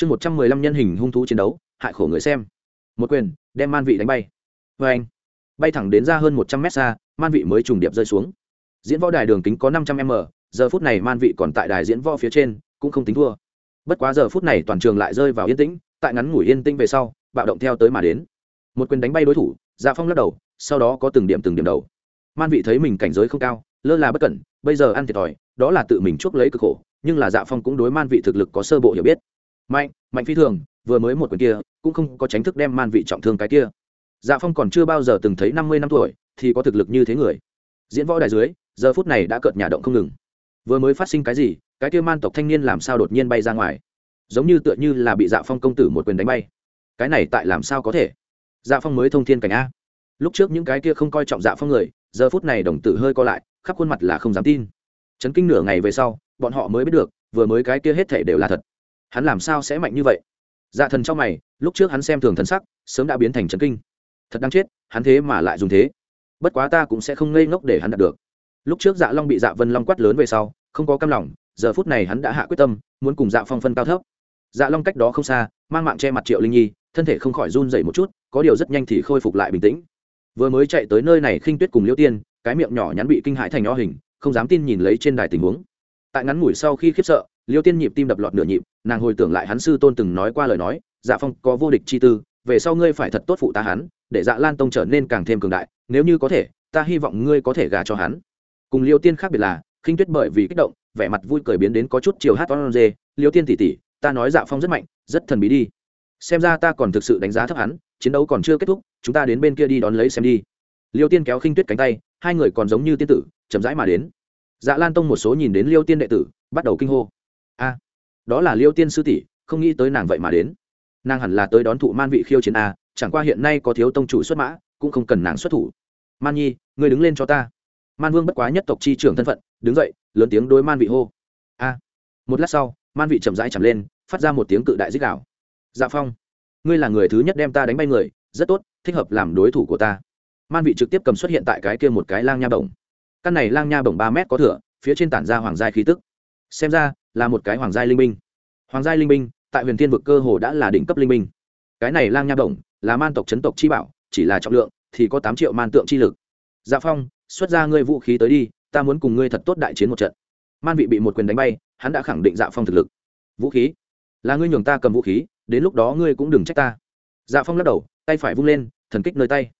chương một trăm mười lăm nhân hình hung thú chiến đấu, hại khổ người xem. Một quyền, đem man vị đánh bay. Vê anh, bay thẳng đến ra hơn một trăm mét xa, man vị mới trùng điệp rơi xuống. Diễn võ đài đường kính có năm trăm m, giờ phút này man vị còn tại đài diễn võ phía trên, cũng không tính thua. Bất quá giờ phút này toàn trường lại rơi vào yên tĩnh, tại ngắn ngủi yên tĩnh về sau, bạo động theo tới mà đến. Một quyền đánh bay đối thủ dạ phong lắc đầu, sau đó có từng điểm từng điểm đầu. Man vị thấy mình cảnh giới không cao, lơ là bất cẩn, bây giờ ăn thiệt thòi, đó là tự mình chuốc lấy cực khổ, nhưng là dạ phong cũng đối man vị thực lực có sơ bộ hiểu biết mạnh mạnh phi thường, vừa mới một quyền kia, cũng không có tránh thức đem man vị trọng thương cái kia. Dạ phong còn chưa bao giờ từng thấy năm mươi năm tuổi, thì có thực lực như thế người. Diễn võ đài dưới, giờ phút này đã cợt nhà động không ngừng. Vừa mới phát sinh cái gì, cái kia man tộc thanh niên làm sao đột nhiên bay ra ngoài? Giống như tựa như là bị dạ phong công tử một quyền đánh bay. Cái này tại làm sao có thể? Dạ phong mới thông thiên cảnh a. Lúc trước những cái kia không coi trọng dạ phong người, giờ phút này đồng tử hơi co lại, khắp khuôn mặt là không dám tin. Chấn kinh nửa ngày về sau, bọn họ mới biết được, vừa mới cái kia hết thể đều là thật hắn làm sao sẽ mạnh như vậy? Dạ thần trong mày, lúc trước hắn xem thường thần sắc, sớm đã biến thành trấn kinh. Thật đáng chết, hắn thế mà lại dùng thế. Bất quá ta cũng sẽ không ngây ngốc để hắn đạt được. Lúc trước dạ long bị dạ vân long quát lớn về sau, không có cam lòng, giờ phút này hắn đã hạ quyết tâm, muốn cùng dạ phong phân cao thấp. Dạ long cách đó không xa, mang mạng che mặt triệu linh nhi, thân thể không khỏi run dậy một chút, có điều rất nhanh thì khôi phục lại bình tĩnh. Vừa mới chạy tới nơi này khinh tuyết cùng liêu tiên, cái miệng nhỏ nhắn bị kinh hãi thành nho hình, không dám tin nhìn lấy trên đài tình huống. Tại ngắn ngủi sau khi khiếp sợ liêu tiên nhịp tim đập lọt nửa nhịp, nàng hồi tưởng lại hắn sư tôn từng nói qua lời nói dạ phong, có vô địch chi tư, về sau ngươi phải thật tốt phụ ta hắn, để dạ lan tông trở nên càng thêm cường đại, nếu như có thể, ta hy vọng ngươi có thể gả cho hắn. Cùng liêu tiên khác biệt là, khinh tuyết bởi vì kích động, vẻ mặt vui cười biến đến có chút chiều hát on dê. Liêu tiên tỉ tỉ ta nói dạ phong rất mạnh, rất thần bí đi. Xem ra ta còn thực sự đánh giá thấp hắn, chiến đấu còn chưa kết thúc, chúng ta đến bên kia đi đón lấy xem đi. Liêu tiên kéo khinh tuyết cánh tay, hai người còn giống như tiên tử, chậm rãi mà đến. Dạ lan tông một số nhìn đến liêu tiên đệ tử, bắt đầu kinh hô a, đó là liêu tiên sư tỷ, không nghĩ tới nàng vậy mà đến. Nàng hẳn là tới đón thụ man vị khiêu chiến a, chẳng qua hiện nay có thiếu tông chủ xuất mã, cũng không cần nàng xuất thủ. Man nhi, ngươi đứng lên cho ta. Man vương bất quá nhất tộc chi trưởng thân phận, đứng dậy, lớn tiếng đối man vị hô. A, một lát sau, man vị chậm rãi chậm lên, phát ra một tiếng cự đại dích đạo dạ phong, ngươi là người thứ nhất đem ta đánh bay người, rất tốt, thích hợp làm đối thủ của ta. Man vị trực tiếp cầm xuất hiện tại cái kia một cái lang nha bổng. Căn này lang nha bổng ba mét có thửa phía trên tản ra hoàng giai khí tức. Xem ra là một cái hoàng gia linh binh. Hoàng gia linh binh, tại huyền thiên vực cơ hồ đã là đỉnh cấp linh binh. Cái này lang nha động là man tộc chấn tộc chi bảo, chỉ là trọng lượng, thì có tám triệu man tượng chi lực. Dạ phong, xuất ra ngươi vũ khí tới đi, ta muốn cùng ngươi thật tốt đại chiến một trận. Man vị bị một quyền đánh bay, hắn đã khẳng định dạ phong thực lực. Vũ khí? Là ngươi nhường ta cầm vũ khí, đến lúc đó ngươi cũng đừng trách ta. Dạ phong lắc đầu, tay phải vung lên, thần kích nơi tay.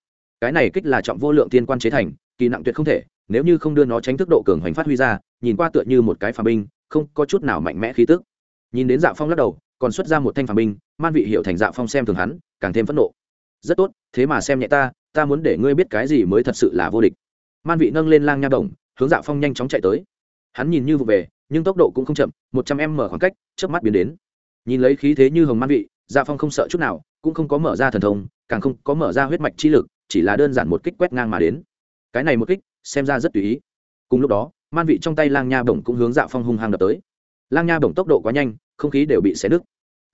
Cái này kích là trọng vô lượng tiên quan chế thành, kỳ nặng tuyệt không thể, nếu như không đưa nó tránh thức độ cường hoành phát huy ra, nhìn qua tựa như một cái phà binh không có chút nào mạnh mẽ khí tức. Nhìn đến dạ phong lắc đầu, còn xuất ra một thanh phà binh, man vị hiểu thành dạ phong xem thường hắn, càng thêm phẫn nộ. Rất tốt, thế mà xem nhẹ ta ta muốn để ngươi biết cái gì mới thật sự là vô địch. Man vị nâng lên lang nha đồng, hướng dạ phong nhanh chóng chạy tới. Hắn nhìn như vụ về, nhưng tốc độ cũng không chậm, một trăm em mở khoảng cách trước mắt biến đến. Nhìn lấy khí thế như hồng man vị dạ phong không sợ chút nào, cũng không có mở ra thần thông, càng không có mở ra huyết mạch chi lực, chỉ là đơn giản một kích quét ngang mà đến. Cái này một kích, xem ra rất tùy ý. Cùng lúc đó man vị trong tay lang nha bổng cũng hướng dạ phong hung hăng đập tới. Lang nha bổng tốc độ quá nhanh, không khí đều bị xé nứt.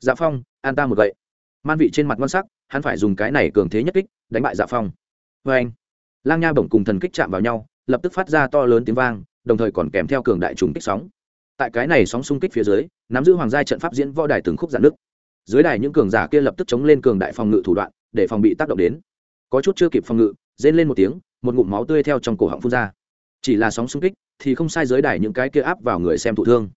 Dạ phong, an ta một vậy man vị trên mặt ngon sắc, hắn phải dùng cái này cường thế nhất kích, đánh bại dạ phong. Vê anh, lang nha bổng cùng thần kích chạm vào nhau, lập tức phát ra to lớn tiếng vang, đồng thời còn kèm theo cường đại trùng kích sóng. Tại cái này sóng xung kích phía dưới, nắm giữ hoàng gia trận pháp diễn võ đài từng khúc giãn nước. Dưới đài những cường giả kia lập tức chống lên cường đại phòng ngự thủ đoạn, để phòng bị tác động đến. Có chút chưa kịp phòng ngự, rên lên một tiếng, một ngụm máu tươi theo trong cổ họng phun ra. Chỉ là sóng xung kích thì không sai dưới đài những cái kia áp vào người xem thụ thương.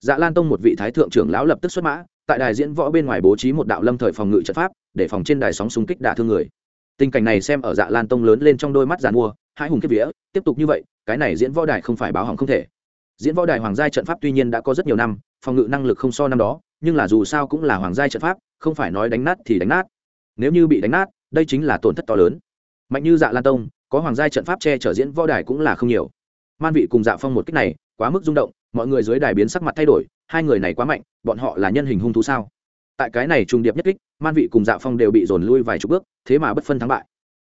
Dạ lan tông một vị thái thượng trưởng lão lập tức xuất mã, tại đài diễn võ bên ngoài bố trí một đạo lâm thời phòng ngự trận pháp, để phòng trên đài sóng xung kích đả thương người. Tình cảnh này xem ở dạ lan tông lớn lên trong đôi mắt giàn mua, hai hùng kiếp vía, tiếp tục như vậy, cái này diễn võ đài không phải báo hỏng không thể. Diễn võ đài hoàng giai trận pháp tuy nhiên đã có rất nhiều năm, phòng ngự năng lực không so năm đó, nhưng là dù sao cũng là hoàng giai trận pháp, không phải nói đánh nát thì đánh nát. Nếu như bị đánh nát, đây chính là tổn thất to lớn. Mạnh như dạ lan tông, có hoàng giai trận pháp che chở diễn võ đài cũng là không nhiều man vị cùng dạ phong một cách này quá mức rung động, mọi người dưới đài biến sắc mặt thay đổi, hai người này quá mạnh, bọn họ là nhân hình hung thú sao? Tại cái này trùng điệp nhất kích, man vị cùng dạ phong đều bị dồn lui vài chục bước, thế mà bất phân thắng bại.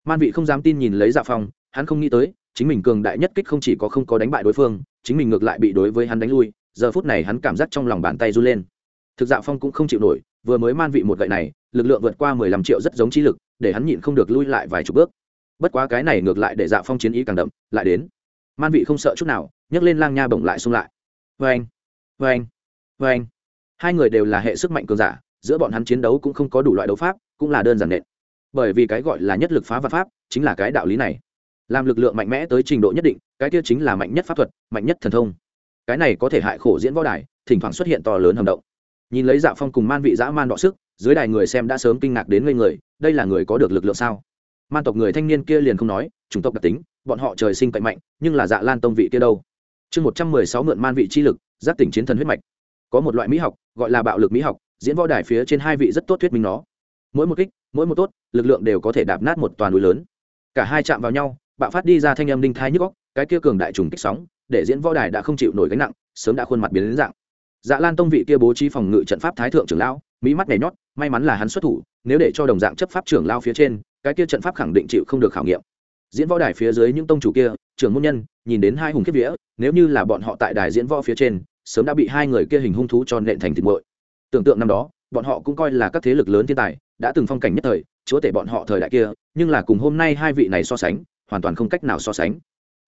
Man vị không dám tin nhìn lấy dạ phong, hắn không nghĩ tới, chính mình cường đại nhất kích không chỉ có không có đánh bại đối phương, chính mình ngược lại bị đối với hắn đánh lui, giờ phút này hắn cảm giác trong lòng bàn tay run lên. Thực dạ phong cũng không chịu nổi, vừa mới man vị một gậy này, lực lượng vượt qua mười lăm triệu rất giống trí lực, để hắn nhịn không được lui lại vài chục bước. Bất quá cái này ngược lại để dạ phong chiến ý càng đậm, lại đến man vị không sợ chút nào, nhấc lên lang nha bổng lại xung lại. Vê anh vê anh vê anh hai người đều là hệ sức mạnh cường giả, giữa bọn hắn chiến đấu cũng không có đủ loại đấu pháp, cũng là đơn giản nện. Bởi vì cái gọi là nhất lực phá vật pháp, chính là cái đạo lý này. Làm lực lượng mạnh mẽ tới trình độ nhất định, cái kia chính là mạnh nhất pháp thuật, mạnh nhất thần thông. Cái này có thể hại khổ diễn võ đài, thỉnh thoảng xuất hiện to lớn hầm động. Nhìn lấy dạ phong cùng man vị dã man đọ sức, dưới đài người xem đã sớm kinh ngạc đến ngây người, đây là người có được lực lượng sao? Man tộc người thanh niên kia liền không nói, chủng tộc đặc tính bọn họ trời sinh cậy mạnh, nhưng là dạ lan tông vị kia đâu? Chương một trăm mười sáu mượn man vị chi lực giác tỉnh chiến thần huyết mạch. Có một loại mỹ học, gọi là bạo lực mỹ học, diễn võ đài phía trên hai vị rất tốt thuyết minh nó. Mỗi một kích, mỗi một tốt, lực lượng đều có thể đạp nát một toàn núi lớn. Cả hai chạm vào nhau, bạo phát đi ra thanh âm đinh thai nhức góc cái kia cường đại trùng kích sóng, để diễn võ đài đã không chịu nổi gánh nặng, sớm đã khuôn mặt biến đến dạng. Dạ lan tông vị kia bố trí phòng ngự trận pháp thái thượng trưởng lão, mỹ mắt nhảy nhót, may mắn là hắn xuất thủ, nếu để cho đồng dạng chấp pháp trưởng lao phía trên, cái kia trận pháp khẳng định chịu không được khảo nghiệm diễn võ đài phía dưới những tông chủ kia, trưởng môn nhân, nhìn đến hai hùng kiếp vía, nếu như là bọn họ tại đài diễn võ phía trên, sớm đã bị hai người kia hình hung thú cho nện thành thịt muội. Tưởng tượng năm đó, bọn họ cũng coi là các thế lực lớn thiên tài, đã từng phong cảnh nhất thời, chúa tể bọn họ thời đại kia, nhưng là cùng hôm nay hai vị này so sánh, hoàn toàn không cách nào so sánh.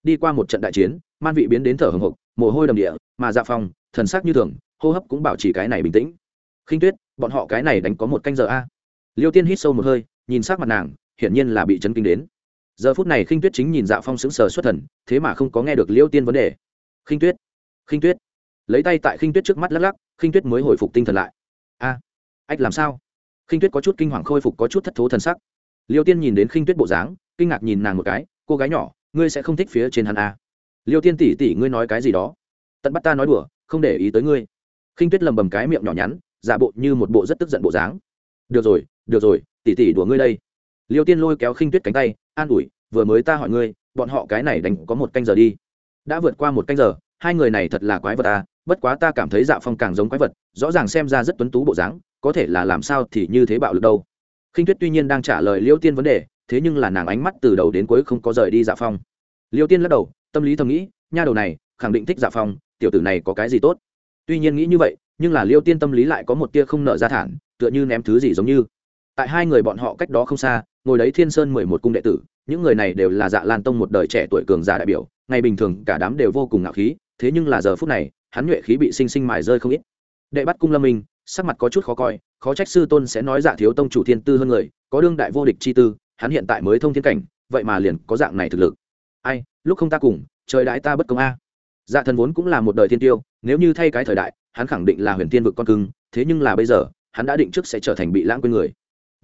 Đi qua một trận đại chiến, man vị biến đến thở hồng hộc, mồ hôi đầm địa, mà dạ phong, thần sắc như thường, hô hấp cũng bảo trì cái này bình tĩnh. Khinh tuyết, bọn họ cái này đánh có một canh giờ a. Liêu tiên hít sâu một hơi, nhìn sắc mặt nàng, hiển nhiên là bị chấn kinh đến giờ phút này khinh tuyết chính nhìn dạ phong sững sờ xuất thần, thế mà không có nghe được liêu tiên vấn đề. Khinh tuyết khinh tuyết. Lấy tay tại khinh tuyết trước mắt lắc lắc, khinh tuyết mới hồi phục tinh thần lại. A, ách làm sao? Khinh tuyết có chút kinh hoàng khôi phục có chút thất thố thần sắc. Liêu tiên nhìn đến khinh tuyết bộ dáng, kinh ngạc nhìn nàng một cái, cô gái nhỏ, ngươi sẽ không thích phía trên hắn a liêu tiên tỷ tỷ, ngươi nói cái gì đó? Tận bắt ta nói đùa, không để ý tới ngươi. Khinh tuyết lầm bầm cái miệng nhỏ nhắn, giả bộ như một bộ rất tức giận bộ dáng. Được rồi được rồi, tỷ tỷ đùa ngươi đây liêu tiên lôi kéo khinh tuyết cánh tay, an ủi, vừa mới ta hỏi ngươi, bọn họ cái này đánh có một canh giờ đi. Đã vượt qua một canh giờ, hai người này thật là quái vật à bất quá ta cảm thấy dạ phong càng giống quái vật, rõ ràng xem ra rất tuấn tú bộ dáng, có thể là làm sao thì như thế bạo lực đâu. Khinh tuyết tuy nhiên đang trả lời liêu tiên vấn đề, thế nhưng là nàng ánh mắt từ đầu đến cuối không có rời đi dạ phong. Liêu tiên lắc đầu, tâm lý thầm nghĩ, nha đầu này, khẳng định thích dạ phong, tiểu tử này có cái gì tốt? Tuy nhiên nghĩ như vậy, nhưng là liêu tiên tâm lý lại có một tia không nợ ra thản, tựa như ném thứ gì giống như tại hai người bọn họ cách đó không xa, ngồi đấy thiên sơn mười một cung đệ tử, những người này đều là dạ lan tông một đời trẻ tuổi cường giả đại biểu, ngày bình thường cả đám đều vô cùng ngạo khí, thế nhưng là giờ phút này, hắn nhuệ khí bị sinh sinh mài rơi không ít. Đệ bắt cung lâm minh, sắc mặt có chút khó coi, khó trách sư tôn sẽ nói dạ thiếu tông chủ thiên tư hơn người, có đương đại vô địch chi tư, hắn hiện tại mới thông thiên cảnh, vậy mà liền có dạng này thực lực. Ai, lúc không ta cùng, trời đại ta bất công a. Dạ thần vốn cũng là một đời thiên tiêu, nếu như thay cái thời đại, hắn khẳng định là huyền thiên vực con cưng, thế nhưng là bây giờ, hắn đã định trước sẽ trở thành bị lãng quên người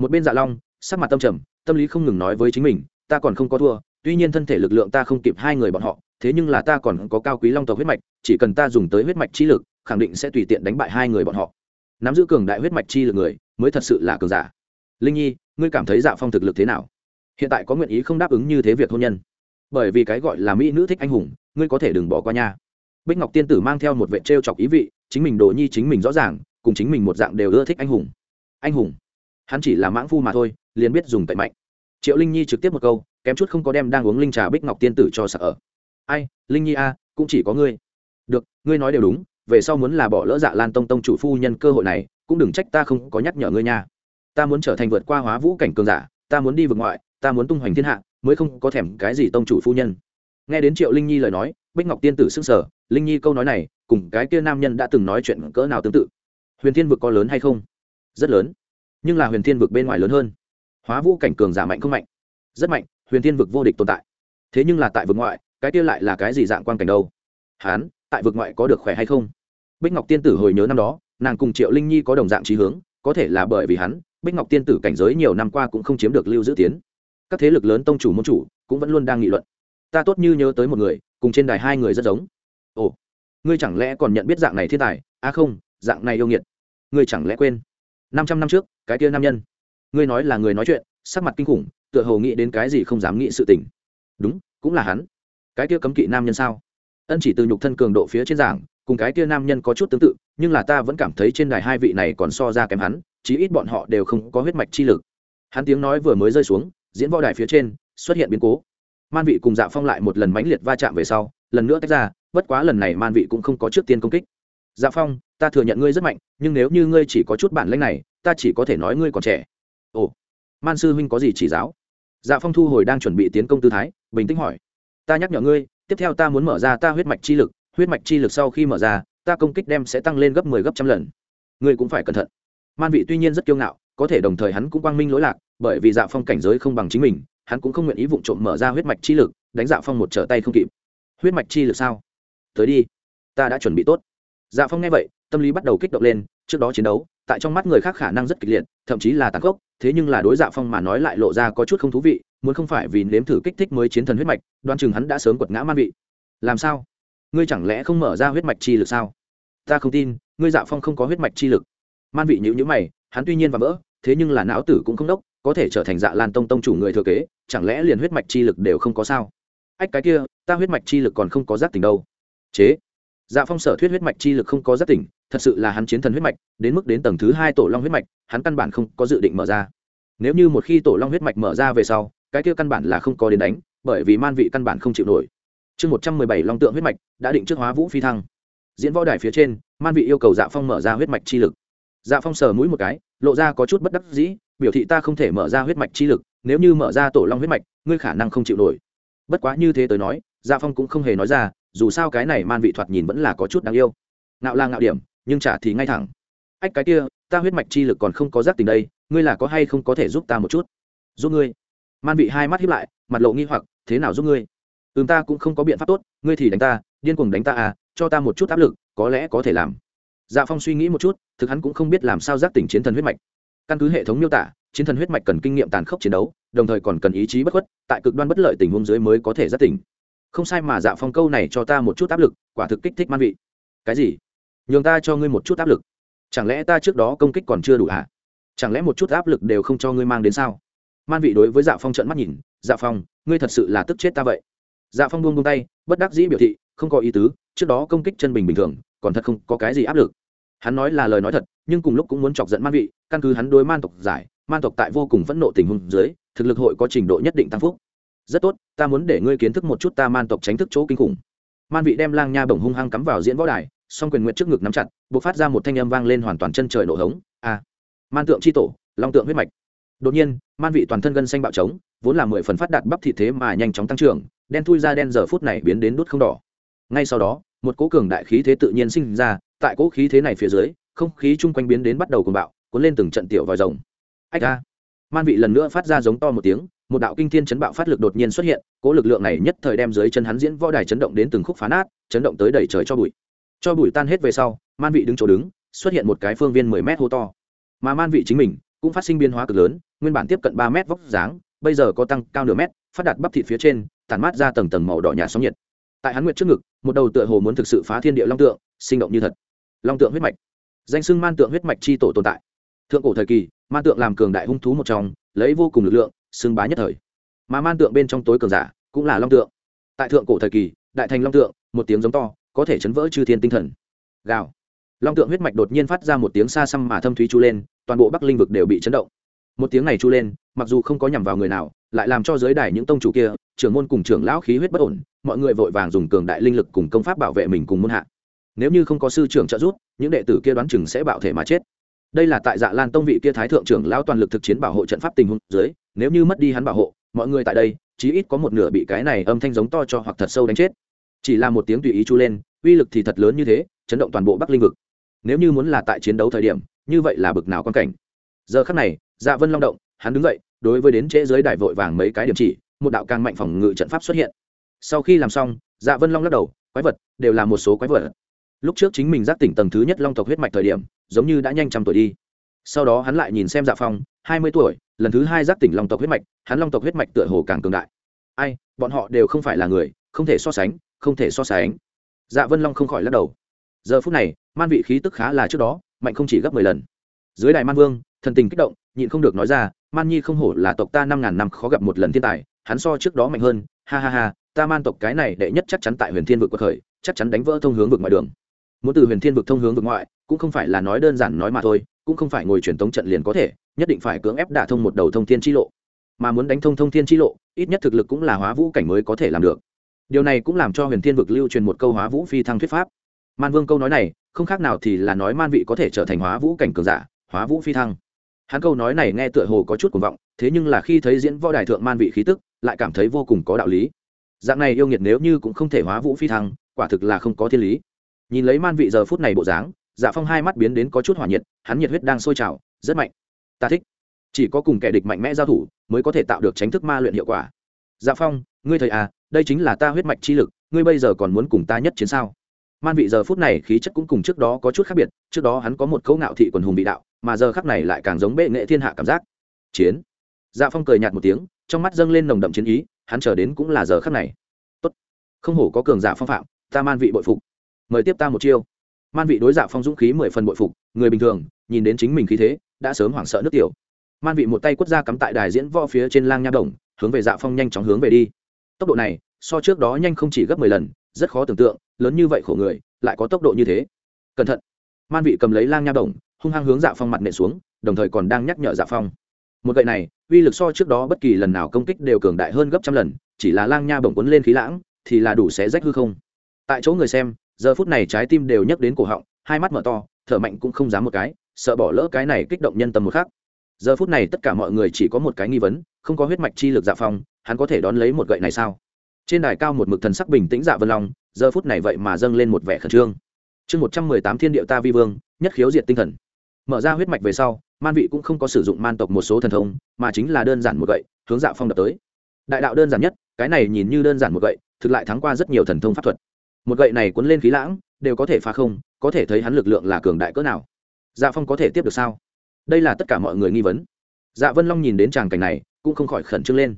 một bên dạ long, sắc mặt tâm trầm, tâm lý không ngừng nói với chính mình, ta còn không có thua, tuy nhiên thân thể lực lượng ta không kịp hai người bọn họ, thế nhưng là ta còn có cao quý long tộc huyết mạch, chỉ cần ta dùng tới huyết mạch chi lực, khẳng định sẽ tùy tiện đánh bại hai người bọn họ. Nắm giữ cường đại huyết mạch chi lực người, mới thật sự là cường giả. Linh nhi, ngươi cảm thấy dạ phong thực lực thế nào? Hiện tại có nguyện ý không đáp ứng như thế việc hôn nhân? Bởi vì cái gọi là mỹ nữ thích anh hùng, ngươi có thể đừng bỏ qua nha. Bích ngọc tiên tử mang theo một vệ t chọc ý vị, chính mình đồ nhi chính mình rõ ràng, cùng chính mình một dạng đều ưa thích anh hùng. Anh hùng hắn chỉ là mãng phu mà thôi, liền biết dùng tẩy mạnh. Triệu linh nhi trực tiếp một câu, kém chút không có đem đang uống linh trà bích ngọc tiên tử cho sợ ở. Ai, linh nhi a, cũng chỉ có ngươi. Được, ngươi nói đều đúng, về sau muốn là bỏ lỡ dạ lan tông tông chủ phu nhân cơ hội này, cũng đừng trách ta không có nhắc nhở ngươi nha. Ta muốn trở thành vượt qua hóa vũ cảnh cường giả, ta muốn đi vượt ngoại, ta muốn tung hoành thiên hạ, mới không có thèm cái gì tông chủ phu nhân. Nghe đến triệu linh nhi lời nói, bích ngọc tiên tử s ư n g sở linh nhi, câu nói này cùng cái kia nam nhân đã từng nói chuyện cỡ nào tương tự? Huyền thiên vực có lớn hay không? Rất lớn nhưng là huyền thiên vực bên ngoài lớn hơn. Hóa vũ cảnh cường giả mạnh không mạnh? Rất mạnh, huyền thiên vực vô địch tồn tại. Thế nhưng là tại vực ngoại, cái kia lại là cái gì dạng quan cảnh đâu? Hán, tại vực ngoại có được khỏe hay không? Bích ngọc tiên tử hồi nhớ năm đó, nàng cùng triệu linh nhi có đồng dạng trí hướng, có thể là bởi vì hắn, bích ngọc tiên tử cảnh giới nhiều năm qua cũng không chiếm được lưu giữ tiến. Các thế lực lớn tông chủ môn chủ cũng vẫn luôn đang nghị luận. Ta tốt như nhớ tới một người, cùng trên đài hai người rất giống. Ồ, ngươi chẳng lẽ còn nhận biết dạng này thiên tài? À không, dạng này yêu nghiệt. Ngươi chẳng lẽ quên? Năm trăm năm trước cái kia nam nhân. Ngươi nói là người nói chuyện, sắc mặt kinh khủng, tựa hồ nghĩ đến cái gì không dám nghĩ sự tình. Đúng, cũng là hắn. Cái kia cấm kỵ nam nhân sao? Ân chỉ từ nhục thân cường độ phía trên giảng, cùng cái kia nam nhân có chút tương tự, nhưng là ta vẫn cảm thấy trên đài hai vị này còn so ra kém hắn, chí ít bọn họ đều không có huyết mạch chi lực. Hắn tiếng nói vừa mới rơi xuống, diễn võ đài phía trên, xuất hiện biến cố. Man vị cùng dạ phong lại một lần mãnh liệt va chạm về sau, lần nữa tách ra, bất quá lần này man vị cũng không có trước tiên công kích. Dạ phong, ta thừa nhận ngươi rất mạnh, nhưng nếu như ngươi chỉ có chút bản lĩnh này ta chỉ có thể nói ngươi còn trẻ. Ồ, man sư huynh có gì chỉ giáo? Dạ phong thu hồi đang chuẩn bị tiến công tư thái, bình tĩnh hỏi. Ta nhắc nhở ngươi, tiếp theo ta muốn mở ra ta huyết mạch chi lực, huyết mạch chi lực sau khi mở ra, ta công kích đem sẽ tăng lên gấp mười 10 gấp trăm lần. Ngươi cũng phải cẩn thận. Man vị tuy nhiên rất kiêu ngạo, có thể đồng thời hắn cũng quang minh lỗi lạc, bởi vì dạ phong cảnh giới không bằng chính mình, hắn cũng không nguyện ý vụng trộm mở ra huyết mạch chi lực, đánh dạ phong một trở tay không kịp. Huyết mạch chi lực sao? Tới đi, ta đã chuẩn bị tốt. Dạ phong nghe vậy, tâm lý bắt đầu kích động lên, trước đó chiến đấu tại trong mắt người khác khả năng rất kịch liệt, thậm chí là tàn khốc, thế nhưng là đối dạ phong mà nói lại lộ ra có chút không thú vị, muốn không phải vì nếm thử kích thích mới chiến thần huyết mạch đoan chừng hắn đã sớm quật ngã man vị. Làm sao? Ngươi chẳng lẽ không mở ra huyết mạch chi lực sao? Ta không tin, ngươi dạ phong không có huyết mạch chi lực. Man vị nhữ nhữ mày, hắn tuy nhiên và vỡ, thế nhưng là não tử cũng không đốc, có thể trở thành dạ lan tông tông chủ người thừa kế, chẳng lẽ liền huyết mạch chi lực đều không có sao? Ách, cái kia, ta huyết mạch chi lực còn không có giác tỉnh đâu. Chế. Dạ phong sở thuyết huyết mạch chi lực không có giác tỉnh thật sự là hắn chiến thần huyết mạch, đến mức đến tầng thứ hai tổ long huyết mạch, hắn căn bản không có dự định mở ra. Nếu như một khi tổ long huyết mạch mở ra về sau, cái kia căn bản là không có đến đánh, bởi vì man vị căn bản không chịu nổi. Chương một trăm mười bảy long tượng huyết mạch đã định trước hóa vũ phi thăng. Diễn võ đài phía trên, man vị yêu cầu dạ phong mở ra huyết mạch chi lực. Dạ phong sờ mũi một cái, lộ ra có chút bất đắc dĩ, biểu thị ta không thể mở ra huyết mạch chi lực, nếu như mở ra tổ long huyết mạch, ngươi khả năng không chịu nổi. Bất quá như thế tới nói dạ phong cũng không hề nói ra, dù sao cái này man vị thoạt nhìn vẫn là có chút đáng yêu. Ngạo là ngạo điểm nhưng trả thì ngay thẳng. Ách, cái kia, ta huyết mạch chi lực còn không có giác tình đây, ngươi là có hay không có thể giúp ta một chút? Giúp ngươi. Man vị hai mắt hiếp lại, mặt lộ nghi hoặc, thế nào giúp ngươi? Ừm, ta cũng không có biện pháp tốt, ngươi thì đánh ta, điên cuồng đánh ta à cho ta một chút áp lực, có lẽ có thể làm. Dạ phong suy nghĩ một chút, thực hắn cũng không biết làm sao giác tỉnh chiến thần huyết mạch. Căn cứ hệ thống miêu tả, chiến thần huyết mạch cần kinh nghiệm tàn khốc chiến đấu, đồng thời còn cần ý chí bất khuất, tại cực đoan bất lợi tình huống dưới mới có thể giác tỉnh. Không sai mà dạ phong câu này cho ta một chút áp lực, quả thực kích thích man vị. Cái gì? Nhường ta cho ngươi một chút áp lực. Chẳng lẽ ta trước đó công kích còn chưa đủ hả? Chẳng lẽ một chút áp lực đều không cho ngươi mang đến sao? Man vị đối với dạ phong trận mắt nhìn dạ phong, ngươi thật sự là tức chết ta vậy. Dạ phong buông buông tay, bất đắc dĩ biểu thị, không có ý tứ, trước đó công kích chân bình bình thường, còn thật không có cái gì áp lực. Hắn nói là lời nói thật, nhưng cùng lúc cũng muốn chọc giận man vị, căn cứ hắn đối man tộc giải, man tộc tại vô cùng phẫn nộ tình huống dưới, thực lực hội có trình độ nhất định tăng phúc. Rất tốt, ta muốn để ngươi kiến thức một chút ta man tộc tránh thức chỗ kinh khủng. Man vị đem lang nha bổng hung hăng cắm vào diễn võ đài song quyền nguyện trước ngực nắm chặt b ộ c phát ra một thanh âm vang lên hoàn toàn chân trời nổ hống. A man tượng c h i tổ, long tượng huyết mạch. Đột nhiên, man vị toàn thân gân xanh bạo trống, vốn là mười phần phát đạt bắp thị thế mà nhanh chóng tăng trưởng, đen thui ra đen giờ phút này biến đến đốt không đỏ. Ngay sau đó, một cố cường đại khí thế tự nhiên sinh ra, tại cố khí thế này phía dưới, không khí chung quanh biến đến bắt đầu cùng bạo, cuốn lên từng trận tiểu vòi rồng. Ách a! Man vị lần nữa phát ra giống to một tiếng, một đạo kinh thiên chấn bạo phát lực đột nhiên xuất hiện cố lực lượng này nhất thời đem dưới chân hắn diễn võ đài chấn động đến từng khúc phá nát, chấn động tới đầy trời cho bụi cho bụi tan hết về sau, man vị đứng chỗ đứng, xuất hiện một cái phương viên mười mét hô to. Mà man vị chính mình, cũng phát sinh biến hóa cực lớn, nguyên bản tiếp cận ba mét vóc dáng, bây giờ có tăng cao nửa mét, phát đạt bắp thịt phía trên tàn mát ra tầng tầng màu đỏ nhạt sóng nhiệt. Tại hắn nguyệt trước ngực, một đầu tựa hồ muốn thực sự phá thiên địa long tượng, sinh động như thật. Long tượng huyết mạch. Danh xưng man tượng huyết mạch chi tổ tồn tại. Thượng cổ thời kỳ, man tượng làm cường đại hung thú một trong, lấy vô cùng lực lượng, xưng bá nhất thời. Mà man tượng bên trong tối cường giả, cũng là long tượng. Tại thượng cổ thời kỳ, đại thành long tượng, một tiếng giống to có thể chấn vỡ chư thiên tinh thần. Gào. Long tượng huyết mạch đột nhiên phát ra một tiếng xa xăm mà thâm thúy chu lên, toàn bộ bắc linh vực đều bị chấn động. Một tiếng này chu lên, mặc dù không có nhằm vào người nào, lại làm cho giới đài những tông chủ kia, trưởng môn cùng trưởng lão khí huyết bất ổn, mọi người vội vàng dùng cường đại linh lực cùng công pháp bảo vệ mình cùng môn hạ. Nếu như không có sư trưởng trợ giúp, những đệ tử kia đoán chừng sẽ bạo thể mà chết. Đây là tại dạ lan tông vị kia thái thượng trưởng lão toàn lực thực chiến bảo hộ trận pháp tình huống dưới, nếu như mất đi hắn bảo hộ, mọi người tại đây, chí ít có một nửa bị cái này âm thanh giống to cho hoặc thật sâu đánh chết chỉ là một tiếng tùy ý chu lên, uy lực thì thật lớn như thế, chấn động toàn bộ bắc linh vực. Nếu như muốn là tại chiến đấu thời điểm, như vậy là bực nào quan cảnh. Giờ khắc này dạ vân long động, hắn đứng dậy, đối với đến trễ giới đài vội vàng mấy cái điểm chỉ, một đạo càng mạnh phòng ngự trận pháp xuất hiện. Sau khi làm xong dạ vân long lắc đầu, quái vật, đều là một số quái vật. Lúc trước chính mình giác tỉnh tầng thứ nhất long tộc huyết mạch thời điểm, giống như đã nhanh trăm tuổi đi. Sau đó hắn lại nhìn xem dạ phong, hai mươi tuổi, lần thứ hai giác tỉnh long tộc huyết mạch, hắn long tộc huyết mạch tựa hồ càng cường đại. Ai, bọn họ đều không phải là người, không thể so sánh không thể so sánh. Dạ vân long không khỏi lắc đầu. Giờ phút này, man vị khí tức khá là trước đó, mạnh không chỉ gấp mười lần. Dưới đài man vương, thần tình kích động, nhịn không được nói ra, man nhi không hổ là tộc ta năm ngàn năm khó gặp một lần thiên tài, hắn so trước đó mạnh hơn, ha ha ha, ta man tộc cái này đệ nhất chắc chắn tại huyền thiên vực quật khởi, chắc chắn đánh vỡ thông hướng vực ngoại đường. Muốn từ huyền thiên vực thông hướng vực ngoại, cũng không phải là nói đơn giản nói mà thôi, cũng không phải ngồi truyền tống trận liền có thể, nhất định phải cưỡng ép đả thông một đầu thông thiên chi lộ. Mà muốn đánh thông thông thiên chi lộ, ít nhất thực lực cũng là hóa vũ cảnh mới có thể làm được điều này cũng làm cho huyền thiên vực lưu truyền một câu hóa vũ phi thăng thuyết pháp. Man vương câu nói này, không khác nào thì là nói man vị có thể trở thành hóa vũ cảnh cường giả, hóa vũ phi thăng. Hắn câu nói này nghe tựa hồ có chút cuồng vọng, thế nhưng là khi thấy diễn võ đài thượng man vị khí tức, lại cảm thấy vô cùng có đạo lý. Dạng này yêu nghiệt nếu như cũng không thể hóa vũ phi thăng, quả thực là không có thiên lý. Nhìn lấy man vị giờ phút này bộ dáng dạ phong hai mắt biến đến có chút hỏa nhiệt, hắn nhiệt huyết đang sôi trào, rất mạnh. Ta thích. Chỉ có cùng kẻ địch mạnh mẽ giao thủ, mới có thể tạo được tránh thức ma luyện hiệu quả. Dạ phong, ngươi thầy à đây chính là ta huyết mạch chi lực, ngươi bây giờ còn muốn cùng ta nhất chiến sao? Man vị giờ phút này khí chất cũng cùng trước đó có chút khác biệt, trước đó hắn có một câu ngạo thị quần hùng vị đạo, mà giờ khắc này lại càng giống bệ nghệ thiên hạ cảm giác. Chiến. Dạ phong cười nhạt một tiếng, trong mắt dâng lên nồng đậm chiến ý, hắn chờ đến cũng là giờ khắc này. Tốt. Không hổ có cường giả phong phạm, ta man vị bội phục. Mời tiếp ta một chiêu. Man vị đối dạ phong dũng khí mười phần bội phục, người bình thường, nhìn đến chính mình khí thế, đã sớm hoảng sợ nước tiểu. Man vị một tay quất ra cắm tại đài diễn võ phía trên lang nha đồng, hướng về dạ phong nhanh chóng hướng về đi tốc độ này, so trước đó nhanh không chỉ gấp mười lần, rất khó tưởng tượng, lớn như vậy khổ người, lại có tốc độ như thế. Cẩn thận. Man vị cầm lấy lang nha đồng, hung hăng hướng dạ phong mặt nện xuống, đồng thời còn đang nhắc nhở dạ phong. Một gậy này, uy lực so trước đó bất kỳ lần nào công kích đều cường đại hơn gấp trăm lần, chỉ là lang nha bổng quấn lên khí lãng, thì là đủ xé rách hư không. Tại chỗ người xem, giờ phút này trái tim đều nhấc đến cổ họng, hai mắt mở to, thở mạnh cũng không dám một cái, sợ bỏ lỡ cái này kích động nhân tâm một khác giờ phút này tất cả mọi người chỉ có một cái nghi vấn, không có huyết mạch chi lực dạ phong hắn có thể đón lấy một gậy này sao? Trên đài cao một mực thần sắc bình tĩnh dạ vân long, giờ phút này vậy mà dâng lên một vẻ khẩn trương. Chương một trăm mười tám thiên điệu ta vi vương, nhất khiếu diệt tinh thần. Mở ra huyết mạch về sau, man vị cũng không có sử dụng man tộc một số thần thông, mà chính là đơn giản một gậy, hướng dạ phong đập tới. Đại đạo đơn giản nhất, cái này nhìn như đơn giản một gậy, thực lại thắng qua rất nhiều thần thông pháp thuật. Một gậy này cuốn lên khí lãng, đều có thể phá không, có thể thấy hắn lực lượng là cường đại cỡ nào. Dạ phong có thể tiếp được sao? Đây là tất cả mọi người nghi vấn. Dạ vân long nhìn đến tràng cảnh này, cũng không khỏi khẩn trương lên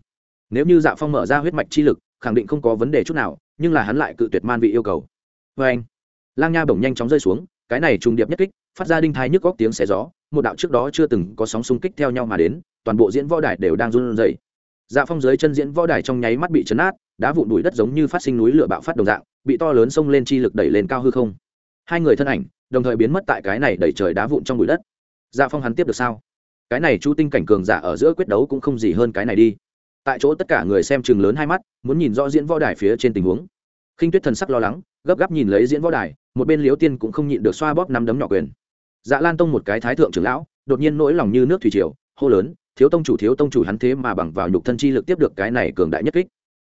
nếu như dạ phong mở ra huyết mạch chi lực, khẳng định không có vấn đề chút nào, nhưng là hắn lại cự tuyệt man vị yêu cầu. Vê anh, lang nha bổng nhanh chóng rơi xuống, cái này trùng điệp nhất kích, phát ra đinh thái nhức góc tiếng xé gió, một đạo trước đó chưa từng có sóng xung kích theo nhau mà đến, toàn bộ diễn võ đài đều đang run rẩy. Dạ phong dưới chân diễn võ đài trong nháy mắt bị chấn át, đá vụn đùi đất giống như phát sinh núi lửa bạo phát đồng dạng, bị to lớn xông lên chi lực đẩy lên cao hư không. Hai người thân ảnh, đồng thời biến mất tại cái này đẩy trời đá vụn trong bụi đất. Dạ phong hắn tiếp được sao? Cái này chu tinh cảnh cường giả ở giữa quyết đấu cũng không gì hơn cái này đi tại chỗ tất cả người xem chừng lớn hai mắt, muốn nhìn rõ diễn võ đài phía trên tình huống. Khinh tuyết thần sắc lo lắng, gấp gáp nhìn lấy diễn võ đài, một bên liếu tiên cũng không nhịn được xoa bóp nắm đấm nhỏ quyền. Dạ lan tông một cái thái thượng trưởng lão, đột nhiên nỗi lòng như nước thủy triều, hô lớn, thiếu tông chủ, thiếu tông chủ, hắn thế mà bằng vào nhục thân chi lực tiếp được cái này cường đại nhất kích.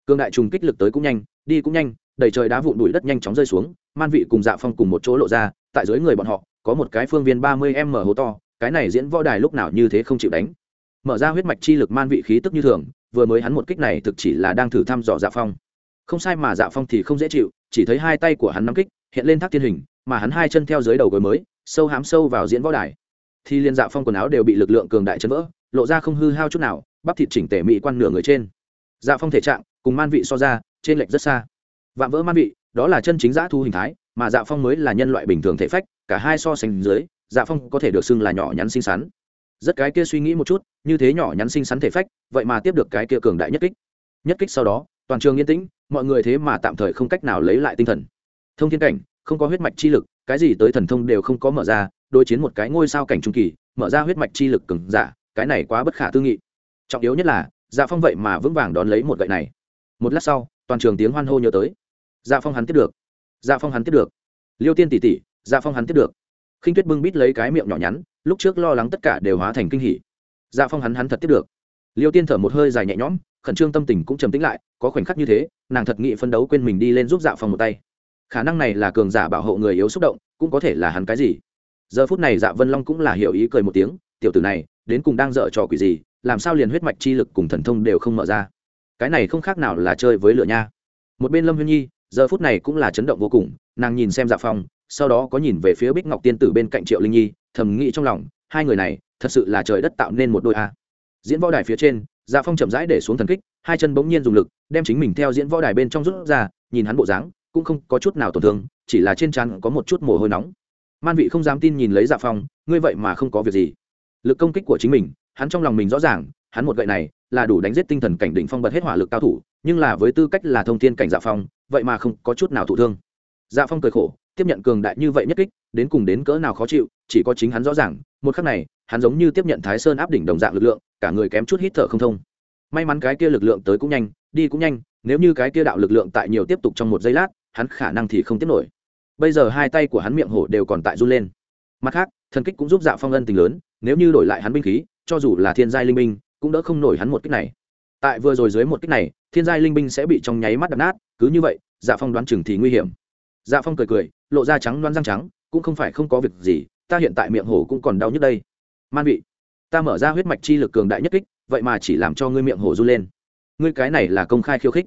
Cường đại trùng kích lực tới cũng nhanh, đi cũng nhanh đẩy trời đá vụn bụi đất nhanh chóng rơi xuống, man vị cùng dạ phong cùng một chỗ lộ ra, tại dưới người bọn họ, có một cái phương viên ba mươi m hố to, cái này diễn võ đài lúc nào như thế không chịu đánh. Mở ra huyết mạch chi lực man vị khí tức như thường vừa mới hắn một kích này thực chỉ là đang thử thăm dò dạ phong. Không sai mà dạ phong thì không dễ chịu, chỉ thấy hai tay của hắn nắm kích, hiện lên thác thiên hình, mà hắn hai chân theo dưới đầu gối mới, sâu hám sâu vào diễn võ đài. Thì liên dạ phong quần áo đều bị lực lượng cường đại chấn vỡ, lộ ra không hư hao chút nào, bắp thịt chỉnh tể mỹ quan nửa người trên. Dạ phong thể trạng, cùng man vị so ra, trên lệch rất xa. Vạm vỡ man vị, đó là chân chính giã thu hình thái, mà dạ phong mới là nhân loại bình thường thể phách, cả hai so sánh dưới dạ phong có thể được xưng là nhỏ nhắn xinh xắn rất cái kia suy nghĩ một chút, như thế nhỏ nhắn xinh xắn thể phách, vậy mà tiếp được cái kia cường đại nhất kích. Nhất kích sau đó, toàn trường yên tĩnh, mọi người thế mà tạm thời không cách nào lấy lại tinh thần. Thông thiên cảnh, không có huyết mạch chi lực, cái gì tới thần thông đều không có mở ra, đối chiến một cái ngôi sao cảnh trung kỳ, mở ra huyết mạch chi lực cứng giả, cái này quá bất khả tư nghị. Trọng yếu nhất là dạ phong vậy mà vững vàng đón lấy một gậy này. Một lát sau, toàn trường tiếng hoan hô nhớ tới. Dạ phong hắn tiếp được. Dạ phong hắn tiếp được. Liêu tiên tỷ tỷ dạ phong hắn tiếp được khinh tuyết bưng bít lấy cái miệng nhỏ nhắn, lúc trước lo lắng tất cả đều hóa thành kinh hỉ. Dạ phong hắn hắn thật tiếp được. Liêu tiên thở một hơi dài nhẹ nhõm, khẩn trương tâm tình cũng trầm tĩnh lại, có khoảnh khắc như thế, nàng thật nghị phân đấu quên mình đi lên giúp dạ phong một tay. Khả năng này là cường giả bảo hộ người yếu xúc động, cũng có thể là hắn cái gì. Giờ phút này dạ vân long cũng là hiểu ý cười một tiếng, tiểu tử này, đến cùng đang dở trò quỷ gì, làm sao liền huyết mạch chi lực cùng thần thông đều không mở ra. Cái này không khác nào là chơi với lửa nha. Một bên lâm huyên nhi, giờ phút này cũng là chấn động vô cùng, nàng nhìn xem dạ phong sau đó có nhìn về phía bích ngọc tiên tử bên cạnh triệu linh nhi, thầm nghĩ trong lòng, hai người này, thật sự là trời đất tạo nên một đôi a. Diễn võ đài phía trên dạ phong chậm rãi để xuống thần kích, hai chân bỗng nhiên dùng lực, đem chính mình theo diễn võ đài bên trong rút ra, nhìn hắn bộ dáng, cũng không có chút nào tổn thương, chỉ là trên trán có một chút mồ hôi nóng. Man vị không dám tin nhìn lấy dạ phong, ngươi vậy mà không có việc gì. Lực công kích của chính mình, hắn trong lòng mình rõ ràng, hắn một gậy này là đủ đánh giết tinh thần cảnh đỉnh phong bật hết hỏa lực cao thủ, nhưng là với tư cách là thông thiên cảnh dạ phong, vậy mà không có chút nào thụ thương. Dạ phong cười khổ tiếp nhận cường đại như vậy nhất kích, đến cùng đến cỡ nào khó chịu, chỉ có chính hắn rõ ràng, một khắc này, hắn giống như tiếp nhận thái sơn áp đỉnh đồng dạng lực lượng, cả người kém chút hít thở không thông. May mắn cái kia lực lượng tới cũng nhanh, đi cũng nhanh, nếu như cái kia đạo lực lượng tại nhiều tiếp tục trong một giây lát, hắn khả năng thì không tiếp nổi. Bây giờ hai tay của hắn miệng hổ đều còn tại run lên. Mặt khác, thần kích cũng giúp dạ phong ân tình lớn, nếu như đổi lại hắn binh khí, cho dù là thiên giai linh binh, cũng đỡ không nổi hắn một kích này. Tại vừa rồi dưới một kích này, thiên giai linh binh sẽ bị trong nháy mắt đập nát, cứ như vậy dạ phong đoán chừng thì nguy hiểm dạ phong cười cười, lộ ra trắng loan răng trắng, cũng không phải không có việc gì, ta hiện tại miệng hổ cũng còn đau nhức đây. Man vị, ta mở ra huyết mạch chi lực cường đại nhất kích, vậy mà chỉ làm cho ngươi miệng hổ run lên. Ngươi cái này là công khai khiêu khích.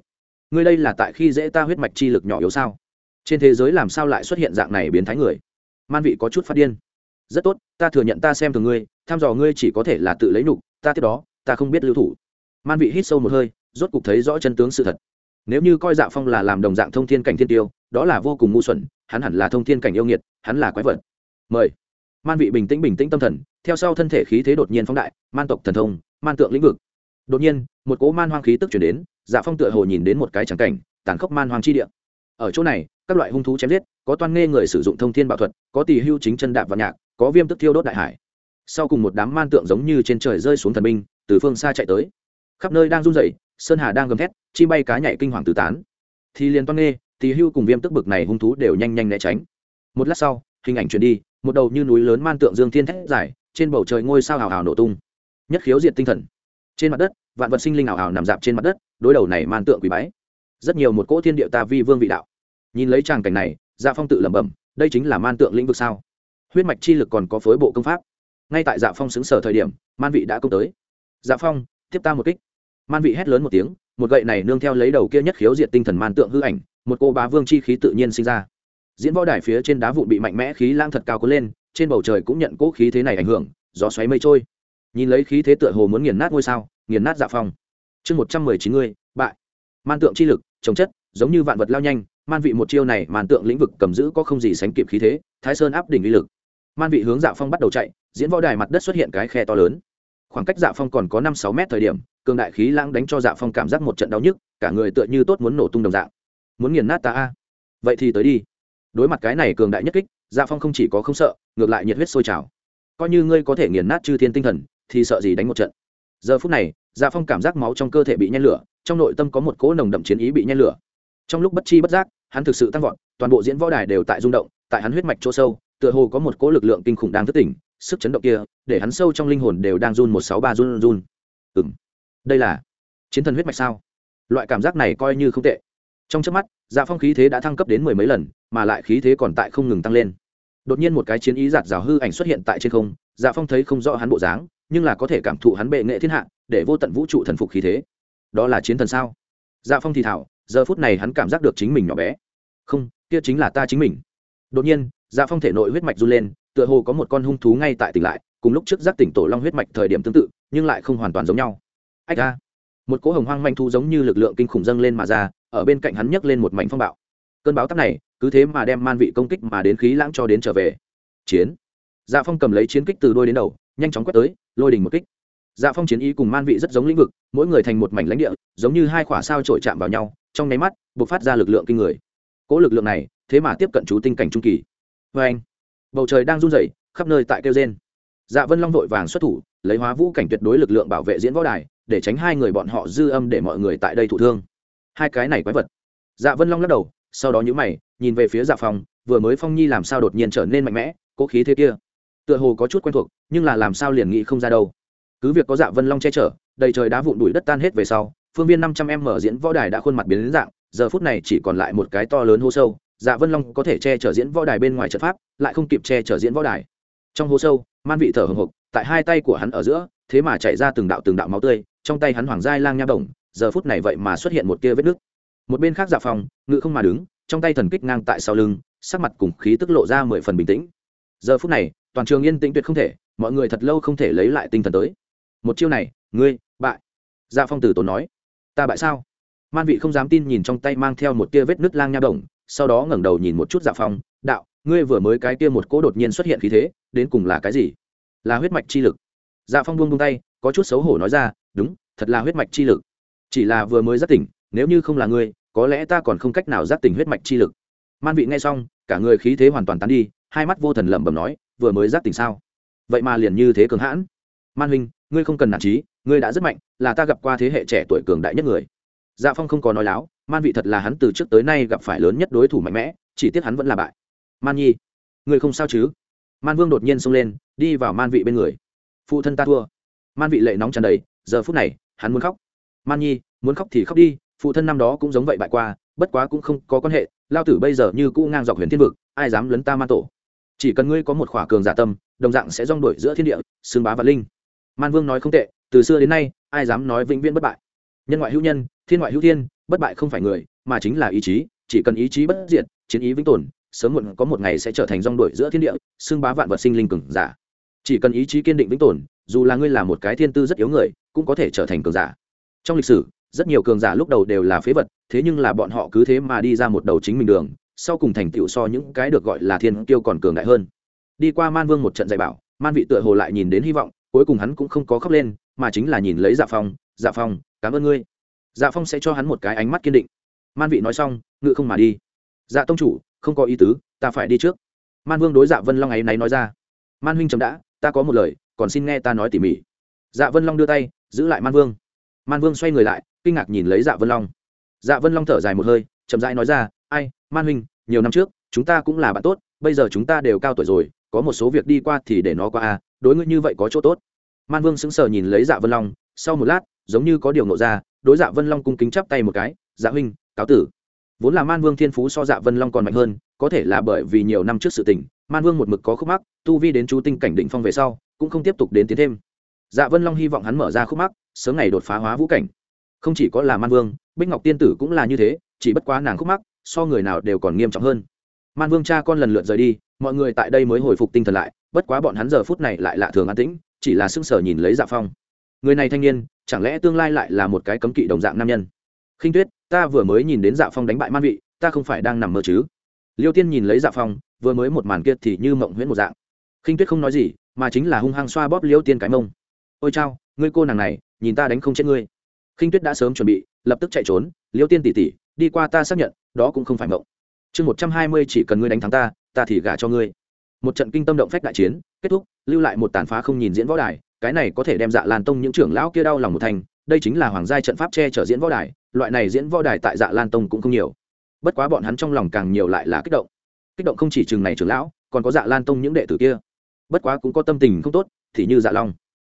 Ngươi đây là tại khi dễ ta huyết mạch chi lực nhỏ yếu sao? Trên thế giới làm sao lại xuất hiện dạng này biến thái người? Man vị có chút phát điên. Rất tốt, ta thừa nhận ta xem thường ngươi, tham dò ngươi chỉ có thể là tự lấy nục ta tiếp đó, ta không biết lưu thủ. Man vị hít sâu một hơi, rốt cục thấy rõ chân tướng sự thật nếu như coi dạ phong là làm đồng dạng thông thiên cảnh thiên tiêu, đó là vô cùng ngu xuẩn, hắn hẳn là thông thiên cảnh yêu nghiệt, hắn là quái vật. Mời. Man vị bình tĩnh bình tĩnh tâm thần, theo sau thân thể khí thế đột nhiên phóng đại, man tộc thần thông, man tượng lĩnh vực. Đột nhiên, một cỗ man hoang khí tức chuyển đến dạ phong tựa hồ nhìn đến một cái trắng cảnh, tàn khốc man hoang chi địa. Ở chỗ này, các loại hung thú chém giết, có toan nghe người sử dụng thông thiên bảo thuật, có tỳ hưu chính chân đạp và nhạc, có viêm tức thiêu đốt đại hải. Sau cùng một đám man tượng giống như trên trời rơi xuống thần binh, từ phương xa chạy tới. Khắp nơi đang run rẩy sơn hà đang gầm thét, chi bay cá nhảy kinh hoàng tứ tán. Thì liền toan nghê, Thì hưu cùng viêm tức bực này hung thú đều nhanh nhanh né tránh. Một lát sau, hình ảnh chuyển đi, một đầu như núi lớn man tượng dương thiên thét dài, trên bầu trời ngôi sao hào hào nổ tung. Nhất khiếu diệt tinh thần. Trên mặt đất, vạn vật sinh linh hào hào nằm dạp trên mặt đất, đối đầu này man tượng quỷ bái. Rất nhiều một cỗ thiên địa ta vi vương vị đạo. Nhìn lấy tràng cảnh này dạ phong tự lẩm bẩm, đây chính là man tượng lĩnh vực sao? Huyết mạch chi lực còn có phối bộ công pháp. Ngay tại dạ phong xứng sở thời điểm, man vị đã công tới. Dạ phong, tiếp ta một kích man vị hét lớn một tiếng, một gậy này nương theo lấy đầu kia nhất khiếu diệt tinh thần man tượng hư ảnh, một cô bá vương chi khí tự nhiên sinh ra. Diễn võ đài phía trên đá vụn bị mạnh mẽ khí lang thật cao cuốn lên, trên bầu trời cũng nhận cỗ khí thế này ảnh hưởng, gió xoáy mây trôi. Nhìn lấy khí thế tựa hồ muốn nghiền nát ngôi sao, nghiền nát dạ phong chương một trăm mười chín người bại. Man tượng chi lực chống chất, giống như vạn vật lao nhanh, man vị một chiêu này man tượng lĩnh vực cầm giữ có không gì sánh kịp khí thế, thái sơn áp đỉnh uy lực. Man vị hướng dạ phong bắt đầu chạy, diễn võ đài mặt đất xuất hiện cái khe to lớn. Khoảng cách dạ phong còn có năm sáu mét thời điểm cường đại khí lãng đánh cho dạ phong cảm giác một trận đau nhức, cả người tựa như tốt muốn nổ tung đồng dạng. Muốn nghiền nát ta a. Vậy thì tới đi. Đối mặt cái này cường đại nhất kích dạ phong không chỉ có không sợ, ngược lại nhiệt huyết sôi trào. Coi như ngươi có thể nghiền nát chư thiên tinh thần, thì sợ gì đánh một trận. Giờ phút này dạ phong cảm giác máu trong cơ thể bị nhen lửa, trong nội tâm có một cỗ nồng đậm chiến ý bị nhen lửa. Trong lúc bất chi bất giác, hắn thực sự tăng vọt, toàn bộ diễn võ đài đều tại rung động, tại hắn huyết mạch chỗ sâu, tựa hồ có một cỗ lực lượng kinh khủng đang thức tỉnh, sức chấn động kia, để hắn sâu trong linh hồn đều đang run một sáu ba run run. Ừng đây là chiến thần huyết mạch sao? Loại cảm giác này coi như không tệ. Trong trước mắt dạ phong khí thế đã thăng cấp đến mười mấy lần, mà lại khí thế còn tại không ngừng tăng lên. Đột nhiên một cái chiến ý giạt rào hư ảnh xuất hiện tại trên không dạ phong thấy không rõ hắn bộ dáng, nhưng là có thể cảm thụ hắn bệ nghệ thiên hạ, để vô tận vũ trụ thần phục khí thế. Đó là chiến thần sao? Dạ phong thì thảo, giờ phút này hắn cảm giác được chính mình nhỏ bé. Không, kia chính là ta chính mình. Đột nhiên dạ phong thể nội huyết mạch run lên, tựa hồ có một con hung thú ngay tại tỉnh lại, cùng lúc trước giác tỉnh tổ long huyết mạch thời điểm tương tự, nhưng lại không hoàn toàn giống nhau ách ra một cỗ hồng hoang manh thu giống như lực lượng kinh khủng dâng lên mà ra, ở bên cạnh hắn nhấc lên một mảnh phong bạo. Cơn báo tắc này, cứ thế mà đem man vị công kích mà đến khí lãng cho đến trở về. Chiến. Dạ phong cầm lấy chiến kích từ đôi đến đầu, nhanh chóng quét tới, lôi đình một kích. Dạ phong chiến ý cùng man vị rất giống lĩnh vực, mỗi người thành một mảnh lãnh địa, giống như hai khỏa sao trội chạm vào nhau, trong nháy mắt buộc phát ra lực lượng kinh người. Cỗ lực lượng này, thế mà tiếp cận chú tinh cảnh trung kỳ. Vê anh, bầu trời đang run rẩy, khắp nơi tại kêu trên dạ vân long vội vàng xuất thủ, lấy hóa vũ cảnh tuyệt đối lực lượng bảo vệ diễn võ đài để tránh hai người bọn họ dư âm để mọi người tại đây thụ thương. Hai cái này quái vật. Dạ vân long lắc đầu, sau đó nhữ mày, nhìn về phía dạ phong, vừa mới phong nhi làm sao đột nhiên trở nên mạnh mẽ, cố khí thế kia. Tựa hồ có chút quen thuộc, nhưng là làm sao liền nghĩ không ra đâu. Cứ việc có dạ vân long che chở, đầy trời đá vụn đùi đất tan hết về sau, phương viên năm trăm em mở diễn võ đài đã khuôn mặt biến đến dạng, giờ phút này chỉ còn lại một cái to lớn hô sâu dạ vân long có thể che chở diễn võ đài bên ngoài trận pháp, lại không kịp che chở diễn võ đài. Trong hố sâu, man vị thở hồng hộc tại hai tay của hắn ở giữa, thế mà chạy ra từng đạo từng đạo máu tươi, trong tay hắn hoàng giai lang nha bổng, giờ phút này vậy mà xuất hiện một tia vết nứt. Một bên khác dạ phòng, ngự không mà đứng, trong tay thần kích ngang tại sau lưng, sắc mặt cùng khí tức lộ ra mười phần bình tĩnh. Giờ phút này, toàn trường yên tĩnh tuyệt không thể, mọi người thật lâu không thể lấy lại tinh thần tới. Một chiêu này, ngươi, bại. Dạ phong tử tốn nói. Ta bại sao? Man vị không dám tin nhìn trong tay mang theo một tia vết nứt lang nha đồng sau đó ngẩng đầu nhìn một chút dạ phong, đạo, ngươi vừa mới cái tia một cỗ đột nhiên xuất hiện khí thế, đến cùng là cái gì? Là huyết mạch chi lực. Dạ phong buông buông tay, có chút xấu hổ nói ra, đúng, thật là huyết mạch chi lực. Chỉ là vừa mới giác tỉnh, nếu như không là ngươi, có lẽ ta còn không cách nào giác tỉnh huyết mạch chi lực. Man vị nghe xong, cả người khí thế hoàn toàn tán đi, hai mắt vô thần lẩm bẩm nói, vừa mới giác tỉnh sao? Vậy mà liền như thế cường hãn. Man huynh, ngươi không cần nản trí, ngươi đã rất mạnh, là ta gặp qua thế hệ trẻ tuổi cường đại nhất người. Dạ phong không có nói láo, man vị thật là hắn từ trước tới nay gặp phải lớn nhất đối thủ mạnh mẽ, chỉ tiếc hắn vẫn là bại. Man nhi, ngươi không sao chứ? Man vương đột nhiên xông lên đi vào man vị bên người. Phụ thân ta thua. Man vị lệ nóng tràn đầy, giờ phút này, hắn muốn khóc. Man nhi, muốn khóc thì khóc đi, phụ thân năm đó cũng giống vậy bại qua, bất quá cũng không có quan hệ, lao tử bây giờ như cũ ngang dọc huyền thiên vực, ai dám lấn ta man tổ? Chỉ cần ngươi có một khỏa cường giả tâm, đồng dạng sẽ rong đổi giữa thiên địa xương bá và linh. Man vương nói không tệ, từ xưa đến nay, ai dám nói vĩnh viễn bất bại. Nhân ngoại hữu nhân, thiên ngoại hữu thiên, bất bại không phải người, mà chính là ý chí, chỉ cần ý chí bất diệt, chiến ý vĩnh tồn, sớm muộn có một ngày sẽ trở thành rong đổi giữa thiên địa xương bá vạn vật sinh linh cường giả chỉ cần ý chí kiên định vĩnh tồn, dù là ngươi là một cái thiên tư rất yếu người, cũng có thể trở thành cường giả. Trong lịch sử, rất nhiều cường giả lúc đầu đều là phế vật, thế nhưng là bọn họ cứ thế mà đi ra một đầu chính mình đường, sau cùng thành tựu so những cái được gọi là thiên kiêu còn cường đại hơn. Đi qua man vương một trận dạy bảo, man vị tựa hồ lại nhìn đến hy vọng, cuối cùng hắn cũng không có khóc lên, mà chính là nhìn lấy dạ phong dạ phong, cảm ơn ngươi. Dạ phong sẽ cho hắn một cái ánh mắt kiên định. Man vị nói xong, ngự không mà đi. Dạ tông chủ, không có ý tứ, ta phải đi trước. Man vương đối dạ vân long ấy náy nói ra. Man huynh chấm đã ta có một lời, còn xin nghe ta nói tỉ mỉ. Dạ vân long đưa tay, giữ lại man vương. Man vương xoay người lại, kinh ngạc nhìn lấy dạ vân long. Dạ vân long thở dài một hơi, chậm rãi nói ra, ai, man huynh, nhiều năm trước, chúng ta cũng là bạn tốt, bây giờ chúng ta đều cao tuổi rồi, có một số việc đi qua thì để nó qua à? đối ngữ như vậy có chỗ tốt. Man vương sững sờ nhìn lấy dạ vân long, sau một lát, giống như có điều nộ ra, đối dạ vân long cung kính chắp tay một cái dạ huynh, cáo tử. Vốn là man vương thiên phú so dạ vân long còn mạnh hơn, có thể là bởi vì nhiều năm trước sự tình man vương một mực có khúc mắc, tu vi đến chú tinh cảnh định phong về sau, cũng không tiếp tục đến tiến thêm. Dạ vân long hy vọng hắn mở ra khúc mắc, sớm ngày đột phá hóa vũ cảnh. Không chỉ có là man vương, bích ngọc tiên tử cũng là như thế, chỉ bất quá nàng khúc mắc, so người nào đều còn nghiêm trọng hơn. Man vương cha con lần lượt rời đi, mọi người tại đây mới hồi phục tinh thần lại, bất quá bọn hắn giờ phút này lại lạ thường an tĩnh, chỉ là sững sờ nhìn lấy dạ phong. Người này thanh niên, chẳng lẽ tương lai lại là một cái cấm kỵ đồng dạng nam nhân? Khinh tuyết, ta vừa mới nhìn đến dạ phong đánh bại man vị, ta không phải đang nằm mơ chứ? Liêu tiên nhìn lấy dạ phong vừa mới một màn kia thì như mộng huyễn một dạng. Khinh tuyết không nói gì, mà chính là hung hăng xoa bóp liêu tiên cái mông. Ôi chao, ngươi cô nàng này, nhìn ta đánh không chết ngươi. Khinh tuyết đã sớm chuẩn bị, lập tức chạy trốn liêu tiên tỉ tỉ đi qua ta xác nhận, đó cũng không phải mộng. Chương một trăm hai mươi, chỉ cần ngươi đánh thắng ta ta thì gả cho ngươi. Một trận kinh tâm động phách đại chiến kết thúc, lưu lại một tàn phá không nhìn diễn võ đài, cái này có thể đem dạ lan tông những trưởng lão kia đau lòng một thành, đây chính là hoàng gia trận pháp che chở diễn võ đài, loại này diễn võ đài tại dạ lan tông cũng không nhiều. Bất quá bọn hắn trong lòng càng nhiều lại là kích động kích động không chỉ chừng này trưởng lão, còn có dạ lan tông những đệ tử kia. Bất quá cũng có tâm tình không tốt, thì như dạ long.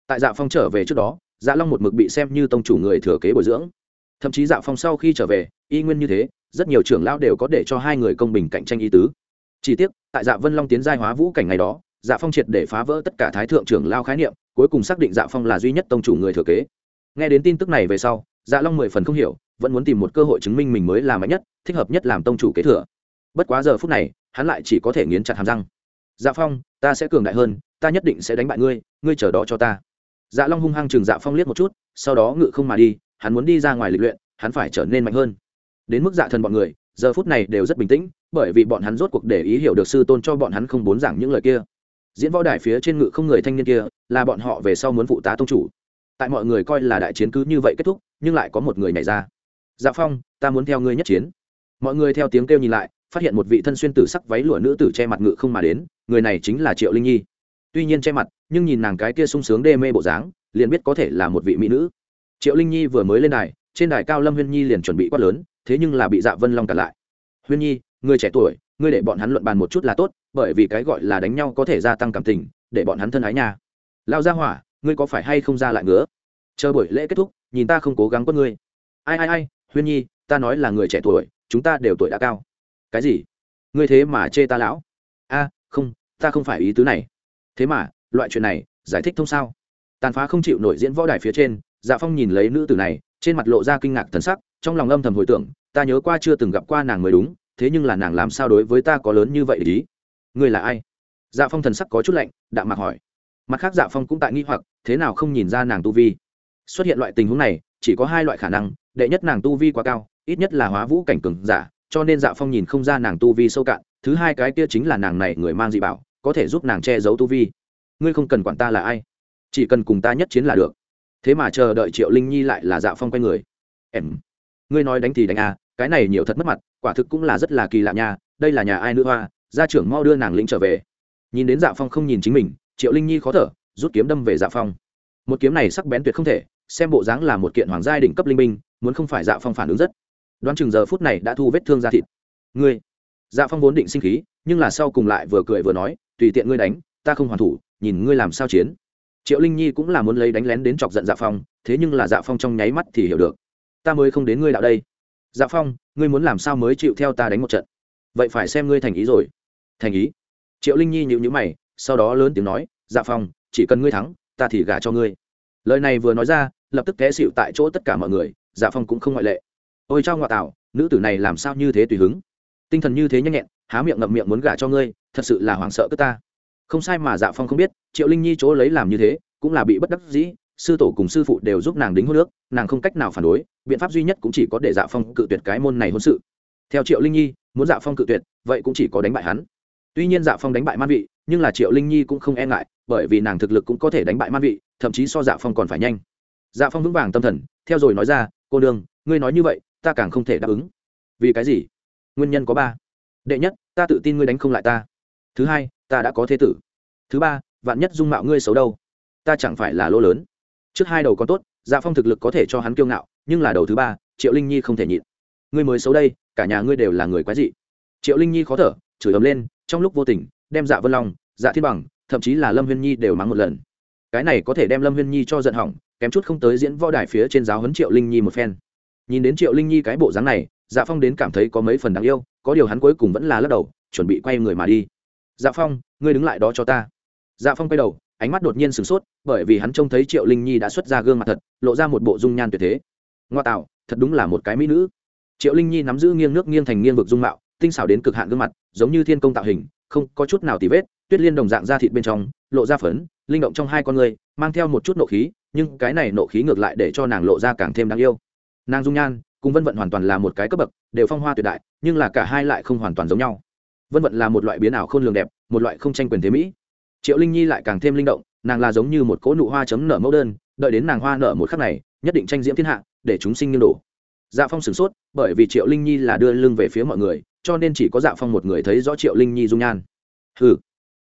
Tại dạ phong trở về trước đó dạ long một mực bị xem như tông chủ người thừa kế bồi dưỡng. Thậm chí dạ phong sau khi trở về, y nguyên như thế, rất nhiều trưởng lão đều có để cho hai người công bình cạnh tranh y tứ. Chỉ tiếc, tại dạ vân long tiến giai hóa vũ cảnh ngày đó dạ phong triệt để phá vỡ tất cả thái thượng trưởng lao khái niệm, cuối cùng xác định dạ phong là duy nhất tông chủ người thừa kế. Nghe đến tin tức này về sau dạ long mười phần không hiểu, vẫn muốn tìm một cơ hội chứng minh mình mới là mạnh nhất, thích hợp nhất làm tông chủ kế thừa. Bất quá giờ phút này hắn lại chỉ có thể nghiến chặt hàm răng. Dạ phong, ta sẽ cường đại hơn, ta nhất định sẽ đánh bại ngươi ngươi chờ đó cho ta. Dạ long hung hăng chừng dạ phong liếc một chút, sau đó ngự không mà đi, hắn muốn đi ra ngoài lịch luyện, hắn phải trở nên mạnh hơn. Đến mức dạ thần bọn người, giờ phút này đều rất bình tĩnh, bởi vì bọn hắn rốt cuộc để ý hiểu được sư tôn cho bọn hắn không bốn giảng những lời kia. Diễn võ đài phía trên ngự không người thanh niên kia, là bọn họ về sau muốn phụ tá tông chủ. Tại mọi người coi là đại chiến cứ như vậy kết thúc, nhưng lại có một người nhảy ra. Dạ phong, ta muốn theo ngươi nhất chiến. Mọi người theo tiếng kêu nhìn lại phát hiện một vị thân xuyên tử sắc váy lụa nữ tử che mặt ngự không mà đến, người này chính là triệu linh nhi. Tuy nhiên che mặt, nhưng nhìn nàng cái kia sung sướng đê mê bộ dáng, liền biết có thể là một vị mỹ nữ. Triệu linh nhi vừa mới lên đài, trên đài cao lâm huyên nhi liền chuẩn bị quát lớn, thế nhưng là bị dạ vân long cản lại. Huyên nhi, người trẻ tuổi, ngươi để bọn hắn luận bàn một chút là tốt, bởi vì cái gọi là đánh nhau có thể gia tăng cảm tình, để bọn hắn thân ái nha. Lao ra hỏa, ngươi có phải hay không ra lại ngứa? Chờ buổi lễ kết thúc, nhìn ta không cố gắng quất ngươi. Ai ai ai, huyên nhi, ta nói là người trẻ tuổi, chúng ta đều tuổi đã cao cái gì? Ngươi thế mà chê ta lão? A, không, ta không phải ý tứ này. Thế mà, loại chuyện này, giải thích thông sao? Tàn phá không chịu nổi diễn võ đài phía trên dạ phong nhìn lấy nữ tử này, trên mặt lộ ra kinh ngạc thần sắc, trong lòng âm thầm hồi tưởng, ta nhớ qua chưa từng gặp qua nàng mới đúng, thế nhưng là nàng làm sao đối với ta có lớn như vậy ý? Ngươi là ai? Dạ phong thần sắc có chút lạnh, đạm mạc hỏi. Mặt khác dạ phong cũng tại nghi hoặc, thế nào không nhìn ra nàng tu vi? Xuất hiện loại tình huống này, chỉ có hai loại khả năng, đệ nhất nàng tu vi quá cao, ít nhất là hóa vũ cảnh cường giả cho nên dạ phong nhìn không ra nàng tu vi sâu cạn, thứ hai cái kia chính là nàng này người mang dị bảo, có thể giúp nàng che giấu tu vi. Ngươi không cần quản ta là ai, chỉ cần cùng ta nhất chiến là được. Thế mà chờ đợi triệu linh nhi lại là dạ phong quay người. Em, ngươi nói đánh thì đánh à cái này nhiều thật mất mặt, quả thực cũng là rất là kỳ lạ nha, đây là nhà ai nữ hoa, gia trưởng mau đưa nàng lĩnh trở về. Nhìn đến dạ phong không nhìn chính mình, triệu linh nhi khó thở, rút kiếm đâm về dạ phong. Một kiếm này sắc bén tuyệt không thể, xem bộ dáng là một kiện hoàng gia đỉnh cấp linh minh muốn không phải dạ phong phản ứng rất đoán chừng giờ phút này đã thu vết thương ra thịt. Ngươi dạ phong vốn định sinh khí, nhưng là sau cùng lại vừa cười vừa nói, tùy tiện ngươi đánh, ta không hoàn thủ, nhìn ngươi làm sao chiến. Triệu linh nhi cũng là muốn lấy đánh lén đến chọc giận dạ phong, thế nhưng là dạ phong trong nháy mắt thì hiểu được. Ta mới không đến ngươi đạo đây. Dạ phong, ngươi muốn làm sao mới chịu theo ta đánh một trận? Vậy phải xem ngươi thành ý rồi. Thành ý? Triệu linh nhi nhịu nhữ mày, sau đó lớn tiếng nói dạ phong, chỉ cần ngươi thắng, ta thì gả cho ngươi. Lời này vừa nói ra, lập tức té xịu tại chỗ tất cả mọi người dạ phong cũng không ngoại lệ ôi trao ngoại tạo, nữ tử này làm sao như thế tùy hứng? Tinh thần như thế nhanh nhẹn, há miệng ngậm miệng muốn gả cho ngươi, thật sự là hoảng sợ cất ta. Không sai mà dạ phong không biết, triệu linh nhi chỗ lấy làm như thế, cũng là bị bất đắc dĩ, sư tổ cùng sư phụ đều giúp nàng đính hôn nước nàng không cách nào phản đối, biện pháp duy nhất cũng chỉ có để dạ phong cự tuyệt cái môn này hôn sự. Theo triệu linh nhi, muốn dạ phong cự tuyệt, vậy cũng chỉ có đánh bại hắn. Tuy nhiên dạ phong đánh bại man vị, nhưng là triệu linh nhi cũng không e ngại, bởi vì nàng thực lực cũng có thể đánh bại man vị, thậm chí so dạ phong còn phải nhanh. Dạ phong vững vàng tâm thần, theo rồi nói ra, cô đương ngươi nói như vậy ta càng không thể đáp ứng. Vì cái gì? Nguyên nhân có ba. Đệ nhất, ta tự tin ngươi đánh không lại ta. Thứ hai, ta đã có thế tử. Thứ ba, vạn nhất dung mạo ngươi xấu đâu? Ta chẳng phải là lỗ lớn. Trước hai đầu có tốt dạ phong thực lực có thể cho hắn kiêu ngạo, nhưng là đầu thứ ba, triệu linh nhi không thể nhịn. Ngươi mới xấu đây, cả nhà ngươi đều là người quái dị. Triệu linh nhi khó thở, chửi ấm lên, trong lúc vô tình, đem dạ vân long dạ thiên bằng, thậm chí là lâm huyên nhi đều mắng một lần. Cái này có thể đem lâm huyên nhi cho giận hỏng, kém chút không tới diễn võ đài phía trên giáo huấn triệu linh nhi một phen nhìn đến triệu linh nhi cái bộ dáng này dạ phong đến cảm thấy có mấy phần đáng yêu, có điều hắn cuối cùng vẫn là lắc đầu, chuẩn bị quay người mà đi. Dạ phong, ngươi đứng lại đó cho ta. Dạ phong quay đầu, ánh mắt đột nhiên sửng sốt, bởi vì hắn trông thấy triệu linh nhi đã xuất ra gương mặt thật, lộ ra một bộ dung nhan tuyệt thế. Ngoa tạo, thật đúng là một cái mỹ nữ. Triệu linh nhi nắm giữ nghiêng nước nghiêng thành nghiêng vực dung mạo, tinh xảo đến cực hạn gương mặt, giống như thiên công tạo hình, không có chút nào tì vết, tuyết liên đồng dạng da thịt bên trong, lộ ra phấn, linh động trong hai con người, mang theo một chút nộ khí, nhưng cái này nộ khí ngược lại để cho nàng lộ ra càng thêm đáng yêu nàng dung nhan cùng vân vận hoàn toàn là một cái cấp bậc, đều phong hoa tuyệt đại, nhưng là cả hai lại không hoàn toàn giống nhau. Vân vận là một loại biến ảo không lường đẹp, một loại không tranh quyền thế mỹ. Triệu linh nhi lại càng thêm linh động, nàng là giống như một cỗ nụ hoa chấm nở mẫu đơn, đợi đến nàng hoa nở một khắc này, nhất định tranh diễm thiên hạ, để chúng sinh nghiêng đổ. Dạ phong sửng sốt, bởi vì triệu linh nhi là đưa lưng về phía mọi người, cho nên chỉ có dạ phong một người thấy rõ triệu linh nhi dung nhan. Hừ.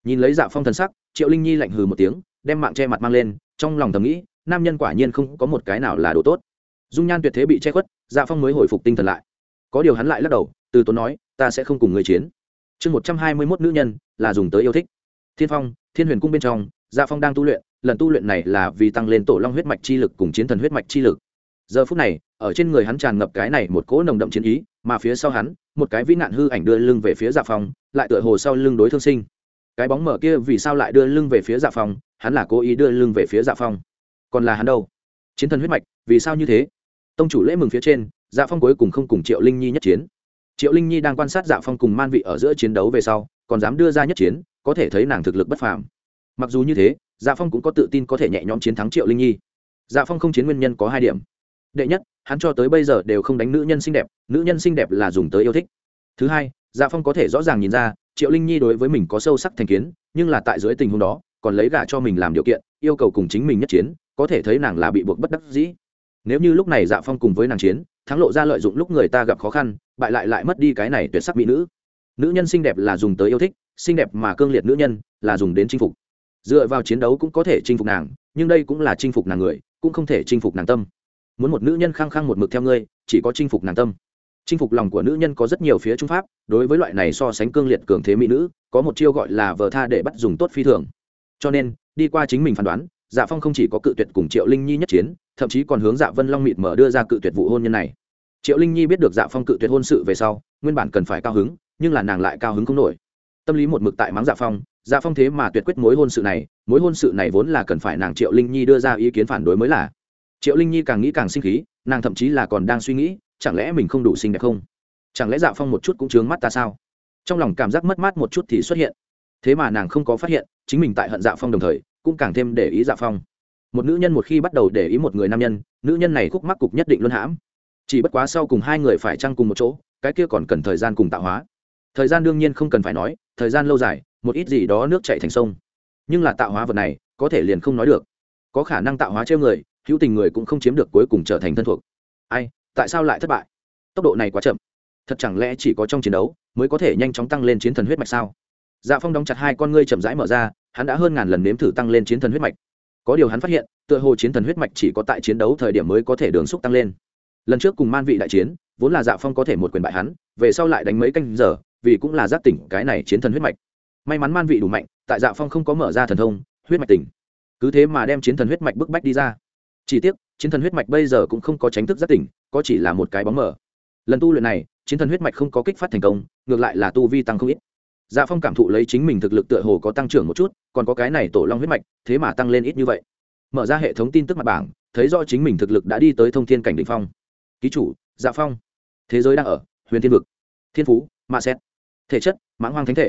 Nhìn lấy dạ phong thần sắc, triệu linh nhi lạnh hừ một tiếng, đem mạng che mặt mang lên, trong lòng thầm nghĩ, nam nhân quả nhiên không có một cái nào là đồ tốt dung nhan tuyệt thế bị che khuất dạ phong mới hồi phục tinh thần lại. Có điều hắn lại lắc đầu, từ tốn nói, ta sẽ không cùng người chiến. Chương một trăm hai mươi mốt nữ nhân là dùng tới yêu thích. Thiên phong, thiên huyền cung bên trong dạ phong đang tu luyện, lần tu luyện này là vì tăng lên tổ long huyết mạch chi lực cùng chiến thần huyết mạch chi lực. Giờ phút này, ở trên người hắn tràn ngập cái này một cỗ nồng đậm chiến ý, mà phía sau hắn, một cái vĩ nạn hư ảnh đưa lưng về phía dạ phong, lại tựa hồ sau lưng đối thương sinh. Cái bóng mở kia vì sao lại đưa lưng về phía dạ phong, hắn là cố ý đưa lưng về phía dạ phong. Còn là hắn đâu? Chiến thần huyết mạch, vì sao như thế? Tông chủ lễ mừng phía trên dạ phong cuối cùng không cùng triệu linh nhi nhất chiến. Triệu linh nhi đang quan sát dạ phong cùng man vị ở giữa chiến đấu về sau, còn dám đưa ra nhất chiến, có thể thấy nàng thực lực bất phàm. Mặc dù như thế dạ phong cũng có tự tin có thể nhẹ nhõm chiến thắng triệu linh nhi. Dạ phong không chiến nguyên nhân có hai điểm. Đệ nhất, hắn cho tới bây giờ đều không đánh nữ nhân xinh đẹp, nữ nhân xinh đẹp là dùng tới yêu thích. Thứ hai dạ phong có thể rõ ràng nhìn ra, triệu linh nhi đối với mình có sâu sắc thành kiến, nhưng là tại dưới tình huống đó, còn lấy gả cho mình làm điều kiện, yêu cầu cùng chính mình nhất chiến, có thể thấy nàng là bị buộc bất đắc dĩ nếu như lúc này dạ phong cùng với nàng chiến, thắng lộ ra lợi dụng lúc người ta gặp khó khăn, bại lại lại mất đi cái này tuyệt sắc mỹ nữ. Nữ nhân xinh đẹp là dùng tới yêu thích, xinh đẹp mà cương liệt nữ nhân là dùng đến chinh phục. Dựa vào chiến đấu cũng có thể chinh phục nàng, nhưng đây cũng là chinh phục nàng người, cũng không thể chinh phục nàng tâm. Muốn một nữ nhân khăng khăng một mực theo ngươi, chỉ có chinh phục nàng tâm. Chinh phục lòng của nữ nhân có rất nhiều phía trung pháp, đối với loại này so sánh cương liệt cường thế mỹ nữ, có một chiêu gọi là vờ tha để bắt dùng tốt phi thường. Cho nên, đi qua chính mình phán đoán dạ phong không chỉ có cự tuyệt cùng triệu linh nhi nhất chiến, thậm chí còn hướng dạ vân long mịt mở đưa ra cự tuyệt vụ hôn nhân này. Triệu linh nhi biết được dạ phong cự tuyệt hôn sự về sau, nguyên bản cần phải cao hứng, nhưng là nàng lại cao hứng không nổi. Tâm lý một mực tại mắng dạ phong dạ phong thế mà tuyệt quyết mối hôn sự này, mối hôn sự này vốn là cần phải nàng triệu linh nhi đưa ra ý kiến phản đối mới là. Triệu linh nhi càng nghĩ càng sinh khí, nàng thậm chí là còn đang suy nghĩ, chẳng lẽ mình không đủ xinh đẹp không? Chẳng lẽ dạ phong một chút cũng chướng mắt ta sao? Trong lòng cảm giác mất mát một chút thì xuất hiện. Thế mà nàng không có phát hiện, chính mình tại hận dạ phong đồng thời cũng càng thêm để ý dạ phong. Một nữ nhân một khi bắt đầu để ý một người nam nhân, nữ nhân này khúc mắc cục nhất định luôn hãm. Chỉ bất quá sau cùng hai người phải chăng cùng một chỗ, cái kia còn cần thời gian cùng tạo hóa. Thời gian đương nhiên không cần phải nói, thời gian lâu dài, một ít gì đó nước chạy thành sông. Nhưng là tạo hóa vật này, có thể liền không nói được. Có khả năng tạo hóa treo người, hữu tình người cũng không chiếm được cuối cùng trở thành thân thuộc. Ai, tại sao lại thất bại? Tốc độ này quá chậm. Thật chẳng lẽ chỉ có trong chiến đấu mới có thể nhanh chóng tăng lên chiến thần huyết mạch sao? Dạ phong đóng chặt hai con ngươi chậm rãi mở ra hắn đã hơn ngàn lần nếm thử tăng lên chiến thần huyết mạch. Có điều hắn phát hiện, tựa hồ chiến thần huyết mạch chỉ có tại chiến đấu thời điểm mới có thể đường xúc tăng lên. Lần trước cùng man vị đại chiến, vốn là dạ phong có thể một quyền bại hắn, về sau lại đánh mấy canh giờ, vì cũng là giác tỉnh cái này chiến thần huyết mạch. May mắn man vị đủ mạnh, tại dạ phong không có mở ra thần thông, huyết mạch tỉnh. Cứ thế mà đem chiến thần huyết mạch bức bách đi ra. Chỉ tiếc, chiến thần huyết mạch bây giờ cũng không có tránh thức giác tỉnh, có chỉ là một cái bóng mở lần tu luyện này, chiến thần huyết mạch không có kích phát thành công, ngược lại là tu vi tăng không ít dạ phong cảm thụ lấy chính mình thực lực tựa hồ có tăng trưởng một chút, còn có cái này tổ long huyết mạch, thế mà tăng lên ít như vậy. Mở ra hệ thống tin tức mặt bảng, thấy rõ chính mình thực lực đã đi tới thông thiên cảnh đ ỉ n h phong. Ký chủ dạ phong. Thế giới đang ở, huyền thiên vực. Thiên phú, mạ xét thể chất, mãng hoang thánh thể.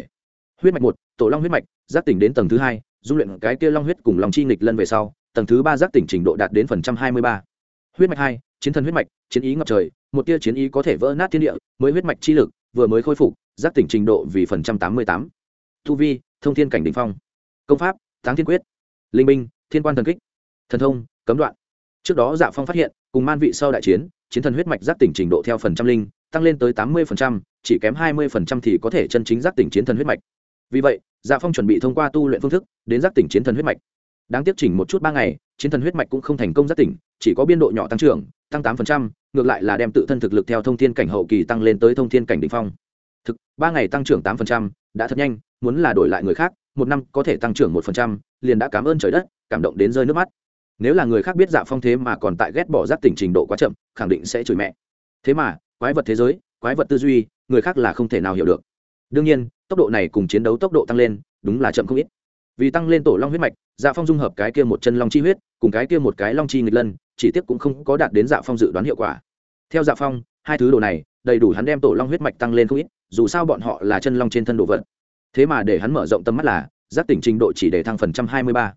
Huyết mạch một, tổ long huyết mạch, giác tỉnh đến tầng thứ hai, dung luyện cái kia long huyết cùng lòng chi nghịch lân về sau, tầng thứ ba giác tỉnh trình độ đạt đến phần trăm hai mươi ba. Huyết mạch hai, chiến thần huyết mạch, chiến ý ngập trời, một tia chiến ý có thể vỡ nát thiên địa, mới huyết mạch chi lực vừa mới khôi phục giác tỉnh trình độ vì phần trăm tám mươi tám. Thu vi thông thiên cảnh đ ỉ n h phong. Công pháp táng thiên quyết. Linh minh thiên quan thần kích. Thần thông cấm đoạn. Trước đó dạ phong phát hiện cùng man vị sau đại chiến chiến thần huyết mạch giác tỉnh trình độ theo phần trăm linh tăng lên tới tám mươi phần trăm, chỉ kém hai mươi phần trăm thì có thể chân chính giác tỉnh chiến thần huyết mạch. Vì vậy dạ phong chuẩn bị thông qua tu luyện phương thức đến giác tỉnh chiến thần huyết mạch. Đáng tiếc chỉnh một chút ba ngày chiến thần huyết mạch cũng không thành công giác tỉnh chỉ có biên độ nhỏ tăng trưởng, tăng tám ngược lại là đem tự thân thực lực theo thông thiên cảnh hậu kỳ tăng lên tới thông thiên cảnh đ ỉ n h phong. Thực, ba ngày tăng trưởng tám đã thật nhanh, muốn là đổi lại người khác, một năm có thể tăng trưởng một liền đã cảm ơn trời đất, cảm động đến rơi nước mắt. Nếu là người khác biết dạ phong thế mà còn tại ghét bỏ giác tỉnh trình độ quá chậm, khẳng định sẽ chửi mẹ. Thế mà, quái vật thế giới, quái vật tư duy, người khác là không thể nào hiểu được. Đương nhiên, tốc độ này cùng chiến đấu tốc độ tăng lên, đúng là chậm không ít. Vì tăng lên tổ long huyết mạch dạ phong dung hợp cái kia một chân long chi huyết, cùng cái kia một cái long chi nghịch lân chỉ tiếc cũng không có đạt đến dạ phong dự đoán hiệu quả. Theo dạ phong, hai thứ đồ này, đầy đủ hắn đem tổ long huyết mạch tăng lên không ít, dù sao bọn họ là chân long trên thân đồ vật. Thế mà để hắn mở rộng tâm mắt là, giác tỉnh trình độ chỉ để thăng phần trăm hai mươi ba.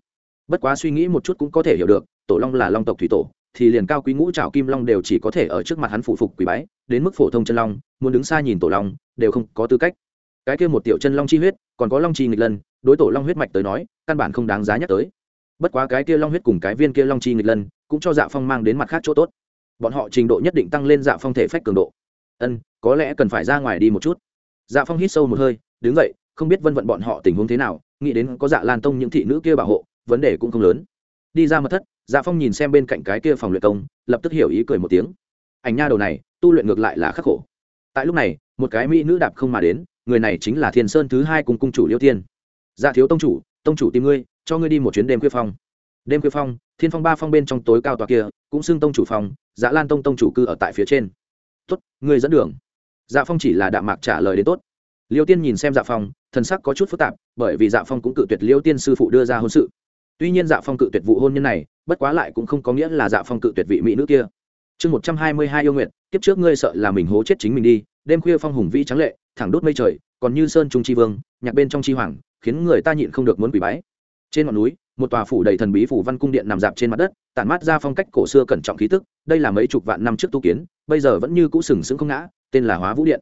Bất quá suy nghĩ một chút cũng có thể hiểu được, tổ long là long tộc thủy tổ, thì liền cao quý ngũ trào kim long đều chỉ có thể ở trước mặt hắn phụ phục quỷ bái, đến mức phổ thông chân long, muốn đứng xa nhìn tổ long, đều không có tư cách. Cái kia một tiểu chân long chi huyết, còn có long chi nghịch lân đối tổ long huyết mạch tới nói, căn bản không đáng giá nhắc tới. Bất quá cái kia long huyết cùng cái viên kia long chi nghịch lân cũng cho dạ phong mang đến mặt khác chỗ tốt. Bọn họ trình độ nhất định tăng lên dạ phong thể phách cường độ. Ân, có lẽ cần phải ra ngoài đi một chút. Dạ phong hít sâu một hơi, đứng dậy, không biết vân vận bọn họ tình huống thế nào, nghĩ đến có dạ lan tông những thị nữ kia bảo hộ, vấn đề cũng không lớn. Đi ra mật thất dạ phong nhìn xem bên cạnh cái kia phòng luyện công, lập tức hiểu ý cười một tiếng. Ảnh nha đầu này, tu luyện ngược lại là khắc khổ. Tại lúc này, một cái mỹ nữ đạp không mà đến, người này chính là thiên sơn thứ hai cùng cung chủ liêu tiên dạ thiếu tông chủ tông chủ tìm ngươi, cho ngươi đi một chuyến đêm khuya phong đêm khuya phong, thiên phong ba phong bên trong tối cao tòa kia, cũng xưng tông chủ phong dạ lan tông tông chủ cư ở tại phía trên. Tốt, người dẫn đường. Dạ phong chỉ là đạm mạc trả lời đến tốt. Liêu tiên nhìn xem dạ phong, thần sắc có chút phức tạp, bởi vì dạ phong cũng cự tuyệt liêu tiên sư phụ đưa ra hôn sự. Tuy nhiên dạ phong cự tuyệt vụ hôn nhân này, bất quá lại cũng không có nghĩa là dạ phong cự tuyệt vị mỹ nữ kia. Chương một trăm hai mươi hai yêu nguyện kiếp trước ngươi sợ là mình hố chết chính mình đi, đêm khuya phong hùng vĩ trắng lệ, thẳng đốt mây trời, còn như sơn trung tri vương, nhạc bên trong tri hoàng, khiến người ta nhịn không được muốn quỳ bái. Trên ngọn núi một tòa phủ đầy thần bí phủ văn cung điện nằm dạp trên mặt đất, tản mát ra phong cách cổ xưa cẩn trọng khí tức, đây là mấy chục vạn năm trước tu kiến, bây giờ vẫn như cũ sừng sững không ngã, tên là hóa vũ điện.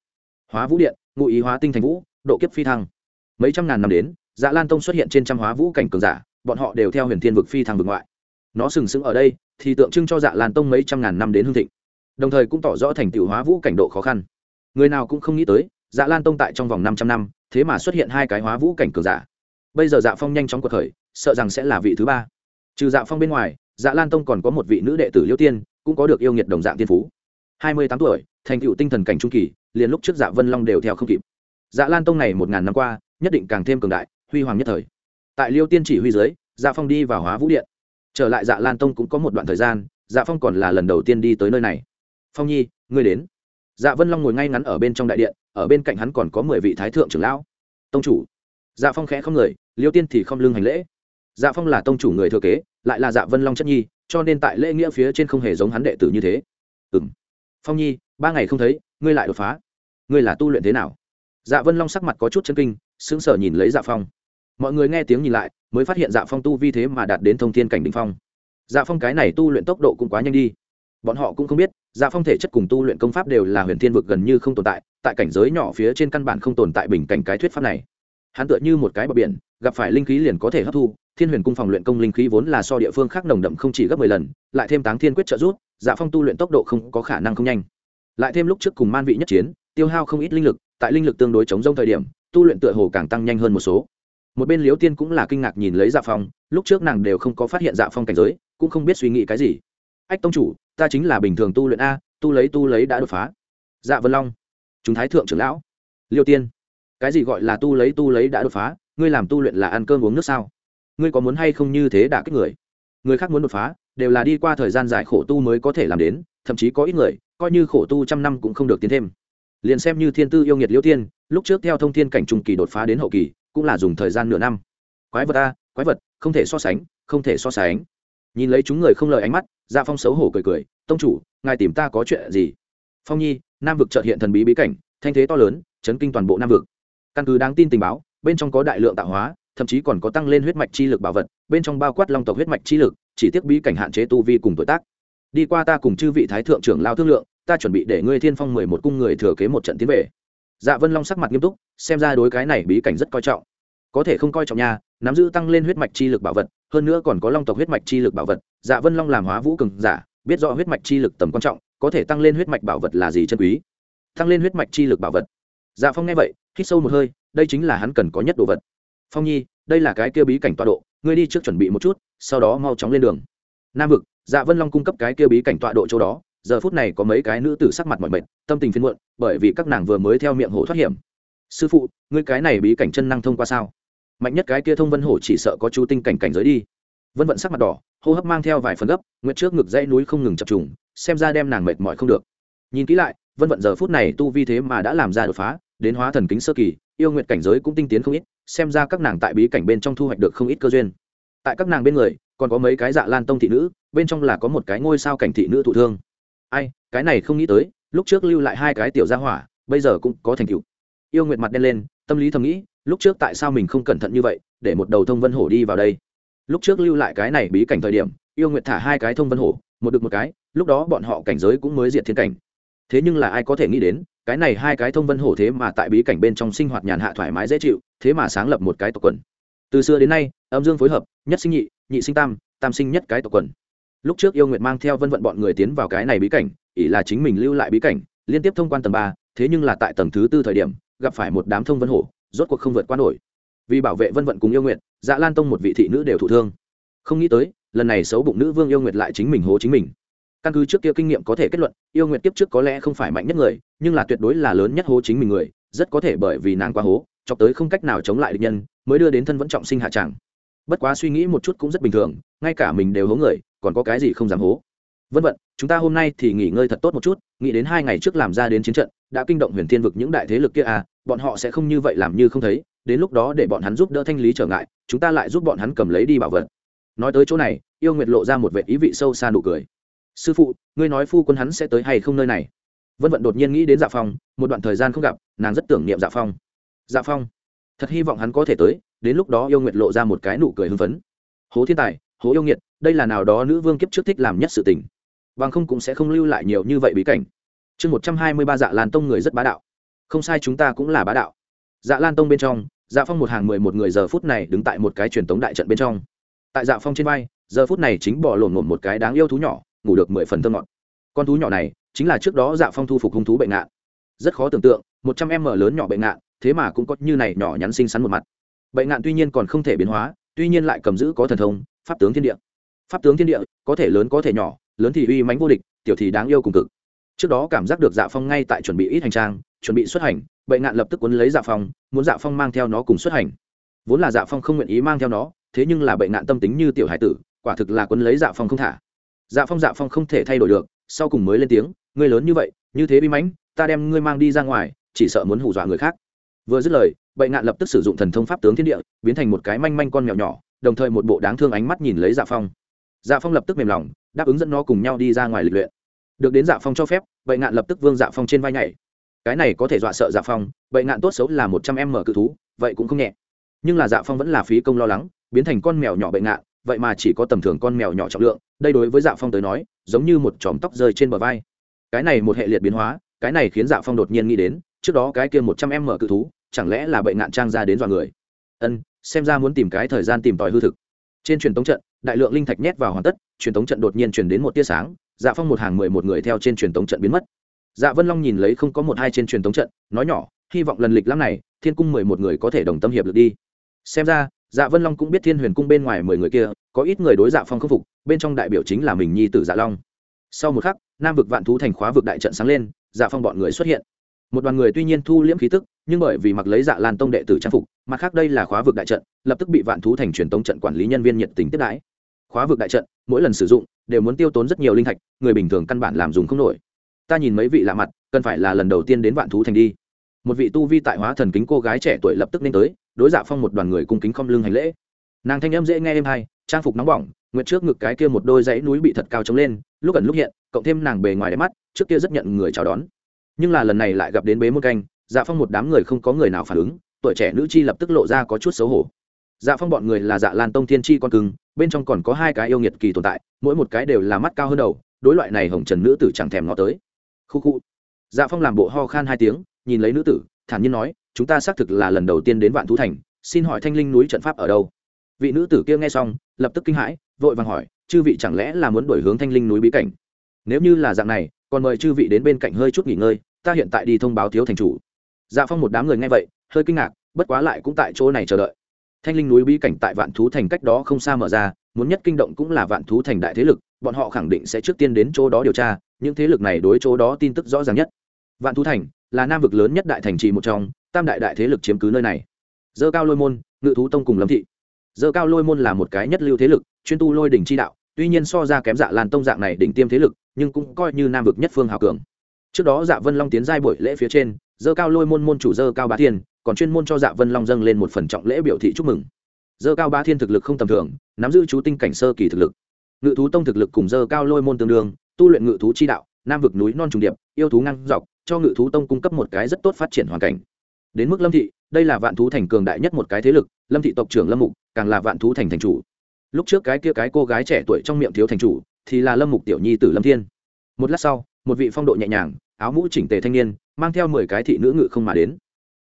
Hóa vũ điện, ngụ ý hóa tinh thành vũ, độ kiếp phi thăng. Mấy trăm ngàn năm đến dạ lan tông xuất hiện trên trăm hóa vũ cảnh cường giả, bọn họ đều theo huyền thiên vực phi thăng vực ngoại. Nó sừng sững ở đây, thì tượng trưng cho dạ lan tông mấy trăm ngàn năm đến hương thịnh. Đồng thời cũng tỏ rõ thành tựu hóa vũ cảnh độ khó khăn. Người nào cũng không nghĩ tới dạ lan tông tại trong vòng 500 năm, thế mà xuất hiện hai cái hóa vũ cảnh cường giả. Bây giờ dạ phong nhanh chóng cuộc khởi sợ rằng sẽ là vị thứ ba. Trừ dạ phong bên ngoài dạ lan tông còn có một vị nữ đệ tử liêu tiên, cũng có được yêu nghiệt đồng dạng tiên phú. Hai mươi tám tuổi, thành tựu tinh thần cảnh trung kỳ, liền lúc trước dạ vân long đều theo không kịp. Dạ lan tông này một ngàn năm qua, nhất định càng thêm cường đại, huy hoàng nhất thời. Tại liêu tiên chỉ huy dưới dạ phong đi vào hóa vũ điện. Trở lại dạ lan tông cũng có một đoạn thời gian dạ phong còn là lần đầu tiên đi tới nơi này. Phong nhi, ngươi đến. Dạ vân long ngồi ngay ngắn ở bên trong đại điện, ở bên cạnh hắn còn có mười vị thái thượng trưởng lão. Tông chủ. Dạ phong khẽ không người, liêu tiên thì không lưng hành lễ dạ phong là tông chủ người thừa kế, lại là dạ vân long chất nhi, cho nên tại lễ nghĩa phía trên không hề giống hắn đệ tử như thế. Ừ m phong nhi, ba ngày không thấy, ngươi lại đột phá. Ngươi là tu luyện thế nào? Dạ vân long sắc mặt có chút chân kinh, sững sờ nhìn lấy dạ phong. Mọi người nghe tiếng nhìn lại, mới phát hiện dạ phong tu vi thế mà đạt đến thông thiên cảnh đ ỉ n h phong. Dạ phong cái này tu luyện tốc độ cũng quá nhanh đi. Bọn họ cũng không biết dạ phong thể chất cùng tu luyện công pháp đều là huyền thiên vực gần như không tồn tại tại cảnh giới nhỏ phía trên căn bản không tồn tại bình cảnh cái thuyết pháp này. Hắn tựa như một cái bờ biển gặp phải linh khí liền có thể hấp thu, thiên huyền cung phòng luyện công linh khí vốn là so địa phương khác nồng đậm không chỉ gấp mười lần, lại thêm táng thiên quyết trợ rút dạ phong tu luyện tốc độ không có khả năng không nhanh. Lại thêm lúc trước cùng man vị nhất chiến, tiêu hao không ít linh lực, tại linh lực tương đối chống rông thời điểm, tu luyện tựa hồ càng tăng nhanh hơn một số. Một bên liếu tiên cũng là kinh ngạc nhìn lấy dạ phong, lúc trước nàng đều không có phát hiện dạ phong cảnh giới, cũng không biết suy nghĩ cái gì. Ách tông chủ, ta chính là bình thường tu luyện a, tu lấy tu lấy đã đột phá. Dạ vân long, chúng thái thượng trưởng lão. Liêu tiên, cái gì gọi là tu lấy tu lấy đã đột phá? Ngươi làm tu luyện là ăn cơm uống nước sao? Ngươi có muốn hay không như thế đã kích người? Người khác muốn đột phá, đều là đi qua thời gian dài khổ tu mới có thể làm đến, thậm chí có ít người, coi như khổ tu trăm năm cũng không được tiến thêm. Liền xem như thiên tư yêu nghiệt liêu tiên lúc trước theo thông thiên cảnh trung kỳ đột phá đến hậu kỳ, cũng là dùng thời gian nửa năm. Quái vật a, quái vật, không thể so sánh, không thể so sánh. Nhìn lấy chúng người không lời ánh mắt dạ phong xấu hổ cười cười, tông chủ, ngài tìm ta có chuyện gì? Phong nhi, nam vực trợt hiện thần bí bí cảnh, thanh thế to lớn, chấn kinh toàn bộ nam vực. Căn cứ đáng tin tình báo bên trong có đại lượng tạo hóa, thậm chí còn có tăng lên huyết mạch chi lực bảo vật, bên trong bao quát long tộc huyết mạch chi lực, chỉ tiếc bí cảnh hạn chế tu vi cùng tuổi tác. Đi qua ta cùng chư vị thái thượng trưởng lao thương lượng, ta chuẩn bị để ngươi thiên phong mười một cung người thừa kế một trận tiến về. Dạ vân long sắc mặt nghiêm túc, xem ra đối cái này bí cảnh rất coi trọng. Có thể không coi trọng nha, nắm giữ tăng lên huyết mạch chi lực bảo vật, hơn nữa còn có long tộc huyết mạch chi lực bảo vật dạ vân long làm hóa vũ cường giả, biết rõ huyết mạch chi lực tầm quan trọng, có thể tăng lên huyết mạch bảo vật là gì chân quý. Tăng lên huyết mạch chi lực bảo vật. Dạ phong nghe vậy hít sâu một hơi, đây chính là hắn cần có nhất đồ vật. Phong nhi, đây là cái kia bí cảnh tọa độ, ngươi đi trước chuẩn bị một chút, sau đó mau chóng lên đường. Nam vực dạ vân long cung cấp cái kia bí cảnh tọa độ chỗ đó, giờ phút này có mấy cái nữ tử sắc mặt mọi mệt, tâm tình phiên muộn, bởi vì các nàng vừa mới theo miệng hổ thoát hiểm. Sư phụ, ngươi cái này bí cảnh chân năng thông qua sao? Mạnh nhất cái kia thông vân hổ chỉ sợ có chú tinh cảnh cảnh giới đi. Vân vận sắc mặt đỏ, hô hấp mang theo vài phần gấp, nguyệt trước ngực dãy núi không ngừng chập trùng, xem ra đem nàng mệt mỏi không được. Nhìn kỹ lại, vân vận giờ phút này tu vi thế mà đã làm ra đột phá đến hóa thần kính sơ kỳ, yêu nguyện cảnh giới cũng tinh tiến không ít, xem ra các nàng tại bí cảnh bên trong thu hoạch được không ít cơ duyên. Tại các nàng bên người, còn có mấy cái dạ lan tông thị nữ, bên trong là có một cái ngôi sao cảnh thị nữ thụ thương. Ai, cái này không nghĩ tới, lúc trước lưu lại hai cái tiểu gia hỏa, bây giờ cũng có thành tựu. Yêu nguyện mặt đen lên, tâm lý thầm nghĩ, lúc trước tại sao mình không cẩn thận như vậy, để một đầu thông vân hổ đi vào đây. Lúc trước lưu lại cái này bí cảnh thời điểm, yêu nguyện thả hai cái thông vân hổ, một được một cái, lúc đó bọn họ cảnh giới cũng mới diệt thiên cảnh thế nhưng là ai có thể nghĩ đến, cái này hai cái thông vân hổ thế mà tại bí cảnh bên trong sinh hoạt nhàn hạ thoải mái dễ chịu, thế mà sáng lập một cái tộc quần. Từ xưa đến nay, âm dương phối hợp, nhất sinh nhị nhị sinh tam tam sinh nhất cái tộc quần. Lúc trước yêu nguyệt mang theo vân vận bọn người tiến vào cái này bí cảnh, ỷ là chính mình lưu lại bí cảnh, liên tiếp thông quan tầng ba, thế nhưng là tại tầng thứ tư thời điểm, gặp phải một đám thông vân hổ, rốt cuộc không vượt qua nổi. Vì bảo vệ vân vận cùng yêu nguyệt dạ lan tông một vị thị nữ đều thụ thương. Không nghĩ tới, lần này xấu bụng nữ vương yêu nguyệt lại chính mình hố chính mình căn cứ trước kia kinh nghiệm có thể kết luận, yêu nguyệt kiếp trước có lẽ không phải mạnh nhất người, nhưng là tuyệt đối là lớn nhất hố chính mình người, rất có thể bởi vì nàng quá hố cho tới không cách nào chống lại địch nhân, mới đưa đến thân vẫn trọng sinh hạ tràng bất quá suy nghĩ một chút cũng rất bình thường, ngay cả mình đều hố người, còn có cái gì không dám hố. Vân vận, chúng ta hôm nay thì nghỉ ngơi thật tốt một chút, nghĩ đến hai ngày trước làm ra đến chiến trận, đã kinh động huyền thiên vực những đại thế lực kia à bọn họ sẽ không như vậy làm như không thấy, đến lúc đó để bọn hắn giúp đỡ thanh lý trở ngại, chúng ta lại giúp bọn hắn cầm lấy đi bảo vật. Nói tới chỗ này, yêu nguyệt lộ ra một vệ ý vị sâu xa nụ cười sư phụ, ngươi nói phu quân hắn sẽ tới hay không nơi này? Vân vận đột nhiên nghĩ đến dạ phong, một đoạn thời gian không gặp, nàng rất tưởng niệm dạ phong. Dạ phong, thật hy vọng hắn có thể tới, đến lúc đó yêu nguyệt lộ ra một cái nụ cười hưng phấn. Hố thiên tài, hố yêu nghiệt, đây là nào đó nữ vương kiếp trước thích làm nhất sự tình. Bằng không cũng sẽ không lưu lại nhiều như vậy bí cảnh. Chương một trăm hai mươi ba dạ lan tông người rất bá đạo. Không sai chúng ta cũng là bá đạo. Dạ lan tông bên trong dạ phong một hàng mười một người giờ phút này đứng tại một cái truyền tống đại trận bên trong. Tại dạ phong trên vai, giờ phút này chính bỏ lổn một cái đáng yêu thú nhỏ ngủ được mười phần thơ ngọt. Con thú nhỏ này chính là trước đó dạ phong thu phục hung thú bệnh ngạn. Rất khó tưởng tượng, một trăm em mở lớn nhỏ bệnh ngạn, thế mà cũng có như này nhỏ nhắn xinh xắn một mặt. Bệnh ngạn tuy nhiên còn không thể biến hóa, tuy nhiên lại cầm giữ có thần thông, pháp tướng thiên địa. Pháp tướng thiên địa, có thể lớn có thể nhỏ, lớn thì uy mãnh vô địch, tiểu thì đáng yêu cùng cực. Trước đó cảm giác được dạ phong ngay tại chuẩn bị ít hành trang, chuẩn bị xuất hành bệnh ngạn lập tức quấn lấy dạ phong, muốn dạ phong mang theo nó cùng xuất hành. Vốn là dạ phong không nguyện ý mang theo nó, thế nhưng là bệnh ngạn tâm tính như tiểu hải tử, quả thực là quấn lấy dạ phong không thả dạ phong dạ phong không thể thay đổi được, sau cùng mới lên tiếng, ngươi lớn như vậy, như thế bi mãnh, ta đem ngươi mang đi ra ngoài, chỉ sợ muốn hù dọa người khác. Vừa dứt lời bệnh ngạn lập tức sử dụng thần thông pháp tướng thiên địa, biến thành một cái manh manh con mèo nhỏ, đồng thời một bộ đáng thương ánh mắt nhìn lấy dạ phong. Dạ phong lập tức mềm lòng, đáp ứng dẫn nó cùng nhau đi ra ngoài lịch luyện. Được đến dạ phong cho phép bệnh ngạn lập tức vương dạ phong trên vai nhảy. Cái này có thể dọa sợ dạ phong bệnh ngạn tốt xấu là một trăm em mở cự thú, vậy cũng không nhẹ. Nhưng là dạ phong vẫn là phí công lo lắng, biến thành con mèo nhỏ bệnh ngạn, vậy mà chỉ có tầm thường con mèo nhỏ trọng lượng đây đối với dạ phong tới nói, giống như một chòm tóc rơi trên bờ vai. Cái này một hệ liệt biến hóa, cái này khiến dạ phong đột nhiên nghĩ đến, trước đó cái kia một trăm em mở cự thú, chẳng lẽ là bệnh ngạn trang ra đến dọa người? Ân, xem ra muốn tìm cái thời gian tìm tòi hư thực. Trên truyền tống trận, đại lượng linh thạch nhét vào hoàn tất, truyền tống trận đột nhiên chuyển đến một tia sáng dạ phong một hàng mười một người theo trên truyền tống trận biến mất. Dạ vân long nhìn lấy không có một hai trên truyền tống trận, nói nhỏ, hy vọng lần lịch lắm này, thiên cung mười một người có thể đồng tâm hiệp được đi. Xem ra dạ vân long cũng biết thiên huyền cung bên ngoài mười người kia, có ít người đối dạ phong khâm phục, bên trong đại biểu chính là mình nhi tử dạ long. Sau một khắc, nam vực vạn thú thành khóa vực đại trận sáng lên dạ phong bọn người xuất hiện. Một đoàn người tuy nhiên thu liễm khí tức, nhưng bởi vì mặc lấy dạ lan tông đệ tử trang phục mặt khác đây là khóa vực đại trận, lập tức bị vạn thú thành truyền tống trận quản lý nhân viên nhiệt tình tiếp đãi. Khóa vực đại trận, mỗi lần sử dụng, đều muốn tiêu tốn rất nhiều linh thạch, người bình thường căn bản làm dùng không nổi. Ta nhìn mấy vị lạ mặt, cần phải là lần đầu tiên đến vạn thú thành đi. Một vị tu vi tại hóa thần kính cô gái trẻ tuổi lập tức nên tới đối dạ phong một đoàn người cung kính không lưng hành lễ. Nàng thanh âm dễ nghe êm hay, trang phục nóng bỏng, nguyệt trước ngực cái kia một đôi dãy núi bị thật cao trống lên, lúc ẩn lúc hiện, cộng thêm nàng bề ngoài đẹp mắt, trước kia rất nhận người chào đón. Nhưng là lần này lại gặp đến bế môn canh dạ phong một đám người không có người nào phản ứng, tuổi trẻ nữ chi lập tức lộ ra có chút xấu hổ. Dạ phong bọn người là dạ lan tông thiên chi con cưng, bên trong còn có hai cái yêu nghiệt kỳ tồn tại, mỗi một cái đều là mắt cao hơn đầu, đối loại này hồng trần nữ tử chẳng thèm ngó tới. Khu khu. Dạ phong làm bộ ho khan hai tiếng, nhìn lấy nữ tử, thản nhiên nói chúng ta xác thực là lần đầu tiên đến vạn thú thành, xin hỏi thanh linh núi trận pháp ở đâu? Vị nữ tử kia nghe xong, lập tức kinh hãi, vội vàng hỏi, chư vị chẳng lẽ là muốn đổi hướng thanh linh núi bí cảnh? Nếu như là dạng này, còn mời chư vị đến bên cạnh hơi chút nghỉ ngơi, ta hiện tại đi thông báo thiếu thành chủ. Dạ phong một đám người nghe vậy, hơi kinh ngạc, bất quá lại cũng tại chỗ này chờ đợi. Thanh linh núi bí cảnh tại vạn thú thành cách đó không xa mở ra, muốn nhất kinh động cũng là vạn thú thành đại thế lực, bọn họ khẳng định sẽ trước tiên đến chỗ đó điều tra, những thế lực này đối chỗ đó tin tức rõ ràng nhất. Vạn thú thành là nam vực lớn nhất đại thành trì một trong, tam đại đại thế lực chiếm cứ nơi này. Dơ cao lôi môn, ngự thú tông cùng lâm thị. Dơ cao lôi môn là một cái nhất lưu thế lực, chuyên tu lôi đỉnh chi đạo, tuy nhiên so ra kém dạ lan tông dạng này đỉnh tiêm thế lực, nhưng cũng coi như nam vực nhất phương hào cường. Trước đó dạ vân long tiến giai buổi lễ phía trên, dơ cao lôi môn môn chủ dơ cao bá thiên, còn chuyên môn cho dạ vân long dâng lên một phần trọng lễ biểu thị chúc mừng. Dơ cao bá thiên thực lực không tầm thường, nắm giữ chú tinh cảnh sơ kỳ thực lực. Ngự thú tông thực lực cùng dơ cao lôi môn tương đương, tu luyện ngự thú chi đạo nam vực núi non trùng điệp, yêu thú ngang dọc, cho ngự thú tông cung cấp một cái rất tốt phát triển hoàn cảnh. Đến mức lâm thị, đây là vạn thú thành cường đại nhất một cái thế lực, lâm thị tộc trưởng lâm mục, càng là vạn thú thành thành chủ. Lúc trước cái kia cái cô gái trẻ tuổi trong miệng thiếu thành chủ, thì là lâm mục tiểu nhi tử lâm thiên. Một lát sau, một vị phong độ nhẹ nhàng, áo mũ chỉnh tề thanh niên, mang theo mười cái thị nữ ngự không mà đến.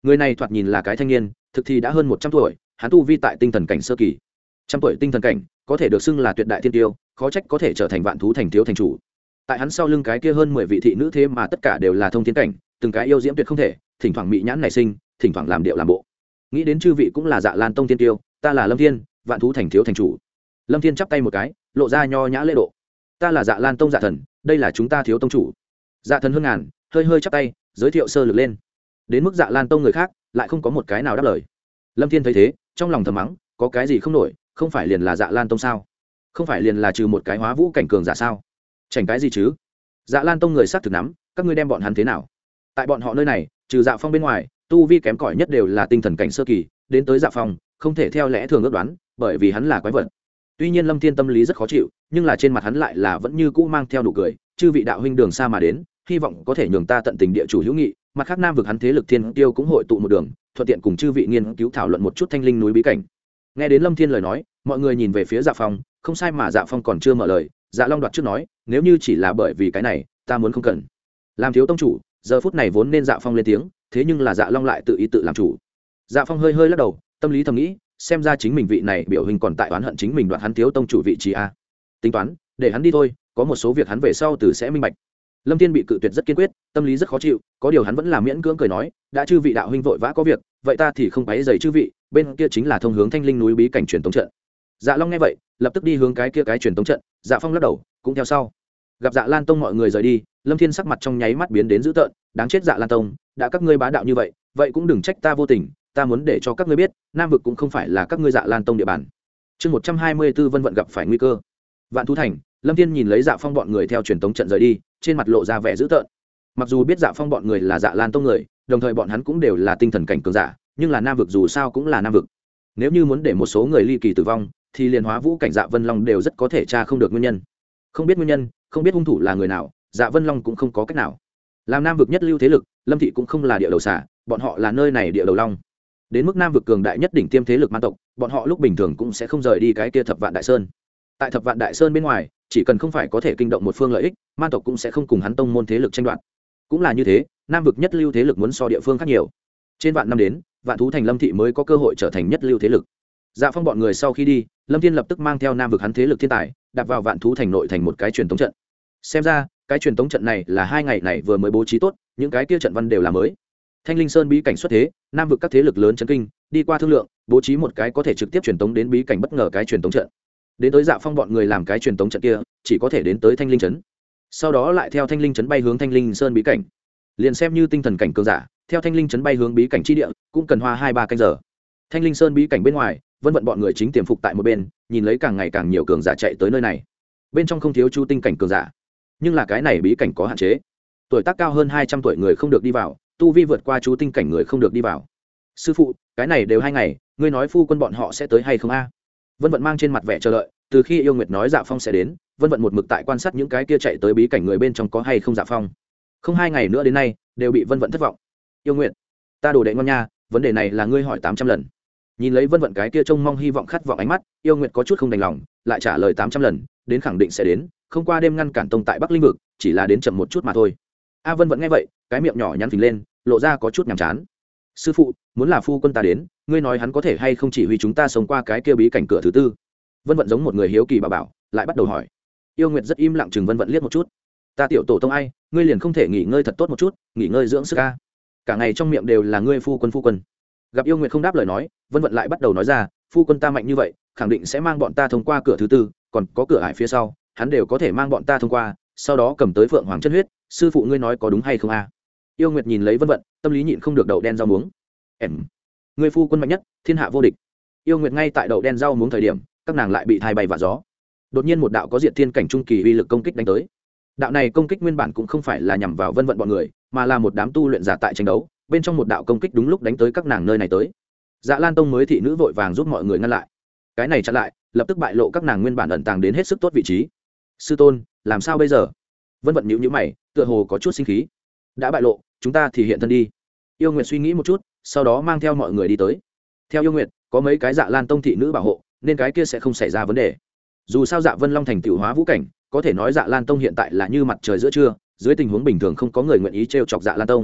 Người này thoạt nhìn là cái thanh niên, thực thì đã hơn một trăm tuổi, hắn tu vi tại tinh thần cảnh sơ kỳ. Trăm tuổi tinh thần cảnh, có thể được xưng là tuyệt đại thiên tiêu, khó trách có thể trở thành vạn thú thành thiếu thành chủ tại hắn sau lưng cái kia hơn mười vị thị nữ thế mà tất cả đều là thông thiên cảnh, từng cái yêu diễm tuyệt không thể, thỉnh thoảng mỹ nhãn nảy sinh, thỉnh thoảng làm điệu làm bộ. Nghĩ đến chư vị cũng là dạ lan tông thiên tiêu, ta là lâm thiên, vạn thú thành thiếu thành chủ. Lâm thiên chắp tay một cái, lộ ra nho nhã lễ độ. Ta là dạ lan tông dạ thần, đây là chúng ta thiếu tông chủ. Dạ thần hơn ngàn, hơi hơi chắp tay, giới thiệu sơ lược lên. Đến mức dạ lan tông người khác, lại không có một cái nào đáp lời. Lâm thiên thấy thế, trong lòng thầm mắng, có cái gì không nổi, không phải liền là dạ lan tông sao? Không phải liền là trừ một cái hóa vũ cảnh cường giả sao? Chảnh cái gì chứ? Dạ lan tông người s á t thực nắm, các ngươi đem bọn hắn thế nào? Tại bọn họ nơi này, trừ dạ phong bên ngoài, tu vi kém cỏi nhất đều là tinh thần cảnh sơ kỳ, đến tới dạ phong, không thể theo lẽ thường ước đoán, bởi vì hắn là quái vật. Tuy nhiên lâm thiên tâm lý rất khó chịu, nhưng là trên mặt hắn lại là vẫn như cũ mang theo nụ cười, chư vị đạo huynh đường xa mà đến, hy vọng có thể nhường ta tận tình địa chủ hữu nghị, mặt khác nam vực hắn thế lực thiên tiêu cũng hội tụ một đường, thuận tiện cùng chư vị nghiên cứu thảo luận một chút thanh linh núi bí cảnh. Nghe đến lâm thiên lời nói, mọi người nhìn về phía dạ phong, không sai mà dạ phong còn chưa mở lời dạ long đoạt trước nói, nếu như chỉ là bởi vì cái này, ta muốn không cần. Làm thiếu tông chủ, giờ phút này vốn nên dạ phong lên tiếng, thế nhưng là dạ long lại tự ý tự làm chủ. Dạ phong hơi hơi lắc đầu, tâm lý thầm nghĩ, xem ra chính mình vị này biểu hình còn tại oán hận chính mình đoạn hắn thiếu tông chủ vị trí a. Tính toán, để hắn đi thôi, có một số việc hắn về sau từ sẽ minh bạch. Lâm thiên bị cự tuyệt rất kiên quyết, tâm lý rất khó chịu, có điều hắn vẫn là miễn cưỡng cười nói, đã chư vị đạo huynh vội vã có việc, vậy ta thì không quấy dày chư vị, bên kia chính là thông hướng thanh linh núi bí cảnh truyền tống trận dạ long nghe vậy, lập tức đi hướng cái kia cái truyền tống trận dạ phong lắc đầu, cũng theo sau. Gặp dạ lan tông mọi người rời đi, lâm thiên sắc mặt trong nháy mắt biến đến dữ tợn, đáng chết dạ lan tông, đã các ngươi bá đạo như vậy vậy cũng đừng trách ta vô tình, ta muốn để cho các ngươi biết, nam vực cũng không phải là các ngươi dạ lan tông địa bàn. Chương một trăm hai mươi b ố vân vận gặp phải nguy cơ. Vạn thú thành, lâm thiên nhìn lấy dạ phong bọn người theo truyền tống trận rời đi, trên mặt lộ ra vẻ dữ tợn. Mặc dù biết dạ phong bọn người là dạ lan tông người, đồng thời bọn hắn cũng đều là tinh thần cảnh cường giả, nhưng là nam vực dù sao cũng là nam vực. Nếu như muốn để một số người ly kỳ tử vong thì liền hóa vũ cảnh dạ vân long đều rất có thể tra không được nguyên nhân. Không biết nguyên nhân, không biết hung thủ là người nào dạ vân long cũng không có cách nào. Làm nam vực nhất lưu thế lực, lâm thị cũng không là địa đầu xả, bọn họ là nơi này địa đầu long. Đến mức nam vực cường đại nhất đỉnh tiêm thế lực man tộc, bọn họ lúc bình thường cũng sẽ không rời đi cái kia thập vạn đại sơn. Tại thập vạn đại sơn bên ngoài, chỉ cần không phải có thể kinh động một phương lợi ích man tộc cũng sẽ không cùng hắn tông môn thế lực tranh đoạt. Cũng là như thế, nam vực nhất lưu thế lực muốn so địa phương khác nhiều. Trên vạn năm đến, vạn thú thành lâm thị mới có cơ hội trở thành nhất lưu thế lực dạ phong bọn người sau khi đi, lâm thiên lập tức mang theo nam vực hắn thế lực thiên tài, đạp vào vạn thú thành nội thành một cái truyền thống trận. Xem ra, cái truyền thống trận này là hai ngày này vừa mới bố trí tốt, những cái kia trận văn đều là mới. Thanh linh sơn bí cảnh xuất thế, nam vực các thế lực lớn chấn kinh, đi qua thương lượng, bố trí một cái có thể trực tiếp truyền tống đến bí cảnh bất ngờ cái truyền tống trận. Đến tới dạ phong bọn người làm cái truyền tống trận kia, chỉ có thể đến tới thanh linh trấn. Sau đó lại theo thanh linh trấn bay hướng thanh linh sơn bí cảnh. Liền xem như tinh thần cảnh cường giả, theo thanh linh trấn bay hướng bí cảnh tri địa, cũng cần hoa hai ba canh giờ. Thanh linh sơn bí cảnh bên ngoài vân vận bọn người chính tiềm phục tại một bên, nhìn lấy càng ngày càng nhiều cường giả chạy tới nơi này. Bên trong không thiếu chu tinh cảnh cường giả. Nhưng là cái này bí cảnh có hạn chế. Tuổi tác cao hơn hai trăm tuổi người không được đi vào, tu vi vượt qua chú tinh cảnh người không được đi vào. Sư phụ, cái này đều hai ngày, ngươi nói phu quân bọn họ sẽ tới hay không a? Vân vận mang trên mặt vẻ chờ đợi, từ khi yêu nguyệt nói dạ phong sẽ đến, vân vận một mực tại quan sát những cái kia chạy tới bí cảnh người bên trong có hay không dạ phong. Không hai ngày nữa đến nay, đều bị vân vận thất vọng. Yêu nguyện ta đồ đệ ngon nha, vấn đề này là ngươi hỏi tám trăm lần nhìn lấy vân vận cái kia trông mong hy vọng khát vọng ánh mắt, yêu nguyện có chút không đành lòng, lại trả lời tám trăm lần, đến khẳng định sẽ đến, không qua đêm ngăn cản tông tại bắc linh vực, chỉ là đến chậm một chút mà thôi. A vân vẫn nghe vậy, cái miệng nhỏ nhắn phình lên, lộ ra có chút nhàm chán. Sư phụ, muốn là phu quân ta đến, ngươi nói hắn có thể hay không chỉ huy chúng ta sống qua cái kia bí cảnh cửa thứ tư? Vân vận giống một người hiếu kỳ bà bảo, lại bắt đầu hỏi. Yêu nguyệt rất im lặng chừng vân vận liếc một chút. Ta tiểu tổ tông ai, ngươi liền không thể nghỉ ngơi thật tốt một chút, nghỉ ngơi dưỡng sức ca cả ngày trong miệng đều là ngươi phu quân phu quân gặp yêu nguyệt không đáp lời nói, vân vận lại bắt đầu nói ra, phu quân ta mạnh như vậy, khẳng định sẽ mang bọn ta thông qua cửa thứ tư, còn có cửa ải phía sau, hắn đều có thể mang bọn ta thông qua, sau đó cầm tới phượng hoàng chân huyết, sư phụ ngươi nói có đúng hay không a? Yêu nguyệt nhìn lấy vân vận, tâm lý nhịn không được đậu đen rau muống. Em người phu quân mạnh nhất, thiên hạ vô địch. Yêu nguyệt ngay tại đậu đen rau muống thời điểm, các nàng lại bị thai bay và gió. Đột nhiên một đạo có diện thiên cảnh trung kỳ uy lực công kích đánh tới. Đạo này công kích nguyên bản cũng không phải là nhằm vào vân vận bọn người, mà là một đám tu luyện giả tại tranh đấu bên trong một đạo công kích đúng lúc đánh tới các nàng nơi này tới. Dạ lan tông mới thị nữ vội vàng giúp mọi người ngăn lại. Cái này chặn lại, lập tức bại lộ các nàng nguyên bản ẩn tàng đến hết sức tốt vị trí. Sư tôn, làm sao bây giờ? Vân vận nhịu nhữ mày, tựa hồ có chút sinh khí. Đã bại lộ, chúng ta thì hiện thân đi. Yêu nguyệt suy nghĩ một chút, sau đó mang theo mọi người đi tới. Theo yêu nguyệt, có mấy cái dạ lan tông thị nữ bảo hộ, nên cái kia sẽ không xảy ra vấn đề. Dù sao dạ vân long thành tựu hóa vũ cảnh, có thể nói dạ lan tông hiện tại là như mặt trời giữa trưa, dưới tình huống bình thường không có người nguyện ý t r e o chọc dạ lan tông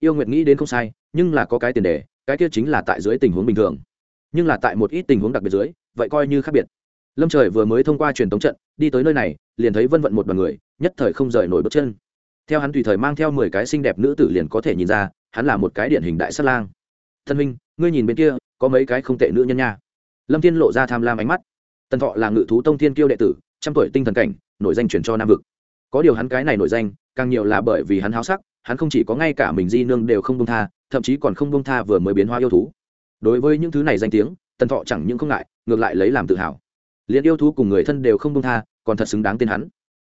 yêu nguyện nghĩ đến không sai, nhưng là có cái tiền đề, cái kia chính là tại dưới tình huống bình thường. Nhưng là tại một ít tình huống đặc biệt dưới, vậy coi như khác biệt. Lâm trời vừa mới thông qua truyền thống trận, đi tới nơi này, liền thấy vân vận một đ o n người, nhất thời không rời nổi bước chân. Theo hắn tùy thời mang theo mười cái xinh đẹp nữ tử liền có thể nhìn ra, hắn là một cái điển hình đại sát lang. Thân minh ngươi nhìn bên kia, có mấy cái không tệ nữ nhân nha. Lâm thiên lộ ra tham lam ánh mắt. Tần thọ là ngự thú tông thiên kiêu đệ tử, trăm tuổi tinh thần cảnh, nổi danh truyền cho nam vực. Có điều hắn cái này nổi danh, càng nhiều là bởi vì hắn háo sắc hắn không chỉ có ngay cả mình di nương đều không bông tha, thậm chí còn không bông tha vừa mới biến hóa yêu thú. Đối với những thứ này danh tiếng, tần thọ chẳng những không ngại, ngược lại lấy làm tự hào. Liền yêu thú cùng người thân đều không bông tha, còn thật xứng đáng tên hắn.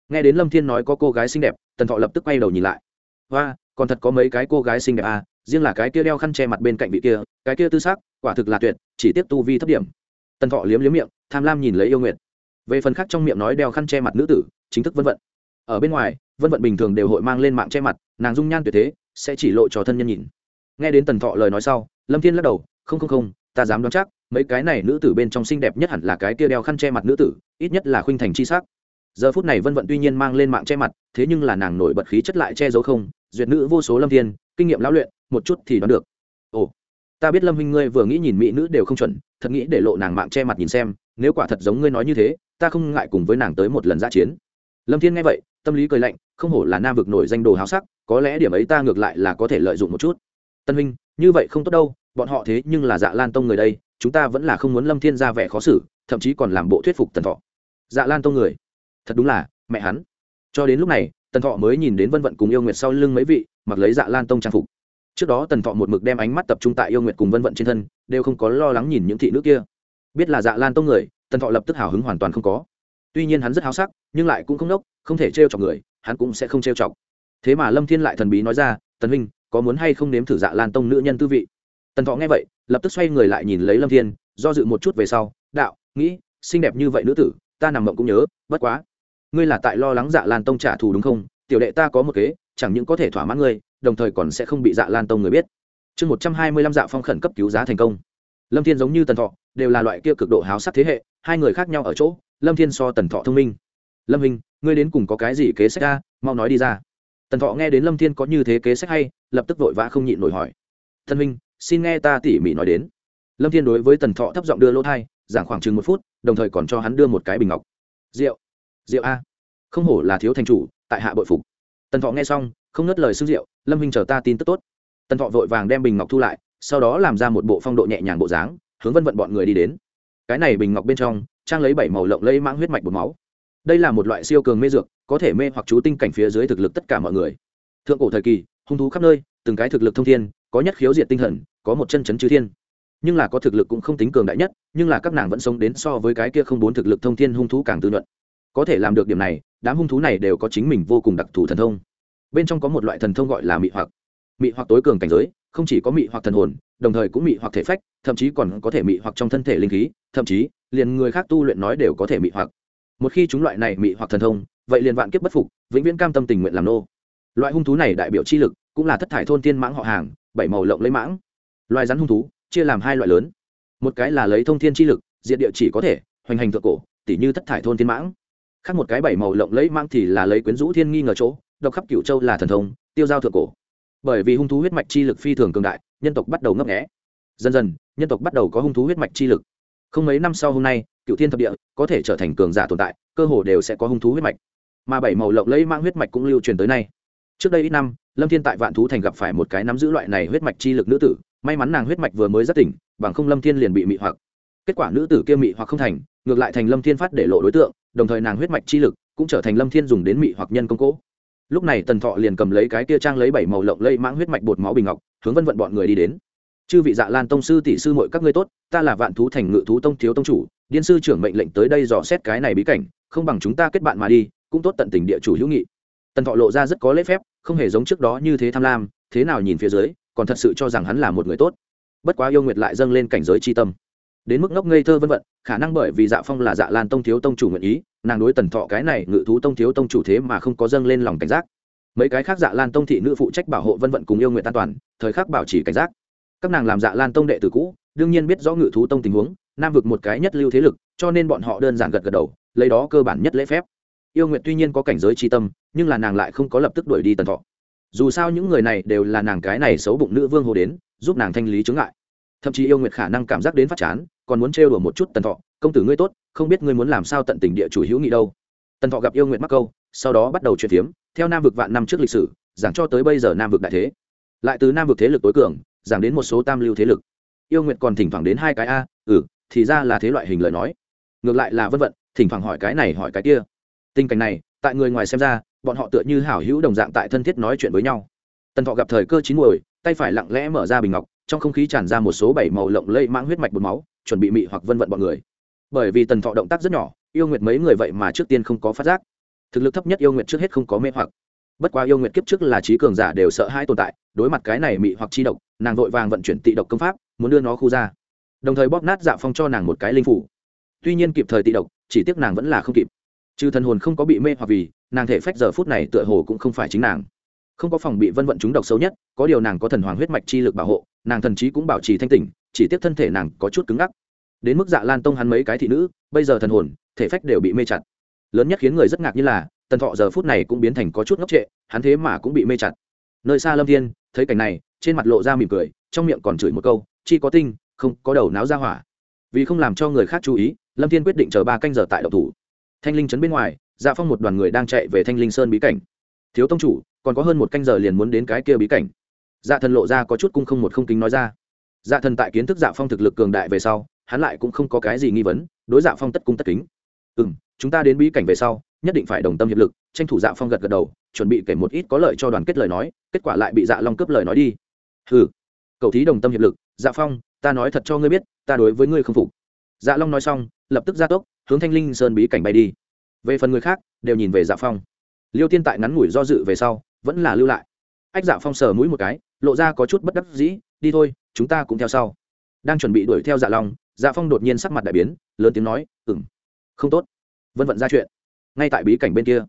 Nghe đến lâm thiên nói có cô gái xinh đẹp, tần thọ lập tức quay đầu nhìn lại. Và còn thật có mấy cái cô gái xinh đẹp à riêng là cái kia đeo khăn che mặt bên cạnh vị kia, cái kia tư sắc, quả thực là tuyệt, chỉ tiếp tu vi thấp điểm. Tần thọ liếm liếm miệng, tham lam nhìn lấy yêu nguyện về phần khác trong miệng nói đeo khăn che mặt nữ tử, chính thức vân vận ở bên ngoài, vân vận bình thường đều hội mang lên mạng che mặt, nàng dung nhan tuyệt thế, sẽ chỉ lộ cho thân nhân nhìn. Nghe đến tần thọ lời nói sau, lâm thiên lắc đầu, không không không, ta dám đoán chắc, mấy cái này nữ tử bên trong xinh đẹp nhất hẳn là cái kia đeo khăn che mặt nữ tử, ít nhất là khuynh thành chi sắc. Giờ phút này vân vận tuy nhiên mang lên mạng che mặt, thế nhưng là nàng nổi bật khí chất lại che giấu không, duyệt nữ vô số lâm thiên, kinh nghiệm lão luyện, một chút thì đoán được. Ồ, ta biết lâm huynh ngươi vừa nghĩ nhìn mỹ nữ đều không chuẩn, thật nghĩ để lộ nàng mạng che mặt nhìn xem, nếu quả thật giống ngươi nói như thế, ta không ngại cùng với nàng tới một lần giã chiến. Lâm thiên nghe vậy tâm lý cười lạnh, không hổ là nam vực nổi danh đồ háo sắc, có lẽ điểm ấy ta ngược lại là có thể lợi dụng một chút. Tân huynh, như vậy không tốt đâu, bọn họ thế nhưng là dạ lan tông người đây, chúng ta vẫn là không muốn lâm thiên ra vẻ khó xử, thậm chí còn làm bộ thuyết phục tần thọ. Dạ lan tông người, thật đúng là, mẹ hắn. Cho đến lúc này, tần thọ mới nhìn đến vân vận cùng yêu nguyệt sau lưng mấy vị, mặc lấy dạ lan tông trang phục. Trước đó tần thọ một mực đem ánh mắt tập trung tại yêu nguyệt cùng vân vận trên thân, đều không có lo lắng nhìn những thị nữ kia. Biết là dạ lan tông người, tần thọ lập tức hào hứng hoàn toàn không có tuy nhiên hắn rất háo sắc, nhưng lại cũng không nốc, không thể trêu chọc người, hắn cũng sẽ không trêu chọc. Thế mà lâm thiên lại thần bí nói ra, tần huynh, có muốn hay không nếm thử dạ lan tông nữ nhân tư vị? Tần thọ nghe vậy, lập tức xoay người lại nhìn lấy lâm thiên, do dự một chút về sau, đạo, nghĩ, xinh đẹp như vậy nữ tử, ta nằm mộng cũng nhớ, bất quá, ngươi là tại lo lắng dạ lan tông trả thù đúng không? Tiểu đệ ta có một kế, chẳng những có thể thỏa mãn ngươi, đồng thời còn sẽ không bị dạ lan tông người biết. Chương một trăm hai mươi lăm dạ phong khẩn cấp cứu giá thành công. Lâm thiên giống như tần thọ, đều là loại kia cực độ háo sắc thế hệ, hai người khác nhau ở chỗ lâm thiên so tần thọ thông minh. Lâm hình ngươi đến cùng có cái gì kế sách ra mau nói đi ra. Tần thọ nghe đến lâm thiên có như thế kế sách hay, lập tức vội vã không nhịn nổi hỏi. Thân minh xin nghe ta tỉ mỉ nói đến. Lâm thiên đối với tần thọ thấp giọng đưa lỗ thai, giảng khoảng chừng một phút, đồng thời còn cho hắn đưa một cái bình ngọc. Rượu. Rượu a. Không hổ là thiếu thành chủ, tại hạ bội phục. Tần thọ nghe xong, không ngất lời xưng rượu, lâm minh chờ ta tin tức tốt. Tần thọ vội vàng đem bình ngọc thu lại, sau đó làm ra một bộ phong độ nhẹ nhàng bộ dáng, hướng vân vận bọn người đi đến cái này bình ngọc bên trong, trang lấy bảy màu lộng lấy mãng huyết mạch bột máu. Đây là một loại siêu cường mê dược, có thể mê hoặc chú tinh cảnh phía dưới thực lực tất cả mọi người. Thượng cổ thời kỳ, hung thú khắp nơi, từng cái thực lực thông thiên, có nhất khiếu diệt tinh thần, có một chân chấn chư thiên. Nhưng là có thực lực cũng không tính cường đại nhất, nhưng là các nàng vẫn sống đến so với cái kia không bốn thực lực thông thiên hung thú càng tư luận có thể làm được điểm này, đám hung thú này đều có chính mình vô cùng đặc thù thần thông. Bên trong có một loại thần thông gọi là mị hoặc. Mị hoặc tối cường cảnh giới, không chỉ có mị hoặc thần hồn đồng thời cũng mị hoặc thể phách, thậm chí còn có thể mị hoặc trong thân thể linh khí, thậm chí, liền người khác tu luyện nói đều có thể mị hoặc. Một khi chúng loại này mị hoặc thần thông, vậy liền vạn kiếp bất phục, vĩnh viễn cam tâm tình nguyện làm nô. Loại hung thú này đại biểu chi lực, cũng là thất thải thôn tiên mãng họ hàng, bảy màu lộng lấy mãng. Loài rắn hung thú, chia làm hai loại lớn. Một cái là lấy thông thiên chi lực diện địa chỉ có thể, hoành hành thượng cổ, tỉ như thất thải thôn tiên mãng. Khác một cái bảy màu lộng lấy mãng thì là lấy quyến rũ thiên nghi ngờ chỗ, độc khắp cửu châu là thần thông, tiêu giao thượng cổ. Bởi vì hung thú huyết mạch chi lực phi thường cường đại nhân tộc bắt đầu ngấp nghẽ dần dần, nhân tộc bắt đầu có hung thú huyết mạch chi lực. Không mấy năm sau hôm nay, cựu thiên thập địa có thể trở thành cường giả tồn tại, cơ hồ đều sẽ có hung thú huyết mạch. Mà bảy màu lộng lấy mang huyết mạch cũng lưu truyền tới nay. Trước đây ít năm, lâm thiên tại vạn thú thành gặp phải một cái nắm giữ loại này huyết mạch chi lực nữ tử, may mắn nàng huyết mạch vừa mới rất tỉnh, bằng không lâm thiên liền bị mị hoặc. Kết quả nữ tử kia mị hoặc không thành, ngược lại thành lâm thiên phát để lộ đối tượng, đồng thời nàng huyết mạch chi lực cũng trở thành lâm thiên dùng đến mị hoặc nhân công cố lúc này tần thọ liền cầm lấy cái kia trang lấy bảy màu lộng lây mãng huyết mạch bột máu bình ngọc, hướng vân vận bọn người đi đến. Chư vị dạ lan tông sư tỷ sư mội các ngươi tốt, ta là vạn thú thành ngự thú tông thiếu tông chủ, điên sư trưởng mệnh lệnh tới đây dò xét cái này bí cảnh, không bằng chúng ta kết bạn mà đi, cũng tốt tận tình địa chủ hữu nghị. Tần thọ lộ ra rất có lễ phép, không hề giống trước đó như thế tham lam, thế nào nhìn phía dưới, còn thật sự cho rằng hắn là một người tốt. Bất quá yêu nguyệt lại dâng lên cảnh giới tri tâm. Đến mức ngốc ngây thơ vân vận, khả năng bởi vì dạ phong là dạ lan tông thiếu tông chủ nguyện ý nàng đối tần thọ cái này ngự thú tông thiếu tông chủ thế mà không có dâng lên lòng cảnh giác. Mấy cái khác dạ lan tông thị nữ phụ trách bảo hộ vân vận cùng yêu nguyện an toàn, thời khắc bảo trì cảnh giác. Các nàng làm dạ lan tông đệ tử cũ, đương nhiên biết rõ ngự thú tông tình huống, nam vực một cái nhất lưu thế lực, cho nên bọn họ đơn giản gật gật đầu, lấy đó cơ bản nhất lễ phép. Yêu nguyện tuy nhiên có cảnh giới tri tâm, nhưng là nàng lại không có lập tức đuổi đi tần thọ. Dù sao những người này đều là nàng cái này xấu bụng nữ vương hồ đến, giúp nàng thanh lý chướng ngại. Thậm chí yêu nguyệt khả năng cảm giác đến phát chán, còn muốn trêu đùa một chút tần thọ công tử ngươi tốt, không biết ngươi muốn làm sao tận tình địa chủ hữu nghị đâu. Tần thọ gặp yêu nguyện mắc câu, sau đó bắt đầu chuyện phiếm, theo nam vực vạn năm trước lịch sử, giảng cho tới bây giờ nam vực đại thế. Lại từ nam vực thế lực tối cường, giảng đến một số tam lưu thế lực. Yêu nguyện còn thỉnh thoảng đến hai cái a ừ thì ra là thế loại hình lời nói. Ngược lại là vân vận, thỉnh thoảng hỏi cái này hỏi cái kia. Tình cảnh này, tại người ngoài xem ra, bọn họ tựa như hảo hữu đồng dạng tại thân thiết nói chuyện với nhau. Tần thọ gặp thời cơ chín muồi, tay phải lặng lẽ mở ra bình ngọc, trong không khí tràn ra một số bảy màu lộng lây mang huyết mạch bột máu, chuẩn bị mị hoặc vân vận bọn người bởi vì tần thọ động tác rất nhỏ, yêu nguyệt mấy người vậy mà trước tiên không có phát giác. Thực lực thấp nhất yêu nguyệt trước hết không có mê hoặc. Bất quá yêu nguyệt kiếp trước là trí cường giả đều sợ hai tồn tại, đối mặt cái này mị hoặc chi độc, nàng vội vàng vận chuyển tị độc công pháp, muốn đưa nó khu ra. Đồng thời bóp nát dạ phong cho nàng một cái linh phủ. Tuy nhiên kịp thời tị độc, chỉ tiếc nàng vẫn là không kịp. Trừ thần hồn không có bị mê hoặc vì, nàng thể phách giờ phút này tựa hồ cũng không phải chính nàng. Không có phòng bị vân vận chúng độc xấu nhất, có điều nàng có thần hoàng huyết mạch chi lực bảo hộ, nàng thần trí cũng bảo trì thanh tỉnh, chỉ tiếc thân thể nàng có chút cứng ngắc đến mức dạ lan tông hắn mấy cái thị nữ, bây giờ thần hồn, thể phách đều bị mê chặt. Lớn nhất khiến người rất ngạc như là, tần thọ giờ phút này cũng biến thành có chút ngốc trệ, hắn thế mà cũng bị mê chặt. Nơi xa lâm thiên, thấy cảnh này, trên mặt lộ ra mỉm cười, trong miệng còn chửi một câu, chi có tinh, không có đầu náo ra hỏa. Vì không làm cho người khác chú ý, lâm thiên quyết định chờ ba canh giờ tại độc thủ. Thanh linh trấn bên ngoài dạ phong một đoàn người đang chạy về thanh linh sơn bí cảnh. Thiếu tông chủ, còn có hơn một canh giờ liền muốn đến cái kia bí cảnh. Dạ thần lộ ra có chút cung không một không kính nói ra. Dạ thần tại kiến thức dạ phong thực lực cường đại về sau hắn lại cũng không có cái gì nghi vấn, đối dạ phong tất cung tất kính. Ừ m chúng ta đến bí cảnh về sau, nhất định phải đồng tâm hiệp lực, tranh thủ dạ phong gật gật đầu, chuẩn bị kể một ít có lợi cho đoàn kết lời nói, kết quả lại bị dạ long cướp lời nói đi. Ừ cầu thí đồng tâm hiệp lực dạ phong, ta nói thật cho ngươi biết, ta đối với ngươi không phục. Dạ long nói xong, lập tức ra tốc, hướng thanh linh sơn bí cảnh bay đi. Về phần người khác, đều nhìn về dạ phong. Liêu tiên tại ngắn ngủi do dự về sau, vẫn là lưu lại. Ách dạ phong sờ mũi một cái, lộ ra có chút bất đắc dĩ, đi thôi, chúng ta cũng theo sau đang chuẩn bị đuổi theo dạ long dạ phong đột nhiên sắc mặt đại biến, lớn tiếng nói ừng không tốt, vân vận ra chuyện. Ngay tại bí cảnh bên kia,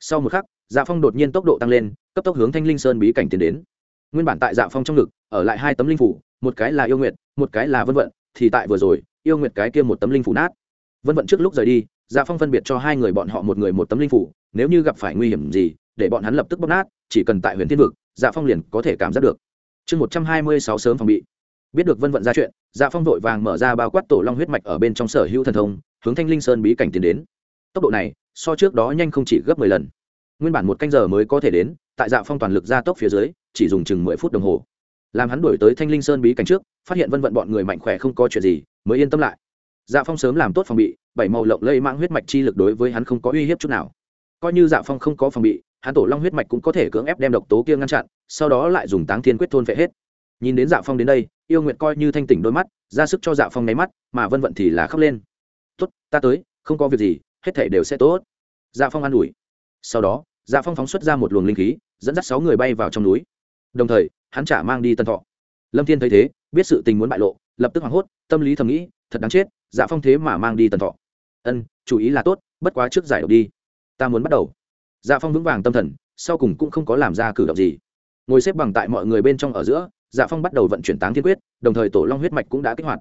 sau một khắc dạ phong đột nhiên tốc độ tăng lên, cấp tốc hướng thanh linh sơn bí cảnh tiến đến. Nguyên bản tại dạ phong trong ngực, ở lại hai tấm linh phủ, một cái là yêu nguyện một cái là vân vận, thì tại vừa rồi, yêu nguyện cái kia một tấm linh phủ nát. Vân vận trước lúc rời đi dạ phong phân biệt cho hai người bọn họ một người một tấm linh phủ, nếu như gặp phải nguy hiểm gì, để bọn hắn lập tức bóc nát, chỉ cần tại huyền thiên vực dạ phong liền có thể cảm giác được. Chương một trăm hai mươi sáu sớm phòng bị biết được vân vận ra chuyện dạ phong vội vàng mở ra bao quát tổ long huyết mạch ở bên trong sở hữu thần thông, hướng thanh linh sơn bí cảnh tiến đến. Tốc độ này, so trước đó nhanh không chỉ gấp mười lần. Nguyên bản một canh giờ mới có thể đến, tại dạ phong toàn lực ra tốc phía dưới, chỉ dùng chừng mười phút đồng hồ. Làm hắn đuổi tới thanh linh sơn bí cảnh trước, phát hiện vân vận bọn người mạnh khỏe không có chuyện gì, mới yên tâm lại. Dạ phong sớm làm tốt phòng bị, bảy màu lộng lây mang huyết mạch chi lực đối với hắn không có uy hiếp chút nào. Coi như dạ phong không có phòng bị, hắn tổ long huyết mạch cũng có thể cưỡng ép đem độc tố kia ngăn chặn, sau đó lại dùng táng thiên quyết thôn vệ hết. Nhìn đến dạ phong đến đây yêu nguyện coi như thanh tỉnh đôi mắt, ra sức cho dạ phong nháy mắt, mà vân vận thì là khóc lên. Tốt, ta tới, không có việc gì, hết thể đều sẽ tốt. Dạ phong an ủi. Sau đó dạ phong phóng xuất ra một luồng linh khí, dẫn dắt sáu người bay vào trong núi. Đồng thời, hắn trả mang đi tân thọ. Lâm thiên thấy thế, biết sự tình muốn bại lộ, lập tức hoảng hốt, tâm lý thầm nghĩ, thật đáng chết dạ phong thế mà mang đi tần thọ. Ân, chủ ý là tốt, bất quá trước giải độc đi. Ta muốn bắt đầu. Dạ phong vững vàng tâm thần, sau cùng cũng không có làm ra cử động gì. Ngồi xếp bằng tại mọi người bên trong ở giữa dạ phong bắt đầu vận chuyển táng thiên quyết, đồng thời tổ long huyết mạch cũng đã kích hoạt.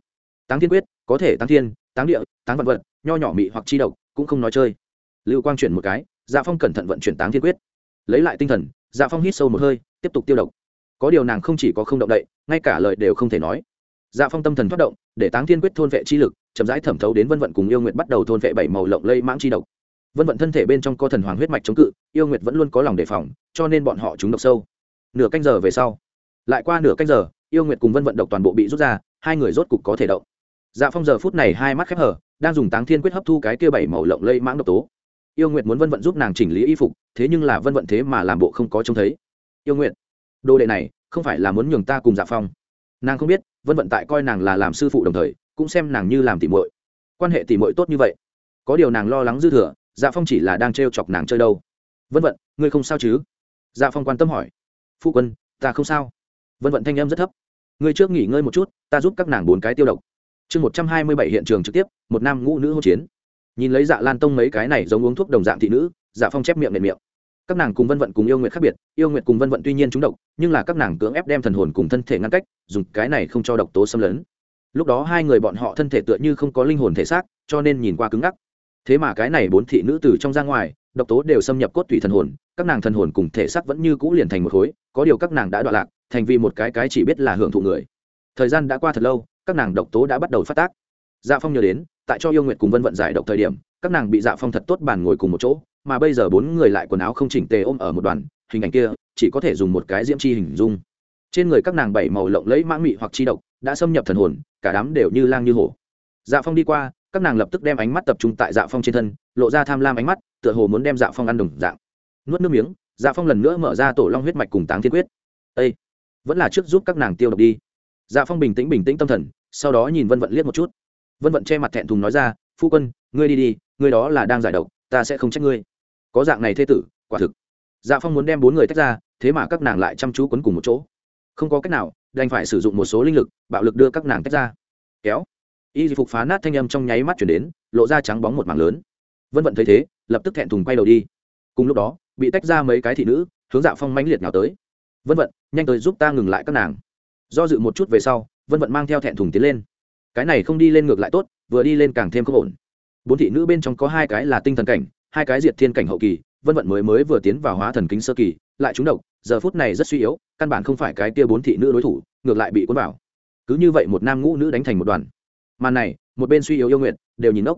Táng thiên quyết, có thể táng thiên, táng địa, táng vật vật, nho nhỏ mị hoặc chi độc, cũng không nói chơi. Lưu quang chuyển một cái dạ phong cẩn thận vận chuyển táng thiên quyết. Lấy lại tinh thần dạ phong hít sâu một hơi, tiếp tục tiêu độc. Có điều nàng không chỉ có không động đậy, ngay cả lời đều không thể nói. Dạ phong tâm thần thoát động, để táng thiên quyết thôn vệ chi lực, chậm rãi thẩm thấu đến vân vận cùng yêu nguyệt bắt đầu thôn vệ bảy màu lộng lây mãng chi độc. Vân vận thân thể bên trong có thần hoàng huyết mạch chống cự, yêu nguyệt vẫn luôn có lòng đề phòng, cho nên bọn họ trúng độc sâu. Nửa canh giờ về sau lại qua nửa canh giờ, yêu nguyệt cùng vân vận độc toàn bộ bị rút ra, hai người rốt cục có thể động. Dạ phong giờ phút này hai mắt khép hở đang dùng táng thiên quyết hấp thu cái kia bảy màu lộng lây mãng độc tố. Yêu nguyệt muốn vân vận giúp nàng chỉnh lý y phục, thế nhưng là vân vận thế mà làm bộ không có trông thấy. Yêu nguyệt, đồ đệ này, không phải là muốn nhường ta cùng dạ phong. Nàng không biết, vân vận tại coi nàng là làm sư phụ đồng thời, cũng xem nàng như làm tỉ muội. Quan hệ tỉ muội tốt như vậy. Có điều nàng lo lắng dư thừa dạ phong chỉ là đang t chọc nàng chơi đâu. Vân vận, ngươi không sao chứ? Dạ phong quan tâm hỏi. Phụ quân, ta không sao vân vận thanh em rất thấp. Ngươi trước nghỉ ngơi một chút, ta giúp các nàng bốn cái tiêu độc. Chương một trăm hai mươi bảy hiện trường trực tiếp, một nam ngũ nữ hỗn chiến. Nhìn lấy dạ lan tông mấy cái này giống uống thuốc đồng dạng thị nữ dạ phong chép miệng nền miệng. Các nàng cùng vân vận cùng yêu nguyện khác biệt, yêu nguyện cùng vân vận tuy nhiên trúng độc, nhưng là các nàng cưỡng ép đem thần hồn cùng thân thể ngăn cách, dùng cái này không cho độc tố xâm lấn. Lúc đó hai người bọn họ thân thể tựa như không có linh hồn thể xác, cho nên nhìn qua cứng ngắc. Thế mà cái này bốn thị nữ từ trong ra ngoài độc tố đều xâm nhập cốt tủy thần hồn, các nàng thần hồn cùng thể xác vẫn như cũ liền thành một khối, có điều các nàng đã đoạn lạc, thành vì một cái cái chỉ biết là hưởng thụ người. Thời gian đã qua thật lâu, các nàng độc tố đã bắt đầu phát tác. Dạ phong nhớ đến, tại cho yêu nguyện cùng vân vận giải độc thời điểm, các nàng bị dạ phong thật tốt bàn ngồi cùng một chỗ, mà bây giờ bốn người lại quần áo không chỉnh tề ôm ở một đoàn, hình ảnh kia chỉ có thể dùng một cái diễm chi hình dung. Trên người các nàng bảy màu lộng lẫy mãng mị hoặc chi độc đã xâm nhập thần hồn, cả đám đều như lang như hổ. Dạ phong đi qua, các nàng lập tức đem ánh mắt tập trung tại dạ phong trên thân, lộ ra tham lam ánh mắt tựa hồ muốn đem dạ phong ăn đồng dạng. Nuốt nước miếng dạ phong lần nữa mở ra tổ long huyết mạch cùng táng thiên quyết. Ây vẫn là trước giúp các nàng tiêu độc đi. Dạ phong bình tĩnh bình tĩnh tâm thần, sau đó nhìn vân vận liếc một chút. Vân vận che mặt thẹn thùng nói ra, phu quân, ngươi đi đi, ngươi đó là đang giải độc, ta sẽ không trách ngươi. Có dạng này thế tử, quả thực. Dạ phong muốn đem bốn người tách ra, thế mà các nàng lại chăm chú quấn cùng một chỗ. Không có cách nào, đành phải sử dụng một số linh lực, bạo lực đưa các nàng tách ra. Kéo. Y phục phá nát thanh âm trong nháy mắt chuyển đến, lộ ra trắng bóng một mảng lớn vân vận thấy thế, lập tức thẹn thùng quay đầu đi. Cùng lúc đó, bị tách ra mấy cái thị nữ, hướng dạ phong mãnh liệt nào tới. Vân vận, nhanh tới giúp ta ngừng lại các nàng. Do dự một chút về sau, vân vận mang theo thẹn thùng tiến lên. Cái này không đi lên ngược lại tốt, vừa đi lên càng thêm không ổn. Bốn thị nữ bên trong có hai cái là tinh thần cảnh, hai cái diệt thiên cảnh hậu kỳ, vân vận mới mới vừa tiến vào hóa thần kính sơ kỳ, lại trúng độc, giờ phút này rất suy yếu, căn bản không phải cái tia bốn thị nữ đối thủ, ngược lại bị cuốn vào. Cứ như vậy một nam ngũ nữ đánh thành một đoàn. Màn này, một bên suy yếu yêu nguyện, đều nhìn ốc.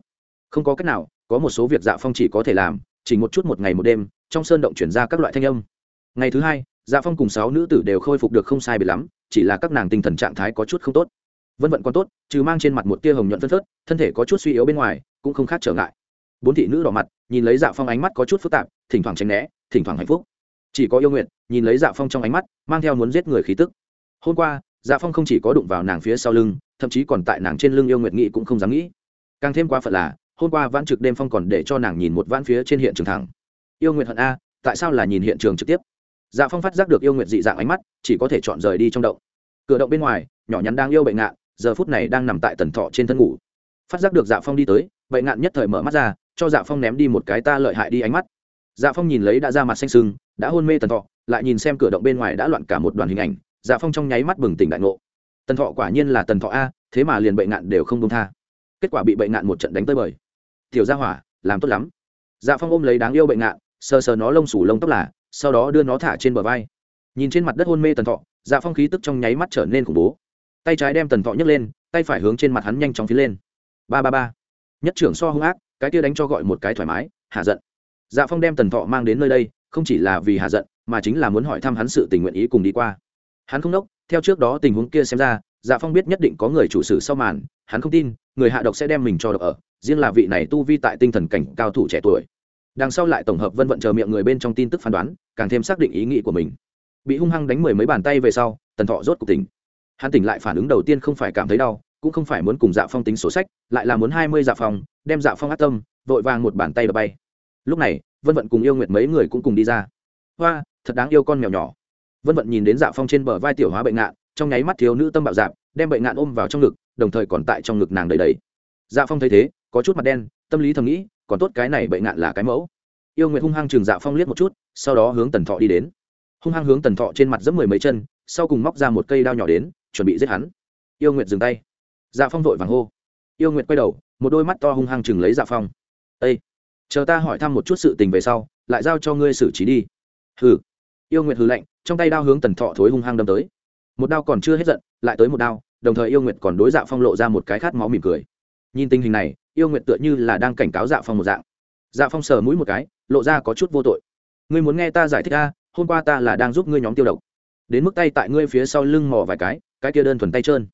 Không có cách nào có một số việc dạ phong chỉ có thể làm, chỉ một chút một ngày một đêm, trong sơn động chuyển ra các loại thanh âm. Ngày thứ hai dạ phong cùng sáu nữ tử đều khôi phục được không sai bị lắm, chỉ là các nàng tinh thần trạng thái có chút không tốt. Vân vận còn tốt, trừ mang trên mặt một tia hồng nhuận phân phớt, thân thể có chút suy yếu bên ngoài, cũng không khác trở ngại. Bốn thị nữ đỏ mặt, nhìn lấy dạ phong ánh mắt có chút phức tạp, thỉnh thoảng tránh né, thỉnh thoảng hạnh phúc. Chỉ có yêu nguyện, nhìn lấy dạ phong trong ánh mắt, mang theo muốn giết người khí tức. Hôm qua dạ phong không chỉ có đụng vào nàng phía sau lưng, thậm chí còn tại nàng trên lưng yêu nguyện nghị cũng không dám nghĩ. Càng thêm quá phận là hôm qua vãn trực đêm phong còn để cho nàng nhìn một vãn phía trên hiện trường thẳng. Yêu nguyện hận a, tại sao là nhìn hiện trường trực tiếp? Dạ phong phát giác được yêu nguyện dị dạng ánh mắt, chỉ có thể chọn rời đi trong động. Cửa động bên ngoài, nhỏ nhắn đang yêu bệnh ngạn, giờ phút này đang nằm tại tần thọ trên thân ngủ. Phát giác được dạ phong đi tới, bệnh ngạn nhất thời mở mắt ra, cho dạ phong ném đi một cái ta lợi hại đi ánh mắt. Dạ phong nhìn lấy đã ra mặt xanh sưng, đã hôn mê tần thọ, lại nhìn xem cửa động bên ngoài đã loạn cả một đoàn hình ảnh dạ phong trong nháy mắt bừng tỉnh đại ngộ. Tần thọ quả nhiên là tần thọ a, thế mà liền bệnh ngạn đều không công tha. Kết quả bị bệnh ngạn một trận đánh tới bời tiểu gia hỏa, làm tốt lắm. Dạ phong ôm lấy đáng yêu bệnh ngạn sờ sờ nó lông sủ lông tóc là, sau đó đưa nó thả trên bờ vai. Nhìn trên mặt đất hôn mê tần thọ dạ phong khí tức trong nháy mắt trở nên khủng bố. Tay trái đem tần thọ nhấc lên, tay phải hướng trên mặt hắn nhanh chóng phía lên. Ba ba ba. Nhất trưởng so hung ác, cái kia đánh cho gọi một cái thoải mái, hạ giận. Dạ phong đem tần thọ mang đến nơi đây, không chỉ là vì hạ giận, mà chính là muốn hỏi thăm hắn sự tình nguyện ý cùng đi qua. Hắn không đốc, theo trước đó tình huống kia xem ra dạ phong biết nhất định có người chủ sử sau màn hắn không tin, người hạ độc sẽ đem mình cho độc ở, riêng là vị này tu vi tại tinh thần cảnh cao thủ trẻ tuổi. Đằng sau lại tổng hợp vân vận chờ miệng người bên trong tin tức phán đoán, càng thêm xác định ý nghĩ của mình. Bị hung hăng đánh mười mấy bàn tay về sau, tần thọ rốt cuộc tỉnh. Hắn tỉnh lại phản ứng đầu tiên không phải cảm thấy đau, cũng không phải muốn cùng dạ phong tính sổ sách, lại là muốn hai mươi dạ phong, đem dạ phong át tâm, vội vàng một bàn tay đập bay. Lúc này, vân vận cùng yêu nguyệt mấy người cũng cùng đi ra. Hoa, thật đáng yêu con mèo nhỏ. Vân vận nhìn đến dạ phong trên bờ vai tiểu hóa bệnh ngạn, trong nháy mắt thiếu nữ tâm bạo dạp, đem bệnh ngạn ôm vào trong ngực đồng thời còn tại trong ngực nàng đầy đầy. Dạ phong thấy thế, có chút mặt đen, tâm lý thầm nghĩ, còn tốt cái này bệnh ngạn là cái mẫu. Yêu nguyệt hung hăng chừng dạ phong liếc một chút, sau đó hướng tần thọ đi đến. Hung hăng hướng tần thọ trên mặt dẫm mười mấy chân, sau cùng móc ra một cây đao nhỏ đến, chuẩn bị giết hắn. Yêu nguyệt dừng tay. Dạ phong vội vàng hô. Yêu nguyệt quay đầu, một đôi mắt to hung hăng chừng lấy dạ phong. Ây chờ ta hỏi thăm một chút sự tình về sau, lại giao cho ngươi xử trí đi. Hừ. Yêu nguyệt hừ lạnh, trong tay đao hướng tần thọ thối hung hăng đâm tới. Một đao còn chưa hết giận, lại tới một đao đồng thời yêu nguyệt còn đối dạ phong lộ ra một cái khát máu mỉm cười nhìn tình hình này yêu nguyệt tựa như là đang cảnh cáo dạ phong một dạng dạ phong sờ mũi một cái lộ ra có chút vô tội ngươi muốn nghe ta giải thích a hôm qua ta là đang giúp ngươi nhóm tiêu độc đến mức tay tại ngươi phía sau lưng mò vài cái cái kia đơn thuần tay trơn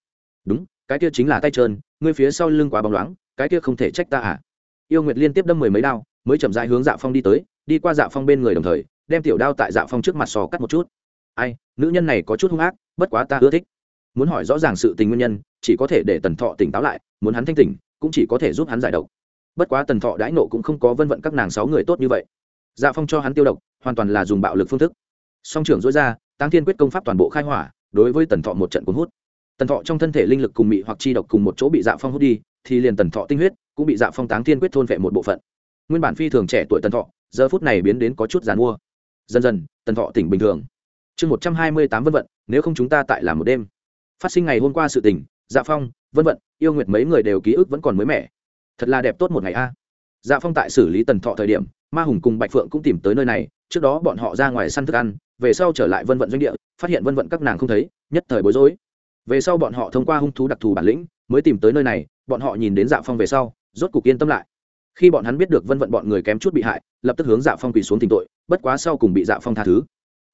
đúng cái kia chính là tay trơn ngươi phía sau lưng quá bóng loáng cái kia không thể trách ta à yêu nguyệt liên tiếp đâm mười mấy đao mới chậm rãi hướng dạ phong đi tới đi qua dạ phong bên người đồng thời đem tiểu đao tại dạ phong trước mặt sò cắt một chút ai nữ nhân này có chút hung ác bất quá ta ưa thích muốn hỏi rõ ràng sự tình nguyên nhân, chỉ có thể để tần thọ tỉnh táo lại, muốn hắn thanh tỉnh, cũng chỉ có thể giúp hắn giải độc. Bất quá tần thọ đãi nộ cũng không có vân vận các nàng sáu người tốt như vậy. Dạ phong cho hắn tiêu độc, hoàn toàn là dùng bạo lực phương thức. Song trưởng dối ra tăng thiên quyết công pháp toàn bộ khai hỏa, đối với tần thọ một trận cuốn hút. Tần thọ trong thân thể linh lực cùng mị hoặc chi độc cùng một chỗ bị dạ phong hút đi, thì liền tần thọ tinh huyết cũng bị dạ phong táng thiên quyết thôn vệ một bộ phận. Nguyên bản phi thường trẻ tuổi tần thọ, giờ phút này biến đến có chút giàn mua dần dần, tần thọ tỉnh bình thường. Chương một trăm hai mươi tám vân vận, nếu không chúng ta tại làm một đêm phát sinh ngày hôm qua sự tình dạ phong, vân vận, yêu nguyệt mấy người đều ký ức vẫn còn mới mẻ. Thật là đẹp tốt một ngày a. Dạ phong tại xử lý tần thọ thời điểm, ma hùng cùng bạch phượng cũng tìm tới nơi này, trước đó bọn họ ra ngoài săn thức ăn, về sau trở lại vân vận doanh địa, phát hiện vân vận các nàng không thấy, nhất thời bối rối. Về sau bọn họ thông qua hung thú đặc thù bản lĩnh, mới tìm tới nơi này, bọn họ nhìn đến dạ phong về sau, rốt cục yên tâm lại. Khi bọn hắn biết được vân vận bọn người kém chút bị hại, lập tức hướng dạ phong quỳ xuống tìm tội, bất quá sau cùng bị dạ phong tha thứ.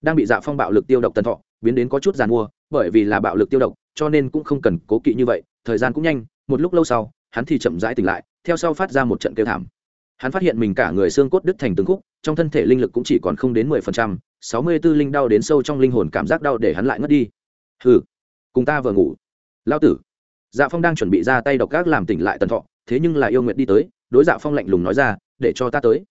Đang bị dạ phong bạo lực tiêu độc tần thọ, biến đến có chút giàn mua bởi vì là bạo lực tiêu độc, cho nên cũng không cần cố kỵ như vậy, thời gian cũng nhanh, một lúc lâu sau, hắn thì chậm rãi tỉnh lại, theo sau phát ra một trận kêu thảm. Hắn phát hiện mình cả người xương cốt đứt thành từng khúc, trong thân thể linh lực cũng chỉ còn không đến mười phần trăm, sáu mươi b ố linh đau đến sâu trong linh hồn cảm giác đau để hắn lại ngất đi. Hừ, cùng ta vừa ngủ. Lao tử. Dạ phong đang chuẩn bị ra tay độc các làm tỉnh lại tần thọ, thế nhưng là yêu nguyện đi tới, đối dạ phong lạnh lùng nói ra, để cho ta tới.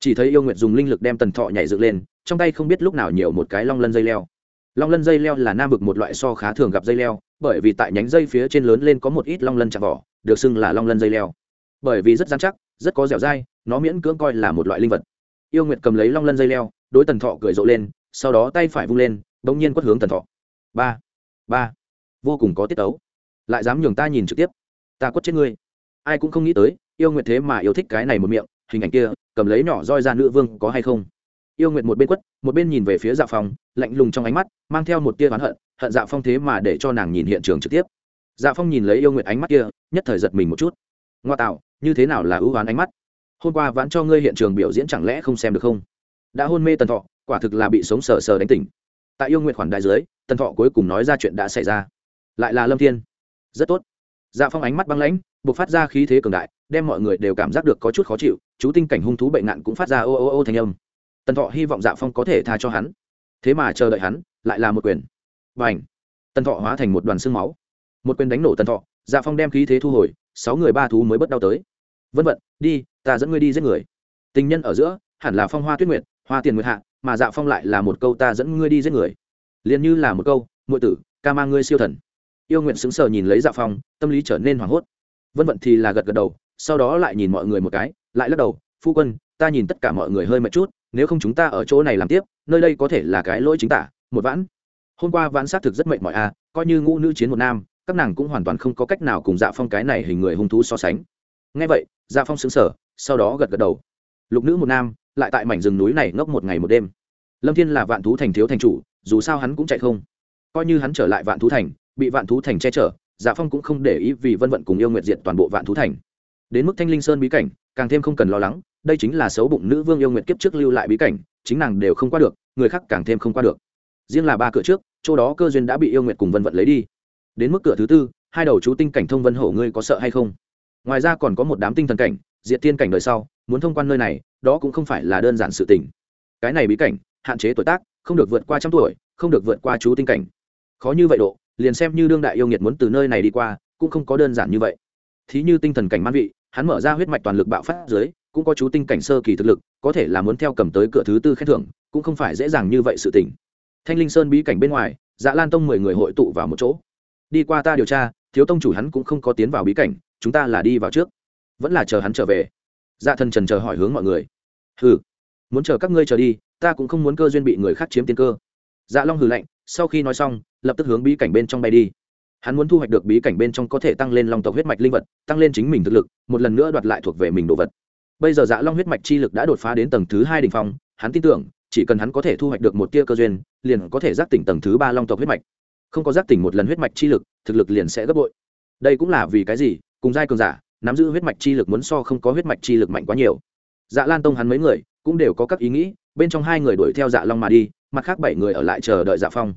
Chỉ thấy yêu nguyện dùng linh lực đem tần thọ nhảy dựng lên, trong tay không biết lúc nào nhiều một cái long lân dây leo long lân dây leo là nam vực một loại so khá thường gặp dây leo, bởi vì tại nhánh dây phía trên lớn lên có một ít long lân chạm vỏ, được xưng là long lân dây leo. Bởi vì rất dán chắc, rất có dẻo dai, nó miễn cưỡng coi là một loại linh vật. Yêu nguyệt cầm lấy long lân dây leo, đối tần thọ cười rộ lên, sau đó tay phải vung lên, bỗng nhiên quất hướng tần thọ. Ba ba, vô cùng có tiết tấu. Lại dám nhường ta nhìn trực tiếp. Ta quất chết ngươi. Ai cũng không nghĩ tới, yêu nguyệt thế mà yêu thích cái này một miệng, hình ảnh kia, cầm lấy nhỏ roi ra nữ vương có hay không? Yêu nguyệt một bên quất, một bên nhìn về phía dạ phong, lạnh lùng trong ánh mắt, mang theo một tia oán hận hận dạ phong thế mà để cho nàng nhìn hiện trường trực tiếp. Dạ phong nhìn lấy yêu nguyệt ánh mắt kia, nhất thời giật mình một chút. Ngoa tạo, như thế nào là ưu oán ánh mắt? Hôm qua vãn cho ngươi hiện trường biểu diễn chẳng lẽ không xem được không? Đã hôn mê tần thọ, quả thực là bị sống sờ sờ đánh tỉnh. Tại yêu nguyện khoản đại dưới, tần thọ cuối cùng nói ra chuyện đã xảy ra. Lại là lâm thiên. Rất tốt. Dạ phong ánh mắt băng lãnh, buộc phát ra khí thế cường đại, đem mọi người đều cảm giác được có chút khó chịu, chú tinh cảnh hung thú bệnh nạn cũng phát ra ô ô ô thành âm tần thọ hy vọng dạ phong có thể tha cho hắn. Thế mà chờ đợi hắn, lại là một quyền. Và ảnh tần thọ hóa thành một đoàn xương máu. Một quyền đánh nổ tần thọ dạ phong đem khí thế thu hồi, sáu người ba thú mới bất đau tới. Vân vận, đi, ta dẫn ngươi đi giết người. Tình nhân ở giữa, hẳn là phong hoa tuyết nguyệt, hoa tiền nguyệt hạ, mà dạ phong lại là một câu ta dẫn ngươi đi giết người. Liền như là một câu ngụy tử, ca mang ngươi siêu thần. Yêu nguyện xứng sờ nhìn lấy dạ phong, tâm lý trở nên hoảng hốt. Vân vận thì là gật gật đầu, sau đó lại nhìn mọi người một cái, lại lắc đầu, phu quân, ta nhìn tất cả mọi người hơi mệt chút nếu không chúng ta ở chỗ này làm tiếp, nơi đây có thể là cái lỗi chính tả, một vãn. Hôm qua vãn xác thực rất mệnh mọi a à, coi như ngũ nữ chiến một nam, các nàng cũng hoàn toàn không có cách nào cùng dạ phong cái này hình người hung thú so sánh. Ngay vậy dạ phong xứng sở sau đó gật gật đầu. Lục nữ một nam, lại tại mảnh rừng núi này ngốc một ngày một đêm. Lâm thiên là vạn thú thành thiếu thành chủ, dù sao hắn cũng chạy không. Coi như hắn trở lại vạn thú thành, bị vạn thú thành che chở dạ phong cũng không để ý vì vân vận cùng yêu nguyệt diệt toàn bộ vạn thú thành. Đến mức thanh linh sơn bí cảnh, càng thêm không cần lo lắng đây chính là xấu bụng nữ vương yêu nguyệt kiếp trước lưu lại bí cảnh, chính nàng đều không qua được, người khác càng thêm không qua được. Riêng là ba cửa trước, chỗ đó cơ duyên đã bị yêu nguyệt cùng vân vận lấy đi. Đến mức cửa thứ tư, hai đầu chú tinh cảnh thông vân hổ ngươi có sợ hay không? Ngoài ra còn có một đám tinh thần cảnh, diệt tiên cảnh đời sau, muốn thông quan nơi này, đó cũng không phải là đơn giản sự tình. Cái này bí cảnh, hạn chế tuổi tác, không được vượt qua trăm tuổi, không được vượt qua chú tinh cảnh. Khó như vậy độ, liền xem như đương đại yêu nghiệt muốn từ nơi này đi qua, cũng không có đơn giản như vậy. Thí như tinh thần cảnh man vị, hắn mở ra huyết mạch toàn lực bạo phát dưới cũng có chú tinh cảnh sơ kỳ thực lực, có thể là muốn theo cầm tới cửa thứ tư khen thưởng, cũng không phải dễ dàng như vậy sự tình. Thanh linh sơn bí cảnh bên ngoài dạ lan tông mười người hội tụ vào một chỗ. Đi qua ta điều tra, thiếu tông chủ hắn cũng không có tiến vào bí cảnh, chúng ta là đi vào trước. Vẫn là chờ hắn trở về. Dạ thần trần chờ hỏi hướng mọi người. Hừ, muốn chờ các ngươi chờ đi, ta cũng không muốn cơ duyên bị người khác chiếm tiên cơ. Dạ long hừ lạnh, sau khi nói xong, lập tức hướng bí cảnh bên trong bay đi. Hắn muốn thu hoạch được bí cảnh bên trong có thể tăng lên long tộc huyết mạch linh vật, tăng lên chính mình thực lực, một lần nữa đoạt lại thuộc về mình đồ vật bây giờ dạ long huyết mạch chi lực đã đột phá đến tầng thứ hai đ ỉ n h phong, hắn tin tưởng, chỉ cần hắn có thể thu hoạch được một tia cơ duyên, liền có thể giác tỉnh tầng thứ ba long tộc huyết mạch. Không có giác tỉnh một lần huyết mạch chi lực, thực lực liền sẽ gấp bội. Đây cũng là vì cái gì, cùng giai cường giả, nắm giữ huyết mạch chi lực muốn so không có huyết mạch chi lực mạnh quá nhiều. Dạ lan tông hắn mấy người, cũng đều có các ý nghĩ, bên trong hai người đuổi theo dạ long mà đi, mặt khác bảy người ở lại chờ đợi dạ phong.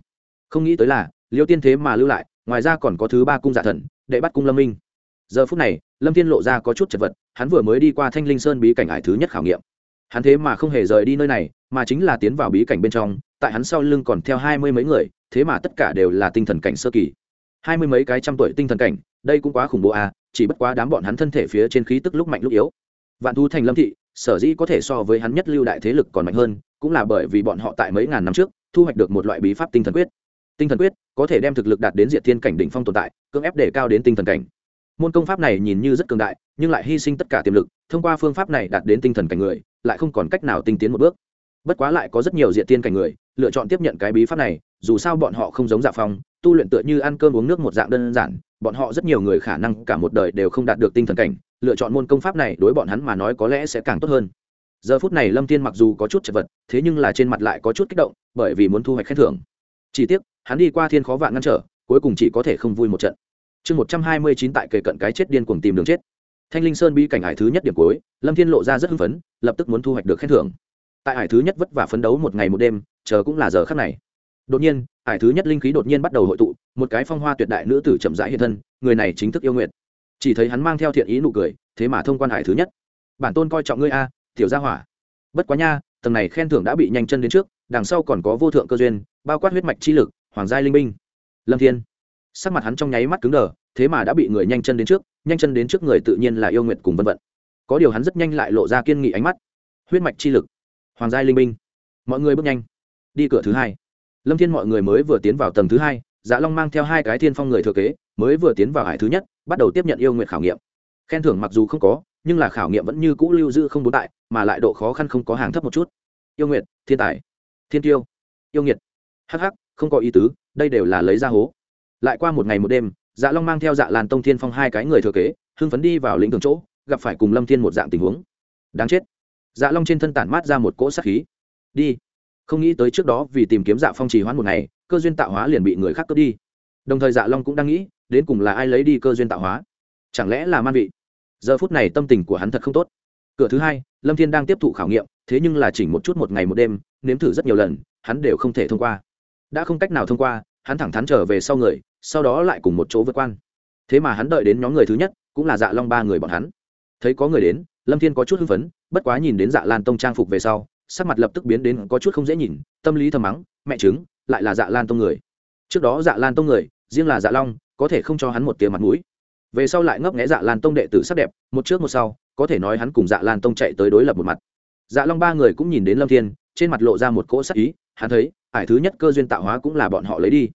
Không nghĩ tới là, liêu tiên thế mà lưu lại, ngoài ra còn có thứ ba cung dạ thần, đệ bắt cung lâm minh giờ phút này, lâm thiên lộ ra có chút chật vật, hắn vừa mới đi qua thanh linh sơn bí cảnh ải thứ nhất khảo nghiệm. Hắn thế mà không hề rời đi nơi này, mà chính là tiến vào bí cảnh bên trong, tại hắn sau lưng còn theo hai mươi mấy người, thế mà tất cả đều là tinh thần cảnh sơ kỳ. Hai mươi mấy cái trăm tuổi tinh thần cảnh, đây cũng quá khủng bố à chỉ bất quá đám bọn hắn thân thể phía trên khí tức lúc mạnh lúc yếu. Vạn thu thành lâm thị, sở dĩ có thể so với hắn nhất lưu đại thế lực còn mạnh hơn, cũng là bởi vì bọn họ tại mấy ngàn năm trước, thu hoạch được một loại bí pháp tinh thần quyết. Tinh thần quyết có thể đem thực lực đạt đến diện thiên cảnh đỉnh phong tồn tại, cưỡng ép để cao đến tinh thần cảnh môn công pháp này nhìn như rất cường đại, nhưng lại hy sinh tất cả tiềm lực, thông qua phương pháp này đạt đến tinh thần cảnh người, lại không còn cách nào tinh tiến một bước. Bất quá lại có rất nhiều diện tiên cảnh người, lựa chọn tiếp nhận cái bí pháp này, dù sao bọn họ không giống dạ phong, tu luyện tựa như ăn cơm uống nước một dạng đơn giản, bọn họ rất nhiều người khả năng cả một đời đều không đạt được tinh thần cảnh, lựa chọn môn công pháp này đối bọn hắn mà nói có lẽ sẽ càng tốt hơn. Giờ phút này lâm thiên mặc dù có chút chật vật, thế nhưng là trên mặt lại có chút kích động, bởi vì muốn thu hoạch khen thưởng. Chỉ tiếc, hắn đi qua thiên khó vạn ngăn trở, cuối cùng chỉ có thể không vui một trận chương một trăm hai mươi chín tại kề cận cái chết điên cuồng tìm đường chết. Thanh linh sơn bi cảnh hải thứ nhất điểm cuối, lâm thiên lộ ra rất hưng phấn, lập tức muốn thu hoạch được khen thưởng. Tại hải thứ nhất vất vả phấn đấu một ngày một đêm, chờ cũng là giờ khắc này. Đột nhiên hải thứ nhất linh khí đột nhiên bắt đầu hội tụ, một cái phong hoa tuyệt đại nữ tử chậm rãi hiện thân, người này chính thức yêu nguyện chỉ thấy hắn mang theo thiện ý nụ cười, thế mà thông quan hải thứ nhất. Bản tôn coi trọng ngươi a, tiểu gia hỏa. Bất quá nha, tầng này khen thưởng đã bị nhanh chân đến trước, đằng sau còn có vô thượng cơ duyên, bao quát huyết mạch chi lực, hoàng giai linh binh. Lâm thiên sắc mặt hắn trong nháy mắt cứng đờ thế mà đã bị người nhanh chân đến trước nhanh chân đến trước người tự nhiên là yêu nguyện cùng vân vận có điều hắn rất nhanh lại lộ ra kiên nghị ánh mắt. Huyết mạch chi lực. Hoàng gia linh minh, mọi người bước nhanh. Đi cửa thứ hai. Lâm thiên mọi người mới vừa tiến vào tầng thứ hai dạ long mang theo hai cái thiên phong người thừa kế mới vừa tiến vào hải thứ nhất bắt đầu tiếp nhận yêu nguyện khảo nghiệm. Khen thưởng mặc dù không có nhưng là khảo nghiệm vẫn như cũ lưu giữ không bốn tại mà lại độ khó khăn không có hàng thấp một chút. Yêu nguyện thiên tài thiên tiêu yêu nghiệt. Hh không có ý tứ đây đều là lấy ra hố lại qua một ngày một đêm dạ long mang theo dạ lan tông thiên phong hai cái người thừa kế, hưng phấn đi vào lĩnh thường chỗ, gặp phải cùng lâm thiên một dạng tình huống. Đáng chết. Dạ long trên thân tản mát ra một cỗ sát khí. Đi. Không nghĩ tới trước đó vì tìm kiếm dạ phong trì hoãn một ngày, cơ duyên tạo hóa liền bị người khác cướp đi. Đồng thời dạ long cũng đang nghĩ, đến cùng là ai lấy đi cơ duyên tạo hóa? Chẳng lẽ là man vị? Giờ phút này tâm tình của hắn thật không tốt. Cửa thứ hai, lâm thiên đang tiếp thụ khảo nghiệm, thế nhưng là chỉnh một chút một ngày một đêm, nếm thử rất nhiều lần, hắn đều không thể thông qua. Đã không cách nào thông qua hắn thẳng thắn trở về sau người, sau đó lại cùng một chỗ vượt quan. Thế mà hắn đợi đến nhóm người thứ nhất, cũng là dạ long ba người bọn hắn. Thấy có người đến, lâm thiên có chút hưng phấn, bất quá nhìn đến dạ lan tông trang phục về sau, sắc mặt lập tức biến đến có chút không dễ nhìn, tâm lý thầm mắng, mẹ chứng lại là dạ lan tông người. Trước đó dạ lan tông người, riêng là dạ long, có thể không cho hắn một tia mặt mũi. Về sau lại ngấp nghẽ dạ lan tông đệ tử sắc đẹp, một trước một sau, có thể nói hắn cùng dạ lan tông chạy tới đối lập một mặt. Dạ long ba người cũng nhìn đến lâm thiên, trên mặt lộ ra một cỗ sắc ý, hắn thấy ải thứ nhất cơ duyên tạo hóa cũng là bọn họ lấy đi.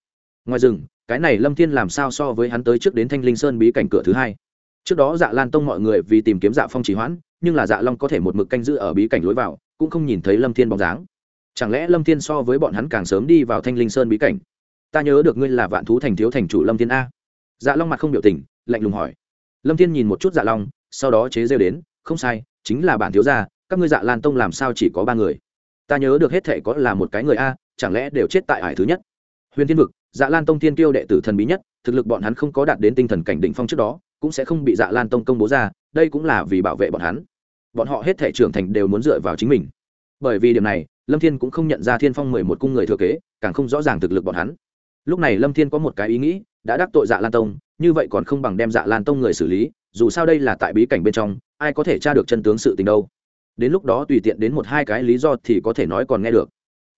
Ngoài rừng, cái này lâm thiên làm sao so với hắn tới trước đến thanh linh sơn bí cảnh cửa thứ hai? Trước đó dạ lan tông mọi người vì tìm kiếm dạ phong Chỉ hoãn, nhưng là dạ long có thể một mực canh giữ ở bí cảnh lối vào, cũng không nhìn thấy lâm thiên bóng dáng. Chẳng lẽ lâm thiên so với bọn hắn càng sớm đi vào thanh linh sơn bí cảnh? Ta nhớ được ngươi là vạn thú thành thiếu thành chủ lâm thiên a. Dạ long mặt không biểu tình, lạnh lùng hỏi. Lâm thiên nhìn một chút dạ long, sau đó chế rêu đến, không sai, chính là bản thiếu gia, các ngươi dạ lan tông làm sao chỉ có ba người? Ta nhớ được hết thệ có là một cái người a chẳng lẽ đều chết tại hải thứ nhất? Huyền thiên vực dạ lan tông tiên tiêu đệ tử thần bí nhất, thực lực bọn hắn không có đạt đến tinh thần cảnh đỉnh phong trước đó, cũng sẽ không bị dạ lan tông công bố ra, đây cũng là vì bảo vệ bọn hắn. Bọn họ hết thể trưởng thành đều muốn dựa vào chính mình. Bởi vì điểm này, lâm thiên cũng không nhận ra thiên phong mười một cung người thừa kế, càng không rõ ràng thực lực bọn hắn. Lúc này lâm thiên có một cái ý nghĩ, đã đắc tội dạ lan tông, như vậy còn không bằng đem dạ lan tông người xử lý, dù sao đây là tại bí cảnh bên trong, ai có thể tra được chân tướng sự tình đâu. Đến lúc đó tùy tiện đến một hai cái lý do thì có thể nói còn nghe được.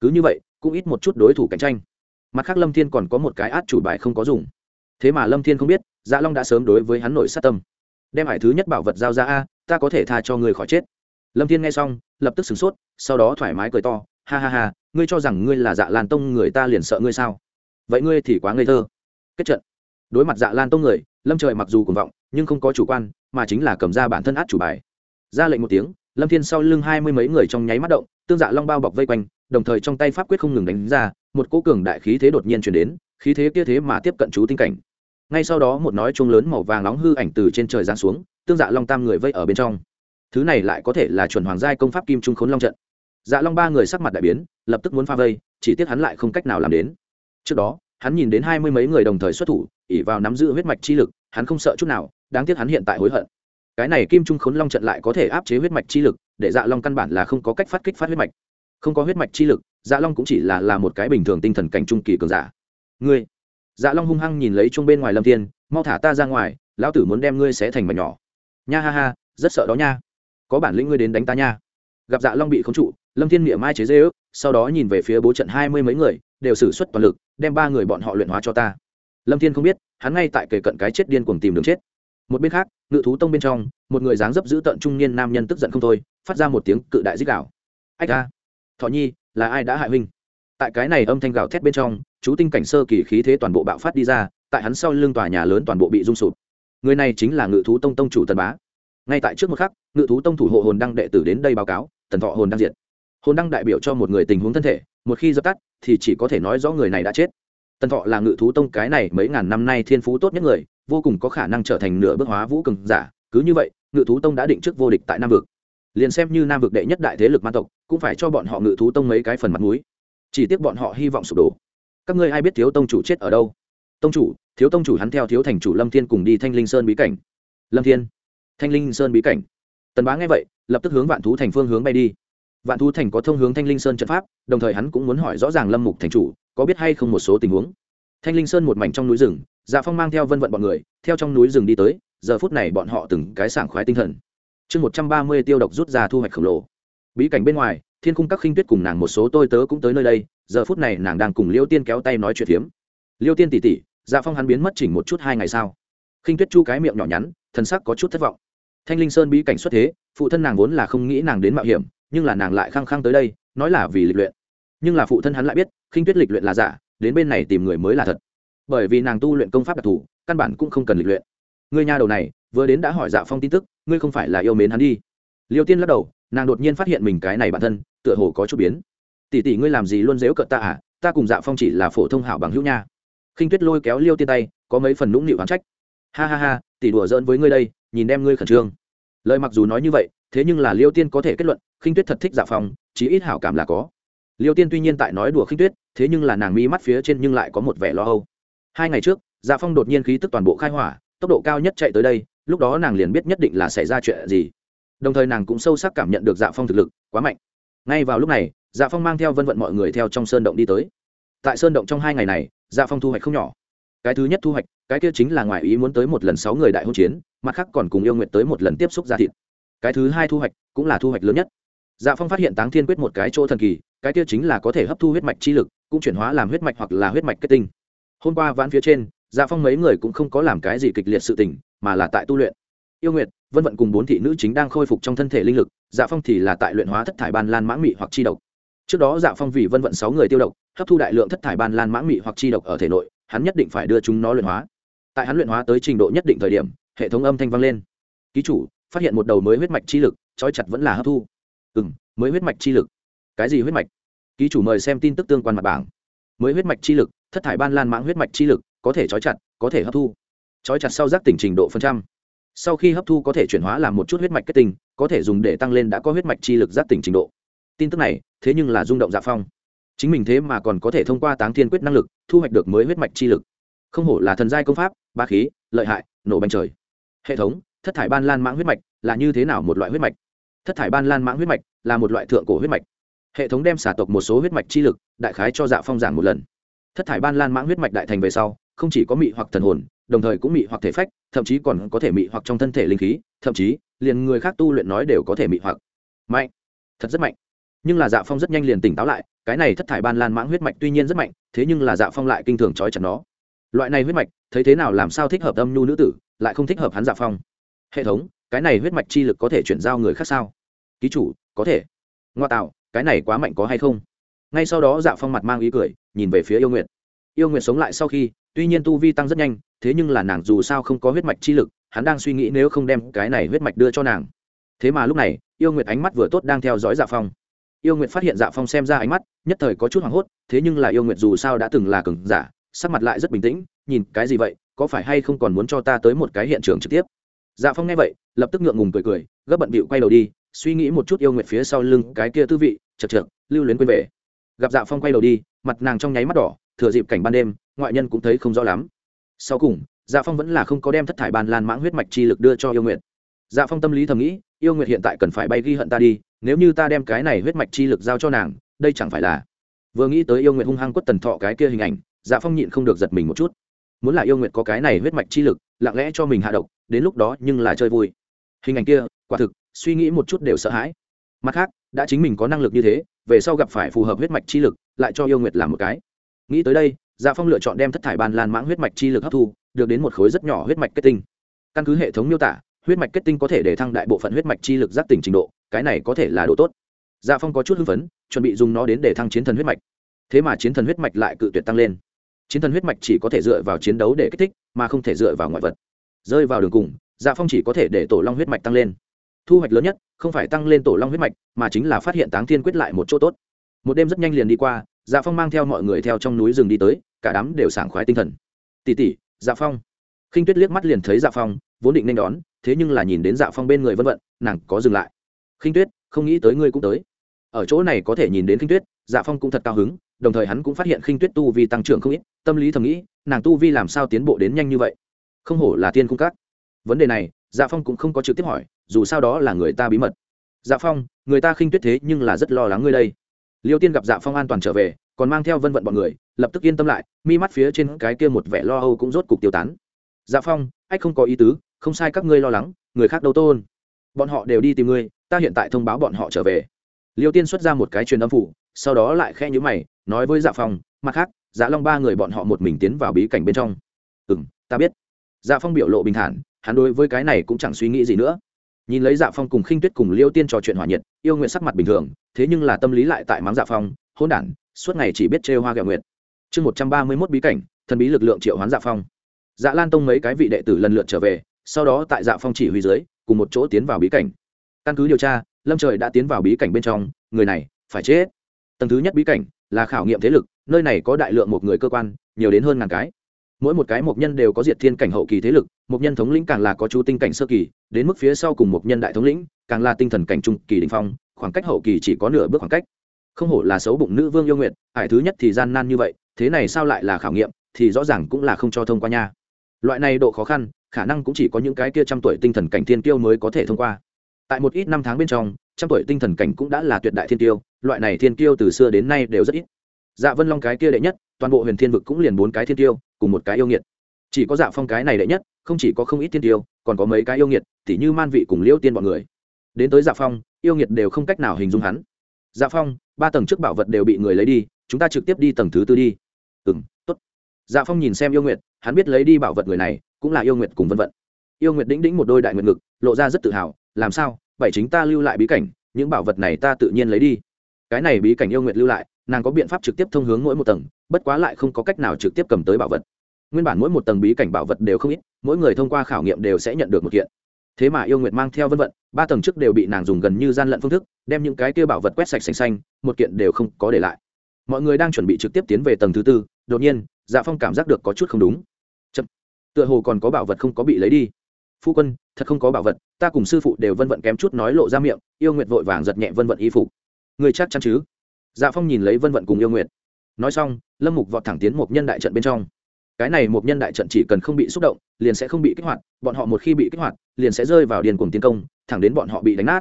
Cứ như vậy cũng ít một chút đối thủ cạnh tranh. Mặt khác lâm thiên còn có một cái át chủ bài không có dùng. Thế mà lâm thiên không biết dạ long đã sớm đối với hắn nội sát tâm. Đem hải thứ nhất bảo vật giao ra a, ta có thể tha cho người khỏi chết. Lâm thiên nghe xong, lập tức sửng sốt, sau đó thoải mái cười to, ha ha ha, ngươi cho rằng ngươi là dạ lan tông người ta liền sợ ngươi sao? Vậy ngươi thì quá ngây thơ. Kết trận. Đối mặt dạ lan tông người, lâm trời mặc dù cuồng vọng, nhưng không có chủ quan, mà chính là cầm ra bản thân át chủ bài. Ra lệnh một tiếng, lâm thiên sau lưng hai mươi mấy người trong nháy mắt động, tương dạ long bao bọc vây quanh đồng thời trong tay pháp quyết không ngừng đánh ra, một cỗ cường đại khí thế đột nhiên chuyển đến, khí thế kia thế mà tiếp cận chú tinh cảnh. Ngay sau đó một nói chuông lớn màu vàng nóng hư ảnh từ trên trời giáng xuống, tương dạ long tam người vây ở bên trong. Thứ này lại có thể là chuẩn hoàng giai công pháp kim trung khốn long trận. Dạ long ba người sắc mặt đại biến, lập tức muốn pha vây, chỉ tiếc hắn lại không cách nào làm đến. Trước đó, hắn nhìn đến hai mươi mấy người đồng thời xuất thủ ỉ vào nắm giữ huyết mạch chi lực, hắn không sợ chút nào, đáng tiếc hắn hiện tại hối hận. Cái này kim trung khốn long trận lại có thể áp chế huyết mạch chi lực, để dạ long căn bản là không có cách phát kích phát huyết mạch không có huyết mạch chi lực dạ long cũng chỉ là là một cái bình thường tinh thần cảnh trung kỳ cường giả. Ngươi dạ long hung hăng nhìn lấy chung bên ngoài lâm thiên, mau thả ta ra ngoài, lão tử muốn đem ngươi xé thành mảnh nhỏ. Nha ha ha, rất sợ đó nha. Có bản lĩnh ngươi đến đánh ta nha. Gặp dạ long bị khống trụ, lâm thiên miệng mai chế dê ước sau đó nhìn về phía bố trận hai mươi mấy người, đều xử suất toàn lực, đem ba người bọn họ luyện hóa cho ta. Lâm thiên không biết, hắn ngay tại kề cận cái chết điên cuồng tìm đường chết. Một bên khác, ngự thú tông bên trong, một người dáng dấp giữ tận trung niên nam nhân tức giận không thôi, phát ra một tiếng cự đại dích đạo ách a thọ nhi, là ai đã hại huynh? Tại cái này âm thanh gào thét bên trong, chú tinh cảnh sơ kỳ khí thế toàn bộ bạo phát đi ra, tại hắn sau lưng tòa nhà lớn toàn bộ bị rung sụp. Người này chính là ngự thú tông tông chủ tần bá. Ngay tại trước một khắc, ngự thú tông thủ hộ hồn đăng đệ tử đến đây báo cáo, tần thọ hồn đăng diệt. Hồn đăng đại biểu cho một người tình huống thân thể, một khi dập tắt, thì chỉ có thể nói rõ người này đã chết. Tần thọ là ngự thú tông cái này mấy ngàn năm nay thiên phú tốt nhất người, vô cùng có khả năng trở thành nửa bước hóa vũ cường giả. Cứ như vậy, ngự thú tông đã định trước vô địch tại nam vực liền xem như nam vực đệ nhất đại thế lực man tộc, cũng phải cho bọn họ ngự thú tông mấy cái phần mặt mũi. Chỉ tiếc bọn họ hy vọng sụp đổ. Các ngươi ai biết thiếu tông chủ chết ở đâu? Tông chủ, thiếu tông chủ hắn theo thiếu thành chủ lâm thiên cùng đi thanh linh sơn bí cảnh. Lâm thiên, thanh linh sơn bí cảnh. Tần bá nghe vậy, lập tức hướng vạn thú thành phương hướng bay đi. Vạn thú thành có thông hướng thanh linh sơn trận pháp, đồng thời hắn cũng muốn hỏi rõ ràng lâm mục thành chủ, có biết hay không một số tình huống. Thanh linh sơn một mảnh trong núi rừng dạ phong mang theo vân vận bọn người, theo trong núi rừng đi tới, giờ phút này bọn họ từng cái sảng khoái tinh thần chương một trăm ba mươi tiêu độc rút ra thu hoạch khổng lồ. Bí cảnh bên ngoài, thiên cung các khinh tuyết cùng nàng một số tôi tớ cũng tới nơi đây, giờ phút này nàng đang cùng liêu tiên kéo tay nói chuyện phiếm. Liêu tiên tỉ tỉ dạ phong hắn biến mất chỉnh một chút hai ngày sau. Khinh tuyết chu cái miệng nhỏ nhắn, thần sắc có chút thất vọng. Thanh linh sơn bí cảnh xuất thế, phụ thân nàng vốn là không nghĩ nàng đến mạo hiểm, nhưng là nàng lại khăng khăng tới đây, nói là vì lịch luyện. Nhưng là phụ thân hắn lại biết, khinh tuyết lịch luyện là giả, đến bên này tìm người mới là thật. Bởi vì nàng tu luyện công pháp đặc thù, căn bản cũng không cần lịch luyện. Người nhà đầu này, vừa đến đã hỏi dạ phong tin tức ngươi không phải là yêu mến hắn đi. Liêu tiên lắc đầu, nàng đột nhiên phát hiện mình cái này bản thân, tựa hồ có chút biến. Tỷ tỷ ngươi làm gì luôn dếu cợt ta à? Ta cùng dạ phong chỉ là phổ thông hảo bằng hữu nha. Khinh tuyết lôi kéo liêu tiên tay, có mấy phần nũng nịu hắn trách. Ha ha ha, tỷ đùa giỡn với ngươi đây, nhìn đem ngươi khẩn trương. Lời mặc dù nói như vậy, thế nhưng là liêu tiên có thể kết luận, khinh tuyết thật thích dạ phong, chí ít hảo cảm là có. Liêu tiên tuy nhiên tại nói đùa khinh tuyết, thế nhưng là nàng mi mắt phía trên nhưng lại có một vẻ lo âu. Hai ngày trước dạ phong đột nhiên khí tức toàn bộ khai hỏa, tốc độ cao nhất chạy tới đây lúc đó nàng liền biết nhất định là xảy ra chuyện gì. Đồng thời nàng cũng sâu sắc cảm nhận được dạ phong thực lực quá mạnh. Ngay vào lúc này dạ phong mang theo vân vận mọi người theo trong sơn động đi tới. Tại sơn động trong hai ngày này dạ phong thu hoạch không nhỏ. Cái thứ nhất thu hoạch, cái kia chính là ngoài ý muốn tới một lần sáu người đại hôn chiến, mặt khác còn cùng yêu nguyện tới một lần tiếp xúc ra thịt. Cái thứ hai thu hoạch, cũng là thu hoạch lớn nhất. Dạ phong phát hiện táng thiên quyết một cái chỗ thần kỳ, cái kia chính là có thể hấp thu huyết mạch chi lực, cũng chuyển hóa làm huyết mạch hoặc là huyết mạch kết tinh. Hôm qua vãn phía trên dạ phong mấy người cũng không có làm cái gì kịch liệt sự tình mà là tại tu luyện. Yêu nguyệt, vân vận cùng bốn thị nữ chính đang khôi phục trong thân thể linh lực dạ phong thì là tại luyện hóa thất thải ban lan mãng mị hoặc chi độc. Trước đó dạ phong vì vân vận sáu người tiêu độc, hấp thu đại lượng thất thải ban lan mãng mị hoặc chi độc ở thể nội, hắn nhất định phải đưa chúng nó luyện hóa. Tại hắn luyện hóa tới trình độ nhất định thời điểm, hệ thống âm thanh vang lên. Ký chủ, phát hiện một đầu mới huyết mạch chi lực, trói chặt vẫn là hấp thu. Ừ m mới huyết mạch chi lực. Cái gì huyết mạch? Ký chủ mời xem tin tức tương quan mặt bảng. Mới huyết mạch chi lực, thất thải ban lan mãng huyết mạch chi lực, có thể trói chặt, có thể hấp thu trói chặt sau giác tỉnh trình độ phần trăm. Sau khi hấp thu có thể chuyển hóa làm một chút huyết mạch kết tinh, có thể dùng để tăng lên đã có huyết mạch chi lực giác tỉnh trình độ. Tin tức này, thế nhưng là rung động dạ phong. Chính mình thế mà còn có thể thông qua táng thiên quyết năng lực, thu hoạch được mới huyết mạch chi lực. Không hổ là thần giai công pháp, ba khí, lợi hại, nổ bành trời. Hệ thống, thất thải ban lan mãng huyết mạch, là như thế nào một loại huyết mạch? Thất thải ban lan mãng huyết mạch, là một loại thượng cổ huyết mạch. Hệ thống đem xả tộc một số huyết mạch chi lực, đại khái cho dạ phong giảng một lần. Thất thải ban lan mãng huyết mạch đại thành về sau không chỉ có mị hoặc thần hồn, đồng thời cũng mị hoặc thể phách, thậm chí còn có thể mị hoặc trong thân thể linh khí, thậm chí, liền người khác tu luyện nói đều có thể mị hoặc. Mạnh. Thật rất mạnh. Nhưng là dạ phong rất nhanh liền tỉnh táo lại, cái này thất thải ban lan mãng huyết mạch tuy nhiên rất mạnh, thế nhưng là dạ phong lại kinh thường trói chặt nó. Loại này huyết mạch, thấy thế nào làm sao thích hợp âm nhu nữ tử, lại không thích hợp hắn dạ phong. Hệ thống, cái này huyết mạch chi lực có thể chuyển giao người khác sao? Ký chủ, có thể. Ngoa tạo, cái này quá mạnh có hay không? Ngay sau đó dạ phong mặt mang ý cười, nhìn về phía yêu nguyệt. Yêu nguyệt sống lại sau khi tuy nhiên tu vi tăng rất nhanh, thế nhưng là nàng dù sao không có huyết mạch chi lực, hắn đang suy nghĩ nếu không đem cái này huyết mạch đưa cho nàng. Thế mà lúc này, yêu nguyệt ánh mắt vừa tốt đang theo dõi dạ phong. Yêu nguyệt phát hiện dạ phong xem ra ánh mắt nhất thời có chút hoảng hốt, thế nhưng là yêu nguyệt dù sao đã từng là cừng giả, sắc mặt lại rất bình tĩnh, nhìn cái gì vậy, có phải hay không còn muốn cho ta tới một cái hiện trường trực tiếp? Dạ phong nghe vậy, lập tức ngượng ngùng cười cười, gấp bận bịu quay đầu đi, suy nghĩ một chút yêu nguyệt phía sau lưng cái kia tư vị, chật chược, lưu luyến quên về. Gặp dạ phong quay đầu đi, mặt nàng trong nháy mắt đỏ thừa dịp cảnh ban đêm, ngoại nhân cũng thấy không rõ lắm. Sau cùng dạ phong vẫn là không có đem thất thải bàn lan mãng huyết mạch chi lực đưa cho yêu nguyện. dạ phong tâm lý thầm nghĩ, yêu nguyện hiện tại cần phải bay ghi hận ta đi, nếu như ta đem cái này huyết mạch chi lực giao cho nàng, đây chẳng phải là vừa nghĩ tới yêu nguyện hung hăng quất tần thọ cái kia hình ảnh dạ phong nhịn không được giật mình một chút. Muốn là yêu nguyện có cái này huyết mạch chi lực, lặng lẽ cho mình hạ độc, đến lúc đó nhưng là chơi vui. Hình ảnh kia, quả thực, suy nghĩ một chút đều sợ hãi. Mặt khác, đã chính mình có năng lực như thế, về sau gặp phải phù hợp huyết mạch chi lực, lại cho yêu nguyệt làm một cái nghĩ tới đây dạ phong lựa chọn đem thất thải bàn lan mãng huyết mạch chi lực hấp thu, được đến một khối rất nhỏ huyết mạch kết tinh. Căn cứ hệ thống miêu tả, huyết mạch kết tinh có thể để thăng đại bộ phận huyết mạch chi lực giác tỉnh trình độ, cái này có thể là độ tốt. Dạ phong có chút hưng phấn, chuẩn bị dùng nó đến để thăng chiến thần huyết mạch. Thế mà chiến thần huyết mạch lại cự tuyệt tăng lên. Chiến thần huyết mạch chỉ có thể dựa vào chiến đấu để kích thích, mà không thể dựa vào ngoại vật. Rơi vào đường cùng dạ phong chỉ có thể để tổ long huyết mạch tăng lên. Thu hoạch lớn nhất, không phải tăng lên tổ long huyết mạch, mà chính là phát hiện táng thiên quyết lại một chỗ tốt. Một đêm rất nhanh liền đi qua dạ phong mang theo mọi người theo trong núi rừng đi tới, cả đám đều sảng khoái tinh thần. Tỉ tỉ dạ phong. Khinh tuyết liếc mắt liền thấy dạ phong, vốn định nên đón, thế nhưng là nhìn đến dạ phong bên người vân vận, nàng có dừng lại. Khinh tuyết, không nghĩ tới ngươi cũng tới. Ở chỗ này có thể nhìn đến khinh tuyết dạ phong cũng thật cao hứng, đồng thời hắn cũng phát hiện khinh tuyết tu vi tăng trưởng không ít, tâm lý thầm nghĩ, nàng tu vi làm sao tiến bộ đến nhanh như vậy? Không hổ là tiên cung các. Vấn đề này dạ phong cũng không có trực tiếp hỏi, dù sao đó là người ta bí mật. Dạ phong, người ta khinh tuyết thế nhưng là rất lo lắng ngươi đây liêu tiên gặp dạ phong an toàn trở về, còn mang theo vân vận bọn người, lập tức yên tâm lại, mi mắt phía trên cái kia một vẻ lo âu cũng rốt cục tiêu tán. Dạ phong, ách không có ý tứ, không sai các ngươi lo lắng, người khác đâu tôn. Bọn họ đều đi tìm ngươi, ta hiện tại thông báo bọn họ trở về. Liêu tiên xuất ra một cái truyền âm phủ, sau đó lại khe nhữ mày, nói với dạ phong, mặt khác dạ long ba người bọn họ một mình tiến vào bí cảnh bên trong. Ừ m ta biết. Dạ phong biểu lộ bình thản, hắn đối với cái này cũng chẳng suy nghĩ gì nữa nhìn lấy dạ phong cùng khinh tuyết cùng liêu tiên trò chuyện hòa nhiệt, yêu nguyện sắc mặt bình thường, thế nhưng là tâm lý lại tại mắng dạ phong hôn đản, suốt ngày chỉ biết chê hoa gạo nguyện. chương một trăm ba mươi mốt bí cảnh, thần bí lực lượng triệu hoán dạ phong. Dạ lan tông mấy cái vị đệ tử lần lượt trở về, sau đó tại dạ phong chỉ huy dưới, cùng một chỗ tiến vào bí cảnh. Căn cứ điều tra, lâm trời đã tiến vào bí cảnh bên trong, người này phải chết. Tầng thứ nhất bí cảnh là khảo nghiệm thế lực, nơi này có đại lượng một người cơ quan, nhiều đến hơn ngàn cái mỗi một cái mộc nhân đều có diệt thiên cảnh hậu kỳ thế lực, mộc nhân thống lĩnh càng là có chú tinh cảnh sơ kỳ, đến mức phía sau cùng mộc nhân đại thống lĩnh, càng là tinh thần cảnh trung kỳ đình phong, khoảng cách hậu kỳ chỉ có nửa bước khoảng cách. Không hổ là xấu bụng nữ vương yêu nguyện, ải thứ nhất thì gian nan như vậy, thế này sao lại là khảo nghiệm, thì rõ ràng cũng là không cho thông qua nha. Loại này độ khó khăn, khả năng cũng chỉ có những cái kia trăm tuổi tinh thần cảnh thiên tiêu mới có thể thông qua. Tại một ít năm tháng bên trong, trăm tuổi tinh thần cảnh cũng đã là tuyệt đại thiên tiêu loại này thiên tiêu từ xưa đến nay đều rất ít. Dạ vân long cái kia đệ nhất, toàn bộ huyền thiên vực cũng liền bốn cái thiên tiêu cùng một cái yêu nghiệt. Chỉ có dạ phong cái này đệ nhất, không chỉ có không ít tiên tiêu, còn có mấy cái yêu nghiệt, tỉ như man vị cùng liễu tiên bọn người. Đến tới dạ phong, yêu nghiệt đều không cách nào hình dung hắn. Dạ phong, ba tầng trước bảo vật đều bị người lấy đi, chúng ta trực tiếp đi tầng thứ tư đi. Ừ m t ố t dạ phong nhìn xem yêu nguyệt hắn biết lấy đi bảo vật người này, cũng là yêu nguyệt cùng vân vận yêu nguyệt đĩnh đĩnh một đôi đại nguyện ngực, lộ ra rất tự hào, làm sao? Bảy chính ta lưu lại bí cảnh, những bảo vật này ta tự nhiên lấy đi. Cái này bí cảnh yêu nguyệt lưu lại, nàng có biện pháp trực tiếp thông hướng mỗi một tầng bất quá lại không có cách nào trực tiếp cầm tới bảo vật. Nguyên bản mỗi một tầng bí cảnh bảo vật đều không ít, mỗi người thông qua khảo nghiệm đều sẽ nhận được một kiện. Thế mà yêu nguyệt mang theo vân vận, ba tầng trước đều bị nàng dùng gần như gian lận phương thức, đem những cái kia bảo vật quét sạch xanh xanh, một kiện đều không có để lại. Mọi người đang chuẩn bị trực tiếp tiến về tầng thứ tư, đột nhiên dạ phong cảm giác được có chút không đúng. Chậm. tựa hồ còn có bảo vật không có bị lấy đi. Phu quân, thật không có bảo vật, ta cùng sư phụ đều vân vận kém chút nói lộ ra miệng, yêu nguyệt vội vàng giật nhẹ vân vận y phục. Người chắc chắn chứ? Dạ phong nhìn lấy vân vận cùng yêu nguyệt nói xong, lâm mục vọt thẳng tiến một nhân đại trận bên trong. Cái này một nhân đại trận chỉ cần không bị xúc động, liền sẽ không bị kích hoạt, bọn họ một khi bị kích hoạt, liền sẽ rơi vào điền cuồng tiến công, thẳng đến bọn họ bị đánh nát.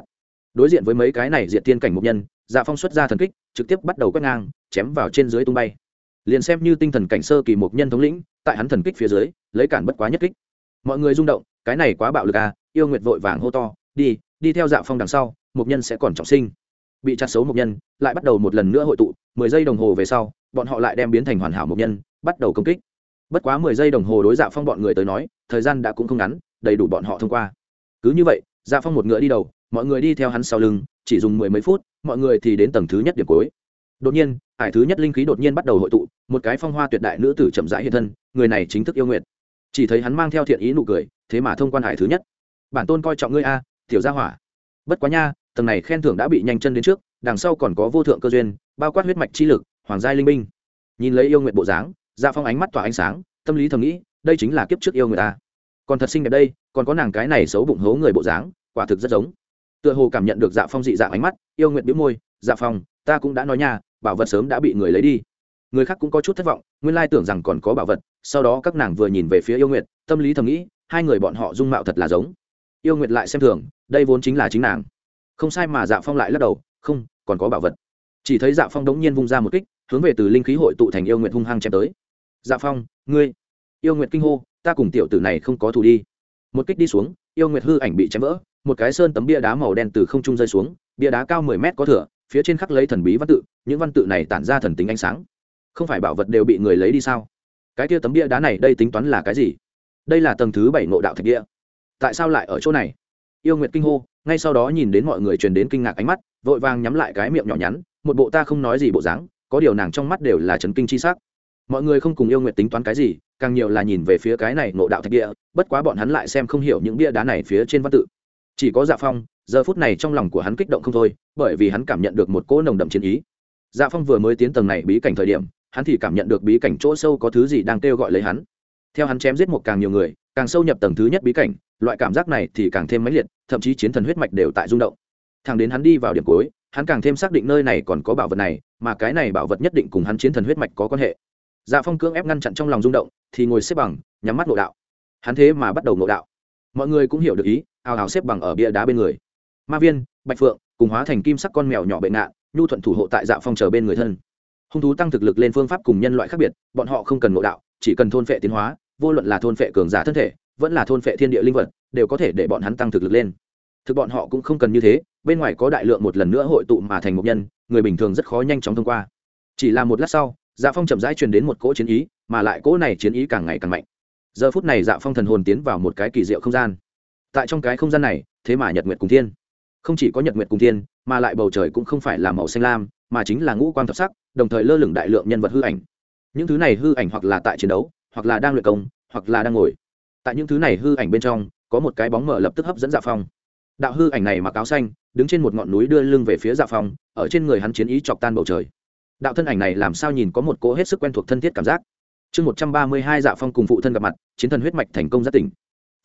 Đối diện với mấy cái này diệt tiên cảnh một nhân dạ phong xuất ra thần kích, trực tiếp bắt đầu quét ngang, chém vào trên dưới tung bay. Liền xem như tinh thần cảnh sơ kỳ một nhân thống lĩnh, tại hắn thần kích phía dưới, lấy cản bất quá nhất kích. Mọi người rung động, cái này quá bạo lực à yêu nguyệt vội vàng hô to, đi đi theo dạ phong đằng sau, một nhân sẽ còn trọng sinh. Bị chặt xấu một nhân, lại bắt đầu một lần nữa hội tụ, mười giây đồng hồ về sau bọn họ lại đem biến thành hoàn hảo một nhân, bắt đầu công kích. Bất quá mười giây đồng hồ đối dạ phong bọn người tới nói, thời gian đã cũng không ngắn, đầy đủ bọn họ thông qua. Cứ như vậy dạ phong một ngựa đi đầu, mọi người đi theo hắn sau lưng, chỉ dùng mười mấy phút, mọi người thì đến tầng thứ nhất điểm cuối. Đột nhiên, ải thứ nhất linh khí đột nhiên bắt đầu hội tụ, một cái phong hoa tuyệt đại nữ tử chậm rãi hiện thân, người này chính thức yêu nguyện chỉ thấy hắn mang theo thiện ý nụ cười, thế mà thông quan hải thứ nhất. Bản tôn coi trọng ngươi a, tiểu gia hỏa. Bất quá nha, tầng này khen thưởng đã bị nhanh chân đến trước, đằng sau còn có vô thượng cơ duyên, bao quát huyết mạch chi lực hoàng giai linh binh. Nhìn lấy yêu nguyện bộ dáng dạ phong ánh mắt tỏa ánh sáng, tâm lý thầm nghĩ, đây chính là kiếp trước yêu người ta. Còn thật xinh đẹp đây, còn có nàng cái này xấu bụng hố người bộ dáng, quả thực rất giống. Tựa hồ cảm nhận được dạ phong dị dạng ánh mắt, yêu nguyện biếu môi dạ phong, ta cũng đã nói nha, bảo vật sớm đã bị người lấy đi. Người khác cũng có chút thất vọng, nguyên lai tưởng rằng còn có bảo vật, sau đó các nàng vừa nhìn về phía yêu nguyệt, tâm lý thầm nghĩ, hai người bọn họ dung mạo thật là giống. Yêu nguyệt lại xem thường, đây vốn chính là chính nàng. Không sai mà dạ phong lại lắc đầu, không, còn có bảo vật. Chỉ thấy dạ phong đống nhiên vung ra một kích hướng về từ linh khí hội tụ thành yêu nguyệt hung hăng chém tới. Dạ phong, ngươi, yêu nguyệt kinh hô, ta cùng tiểu tử này không có thù đi. Một kích đi xuống, yêu nguyệt hư ảnh bị chém vỡ, một cái sơn tấm bia đá màu đen từ không trung rơi xuống, bia đá cao mười mét có thửa, phía trên khắc lấy thần bí văn tự, những văn tự này tản ra thần tính ánh sáng. Không phải bảo vật đều bị người lấy đi sao? Cái kia tấm bia đá này đây tính toán là cái gì? Đây là tầng thứ bảy ngộ đạo thạch địa. Tại sao lại ở chỗ này? Yêu nguyệt kinh hô, ngay sau đó nhìn đến mọi người truyền đến kinh ngạc ánh mắt, vội vàng nhắm lại cái miệng nhỏ nhắn, một bộ ta không nói gì bộ dáng có điều nàng trong mắt đều là chấn kinh chi sắc. Mọi người không cùng yêu nguyệt tính toán cái gì, càng nhiều là nhìn về phía cái này ngộ đạo thạch địa, bất quá bọn hắn lại xem không hiểu những bia đá này phía trên văn tự. Chỉ có dạ phong, giờ phút này trong lòng của hắn kích động không thôi, bởi vì hắn cảm nhận được một cỗ nồng đậm chiến ý. Dạ phong vừa mới tiến tầng này bí cảnh thời điểm, hắn thì cảm nhận được bí cảnh chỗ sâu có thứ gì đang kêu gọi lấy hắn. Theo hắn chém giết một càng nhiều người, càng sâu nhập tầng thứ nhất bí cảnh, loại cảm giác này thì càng thêm mãnh liệt, thậm chí chiến thần huyết mạch đều tại rung động. Thẳng đến hắn đi vào điểm cuối, hắn càng thêm xác định nơi này còn có bảo vật này mà cái này bảo vật nhất định cùng hắn chiến thần huyết mạch có quan hệ. Dạ phong cưỡng ép ngăn chặn trong lòng rung động, thì ngồi xếp bằng, nhắm mắt ngộ đạo. Hắn thế mà bắt đầu ngộ đạo. Mọi người cũng hiểu được ý ào ào xếp bằng ở bia đá bên người. Ma viên, bạch phượng cùng hóa thành kim sắc con mèo nhỏ bệnh nạn nhu thuận thủ hộ tại dạ phong chờ bên người thân. Hung thú tăng thực lực lên phương pháp cùng nhân loại khác biệt, bọn họ không cần ngộ đạo, chỉ cần thôn phệ tiến hóa, vô luận là thôn phệ cường giả thân thể, vẫn là thôn phệ thiên địa linh vật, đều có thể để bọn hắn tăng thực lực lên thực bọn họ cũng không cần như thế, bên ngoài có đại lượng một lần nữa hội tụ mà thành một nhân, người bình thường rất khó nhanh chóng thông qua. Chỉ là một lát sau dạ phong chậm rãi truyền đến một cỗ chiến ý, mà lại cỗ này chiến ý càng ngày càng mạnh. Giờ phút này dạ phong thần hồn tiến vào một cái kỳ diệu không gian. Tại trong cái không gian này, thế mà nhật nguyệt cùng thiên. Không chỉ có nhật nguyệt cùng thiên, mà lại bầu trời cũng không phải là màu xanh lam, mà chính là ngũ quan thập sắc, đồng thời lơ lửng đại lượng nhân vật hư ảnh. Những thứ này hư ảnh hoặc là tại chiến đấu, hoặc là đang luyện công, hoặc là đang ngồi. Tại những thứ này hư ảnh bên trong, có một cái bóng mở lập tức hấp dẫn dạ phong đạo hư ảnh này mặc áo xanh, đứng trên một ngọn núi đưa lưng về phía dạ phong ở trên người hắn chiến ý chọc tan bầu trời. Đạo thân ảnh này làm sao nhìn có một cỗ hết sức quen thuộc thân thiết cảm giác. Chương một trăm ba mươi hai dạ phong cùng phụ thân gặp mặt, chiến thần huyết mạch thành công giác tỉnh.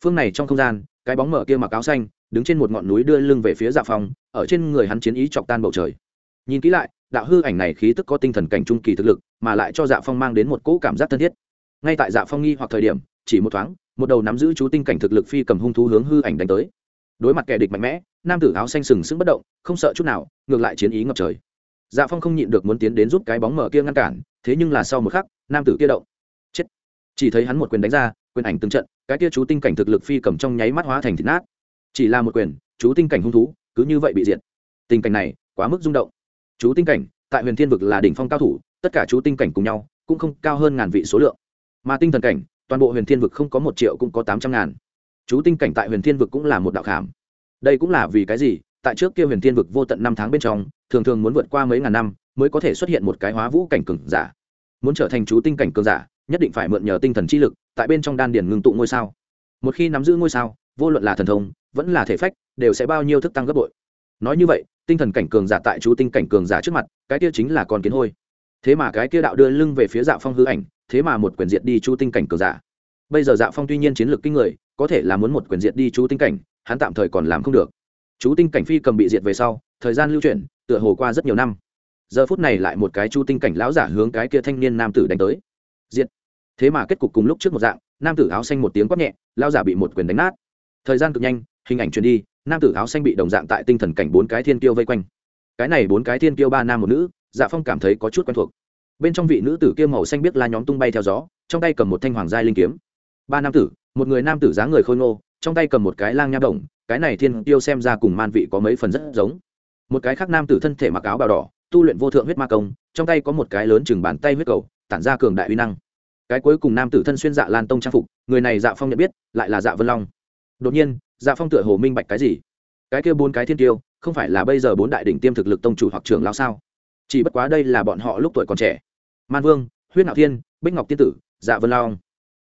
Phương này trong không gian, cái bóng mở kia mặc áo xanh, đứng trên một ngọn núi đưa lưng về phía dạ phong ở trên người hắn chiến ý chọc tan bầu trời. Nhìn kỹ lại, đạo hư ảnh này khí tức có tinh thần cảnh trung kỳ thực lực, mà lại cho dạ phong mang đến một cỗ cảm giác thân thiết. Ngay tại dạ phong nghi hoặc thời điểm, chỉ một thoáng, một đầu nắm giữ chú tinh cảnh thực lực phi cầm hung thú hướng hư ảnh đánh tới đối mặt kẻ địch mạnh mẽ, nam tử áo xanh sừng sững bất động, không sợ chút nào, ngược lại chiến ý ngập trời. Dạ phong không nhịn được muốn tiến đến giúp cái bóng mở kia ngăn cản, thế nhưng là sau một khắc, nam tử kia động. Chết. Chỉ thấy hắn một quyền đánh ra, quyền ảnh từng trận, cái kia chú tinh cảnh thực lực phi cầm trong nháy mắt hóa thành thịt nát. Chỉ là một quyền, chú tinh cảnh hung thú, cứ như vậy bị diệt. Tình cảnh này, quá mức rung động. Chú tinh cảnh, tại huyền thiên vực là đỉnh phong cao thủ, tất cả chú tinh cảnh cùng nhau, cũng không cao hơn ngàn vị số lượng. Mà tinh thần cảnh, toàn bộ huyền thiên vực không có một triệu cũng có tám trăm ngàn chú tinh cảnh tại huyền thiên vực cũng là một đạo khảm. Đây cũng là vì cái gì? Tại trước kia huyền thiên vực vô tận năm tháng bên trong, thường thường muốn vượt qua mấy ngàn năm mới có thể xuất hiện một cái hóa vũ cảnh cường giả. Muốn trở thành chú tinh cảnh cường giả, nhất định phải mượn nhờ tinh thần chi lực, tại bên trong đan điển ngưng tụ ngôi sao. Một khi nắm giữ ngôi sao, vô luận là thần thông, vẫn là thể phách, đều sẽ bao nhiêu thức tăng gấp bội. Nói như vậy, tinh thần cảnh cường giả tại chú tinh cảnh cường giả trước mặt, cái kia chính là con kiến hôi. Thế mà cái kia đạo đưa lưng về phía dạ phong hư ảnh, thế mà một quyền diệt đi chú tinh cảnh cường giả. Bây giờ dạ phong tuy nhiên chiến lược kinh người có thể là muốn một quyền diệt đi chú tinh cảnh, hắn tạm thời còn làm không được. Chú tinh cảnh phi cầm bị diệt về sau, thời gian lưu chuyển, tựa hồ qua rất nhiều năm. Giờ phút này lại một cái chú tinh cảnh lão giả hướng cái kia thanh niên nam tử đánh tới. Diệt. Thế mà kết cục cùng lúc trước một dạng, nam tử áo xanh một tiếng quát nhẹ, lão giả bị một quyền đánh nát. Thời gian cực nhanh, hình ảnh truyền đi, nam tử áo xanh bị đồng dạng tại tinh thần cảnh bốn cái thiên kiêu vây quanh. Cái này bốn cái thiên kiêu ba nam một nữ dạ phong cảm thấy có chút quen thuộc. Bên trong vị nữ tử kia màu xanh biết la nhóm tung bay theo gió, trong tay cầm một thanh hoàng giai linh kiếm. Ba nam tử một người nam tử dáng người khôi ngô, trong tay cầm một cái lang nha đồng cái này thiên tiêu xem ra cùng man vị có mấy phần rất giống. Một cái khác nam tử thân thể mặc áo bào đỏ, tu luyện vô thượng huyết ma công, trong tay có một cái lớn chừng bàn tay huyết cầu, tản ra cường đại uy năng. Cái cuối cùng nam tử thân xuyên dạ lan tông trang phục, người này dạ phong nhận biết, lại là dạ vân long. Đột nhiên dạ phong tựa hồ minh bạch cái gì? Cái kia bốn cái thiên tiêu không phải là bây giờ bốn đại đỉnh tiêm thực lực tông chủ hoặc trưởng lao sao? Chỉ bất quá đây là bọn họ lúc tuổi còn trẻ. Man vương, huyết ngạo thiên, bích ngọc tiên tử dạ vân long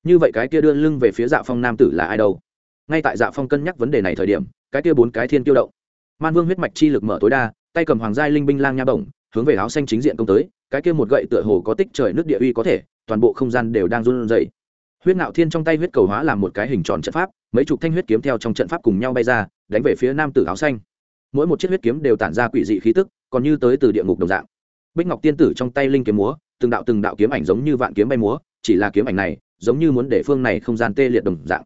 như vậy cái kia đưa lưng về phía dạ phong nam tử là ai đâu? Ngay tại dạ phong cân nhắc vấn đề này thời điểm, cái kia bốn cái thiên tiêu động. Man vương huyết mạch chi lực mở tối đa, tay cầm hoàng gia linh binh lang nha bổng, hướng về áo xanh chính diện công tới, cái kia một gậy tựa hồ có tích trời nước địa uy có thể, toàn bộ không gian đều đang run rẩy. Huyết ngạo thiên trong tay huyết cầu hóa làm một cái hình tròn trận pháp, mấy chục thanh huyết kiếm theo trong trận pháp cùng nhau bay ra, đánh về phía nam tử áo xanh. Mỗi một chiếc huyết kiếm đều tản ra quỷ dị khí tức, còn như tới từ địa ngục đồng dạng. Bích ngọc tiên tử trong tay linh kiếm múa, từng đạo từng đạo kiếm ảnh giống như vạn kiếm bay múa, chỉ là kiếm ảnh này giống như muốn để phương này không gian tê liệt đồng dạng.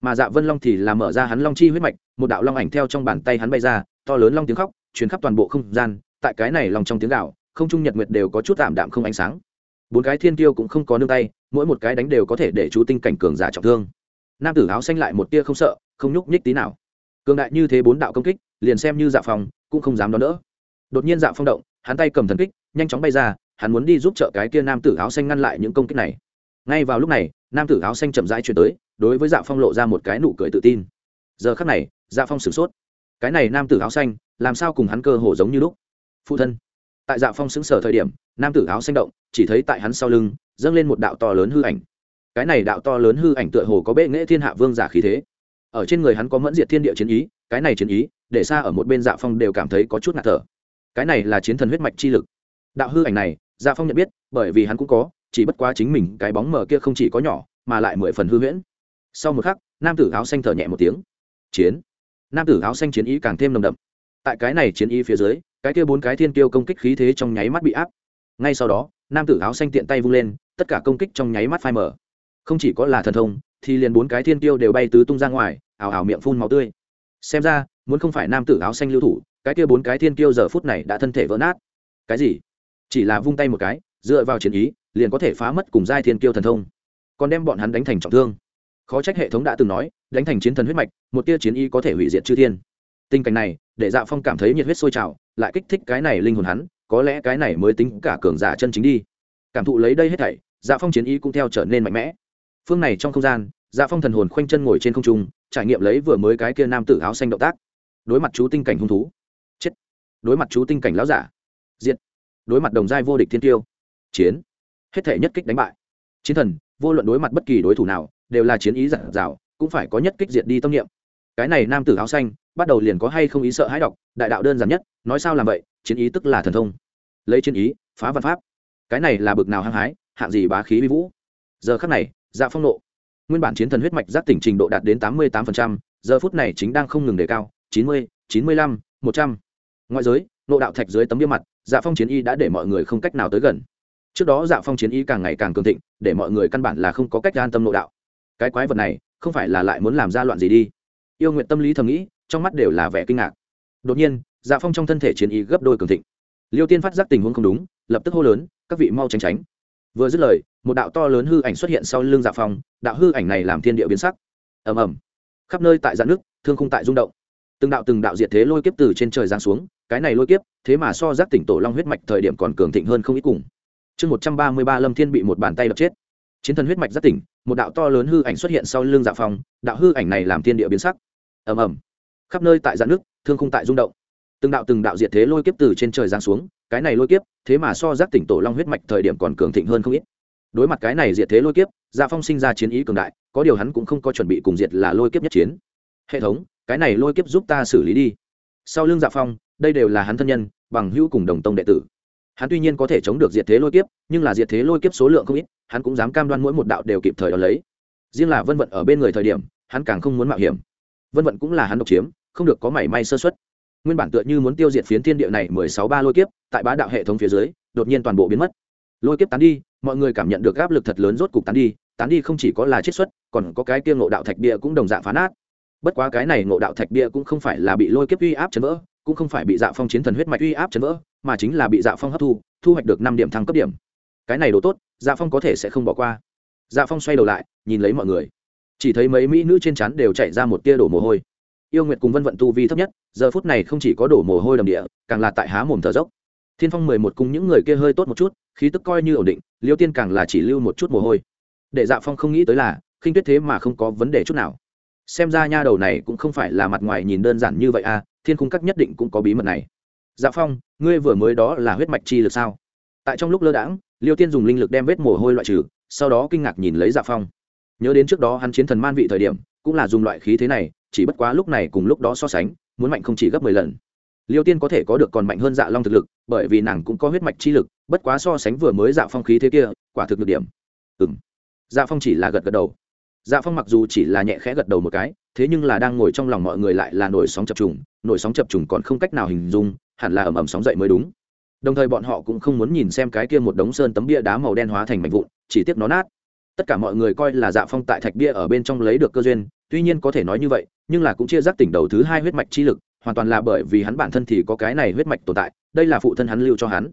Mà dạ vân long thì là mở ra hắn long chi huyết mạch, một đạo long ảnh theo trong bàn tay hắn bay ra, to lớn long tiếng khóc chuyến khắp toàn bộ không gian, tại cái này lòng trong tiếng gạo, không trung nhật nguyệt đều có chút tạm đạm không ánh sáng. Bốn cái thiên tiêu cũng không có nương tay, mỗi một cái đánh đều có thể để chú tinh cảnh cường giả trọng thương. Nam tử áo xanh lại một tia không sợ, không nhúc nhích tí nào. Cường đại như thế bốn đạo công kích, liền xem như dạ phòng cũng không dám đón đỡ. Đột nhiên dạ phong động, hắn tay cầm thần kích, nhanh chóng bay ra, hắn muốn đi giúp trợ cái kia nam tử áo xanh ngăn lại những công kích này ngay vào lúc này, nam tử áo xanh chậm rãi chuyển tới, đối với dạ phong lộ ra một cái nụ cười tự tin. Giờ khắc này dạ phong sửng sốt. Cái này nam tử áo xanh, làm sao cùng hắn cơ hồ giống như lúc? Phụ thân. Tại dạ phong xứng sở thời điểm, nam tử áo xanh động, chỉ thấy tại hắn sau lưng, dâng lên một đạo to lớn hư ảnh. Cái này đạo to lớn hư ảnh tựa hồ có bệ nghệ thiên hạ vương giả khí thế. Ở trên người hắn có mẫn diệt thiên địa chiến ý, cái này chiến ý, để xa ở một bên dạ phong đều cảm thấy có chút ngạt thở. Cái này là chiến thần huyết mạch chi lực. Đạo hư ảnh này dạ phong nhận biết, bởi vì hắn cũng có chỉ bất quá chính mình cái bóng mờ kia không chỉ có nhỏ, mà lại mười phần hư huyễn. Sau một khắc, nam tử áo xanh thở nhẹ một tiếng. Chiến. Nam tử áo xanh chiến ý càng thêm nồng đậm. Tại cái này chiến ý phía dưới, cái kia bốn cái thiên tiêu công kích khí thế trong nháy mắt bị áp. Ngay sau đó, nam tử áo xanh tiện tay vung lên, tất cả công kích trong nháy mắt phai mở không chỉ có là thần thông, thì liền bốn cái thiên tiêu đều bay tứ tung ra ngoài ảo ảo miệng phun máu tươi. Xem ra, muốn không phải nam tử áo xanh lưu thủ, cái kia bốn cái thiên tiêu giờ phút này đã thân thể vỡ nát. Cái gì? Chỉ là vung tay một cái dựa vào chiến ý, liền có thể phá mất cùng giai thiên tiêu thần thông. Còn đem bọn hắn đánh thành trọng thương. Khó trách hệ thống đã từng nói, đánh thành chiến thần huyết mạch, một tia chiến ý có thể hủy diệt chư thiên. Tình cảnh này, để dạ phong cảm thấy nhiệt huyết sôi trào, lại kích thích cái này linh hồn hắn, có lẽ cái này mới tính cả cường giả chân chính đi. Cảm thụ lấy đây hết thảy dạ phong chiến ý cũng theo trở nên mạnh mẽ. Phương này trong không gian dạ phong thần hồn khoanh chân ngồi trên không trung, trải nghiệm lấy vừa mới cái kia nam tử áo xanh động tác. Đối mặt chú tinh cảnh hung thú. Chết. Đối mặt chú tinh cảnh lão giả. Diện đối mặt đồng giai vô địch thiên tiêu chiến. Hết thể nhất kích đánh bại. Chiến thần, vô luận đối mặt bất kỳ đối thủ nào, đều là chiến ý giản dào, cũng phải có nhất kích diệt đi tâm niệm. Cái này nam tử áo xanh, bắt đầu liền có hay không ý sợ hãi đọc, đại đạo đơn giản nhất, nói sao làm vậy, chiến ý tức là thần thông. Lấy chiến ý, phá văn pháp. Cái này là bực nào hăng hái, hạng gì bá khí vi vũ. Giờ khắc này dạ phong nộ. Nguyên bản chiến thần huyết mạch giác tỉnh trình độ đạt đến tám mươi tám giờ phút này chính đang không ngừng đề cao, chín mươi chín mươi lăm, một trăm. Ngoại giới, nộ đạo thạch dưới tấm bia mặt dạ phong chiến y đã để mọi người không cách nào tới gần trước đó dạ phong chiến y càng ngày càng cường thịnh, để mọi người căn bản là không có cách an tâm nội đạo. Cái quái vật này, không phải là lại muốn làm ra loạn gì đi. Yêu nguyện tâm lý thầm nghĩ, trong mắt đều là vẻ kinh ngạc. Đột nhiên dạ phong trong thân thể chiến y gấp đôi cường thịnh. Liêu tiên phát giác tình huống không đúng, lập tức hô lớn, các vị mau tránh tránh. Vừa dứt lời, một đạo to lớn hư ảnh xuất hiện sau lưng dạ phong, đạo hư ảnh này làm thiên địa biến sắc. Ầm ầm. Khắp nơi tại dạng nước, thương không tại rung động. Từng đạo từng đạo diệt thế lôi kiếp từ trên trời giáng xuống, cái này lôi kiếp, thế mà so giác tỉnh tổ long huyết mạch thời điểm còn cường thịnh hơn không ít cùng chương một trăm ba mươi ba lâm thiên bị một bàn tay đập chết. Chiến thần huyết mạch rất tỉnh, một đạo to lớn hư ảnh xuất hiện sau lưng dạ phong đạo hư ảnh này làm thiên địa biến sắc. Ầm ầm. Khắp nơi tại dạn nước, thương không tại rung động. Từng đạo từng đạo diệt thế lôi kiếp từ trên trời giáng xuống, cái này lôi kiếp, thế mà so giác tỉnh tổ long huyết mạch thời điểm còn cường thịnh hơn không ít. Đối mặt cái này diệt thế lôi kiếp dạ phong sinh ra chiến ý cường đại, có điều hắn cũng không có chuẩn bị cùng diệt là lôi kiếp nhất chiến. Hệ thống, cái này lôi kiếp giúp ta xử lý đi. Sau lưng dạ phong, đây đều là hắn thân nhân, bằng hữu cùng đồng tông đệ tử hắn tuy nhiên có thể chống được diệt thế lôi kiếp, nhưng là diệt thế lôi kiếp số lượng không ít, hắn cũng dám cam đoan mỗi một đạo đều kịp thời đón lấy. Riêng là vân vận ở bên người thời điểm, hắn càng không muốn mạo hiểm. Vân vận cũng là hắn độc chiếm, không được có mảy may sơ xuất nguyên bản tựa như muốn tiêu diệt phiến thiên địa này mười sáu ba lôi kiếp, tại bá đạo hệ thống phía dưới, đột nhiên toàn bộ biến mất. Lôi kiếp tán đi, mọi người cảm nhận được áp lực thật lớn rốt cục tán đi tán đi không chỉ có là chiết xuất, còn có cái kia ngộ đạo thạch bia cũng đồng dạng phá nát. Bất quá cái này ngộ đạo thạch bia cũng không phải là bị lôi kiếp uy áp chấn vỡ, cũng không phải bị dạ phong chiến thần huyết mạch uy áp chấn vỡ mà chính là bị dạ phong hấp thu thu hoạch được năm điểm thăng cấp điểm. Cái này đồ tốt dạ phong có thể sẽ không bỏ qua. Dạ phong xoay đầu lại, nhìn lấy mọi người. Chỉ thấy mấy mỹ nữ trên chắn đều chạy ra một tia đổ mồ hôi. Yêu nguyệt cùng vân vận tu vi thấp nhất, giờ phút này không chỉ có đổ mồ hôi đầm địa, càng là tại há mồm thở dốc. Thiên phong mười một cùng những người kia hơi tốt một chút, khí tức coi như ổn định, liêu tiên càng là chỉ lưu một chút mồ hôi. Để dạ phong không nghĩ tới là, khinh tuyết thế mà không có vấn đề chút nào. Xem ra nha đầu này cũng không phải là mặt ngoài nhìn đơn giản như vậy à thiên cung các nhất định cũng có bí mật này dạ phong, ngươi vừa mới đó là huyết mạch chi lực sao? Tại trong lúc lơ đãng, liêu tiên dùng linh lực đem vết mồ hôi loại trừ, sau đó kinh ngạc nhìn lấy dạ phong. Nhớ đến trước đó hắn chiến thần man vị thời điểm, cũng là dùng loại khí thế này, chỉ bất quá lúc này cùng lúc đó so sánh, muốn mạnh không chỉ gấp mười lần. Liêu tiên có thể có được còn mạnh hơn dạ long thực lực, bởi vì nàng cũng có huyết mạch chi lực, bất quá so sánh vừa mới dạ phong khí thế kia, quả thực được điểm. Ừ m dạ phong chỉ là gật gật đầu. Dạ phong mặc dù chỉ là nhẹ khẽ gật đầu một cái, thế nhưng là đang ngồi trong lòng mọi người lại là nổi sóng chập trùng, nổi sóng chập trùng còn không cách nào hình dung hẳn là ầm ầm sóng dậy mới đúng. Đồng thời bọn họ cũng không muốn nhìn xem cái kia một đống sơn tấm bia đá màu đen hóa thành mảnh vụn, chỉ tiếc nó nát. Tất cả mọi người coi là dạ phong tại thạch bia ở bên trong lấy được cơ duyên, tuy nhiên có thể nói như vậy, nhưng là cũng chia rác tỉnh đầu thứ hai huyết mạch chi lực, hoàn toàn là bởi vì hắn bản thân thì có cái này huyết mạch tồn tại, đây là phụ thân hắn lưu cho hắn.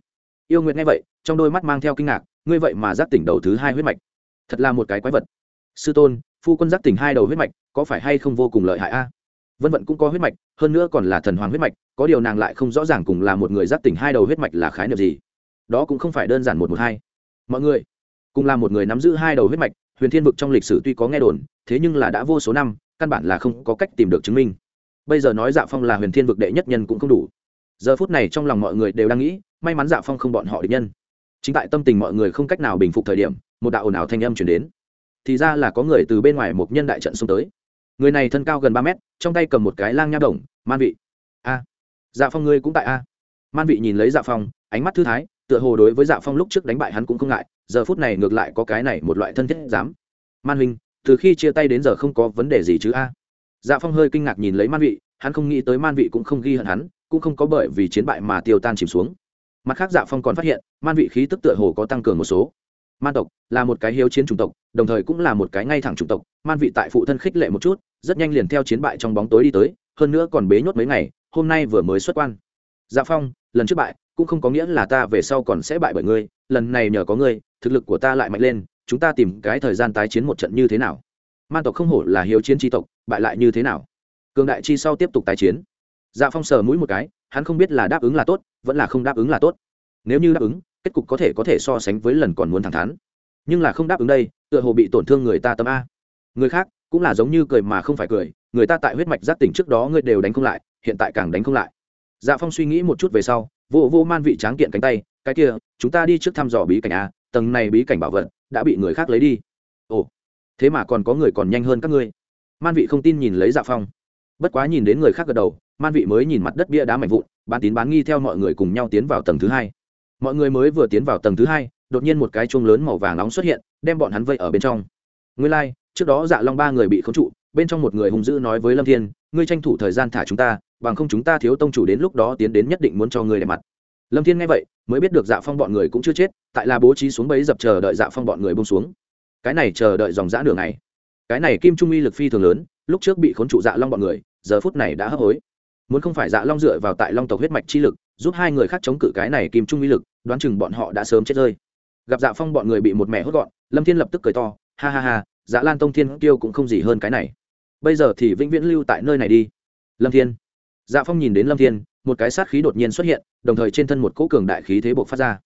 Yêu nguyện nghe vậy, trong đôi mắt mang theo kinh ngạc, ngươi vậy mà giác tỉnh đầu thứ hai huyết mạch. Thật là một cái quái vật. Sư tôn, phu quân giác tỉnh hai đầu huyết mạch, có phải hay không vô cùng lợi hại a? Vân vận cũng có huyết mạch, hơn nữa còn là thần hoàng huyết mạch có điều nàng lại không rõ ràng cùng là một người giác tỉnh hai đầu huyết mạch là khái niệm gì. Đó cũng không phải đơn giản một một hai. Mọi người, cùng là một người nắm giữ hai đầu huyết mạch, huyền thiên vực trong lịch sử tuy có nghe đồn, thế nhưng là đã vô số năm, căn bản là không có cách tìm được chứng minh. Bây giờ nói dạ phong là huyền thiên vực đệ nhất nhân cũng không đủ. Giờ phút này trong lòng mọi người đều đang nghĩ, may mắn dạ phong không bọn họ địch nhân. Chính tại tâm tình mọi người không cách nào bình phục thời điểm, một đạo ồn ào thanh âm chuyển đến. Thì ra là có người từ bên ngoài một nhân đại trận xông tới. Người này thân cao gần ba mét, trong tay cầm một cái lang nha đồng, man vị dạ phong ngươi cũng tại a man vị nhìn lấy dạ phong ánh mắt thư thái tựa hồ đối với dạ phong lúc trước đánh bại hắn cũng không ngại giờ phút này ngược lại có cái này một loại thân thiết dám man huynh từ khi chia tay đến giờ không có vấn đề gì chứ a dạ phong hơi kinh ngạc nhìn lấy man vị hắn không nghĩ tới man vị cũng không ghi hận hắn cũng không có bởi vì chiến bại mà tiêu tan chìm xuống mặt khác dạ phong còn phát hiện man vị khí tức tựa hồ có tăng cường một số man tộc là một cái hiếu chiến chủng tộc đồng thời cũng là một cái ngay thẳng chủng tộc man vị tại phụ thân khích lệ một chút rất nhanh liền theo chiến bại trong bóng tối đi tới hơn nữa còn bế nhốt mấy ngày hôm nay vừa mới xuất quan. Dạ phong, lần trước bại, cũng không có nghĩa là ta về sau còn sẽ bại bởi ngươi, lần này nhờ có ngươi, thực lực của ta lại mạnh lên, chúng ta tìm cái thời gian tái chiến một trận như thế nào? Man tộc không hổ là hiếu chiến tri tộc, bại lại như thế nào? Cường đại chi sau tiếp tục tái chiến. Dạ phong sờ mũi một cái, hắn không biết là đáp ứng là tốt, vẫn là không đáp ứng là tốt. Nếu như đáp ứng, kết cục có thể có thể so sánh với lần còn muốn thẳng thắn. Nhưng là không đáp ứng đây, tựa hồ bị tổn thương người ta tâm a. Người khác, cũng là giống như cười mà không phải cười, người ta tại huyết mạch giác tỉnh trước đó ngươi đều đánh không lại hiện tại càng đánh không lại. Dạ phong suy nghĩ một chút về sau vô vô man vị tráng kiện cánh tay cái kia chúng ta đi trước thăm dò bí cảnh a tầng này bí cảnh bảo vật đã bị người khác lấy đi. Ồ thế mà còn có người còn nhanh hơn các ngươi. Man vị không tin nhìn lấy dạ phong. Bất quá nhìn đến người khác gật đầu man vị mới nhìn mặt đất bia đá mạnh vụn bán tín bán nghi theo mọi người cùng nhau tiến vào tầng thứ hai. Mọi người mới vừa tiến vào tầng thứ hai đột nhiên một cái chuông lớn màu vàng nóng xuất hiện đem bọn hắn vây ở bên trong. Nguyên lai、like, trước đó dạ long ba người bị khống trụ bên trong một người hùng dữ nói với lâm thiên ngươi tranh thủ thời gian thả chúng ta, bằng không chúng ta thiếu tông chủ đến lúc đó tiến đến nhất định muốn cho ngươi đẹp mặt. Lâm thiên nghe vậy, mới biết được dạ phong bọn người cũng chưa chết, tại là bố trí xuống bấy dập chờ đợi dạ phong bọn người bông xuống. Cái này chờ đợi dòng dã đường này cái này kim trung uy lực phi thường lớn, lúc trước bị khốn trụ dạ long bọn người, giờ phút này đã hấp hối. Muốn không phải dạ long dựa vào tại long tộc huyết mạch chi lực, giúp hai người khác chống cự cái này kim trung uy lực, đoán chừng bọn họ đã sớm chết rơi. Gặp dạ phong bọn người bị một mẹ hốt gọn, lâm thiên lập tức cười to, ha ha ha dạ lan tông thiên kiêu cũng không gì hơn cái này bây giờ thì vĩnh viễn lưu tại nơi này đi. Lâm thiên. Dạ phong nhìn đến lâm thiên, một cái sát khí đột nhiên xuất hiện, đồng thời trên thân một cỗ cường đại khí thế buộc phát ra.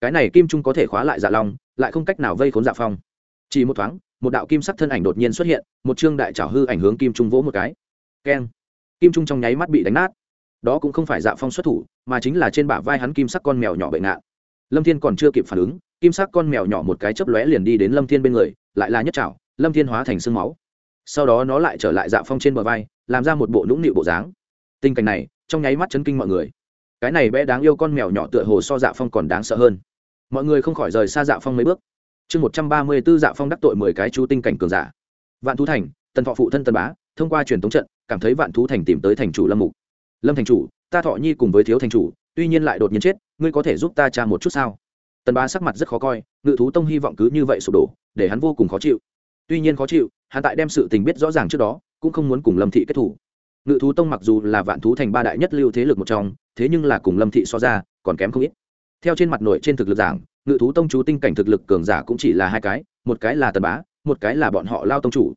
Cái này kim trung có thể khóa lại dạ long, lại không cách nào vây khốn dạ phong. Chỉ một thoáng, một đạo kim sắc thân ảnh đột nhiên xuất hiện, một trương đại trảo hư ảnh hướng kim trung vỗ một cái. Keng. Kim trung trong nháy mắt bị đánh nát. Đó cũng không phải dạ phong xuất thủ, mà chính là trên bả vai hắn kim sắc con mèo nhỏ bệnh ngạn lâm thiên còn chưa kịp phản ứng, kim sắc con mèo nhỏ một cái chớp lóe liền đi đến lâm thiên bên người, lại là nhất trảo, lâm thiên hóa thành sương máu sau đó nó lại trở lại dạ phong trên bờ vai, làm ra một bộ nũng nịu bộ dáng. Tình cảnh này, trong nháy mắt chấn kinh mọi người. Cái này bé đáng yêu con mèo nhỏ tựa hồ so dạ phong còn đáng sợ hơn. Mọi người không khỏi rời xa dạ phong mấy bước. Chương một trăm ba mươi b ố dạ phong đắc tội mười cái chú tinh cảnh cường giả. Vạn thú thành, tần thọ phụ thân tần bá, thông qua truyền thống trận, cảm thấy vạn thú thành tìm tới thành chủ lâm mục. Lâm thành chủ, ta thọ nhi cùng với thiếu thành chủ, tuy nhiên lại đột nhiên chết, ngươi có thể giúp ta tra một chút sao? Tần bá sắc mặt rất khó coi, ngự thú tông hy vọng cứ như vậy sụp đổ, để hắn vô cùng khó chịu. Tuy nhiên khó chịu hắn tại đem sự tình biết rõ ràng trước đó, cũng không muốn cùng lâm thị kết thủ. Ngự thú tông mặc dù là vạn thú thành ba đại nhất lưu thế lực một trong, thế nhưng là cùng lâm thị so ra, còn kém không ít. Theo trên mặt nội trên thực lực giảng, ngự thú tông chú tinh cảnh thực lực cường giả cũng chỉ là hai cái, một cái là tần bá, một cái là bọn họ lao tông chủ.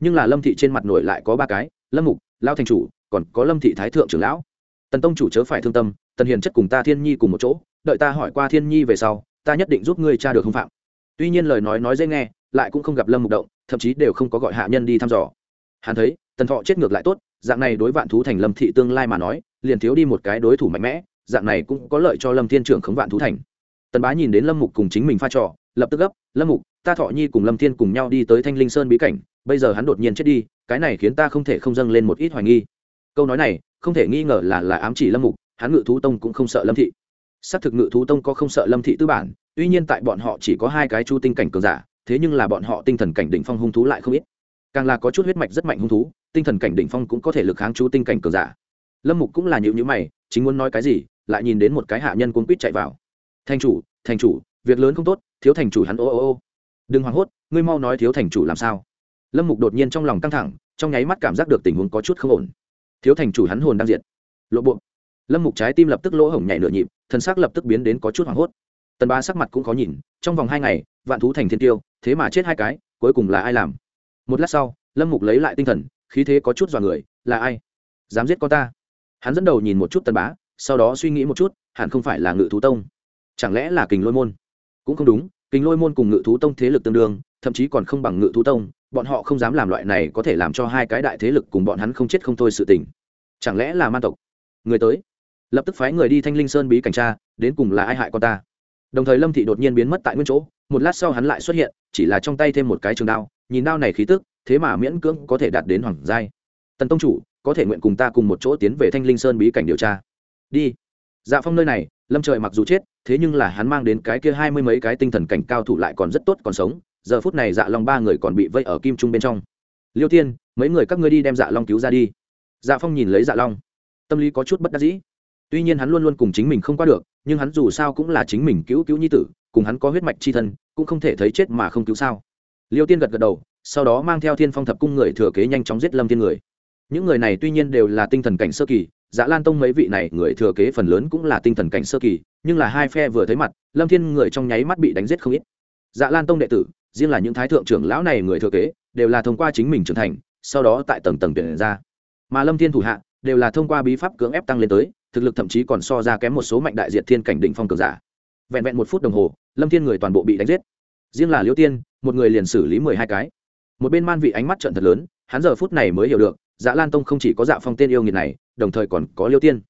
Nhưng là lâm thị trên mặt nội lại có ba cái, lâm mục, lao thành chủ, còn có lâm thị thái thượng trưởng lão. Tần tông chủ chớ phải thương tâm, tần hiền chất cùng ta thiên nhi cùng một chỗ, đợi ta hỏi qua thiên nhi về sau, ta nhất định giúp ngươi tra được hung phạm. Tuy nhiên lời nói nói dễ nghe, lại cũng không gặp lâm mục động thậm chí đều không có gọi hạ nhân đi thăm dò. Hắn thấy, tần thọ chết ngược lại tốt, dạng này đối vạn thú thành lâm thị tương lai mà nói, liền thiếu đi một cái đối thủ mạnh mẽ, dạng này cũng có lợi cho lâm thiên trưởng khống vạn thú thành. Tần bá nhìn đến lâm mục cùng chính mình pha trò, lập tức gấp, lâm mục, ta thọ nhi cùng lâm thiên cùng nhau đi tới thanh linh sơn bí cảnh, bây giờ hắn đột nhiên chết đi, cái này khiến ta không thể không dâng lên một ít hoài nghi. Câu nói này, không thể nghi ngờ là là ám chỉ lâm mục, hắn ngự thú tông cũng không sợ lâm thị. Xác thực ngự thú tông có không sợ lâm thị tư bản, tuy nhiên tại bọn họ chỉ có hai cái chu tinh cảnh cường giả thế nhưng là bọn họ tinh thần cảnh đỉnh phong hung thú lại không ít. Càng là có chút huyết mạch rất mạnh hung thú, tinh thần cảnh đỉnh phong cũng có thể lực kháng chú tinh cảnh cường giả. Lâm mục cũng là nhịu nhữ mày, chính muốn nói cái gì, lại nhìn đến một cái hạ nhân cuốn quýt chạy vào. Thành chủ thành chủ, việc lớn không tốt, thiếu thành chủ hắn ô ô ô. Đừng hoảng hốt, ngươi mau nói thiếu thành chủ làm sao. Lâm mục đột nhiên trong lòng căng thẳng, trong nháy mắt cảm giác được tình huống có chút không ổn. Thiếu thành chủ hắn hồn đang diệt. Lộ bộ. Lâm mục trái tim lập tức lỗ hổng nhảy nửa nhịp, thân xác lập tức biến đến có chút hoảng hốt. Tần ba sắc mặt cũng khó nhìn, trong vòng hai ngày, vạn thú thành thiên tiêu thế mà chết hai cái, cuối cùng là ai làm? Một lát sau, lâm mục lấy lại tinh thần, khí thế có chút dọa người, là ai? Dám giết con ta? Hắn dẫn đầu nhìn một chút tần bá, sau đó suy nghĩ một chút, hẳn không phải là ngự thú tông. Chẳng lẽ là kình lôi môn? Cũng không đúng, kình lôi môn cùng ngự thú tông thế lực tương đương, thậm chí còn không bằng ngự thú tông, bọn họ không dám làm loại này có thể làm cho hai cái đại thế lực cùng bọn hắn không chết không thôi sự tình. Chẳng lẽ là man tộc? Người tới. Lập tức phái người đi thanh linh sơn bí cảnh tra, đến cùng là ai hại con ta? Đồng thời lâm thị đột nhiên biến mất tại nguyên chỗ một lát sau hắn lại xuất hiện, chỉ là trong tay thêm một cái trường đao, nhìn đao này khí tức, thế mà miễn cưỡng có thể đạt đến hoàng giai. Tần tông chủ, có thể nguyện cùng ta cùng một chỗ tiến về thanh linh sơn bí cảnh điều tra. Đi. Dạ phong nơi này, lâm trời mặc dù chết, thế nhưng là hắn mang đến cái kia hai mươi mấy cái tinh thần cảnh cao thủ lại còn rất tốt còn sống, giờ phút này dạ long ba người còn bị vây ở kim trung bên trong. Liêu tiên mấy người các ngươi đi đem dạ long cứu ra đi. Dạ phong nhìn lấy dạ long. Tâm lý có chút bất đắc dĩ. Tuy nhiên hắn luôn luôn cùng chính mình không qua được nhưng hắn dù sao cũng là chính mình cứu cứu nhi tử, cùng hắn có huyết mạch c h i thân, cũng không thể thấy chết mà không cứu sao. Liêu tiên gật gật đầu, sau đó mang theo thiên phong thập cung người thừa kế nhanh chóng giết lâm thiên người. Những người này tuy nhiên đều là tinh thần cảnh sơ kỳ dạ lan tông mấy vị này người thừa kế phần lớn cũng là tinh thần cảnh sơ kỳ, nhưng là hai phe vừa thấy mặt, lâm thiên người trong nháy mắt bị đánh giết không ít. Dạ lan tông đệ tử, riêng là những thái thượng trưởng lão này người thừa kế, đều là thông qua chính mình trưởng thành, sau đó tại tầng tầng tuyển ra. Mà lâm thiên thủ hạ, đều là thông qua bí pháp cưỡng ép tăng lên tới thực lực thậm chí còn so ra kém một số mạnh đại diệt thiên cảnh đỉnh phong cường giả. Vẹn vẹn một phút đồng hồ, lâm thiên người toàn bộ bị đánh giết. Riêng là liêu tiên, một người liền xử lý mười hai cái. Một bên man vị ánh mắt trận thật lớn, hắn giờ phút này mới hiểu được dạ lan tông không chỉ có dạ phong tên yêu nghiệt này, đồng thời còn có liêu tiên.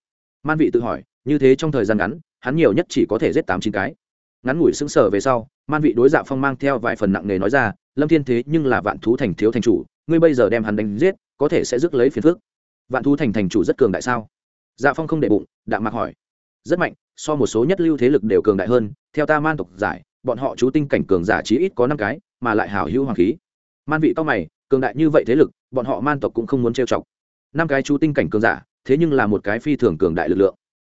Man vị tự hỏi, như thế trong thời gian ngắn, hắn nhiều nhất chỉ có thể giết tám chín cái. Ngắn ngủi sững sờ về sau, man vị đối dạ phong mang theo vài phần nặng nề nói ra, lâm thiên thế nhưng là vạn thú thành thiếu thành chủ, ngươi bây giờ đem hắn đánh giết, có thể sẽ rước lấy phiền phước vạn thú thành thành chủ rất cường đại sao? Dạ phong không để bụng, đạm mạc hỏi. Rất mạnh, so một số nhất lưu thế lực đều cường đại hơn, theo ta man tộc giải, bọn họ chú tinh cảnh cường giả chí ít có năm cái, mà lại hảo hữu hoàng khí. Man vị to mày, cường đại như vậy thế lực, bọn họ man tộc cũng không muốn trêu chọc. Năm cái chú tinh cảnh cường giả, thế nhưng là một cái phi thường cường đại lực lượng.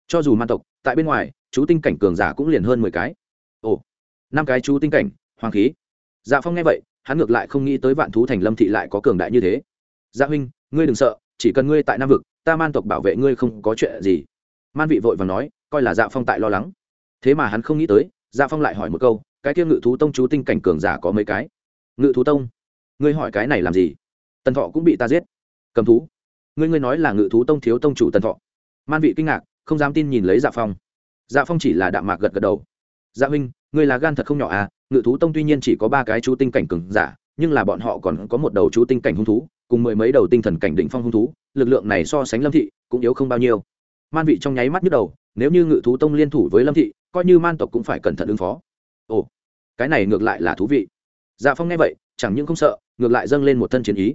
Cho dù man tộc, tại bên ngoài, chú tinh cảnh cường giả cũng liền hơn mười cái. Ồ, năm cái chú tinh cảnh, hoàng khí. Dạ phong nghe vậy, hắn ngược lại không nghĩ tới vạn thú thành lâm thị lại có cường đại như thế. Dạ huynh, ngươi đừng sợ, chỉ cần ngươi tại nam vực ta man tộc bảo vệ ngươi không có chuyện gì. Man vị vội và nói, coi là dạ phong tại lo lắng. Thế mà hắn không nghĩ tới dạ phong lại hỏi một câu, cái kia ngự thú tông chú tinh cảnh cường giả có mấy cái? Ngự thú tông? Ngươi hỏi cái này làm gì? Tần thọ cũng bị ta giết. Cầm thú. Ngươi ngươi nói là ngự thú tông thiếu tông chủ tần thọ. Man vị kinh ngạc, không dám tin nhìn lấy dạ phong. Dạ phong chỉ là đạm mạc gật gật đầu. Dạ huynh, ngươi là gan thật không nhỏ à? Ngự thú tông tuy nhiên chỉ có ba cái chú tinh cảnh cường giả nhưng là bọn họ còn có một đầu chú tinh cảnh hung thú, cùng mười mấy đầu tinh thần cảnh định phong hung thú, lực lượng này so sánh lâm thị cũng yếu không bao nhiêu. Man vị trong nháy mắt nhức đầu, nếu như ngự thú tông liên thủ với lâm thị, coi như man tộc cũng phải cẩn thận ứng phó. Ồ, cái này ngược lại là thú vị. Dạ phong nghe vậy, chẳng những không sợ, ngược lại dâng lên một thân chiến ý.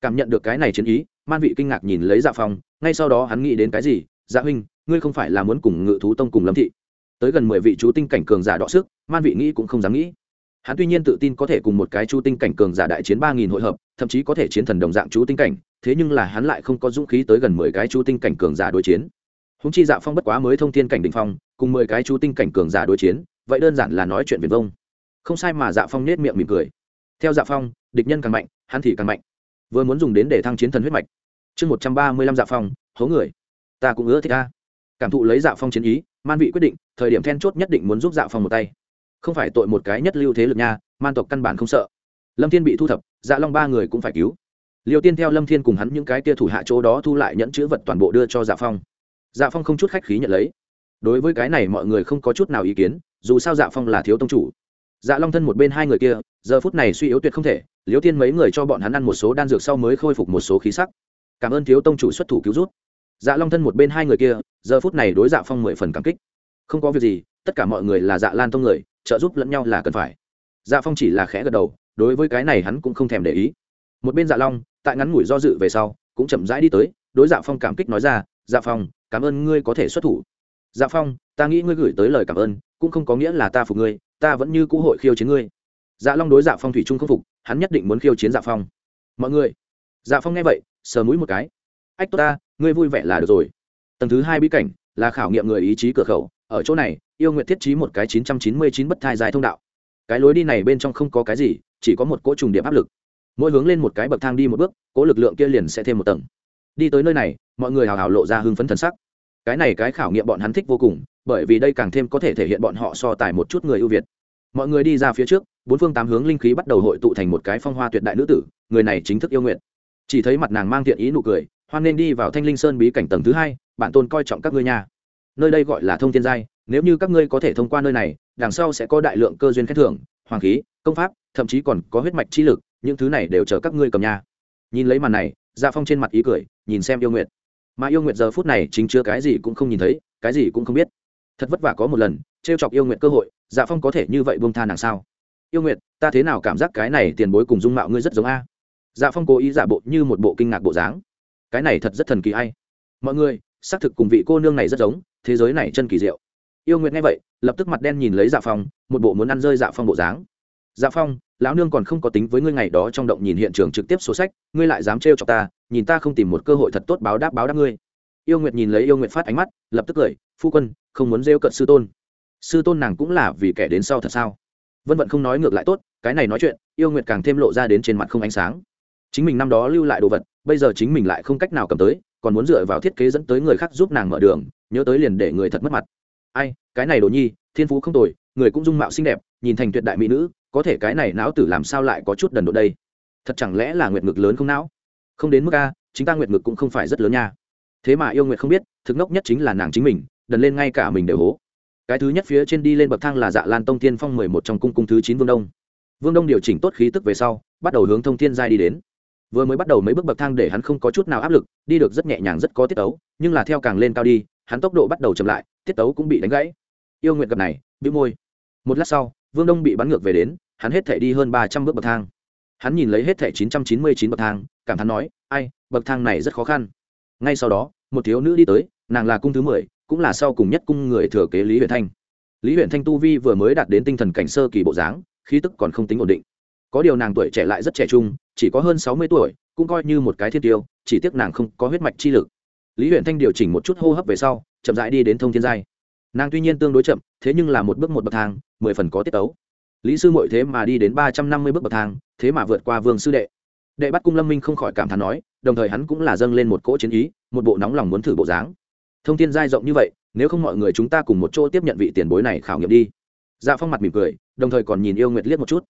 Cảm nhận được cái này chiến ý, man vị kinh ngạc nhìn lấy dạ phong, ngay sau đó hắn nghĩ đến cái gì? Dạ huynh, ngươi không phải là muốn cùng ngự thú tông cùng lâm thị? Tới gần mười vị chú tinh cảnh cường giả đọ sức, man vị nghĩ cũng không dám nghĩ hắn tuy nhiên tự tin có thể cùng một cái chú tinh cảnh cường giả đại chiến ba nghìn hội hợp, thậm chí có thể chiến thần đồng dạng chú tinh cảnh, thế nhưng là hắn lại không có dũng khí tới gần mười cái chú tinh cảnh cường giả đối chiến. Húng chi dạ phong bất quá mới thông thiên cảnh đ ỉ n h phong, cùng mười cái chú tinh cảnh cường giả đối chiến, vậy đơn giản là nói chuyện viền vông. Không sai mà dạ phong nết miệng mỉm cười. Theo dạ phong, địch nhân càng mạnh, hắn thì càng mạnh. Vừa muốn dùng đến để thăng chiến thần huyết mạch. Chương một trăm ba mươi lăm dạ phong, hố người. Ta cũng ưa thích ta. Cảm thụ lấy dạ phong chiến ý, man vị quyết định, thời điểm then chốt nhất định muốn giúp dạ phong một tay không phải tội một cái nhất lưu thế lực nha, man tộc căn bản không sợ. Lâm thiên bị thu thập dạ long ba người cũng phải cứu. Liều tiên theo lâm thiên cùng hắn những cái tia thủ hạ chỗ đó thu lại nhẫn chữ vật toàn bộ đưa cho dạ phong. Dạ phong không chút khách khí nhận lấy. Đối với cái này mọi người không có chút nào ý kiến, dù sao dạ phong là thiếu tông chủ. Dạ long thân một bên hai người kia, giờ phút này suy yếu tuyệt không thể liều tiên mấy người cho bọn hắn ăn một số đan dược sau mới khôi phục một số khí sắc. Cảm ơn thiếu tông chủ xuất thủ cứu rút dạ long thân một bên hai người kia, giờ phút này đối dạ phong mười phần cảm kích. Không có việc gì, tất cả mọi người là dạ lan tông người trợ giúp lẫn nhau là cần phải. Dạ phong chỉ là khẽ gật đầu, đối với cái này hắn cũng không thèm để ý. Một bên dạ long, tại ngắn ngủi do dự về sau, cũng chậm rãi đi tới, đối dạ phong cảm kích nói ra dạ phong, cảm ơn ngươi có thể xuất thủ. Dạ phong, ta nghĩ ngươi gửi tới lời cảm ơn, cũng không có nghĩa là ta phục ngươi, ta vẫn như cũ hội khiêu chiến ngươi. Dạ long đối dạ phong thủy trung không phục, hắn nhất định muốn khiêu chiến dạ phong. Mọi người. Dạ phong nghe vậy, sờ mũi một cái. Ách tốt ta, ngươi vui vẻ là được rồi. Tầng thứ hai bí cảnh là khảo nghiệm người ý chí cửa khẩu ở chỗ này, yêu nguyện thiết trí một cái chín trăm chín mươi chín bất thai dài thông đạo. Cái lối đi này bên trong không có cái gì, chỉ có một cỗ trùng điểm áp lực. Mỗi hướng lên một cái bậc thang đi một bước, cỗ lực lượng kia liền sẽ thêm một tầng. Đi tới nơi này, mọi người hào hào lộ ra hưng phấn thần sắc. Cái này cái khảo nghiệm bọn hắn thích vô cùng, bởi vì đây càng thêm có thể thể hiện bọn họ so tài một chút người ưu việt. Mọi người đi ra phía trước, bốn phương tám hướng linh khí bắt đầu hội tụ thành một cái phong hoa tuyệt đại nữ tử, người này chính thức yêu nguyện. Chỉ thấy mặt nàng mang thiện ý nụ cười, hoan nên đi vào thanh linh sơn bí cảnh tầng thứ hai, bản tôn coi trọng các ngươi nha nơi đây gọi là thông thiên giai, nếu như các ngươi có thể thông qua nơi này, đằng sau sẽ có đại lượng cơ duyên khen thưởng, hoàng khí, công pháp, thậm chí còn có huyết mạch chi lực, những thứ này đều chờ các ngươi cầm nha. Nhìn lấy màn này dạ phong trên mặt ý cười, nhìn xem yêu nguyệt. Mà yêu nguyệt giờ phút này chính chưa cái gì cũng không nhìn thấy, cái gì cũng không biết. Thật vất vả có một lần t r e o chọc yêu nguyệt cơ hội dạ phong có thể như vậy buông tha nàng sao? Yêu nguyệt, ta thế nào cảm giác cái này tiền bối cùng dung mạo ngươi rất giống a? Dạ phong cố ý giả bộ như một bộ kinh ngạc bộ dáng. Cái này thật rất thần kỳ hay mọi người xác thực cùng vị cô nương này rất giống, thế giới này chân kỳ diệu. Yêu nguyệt nghe vậy, lập tức mặt đen nhìn lấy dạ phong, một bộ muốn ăn rơi dạ phong bộ dáng. Dạ phong, lão nương còn không có tính với ngươi ngày đó trong động nhìn hiện trường trực tiếp số sách, ngươi lại dám trêu cho ta, nhìn ta không tìm một cơ hội thật tốt báo đáp báo đáp ngươi. Yêu nguyệt nhìn lấy yêu nguyệt phát ánh mắt, lập tức cười, phu quân, không muốn rêu cận sư tôn. Sư tôn nàng cũng là vì kẻ đến sau thật sao? Vân vận không nói ngược lại tốt, cái này nói chuyện, yêu nguyệt càng thêm lộ ra đến trên mặt không ánh sáng. Chính mình năm đó lưu lại đồ vật, bây giờ chính mình lại không cách nào cầm tới còn muốn dựa vào thiết kế dẫn tới người khác giúp nàng mở đường, nhớ tới liền để người thật mất mặt. Ai, cái này đồ nhi, thiên phú không tồi, người cũng dung mạo xinh đẹp, nhìn thành tuyệt đại mỹ nữ, có thể cái này não tử làm sao lại có chút đần độ đây? Thật chẳng lẽ là nguyệt ngực lớn không não? Không đến mức a, chính ta nguyệt ngực cũng không phải rất lớn nha. Thế mà yêu nguyệt không biết, thực ngốc nhất chính là nàng chính mình, đần lên ngay cả mình đều hố. Cái thứ nhất phía trên đi lên bậc thang là dạ lan tông tiên phong mười một trong cung cung thứ chín vương đông. Vương đông điều chỉnh tốt khí tức về sau, bắt đầu hướng thông thiên giai đi đến vừa mới bắt đầu mấy bước bậc thang để hắn không có chút nào áp lực đi được rất nhẹ nhàng rất có tiết tấu, nhưng là theo càng lên cao đi hắn tốc độ bắt đầu chậm lại tiết tấu cũng bị đánh gãy. Yêu nguyện gặp này bị môi. Một lát sau vương đông bị bắn ngược về đến hắn hết thể đi hơn ba trăm bước bậc thang. Hắn nhìn lấy hết thể chín trăm chín mươi chín bậc thang cảm thán nói ai bậc thang này rất khó khăn. Ngay sau đó một thiếu nữ đi tới nàng là cung thứ mười cũng là sau cùng nhất cung người thừa kế lý huyện thanh. Lý huyện thanh tu vi vừa mới đạt đến tinh thần cảnh sơ kỳ bộ dáng khí tức còn không tính ổn định có điều nàng tuổi trẻ lại rất trẻ trung, chỉ có hơn sáu mươi tuổi, cũng coi như một cái thiên tiêu, chỉ tiếc nàng không có huyết mạch chi lực. Lý huyện thanh điều chỉnh một chút hô hấp về sau, chậm rãi đi đến thông thiên giai. Nàng tuy nhiên tương đối chậm, thế nhưng là một bước một bậc thang, mười phần có tiết tấu. Lý sư mội thế mà đi đến ba trăm năm mươi bước bậc thang, thế mà vượt qua vương sư đệ. Đệ bắt cung lâm minh không khỏi cảm thán nói, đồng thời hắn cũng là dâng lên một cỗ chiến ý, một bộ nóng lòng muốn thử bộ dáng. Thông tin giai rộng như vậy, nếu không mọi người chúng ta cùng một chỗ tiếp nhận vị tiền bối này khảo nghiệm đi. Dạ phong mặt mỉm cười, đồng thời còn nhìn yêu nguyệt liếc một chút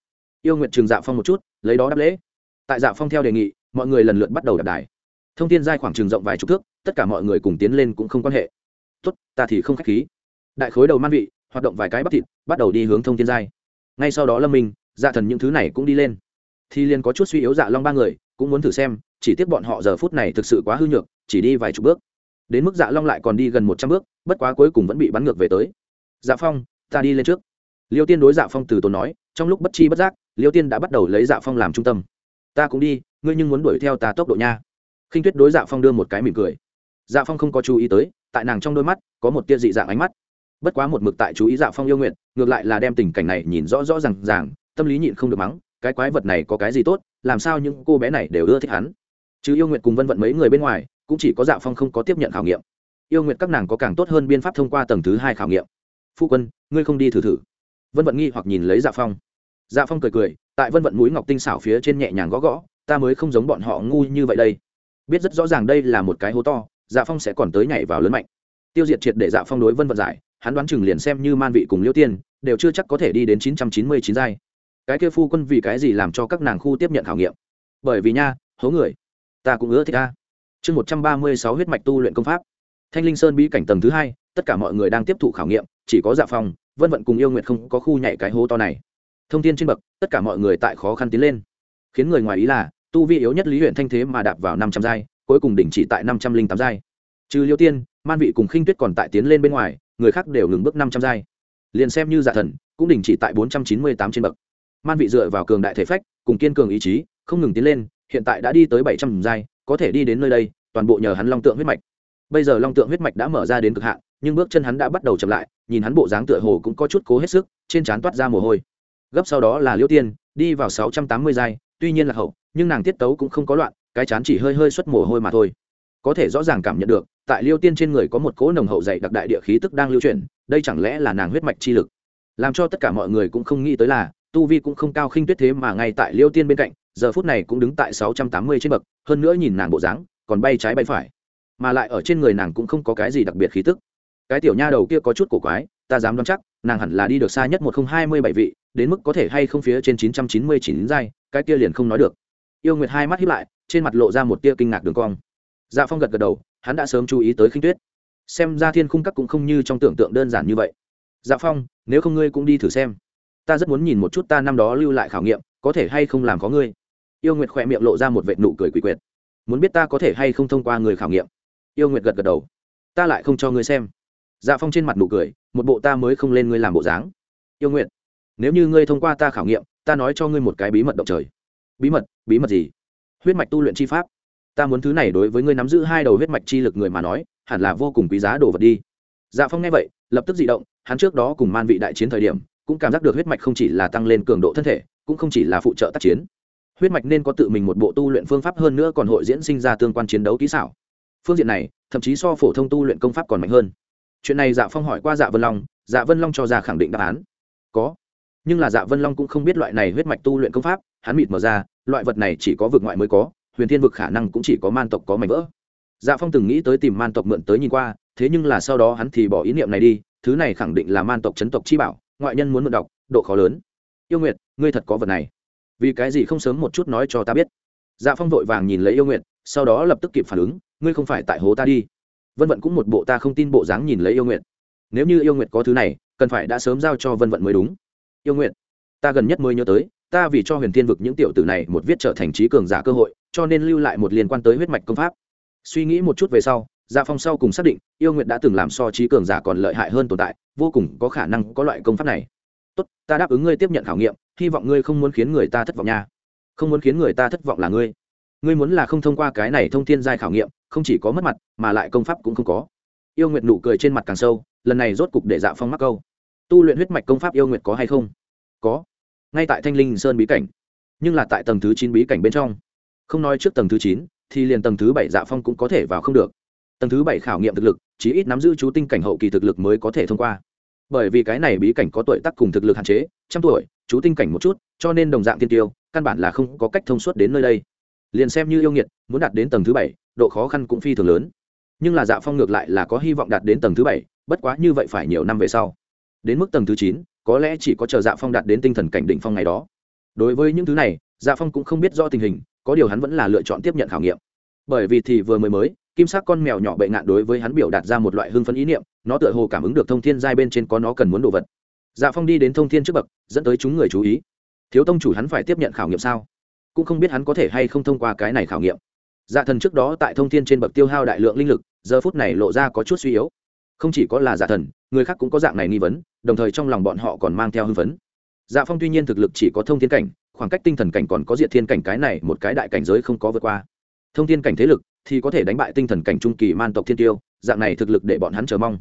yêu nguyện trường dạ phong một chút, lấy đó đáp lễ. Tại dạ phong theo đề nghị, mọi người lần lượt bắt đầu đặt đài. Thông tin giai khoảng trường rộng vài chục thước, tất cả mọi người cùng tiến lên cũng không quan hệ. Tốt, ta thì không k h á c h khí. Đại khối đầu man vị, hoạt động vài cái bắp thịt, bắt đầu đi hướng thông thiên giai. Ngay sau đó lâm minh dạ thần những thứ này cũng đi lên. Thì liền có chút suy yếu dạ long ba người, cũng muốn thử xem, chỉ tiếc bọn họ giờ phút này thực sự quá hư nhược, chỉ đi vài chục bước. Đến mức dạ long lại còn đi gần một trăm bước, bất quá cuối cùng vẫn bị bắn ngược về tới. Dạ phong, ta đi lên trước liêu tiên đối dạ phong từ tốn nói, trong lúc bất chi bất giác, liêu tiên đã bắt đầu lấy dạ phong làm trung tâm. Ta cũng đi, ngươi nhưng muốn đuổi theo ta tốc độ nha. Khinh tuyết đối dạ phong đưa một cái mỉm cười. Dạ phong không có chú ý tới, tại nàng trong đôi mắt, có một tia dị dạng ánh mắt. Bất quá một mực tại chú ý dạ phong yêu nguyện, ngược lại là đem tình cảnh này nhìn rõ rõ r à n g ràng, tâm lý nhịn không được mắng, cái quái vật này có cái gì tốt, làm sao những cô bé này đều ưa thích hắn. Chứ yêu nguyện cùng vân vận mấy người bên ngoài, cũng chỉ có dạ phong không có tiếp nhận khảo nghiệm. Yêu nguyện các nàng có càng tốt hơn biên pháp thông qua tầng thứ hai khảo nghiệm. Phu quân, ngươi không đi thử thử vân vận nghi hoặc nhìn lấy dạ phong dạ phong cười cười tại vân vận mũi ngọc tinh xảo phía trên nhẹ nhàng gõ gõ ta mới không giống bọn họ ngu như vậy đây biết rất rõ ràng đây là một cái hố to dạ phong sẽ còn tới nhảy vào lớn mạnh tiêu diệt triệt để dạ phong đối vân vận giải hắn đoán chừng liền xem như man vị cùng liêu tiên đều chưa chắc có thể đi đến chín trăm chín mươi chín giai cái kia phu quân vì cái gì làm cho các nàng khu tiếp nhận khảo nghiệm bởi vì nha hố người ta cũng ưa thích ta chương một trăm ba mươi sáu huyết mạch tu luyện công pháp thanh linh sơn bí cảnh tầng thứ hai tất cả mọi người đang tiếp thụ khảo nghiệm chỉ có dạ phong vân vận cùng yêu nguyện không có khu nhảy cái hố to này. Thông tin trên bậc, tất cả mọi người tại khó khăn tiến lên. Khiến người ngoài ý là, tu vi yếu nhất lý huyện thanh thế mà đạp vào năm trăm giai, cuối cùng đỉnh chỉ tại năm trăm linh tám giai. Trừ liêu tiên, man vị cùng khinh tuyết còn tại tiến lên bên ngoài, người khác đều ngừng bước năm trăm giai. Liền xem như giả thần, cũng đình chỉ tại bốn trăm chín mươi tám trên bậc. Man vị dựa vào cường đại thể phách, cùng kiên cường ý chí, không ngừng tiến lên, hiện tại đã đi tới bảy trăm giai, có thể đi đến nơi đây, toàn bộ nhờ hắn long tượng huyết mạch. Bây giờ long tượng huyết mạch đã mở ra đến cực hạn nhưng bước chân hắn đã bắt đầu chậm lại, nhìn hắn bộ dáng tựa hồ cũng có chút cố hết sức, trên trán toát ra mồ hôi. Gấp sau đó là liêu tiên, đi vào sáu trăm tám mươi giây tuy nhiên là hậu, nhưng nàng tiết tấu cũng không có loạn, cái chán chỉ hơi hơi xuất mồ hôi mà thôi. Có thể rõ ràng cảm nhận được, tại liêu tiên trên người có một cỗ nồng hậu dày đặc đại địa khí tức đang lưu chuyển, đây chẳng lẽ là nàng huyết mạch chi lực? Làm cho tất cả mọi người cũng không nghĩ tới là, tu vi cũng không cao khinh tuyết thế mà ngay tại liêu tiên bên cạnh, giờ phút này cũng đứng tại sáu trăm tám mươi trên bậc, hơn nữa nhìn nàng bộ dáng, còn bay trái bay phải. Mà lại ở trên người nàng cũng không có cái gì đặc biệt khí tức cái tiểu nha đầu kia có chút cổ quái, ta dám đoán chắc, nàng hẳn là đi được xa nhất một không hai mươi bảy vị, đến mức có thể hay không phía trên chín trăm chín mươi chín giai, cái kia liền không nói được. Yêu nguyệt hai mắt hiếp lại, trên mặt lộ ra một tia kinh ngạc đường cong. Dạ phong gật gật đầu, hắn đã sớm chú ý tới khinh tuyết. Xem ra thiên khung các cũng không như trong tưởng tượng đơn giản như vậy. Dạ phong, nếu không ngươi cũng đi thử xem. Ta rất muốn nhìn một chút ta năm đó lưu lại khảo nghiệm, có thể hay không làm có ngươi. Yêu nguyệt khỏe miệng lộ ra một vệ nụ cười quỷ quyệt. Muốn biết ta có thể hay không thông qua người khảo nghiệm. Yêu nguyệt gật gật đầu. Ta lại không cho ngươi xem dạ phong trên mặt nụ cười, một bộ ta mới không lên ngươi làm bộ dáng. Yêu nguyệt, nếu như ngươi thông qua ta khảo nghiệm, ta nói cho ngươi một cái bí mật động trời. Bí mật? Bí mật gì? Huyết mạch tu luyện chi pháp. Ta muốn thứ này đối với ngươi nắm giữ hai đầu huyết mạch chi lực người mà nói, hẳn là vô cùng quý giá đồ vật đi. Dạ phong nghe vậy, lập tức dị động, hắn trước đó cùng man vị đại chiến thời điểm, cũng cảm giác được huyết mạch không chỉ là tăng lên cường độ thân thể, cũng không chỉ là phụ trợ tác chiến. Huyết mạch nên có tự mình một bộ tu luyện phương pháp hơn nữa còn hội diễn sinh ra tương quan chiến đấu kỹ xảo. Phương diện này, thậm chí so phổ thông tu luyện công pháp còn mạnh hơn chuyện này dạ phong hỏi qua dạ vân long dạ vân long cho ra khẳng định đáp án. Có. Nhưng là dạ vân long cũng không biết loại này huyết mạch tu luyện công pháp, hắn mịt mở ra, loại vật này chỉ có vực ngoại mới có, huyền thiên vực khả năng cũng chỉ có man tộc có mảnh vỡ. Dạ phong từng nghĩ tới tìm man tộc mượn tới nhìn qua, thế nhưng là sau đó hắn thì bỏ ý niệm này đi, thứ này khẳng định là man tộc chấn tộc chi bảo, ngoại nhân muốn mượn đọc, độ khó lớn. Yêu nguyệt, ngươi thật có vật này. Vì cái gì không sớm một chút nói cho ta biết? Dạ phong vội vàng nhìn lấy yêu nguyệt, sau đó lập tức kịp phản ứng, ngươi không phải tại hố ta đi vân vận cũng một bộ ta không tin bộ dáng nhìn lấy yêu nguyện. nếu như yêu nguyện có thứ này cần phải đã sớm giao cho vân vận mới đúng. Yêu nguyện, ta gần nhất mới nhớ tới ta vì cho huyền thiên vực những tiểu tử này một viết trở thành trí cường giả cơ hội cho nên lưu lại một liên quan tới huyết mạch công pháp. Suy nghĩ một chút về sau gia phong sau cùng xác định yêu nguyện đã từng làm so trí cường giả còn lợi hại hơn tồn tại vô cùng có khả năng có loại công pháp này. Tốt ta đáp ứng ngươi tiếp nhận khảo nghiệm hy vọng ngươi không muốn khiến người ta thất vọng nha. Không muốn khiến người ta thất vọng là ngươi. Ngươi muốn là không thông qua cái này thông thiên giai khảo nghiệm không chỉ có mất mặt, mà lại công pháp cũng không có. Yêu nguyệt nụ cười trên mặt càng sâu, lần này rốt cục để dạ phong mắc câu. Tu luyện huyết mạch công pháp yêu nguyệt có hay không? Có. Ngay tại thanh linh sơn bí cảnh, nhưng là tại tầng thứ chín bí cảnh bên trong. Không nói trước tầng thứ chín, thì liền tầng thứ bảy dạ phong cũng có thể vào không được. Tầng thứ bảy khảo nghiệm thực lực chỉ ít nắm giữ chú tinh cảnh hậu kỳ thực lực mới có thể thông qua. Bởi vì cái này bí cảnh có tuổi tác cùng thực lực hạn chế, trăm tuổi, chú tinh cảnh một chút, cho nên đồng dạng tiên tiêu, căn bản là không có cách thông suốt đến nơi đây. Liền xem như yêu nghiệt muốn đạt đến tầng thứ bảy độ khó khăn cũng phi thường lớn. Nhưng là dạ phong ngược lại là có hy vọng đạt đến tầng thứ bảy, bất quá như vậy phải nhiều năm về sau. Đến mức tầng thứ chín, có lẽ chỉ có chờ dạ phong đạt đến tinh thần cảnh đỉnh phong ngày đó. Đối với những thứ này dạ phong cũng không biết rõ tình hình, có điều hắn vẫn là lựa chọn tiếp nhận khảo nghiệm. Bởi vì thì vừa mới mới, kim sắc con mèo nhỏ bệ ngạn đối với hắn biểu đạt ra một loại hưng phấn ý niệm, nó tựa hồ cảm ứng được thông thiên giai bên trên có nó cần muốn đồ vật. Dạ phong đi đến thông thiên trước bậc, dẫn tới chúng người chú ý. Thiếu tông chủ hắn phải tiếp nhận khảo nghiệm sao? Cũng không biết hắn có thể hay không thông qua cái này khảo nghiệm dạ thần trước đó tại thông thiên trên bậc tiêu hao đại lượng linh lực, giờ phút này lộ ra có chút suy yếu. Không chỉ có là dạ thần, người khác cũng có dạng này nghi vấn, đồng thời trong lòng bọn họ còn mang theo hưng phấn. Dạ phong tuy nhiên thực lực chỉ có thông thiên cảnh, khoảng cách tinh thần cảnh còn có diệt thiên cảnh cái này một cái đại cảnh giới không có vượt qua. Thông thiên cảnh thế lực thì có thể đánh bại tinh thần cảnh trung kỳ man tộc thiên tiêu, dạng này thực lực để bọn hắn chờ mong.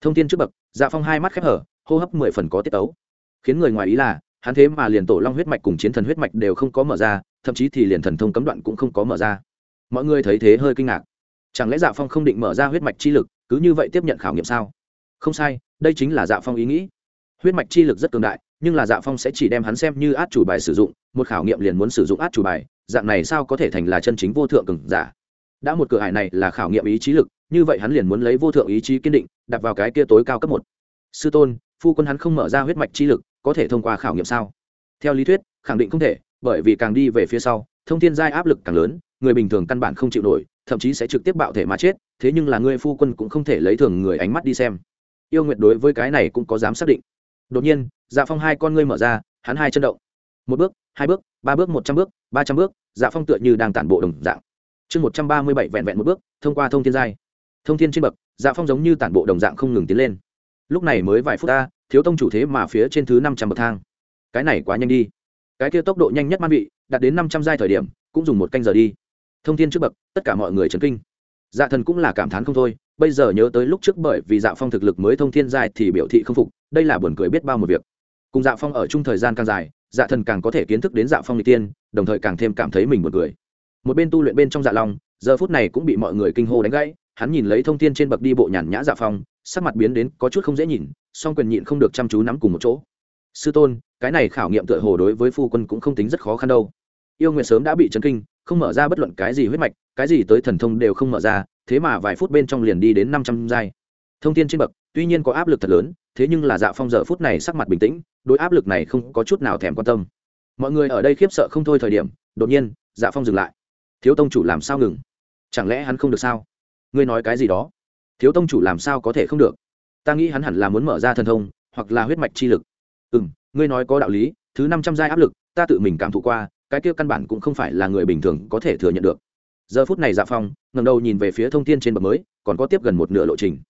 Thông thiên trước bậc dạ phong hai mắt khép hở, hô hấp mười phần có tiết tấu. Khiến người ngoài ý là, hắn thế mà liền tổ long huyết mạch cùng chiến thần huyết mạch đều không có mở ra, thậm chí thì liền thần thông cấm đoạn cũng không có mở ra mọi người thấy thế hơi kinh ngạc. Chẳng lẽ dạ phong không định mở ra huyết mạch chi lực, cứ như vậy tiếp nhận khảo nghiệm sao? Không sai, đây chính là dạ phong ý nghĩ. Huyết mạch chi lực rất cường đại, nhưng là dạ phong sẽ chỉ đem hắn xem như át chủ bài sử dụng, một khảo nghiệm liền muốn sử dụng át chủ bài, dạng này sao có thể thành là chân chính vô thượng cường giả? Đã một cửa hải này là khảo nghiệm ý chí lực, như vậy hắn liền muốn lấy vô thượng ý chí kiên định, đặt vào cái kia tối cao cấp một. Sư tôn, phu quân hắn không mở ra huyết mạch chi lực, có thể thông qua khảo nghiệm sao? Theo lý thuyết, khẳng định không thể, bởi vì càng đi về phía sau, thông thiên giai áp lực càng lớn người bình thường căn bản không chịu nổi, thậm chí sẽ trực tiếp bạo thể mà chết, thế nhưng là ngươi phu quân cũng không thể lấy thường người ánh mắt đi xem. Yêu nguyệt đối với cái này cũng có dám xác định. Đột nhiên dạ phong hai con ngươi mở ra, hắn hai chân động. Một bước, hai bước, ba bước, một trăm bước, ba trăm bước dạ phong tựa như đang tản bộ đồng dạng. Chương một trăm ba mươi bảy vẹn vẹn một bước, thông qua thông thiên giai. Thông thiên trên bậc dạ phong giống như tản bộ đồng dạng không ngừng tiến lên. Lúc này mới vài phút ta, thiếu tông chủ thế mà phía trên thứ năm trăm bậc thang. Cái này quá nhanh đi. Cái kia tốc độ nhanh nhất man vị, đạt đến năm trăm giai thời điểm, cũng dùng một canh giờ đi thông thiên trước bậc, tất cả mọi người chấn kinh. Dạ thần cũng là cảm thán không thôi, bây giờ nhớ tới lúc trước bởi vì dạ phong thực lực mới thông thiên dài thì biểu thị không phục, đây là buồn cười biết bao một việc. Cùng dạ phong ở chung thời gian càng dài dạ thần càng có thể kiến thức đến dạ phong n tiên, đồng thời càng thêm cảm thấy mình buồn cười. Một bên tu luyện bên trong dạ long, giờ phút này cũng bị mọi người kinh hô đánh gãy, hắn nhìn lấy thông tin trên bậc đi bộ nhàn nhã dạ phong, sắc mặt biến đến có chút không dễ nhìn, song quyền nhịn không được chăm chú nắm cùng một chỗ. Sư tôn, cái này khảo nghiệm tựa hồ đối với phu quân cũng không tính rất khó khăn đâu. Yêu nguyện sớm đã bị chấn kinh không mở ra bất luận cái gì huyết mạch, cái gì tới thần thông đều không mở ra, thế mà vài phút bên trong liền đi đến năm trăm giai. Thông tin trên bậc, tuy nhiên có áp lực thật lớn, thế nhưng là dạ phong giờ phút này sắc mặt bình tĩnh, đối áp lực này không có chút nào thèm quan tâm. Mọi người ở đây khiếp sợ không thôi thời điểm, đột nhiên dạ phong dừng lại. Thiếu tông chủ làm sao ngừng? Chẳng lẽ hắn không được sao? Ngươi nói cái gì đó? Thiếu tông chủ làm sao có thể không được? Ta nghĩ hắn hẳn là muốn mở ra thần thông, hoặc là huyết mạch chi lực. Ừ m ngươi nói có đạo lý, thứ năm trăm giai áp lực, ta tự mình cảm thụ qua cái kia căn bản cũng không phải là người bình thường có thể thừa nhận được. Giờ phút này dạ phong ngầm đầu nhìn về phía thông tin trên bậc mới, còn có tiếp gần một nửa lộ trình.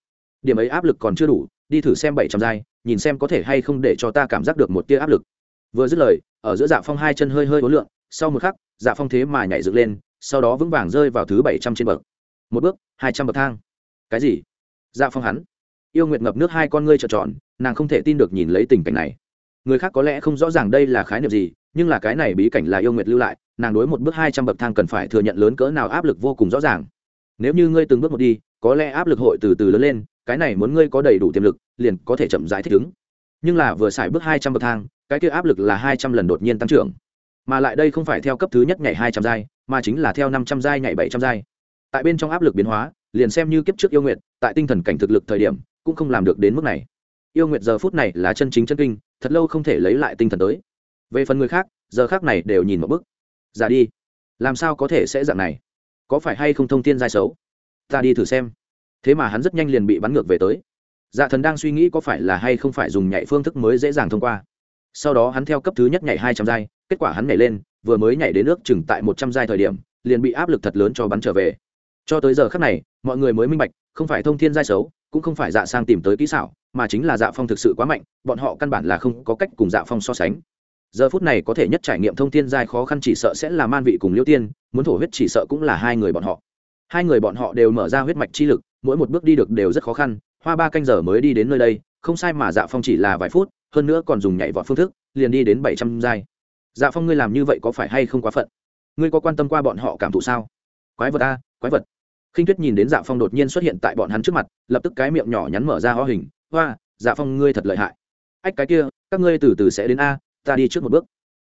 Điểm ấy áp lực còn chưa đủ, đi thử xem bảy trăm giai, nhìn xem có thể hay không để cho ta cảm giác được một tia áp lực. Vừa dứt lời, ở giữa dạ phong hai chân hơi hơi ối lượng sau một khắc dạ phong thế mà nhảy dựng lên, sau đó vững vàng rơi vào thứ bảy trăm trên bậc. Một bước, hai trăm bậc thang. Cái gì? Dạ phong hắn. Yêu nguyệt ngập nước hai con ngươi trợn tròn, nàng không thể tin được nhìn lấy tình cảnh này. Người khác có lẽ không rõ ràng đây là khái niệm gì nhưng là cái này bí cảnh là yêu nguyệt lưu lại, nàng đối một bước hai trăm bậc thang cần phải thừa nhận lớn cỡ nào áp lực vô cùng rõ ràng. Nếu như ngươi từng bước một đi, có lẽ áp lực hội từ từ lớn lên, cái này muốn ngươi có đầy đủ tiềm lực, liền có thể chậm rãi thích ứng. Nhưng là vừa xài bước hai trăm bậc thang, cái kia áp lực là hai trăm lần đột nhiên tăng trưởng. Mà lại đây không phải theo cấp thứ nhất nhảy hai trăm giai, mà chính là theo năm trăm giai nhảy bảy trăm giai. Tại bên trong áp lực biến hóa, liền xem như kiếp trước yêu nguyện tại tinh thần cảnh thực lực thời điểm, cũng không làm được đến mức này. Yêu nguyện giờ phút này là chân chính chân kinh, thật lâu không thể lấy lại tinh thần tới về phần người khác, giờ khác này đều nhìn một bức. Ra đi. Làm sao có thể sẽ dạng này? Có phải hay không thông tin giai xấu? Ta đi thử xem. Thế mà hắn rất nhanh liền bị bắn ngược về tới. Dạ thần đang suy nghĩ có phải là hay không phải dùng nhảy phương thức mới dễ dàng thông qua. Sau đó hắn theo cấp thứ nhất nhảy hai trăm giai, kết quả hắn nhảy lên, vừa mới nhảy đến nước chừng tại một trăm giai thời điểm, liền bị áp lực thật lớn cho bắn trở về. Cho tới giờ khác này, mọi người mới minh bạch, không phải thông thiên giai xấu, cũng không phải dạ sang tìm tới kỹ xảo, mà chính là dạ phong thực sự quá mạnh, bọn họ căn bản là không có cách cùng dạ phong so sánh giờ phút này có thể nhất trải nghiệm thông thiên giai khó khăn chỉ sợ sẽ là man vị cùng liêu tiên, muốn thổ huyết chỉ sợ cũng là hai người bọn họ. Hai người bọn họ đều mở ra huyết mạch chi lực, mỗi một bước đi được đều rất khó khăn, hoa ba canh giờ mới đi đến nơi đây, không sai mà dạ phong chỉ là vài phút, hơn nữa còn dùng nhảy vọt phương thức, liền đi đến bảy trăm giai. Dạ phong ngươi làm như vậy có phải hay không quá phận? Ngươi có quan tâm qua bọn họ cảm thụ sao? Quái vật a, quái vật. Khinh tuyết nhìn đến dạ phong đột nhiên xuất hiện tại bọn hắn trước mặt, lập tức cái miệng nhỏ nhắn mở ra ho hình, hoa dạ phong ngươi thật lợi hại. Ách, cái kia, các ngươi từ từ sẽ đến a ta đi trước một bước.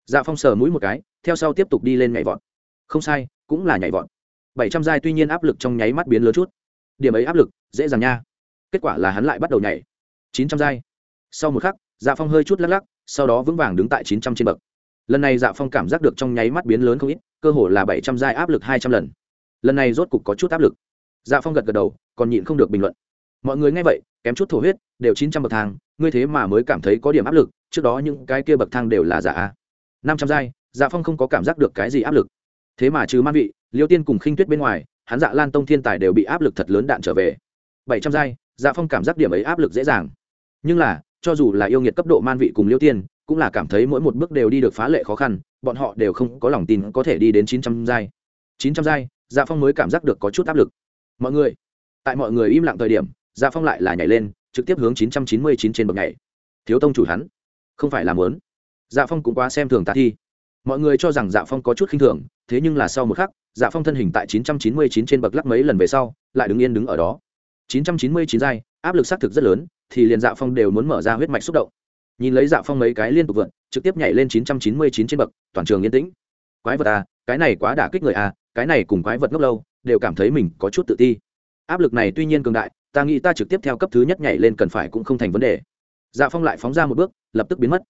Dạ phong sờ mũi một cái, theo sau tiếp tục đi lên nhảy vọt. Không sai, cũng là nhảy vọt. Bảy trăm giai tuy nhiên áp lực trong nháy mắt biến lớn chút. Điểm ấy áp lực, dễ dàng nha. Kết quả là hắn lại bắt đầu nhảy. Chín trăm giai. Sau một khắc dạ phong hơi chút lắc lắc, sau đó vững vàng đứng tại chín trăm trên bậc. Lần này dạ phong cảm giác được trong nháy mắt biến lớn không ít, cơ hồ là bảy trăm giai áp lực hai trăm lần. Lần này rốt cục có chút áp lực. Dạ phong gật gật đầu, còn nhịn không được bình luận. Mọi người nghe vậy, kém chút thổ huyết, đều chín trăm bậc thang, ngươi thế mà mới cảm thấy có điểm áp lực trước đó những cái kia bậc thang đều là giả năm trăm giai dạ phong không có cảm giác được cái gì áp lực. Thế mà trừ man vị, liêu tiên cùng khinh tuyết bên ngoài, hắn dạ lan tông thiên tài đều bị áp lực thật lớn đạn trở về. Bảy trăm giai dạ phong cảm giác điểm ấy áp lực dễ dàng. Nhưng là, cho dù là yêu nghiệt cấp độ man vị cùng liêu tiên, cũng là cảm thấy mỗi một bước đều đi được phá lệ khó khăn, bọn họ đều không có lòng tin có thể đi đến chín trăm giai. Chín trăm giai dạ phong mới cảm giác được có chút áp lực. Mọi người, tại mọi người im lặng thời điểm dạ phong lại là nhảy lên, trực tiếp hướng chín trăm chín mươi chín trên bậc nhảy. Thiếu tông chủ hắn không phải là muốn. Dạ phong cũng quá xem thường tạ thi. Mọi người cho rằng dạ phong có chút khinh thường, thế nhưng là sau một khắc dạ phong thân hình tại 999 trên bậc lắc mấy lần về sau, lại đứng yên đứng ở đó. 999 giai, áp lực xác thực rất lớn, thì liền dạ phong đều muốn mở ra huyết mạch xúc động. Nhìn lấy dạ phong mấy cái liên tục vượn, trực tiếp nhảy lên 999 trên bậc, toàn trường yên tĩnh. Quái vật à cái này quá đả kích người à cái này cùng quái vật ngốc lâu, đều cảm thấy mình có chút tự ti. Áp lực này tuy nhiên cường đại, ta nghĩ ta trực tiếp theo cấp thứ nhất nhảy lên cần phải cũng không thành vấn đề dạ phong lại phóng ra một bước, lập tức biến mất.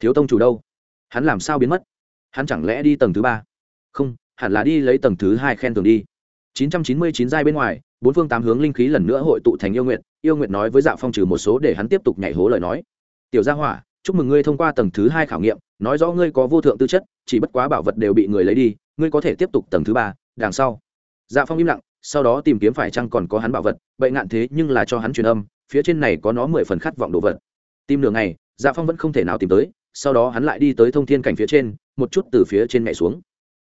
Thiếu tông chủ đâu? Hắn làm sao biến mất? Hắn chẳng lẽ đi tầng thứ ba? Không, hẳn là đi lấy tầng thứ hai khen tường đi. 999 giai bên ngoài, bốn phương tám hướng linh khí lần nữa hội tụ thành yêu nguyện yêu nguyện nói với dạ phong trừ một số để hắn tiếp tục nhảy hố lời nói. Tiểu gia hỏa, chúc mừng ngươi thông qua tầng thứ hai khảo nghiệm, nói rõ ngươi có vô thượng tư chất, chỉ bất quá bảo vật đều bị người lấy đi, ngươi có thể tiếp tục tầng thứ ba, đằng sau. Dạ phong im lặng, sau đó tìm kiếm phải chăng còn có hắn bảo vật bệnh ngạn thế nhưng là cho hắn truyền âm, phía trên này có nó mười phần khát vọng đồ vật tìm nửa ngày dạ phong vẫn không thể nào tìm tới, sau đó hắn lại đi tới thông thiên cảnh phía trên, một chút từ phía trên mẹ xuống.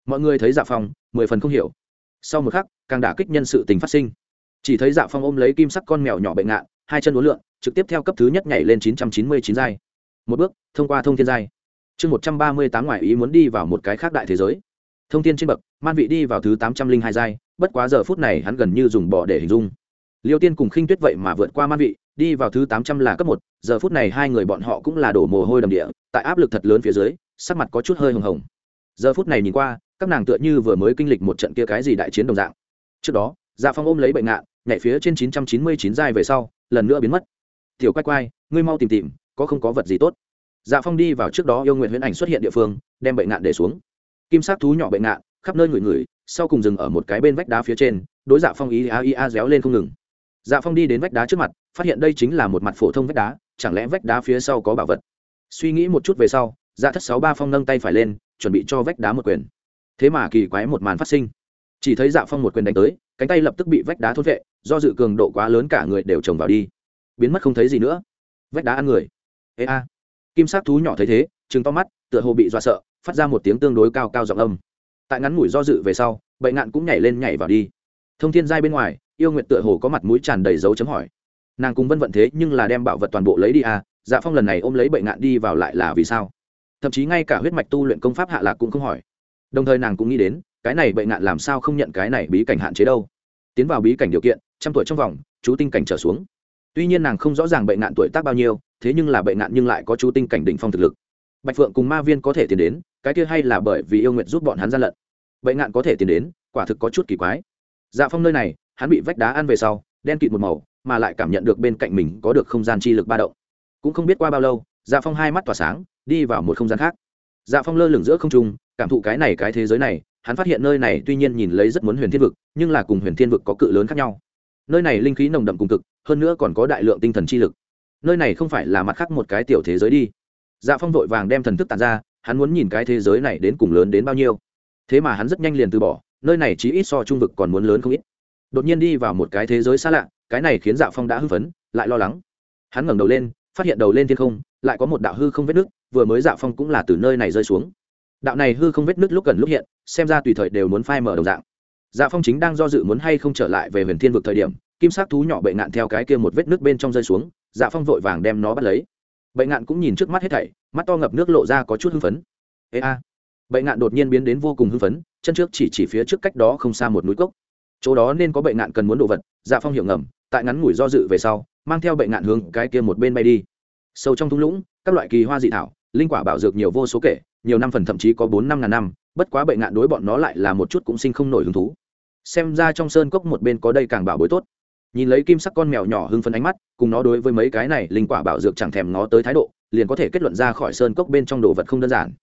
Mọi người thấy dạ phong, mười phần không hiểu. Sau một khắc, càng đả kích nhân sự tình phát sinh. Chỉ thấy dạ phong ôm lấy kim sắc con mèo nhỏ bệnh ngạn, hai chân uốn lượn, trực tiếp theo cấp thứ nhất nhảy lên chín trăm chín mươi chín giai. Một bước, thông qua thông thiên giai. Chương một trăm ba mươi tám ngoại ý muốn đi vào một cái khác đại thế giới. Thông thiên trên bậc, man vị đi vào thứ tám trăm linh hai giai, bất quá giờ phút này hắn gần như dùng bỏ để hình dung. Liêu tiên cùng khinh tuyết vậy mà vượt qua man vị đi vào thứ tám trăm là cấp một, giờ phút này hai người bọn họ cũng là đổ mồ hôi đầm địa, tại áp lực thật lớn phía dưới, sắc mặt có chút hơi hồng hồng. Giờ phút này nhìn qua, các nàng tựa như vừa mới kinh lịch một trận kia cái gì đại chiến đồng dạng. Trước đó dạ phong ôm lấy bệnh ngạn, nhảy phía trên chín trăm chín mươi chín giai về sau, lần nữa biến mất. Tiểu quay quay ngươi mau tìm tìm, có không có vật gì tốt? Dạ phong đi vào trước đó yêu nguyện huyễn ảnh xuất hiện địa phương, đem bệnh ngạn để xuống. Kim sắc thú nhỏ bệnh ngạn, khắp nơi ngửi ngửi, sau cùng dừng ở một cái bên vách đá phía trên, đối dạ phong ý a ý a réo lên không ngừng. Dạ phong đi đến vách đá trước mặt phát hiện đây chính là một mặt phổ thông vách đá, chẳng lẽ vách đá phía sau có bảo vật? Suy nghĩ một chút về sau dạ thất sáu ba phong nâng tay phải lên, chuẩn bị cho vách đá một quyền. Thế mà kỳ quái một màn phát sinh. Chỉ thấy dạ phong một quyền đánh tới, cánh tay lập tức bị vách đá thốt vệ, do dự cường độ quá lớn cả người đều trồng vào đi. Biến mất không thấy gì nữa. Vách đá ăn người. Ê a. Kim sắc thú nhỏ thấy thế chừng to mắt, tựa hồ bị dọa sợ, phát ra một tiếng tương đối cao cao giọng âm. Tại ngắn ngủi do dự về sau, bệnh ngạn cũng nhảy lên nhảy vào đi. Thông thiên giai bên ngoài, yêu nguyện tựa hồ có mặt mũi tràn đầy dấu chấm hỏi nàng cùng vân vận thế nhưng là đem bảo vật toàn bộ lấy đi à dạ phong lần này ôm lấy bệnh ngạn đi vào lại là vì sao? Thậm chí ngay cả huyết mạch tu luyện công pháp hạ lạc cũng không hỏi. Đồng thời nàng cũng nghĩ đến, cái này bệnh ngạn làm sao không nhận cái này bí cảnh hạn chế đâu? Tiến vào bí cảnh điều kiện, trăm tuổi trong vòng, chú tinh cảnh trở xuống. Tuy nhiên nàng không rõ ràng bệnh ngạn tuổi tác bao nhiêu, thế nhưng là bệnh ngạn nhưng lại có chú tinh cảnh đỉnh phong thực lực. Bạch phượng cùng ma viên có thể tiến đến, cái kia hay là bởi vì yêu nguyện giúp bọn hắn gian lận. Bệnh ngạn có thể tiến đến, quả thực có chút kỳ quái. Dạ phong nơi này, hắn bị vách đá ăn về sau, đen kịt một màu mà lại cảm nhận được bên cạnh mình có được không gian chi lực ba động. Cũng không biết qua bao lâu dạ phong hai mắt tỏa sáng, đi vào một không gian khác. Dạ phong lơ lửng giữa không trung, cảm thụ cái này cái thế giới này, hắn phát hiện nơi này tuy nhiên nhìn lấy rất muốn huyền thiên vực, nhưng là cùng huyền thiên vực có cự lớn khác nhau. Nơi này linh khí nồng đậm cùng cực, hơn nữa còn có đại lượng tinh thần chi lực. Nơi này không phải là mặt khác một cái tiểu thế giới đi. Dạ phong vội vàng đem thần thức tàn ra, hắn muốn nhìn cái thế giới này đến cùng lớn đến bao nhiêu. Thế mà hắn rất nhanh liền từ bỏ, nơi này chỉ ít so trung vực còn muốn lớn không ít. Đột nhiên đi vào một cái thế giới xa lạ cái này khiến dạ phong đã hưng phấn, lại lo lắng. Hắn ngẩng đầu lên, phát hiện đầu lên thiên không, lại có một đạo hư không vết nước, vừa mới dạ phong cũng là từ nơi này rơi xuống. Đạo này hư không vết nước lúc gần lúc hiện, xem ra tùy thời đều muốn phai mở đồng dạng. Dạ phong chính đang do dự muốn hay không trở lại về huyền thiên vực thời điểm, kim sắc thú nhỏ bệnh ngạn theo cái kia một vết nước bên trong rơi xuống dạ phong vội vàng đem nó bắt lấy. Bệnh ngạn cũng nhìn trước mắt hết thảy, mắt to ngập nước lộ ra có chút hưng phấn. Ê a. Bệnh ngạn đột nhiên biến đến vô cùng hưng phấn, chân trước chỉ chỉ phía trước cách đó không xa một núi cốc. Chỗ đó nên có bệnh ngạn cần muốn đồ vật dạ phong hiểu ngầm tại ngắn ngủi do dự về sau, mang theo bệnh ngạn hướng cái kia một bên bay đi. Sâu trong thung lũng, các loại kỳ hoa dị thảo, linh quả bảo dược nhiều vô số kể, nhiều năm phần thậm chí có bốn năm ngàn năm, bất quá bệnh ngạn đối bọn nó lại là một chút cũng sinh không nổi hứng thú. Xem ra trong sơn cốc một bên có đây càng bảo bối tốt. Nhìn lấy kim sắc con mèo nhỏ hưng phấn ánh mắt, cùng nó đối với mấy cái này linh quả bảo dược chẳng thèm ngó tới thái độ, liền có thể kết luận ra khỏi sơn cốc bên trong đồ vật không đơn giản.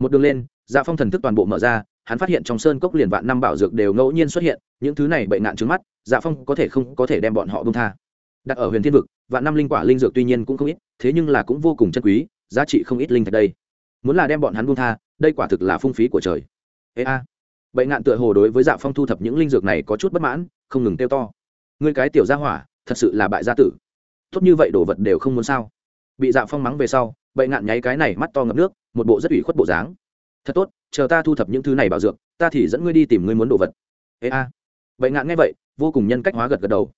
Một đường lên dạ phong thần thức toàn bộ mở ra hắn phát hiện trong sơn cốc liền vạn năm bảo dược đều ngẫu nhiên xuất hiện, những thứ này bậy nạn trứng mắt dạ phong có thể không có thể đem bọn họ bông tha. Đặt ở huyền thiên vực, vạn năm linh quả linh dược tuy nhiên cũng không ít, thế nhưng là cũng vô cùng chân quý, giá trị không ít linh thạch đây. Muốn là đem bọn hắn bông tha, đây quả thực là phung phí của trời. Ê a. Bậy nạn tựa hồ đối với dạ phong thu thập những linh dược này có chút bất mãn, không ngừng tiêu to. Ngươi cái tiểu gia hỏa, thật sự là bại gia tử. Tốt như vậy đồ vật đều không muốn sao? Bị dạ phong mắng về sau bậy nạn nháy cái này mắt to ngập nước, một bộ rất ủy khuất bộ dáng. Thật tốt chờ ta thu thập những thứ này bảo dược, ta thì dẫn ngươi đi tìm ngươi muốn đồ vật. Ê a. Bệnh ngạn nghe vậy, vô cùng nhân cách hóa gật gật đầu.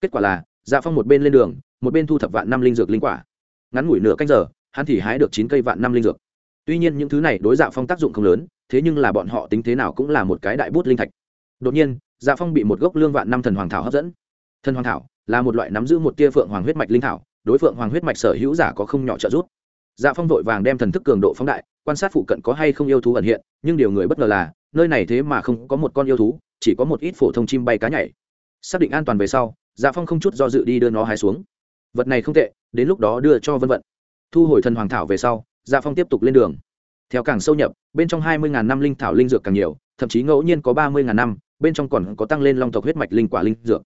Kết quả là dạ phong một bên lên đường, một bên thu thập vạn năm linh dược linh quả. Ngắn ngủi nửa canh giờ, hắn thì hái được chín cây vạn năm linh dược. Tuy nhiên những thứ này đối dạ phong tác dụng không lớn, thế nhưng là bọn họ tính thế nào cũng là một cái đại bút linh thạch. Đột nhiên dạ phong bị một gốc lương vạn năm thần hoàng thảo hấp dẫn. Thần hoàng thảo là một loại nắm giữ một tia phượng hoàng huyết mạch linh thảo, đối phượng hoàng huyết mạch sở hữu giả có không nhỏ trợ giúp. Dạ phong vội vàng đem thần thức cường độ phóng đại quan sát phụ cận có hay không yêu thú ẩn hiện, nhưng điều người bất ngờ là, nơi này thế mà không có một con yêu thú, chỉ có một ít phổ thông chim bay cá nhảy. Xác định an toàn về sau dạ phong không chút do dự đi đưa nó hái xuống. Vật này không tệ, đến lúc đó đưa cho vân vận. Thu hồi thần hoàng thảo về sau dạ phong tiếp tục lên đường. Theo càng sâu nhập, bên trong hai mươi năm linh thảo linh dược càng nhiều, thậm chí ngẫu nhiên có ba mươi năm, bên trong còn có tăng lên long tộc huyết mạch linh quả linh dược.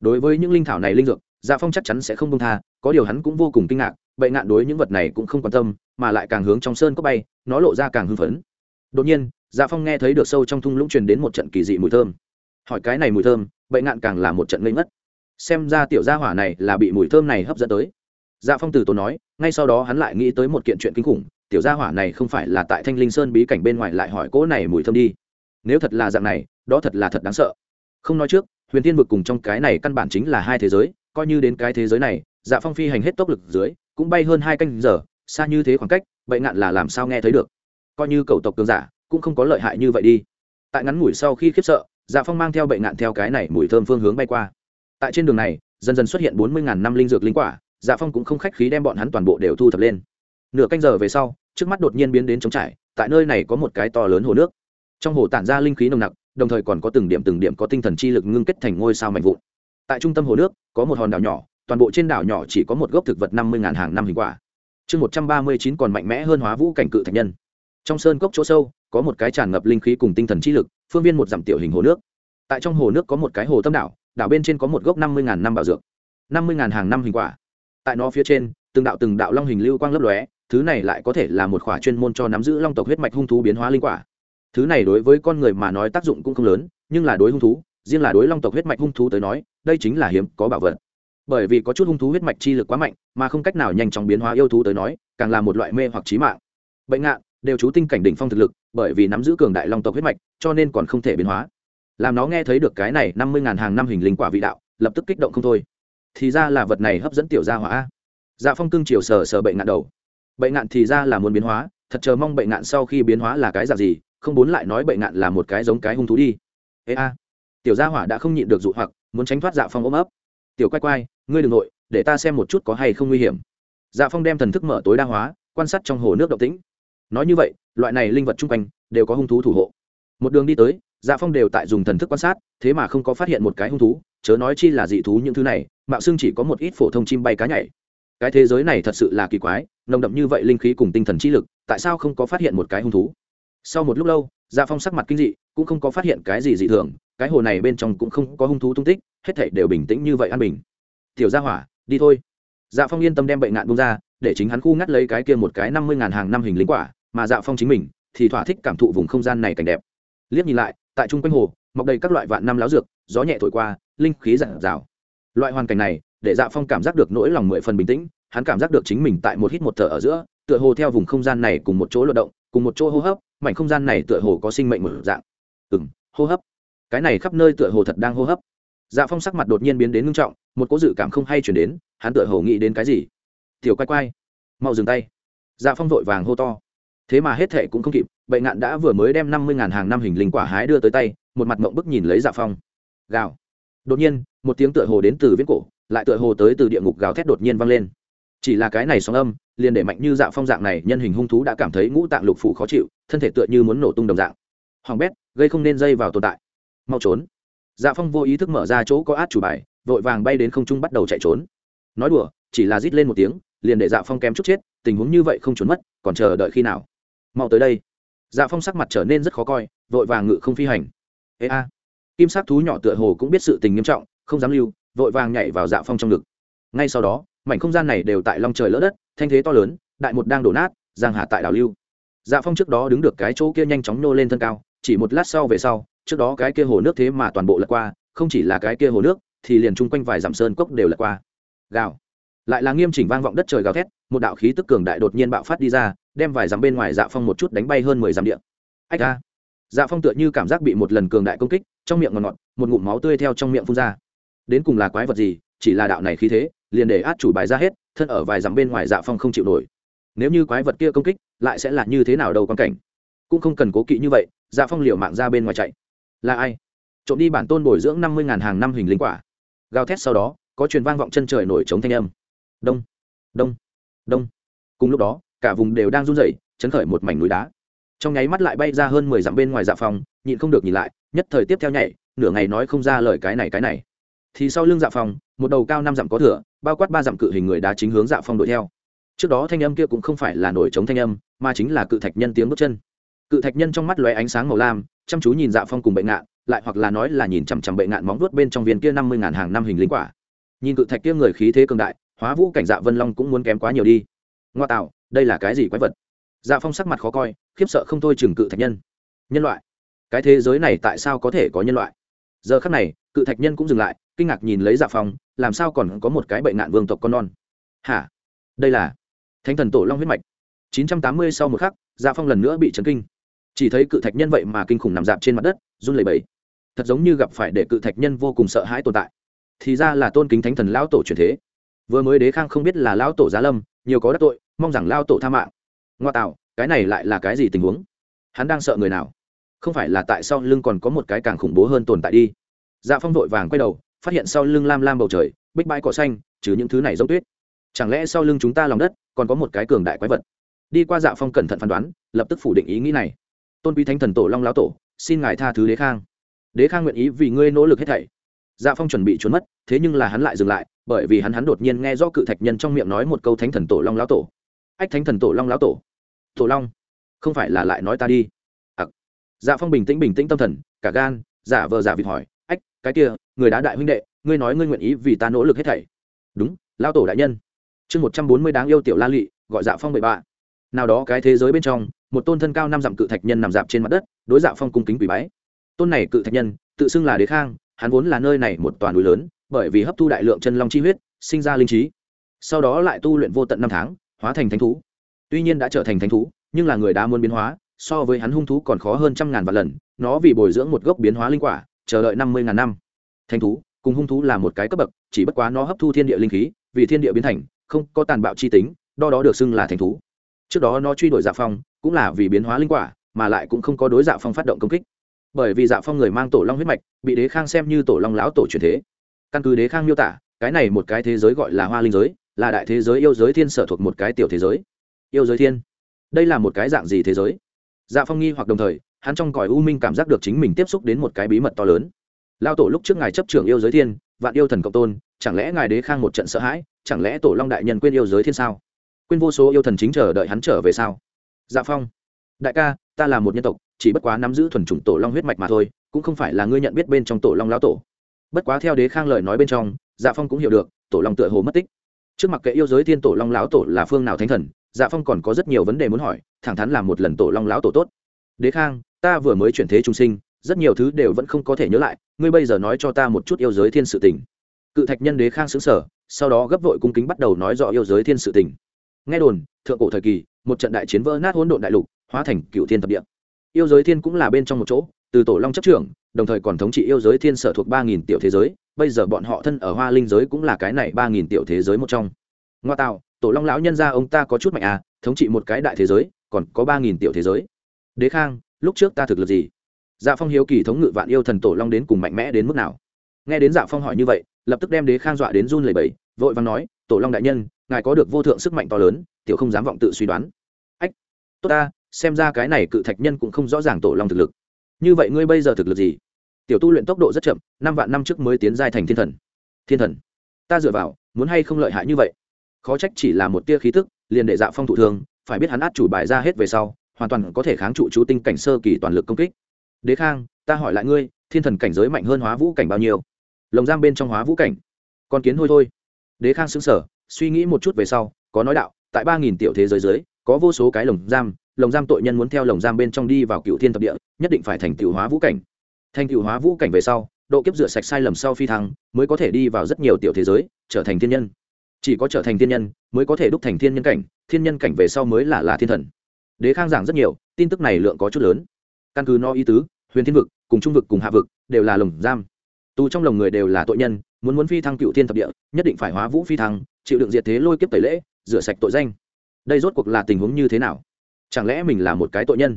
Đối với những linh thảo này linh dược dạ phong chắc chắn sẽ không công tha, có điều hắn cũng vô cùng kinh ngạc bệ ngạn đối những vật này cũng không quan tâm, mà lại càng hướng trong sơn có bay, nó lộ ra càng hưng phấn. Đột nhiên dạ phong nghe thấy được sâu trong thung lũng truyền đến một trận kỳ dị mùi thơm. Hỏi cái này mùi thơm bệnh ngạn càng là một trận ngây ngất. Xem ra tiểu gia hỏa này là bị mùi thơm này hấp dẫn tới. Dạ phong từ tốn nói, ngay sau đó hắn lại nghĩ tới một kiện chuyện kinh khủng, tiểu gia hỏa này không phải là tại thanh linh sơn bí cảnh bên ngoài lại hỏi cỗ này mùi thơm đi. Nếu thật là dạng này, đó thật là thật đáng sợ. Không nói trước, huyền thiên vực cùng trong cái này căn bản chính là hai thế giới, coi như đến cái thế giới này dạ phong phi hành hết tốc lực dưới cũng bay hơn hai canh giờ, xa như thế khoảng cách bệnh ngạn là làm sao nghe thấy được? Coi như cầu tộc cường giả, cũng không có lợi hại như vậy đi. Tại ngắn ngủi sau khi khiếp sợ dạ phong mang theo bệnh ngạn theo cái này mùi thơm phương hướng bay qua. Tại trên đường này, dần dần xuất hiện bốn mươi ngàn năm linh dược linh quả dạ phong cũng không khách khí đem bọn hắn toàn bộ đều thu thập lên. Nửa canh giờ về sau, trước mắt đột nhiên biến đến trống trải, tại nơi này có một cái to lớn hồ nước. Trong hồ tản ra linh khí nồng nặc, đồng thời còn có từng điểm từng điểm có tinh thần chi lực ngưng kết thành ngôi sao mạnh vụn. Tại trung tâm hồ nước, có một hòn đảo nhỏ toàn bộ trên đảo nhỏ chỉ có một gốc thực vật năm mươi ngàn hàng năm hình quả. Chương một trăm ba mươi chín còn mạnh mẽ hơn hóa vũ cảnh cự thạch nhân. Trong sơn cốc chỗ sâu, có một cái tràn ngập linh khí cùng tinh thần chi lực, phương viên một dặm tiểu hình hồ nước. Tại trong hồ nước có một cái hồ tâm đảo đảo bên trên có một gốc năm mươi ngàn năm bảo dược. năm mươi ngàn hàng năm hình quả. Tại nó phía trên, từng đạo từng đạo long hình lưu quang lấp lóe, thứ này lại có thể là một khỏa chuyên môn cho nắm giữ long tộc huyết mạch hung thú biến hóa linh quả. Thứ này đối với con người mà nói tác dụng cũng không lớn, nhưng là đối hung thú, riêng là đối long tộc huyết mạch hung thú tới nói, đây chính là hiếm có bảo vật bởi vì có chút hung thú huyết mạch chi lực quá mạnh, mà không cách nào nhanh chóng biến hóa yêu thú tới nói, càng là một loại mê hoặc trí mạng. Bệnh ngạn, đều chú tinh cảnh đỉnh phong thực lực, bởi vì nắm giữ cường đại long tộc huyết mạch, cho nên còn không thể biến hóa. Làm nó nghe thấy được cái này năm mươi ngàn hàng năm hình linh quả vị đạo, lập tức kích động không thôi. Thì ra là vật này hấp dẫn tiểu gia hỏa. Dạ phong cương chiều sờ sờ bệnh ngạn đầu. Bệnh ngạn thì ra là muốn biến hóa, thật chờ mong bệnh ngạn sau khi biến hóa là cái dạng gì, không muốn lại nói bệnh ngạn là một cái giống cái hung thú đi. Ê a, tiểu gia hỏa đã không nhịn được dụ hoặc, muốn tránh thoát dạ phong ôm ấp tiểu quay quay, ngươi đ ừ n g nội, để ta xem một chút có hay không nguy hiểm. Dạ phong đem thần thức mở tối đa hóa, quan sát trong hồ nước động tĩnh. Nói như vậy, loại này linh vật chung quanh, đều có hung thú thủ hộ. Một đường đi tới dạ phong đều tại dùng thần thức quan sát, thế mà không có phát hiện một cái hung thú, chớ nói chi là dị thú những thứ này, mạo xưng chỉ có một ít phổ thông chim bay cá nhảy. Cái thế giới này thật sự là kỳ quái, nồng đậm như vậy linh khí cùng tinh thần trí lực, tại sao không có phát hiện một cái hung thú? Sau một lúc lâu dạ phong sắc mặt kinh dị, cũng không có phát hiện cái gì dị thường cái hồ này bên trong cũng không có hung thú tung tích, hết thảy đều bình tĩnh như vậy an bình. Tiểu gia hỏa, đi thôi. Dạ phong yên tâm đem bệnh ngạn bung ra, để chính hắn khu ngắt lấy cái kia một cái năm mươi ngàn hàng năm hình lính quả, mà dạ phong chính mình thì thỏa thích cảm thụ vùng không gian này cảnh đẹp. Liếc nhìn lại, tại trung quanh hồ, mọc đầy các loại vạn năm láo dược, gió nhẹ thổi qua, linh khí rạng rào loại hoàn cảnh này, để dạ phong cảm giác được nỗi lòng mười phần bình tĩnh, hắn cảm giác được chính mình tại một hít một thở ở giữa, tựa hồ theo vùng không gian này cùng một chỗ luận động, cùng một chỗ hô hấp, mảnh không gian này tựa hồ có sinh mệnh mở dạng. Ừ hô hấp cái này khắp nơi tựa hồ thật đang hô hấp. Dạ phong sắc mặt đột nhiên biến đến ngưng trọng, một cố dự cảm không hay chuyển đến, hắn tựa hồ nghĩ đến cái gì. Tiểu quay quay mau dừng tay. Dạ phong vội vàng hô to. Thế mà hết thệ cũng không kịp bệnh ngạn đã vừa mới đem năm mươi ngàn hàng năm hình linh quả hái đưa tới tay, một mặt mộng bức nhìn lấy dạ phong. Gào. Đột nhiên, một tiếng tựa hồ đến từ viễn cổ, lại tựa hồ tới từ địa ngục gào thét đột nhiên vang lên. Chỉ là cái này sóng âm, liền để mạnh như dạ phong dạng này nhân hình hung thú đã cảm thấy ngũ tạng lục phủ khó chịu, thân thể tựa như muốn nổ tung đồng dạng. Hoàng bét, gây không nên dây vào tồn tại mau trốn. Dạ phong vô ý thức mở ra chỗ có át chủ bài, vội vàng bay đến không trung bắt đầu chạy trốn. Nói đùa, chỉ là rít lên một tiếng, liền để dạ phong kém chút chết, tình huống như vậy không trốn mất, còn chờ đợi khi nào? Mau tới đây. Dạ phong sắc mặt trở nên rất khó coi, vội vàng ngự không phi hành. Ê a. Kim sắc thú nhỏ tựa hồ cũng biết sự tình nghiêm trọng, không dám lưu, vội vàng nhảy vào dạ phong trong ngực. Ngay sau đó, mảnh không gian này đều tại long trời lỡ đất, thanh thế to lớn, đại một đang đổ nát, giang hạ tại đảo lưu. Dạ phong trước đó đứng được cái chỗ kia nhanh chóng nô lên thân cao, chỉ một lát sau về sau trước đó cái kia hồ nước thế mà toàn bộ lật qua, không chỉ là cái kia hồ nước, thì liền chung quanh vài dặm sơn cốc đều lật qua. Gào. Lại là nghiêm chỉnh vang vọng đất trời gào thét, một đạo khí tức cường đại đột nhiên bạo phát đi ra, đem vài dặm bên ngoài dạ phong một chút đánh bay hơn mười dặm điện ách ra dạ phong tựa như cảm giác bị một lần cường đại công kích, trong miệng ngọt ngọt, một ngụm máu tươi theo trong miệng phun ra. Đến cùng là quái vật gì, chỉ là đạo này khí thế, liền để át chủ bài ra hết, thân ở vài dặm bên ngoài dạ phong không chịu nổi. Nếu như quái vật kia công kích, lại sẽ là như thế nào đâu quan cảnh? Cũng không cần cố kỵ như vậy dạ phong liều mạng ra bên ngoài chạy là ai? Trộm đi bản tôn bồi dưỡng năm mươi ngàn hàng năm hình linh quả. Gào thét sau đó, có truyền vang vọng chân trời nổi trống thanh âm. Đông đông đông. Cùng lúc đó, cả vùng đều đang run rẩy, chấn khởi một mảnh núi đá. Trong nháy mắt lại bay ra hơn mười dặm bên ngoài dạ phòng, nhịn không được nhìn lại, nhất thời tiếp theo nhảy, nửa ngày nói không ra lời cái này cái này. Thì sau lưng dạ phòng, một đầu cao năm dặm có thửa bao quát ba dặm cự hình người đá chính hướng dạ phong đuổi theo. Trước đó thanh âm kia cũng không phải là nổi trống thanh âm, mà chính là cự thạch nhân tiếng bước chân. Cự thạch nhân trong mắt lóe ánh sáng màu lam chăm chú nhìn dạ phong cùng bệnh ngạn, lại hoặc là nói là nhìn chằm chằm bệnh ngạn móng vuốt bên trong viên kia năm mươi ngàn hàng năm hình linh quả. Nhìn cự thạch kia người khí thế cường đại, hóa vũ cảnh dạ vân long cũng muốn kém quá nhiều đi. Ngoa tạo, đây là cái gì quái vật? Dạ phong sắc mặt khó coi, khiếp sợ không thôi chừng cự thạch nhân. Nhân loại. Cái thế giới này tại sao có thể có nhân loại? Giờ khắc này, cự thạch nhân cũng dừng lại, kinh ngạc nhìn lấy dạ phong, làm sao còn có một cái bệnh nạn vương tộc con non? Hả? Đây là thánh thần tổ long huyết mạch. 980 sau một khắc dạ phong lần nữa bị chấn kinh chỉ thấy cự thạch nhân vậy mà kinh khủng nằm dạp trên mặt đất, run lẩy bẩy. Thật giống như gặp phải để cự thạch nhân vô cùng sợ hãi tồn tại. Thì ra là tôn kính thánh thần lão tổ truyền thế. Vừa mới đế khang không biết là lão tổ giá lâm, nhiều có đắc tội, mong rằng lão tổ tha mạng. Ngoa tạo, cái này lại là cái gì tình huống? Hắn đang sợ người nào? Không phải là tại sau lưng còn có một cái càng khủng bố hơn tồn tại đi. Dạ phong vội vàng quay đầu, phát hiện sau lưng lam lam bầu trời, bích bãi cỏ xanh, trừ những thứ này giống tuyết. Chẳng lẽ sau lưng chúng ta lòng đất còn có một cái cường đại quái vật? Đi qua dạ phong cẩn thận phán đoán, lập tức phủ định ý nghĩ này tôn quý thánh thần tổ long lão tổ, xin ngài tha thứ đế khang. Đế khang nguyện ý vì ngươi nỗ lực hết thảy. Dạ phong chuẩn bị trốn mất, thế nhưng là hắn lại dừng lại, bởi vì hắn hắn đột nhiên nghe do cự thạch nhân trong miệng nói một câu thánh thần tổ long lão tổ. Ách thánh thần tổ long lão tổ. Tổ long, không phải là lại nói ta đi. Ặc. Dạ phong bình tĩnh bình tĩnh tâm thần, cả gan, giả vờ giả vịt hỏi, ách, cái kia, người đã đại huynh đệ, ngươi nói ngươi nguyện ý vì ta nỗ lực hết thảy. Đúng, lão tổ đại nhân. Chương một trăm bốn mươi đáng yêu tiểu la lị, gọi dạ phong bậy bạ. Nào đó cái thế giới bên trong một tôn thân cao năm dặm cự thạch nhân nằm dạp trên mặt đất, đối dạo phong cung kính quỷ bái. Tôn này cự thạch nhân, tự xưng là đế khang, hắn vốn là nơi này một toàn núi lớn, bởi vì hấp thu đại lượng chân long chi huyết, sinh ra linh trí. Sau đó lại tu luyện vô tận năm tháng, hóa thành thánh thú. Tuy nhiên đã trở thành thánh thú, nhưng là người đã muốn biến hóa, so với hắn hung thú còn khó hơn trăm ngàn vạn lần, nó vì bồi dưỡng một gốc biến hóa linh quả, chờ đợi năm mươi ngàn năm. Thánh thú, cùng hung thú là một cái cấp bậc, chỉ bất quá nó hấp thu thiên địa linh khí, vì thiên địa biến thành, không có tàn bạo chi tính đo đó được xưng là thánh thú. Trước đó nó truy đuổi dạ phong cũng là vì biến hóa linh quả, mà lại cũng không có đối dạ phong phát động công kích. Bởi vì dạ phong người mang tổ long huyết mạch, bị đế khang xem như tổ long lão tổ truyền thế. Căn cứ đế khang miêu tả, cái này một cái thế giới gọi là hoa linh giới, là đại thế giới yêu giới thiên sở thuộc một cái tiểu thế giới. Yêu giới thiên. Đây là một cái dạng gì thế giới? Dạ phong nghi hoặc đồng thời, hắn trong cõi u minh cảm giác được chính mình tiếp xúc đến một cái bí mật to lớn. Lao tổ lúc trước ngài chấp trưởng yêu giới thiên, vạn yêu thần cộng tôn, chẳng lẽ ngài đế khang một trận sợ hãi, chẳng lẽ tổ long đại nhân quên yêu giới thiên sao? Quên vô số yêu thần chính chờ đợi hắn trở về sao? Dạ phong. Đại ca, ta là một nhân tộc, chỉ bất quá nắm giữ thuần chủng tổ long huyết mạch mà thôi, cũng không phải là ngươi nhận biết bên trong tổ long lão tổ. Bất quá theo đế khang lời nói bên trong dạ phong cũng hiểu được, tổ long tựa hồ mất tích. Trước mặt kệ yêu giới thiên tổ long lão tổ là phương nào thánh thần dạ phong còn có rất nhiều vấn đề muốn hỏi, thẳng thắn làm một lần tổ long lão tổ tốt. Đế khang, ta vừa mới chuyển thế trung sinh, rất nhiều thứ đều vẫn không có thể nhớ lại, ngươi bây giờ nói cho ta một chút yêu giới thiên sự tình. Cự thạch nhân đế khang xứng sở sau đó gấp vội cung kính bắt đầu nói rõ yêu giới thiên sự tình. Nghe đồn, thượng cổ thời kỳ một trận đại chiến vỡ nát hỗn độn đại lục, hóa thành cựu thiên thập địa. Yêu giới thiên cũng là bên trong một chỗ, từ tổ long chấp trưởng, đồng thời còn thống trị yêu giới thiên sở thuộc ba nghìn tiểu thế giới, bây giờ bọn họ thân ở hoa linh giới cũng là cái này ba nghìn tiểu thế giới một trong. Ngoa tạo, tổ long lão nhân ra ông ta có chút mạnh à thống trị một cái đại thế giới, còn có ba nghìn tiểu thế giới. Đế khang, lúc trước ta thực lực gì? Dạ phong hiếu kỳ thống ngự vạn yêu thần tổ long đến cùng mạnh mẽ đến mức nào? Nghe đến dạ phong hỏi như vậy, lập tức đem đế khang dọa đến run lầy bầy vội vàng nói, tổ long đại nhân ngài có được vô thượng sức mạnh to lớn, tiểu không dám vọng tự suy đoán. Ách, tốt ta, xem ra cái này cự thạch nhân cũng không rõ ràng tổ long thực lực. Như vậy ngươi bây giờ thực lực gì? Tiểu tu luyện tốc độ rất chậm, năm vạn năm trước mới tiến giai thành thiên thần. Thiên thần? Ta dựa vào, muốn hay không lợi hại như vậy? Khó trách chỉ là một tia khí tức, liền để dạ phong thụ thương, phải biết hắn át chủ bài ra hết về sau, hoàn toàn có thể kháng trụ chú tinh cảnh sơ kỳ toàn lực công kích. Đế khang, ta hỏi lại ngươi, thiên thần cảnh giới mạnh hơn hóa vũ cảnh bao nhiêu? Lồng giam bên trong hóa vũ cảnh. Con kiến hôi thôi. Đế khang xứng sở suy nghĩ một chút về sau, có nói đạo, tại ba nghìn tiểu thế giới dưới, có vô số cái lồng giam lồng giam tội nhân muốn theo lồng giam bên trong đi vào cựu thiên thập địa, nhất định phải thành tiểu hóa vũ cảnh. Thành tiểu hóa vũ cảnh về sau, độ kiếp rửa sạch sai lầm sau phi thăng, mới có thể đi vào rất nhiều tiểu thế giới, trở thành thiên nhân. Chỉ có trở thành thiên nhân, mới có thể đúc thành thiên nhân cảnh, thiên nhân cảnh về sau mới là là thiên thần. Đế khang giảng rất nhiều, tin tức này lượng có chút lớn. Căn cứ no ý tứ, huyền thiên vực, cùng trung vực, cùng hạ vực, đều là lồng giam. Tù trong lồng người đều là tội nhân muốn muốn phi thăng cựu thiên thập địa, nhất định phải hóa vũ phi thăng, chịu đựng diệt thế lôi kiếp tẩy lễ, rửa sạch tội danh. Đây rốt cuộc là tình huống như thế nào? Chẳng lẽ mình là một cái tội nhân?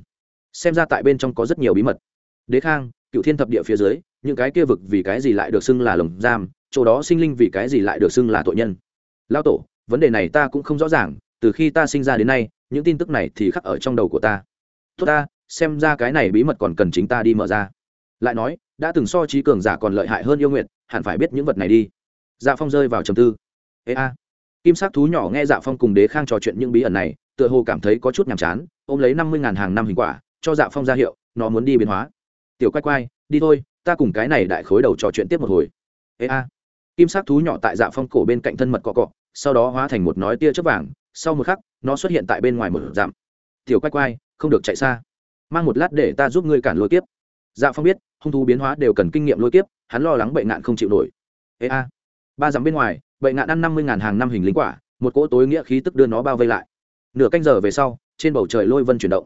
Xem ra tại bên trong có rất nhiều bí mật. Đế khang, cựu thiên thập địa phía dưới, những cái kia vực vì cái gì lại được xưng là lồng giam, chỗ đó sinh linh vì cái gì lại được xưng là tội nhân? Lao tổ, vấn đề này ta cũng không rõ ràng, từ khi ta sinh ra đến nay, những tin tức này thì khắc ở trong đầu của ta. Tốt ta, xem ra cái này bí mật còn cần chính ta đi mở ra. Lại nói, đã từng so trí cường giả còn lợi hại hơn yêu nguyện hẳn phải biết những vật này đi. Dạ phong rơi vào trầm tư. Ê a. Kim sắc thú nhỏ nghe dạ phong cùng đế khang trò chuyện những bí ẩn này, tựa hồ cảm thấy có chút nhàm chán, ôm lấy năm mươi ngàn hàng năm hình quả, cho dạ phong ra hiệu, nó muốn đi biến hóa. Tiểu quay quay, đi thôi, ta cùng cái này đại khối đầu trò chuyện tiếp một hồi. Ê a. Kim sắc thú nhỏ tại dạ phong cổ bên cạnh thân mật cọ cọ, sau đó hóa thành một nói tia chớp vàng, sau một khắc, nó xuất hiện tại bên ngoài một dặm. Tiểu quay quay, không được chạy xa. Mang một lát để ta giúp ngươi cản lôi tiếp dạ phong biết, hung thú biến hóa đều cần kinh nghiệm lôi kiếp hắn lo lắng bệnh nạn không chịu nổi. Ê a, ba dặm bên ngoài bệnh nạn ăn năm mươi ngàn hàng năm hình lính quả, một cỗ tối nghĩa khí tức đưa nó bao vây lại. Nửa canh giờ về sau, trên bầu trời lôi vân chuyển động.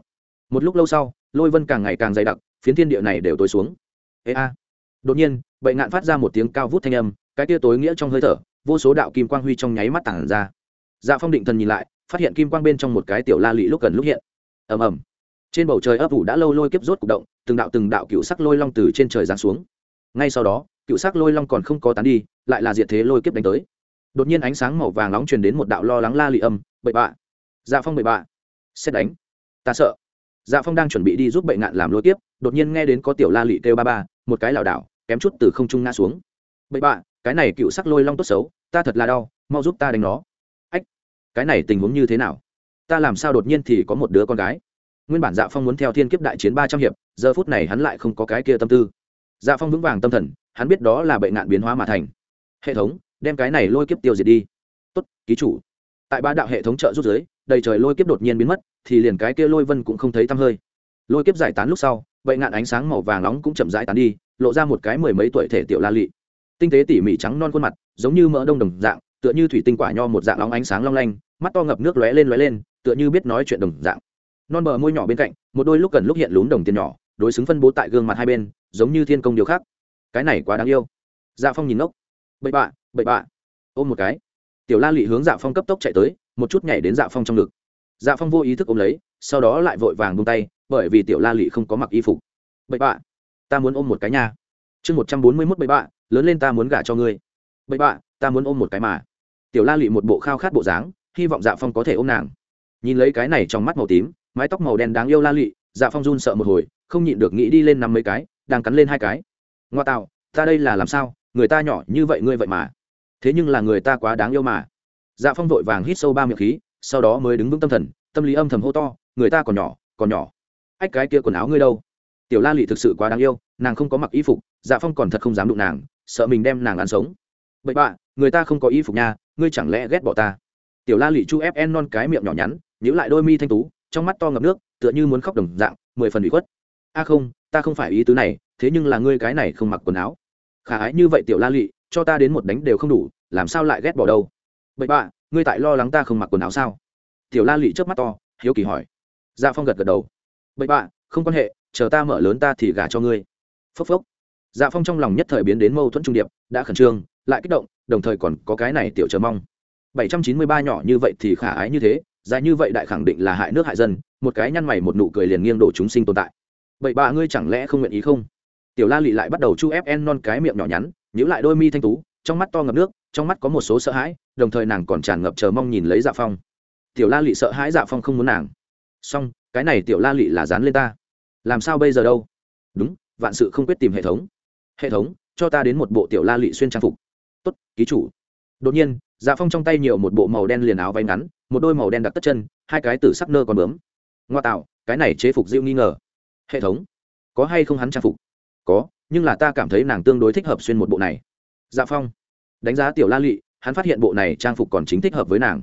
Một lúc lâu sau, lôi vân càng ngày càng dày đặc, phiến thiên địa này đều tối xuống. Ê a, đột nhiên bệnh nạn phát ra một tiếng cao vút thanh âm, cái tia tối nghĩa trong hơi thở, vô số đạo kim quang huy trong nháy mắt tản ra. Dạ phong định thần nhìn lại, phát hiện kim quang bên trong một cái tiểu la lị lúc gần lúc hiện. Ầm ầm. Trên bầu trời ấp ủ đã lâu lôi kiếp rốt cục động, từng đạo từng đạo cựu sắc lôi long từ trên trời giáng xuống ngay sau đó, cựu sắc lôi long còn không có tán đi, lại là diệt thế lôi kiếp đánh tới. Đột nhiên ánh sáng màu vàng nóng truyền đến một đạo lo lắng la lị âm, bậy bạ! Dạ phong bậy bạ! Xét đánh! Ta sợ! Dạ phong đang chuẩn bị đi giúp bệnh nạn làm lôi kiếp, đột nhiên nghe đến có tiểu la lị kêu ba ba, một cái lảo đảo, kém chút từ không trung ngã xuống. Bậy bạ! Cái này cựu sắc lôi long tốt xấu, ta thật là đau, mau giúp ta đánh nó. Ách! Cái này tình huống như thế nào? Ta làm sao đột nhiên thì có một đứa con gái? Nguyên bản dạ phong muốn theo thiên kiếp đại chiến ba trăm hiệp, giờ phút này hắn lại không có cái kia tâm tư dạ phong vững vàng tâm thần, hắn biết đó là bệnh nạn biến hóa mà thành. Hệ thống, đem cái này lôi kiếp tiêu diệt đi. Tốt, ký chủ. Tại ba đạo hệ thống trợ rút giới đầy trời lôi kiếp đột nhiên biến mất, thì liền cái kia lôi vân cũng không thấy tăm hơi. Lôi kiếp giải tán lúc sau bệnh nạn ánh sáng màu vàng nóng cũng chậm rãi tán đi, lộ ra một cái mười mấy tuổi thể tiểu la lị. Tinh tế tỉ mỉ trắng non khuôn mặt, giống như mỡ đông đồng dạng, tựa như thủy tinh quả nho một dạng nóng ánh sáng long lanh, mắt to ngập nước lóe lên lóe lên, tựa như biết nói chuyện đồng dạng. Non bờ môi nhỏ bên cạnh, một đôi lúc cần lúc hiện lún đồng tiền nhỏ đối xứng phân bố tại gương mặt hai bên, giống như thiên công điều khác. Cái này quá đáng yêu. Dạ phong nhìn ngốc. Bậy bạ bậy bạ. Ôm một cái. Tiểu la lị hướng dạ phong cấp tốc chạy tới, một chút nhảy đến dạ phong trong ngực. Dạ phong vô ý thức ôm lấy, sau đó lại vội vàng bung tay, bởi vì tiểu la lị không có mặc y phục. Bậy bạ, ta muốn ôm một cái nhà chương một trăm bốn mươi mốt bậy bạ, lớn lên ta muốn gả cho ngươi. Bậy bạ, ta muốn ôm một cái mà. Tiểu la lị một bộ khao khát bộ dáng, hy vọng dạ phong có thể ôm nàng. Nhìn lấy cái này trong mắt màu tím, mái tóc màu đen đáng yêu la lị dạ phong run sợ một hồi không nhịn được nghĩ đi lên năm mấy cái, đang cắn lên hai cái. Ngoa tạo, ta đây là làm sao? Người ta nhỏ như vậy, ngươi vậy mà. Thế nhưng là người ta quá đáng yêu mà. Dạ phong vội vàng hít sâu ba miệng khí, sau đó mới đứng vững tâm thần, tâm lý âm thầm hô to, người ta còn nhỏ còn nhỏ. Ách, cái kia quần áo ngươi đâu? Tiểu la lị thực sự quá đáng yêu, nàng không có mặc y phục dạ phong còn thật không dám đụng nàng, sợ mình đem nàng ăn sống. Bậy bạ, người ta không có y phục nha, ngươi chẳng lẽ ghét bỏ ta? Tiểu la lị chu ép en non cái miệng nhỏ nhắn nhữ lại đôi mi thanh tú, trong mắt to ngập nước, tựa như muốn khóc đồng dạng, mười phần bị khuất a không, ta không phải ý tứ này, thế nhưng là ngươi cái này không mặc quần áo. Khả ái như vậy tiểu la lị, cho ta đến một đánh đều không đủ, làm sao lại ghét bỏ đâu? Bậy bạ, ngươi tại lo lắng ta không mặc quần áo sao? Tiểu la lị trước mắt to, hiếu kỳ hỏi. Dạ phong gật gật đầu. Bậy bạ, không quan hệ, chờ ta mở lớn ta thì gả cho ngươi. Phốc phốc. Dạ phong trong lòng nhất thời biến đến mâu thuẫn trung điệp, đã khẩn trương, lại kích động, đồng thời còn có cái này tiểu chờ mong. Bảy trăm chín mươi ba nhỏ như vậy thì khả ái như thế, dài như vậy đại khẳng định là hại nước hại dân, một cái nhăn mày một nụ cười liền nghiêng đổ chúng sinh tồn tại vậy bà ngươi chẳng lẽ không nguyện ý không? Tiểu la lị lại bắt đầu chu ép en non cái miệng nhỏ nhắn, nhíu lại đôi mi thanh tú, trong mắt to ngập nước, trong mắt có một số sợ hãi, đồng thời nàng còn tràn ngập chờ mong nhìn lấy dạ phong. Tiểu la lị sợ hãi dạ phong không muốn nàng. Song cái này tiểu la lị là dán lên ta. Làm sao bây giờ đâu? Đúng, vạn sự không quyết tìm hệ thống. Hệ thống, cho ta đến một bộ tiểu la lị xuyên trang phục. Tốt, ký chủ. Đột nhiên dạ phong trong tay nhiều một bộ màu đen liền áo váy ngắn, một đôi màu đen đặc tất chân, hai cái tử sắc nơ còn bướm. Ngoa tạo, cái này chế phục diệu nghi ngờ hệ thống. Có hay không hắn trang phục? Có, nhưng là ta cảm thấy nàng tương đối thích hợp xuyên một bộ này. Dạ phong, đánh giá tiểu la lị, hắn phát hiện bộ này trang phục còn chính thích hợp với nàng.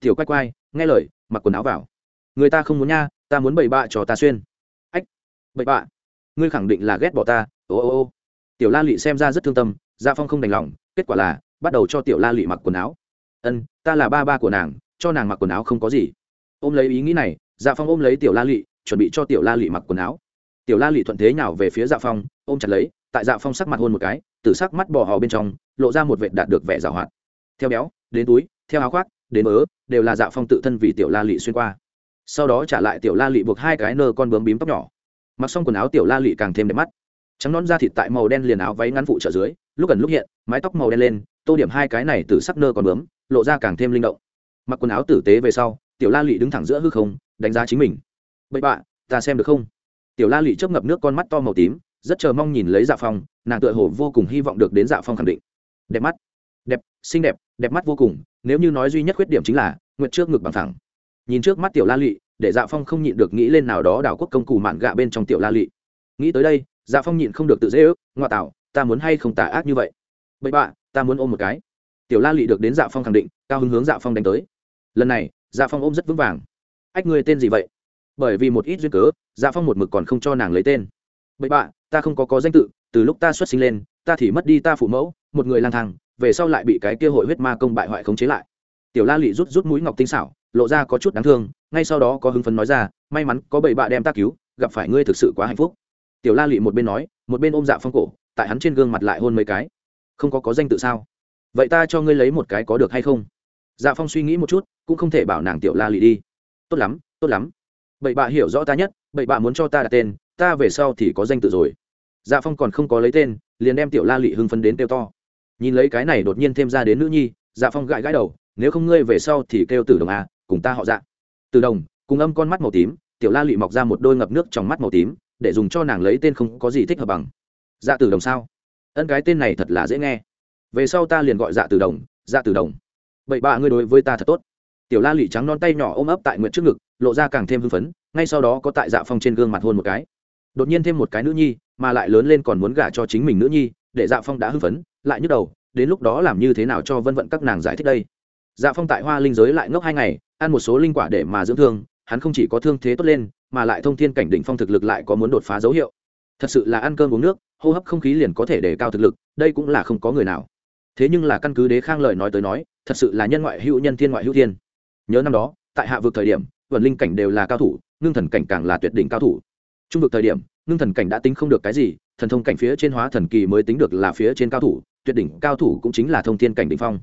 Tiểu quay quay, nghe lời, mặc quần áo vào. Người ta không muốn nha, ta muốn bậy bạ cho ta xuyên. Ách, bậy bạ. Ngươi khẳng định là ghét bỏ ta. Ô ô ô. Tiểu la lị xem ra rất thương tâm dạ phong không đành lòng, kết quả là bắt đầu cho tiểu la lị mặc quần áo. Ân, ta là ba ba của nàng, cho nàng mặc quần áo không có gì. Ôm lấy ý nghĩ này dạ phong ôm lấy tiểu la lị chuẩn bị cho tiểu la lị mặc quần áo. Tiểu la lị thuận thế nào về phía dạ phong, ôm chặt lấy, tại dạ phong sắc mặt hôn một cái, từ sắc mắt bò hò bên trong, lộ ra một vệt đạt được vẻ rào hoạt. Theo béo, đến túi, theo áo khoác, đến mớ, đều là dạ phong tự thân vì tiểu la lị xuyên qua. Sau đó trả lại tiểu la lị buộc hai cái nơ con bướm bím tóc nhỏ. Mặc xong quần áo tiểu la lị càng thêm đẹp mắt. Trắng non da thịt tại màu đen liền áo váy ngắn phụ trợ dưới, lúc gần lúc hiện, mái tóc màu đen lên, tô điểm hai cái này từ sắc nơ còn bướm, lộ ra càng thêm linh động. Mặc quần áo tử tế về sau, tiểu la lị đứng thẳng giữa hư không, đánh giá chính mình bậy bạ, ta xem được không? Tiểu la lụy chớp ngập nước con mắt to màu tím, rất chờ mong nhìn lấy dạ phong, nàng tựa hồ vô cùng hy vọng được đến dạ phong khẳng định. Đẹp mắt. Đẹp, xinh đẹp đẹp mắt vô cùng, nếu như nói duy nhất khuyết điểm chính là nguyện trước ngực bằng thẳng nhìn trước mắt tiểu la lụy, để dạ phong không nhịn được nghĩ lên nào đó đảo quốc công cù mạn gạ bên trong tiểu la lụy. Nghĩ tới đây dạ phong nhịn không được tự dễ ước ngoại tạo, ta muốn hay không tà ác như vậy? Bậy bạ, ta muốn ôm một cái. Tiểu la lụy được đến dạ phong khẳng định, cao hứng hướng dạ phong đánh tới. Lần này dạ phong ôm rất vững vàng. Ách ngươi tên gì vậy? Bởi vì một ít duyên cớ dạ phong một mực còn không cho nàng lấy tên. Bậy bạ, ta không có có danh tự, từ lúc ta xuất sinh lên, ta thì mất đi ta phụ mẫu, một người lang thang, về sau lại bị cái kia hội huyết ma công bại hoại khống chế lại. Tiểu la lị rút rút mũi ngọc tinh xảo, lộ ra có chút đáng thương, ngay sau đó có hưng phấn nói ra, may mắn có bảy bạ đem ta cứu, gặp phải ngươi thực sự quá hạnh phúc. Tiểu la lị một bên nói, một bên ôm dạ phong cổ, tại hắn trên gương mặt lại hôn mấy cái. Không có có danh tự sao? Vậy ta cho ngươi lấy một cái có được hay không? Dạ phong suy nghĩ một chút, cũng không thể bảo nàng tiểu la lị đi. Tốt lắm tốt lắm bậy bạ hiểu rõ ta nhất, bậy bạ muốn cho ta đặt tên, ta về sau thì có danh tự rồi. Dạ phong còn không có lấy tên, liền đem tiểu la lị hưng phấn đến kêu to. Nhìn lấy cái này đột nhiên thêm ra đến nữ nhi dạ phong gãi gãi đầu, nếu không ngươi về sau thì kêu tử đồng à cùng ta họ dạ. Tử đồng, cùng âm con mắt màu tím, tiểu la lị mọc ra một đôi ngập nước trong mắt màu tím, để dùng cho nàng lấy tên không có gì thích hợp bằng. Dạ tử đồng sao? Ân cái tên này thật là dễ nghe. Về sau ta liền gọi dạ tử đồng dạ tử đồng. Bậy bạ ngươi đối với ta thật tốt. Tiểu la lị trắng non tay nhỏ ôm ấp tại nguyện trước ngực lộ ra càng thêm hưng phấn, ngay sau đó có tại dạ phong trên gương mặt hôn một cái. Đột nhiên thêm một cái nữ nhi, mà lại lớn lên còn muốn gả cho chính mình nữ nhi, để dạ phong đã hưng phấn, lại nhức đầu, đến lúc đó làm như thế nào cho vân vận các nàng giải thích đây? Dạ phong tại hoa linh giới lại ngốc hai ngày, ăn một số linh quả để mà dưỡng thương, hắn không chỉ có thương thế tốt lên, mà lại thông thiên cảnh đỉnh phong thực lực lại có muốn đột phá dấu hiệu. Thật sự là ăn cơm uống nước, hô hấp không khí liền có thể đề cao thực lực, đây cũng là không có người nào. Thế nhưng là căn cứ đế khang lời nói tới nói, thật sự là nhân ngoại hữu nhân thiên ngoại hữu thiên. Nhớ năm đó, tại hạ vực thời điểm vận linh cảnh đều là cao thủ, ngưng thần cảnh càng là tuyệt đỉnh cao thủ. Trung vực thời điểm, ngưng thần cảnh đã tính không được cái gì, thần thông cảnh phía trên hóa thần kỳ mới tính được là phía trên cao thủ, tuyệt đỉnh cao thủ cũng chính là thông thiên cảnh đỉnh phong.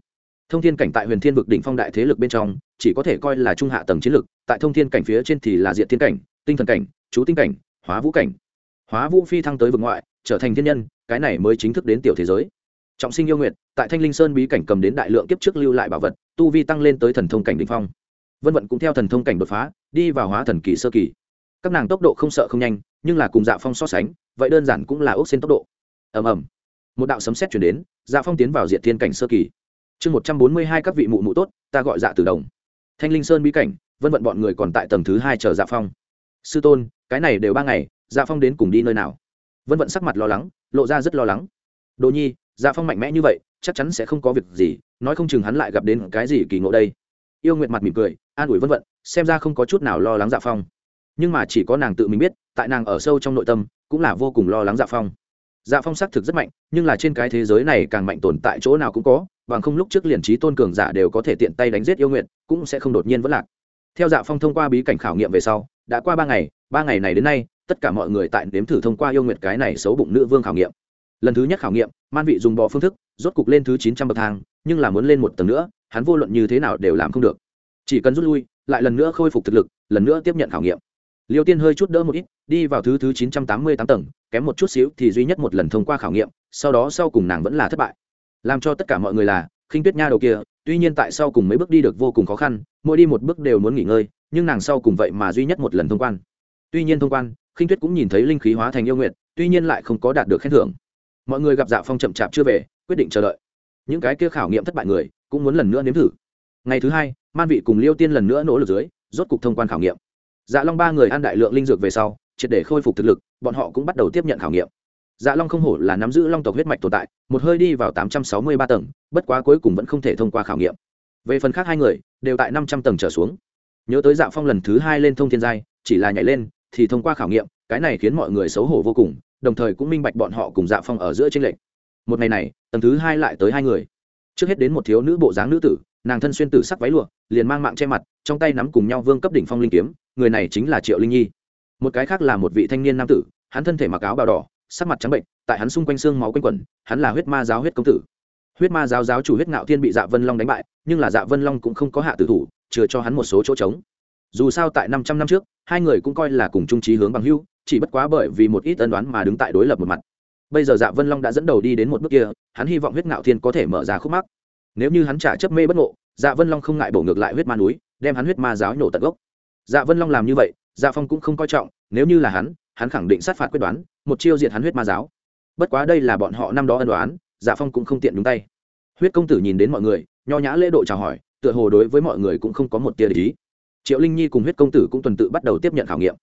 Thông thiên cảnh tại huyền thiên vực đỉnh phong đại thế lực bên trong, chỉ có thể coi là trung hạ tầng chiến lực, tại thông thiên cảnh phía trên thì là diện thiên cảnh, tinh thần cảnh, chú tinh cảnh, hóa vũ cảnh. Hóa vũ phi thăng tới vực ngoại, trở thành thiên nhân, cái này mới chính thức đến tiểu thế giới. Trọng sinh yêu nguyệt, tại thanh linh sơn bí cảnh cầm đến đại lượng kiếp trước lưu lại bảo vật, tu vi tăng lên tới thần thông cảnh đ ỉ n h phong vân vận cũng theo thần thông cảnh đột phá, đi vào hóa thần kỳ sơ kỳ. Các nàng tốc độ không sợ không nhanh, nhưng là cùng dạ phong so sánh, vậy đơn giản cũng là ốc xên tốc độ. Ầm ầm. Một đạo sấm xét chuyển đến dạ phong tiến vào diện thiên cảnh sơ kỳ. Chương một trăm bốn mươi hai các vị mụ mụ tốt, ta gọi dạ từ đồng. Thanh linh sơn bí cảnh, vân vận bọn người còn tại tầng thứ hai chờ dạ phong. Sư tôn, cái này đều ba ngày dạ phong đến cùng đi nơi nào? Vân vận sắc mặt lo lắng, lộ ra rất lo lắng. Đồ nhi dạ phong mạnh mẽ như vậy, chắc chắn sẽ không có việc gì, nói không chừng hắn lại gặp đến cái gì kỳ ngộ đây. Yêu nguyệt mặt mỉm cười an ủi vân vận, xem ra không có chút nào lo lắng dạ phong. Nhưng mà chỉ có nàng tự mình biết, tại nàng ở sâu trong nội tâm, cũng là vô cùng lo lắng dạ phong. Dạ phong xác thực rất mạnh, nhưng là trên cái thế giới này càng mạnh tồn tại chỗ nào cũng có, bằng không lúc trước liền trí tôn cường giả đều có thể tiện tay đánh giết yêu nguyện cũng sẽ không đột nhiên vẫn lạc. Theo dạ phong thông qua bí cảnh khảo nghiệm về sau, đã qua ba ngày ba ngày này đến nay, tất cả mọi người tại nếm thử thông qua yêu nguyện cái này xấu bụng nữ vương khảo nghiệm. Lần thứ nhất khảo nghiệm, man vị dùng bỏ phương thức, rốt cục lên thứ chín trăm bậc thang, nhưng là muốn lên một tầng nữa, hắn vô luận như thế nào đều làm không được chỉ cần rút lui, lại lần nữa khôi phục thực lực, lần nữa tiếp nhận khảo nghiệm. Liêu tiên hơi chút đỡ một ít, đi vào thứ thứ chín trăm tám mươi tám tầng, kém một chút xíu thì duy nhất một lần thông qua khảo nghiệm, sau đó sau cùng nàng vẫn là thất bại. Làm cho tất cả mọi người là, khinh tuyết nha đầu kia, tuy nhiên tại sau cùng mấy bước đi được vô cùng khó khăn, mỗi đi một bước đều muốn nghỉ ngơi, nhưng nàng sau cùng vậy mà duy nhất một lần thông quan. Tuy nhiên thông quan, khinh tuyết cũng nhìn thấy linh khí hóa thành yêu nguyện tuy nhiên lại không có đạt được khen thưởng. Mọi người gặp dạ phong chậm chạp chưa về, quyết định chờ đợi. Những cái kia khảo nghiệm thất bại người, cũng muốn lần nữa nếm thử ngày thứ hai, man vị cùng liêu tiên lần nữa nỗ lực dưới, rốt cục thông quan khảo nghiệm. Dạ long ba người ăn đại lượng linh dược về sau, triệt để khôi phục thực lực, bọn họ cũng bắt đầu tiếp nhận khảo nghiệm. Dạ long không hổ là nắm giữ long tộc huyết mạch tồn tại, một hơi đi vào tám trăm sáu mươi ba tầng, bất quá cuối cùng vẫn không thể thông qua khảo nghiệm. Về phần khác hai người, đều tại năm trăm tầng trở xuống. Nhớ tới dạ phong lần thứ hai lên thông thiên giai, chỉ là nhảy lên, thì thông qua khảo nghiệm, cái này khiến mọi người xấu hổ vô cùng, đồng thời cũng minh bạch bọn họ cùng dạ phong ở giữa tranh lệch. Một ngày này, tầng thứ hai lại tới hai người. Trước hết đến một thiếu nữ bộ dáng nữ tử nàng thân xuyên tử sắc váy lụa, liền mang mạng che mặt, trong tay nắm cùng nhau vương cấp đỉnh phong linh kiếm, người này chính là triệu linh nhi. Một cái khác là một vị thanh niên nam tử, hắn thân thể mặc áo bào đỏ, sắc mặt trắng bệnh, tại hắn xung quanh xương máu quanh quẩn, hắn là huyết ma giáo huyết công tử. Huyết ma giáo giáo chủ huyết ngạo thiên bị dạ vân long đánh bại, nhưng là dạ vân long cũng không có hạ tử thủ, chừa cho hắn một số chỗ trống. Dù sao tại năm trăm năm trước, hai người cũng coi là cùng trung trí hướng bằng hưu chỉ bất quá bởi vì một ít ân đoán mà đứng tại đối lập một mặt. Bây giờ dạ vân long đã dẫn đầu đi đến một bước kia, hắn hy vọng huyết ngạo thiên có thể mở ra khúc mắc nếu như hắn trả chấp mê bất ngộ dạ vân long không ngại bổ ngược lại huyết ma núi, đem hắn huyết ma giáo nhổ tận gốc. Dạ vân long làm như vậy dạ phong cũng không coi trọng, nếu như là hắn hắn khẳng định sát phạt quyết đoán, một chiêu diệt hắn huyết ma giáo. Bất quá đây là bọn họ năm đó ân đoán dạ phong cũng không tiện đúng tay. Huyết công tử nhìn đến mọi người, nho nhã lễ độ chào hỏi, tựa hồ đối với mọi người cũng không có một tia lý triệu linh nhi cùng huyết công tử cũng tuần tự bắt đầu tiếp nhận khảo nghiệm.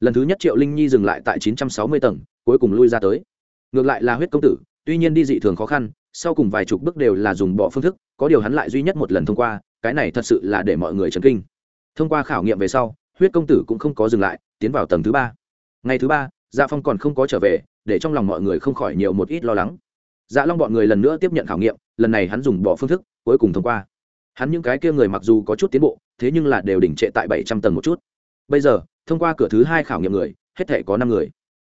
Lần thứ nhất triệu linh nhi dừng lại tại chín trăm sáu mươi tầng, cuối cùng lui ra tới. Ngược lại là huyết công tử, tuy nhiên đi dị thường khó khăn sau cùng vài chục bước đều là dùng bỏ phương thức, có điều hắn lại duy nhất một lần thông qua, cái này thật sự là để mọi người chấn kinh. Thông qua khảo nghiệm về sau, huyết công tử cũng không có dừng lại, tiến vào tầng thứ ba. Ngày thứ ba dạ phong còn không có trở về, để trong lòng mọi người không khỏi nhiều một ít lo lắng. Dạ long bọn người lần nữa tiếp nhận khảo nghiệm, lần này hắn dùng bỏ phương thức, cuối cùng thông qua. Hắn những cái kia người mặc dù có chút tiến bộ, thế nhưng là đều đỉnh trệ tại bảy trăm tầng một chút. Bây giờ, thông qua cửa thứ hai khảo nghiệm người, hết thể có năm người.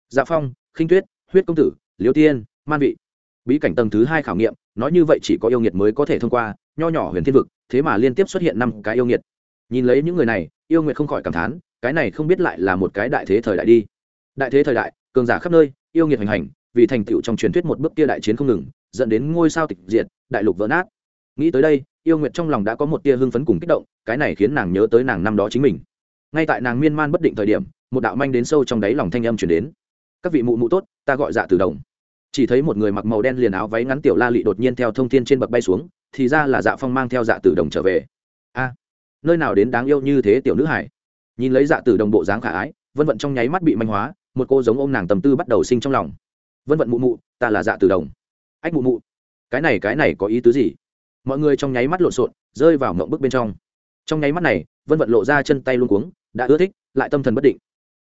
Dạ phong, khinh tuyết, huyết công tử, liêu tiên, man vị bí cảnh tầng thứ hai khảo nghiệm, nói như vậy chỉ có yêu nghiệt mới có thể thông qua, nho nhỏ huyền thiên vực, thế mà liên tiếp xuất hiện năm cái yêu nghiệt. Nhìn lấy những người này, yêu nguyệt không khỏi cảm thán, cái này không biết lại là một cái đại thế thời đại đi. Đại thế thời đại, cường giả khắp nơi, yêu nghiệt hành hành, vì thành tựu trong truyền thuyết một bước kia đại chiến không ngừng, dẫn đến ngôi sao tịch diệt, đại lục vỡ nát. Nghĩ tới đây, yêu nguyệt trong lòng đã có một tia hưng phấn cùng kích động, cái này khiến nàng nhớ tới nàng năm đó chính mình. Ngay tại nàng miên man bất định thời điểm, một đạo manh đến sâu trong đáy lòng thanh âm chuyển đến. Các vị mụ mụ tốt, ta gọi dạ từ đồng chỉ thấy một người mặc màu đen liền áo váy ngắn tiểu la lị đột nhiên theo thông thiên trên bậc bay xuống, thì ra là dạ phong mang theo dạ tử đồng trở về. A, nơi nào đến đáng yêu như thế tiểu nữ hải nhìn lấy dạ tử đồng bộ dáng khả ái, vân vận trong nháy mắt bị manh hóa, một cô giống ôm nàng tầm tư bắt đầu sinh trong lòng. Vân vận mụ mụ, ta là dạ tử đồng. Ách mụ mụ, cái này cái này có ý tứ gì? Mọi người trong nháy mắt lộn xộn, rơi vào mộng bức bên trong. Trong nháy mắt này, vân vận lộ ra chân tay luôn cuống, đã ưa thích, lại tâm thần bất định.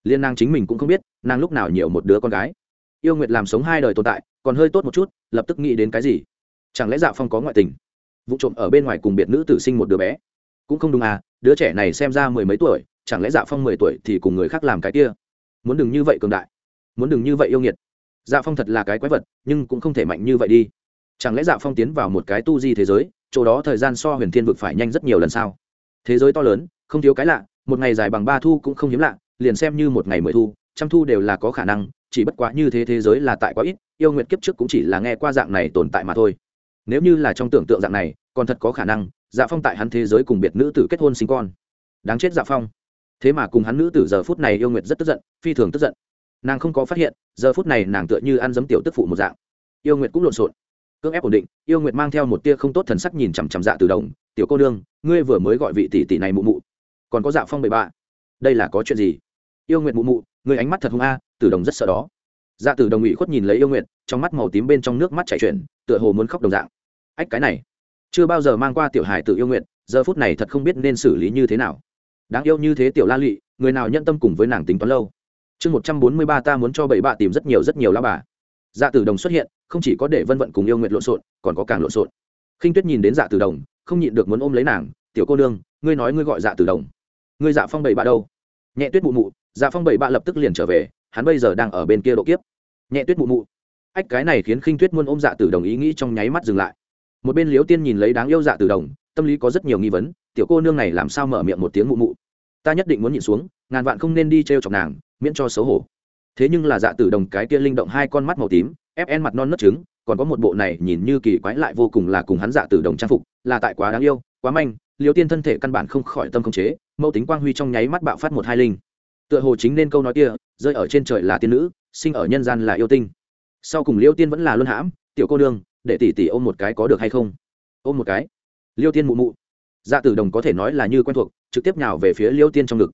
Liên nàng chính mình cũng không biết, nàng lúc nào nhiều một đứa con gái yêu nguyệt làm sống hai đời tồn tại, còn hơi tốt một chút, lập tức nghĩ đến cái gì? Chẳng lẽ dạ phong có ngoại tình? Vụ trộm ở bên ngoài cùng biệt nữ tử sinh một đứa bé. Cũng không đúng à đứa trẻ này xem ra mười mấy tuổi, chẳng lẽ dạ phong mười tuổi thì cùng người khác làm cái kia? Muốn đừng như vậy cường đại. Muốn đừng như vậy yêu nghiệt. Dạ phong thật là cái quái vật, nhưng cũng không thể mạnh như vậy đi. Chẳng lẽ dạ phong tiến vào một cái tu di thế giới, chỗ đó thời gian so huyền thiên vực phải nhanh rất nhiều lần sao? Thế giới to lớn, không thiếu cái lạ, một ngày dài bằng ba thu cũng không hiếm lạ, liền xem như một ngày mười thu, trăm thu đều là có khả năng chỉ bất quá như thế thế giới là tại quá ít, yêu nguyện kiếp trước cũng chỉ là nghe qua dạng này tồn tại mà thôi. Nếu như là trong tưởng tượng dạng này, còn thật có khả năng dạ phong tại hắn thế giới cùng biệt nữ tử kết hôn sinh con. Đáng chết dạ phong. Thế mà cùng hắn nữ tử giờ phút này yêu nguyệt rất tức giận, phi thường tức giận. Nàng không có phát hiện, giờ phút này nàng tựa như ăn giấm tiểu tức phụ một dạng. Yêu nguyệt cũng lộn xộn. Cưỡng ép ổn định, yêu nguyệt mang theo một tia không tốt thần sắc nhìn chằm chằm dạ từ đồng, tiểu cô nương, ngươi vừa mới gọi vị tỷ tỷ này mụ mụ. Còn có dạ phong bậy bạ. Đây là có chuyện gì? Yêu nguyệt mụ mụ, ngươi ánh mắt thật hung a tử đồng rất sợ đó. Dạ tử đồng ủy khuất nhìn lấy yêu nguyện, trong mắt màu tím bên trong nước mắt chảy chuyển tựa hồ muốn khóc đồng dạng. Ách cái này. Chưa bao giờ mang qua tiểu hải Tử yêu nguyện giờ phút này thật không biết nên xử lý như thế nào. Đáng yêu như thế tiểu la lụy người nào nhân tâm cùng với nàng tính toán lâu. Chương một trăm bốn mươi ba ta muốn cho bảy bạ tìm rất nhiều rất nhiều la bà. Dạ tử đồng xuất hiện không chỉ có để vân vận cùng yêu nguyện lộn xộn còn có càng lộn xộn. Khinh tuyết nhìn đến dạ tử đồng không nhịn được muốn ôm lấy nàng tiểu cô nương ngươi nói ngươi gọi dạ tử đồng. Ngươi dạ phong bảy bạ đâu? Nhẹ tuyết mụ mụ dạ phong bảy bạ lập tức liền trở về hắn bây giờ đang ở bên kia độ kiếp. Nhẹ tuyết mụ mụ. Ách, cái này khiến khinh tuyết muôn ôm dạ tử đồng ý nghĩ trong nháy mắt dừng lại. Một bên liếu tiên nhìn lấy đáng yêu dạ tử đồng, tâm lý có rất nhiều nghi vấn, tiểu cô nương này làm sao mở miệng một tiếng mụ mụ? Ta nhất định muốn nhịn xuống, ngàn vạn không nên đi t r e o chọc nàng, miễn cho xấu hổ. Thế nhưng là dạ tử đồng cái kia linh động hai con mắt màu tím fn mặt non nớt trứng, còn có một bộ này nhìn như kỳ quái lại vô cùng là cùng hắn dạ tử đồng trang phục, là tại quá đáng yêu, quá manh liều tiên thân thể căn bản không khỏi tâm khống chế mẫu tính quang huy trong nháy mắt bạo phát một hai linh tựa hồ chính nên câu nói kia rơi ở trên trời là tiên nữ sinh ở nhân gian là yêu tinh. Sau cùng liêu tiên vẫn là luân hãm tiểu cô đương, để tỷ tỷ ôm một cái có được hay không? Ôm một cái? Liêu tiên mụ mụ. Dạ tử đồng có thể nói là như quen thuộc trực tiếp nhào về phía liêu tiên trong ngực.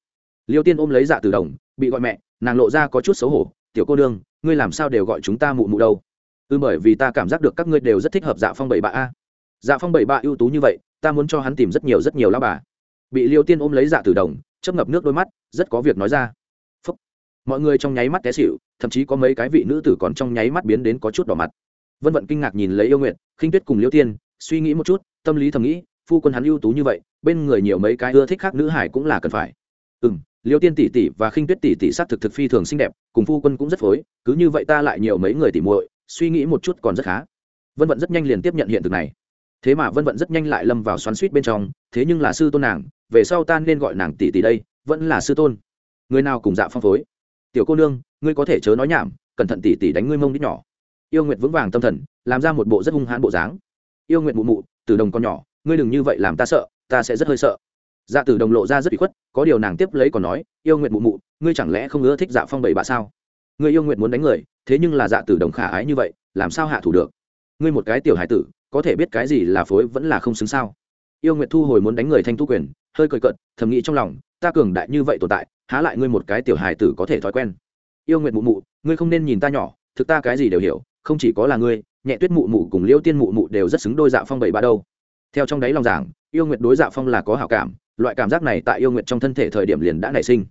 Liêu tiên ôm lấy dạ tử đồng bị gọi mẹ nàng lộ ra có chút xấu hổ tiểu cô đương, ngươi làm sao đều gọi chúng ta mụ mụ đâu? Ư ừ bởi vì ta cảm giác được các ngươi đều rất thích hợp dạ phong bảy bạ a. Dạ phong bảy bạ ưu tú như vậy ta muốn cho hắn tìm rất nhiều rất nhiều lao bà. Bị liêu tiên ôm lấy dạ tử đồng chấp ngập nước đôi mắt, rất có việc nói ra. Phúc. mọi người trong nháy mắt té xịu thậm chí có mấy cái vị nữ tử còn trong nháy mắt biến đến có chút đỏ mặt. Vân vận kinh ngạc nhìn lấy yêu nguyện khinh tuyết cùng liêu tiên, suy nghĩ một chút, tâm lý thầm nghĩ, phu quân hắn ưu tú như vậy, bên người nhiều mấy cái ưa thích khác nữ hải cũng là cần phải. Ừ m liêu tiên tỷ tỷ và khinh tuyết tỷ tỷ s á t thực thực phi thường xinh đẹp, cùng phu quân cũng rất phối, cứ như vậy ta lại nhiều mấy người tỉ muội, suy nghĩ một chút còn rất khá. Vân vận rất nhanh liền tiếp nhận hiện thực này. Thế mà vân vận rất nhanh lại lâm vào xoắn suýt bên trong, thế nhưng là sư tôn nàng về sau ta nên gọi nàng tỷ tỷ đây, vẫn là sư tôn. Người nào cùng dạ phong phối? Tiểu cô nương, ngươi có thể chớ nói nhảm, cẩn thận tỷ tỷ đánh ngươi mông đít nhỏ. Yêu nguyệt vững vàng tâm thần, làm ra một bộ rất hung hãn bộ dáng. Yêu nguyệt mụ mụ từ đồng con nhỏ, ngươi đừng như vậy làm ta sợ, ta sẽ rất hơi sợ. Dạ tử đồng lộ ra rất bị khuất, có điều nàng tiếp lấy còn nói, yêu nguyệt mụ mụ, ngươi chẳng lẽ không ưa thích dạ phong bảy bạ sao? Ngươi yêu nguyệt muốn đánh người, thế nhưng là dạ tử đồng khả ái như vậy, làm sao hạ thủ được? Ngươi một cái tiểu hải tử, có thể biết cái gì là phối vẫn là không xứng sao? Yêu nguyệt thu hồi muốn đánh người thanh thu quyền hơi cười cận thầm nghĩ trong lòng, ta cường đại như vậy tồn tại, há lại ngươi một cái tiểu hài tử có thể thói quen. Yêu nguyệt mụ mụ, ngươi không nên nhìn ta nhỏ, thực ta cái gì đều hiểu, không chỉ có là ngươi, nhẹ tuyết mụ mụ cùng liêu tiên mụ mụ đều rất xứng đôi dạ phong bảy ba đâu. Theo trong đáy lòng giảng, yêu nguyệt đối dạ phong là có hảo cảm, loại cảm giác này tại yêu nguyệt trong thân thể thời điểm liền đã nảy sinh.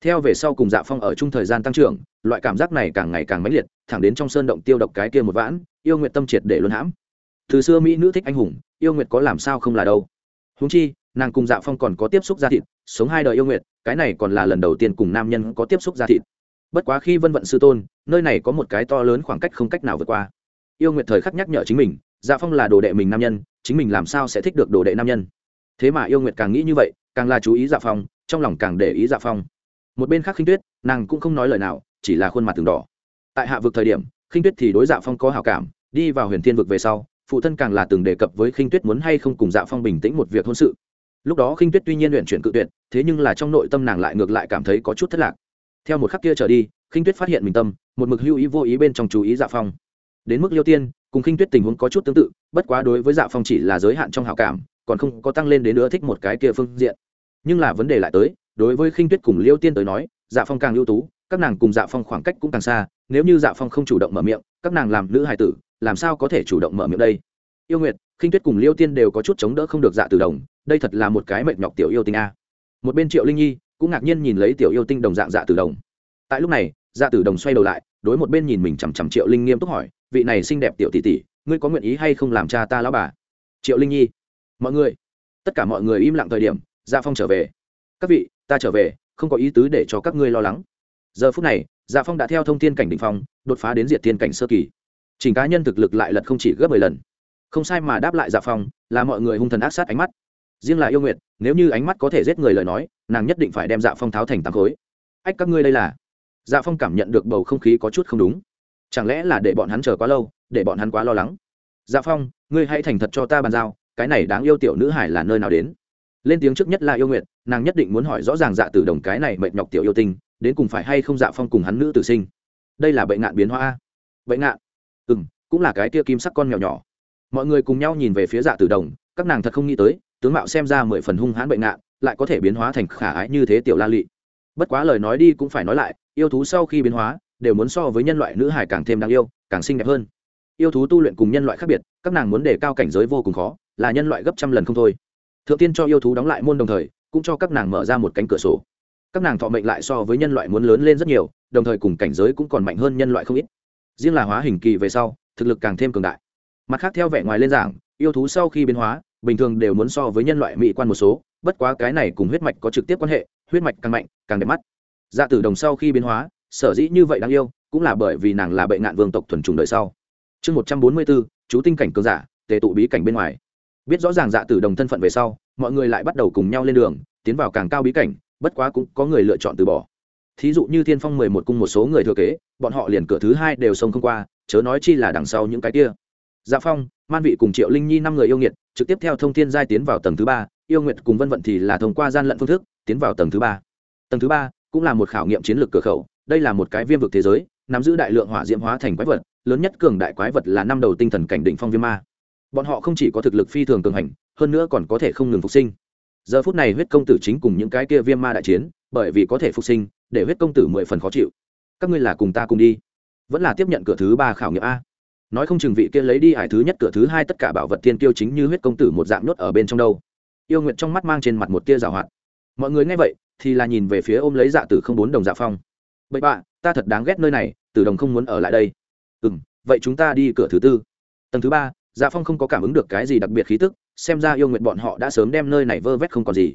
Theo về sau cùng dạ phong ở chung thời gian tăng trưởng, loại cảm giác này càng ngày càng mãnh liệt, thẳng đến trong sơn động tiêu độc cái kia một vãn, yêu nguyệt tâm triệt để luân hãm. Từ xưa mỹ nữ thích anh hùng, yêu nguyệt có làm sao không là đâu. Húng chi nàng cùng dạ phong còn có tiếp xúc ra thịt, sống hai đời yêu nguyệt, cái này còn là lần đầu tiên cùng nam nhân có tiếp xúc ra thịt. Bất quá khi vân vận sư tôn, nơi này có một cái to lớn khoảng cách không cách nào vượt qua. Yêu nguyệt thời khắc nhắc nhở chính mình dạ phong là đồ đệ mình nam nhân, chính mình làm sao sẽ thích được đồ đệ nam nhân? Thế mà yêu nguyệt càng nghĩ như vậy, càng là chú ý dạ phong, trong lòng càng để ý dạ phong. Một bên khác khinh tuyết, nàng cũng không nói lời nào, chỉ là khuôn mặt từng đỏ. Tại hạ vực thời điểm, khinh tuyết thì đối dạ phong có hào cảm, đi vào huyền thiên vực về sau, phụ thân càng là từng đề cập với khinh tuyết muốn hay không cùng dạ phong bình tĩnh một việc hôn sự lúc đó khinh tuyết tuy nhiên luyện chuyển cự tuyệt, thế nhưng là trong nội tâm nàng lại ngược lại cảm thấy có chút thất lạc. Theo một khắc kia trở đi, khinh tuyết phát hiện mình tâm, một mực hưu ý vô ý bên trong chú ý dạ phong. Đến mức liêu tiên, cùng khinh tuyết tình huống có chút tương tự, bất quá đối với dạ phong chỉ là giới hạn trong hào cảm, còn không có tăng lên đến nữa thích một cái kia phương diện. Nhưng là vấn đề lại tới, đối với khinh tuyết cùng liêu tiên tới nói dạ phong càng ưu tú, các nàng cùng dạ phong khoảng cách cũng càng xa, nếu như dạ phong không chủ động mở miệng, các nàng làm nữ hài tử, làm sao có thể chủ động mở miệng đây? Yêu nguyệt, khinh tuyết cùng liêu tiên đều có chút chống đỡ không được dạ từ đồng đây thật là một cái mệnh nhọc tiểu yêu tinh a. Một bên triệu linh nhi cũng ngạc nhiên nhìn lấy tiểu yêu tinh đồng dạng dạ tử đồng. Tại lúc này dạ tử đồng xoay đầu lại, đối một bên nhìn mình chằm chằm triệu linh nghiêm túc hỏi, vị này xinh đẹp tiểu tỷ tỷ, ngươi có nguyện ý hay không làm cha ta lão bà? Triệu linh nhi, mọi người. Tất cả mọi người im lặng thời điểm dạ phong trở về. Các vị, ta trở về, không có ý tứ để cho các ngươi lo lắng. Giờ phút này dạ phong đã theo thông thiên cảnh đ ỉ n h phong, đột phá đến diệt thiên cảnh sơ kỳ. Chỉnh cá nhân thực lực lại lật không chỉ gấp mười lần. Không sai mà đáp lại dạ phong, là mọi người hung thần ác sát ánh mắt riêng là yêu nguyện nếu như ánh mắt có thể giết người lời nói nàng nhất định phải đem dạ phong tháo thành tám khối. Ách các ngươi đây là? Dạ phong cảm nhận được bầu không khí có chút không đúng. Chẳng lẽ là để bọn hắn chờ quá lâu để bọn hắn quá lo lắng? Dạ phong ngươi hãy thành thật cho ta bàn giao cái này đáng yêu tiểu nữ hải là nơi nào đến? Lên tiếng trước nhất là yêu nguyện nàng nhất định muốn hỏi rõ ràng dạ tử đồng cái này mệt nhọc tiểu yêu tinh đến cùng phải hay không dạ phong cùng hắn nữ tử sinh? Đây là bệnh nạn biến hóa bệnh nạn, ừ m cũng là cái tia kim sắc con mèo nhỏ. Mọi người cùng nhau nhìn về phía dạ tử đồng các nàng thật không nghĩ tới tướng mạo xem ra mười phần hung hãn bệnh nạn lại có thể biến hóa thành khả ái như thế tiểu la lị. Bất quá lời nói đi cũng phải nói lại, yêu thú sau khi biến hóa, đều muốn so với nhân loại nữ hải càng thêm đáng yêu, càng xinh đẹp hơn. Yêu thú tu luyện cùng nhân loại khác biệt, các nàng muốn đề cao cảnh giới vô cùng khó, là nhân loại gấp trăm lần không thôi. Thượng tiên cho yêu thú đóng lại môn đồng thời, cũng cho các nàng mở ra một cánh cửa sổ. Các nàng thọ mệnh lại so với nhân loại muốn lớn lên rất nhiều, đồng thời cùng cảnh giới cũng còn mạnh hơn nhân loại không ít. Riêng là hóa hình kỳ về sau, thực lực càng thêm cường đại. Mặt khác theo vẻ ngoài lên giảng, yêu thú sau khi biến hóa bình thường đều muốn so với nhân loại mỹ quan một số, bất quá cái này cùng huyết mạch có trực tiếp quan hệ, huyết mạch càng mạnh, càng đẹp mắt. Dạ tử đồng sau khi biến hóa, sở dĩ như vậy đáng yêu, cũng là bởi vì nàng là bệnh nạn vương tộc thuần trùng đời sau. Chương một trăm bốn mươi bốn chú tinh cảnh cường giả, tề tụ bí cảnh bên ngoài. Biết rõ ràng dạ tử đồng thân phận về sau, mọi người lại bắt đầu cùng nhau lên đường, tiến vào càng cao bí cảnh, bất quá cũng có người lựa chọn từ bỏ. Thí dụ như thiên phong mười một cung một số người thừa kế, bọn họ liền cửa thứ hai đều xông không qua, chớ nói chi là đằng sau những cái kia dạ phong, man vị cùng triệu linh nhi năm người yêu nghiệt, trực tiếp theo thông thiên giai tiến vào tầng thứ ba, yêu nguyệt cùng vân vận thì là thông qua gian lận phương thức tiến vào tầng thứ ba. Tầng thứ ba cũng là một khảo nghiệm chiến lược cửa khẩu, đây là một cái viêm vực thế giới, nắm giữ đại lượng hỏa diễm hóa thành quái vật, lớn nhất cường đại quái vật là năm đầu tinh thần cảnh đỉnh phong viêm ma. Bọn họ không chỉ có thực lực phi thường cường hành, hơn nữa còn có thể không ngừng phục sinh. Giờ phút này huyết công tử chính cùng những cái kia viêm ma đại chiến, bởi vì có thể phục sinh, để huyết công tử mười phần khó chịu. Các ngươi là cùng ta cùng đi. Vẫn là tiếp nhận cửa thứ ba khảo nghiệm a nói không chừng vị kia lấy đi hải thứ nhất, cửa thứ hai tất cả bảo vật tiên kiêu chính như huyết công tử một dạng nhốt ở bên trong đâu. Yêu nguyện trong mắt mang trên mặt một tia rào hoạt. Mọi người nghe vậy, thì là nhìn về phía ôm lấy dạ tử không bốn đồng dạ phong. Bậy bạ, ta thật đáng ghét nơi này, tử đồng không muốn ở lại đây. Ừ m vậy chúng ta đi cửa thứ tư. Tầng thứ ba dạ phong không có cảm ứng được cái gì đặc biệt khí tức, xem ra yêu nguyện bọn họ đã sớm đem nơi này vơ vét không còn gì.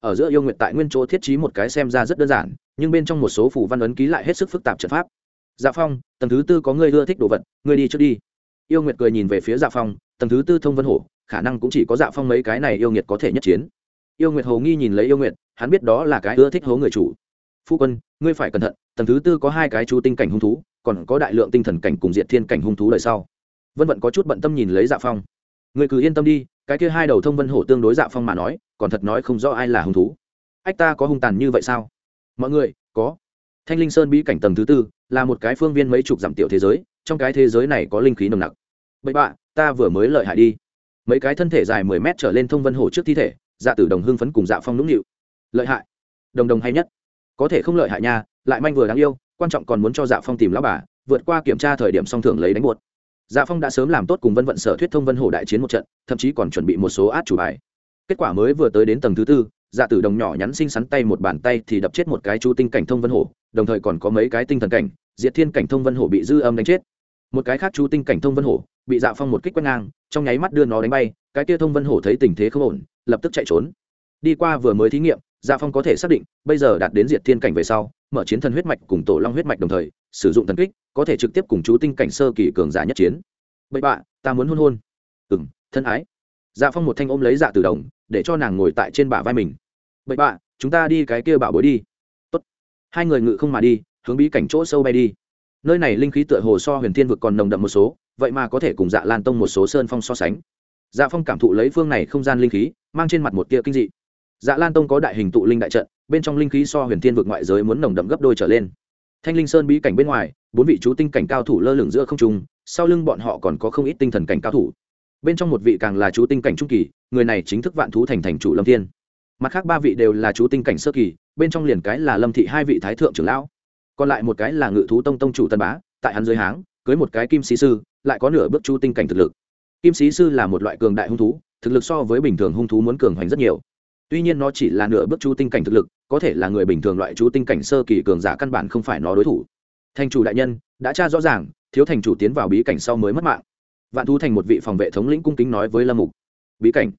Ở giữa yêu nguyện tại nguyên chỗ thiết trí một cái xem ra rất đơn giản, nhưng bên trong một số phủ văn ấn ký lại hết sức phức tạp trận pháp dạ phong, tầng thứ tư có người ưa thích đồ vật người đi trước đi. Yêu nguyệt cười nhìn về phía dạ phong, tầng thứ tư thông vân hổ, khả năng cũng chỉ có dạ phong mấy cái này yêu nguyệt có thể nhất chiến. Yêu nguyệt hồ nghi nhìn lấy yêu nguyệt, hắn biết đó là cái ưa thích hố người chủ. Phu quân, ngươi phải cẩn thận, tầng thứ tư có hai cái chú tinh cảnh hung thú, còn có đại lượng tinh thần cảnh cùng Diện thiên cảnh hung thú đời sau. Vân vận có chút bận tâm nhìn lấy dạ phong. Người cứ yên tâm đi, cái kia hai đầu thông vân hổ tương đối dạ phong mà nói, còn thật nói không rõ ai là hung thú. Ách ta có hung tàn như vậy sao? Mọi người, có thanh linh sơn bí cảnh tầng thứ tư là một cái phương viên mấy chục dặm tiểu thế giới, trong cái thế giới này có linh khí nồng nặc. Bậy bạ, ta vừa mới lợi hại đi. Mấy cái thân thể dài mười mét trở lên thông vân hổ trước thi thể dạ tử đồng hưng phấn cùng dạ phong nũng nịu. Lợi hại. Đồng đồng hay nhất. Có thể không lợi hại nha, lại manh vừa đáng yêu, quan trọng còn muốn cho dạ phong tìm lão bà, vượt qua kiểm tra thời điểm song thưởng lấy đánh buột dạ phong đã sớm làm tốt cùng vân vận sở thuyết thông vân hổ đại chiến một trận, thậm chí còn chuẩn bị một số át chủ bài. Kết quả mới vừa tới đến tầng thứ tư dạ tử đồng nhỏ nhắn xinh xắn tay một bàn tay thì đập chết một cái chú tinh cảnh thông vân hổ, đồng thời còn có mấy cái tinh thần cảnh, diệt thiên cảnh thông vân hổ bị dư âm đánh chết. Một cái khác chú tinh cảnh thông vân hổ, bị dạ phong một kích quét ngang, trong nháy mắt đưa nó đánh bay, cái kia thông vân hổ thấy tình thế không ổn, lập tức chạy trốn. Đi qua vừa mới thí nghiệm dạ phong có thể xác định, bây giờ đạt đến diệt thiên cảnh về sau, mở chiến thần huyết mạch cùng tổ long huyết mạch đồng thời, sử dụng thần kích, có thể trực tiếp cùng chú tinh cảnh sơ kỳ cường giả nhất chiến. Bậy bạ, ta muốn hôn hôn. Ừng thân ái. Dạ phong một thanh ôm lấy dạ từ đồng để cho nàng ngồi tại trên bả vai mình. Bậy bạ, chúng ta đi cái kia bảo bối đi. Tốt. hai người ngự không mà đi, hướng bí cảnh chỗ sâu bay đi. Nơi này linh khí tựa hồ so huyền thiên vực còn nồng đậm một số, vậy mà có thể cùng dạ lan tông một số sơn phong so sánh. Dạ phong cảm thụ lấy phương này không gian linh khí, mang trên mặt một tia kinh dị. Dạ lan tông có đại hình tụ linh đại trận, bên trong linh khí so huyền thiên vực ngoại giới muốn nồng đậm gấp đôi trở lên. Thanh linh sơn bí cảnh bên ngoài, bốn vị chú tinh cảnh cao thủ lơ lửng giữa không trung, sau lưng bọn họ còn có không ít tinh thần cảnh cao thủ bên trong một vị càng là chú tinh cảnh trung kỳ, người này chính thức vạn thú thành thành chủ lâm thiên. Mặt khác ba vị đều là chú tinh cảnh sơ kỳ, bên trong liền cái là lâm thị hai vị thái thượng trưởng lão. Còn lại một cái là ngự thú tông tông chủ tân bá, tại hắn dưới háng, cưới một cái kim sĩ sư, lại có nửa bước chú tinh cảnh thực lực. Kim sĩ sư là một loại cường đại hung thú, thực lực so với bình thường hung thú muốn cường hoành rất nhiều. Tuy nhiên nó chỉ là nửa bước chú tinh cảnh thực lực, có thể là người bình thường loại chú tinh cảnh sơ kỳ cường giả căn bản không phải nó đối thủ. Thành chủ đại nhân, đã tra rõ ràng, thiếu thành chủ tiến vào bí cảnh sau mới mất mạng vạn thú thành một vị phòng vệ thống lĩnh cung kính nói với lâm mục, bí cảnh,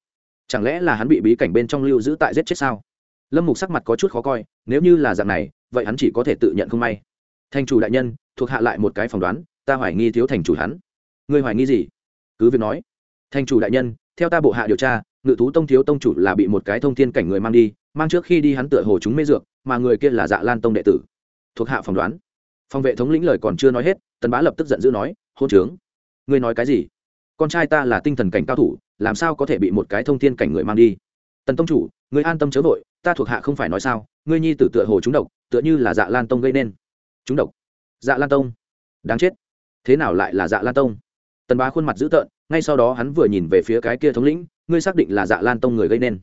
chẳng lẽ là hắn bị bí cảnh bên trong lưu giữ tại giết chết sao? Lâm mục sắc mặt có chút khó coi, nếu như là dạng này, vậy hắn chỉ có thể tự nhận không may. Thành chủ đại nhân, thuộc hạ lại một cái phỏng đoán, ta hoài nghi thiếu thành chủ hắn. Ngươi hoài nghi gì? Cứ việc nói. Thành chủ đại nhân, theo ta bộ hạ điều tra, ngự thú tông thiếu tông chủ là bị một cái thông thiên cảnh người mang đi, mang trước khi đi hắn tựa hồ chúng mê dược, mà người kia là dạ lan tông đệ tử. Thuộc hạ phỏng đoán. Phòng vệ thống lĩnh lời còn chưa nói hết, tần bá lập tức giận dữ nói, hôn trướng ngươi nói cái gì? Con trai ta là tinh thần cảnh cao thủ, làm sao có thể bị một cái thông thiên cảnh người mang đi? Tần tông chủ, ngươi an tâm chớ vội, ta thuộc hạ không phải nói sao, ngươi nhi tử tựa hồ trúng độc, tựa như là dạ lan tông gây nên. Trúng độc? Dạ lan tông? Đáng chết. Thế nào lại là dạ lan tông? Tần bá khuôn mặt dữ tợn, ngay sau đó hắn vừa nhìn về phía cái kia thống lĩnh, ngươi xác định là dạ lan tông người gây nên.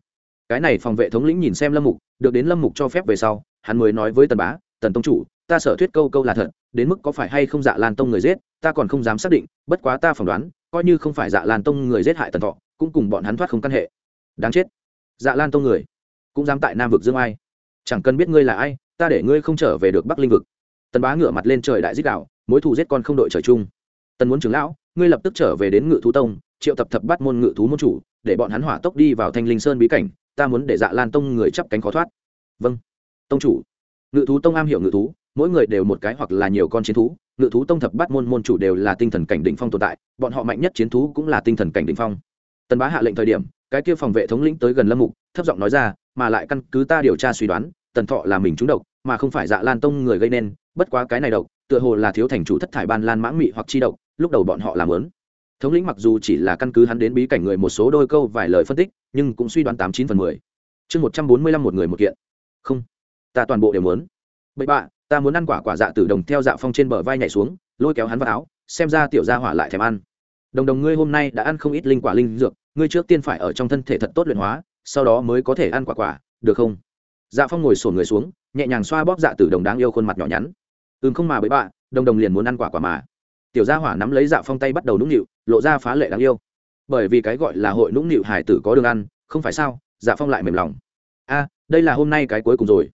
Cái này phòng vệ thống lĩnh nhìn xem lâm mục, được đến lâm mục cho phép về sau, hắn mới nói với tần bá tần tông chủ, ta sở thuyết câu câu là thật, đến mức có phải hay không dạ lan tông người giết, ta còn không dám xác định, bất quá ta phỏng đoán, coi như không phải dạ lan tông người giết hại tần thọ, cũng cùng bọn hắn thoát không căn hệ. Đáng chết. Dạ lan tông người, cũng dám tại nam vực dương ai. Chẳng cần biết ngươi là ai, ta để ngươi không trở về được bắc linh vực. Tần bá ngửa mặt lên trời đại dích đạo, mối thù giết con không đội trời chung. Tần muốn trưởng lão, ngươi lập tức trở về đến ngự thú tông, triệu tập thập bắt môn ngự thú môn chủ, để bọn hắn hỏa tốc đi vào thanh linh sơn bí cảnh, ta muốn để dạ lan tông người chắp cánh khó thoát. Vâng. Tông chủ ngự thú tông am hiểu ngự thú, mỗi người đều một cái hoặc là nhiều con chiến thú. Ngự thú tông thập bắt môn môn chủ đều là tinh thần cảnh định phong tồn tại, bọn họ mạnh nhất chiến thú cũng là tinh thần cảnh định phong. Tần bá hạ lệnh thời điểm, cái kia phòng vệ thống lĩnh tới gần lâm mục, thấp giọng nói ra, mà lại căn cứ ta điều tra suy đoán, tần thọ là mình trúng độc, mà không phải dạ lan tông người gây nên, bất quá cái này độc, tựa hồ là thiếu thành chủ thất thải ban lan mãng mị hoặc chi độc, lúc đầu bọn họ làm lớn. Thống lĩnh mặc dù chỉ là căn cứ hắn đến bí cảnh người một số đôi câu vài lời phân tích, nhưng cũng suy đoán tám chín phần mười. Chương một trăm bốn mươi lăm một người một kiện. Không ta toàn bộ đều muốn. Bậy bạ, ta muốn ăn quả quả dạ tử đồng theo dạ phong trên bờ vai nhảy xuống, lôi kéo hắn vào áo, xem ra tiểu gia hỏa lại thèm ăn. Đồng đồng ngươi hôm nay đã ăn không ít linh quả linh dược, ngươi trước tiên phải ở trong thân thể thật tốt luyện hóa, sau đó mới có thể ăn quả quả, được không? Dạ phong ngồi sổn người xuống, nhẹ nhàng xoa bóp dạ tử đồng đáng yêu khuôn mặt nhỏ nhắn. Ừm không mà bậy bạ, đồng đồng liền muốn ăn quả quả mà. Tiểu gia hỏa nắm lấy dạ phong tay bắt đầu nũng nịu, lộ ra phá lệ đáng yêu. Bởi vì cái gọi là hội nũng nịu hải tử có đường ăn, không phải sao dạ phong lại mềm lòng. A, đây là hôm nay cái cuối cùng rồi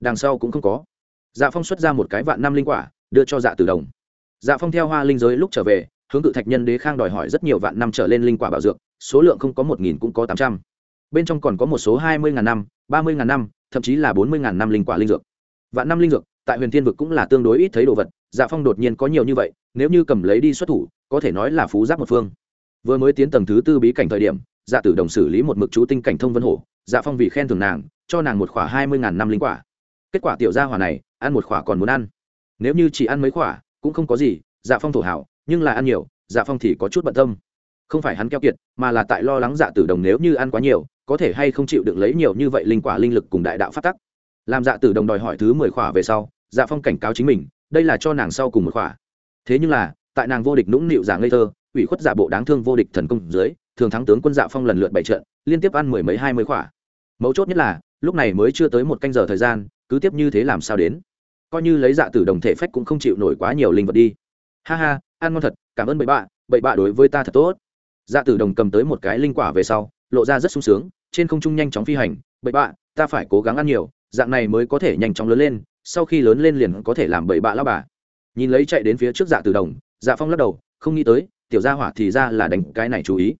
đằng sau cũng không có. Dạ phong xuất ra một cái vạn năm linh quả, đưa cho dạ tử đồng. Dạ phong theo hoa linh giới lúc trở về, hướng cự thạch nhân đế khang đòi hỏi rất nhiều vạn năm trở lên linh quả bảo dược, số lượng không có một nghìn cũng có tám trăm. Bên trong còn có một số hai mươi ngàn năm, ba mươi ngàn năm, thậm chí là bốn mươi ngàn năm linh quả linh dược. Vạn năm linh dược, tại huyền thiên vực cũng là tương đối ít thấy đồ vật dạ phong đột nhiên có nhiều như vậy, nếu như cầm lấy đi xuất thủ, có thể nói là phú giáp một phương. Vừa mới tiến tầng thứ tư bí cảnh thời điểm dạ tử đồng xử lý một mực chú tinh cảnh thông vân hổ dạ phong vì khen thưởng nàng, cho nàng một khỏa hai mươi ngàn năm linh quả kết quả tiểu gia hỏa này, ăn một khỏa còn muốn ăn. Nếu như chỉ ăn mấy khỏa, cũng không có gì dạ phong thổ hảo, nhưng là ăn nhiều dạ phong thì có chút bận tâm. Không phải hắn keo kiệt, mà là tại lo lắng dạ tử đồng nếu như ăn quá nhiều, có thể hay không chịu được lấy nhiều như vậy linh quả linh lực cùng đại đạo phát tắc. Làm dạ tử đồng đòi hỏi thứ mười khỏa về sau dạ phong cảnh cáo chính mình, đây là cho nàng sau cùng một khỏa. Thế nhưng là, tại nàng vô địch nũng nịu giả ngây thơ, ủy khuất giả bộ đáng thương vô địch thần công dưới, thường thắng tướng quân dạ phong lần lượt bảy trận, liên tiếp ăn mười mấy hai mươi khỏa. Mấu chốt nhất là, lúc này mới chưa tới một canh giờ thời gian cứ tiếp như thế làm sao đến? Coi như lấy dạ tử đồng thể phách cũng không chịu nổi quá nhiều linh vật đi. Ha ha, ăn ngon thật, cảm ơn bậy bạ bậy bạ đối với ta thật tốt. Dạ tử đồng cầm tới một cái linh quả về sau, lộ ra rất sung sướng, trên không trung nhanh chóng phi hành, bậy bạ, ta phải cố gắng ăn nhiều, dạng này mới có thể nhanh chóng lớn lên, sau khi lớn lên liền có thể làm bậy bạ lao bà. Nhìn lấy chạy đến phía trước dạ tử đồng dạ phong lắc đầu, không nghĩ tới, tiểu gia hỏa thì ra là đánh cái này chú ý.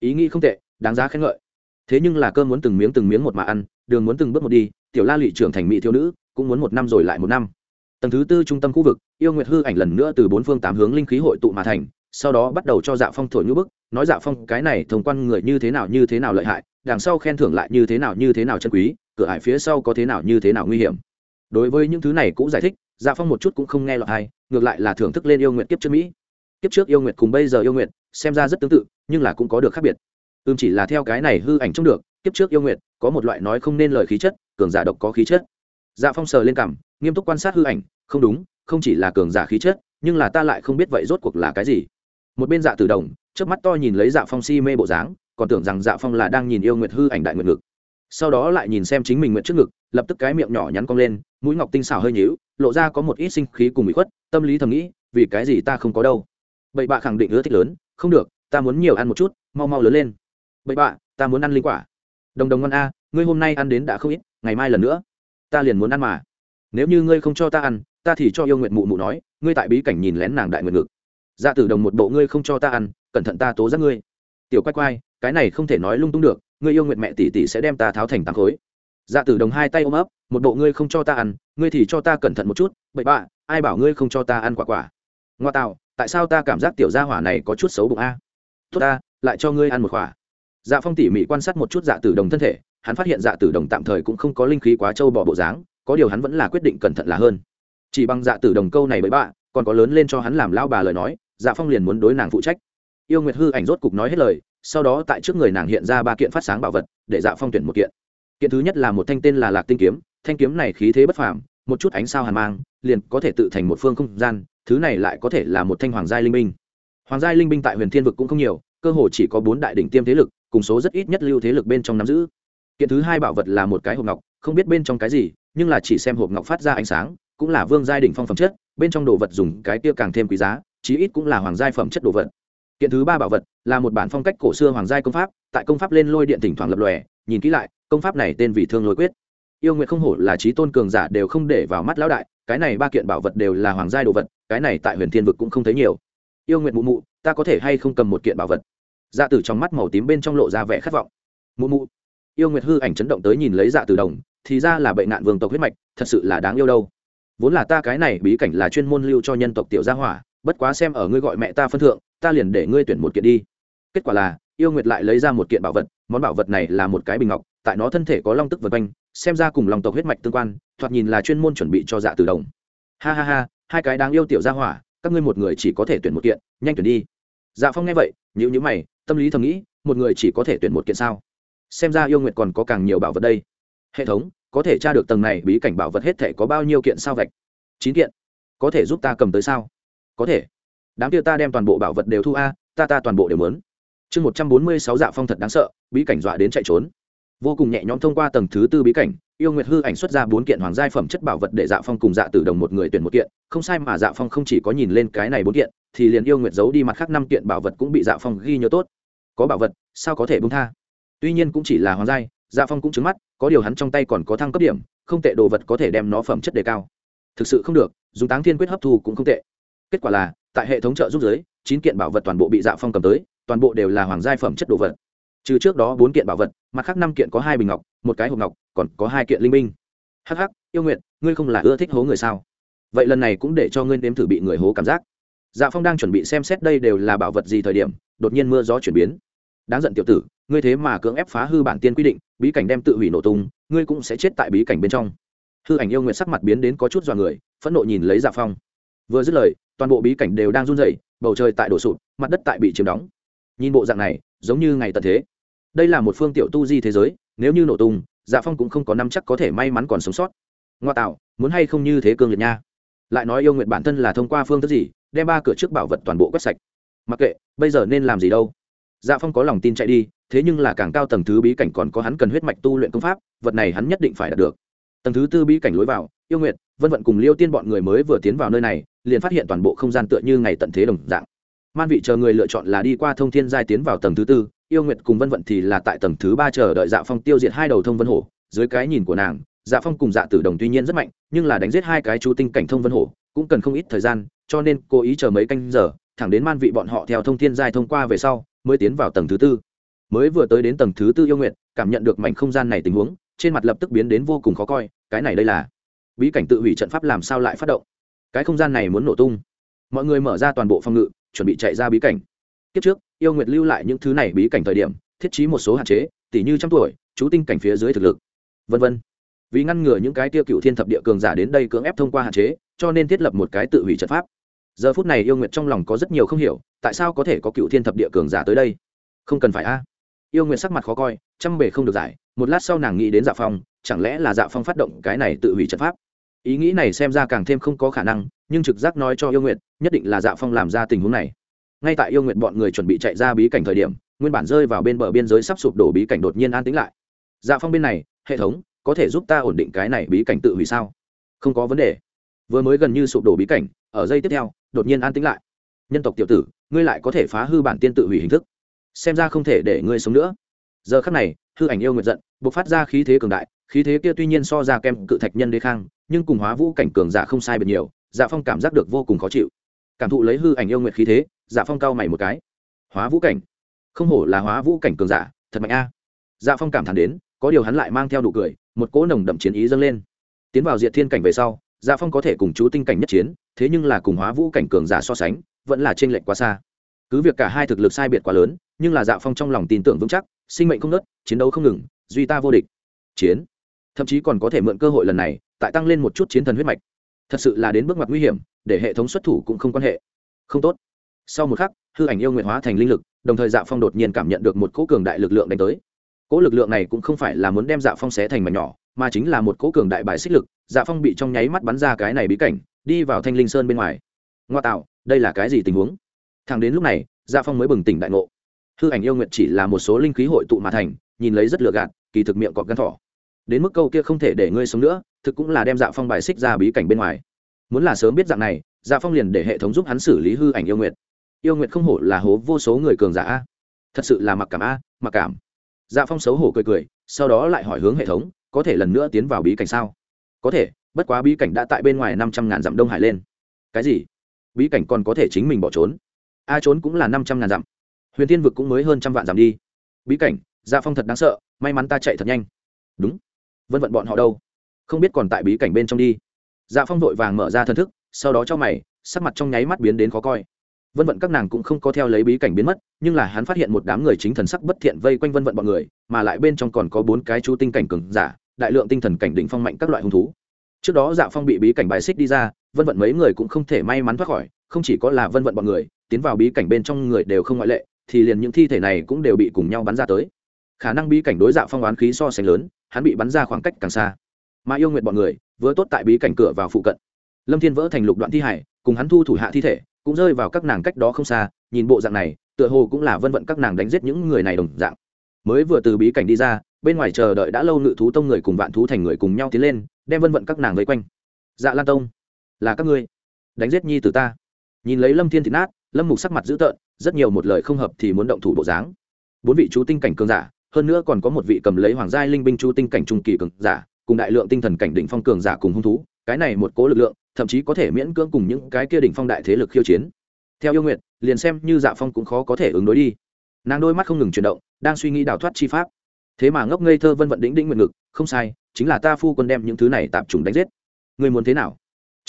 Ý nghĩ không tệ, đáng giá khen ngợi. Thế nhưng là cơm muốn từng miếng từng miếng một mà ăn, đường muốn từng bước một đi tiểu la lụy trưởng thành mỹ thiếu nữ, cũng muốn một năm rồi lại một năm. Tầng thứ tư trung tâm khu vực, yêu nguyệt hư ảnh lần nữa từ bốn phương tám hướng linh khí hội tụ mà thành, sau đó bắt đầu cho dạ phong thổi nhũ bức, nói dạ phong, cái này thông quan người như thế nào như thế nào lợi hại, đằng sau khen thưởng lại như thế nào như thế nào chân quý, cửa hải phía sau có thế nào như thế nào nguy hiểm. Đối với những thứ này cũng giải thích dạ phong một chút cũng không nghe lọt hay ngược lại là thưởng thức lên yêu nguyện kiếp trước mỹ. Kiếp trước yêu nguyện cùng bây giờ yêu nguyện xem ra rất tương tự, nhưng là cũng có được khác biệt. Ưm chỉ là theo cái này hư ảnh trông được, kiếp trước yêu nguyện có một loại nói không nên lời khí chất cường giả độc có khí chất. Dạ phong sờ lên cảm nghiêm túc quan sát hư ảnh, không đúng, không chỉ là cường giả khí chất, nhưng là ta lại không biết vậy rốt cuộc là cái gì. Một bên dạ tử đồng trước mắt to nhìn lấy dạ phong si mê bộ dáng, còn tưởng rằng dạ phong là đang nhìn yêu nguyệt hư ảnh đại nguyệt ngực. Sau đó lại nhìn xem chính mình nguyện trước ngực, lập tức cái miệng nhỏ nhắn cong lên, mũi ngọc tinh xảo hơi nhíu, lộ ra có một ít sinh khí cùng bị khuất, tâm lý thầm nghĩ, vì cái gì ta không có đâu. Bậy bạ khẳng định ưa thích lớn, không được, ta muốn nhiều ăn một chút, mau mau lớn lên. Bậy bạ, ta muốn ăn linh quả. Đồng đồng ngon a, ngươi hôm nay ăn đến đã không ít ngày mai lần nữa. Ta liền muốn ăn mà. Nếu như ngươi không cho ta ăn, ta thì cho yêu nguyện mụ mụ nói, ngươi tại bí cảnh nhìn lén nàng đại nguyện ngực. Dạ tử đồng một bộ ngươi không cho ta ăn, cẩn thận ta tố giác ngươi. Tiểu quay quay cái này không thể nói lung tung được, ngươi yêu nguyện mẹ tỷ tỷ sẽ đem ta tháo thành tám khối. Dạ tử đồng hai tay ôm ấp, một bộ ngươi không cho ta ăn, ngươi thì cho ta cẩn thận một chút, bậy bạ, ai bảo ngươi không cho ta ăn quả quả. Ngoa tạo, tại sao ta cảm giác tiểu gia hỏa này có chút xấu bụng a? Tốt ta, lại cho ngươi ăn một quả. Dạ phong tỉ mỉ quan sát một chút dạ tử đồng thân thể hắn phát hiện dạ tử đồng tạm thời cũng không có linh khí quá trâu bỏ bộ dáng, có điều hắn vẫn là quyết định cẩn thận là hơn. Chỉ bằng dạ tử đồng câu này với bạ, còn có lớn lên cho hắn làm lao bà lời nói dạ phong liền muốn đối nàng phụ trách. Yêu nguyệt hư ảnh rốt cục nói hết lời, sau đó tại trước người nàng hiện ra ba kiện phát sáng bảo vật, để dạ phong tuyển một kiện. Kiện thứ nhất là một thanh tên là lạc tinh kiếm, thanh kiếm này khí thế bất phàm, một chút ánh sao hàn mang, liền có thể tự thành một phương không gian, thứ này lại có thể là một thanh hoàng gia linh binh. Hoàng gia linh binh tại huyền thiên vực cũng không nhiều, cơ hồ chỉ có bốn đại đỉnh tiêm thế lực, cùng số rất ít nhất lưu thế lực bên trong nắm giữ kiện thứ hai bảo vật là một cái hộp ngọc, không biết bên trong cái gì, nhưng là chỉ xem hộp ngọc phát ra ánh sáng, cũng là vương giai đỉnh phong phẩm chất, bên trong đồ vật dùng cái kia càng thêm quý giá, chí ít cũng là hoàng giai phẩm chất đồ vật. Kiện thứ ba bảo vật là một bản phong cách cổ xưa hoàng giai công pháp, tại công pháp lên lôi điện thỉnh thoảng lập lòe, nhìn kỹ lại, công pháp này tên vì thương lôi quyết. Yêu nguyện không hổ là trí tôn cường giả đều không để vào mắt lão đại, cái này ba kiện bảo vật đều là hoàng giai đồ vật, cái này tại huyền thiên vực cũng không thấy nhiều. Yêu nguyện mụ mụ, ta có thể hay không cầm một kiện bảo vật? Dạ tử trong mắt màu tím bên trong lộ ra vẻ khát vọng. Mụ mụ yêu nguyệt hư ảnh chấn động tới nhìn lấy dạ từ đồng, thì ra là bệnh nạn vương tộc huyết mạch, thật sự là đáng yêu đâu. Vốn là ta cái này bí cảnh là chuyên môn lưu cho nhân tộc tiểu gia hỏa, bất quá xem ở ngươi gọi mẹ ta phân thượng, ta liền để ngươi tuyển một kiện đi. Kết quả là, yêu nguyệt lại lấy ra một kiện bảo vật, món bảo vật này là một cái bình ngọc, tại nó thân thể có long tức vật quanh, xem ra cùng lòng tộc huyết mạch tương quan, thoạt nhìn là chuyên môn chuẩn bị cho dạ từ đồng. Ha ha ha, hai cái đáng yêu tiểu gia hỏa, các ngươi một người chỉ có thể tuyển một kiện, nhanh tuyển đi. Dạ phong nghe vậy nhữ nhữ mày, tâm lý thầm nghĩ, một người chỉ có thể tuyển một kiện sao? Xem ra yêu nguyệt còn có càng nhiều bảo vật đây. Hệ thống, có thể tra được tầng này bí cảnh bảo vật hết thể có bao nhiêu kiện sao vạch? Chín kiện. Có thể giúp ta cầm tới sao? Có thể. Đám kia ta đem toàn bộ bảo vật đều thu a, ta ta toàn bộ đều mớn chương một trăm bốn mươi sáu dạ phong thật đáng sợ, bí cảnh dọa đến chạy trốn. Vô cùng nhẹ nhõm thông qua tầng thứ tư bí cảnh, yêu nguyệt hư ảnh xuất ra bốn kiện hoàng giai phẩm chất bảo vật để dạ phong cùng dạ tử đồng một người tuyển một kiện, không sai mà dạ phong không chỉ có nhìn lên cái này bốn kiện, thì liền yêu nguyệt giấu đi mặt khác năm kiện bảo vật cũng bị dạ phong ghi nhớ tốt. Có bảo vật, sao có thể bung tha? Tuy nhiên cũng chỉ là hoàng giai dạ phong cũng trứng mắt, có điều hắn trong tay còn có thăng cấp điểm, không tệ đồ vật có thể đem nó phẩm chất đề cao. Thực sự không được, dùng táng thiên quyết hấp thu cũng không tệ. Kết quả là, tại hệ thống trợ giúp giới, chín kiện bảo vật toàn bộ bị dạ phong cầm tới, toàn bộ đều là hoàng giai phẩm chất đồ vật. Trừ trước đó bốn kiện bảo vật, mặt khác năm kiện có hai bình ngọc, một cái hộp ngọc, còn có hai kiện linh minh hh yêu nguyện ngươi không là ưa thích hố người sao? Vậy lần này cũng để cho ngươi nếm thử bị người hố cảm giác. Dạ phong đang chuẩn bị xem xét đây đều là bảo vật gì thời điểm, đột nhiên mưa gió chuyển biến đáng giận tiểu tử, ngươi thế mà cưỡng ép phá hư bản tiên quy định, bí cảnh đem tự hủy nổ tung, ngươi cũng sẽ chết tại bí cảnh bên trong. Hư ảnh yêu nguyện sắc mặt biến đến có chút dọa người, phẫn nộ nhìn lấy dạ phong. Vừa dứt lời, toàn bộ bí cảnh đều đang run rẩy, bầu trời tại đổ sụp, mặt đất tại bị chiếm đóng. Nhìn bộ dạng này, giống như ngày tận thế. Đây là một phương tiểu tu di thế giới, nếu như nổ tung dạ phong cũng không có năm chắc có thể may mắn còn sống sót. Ngoa tạo, muốn hay không như thế cương liệt nha. Lại nói yêu nguyện bản thân là thông qua phương thức gì, đem ba cửa trước bảo vật toàn bộ quét sạch. Mặc kệ, bây giờ nên làm gì đâu dạ phong có lòng tin chạy đi, thế nhưng là càng cao tầng thứ bí cảnh còn có hắn cần huyết mạch tu luyện công pháp, vật này hắn nhất định phải đạt được. Tầng thứ tư bí cảnh lối vào, yêu nguyệt, vân vận cùng liêu tiên bọn người mới vừa tiến vào nơi này, liền phát hiện toàn bộ không gian tựa như ngày tận thế đồng dạng. Man vị chờ người lựa chọn là đi qua thông thiên giai tiến vào tầng thứ tư, yêu nguyệt cùng vân vận thì là tại tầng thứ ba chờ đợi dạ phong tiêu diệt hai đầu thông vân hổ. Dưới cái nhìn của nàng dạ phong cùng dạ tử đồng tuy nhiên rất mạnh, nhưng là đánh giết hai cái chú tinh cảnh thông vân hổ, cũng cần không ít thời gian, cho nên cố ý chờ mấy canh giờ, thẳng đến man vị bọn họ theo thông thiên giai thông qua về sau mới tiến vào tầng thứ tư. Mới vừa tới đến tầng thứ tư yêu nguyện, cảm nhận được mảnh không gian này tình huống, trên mặt lập tức biến đến vô cùng khó coi, cái này đây là bí cảnh tự hủy trận pháp làm sao lại phát động? Cái không gian này muốn nổ tung. Mọi người mở ra toàn bộ phòng ngự, chuẩn bị chạy ra bí cảnh. Kiếp trước, yêu nguyệt lưu lại những thứ này bí cảnh thời điểm, thiết trí một số hạn chế tỷ như trăm tuổi, chú tinh cảnh phía dưới thực lực. Vân vân. Vì ngăn ngừa những cái tiêu cựu thiên thập địa cường giả đến đây cưỡng ép thông qua hạn chế, cho nên thiết lập một cái tự hủy trận pháp. Giờ phút này yêu nguyệt trong lòng có rất nhiều không hiểu tại sao có thể có cựu thiên thập địa cường giả tới đây? Không cần phải a. Yêu nguyệt sắc mặt khó coi chăm bề không được giải, một lát sau nàng nghĩ đến dạ phong, chẳng lẽ là dạ phong phát động cái này tự hủy trận pháp? Ý nghĩ này xem ra càng thêm không có khả năng, nhưng trực giác nói cho yêu nguyện nhất định là dạ phong làm ra tình huống này. Ngay tại yêu nguyện bọn người chuẩn bị chạy ra bí cảnh thời điểm, nguyên bản rơi vào bên bờ biên giới sắp sụp đổ bí cảnh đột nhiên an tĩnh lại. Dạ phong bên này, hệ thống, có thể giúp ta ổn định cái này bí cảnh tự hủy sao? Không có vấn đề. Vừa mới gần như sụp đổ bí cảnh, ở giây tiếp theo, đột nhiên an tĩnh lại. Nhân tộc tiểu tử ngươi lại có thể phá hư bản tiên tự hủy hình thức. Xem ra không thể để ngươi sống nữa. Giờ khắc này, hư ảnh yêu nguyện giận b ộ c phát ra khí thế cường đại, khí thế kia tuy nhiên so ra kem cự thạch nhân đế khang, nhưng cùng hóa vũ cảnh cường giả không sai biệt nhiều dạ phong cảm giác được vô cùng khó chịu. Cảm thụ lấy hư ảnh yêu nguyện khí thế dạ phong cao mày một cái. Hóa vũ cảnh? Không hổ là hóa vũ cảnh cường giả, thật mạnh a. Dạ phong cảm thán đến, có điều hắn lại mang theo đủ cười, một cỗ nồng đậm chiến ý dâng lên. Tiến vào diệt thiên cảnh về sau dạ phong có thể cùng chú tinh cảnh nhất chiến, thế nhưng là cùng hóa vũ cảnh cường giả so sánh vẫn là trên lệch quá xa. Cứ việc cả hai thực lực sai biệt quá lớn, nhưng là dạ phong trong lòng tin tưởng vững chắc, sinh mệnh không nớt chiến đấu không ngừng, duy ta vô địch. Chiến. Thậm chí còn có thể mượn cơ hội lần này, tại tăng lên một chút chiến thần huyết mạch. Thật sự là đến bước ngoặt nguy hiểm, để hệ thống xuất thủ cũng không quan hệ. Không tốt. Sau một khắc, hư ảnh yêu nguyện hóa thành linh lực, đồng thời dạ phong đột nhiên cảm nhận được một cỗ cường đại lực lượng đánh tới. Cỗ lực lượng này cũng không phải là muốn đem dạ phong xé thành mảnh nhỏ, mà chính là một cỗ cường đại bài xích lực. Dạ phong bị trong nháy mắt bắn ra cái này bí cảnh, đi vào thanh linh sơn bên ngoài. Ngoa tạo đây là cái gì tình huống? Thằng đến lúc này gia phong mới bừng tỉnh đại ngộ. Hư ảnh yêu nguyện chỉ là một số linh khí hội tụ mà thành, nhìn lấy rất lựa gạt, kỳ thực miệng cọp gắn thỏ. Đến mức câu kia không thể để ngươi sống nữa, thực cũng là đem dạ phong bài xích ra bí cảnh bên ngoài. Muốn là sớm biết dạng này dạ phong liền để hệ thống giúp hắn xử lý hư ảnh yêu nguyệt. Yêu nguyệt không hổ là hố vô số người cường giả a. Thật sự là mặc cảm a, mặc cảm. Dạ phong xấu hổ cười cười, sau đó lại hỏi hướng hệ thống, có thể lần nữa tiến vào bí cảnh sao? Có thể, bất quá bí cảnh đã tại bên ngoài năm trăm ngàn dặm đông hải lên. Cái gì? Bí cảnh còn có thể chính mình bỏ trốn. A trốn cũng là năm trăm ngàn dặm. Huyền thiên vực cũng mới hơn trăm vạn dặm đi. Bí cảnh dạ phong thật đáng sợ, may mắn ta chạy thật nhanh. Đúng. Vân vận bọn họ đâu? Không biết còn tại bí cảnh bên trong đi. Dạ phong vội vàng mở ra thân thức, sau đó cho mày, sắc mặt trong nháy mắt biến đến khó coi. Vân vận các nàng cũng không có theo lấy bí cảnh biến mất, nhưng là hắn phát hiện một đám người chính thần sắc bất thiện vây quanh vân vận bọn người, mà lại bên trong còn có bốn cái chú tinh cảnh cường giả, đại lượng tinh thần cảnh đỉnh phong mạnh các loại hung thú. Trước đó dạ phong bị bí cảnh bài xích đi ra vân vận mấy người cũng không thể may mắn thoát khỏi, không chỉ có là vân vận bọn người, tiến vào bí cảnh bên trong người đều không ngoại lệ, thì liền những thi thể này cũng đều bị cùng nhau bắn ra tới. Khả năng bí cảnh đối dạo phong oán khí so sánh lớn, hắn bị bắn ra khoảng cách càng xa. Mà yêu nguyện bọn người, vừa tốt tại bí cảnh cửa vào phụ cận. Lâm thiên vỡ thành lục đoạn thi hải, cùng hắn thu thủ hạ thi thể, cũng rơi vào các nàng cách đó không xa, nhìn bộ dạng này, tựa hồ cũng là vân vận các nàng đánh giết những người này đồng dạng. Mới vừa từ bí cảnh đi ra, bên ngoài chờ đợi đã lâu ngự thú tông người cùng vạn thú thành người cùng nhau tiến lên, đem vân vận các nàng vây quanh. Dạ lan tông là các ngươi. Đánh giết nhi từ ta. Nhìn lấy lâm thiên thịt nát, lâm mục sắc mặt dữ tợn, rất nhiều một lời không hợp thì muốn động thủ bộ dáng. Bốn vị chú tinh cảnh cường giả, hơn nữa còn có một vị cầm lấy hoàng giai linh binh chú tinh cảnh trung kỳ cường giả, cùng đại lượng tinh thần cảnh đỉnh phong cường giả cùng hung thú, cái này một cố lực lượng, thậm chí có thể miễn cưỡng cùng những cái kia đỉnh phong đại thế lực khiêu chiến. Theo yêu nguyện, liền xem như dạ phong cũng khó có thể ứng đối đi. Nàng đôi mắt không ngừng chuyển động, đang suy nghĩ đào thoát chi pháp. Thế mà ngốc ngây thơ vân vận đĩnh đĩnh nguyện ngực, không sai, chính là ta phu quân đem những thứ này tạm trùng đánh giết. Người muốn thế nào?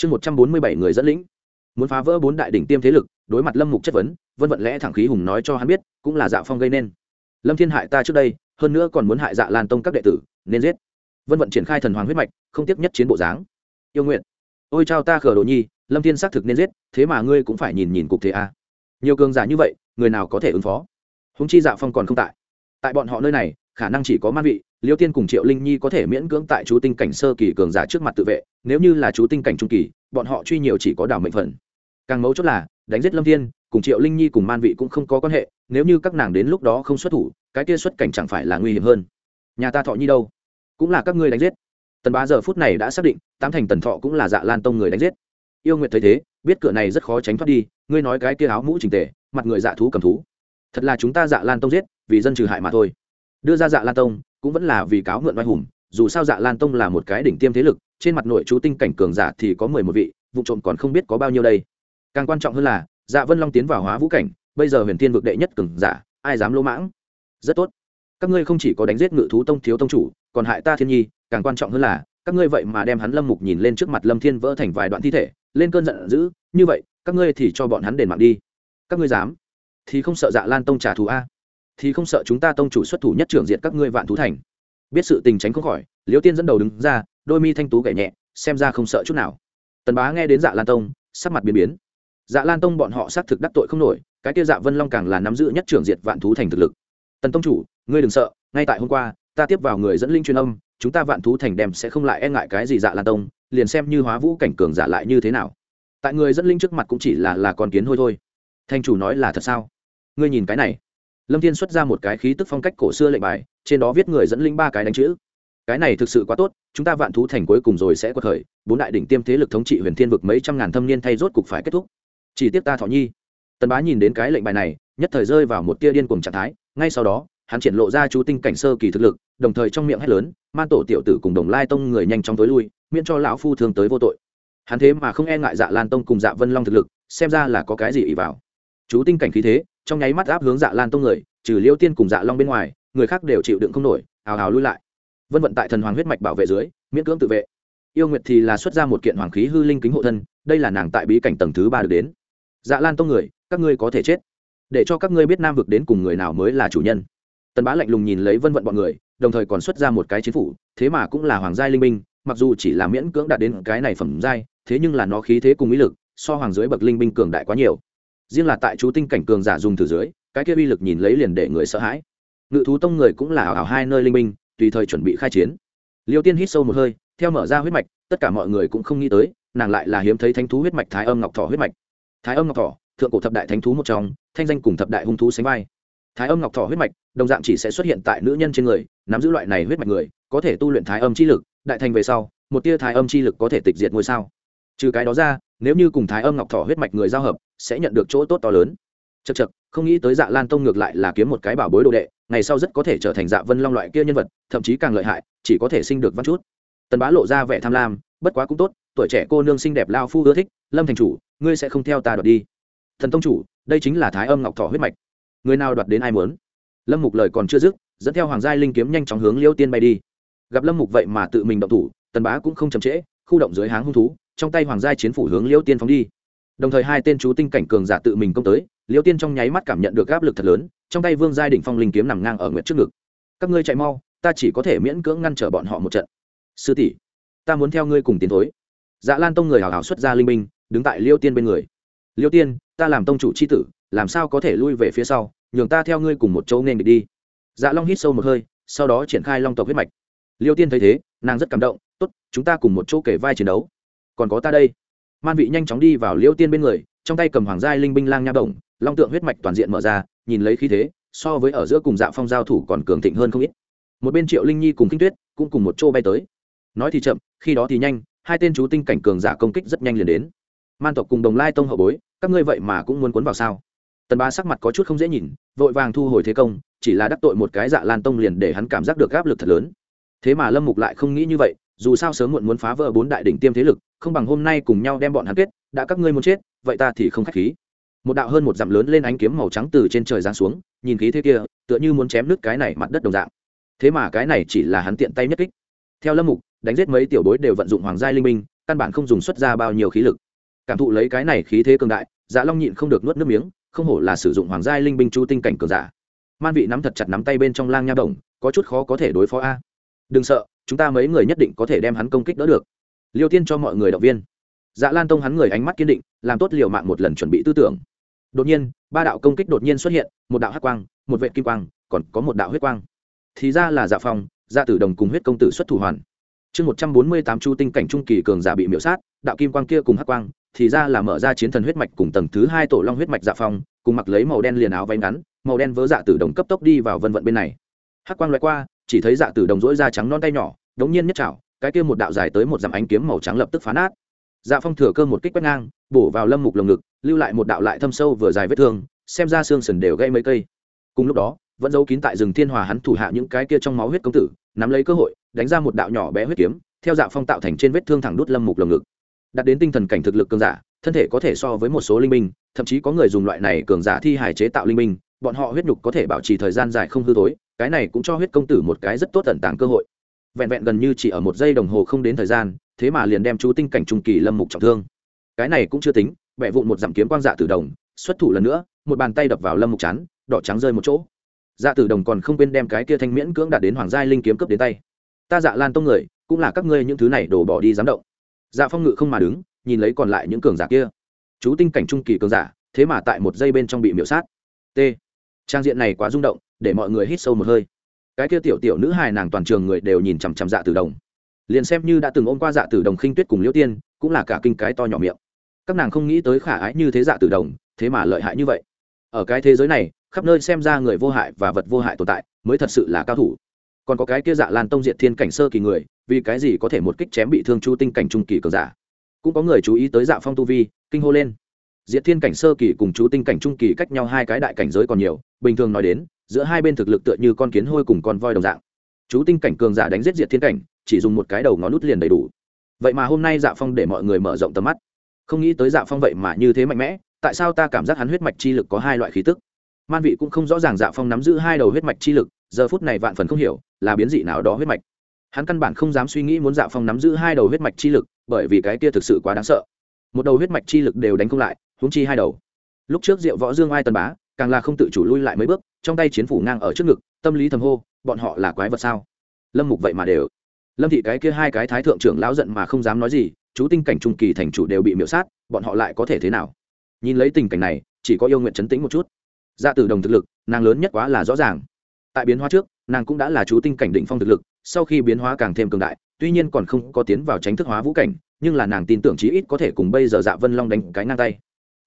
Chương một trăm bốn mươi bảy người dẫn lĩnh. Muốn phá vỡ bốn đại đỉnh tiêm thế lực, đối mặt lâm mục chất vấn, vân vận lẽ thẳng khí hùng nói cho hắn biết, cũng là dạ phong gây nên. Lâm thiên hại ta trước đây, hơn nữa còn muốn hại dạ lan tông các đệ tử, nên giết. Vân vận triển khai thần hoàng huyết mạch, không tiếc nhất chiến bộ dáng. Yêu nguyện ôi chao ta khở đồ nhi, lâm thiên xác thực nên giết, thế mà ngươi cũng phải nhìn nhìn cục thế a. À. nhiều cường giả như vậy, người nào có thể ứng phó? Húng chi dạ phong còn không tại. Tại bọn họ nơi này, khả năng chỉ có man vị liêu tiên cùng triệu linh nhi có thể miễn cưỡng tại chú tinh cảnh sơ kỳ cường giả trước mặt tự vệ, nếu như là chú tinh cảnh trung kỳ, bọn họ truy nhiều chỉ có đảo mệnh phần. Càng mấu chốt là, đánh giết lâm thiên, cùng triệu linh nhi cùng man vị cũng không có quan hệ, nếu như các nàng đến lúc đó không xuất thủ, cái kia xuất cảnh chẳng phải là nguy hiểm hơn. Nhà ta thọ nhi đâu? Cũng là các ngươi đánh giết. Tần ba giờ phút này đã xác định, tám thành tần thọ cũng là dạ lan tông người đánh giết. Yêu nguyệt thấy thế, biết cửa này rất khó tránh thoát đi, ngươi nói cái kia áo mũ trình tề, mặt người dạ thú cầm thú. Thật là chúng ta dạ lan tông giết, vì dân trừ hại mà thôi. Đưa ra dạ lan tông cũng vẫn là vì cáo mượn oai hùng, dù sao dạ lan tông là một cái đỉnh tiêm thế lực, trên mặt nội chú tinh cảnh cường giả thì có mười một vị, vụ trộm còn không biết có bao nhiêu đây. Càng quan trọng hơn là dạ vân long tiến vào hóa vũ cảnh, bây giờ huyền thiên vực đệ nhất cường giả, ai dám lỗ mãng? Rất tốt. Các ngươi không chỉ có đánh giết ngự thú tông thiếu tông chủ, còn hại ta thiên nhi, càng quan trọng hơn là, các ngươi vậy mà đem hắn lâm mục nhìn lên trước mặt lâm thiên vỡ thành vài đoạn thi thể, lên cơn giận dữ, như vậy, các ngươi thì cho bọn hắn đền mạng đi. Các ngươi dám thì không sợ dạ lan tông trả thù a thì không sợ chúng ta tông chủ xuất thủ nhất trưởng diện các ngươi vạn thú thành. Biết sự tình tránh không khỏi, liễu tiên dẫn đầu đứng ra, đôi mi thanh tú gảy nhẹ, xem ra không sợ chút nào. Tần bá nghe đến dạ lan tông, sắc mặt biến biến. Dạ lan tông bọn họ xác thực đắc tội không nổi, cái kia dạ vân long càng là nắm giữ nhất trưởng diệt vạn thú thành thực lực. Tần tông chủ, ngươi đừng sợ, ngay tại hôm qua, ta tiếp vào người dẫn linh truyền âm, chúng ta vạn thú thành đem sẽ không lại e ngại cái gì dạ lan tông, liền xem như hóa vũ cảnh cường giả lại như thế nào. Tại người dẫn linh trước mặt cũng chỉ là là con kiến hôi thôi. Thanh chủ nói là thật sao? Ngươi nhìn cái này lâm thiên xuất ra một cái khí tức phong cách cổ xưa lệnh bài, trên đó viết người dẫn linh ba cái đánh chữ. Cái này thực sự quá tốt, chúng ta vạn thú thành cuối cùng rồi sẽ có thời bốn đại đỉnh tiêm thế lực thống trị huyền thiên vực mấy trăm ngàn thâm niên thay rốt cục phải kết thúc. Chỉ tiếp ta thọ nhi. Tần bá nhìn đến cái lệnh bài này, nhất thời rơi vào một tia điên cuồng trạng thái, ngay sau đó, hắn triển lộ ra chú tinh cảnh sơ kỳ thực lực, đồng thời trong miệng hét lớn, man tổ tiểu tử cùng đồng lai tông người nhanh chóng tối lui, miễn cho lão phu thương tới vô tội. Hắn thế mà không e ngại dạ lan tông cùng dạ vân long thực lực, xem ra là có cái gì ỉ vào. Chú tinh cảnh khí thế trong nháy mắt áp hướng dạ lan tông người, trừ liêu tiên cùng dạ long bên ngoài, người khác đều chịu đựng không nổi hào hào lui lại. Vân vận tại thần hoàng huyết mạch bảo vệ dưới, miễn cưỡng tự vệ. Yêu nguyệt thì là xuất ra một kiện hoàng khí hư linh kính hộ thân, đây là nàng tại bí cảnh tầng thứ ba được đến. Dạ lan tông người, các ngươi có thể chết. Để cho các ngươi biết nam vực đến cùng người nào mới là chủ nhân. Tần bá lạnh lùng nhìn lấy vân vận bọn người, đồng thời còn xuất ra một cái chiến phủ, thế mà cũng là hoàng gia linh minh mặc dù chỉ là miễn cưỡng đạt đến cái này phẩm giai, thế nhưng là nó khí thế cùng ý lực, so hoàng dưới bậc linh binh cường đại quá nhiều riêng là tại chú tinh cảnh cường giả dùng từ dưới, cái kia uy lực nhìn lấy liền để người sợ hãi. Ngự thú tông người cũng là ảo hai nơi linh minh, tùy thời chuẩn bị khai chiến. Liêu tiên hít sâu một hơi, theo mở ra huyết mạch, tất cả mọi người cũng không nghĩ tới, nàng lại là hiếm thấy thánh thú huyết mạch thái âm ngọc thỏ huyết mạch. Thái âm ngọc thỏ, thượng cổ thập đại thánh thú một trong, thanh danh cùng thập đại hung thú sánh vai. Thái âm ngọc thỏ huyết mạch, đồng dạng chỉ sẽ xuất hiện tại nữ nhân trên người, nắm giữ loại này huyết mạch người, có thể tu luyện thái âm chi lực, đại thành về sau, một tia thái âm chi lực có thể tịch diệt ngôi sao. Trừ cái đó ra, nếu như cùng thái âm ngọc thỏ huyết mạch người giao hợp sẽ nhận được chỗ tốt to lớn. Chật chật không nghĩ tới dạ lan tông ngược lại là kiếm một cái bảo bối đồ đệ, ngày sau rất có thể trở thành dạ vân long loại kia nhân vật, thậm chí càng lợi hại, chỉ có thể sinh được văn chút. Tần bá lộ ra vẻ tham lam, bất quá cũng tốt, tuổi trẻ cô nương xinh đẹp lao phu ưa thích, lâm thành chủ, ngươi sẽ không theo ta đoạt đi. Thần tông chủ, đây chính là thái âm ngọc thọ huyết mạch. Người nào đoạt đến ai muốn? Lâm mục lời còn chưa dứt, dẫn theo hoàng gia linh kiếm nhanh chóng hướng liêu tiên bay đi. Gặp lâm mục vậy mà tự mình động thủ, tần bá cũng không chậm trễ, khu động dưới háng hung thú, trong tay hoàng gia chiến phủ hướng liêu tiên phóng đi đồng thời hai tên chú tinh cảnh cường giả tự mình công tới, liêu tiên trong nháy mắt cảm nhận được áp lực thật lớn, trong tay vương giai đỉnh phong linh kiếm nằm ngang ở nguyệt trước ngực. Các ngươi chạy mau, ta chỉ có thể miễn cưỡng ngăn trở bọn họ một trận. Sư tỷ, ta muốn theo ngươi cùng tiến thối. Dạ lan tông người hào hào xuất ra linh binh, đứng tại liêu tiên bên người. Liêu tiên, ta làm tông chủ c h i tử, làm sao có thể lui về phía sau, nhường ta theo ngươi cùng một chỗ nên địch đi. Dạ long hít sâu một hơi, sau đó triển khai long tộc huyết mạch. Liêu tiên thấy thế, nàng rất cảm động, tốt, chúng ta cùng một chỗ kể vai chiến đấu. Còn có ta đây man vị nhanh chóng đi vào liêu tiên bên người, trong tay cầm hoàng giai linh binh lang nha động long tượng huyết mạch toàn diện mở ra, nhìn lấy khí thế, so với ở giữa cùng dạ phong giao thủ còn cường thịnh hơn không ít. Một bên triệu linh nhi cùng kinh tuyết cũng cùng một chỗ bay tới. Nói thì chậm, khi đó thì nhanh, hai tên chú tinh cảnh cường giả công kích rất nhanh liền đến. Man tộc cùng đồng lai tông hậu bối, các ngươi vậy mà cũng muốn cuốn vào sao? Tần ba sắc mặt có chút không dễ nhìn, vội vàng thu hồi thế công, chỉ là đắc tội một cái dạ lan tông liền để hắn cảm giác được áp lực thật lớn. Thế mà lâm mục lại không nghĩ như vậy, dù sao sớm muộn muốn phá vỡ bốn đại đỉnh tiêm thế lực không bằng hôm nay cùng nhau đem bọn hắn kết, đã các ngươi muốn chết, vậy ta thì không khách khí. Một đạo hơn một dặm lớn lên ánh kiếm màu trắng từ trên trời giáng xuống, nhìn khí thế kia, tựa như muốn chém nứt cái này mặt đất đồng dạng. Thế mà cái này chỉ là hắn tiện tay nhất kích. Theo lâm mục, đánh giết mấy tiểu bối đều vận dụng hoàng gia linh minh, căn bản không dùng xuất ra bao nhiêu khí lực. Cảm thụ lấy cái này khí thế cường đại dạ long nhịn không được nuốt nước miếng, không hổ là sử dụng hoàng gia linh binh chu tinh cảnh cường giả. Man vị nắm thật chặt nắm tay bên trong lang nha đồng, có chút khó có thể đối phó a. Đừng sợ, chúng ta mấy người nhất định có thể đem hắn công kích đỡ được liêu tiên cho mọi người động viên. Dạ lan tông hắn người ánh mắt kiên định, làm tốt liều mạng một lần chuẩn bị tư tưởng. Đột nhiên, ba đạo công kích đột nhiên xuất hiện, một đạo hắc quang, một vệ kim quang, còn có một đạo huyết quang. Thì ra là dạ phong dạ tử đồng cùng huyết công tử xuất thủ hoàn. Chương một trăm bốn mươi tám chu tinh cảnh trung kỳ cường giả bị miễu sát, đạo kim quang kia cùng hắc quang, thì ra là mở ra chiến thần huyết mạch cùng tầng thứ hai tổ long huyết mạch dạ phong, cùng mặc lấy màu đen liền áo váy ngắn, màu đen vớ dạ tử đồng cấp tốc đi vào vân vận bên này. Hắc quang loại qua, chỉ thấy dạ tử đồng dỗi da trắng non tay nhỏ, đống nhiên nhất trảo cái kia một đạo dài tới một dặm ánh kiếm màu trắng lập tức phá nát. Dạ phong thừa cơ một kích quét ngang, bổ vào lâm mục lồng ngực, lưu lại một đạo lại thâm sâu vừa dài vết thương, xem ra xương sườn đều gây mấy cây. Cùng lúc đó, vẫn giấu kín tại rừng thiên hòa hắn thủ hạ những cái kia trong máu huyết công tử, nắm lấy cơ hội, đánh ra một đạo nhỏ bé huyết kiếm, theo dạ phong tạo thành trên vết thương thẳng đút lâm mục lồng ngực. Đạt đến tinh thần cảnh thực lực cường giả, thân thể có thể so với một số linh binh, thậm chí có người dùng loại này cường giả thi hài chế tạo linh binh, bọn họ huyết nhục có thể bảo trì thời gian dài không hư tối cái này cũng cho huyết công tử một cái rất tốt tận tàng cơ hội vẹn vẹn gần như chỉ ở một giây đồng hồ không đến thời gian, thế mà liền đem chú tinh cảnh trung kỳ lâm mục trọng thương. Cái này cũng chưa tính bẹ vụn một giảm kiếm quang dạ tử đồng, xuất thủ lần nữa, một bàn tay đập vào lâm mục chán, đỏ trắng rơi một chỗ. Dạ tử đồng còn không quên đem cái kia thanh miễn cưỡng đạt đến hoàng giai linh kiếm cướp đến tay. Ta dạ lan tông người, cũng là các ngươi những thứ này đổ bỏ đi dám động. Dạ phong ngự không mà đứng, nhìn lấy còn lại những cường giả kia. Chú tinh cảnh trung kỳ cường giả, thế mà tại một giây bên trong bị miễu sát. T. Trang diện này quá rung động, để mọi người hít sâu một hơi cái kia tiểu tiểu nữ hài nàng toàn trường người đều nhìn chằm chằm dạ tử đồng. Liền xem như đã từng ôm qua dạ tử đồng khinh tuyết cùng liễu tiên, cũng là cả kinh cái to nhỏ miệng. Các nàng không nghĩ tới khả ái như thế dạ tử đồng, thế mà lợi hại như vậy. Ở cái thế giới này, khắp nơi xem ra người vô hại và vật vô hại tồn tại, mới thật sự là cao thủ. Còn có cái kia dạ lan tông diệt thiên cảnh sơ kỳ người, vì cái gì có thể một kích chém bị thương chu tinh cảnh trung kỳ cường giả? Cũng có người chú ý tới dạ phong tu vi, kinh hô lên. Diệt thiên cảnh sơ kỳ cùng chú tinh cảnh trung kỳ cách nhau hai cái đại cảnh giới còn nhiều, bình thường nói đến giữa hai bên thực lực tựa như con kiến hôi cùng con voi đồng dạng. Chú tinh cảnh cường giả đánh giết diệt thiên cảnh, chỉ dùng một cái đầu ngón nút liền đầy đủ. Vậy mà hôm nay dạ phong để mọi người mở rộng tầm mắt. Không nghĩ tới dạ phong vậy mà như thế mạnh mẽ, tại sao ta cảm giác hắn huyết mạch chi lực có hai loại khí tức? Man vị cũng không rõ ràng dạ phong nắm giữ hai đầu huyết mạch chi lực, giờ phút này vạn phần không hiểu, là biến dị nào đó huyết mạch. Hắn căn bản không dám suy nghĩ muốn dạ phong nắm giữ hai đầu huyết mạch chi lực, bởi vì cái kia thực sự quá đáng sợ. Một đầu huyết mạch chi lực đều đánh không lại, huống chi hai đầu. Lúc trước diệu võ dương ai tần bá, càng là không tự chủ lui lại mấy bước trong tay chiến phủ ngang ở trước ngực, tâm lý thầm hô, bọn họ là quái vật sao? Lâm mục vậy mà đều. Lâm thị cái kia hai cái thái thượng trưởng lão giận mà không dám nói gì, chú tinh cảnh trung kỳ thành chủ đều bị miễu sát, bọn họ lại có thể thế nào? Nhìn lấy tình cảnh này, chỉ có yêu nguyện chấn tĩnh một chút. Gia tử đồng thực lực, nàng lớn nhất quá là rõ ràng. Tại biến hóa trước, nàng cũng đã là chú tinh cảnh định phong thực lực, sau khi biến hóa càng thêm cường đại, tuy nhiên còn không có tiến vào tránh thức hóa vũ cảnh, nhưng là nàng tin tưởng chí ít có thể cùng bây giờ dạ vân long đánh cái ngang tay.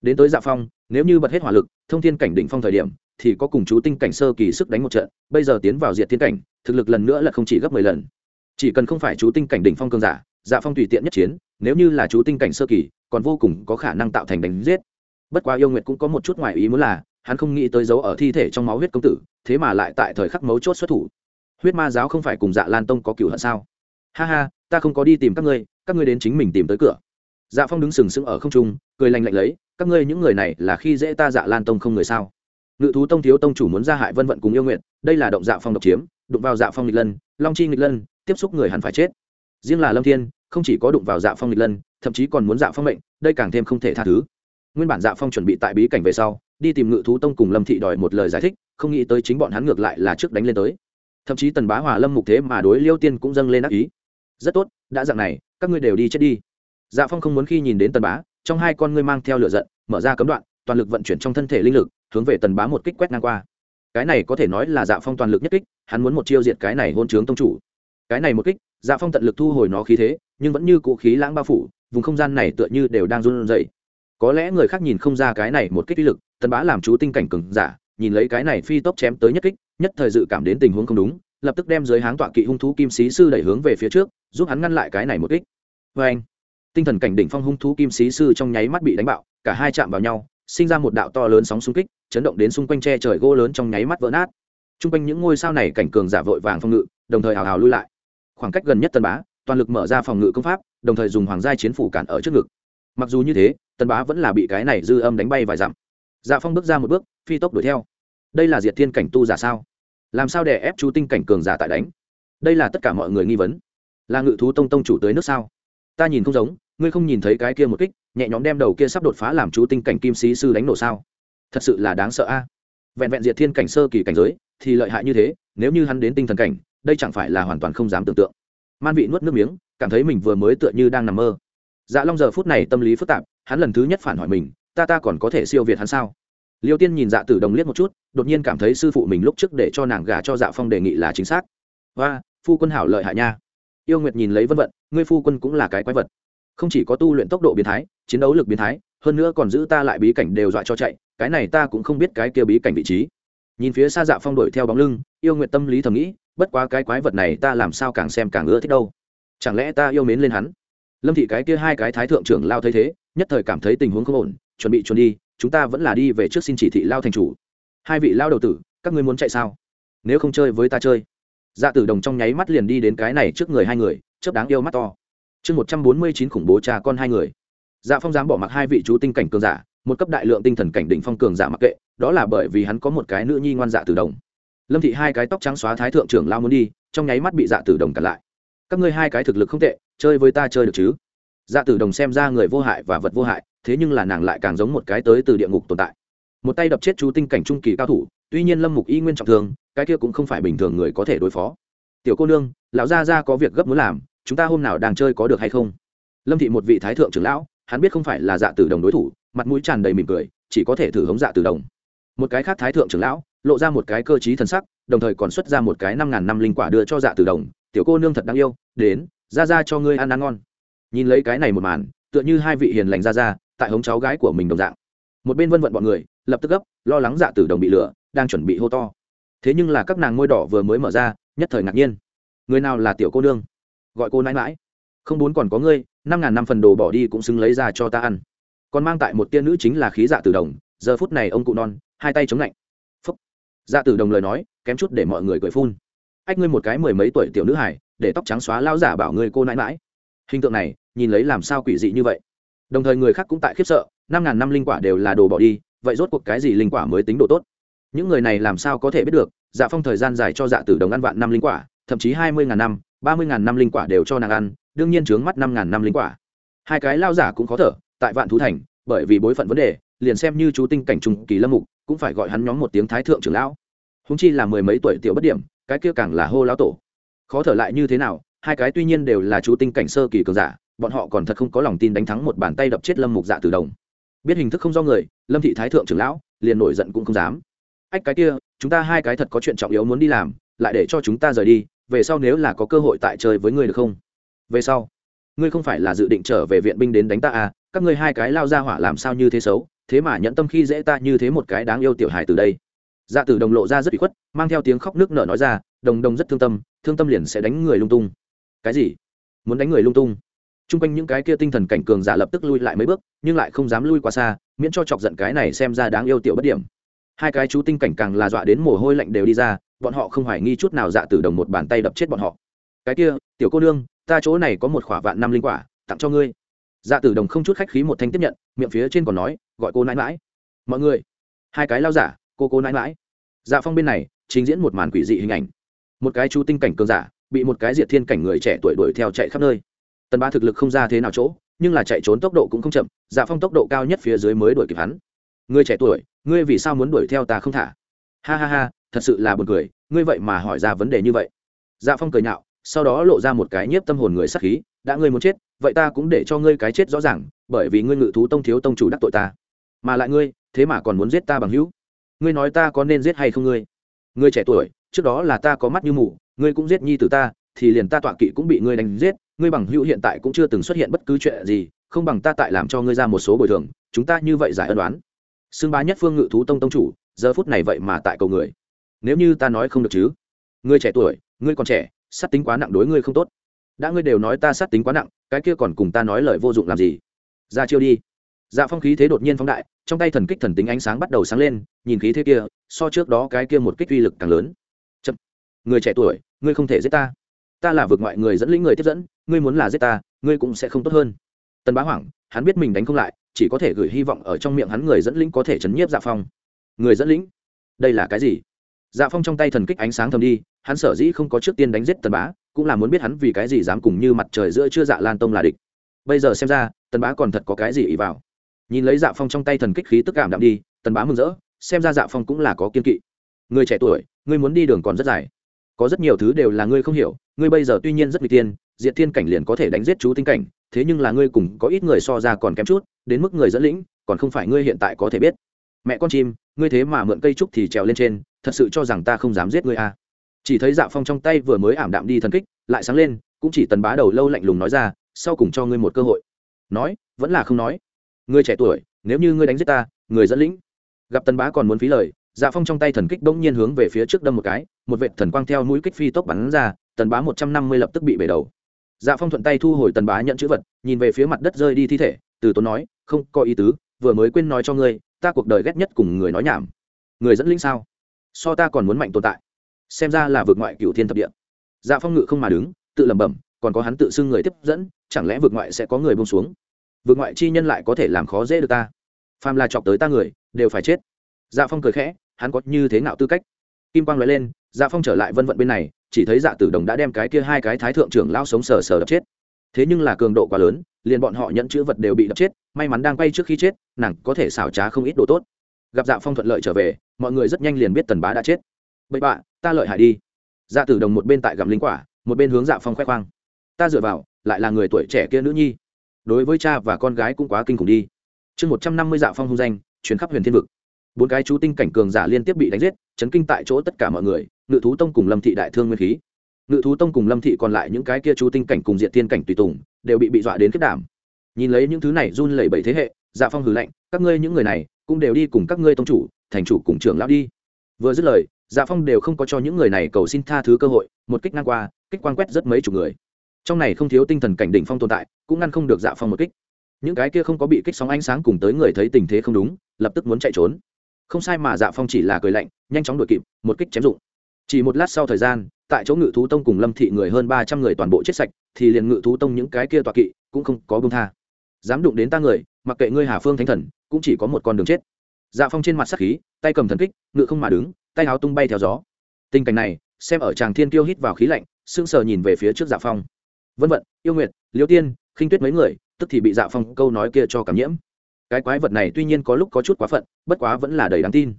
Đến tới dạ phong, nếu như bật hết hỏa lực, thông thiên cảnh định phong thời điểm thì có cùng chú tinh cảnh sơ kỳ sức đánh một trận, bây giờ tiến vào diệt thiên cảnh, thực lực lần nữa là không chỉ gấp mười lần. Chỉ cần không phải chú tinh cảnh đỉnh phong cường giả dạ phong tùy tiện nhất chiến, nếu như là chú tinh cảnh sơ kỳ, còn vô cùng có khả năng tạo thành đánh giết. Bất quá yêu nguyệt cũng có một chút ngoài ý muốn là, hắn không nghĩ tới dấu ở thi thể trong máu huyết công tử, thế mà lại tại thời khắc mấu chốt xuất thủ. Huyết ma giáo không phải cùng dạ lan tông có cựu hận sao? Ha ha, ta không có đi tìm các ngươi các ngươi đến chính mình tìm tới cửa. Dạ phong đứng sừng sững ở không trung, cười lành lạnh lấy, các ngươi những người này là khi dễ ta dạ lan tông không người sao? Ngự thú tông thiếu tông chủ muốn ra hại vân vận cùng yêu nguyện đây là động dạ phong độc chiếm, đụng vào dạ phong nghịch lân, long chi nghịch lân, tiếp xúc người hẳn phải chết. Riêng là lâm thiên, không chỉ có đụng vào dạ phong nghịch lân, thậm chí còn muốn dạ phong mệnh, đây càng thêm không thể tha thứ. Nguyên bản dạ phong chuẩn bị tại bí cảnh về sau, đi tìm ngự thú tông cùng lâm thị đòi một lời giải thích, không nghĩ tới chính bọn hắn ngược lại là trước đánh lên tới. Thậm chí tần bá hòa lâm mục thế mà đối liêu tiên cũng dâng lên ác ý. Rất tốt, đã dạng này, các ngươi đều đi chết đi. Dạ phong không muốn khi nhìn đến tần bá, trong hai con ngươi mang theo lửa giận, mở ra cấm đoạn, toàn lực vận chuyển trong thân thể linh lực hướng về tần bá một kích quét ngang qua. Cái này có thể nói là dạ phong toàn lực nhất kích, hắn muốn một chiêu diệt cái này hôn trướng tông chủ. Cái này một kích dạ phong tận lực thu hồi nó khí thế, nhưng vẫn như cụ khí lãng bao phủ, vùng không gian này tựa như đều đang run rẩy. Có lẽ người khác nhìn không ra cái này một kích uy lực, tần bá làm chú tinh cảnh cừng giả, nhìn lấy cái này phi tốc chém tới nhất kích, nhất thời dự cảm đến tình huống không đúng, lập tức đem dưới háng tọa kỵ hung thú kim sĩ sư đẩy hướng về phía trước, giúp hắn ngăn lại cái này một kích. Vê anh tinh thần cảnh đỉnh phong hung thú kim sĩ sư trong nháy mắt bị đánh bạo, cả hai chạm vào nhau sinh ra một đạo to lớn sóng xung kích, chấn động đến xung quanh tre trời gỗ lớn trong nháy mắt vỡ nát. T r u n g quanh những ngôi sao này cảnh cường giả vội vàng phong ngự, đồng thời hào hào lui lại. Khoảng cách gần nhất tân bá, toàn lực mở ra phòng ngự công pháp, đồng thời dùng hoàng gia chiến phủ cản ở trước ngực. Mặc dù như thế, tân bá vẫn là bị cái này dư âm đánh bay vài dặm. Dạ phong bước ra một bước, phi tốc đuổi theo. Đây là diệt thiên cảnh tu giả sao? Làm sao để ép chú tinh cảnh cường giả tại đánh? Đây là tất cả mọi người nghi vấn. Là ngự thú tông tông chủ tới nước sao? Ta nhìn không giống ngươi không nhìn thấy cái kia một kích, nhẹ nhõm đem đầu kia sắp đột phá làm chú tinh cảnh kim sĩ sư đánh nổ sao? Thật sự là đáng sợ a. Vẹn vẹn diệt thiên cảnh sơ kỳ cảnh giới, thì lợi hại như thế, nếu như hắn đến tinh thần cảnh, đây chẳng phải là hoàn toàn không dám tưởng tượng. Man vị nuốt nước miếng, cảm thấy mình vừa mới tựa như đang nằm mơ. Dạ long giờ phút này tâm lý phức tạp, hắn lần thứ nhất phản hỏi mình, ta ta còn có thể siêu việt hắn sao? Liêu tiên nhìn dạ tử đồng liếc một chút, đột nhiên cảm thấy sư phụ mình lúc trước để cho nàng gả cho dạ phong đề nghị là chính xác. Và phu quân hảo lợi hại nha. Yêu nguyệt nhìn lấy vân vận, ngươi phu quân cũng là cái quái vật không chỉ có tu luyện tốc độ biến thái, chiến đấu lực biến thái, hơn nữa còn giữ ta lại bí cảnh đều dọa cho chạy, cái này ta cũng không biết cái kia bí cảnh vị trí. Nhìn phía xa dạ phong đuổi theo bóng lưng, yêu nguyện tâm lý thầm nghĩ, bất quá cái quái vật này ta làm sao càng xem càng ưa thích đâu. Chẳng lẽ ta yêu mến lên hắn? Lâm thị cái kia hai cái thái thượng trưởng lao thấy thế, nhất thời cảm thấy tình huống không ổn, chuẩn bị chuẩn đi, chúng ta vẫn là đi về trước xin chỉ thị lao thành chủ. Hai vị lao đầu tử, các ngươi muốn chạy sao? Nếu không chơi với ta chơi. Dạ tử đồng trong nháy mắt liền đi đến cái này trước người hai người, chớp đáng yêu mắt to chương một trăm bốn mươi chín khủng bố cha con hai người. Dạ phong dám bỏ mặc hai vị chú tinh cảnh cường giả, một cấp đại lượng tinh thần cảnh đỉnh phong cường giả mặc kệ, đó là bởi vì hắn có một cái nữ nhi ngoan dạ tử đồng. Lâm thị hai cái tóc trắng xóa thái thượng trưởng lao muốn đi, trong nháy mắt bị dạ tử đồng cản lại. Các ngươi hai cái thực lực không tệ, chơi với ta chơi được chứ? Dạ tử đồng xem ra người vô hại và vật vô hại, thế nhưng là nàng lại càng giống một cái tới từ địa ngục tồn tại. Một tay đập chết chú tinh cảnh trung kỳ cao thủ, tuy nhiên lâm mục y nguyên trọng thương, cái kia cũng không phải bình thường người có thể đối phó. Tiểu cô nương, lão gia gia có việc gấp muốn làm chúng ta hôm nào đang chơi có được hay không? Lâm thị một vị thái thượng trưởng lão, hắn biết không phải là dạ tử đồng đối thủ, mặt mũi tràn đầy mỉm cười, chỉ có thể thử hống dạ tử đồng. Một cái khác thái thượng trưởng lão, lộ ra một cái cơ t thần sắc, đồng thời còn xuất ra một cái năm ngàn năm linh quả đưa cho dạ tử đồng, tiểu cô nương thật đáng yêu, đến, ra ra cho ngươi ăn ăn ngon. Nhìn lấy cái này một màn, tựa như hai vị hiền lành ra ra, tại hống cháu gái của mình đồng dạng. Một bên vân vận bọn người, lập tức gấp, lo lắng dạ tử đồng bị lửa đang chuẩn bị hô to. Thế nhưng là các nàng môi đỏ vừa mới mở ra, nhất thời ngạc nhiên. Người nào là tiểu cô nương? Gọi cô nãi mãi. Không bốn còn có ngươi, năm ngàn năm phần đồ bỏ đi cũng xứng lấy ra cho ta ăn. Còn mang tại một tia nữ chính là khí dạ tử đồng, giờ phút này ông cụ non, hai tay chống lạnh. Phúc. Dạ tử đồng lời nói, kém chút để mọi người cười phun. Ách ngươi một cái mười mấy tuổi tiểu nữ hải để tóc trắng xóa lao giả bảo ngươi cô nãi mãi. Hình tượng này, nhìn lấy làm sao quỷ dị như vậy. Đồng thời người khác cũng tại khiếp sợ, năm ngàn năm linh quả đều là đồ bỏ đi, vậy rốt cuộc cái gì linh quả mới tính độ tốt? Những người này làm sao có thể biết được dạ phong thời gian dài cho dạ tử đồng ăn vạn năm linh quả, thậm chí hai mươi ngàn năm ba mươi ngàn năm linh quả đều cho nàng ăn, đương nhiên trướng mắt năm ngàn năm linh quả. Hai cái lao giả cũng khó thở, tại vạn thú thành, bởi vì bối phận vấn đề, liền xem như chú tinh cảnh trùng kỳ lâm mục, cũng phải gọi hắn nhóm một tiếng thái thượng trưởng lão. Húng chi là mười mấy tuổi tiểu bất điểm, cái kia càng là hô lão tổ. Khó thở lại như thế nào, hai cái tuy nhiên đều là chú tinh cảnh sơ kỳ cường giả, bọn họ còn thật không có lòng tin đánh thắng một bàn tay đập chết lâm mục dạ từ đồng. Biết hình thức không do người, lâm thị thái thượng trưởng lão, liền nổi giận cũng không dám. Ách cái kia, chúng ta hai cái thật có chuyện trọng yếu muốn đi làm, lại để cho chúng ta rời đi về sau nếu là có cơ hội tại chơi với ngươi được không? Về sau, ngươi không phải là dự định trở về viện binh đến đánh ta à? Các ngươi hai cái lao ra hỏa làm sao như thế xấu? Thế mà nhẫn tâm khi dễ ta như thế một cái đáng yêu tiểu hài từ đây. Dạ tử đồng lộ ra rất bị khuất, mang theo tiếng khóc nước nở nói ra, đồng đồng rất thương tâm thương tâm liền sẽ đánh người lung tung. Cái gì? Muốn đánh người lung tung? T r u n g quanh những cái kia tinh thần cảnh cường giả lập tức lui lại mấy bước, nhưng lại không dám lui quá xa, miễn cho chọc giận cái này xem ra đáng yêu tiểu bất điểm. Hai cái chú tinh cảnh càng là dọa đến mồ hôi lạnh đều đi ra bọn họ không hoài nghi chút nào dạ tử đồng một bàn tay đập chết bọn họ. Cái kia, tiểu cô nương, ta chỗ này có một khỏa vạn năm linh quả, tặng cho ngươi. Dạ tử đồng không chút khách khí một thanh tiếp nhận, miệng phía trên còn nói, gọi cô nãi mãi. Mọi người, hai cái lao giả, cô cô nãi mãi. Dạ phong bên này, trình diễn một màn quỷ dị hình ảnh. Một cái chú tinh cảnh cường giả, bị một cái diệt thiên cảnh người trẻ tuổi đuổi theo chạy khắp nơi. Tần ba thực lực không ra thế nào chỗ, nhưng là chạy trốn tốc độ cũng không chậm dạ phong tốc độ cao nhất phía dưới mới đuổi kịp hắn. Người trẻ tuổi, ngươi vì sao muốn đuổi theo ta không thả? Ha ha ha thật sự là buồn cười, ngươi vậy mà hỏi ra vấn đề như vậy. Dạ phong cười nhạo, sau đó lộ ra một cái nhiếp tâm hồn người sắc khí, đã ngươi muốn chết, vậy ta cũng để cho ngươi cái chết rõ ràng, bởi vì ngươi ngự thú tông thiếu tông chủ đắc tội ta. Mà lại ngươi, thế mà còn muốn giết ta bằng hữu. Ngươi nói ta có nên giết hay không ngươi? Ngươi trẻ tuổi, trước đó là ta có mắt như mù, ngươi cũng giết nhi từ ta, thì liền ta tọa kỵ cũng bị ngươi đánh giết, ngươi bằng hữu hiện tại cũng chưa từng xuất hiện bất cứ chuyện gì, không bằng ta tại làm cho ngươi ra một số bồi thường, chúng ta như vậy giải ân đoán xưng bá nhất phương ngự thú tông tông chủ, giờ phút này vậy mà tại cầu người nếu như ta nói không được chứ? Ngươi trẻ tuổi, ngươi còn trẻ, sát tính quá nặng đối ngươi không tốt. Đã ngươi đều nói ta sát tính quá nặng, cái kia còn cùng ta nói lời vô dụng làm gì? Ra chiêu đi. Dạ phong khí thế đột nhiên phóng đại, trong tay thần kích thần tính ánh sáng bắt đầu sáng lên, nhìn khí thế kia, so trước đó cái kia một kích uy lực càng lớn. Chậm. Người trẻ tuổi, ngươi không thể giết ta. Ta là vượt ngoại người dẫn lĩnh người tiếp dẫn, ngươi muốn là giết ta, ngươi cũng sẽ không tốt hơn. Tần bá hoảng, hắn biết mình đánh không lại, chỉ có thể gửi hy vọng ở trong miệng hắn người dẫn lĩnh có thể chấn nhiếp dạ phong. Người dẫn lĩnh? Đây là cái gì? Dạ phong trong tay thần kích ánh sáng thầm đi, hắn sở dĩ không có trước tiên đánh giết tần bá, cũng là muốn biết hắn vì cái gì dám cùng như mặt trời giữa chưa dạ lan tông là địch. Bây giờ xem ra, tần bá còn thật có cái gì ý vào. Nhìn lấy dạ phong trong tay thần kích khí tức cảm đạm đi, tần bá mừng rỡ, xem ra dạ phong cũng là có kiên kỵ. Người trẻ tuổi, ngươi muốn đi đường còn rất dài. Có rất nhiều thứ đều là ngươi không hiểu, ngươi bây giờ tuy nhiên rất n tiên diện thiên cảnh liền có thể đánh giết chú tinh cảnh, thế nhưng là ngươi cùng có ít người so ra còn kém chút, đến mức người dẫn lĩnh, còn không phải ngươi hiện tại có thể biết. Mẹ con chim, ngươi thế mà mượn cây trúc thì trèo lên trên thật sự cho rằng ta không dám giết ngươi à. Chỉ thấy dạ phong trong tay vừa mới ảm đạm đi thần kích, lại sáng lên, cũng chỉ tần bá đầu lâu lạnh lùng nói ra, sau cùng cho ngươi một cơ hội. Nói, vẫn là không nói. Ngươi trẻ tuổi, nếu như ngươi đánh giết ta, người dẫn lĩnh. Gặp tần bá còn muốn phí lời dạ phong trong tay thần kích bỗng nhiên hướng về phía trước đâm một cái, một vệ thần quang theo mũi kích phi tốc bắn ra, tần bá một trăm năm mươi lập tức bị bể đầu. Dạ phong thuận tay thu hồi tần bá nhận chữ vật, nhìn về phía mặt đất rơi đi thi thể, từ tốn nói, không có ý tứ, vừa mới quên nói cho ngươi, ta cuộc đời ghét nhất cùng người nói nhảm. Người dẫn linh sao? So ta còn muốn mạnh tồn tại. Xem ra là vượt ngoại cựu thiên thập địa. Dạ phong ngự không mà đứng, tự lẩm bẩm, còn có hắn tự xưng người tiếp dẫn, chẳng lẽ vượt ngoại sẽ có người bông xuống? Vượt ngoại chi nhân lại có thể làm khó dễ được ta? Phàm là chọc tới ta người, đều phải chết. Dạ phong cười khẽ, hắn có như thế nào tư cách. Kim quang nói lên dạ phong trở lại vân vận bên này, chỉ thấy dạ tử đồng đã đem cái kia hai cái thái thượng trưởng lao sống sờ sờ đập chết. Thế nhưng là cường độ quá lớn, liền bọn họ nhận chữ vật đều bị đập chết, may mắn đang quay trước khi chết, nàng có thể xảo trá không ít đồ tốt. Gặp dạ phong thuận lợi trở về mọi người rất nhanh liền biết tần bá đã chết. Bậy bạ, ta lợi hại đi. Dạ tử đồng một bên tại gặm linh quả, một bên hướng dạ phong khoe khoang. Ta dựa vào, lại là người tuổi trẻ kia nữ nhi. Đối với cha và con gái cũng quá kinh khủng đi. Chương một trăm năm mươi dạ phong hung danh chuyến khắp huyền thiên vực. Bốn cái chú tinh cảnh cường giả liên tiếp bị đánh giết, chấn kinh tại chỗ tất cả mọi người, ngự thú tông cùng lâm thị đại thương nguyên khí. Ngự thú tông cùng lâm thị còn lại những cái kia chú tinh cảnh cùng diện tiên cảnh tùy tùng, đều bị bị dọa đến kết đảm. Nhìn lấy những thứ này run lẩy bẩy thế hệ dạ phong hừ lạnh, các ngươi những người này cũng đều đi cùng các ngươi tông chủ thành chủ cùng trưởng lão đi. Vừa dứt lời dạ phong đều không có cho những người này cầu xin tha thứ cơ hội, một kích ngang qua, kích quan quét rất mấy chục người. Trong này không thiếu tinh thần cảnh đỉnh phong tồn tại, cũng ngăn không được dạ phong một kích. Những cái kia không có bị kích sóng ánh sáng cùng tới người thấy tình thế không đúng, lập tức muốn chạy trốn. Không sai mà dạ phong chỉ là cười lạnh, nhanh chóng đuổi kịp, một kích chém dụng. Chỉ một lát sau thời gian, tại chỗ ngự thú tông cùng lâm thị người hơn ba trăm người toàn bộ chết sạch, thì liền ngự thú tông những cái kia tọa kỵ cũng không có bông tha. Dám đụng đến ta người, mặc kệ ngươi hà phương thánh thần, cũng chỉ có một con đường chết dạ phong trên mặt sắc khí, tay cầm thần kích, ngựa không mà đứng, tay áo tung bay theo gió. Tình cảnh này, xem ở tràng thiên kiêu hít vào khí lạnh, sững sờ nhìn về phía trước dạ phong. Vân vận, yêu nguyệt, liêu tiên, khinh tuyết mấy người, tức thì bị dạ phong câu nói kia cho cảm nhiễm. Cái quái vật này tuy nhiên có lúc có chút quá phận, bất quá vẫn là đầy đáng tin.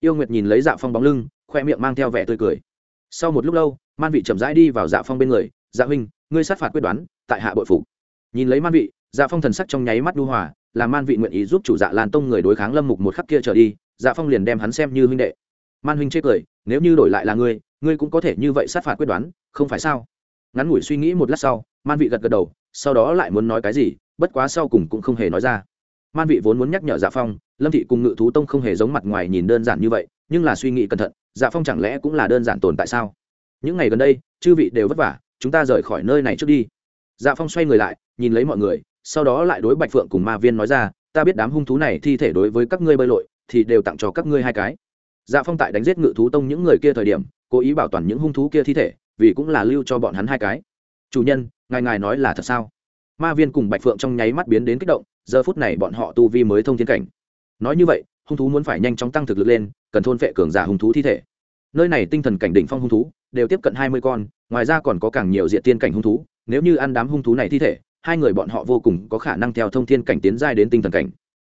Yêu nguyệt nhìn lấy dạ phong bóng lưng, khoe miệng mang theo vẻ tươi cười. Sau một lúc lâu, man vị chậm rãi đi vào dạ phong bên người dạ huynh, ngươi sát phạt quyết đoán, tại hạ bội phục. Nhìn lấy man vị dạ phong thần sắc trong nháy mắt đu hòa là man vị nguyện ý giúp chủ dạ lan tông người đối kháng lâm mục một khắc kia trở đi dạ phong liền đem hắn xem như huynh đệ. Man huynh chê cười, nếu như đổi lại là ngươi ngươi cũng có thể như vậy sát phạt quyết đoán, không phải sao? Ngắn ngủi suy nghĩ một lát sau, man vị gật gật đầu, sau đó lại muốn nói cái gì, bất quá sau cùng cũng không hề nói ra. Man vị vốn muốn nhắc nhở dạ phong, lâm thị cùng ngự thú tông không hề giống mặt ngoài nhìn đơn giản như vậy, nhưng là suy nghĩ cẩn thận dạ phong chẳng lẽ cũng là đơn giản tồn tại sao? Những ngày gần đây, chư vị đều vất vả, chúng ta rời khỏi nơi này trước đi. Dạ phong xoay người lại, nhìn lấy mọi người sau đó lại đối bạch phượng cùng ma viên nói ra, ta biết đám hung thú này thi thể đối với các ngươi bơi lội, thì đều tặng cho các ngươi hai cái. Dạ phong tại đánh giết ngự thú tông những người kia thời điểm, cố ý bảo toàn những hung thú kia thi thể, vì cũng là lưu cho bọn hắn hai cái. Chủ nhân, ngài ngài nói là thật sao? Ma viên cùng bạch phượng trong nháy mắt biến đến kích động, giờ phút này bọn họ tu vi mới thông thiên cảnh. Nói như vậy, hung thú muốn phải nhanh chóng tăng thực lực lên, cần thôn vệ cường giả hung thú thi thể. Nơi này tinh thần cảnh đỉnh phong hung thú, đều tiếp cận hai mươi con, ngoài ra còn có càng nhiều diện tiên cảnh hung thú, nếu như ăn đám hung thú này thi thể hai người bọn họ vô cùng có khả năng theo thông thiên cảnh tiến giai đến tinh thần cảnh.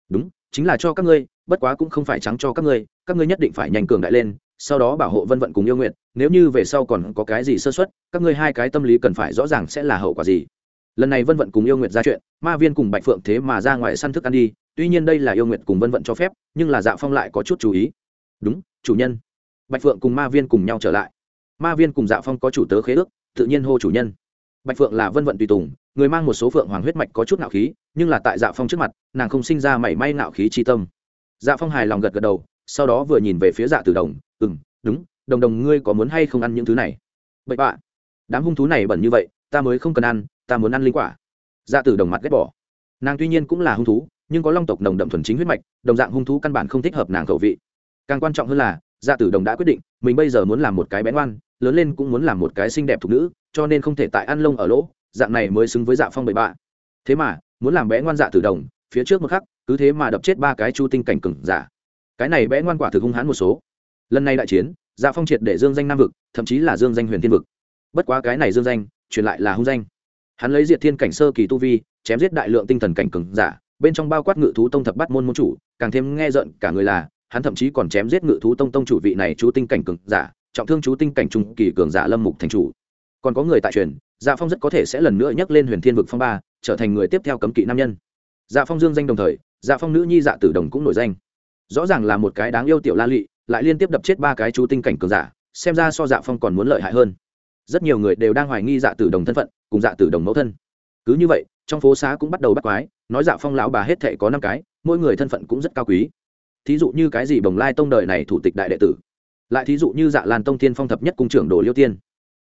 Đúng, chính là cho các ngươi, bất quá cũng không phải trắng cho các ngươi các ngươi nhất định phải nhanh cường đại lên, sau đó bảo hộ vân vận cùng yêu nguyện nếu như về sau còn có cái gì sơ xuất các ngươi hai cái tâm lý cần phải rõ ràng sẽ là hậu quả gì. Lần này vân vận cùng yêu nguyện ra chuyện, ma viên cùng bạch phượng thế mà ra ngoài săn thức ăn đi, tuy nhiên đây là yêu nguyện cùng vân vận cho phép, nhưng là dạ phong lại có chút chú ý. Đúng, chủ nhân. Bạch phượng cùng ma viên cùng nhau trở lại. Ma viên cùng dạ phong có chủ tớ khế ước, tự nhiên hô chủ nhân. Bạch phượng là vân vận tùy tùng người mang một số phượng hoàng huyết mạch có chút nạo khí, nhưng là tại dạ phong trước mặt, nàng không sinh ra mảy may nạo khí chi tâm. Dạ phong hài lòng gật gật đầu, sau đó vừa nhìn về phía dạ tử đồng ừ m đúng, đồng đồng ngươi có muốn hay không ăn những thứ này? Bậy bạ, đám hung thú này bẩn như vậy, ta mới không cần ăn, ta muốn ăn linh quả. Dạ tử đồng mặt ghét bỏ. Nàng tuy nhiên cũng là hung thú, nhưng có long tộc nồng đậm thuần chính huyết mạch, đồng dạng hung thú căn bản không thích hợp nàng khẩu vị. Càng quan trọng hơn là dạ tử đồng đã quyết định, mình bây giờ muốn làm một cái bén oan lớn lên cũng muốn làm một cái xinh đẹp thục nữ, cho nên không thể tại ăn lông ở lỗ dạng này mới xứng với dạ phong bậy bạ. Thế mà, muốn làm bé ngoan dạ tử đồng, phía trước một khắc, cứ thế mà đập chết ba cái chu tinh cảnh cừng giả. Cái này bé ngoan quả thực hung hãn một số. Lần này đại chiến dạ phong triệt để dương danh nam vực, thậm chí là dương danh huyền thiên vực. Bất quá cái này dương danh, truyền lại là hung danh. Hắn lấy diệt thiên cảnh sơ kỳ tu vi, chém giết đại lượng tinh thần cảnh cừng giả, bên trong bao quát ngự thú tông thập bắt môn môn chủ, càng thêm nghe giận cả người là, hắn thậm chí còn chém giết ngự thú tông tông chủ vị này chú tinh cảnh cường giả, trọng thương chú tinh cảnh trung kỳ cường giả lâm mục thành chủ. Còn có người tại truyền dạ phong rất có thể sẽ lần nữa nhắc lên huyền thiên vực phong ba, trở thành người tiếp theo cấm kỵ nam nhân. Dạ phong dương danh đồng thời dạ phong nữ nhi dạ tử đồng cũng nổi danh. Rõ ràng là một cái đáng yêu tiểu la lụy, lại liên tiếp đập chết ba cái chú tinh cảnh cường giả, xem ra so dạ phong còn muốn lợi hại hơn. Rất nhiều người đều đang hoài nghi dạ tử đồng thân phận, cùng dạ tử đồng mẫu thân. Cứ như vậy, trong phố xá cũng bắt đầu bắt quái, nói dạ phong lão bà hết thệ có năm cái, mỗi người thân phận cũng rất cao quý. Thí dụ như cái gì bồng lai tông đời này thủ tịch đại đệ tử. Lại thí dụ như dạ lan tông thiên phong thập nhất cung trưởng đồ liêu tiên.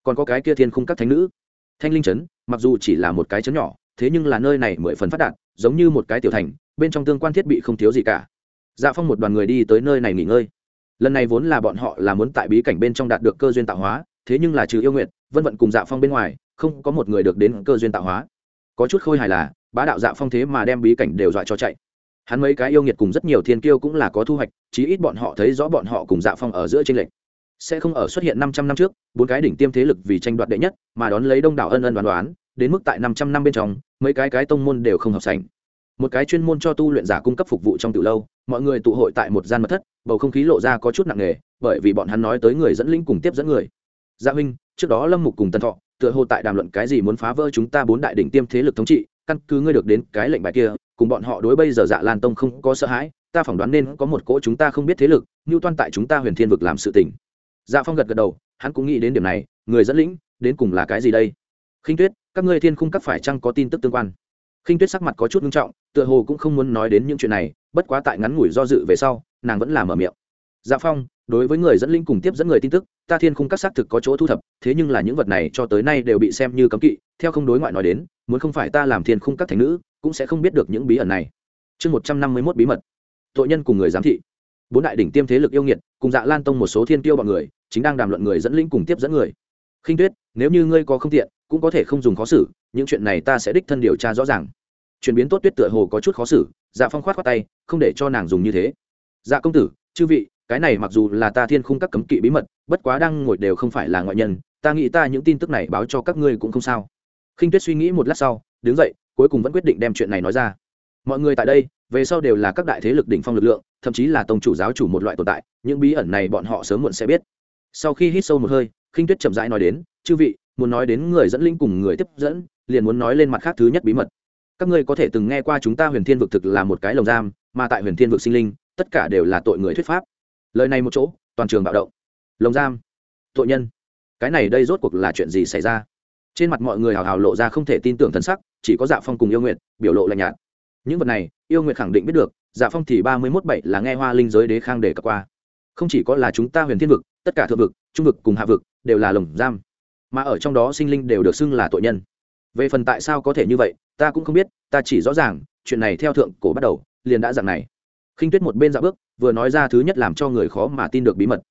Còn có cái kia thiên khung các thánh nữ thanh linh trấn, mặc dù chỉ là một cái trấn nhỏ, thế nhưng là nơi này mười phần phát đạt, giống như một cái tiểu thành, bên trong tương quan thiết bị không thiếu gì cả. Dạ phong một đoàn người đi tới nơi này nghỉ ngơi. Lần này vốn là bọn họ là muốn tại bí cảnh bên trong đạt được cơ duyên tạo hóa, thế nhưng là trừ yêu nguyện vân vận cùng dạ phong bên ngoài, không có một người được đến cơ duyên tạo hóa. Có chút khôi hài là, bá đạo dạ phong thế mà đem bí cảnh đều dọa cho chạy. Hắn mấy cái yêu nghiệt cùng rất nhiều thiên kiêu cũng là có thu hoạch, chí ít bọn họ thấy rõ bọn họ cùng dạ phong ở giữa tranh lệch sẽ không ở xuất hiện năm trăm năm trước, bốn cái đỉnh tiêm thế lực vì tranh đoạt đệ nhất, mà đón lấy đông đảo ân ân đoán đoán, đến mức tại năm trăm năm bên trong, mấy cái cái tông môn đều không hợp sành một cái chuyên môn cho tu luyện giả cung cấp phục vụ trong tiểu lâu, mọi người tụ hội tại một gian mật thất, bầu không khí lộ ra có chút nặng nề, bởi vì bọn hắn nói tới người dẫn linh cùng tiếp dẫn người. Dạ huynh, trước đó lâm mục cùng tân thọ, tựa hồ tại đàm luận cái gì muốn phá vỡ chúng ta bốn đại đỉnh tiêm thế lực thống trị, căn cứ ngươi được đến cái lệnh bài kia, cùng bọn họ đối bây giờ dạ lan tông không có sợ hãi, ta phỏng đoán nên có một cỗ chúng ta không biết thế lực như toan tại chúng ta huyền thiên vực làm sự tình dạ phong gật gật đầu, hắn cũng nghĩ đến điểm này, người dẫn lĩnh, đến cùng là cái gì đây? Khinh tuyết, các ngươi thiên khung các phải chăng có tin tức tương quan? Khinh tuyết sắc mặt có chút nghiêm trọng, tựa hồ cũng không muốn nói đến những chuyện này, bất quá tại ngắn ngủi do dự về sau, nàng vẫn làm mở miệng. Dạ phong, đối với người dẫn linh cùng tiếp dẫn người tin tức, ta thiên khung các xác thực có chỗ thu thập, thế nhưng là những vật này cho tới nay đều bị xem như cấm kỵ, theo không đối ngoại nói đến, muốn không phải ta làm thiên khung các thành nữ, cũng sẽ không biết được những bí ẩn này. Chương một trăm năm mươi mốt bí mật. Tội nhân cùng người giám thị bốn đại đỉnh tiêm thế lực yêu nghiệt, cùng dạ lan tông một số thiên tiêu bọn người, chính đang đàm luận người dẫn linh cùng tiếp dẫn người. Khinh tuyết, nếu như ngươi có không tiện, cũng có thể không dùng khó xử, những chuyện này ta sẽ đích thân điều tra rõ ràng. Chuyển biến tốt tuyết tựa hồ có chút khó xử dạ phong khoát khoát tay, không để cho nàng dùng như thế. Dạ công tử, chư vị, cái này mặc dù là ta thiên khung các cấm kỵ bí mật, bất quá đang ngồi đều không phải là ngoại nhân, ta nghĩ ta những tin tức này báo cho các ngươi cũng không sao. Khinh tuyết suy nghĩ một lát sau, đứng dậy, cuối cùng vẫn quyết định đem chuyện này nói ra mọi người tại đây, về sau đều là các đại thế lực đỉnh phong lực lượng, thậm chí là tông chủ giáo chủ một loại tồn tại, những bí ẩn này bọn họ sớm muộn sẽ biết. Sau khi hít sâu một hơi, khinh tuyết chậm rãi nói đến, chư vị, muốn nói đến người dẫn linh cùng người tiếp dẫn, liền muốn nói lên mặt khác thứ nhất bí mật. Các ngươi có thể từng nghe qua chúng ta huyền thiên vực thực là một cái lồng giam, mà tại huyền thiên vực sinh linh, tất cả đều là tội người thuyết pháp. Lời này một chỗ, toàn trường bạo động. Lồng giam. Tội nhân. Cái này đây rốt cuộc là chuyện gì xảy ra? Trên mặt mọi người hào hào lộ ra không thể tin tưởng thân sắc, chỉ có dạ phong cùng yêu nguyện biểu lộ lạnh nhạt những vật này, yêu nguyện khẳng định biết được dạ phong thì ba mươi mốt bảy là nghe hoa linh giới đế khang để cập qua. Không chỉ có là chúng ta huyền thiên vực, tất cả thượng vực, trung vực cùng hạ vực, đều là lồng giam. Mà ở trong đó sinh linh đều được xưng là tội nhân. Về phần tại sao có thể như vậy, ta cũng không biết, ta chỉ rõ ràng, chuyện này theo thượng cổ bắt đầu, liền đã dạng này. Khinh tuyết một bên dạ bước, vừa nói ra thứ nhất làm cho người khó mà tin được bí mật.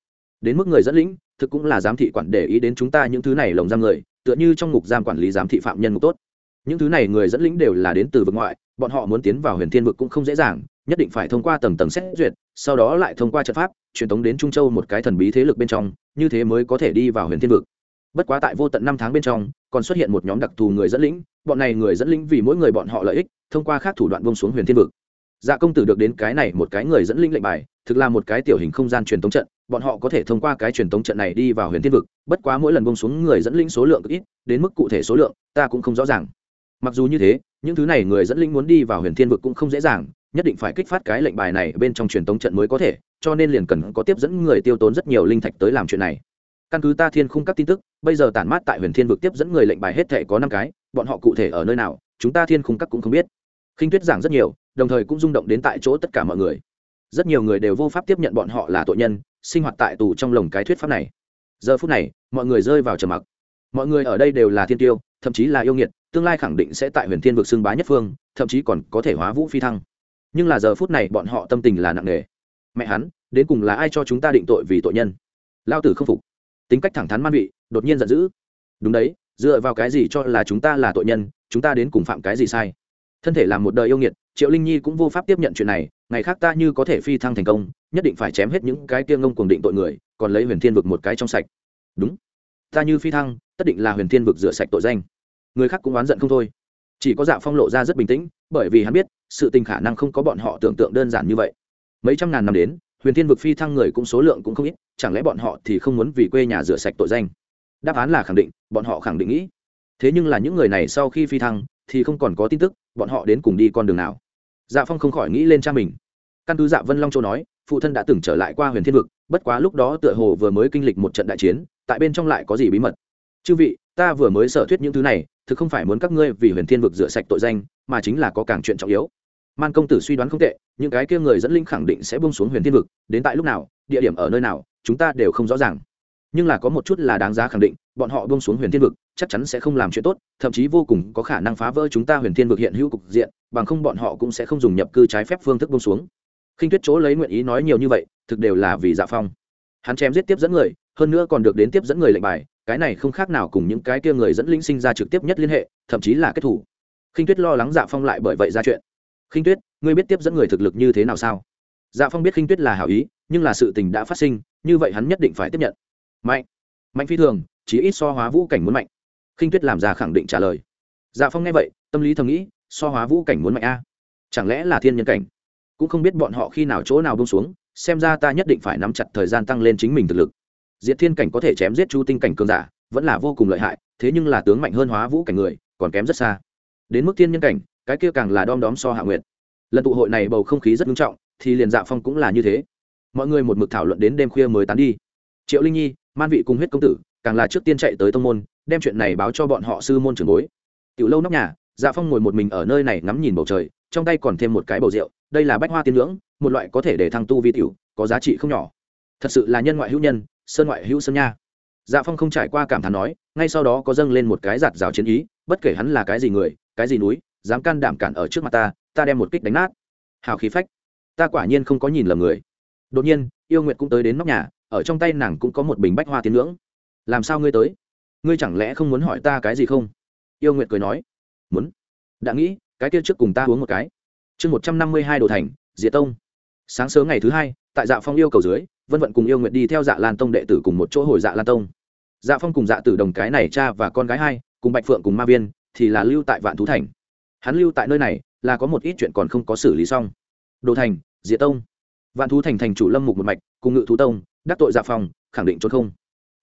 Đến mức người dẫn lĩnh, thực cũng là giám thị quản để ý đến chúng ta những thứ này lồng giam người, tựa như trong ngục giam quản lý giám thị phạm nhân ngục tốt. Những thứ này người dẫn lĩnh đều là đến từ vực ngoại bọn họ muốn tiến vào huyền thiên vực cũng không dễ dàng, nhất định phải thông qua tầng tầng xét duyệt, sau đó lại thông qua trận pháp, truyền tống đến trung châu một cái thần bí thế lực bên trong, như thế mới có thể đi vào huyền thiên vực. Bất quá tại vô tận năm tháng bên trong, còn xuất hiện một nhóm đặc thù người dẫn lĩnh, bọn này người dẫn lĩnh vì mỗi người bọn họ lợi ích, thông qua các thủ đoạn bông xuống huyền thiên vực. Dạ công tử được đến cái này một cái người dẫn lĩnh lệnh bài, thực là một cái tiểu hình không gian truyền tống trận, bọn họ có thể thông qua cái truyền tống trận này đi vào huyền thiên vực, bất quá mỗi lần bông xuống người dẫn lĩnh số lượng ít, đến mức cụ thể số lượng, ta cũng không rõ ràng mặc dù như thế, những thứ này người dẫn linh muốn đi vào huyền thiên vực cũng không dễ dàng, nhất định phải kích phát cái lệnh bài này bên trong truyền tống trận mới có thể, cho nên liền cần có tiếp dẫn người tiêu tốn rất nhiều linh thạch tới làm chuyện này. Căn cứ ta thiên khung các tin tức, bây giờ tản mát tại huyền thiên vực tiếp dẫn người lệnh bài hết thể có năm cái, bọn họ cụ thể ở nơi nào, chúng ta thiên khung các cũng không biết. Khinh tuyết giảng rất nhiều, đồng thời cũng rung động đến tại chỗ tất cả mọi người. Rất nhiều người đều vô pháp tiếp nhận bọn họ là tội nhân, sinh hoạt tại tù trong lồng cái thuyết pháp này. Giờ phút này, mọi người rơi vào trầm mặc. Mọi người ở đây đều là thiên tiêu, thậm chí là yêu nghiệt tương lai khẳng định sẽ tại huyền thiên vực xưng bá nhất phương, thậm chí còn có thể hóa vũ phi thăng. Nhưng là giờ phút này bọn họ tâm tình là nặng nề. Mẹ hắn, đến cùng là ai cho chúng ta định tội vì tội nhân? Lao tử không phục. Tính cách thẳng thắn man vị, đột nhiên giận dữ. Đúng đấy, dựa vào cái gì cho là chúng ta là tội nhân, chúng ta đến cùng phạm cái gì sai? Thân thể làm một đời yêu nghiệt, triệu linh nhi cũng vô pháp tiếp nhận chuyện này, ngày khác ta như có thể phi thăng thành công, nhất định phải chém hết những cái kia ngông cuồng định tội người, còn lấy huyền thiên vực một cái trong sạch. Đúng. Ta như phi thăng, tất định là huyền thiên vực rửa sạch tội danh người khác cũng oán giận không thôi. Chỉ có dạ phong lộ ra rất bình tĩnh, bởi vì hắn biết, sự tình khả năng không có bọn họ tưởng tượng đơn giản như vậy. Mấy trăm ngàn năm đến, huyền thiên vực phi thăng người cũng số lượng cũng không ít, chẳng lẽ bọn họ thì không muốn vì quê nhà rửa sạch tội danh? Đáp án là khẳng định, bọn họ khẳng định nghĩ. Thế nhưng là những người này sau khi phi thăng, thì không còn có tin tức, bọn họ đến cùng đi con đường nào? Dạ phong không khỏi nghĩ lên cha mình. Căn cứ dạ vân long châu nói, phụ thân đã từng trở lại qua huyền thiên vực, bất quá lúc đó tựa hồ vừa mới kinh lịch một trận đại chiến, tại bên trong lại có gì bí mật? Chư vị, ta vừa mới sở thuyết những thứ này, thực không phải muốn các ngươi vì huyền thiên vực rửa sạch tội danh, mà chính là có càng chuyện trọng yếu. Man công tử suy đoán không tệ, những cái kia người dẫn linh khẳng định sẽ bông xuống huyền thiên vực, đến tại lúc nào, địa điểm ở nơi nào, chúng ta đều không rõ ràng. Nhưng là có một chút là đáng giá khẳng định, bọn họ bông xuống huyền thiên vực, chắc chắn sẽ không làm chuyện tốt, thậm chí vô cùng có khả năng phá vỡ chúng ta huyền thiên vực hiện hữu cục diện, bằng không bọn họ cũng sẽ không dùng nhập cư trái phép phương thức bông xuống. Khinh tuyết chỗ lấy nguyện ý nói nhiều như vậy, thực đều là vì dạ phong. Hắn chém giết tiếp dẫn người, hơn nữa còn được đến tiếp dẫn người lệnh bài cái này không khác nào cùng những cái kia người dẫn linh sinh ra trực tiếp nhất liên hệ, thậm chí là kết thủ. Khinh tuyết lo lắng dạ phong lại bởi vậy ra chuyện. Khinh tuyết, ngươi biết tiếp dẫn người thực lực như thế nào sao? Dạ phong biết khinh tuyết là hảo ý, nhưng là sự tình đã phát sinh, như vậy hắn nhất định phải tiếp nhận. Mạnh. Mạnh phi thường chỉ ít so hóa vũ cảnh muốn mạnh. Khinh tuyết làm ra khẳng định trả lời. Dạ phong nghe vậy, tâm lý thầm nghĩ, so hóa vũ cảnh muốn mạnh a. Chẳng lẽ là thiên nhân cảnh? Cũng không biết bọn họ khi nào chỗ nào bông xuống, xem ra ta nhất định phải nắm chặt thời gian tăng lên chính mình thực lực diệt thiên cảnh có thể chém giết chu tinh cảnh cường giả vẫn là vô cùng lợi hại thế nhưng là tướng mạnh hơn hóa vũ cảnh người còn kém rất xa. Đến mức thiên nhân cảnh cái kia càng là đom đóm so hạ nguyệt. Lần tụ hội này bầu không khí rất nghiêm trọng thì liền dạ phong cũng là như thế. Mọi người một mực thảo luận đến đêm khuya mới tán đi. Triệu linh nhi man vị cùng huyết công tử càng là trước tiên chạy tới tông môn đem chuyện này báo cho bọn họ sư môn trường bối. Tiểu lâu nóc nhà dạ phong ngồi một mình ở nơi này ngắm nhìn bầu trời trong tay còn thêm một cái bầu rượu đây là bách hoa tiên lưỡng, một loại có thể để thăng tu vi tiểu có giá trị không nhỏ. Thật sự là nhân ngoại hữu nhân sơn ngoại hữu sơn nha. Dạ phong không trải qua cảm thán nói, ngay sau đó có dâng lên một cái giạt rào chiến ý, bất kể hắn là cái gì người, cái gì núi, dám can đảm cản ở trước mặt ta ta đem một kích đánh nát. Hào khí phách. Ta quả nhiên không có nhìn lầm người. Đột nhiên, yêu nguyệt cũng tới đến nóc nhà, ở trong tay nàng cũng có một bình bách hoa tiến ngưỡng. Làm sao ngươi tới? Ngươi chẳng lẽ không muốn hỏi ta cái gì không? Yêu nguyệt cười nói. Muốn. Đã nghĩ, cái kia trước cùng ta uống một cái. Chương một trăm năm mươi hai đồ thành diệ tông. Sáng sớm ngày thứ hai, tại dạ phong yêu cầu dưới vân vận cùng yêu nguyện đi theo dạ lan tông đệ tử cùng một chỗ hồi dạ lan tông. Dạ phong cùng dạ tử đồng cái này cha và con gái hai, cùng bạch phượng cùng ma viên, thì là lưu tại vạn thú thành. Hắn lưu tại nơi này, là có một ít chuyện còn không có xử lý xong. Đồ thành diệ tông. Vạn thú thành thành chủ lâm mục một mạch, cùng ngự thú tông, đắc tội dạ phong, khẳng định trốn không.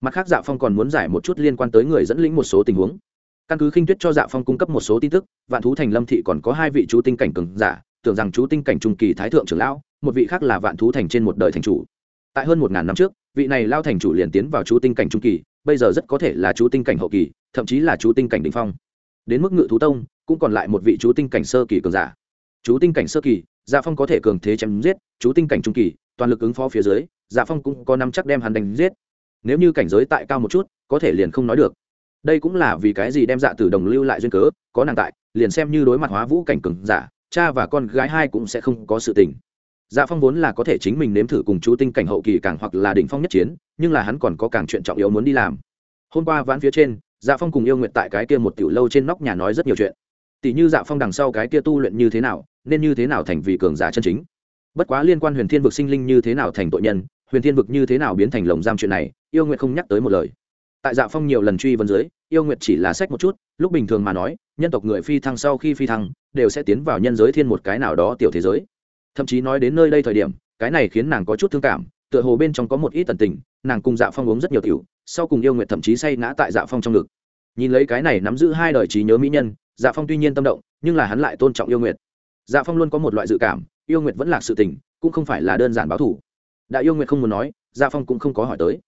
Mặt khác dạ phong còn muốn giải một chút liên quan tới người dẫn lĩnh một số tình huống. Căn cứ khinh tuyết cho dạ phong cung cấp một số tin tức, vạn thú thành lâm thị còn có hai vị chú tinh cảnh cường giả, tưởng rằng chú tinh cảnh trung kỳ thái thượng trưởng lão, một vị khác là vạn thú thành trên một đời thành chủ tại hơn một ngàn năm trước, vị này lao thành chủ liền tiến vào chú tinh cảnh trung kỳ, bây giờ rất có thể là chú tinh cảnh hậu kỳ, thậm chí là chú tinh cảnh đỉnh phong. Đến mức ngự thú tông, cũng còn lại một vị chú tinh cảnh sơ kỳ cường giả. Chú tinh cảnh sơ kỳ dạ phong có thể cường thế chém giết, chú tinh cảnh trung kỳ, toàn lực ứng phó phía dưới dạ phong cũng có năm chắc đem hắn đánh giết. Nếu như cảnh giới tại cao một chút, có thể liền không nói được. Đây cũng là vì cái gì đem dạ tử đồng lưu lại duyên cớ, có nàng tại, liền xem như đối mặt hóa vũ cảnh cường giả, cha và con gái hai cũng sẽ không có sự tình dạ phong vốn là có thể chính mình nếm thử cùng chú tinh cảnh hậu kỳ càng hoặc là đỉnh phong nhất chiến, nhưng là hắn còn có càng chuyện trọng yếu muốn đi làm. Hôm qua ván phía trên dạ phong cùng yêu nguyện tại cái kia một tiểu lâu trên nóc nhà nói rất nhiều chuyện. Tỷ như dạ phong đằng sau cái kia tu luyện như thế nào, nên như thế nào thành vị cường giả chân chính. Bất quá liên quan huyền thiên vực sinh linh như thế nào thành tội nhân, huyền thiên vực như thế nào biến thành lồng giam chuyện này, yêu nguyện không nhắc tới một lời. Tại dạ phong nhiều lần truy vấn dưới, yêu nguyệt chỉ là sách một chút, lúc bình thường mà nói, nhân tộc người phi thăng sau khi phi thăng, đều sẽ tiến vào nhân giới thiên một cái nào đó tiểu thế giới thậm chí nói đến nơi đây thời điểm, cái này khiến nàng có chút thương cảm, tựa hồ bên trong có một ít tần tình, nàng cùng dạ phong uống rất nhiều tiểu, sau cùng yêu nguyệt thậm chí say ngã tại dạ phong trong ngực. Nhìn lấy cái này nắm giữ hai đời trí nhớ mỹ nhân dạ phong tuy nhiên tâm động, nhưng là hắn lại tôn trọng yêu nguyệt dạ phong luôn có một loại dự cảm, yêu nguyệt vẫn là sự tình, cũng không phải là đơn giản báo thủ đã yêu nguyệt không muốn nói dạ phong cũng không có hỏi tới.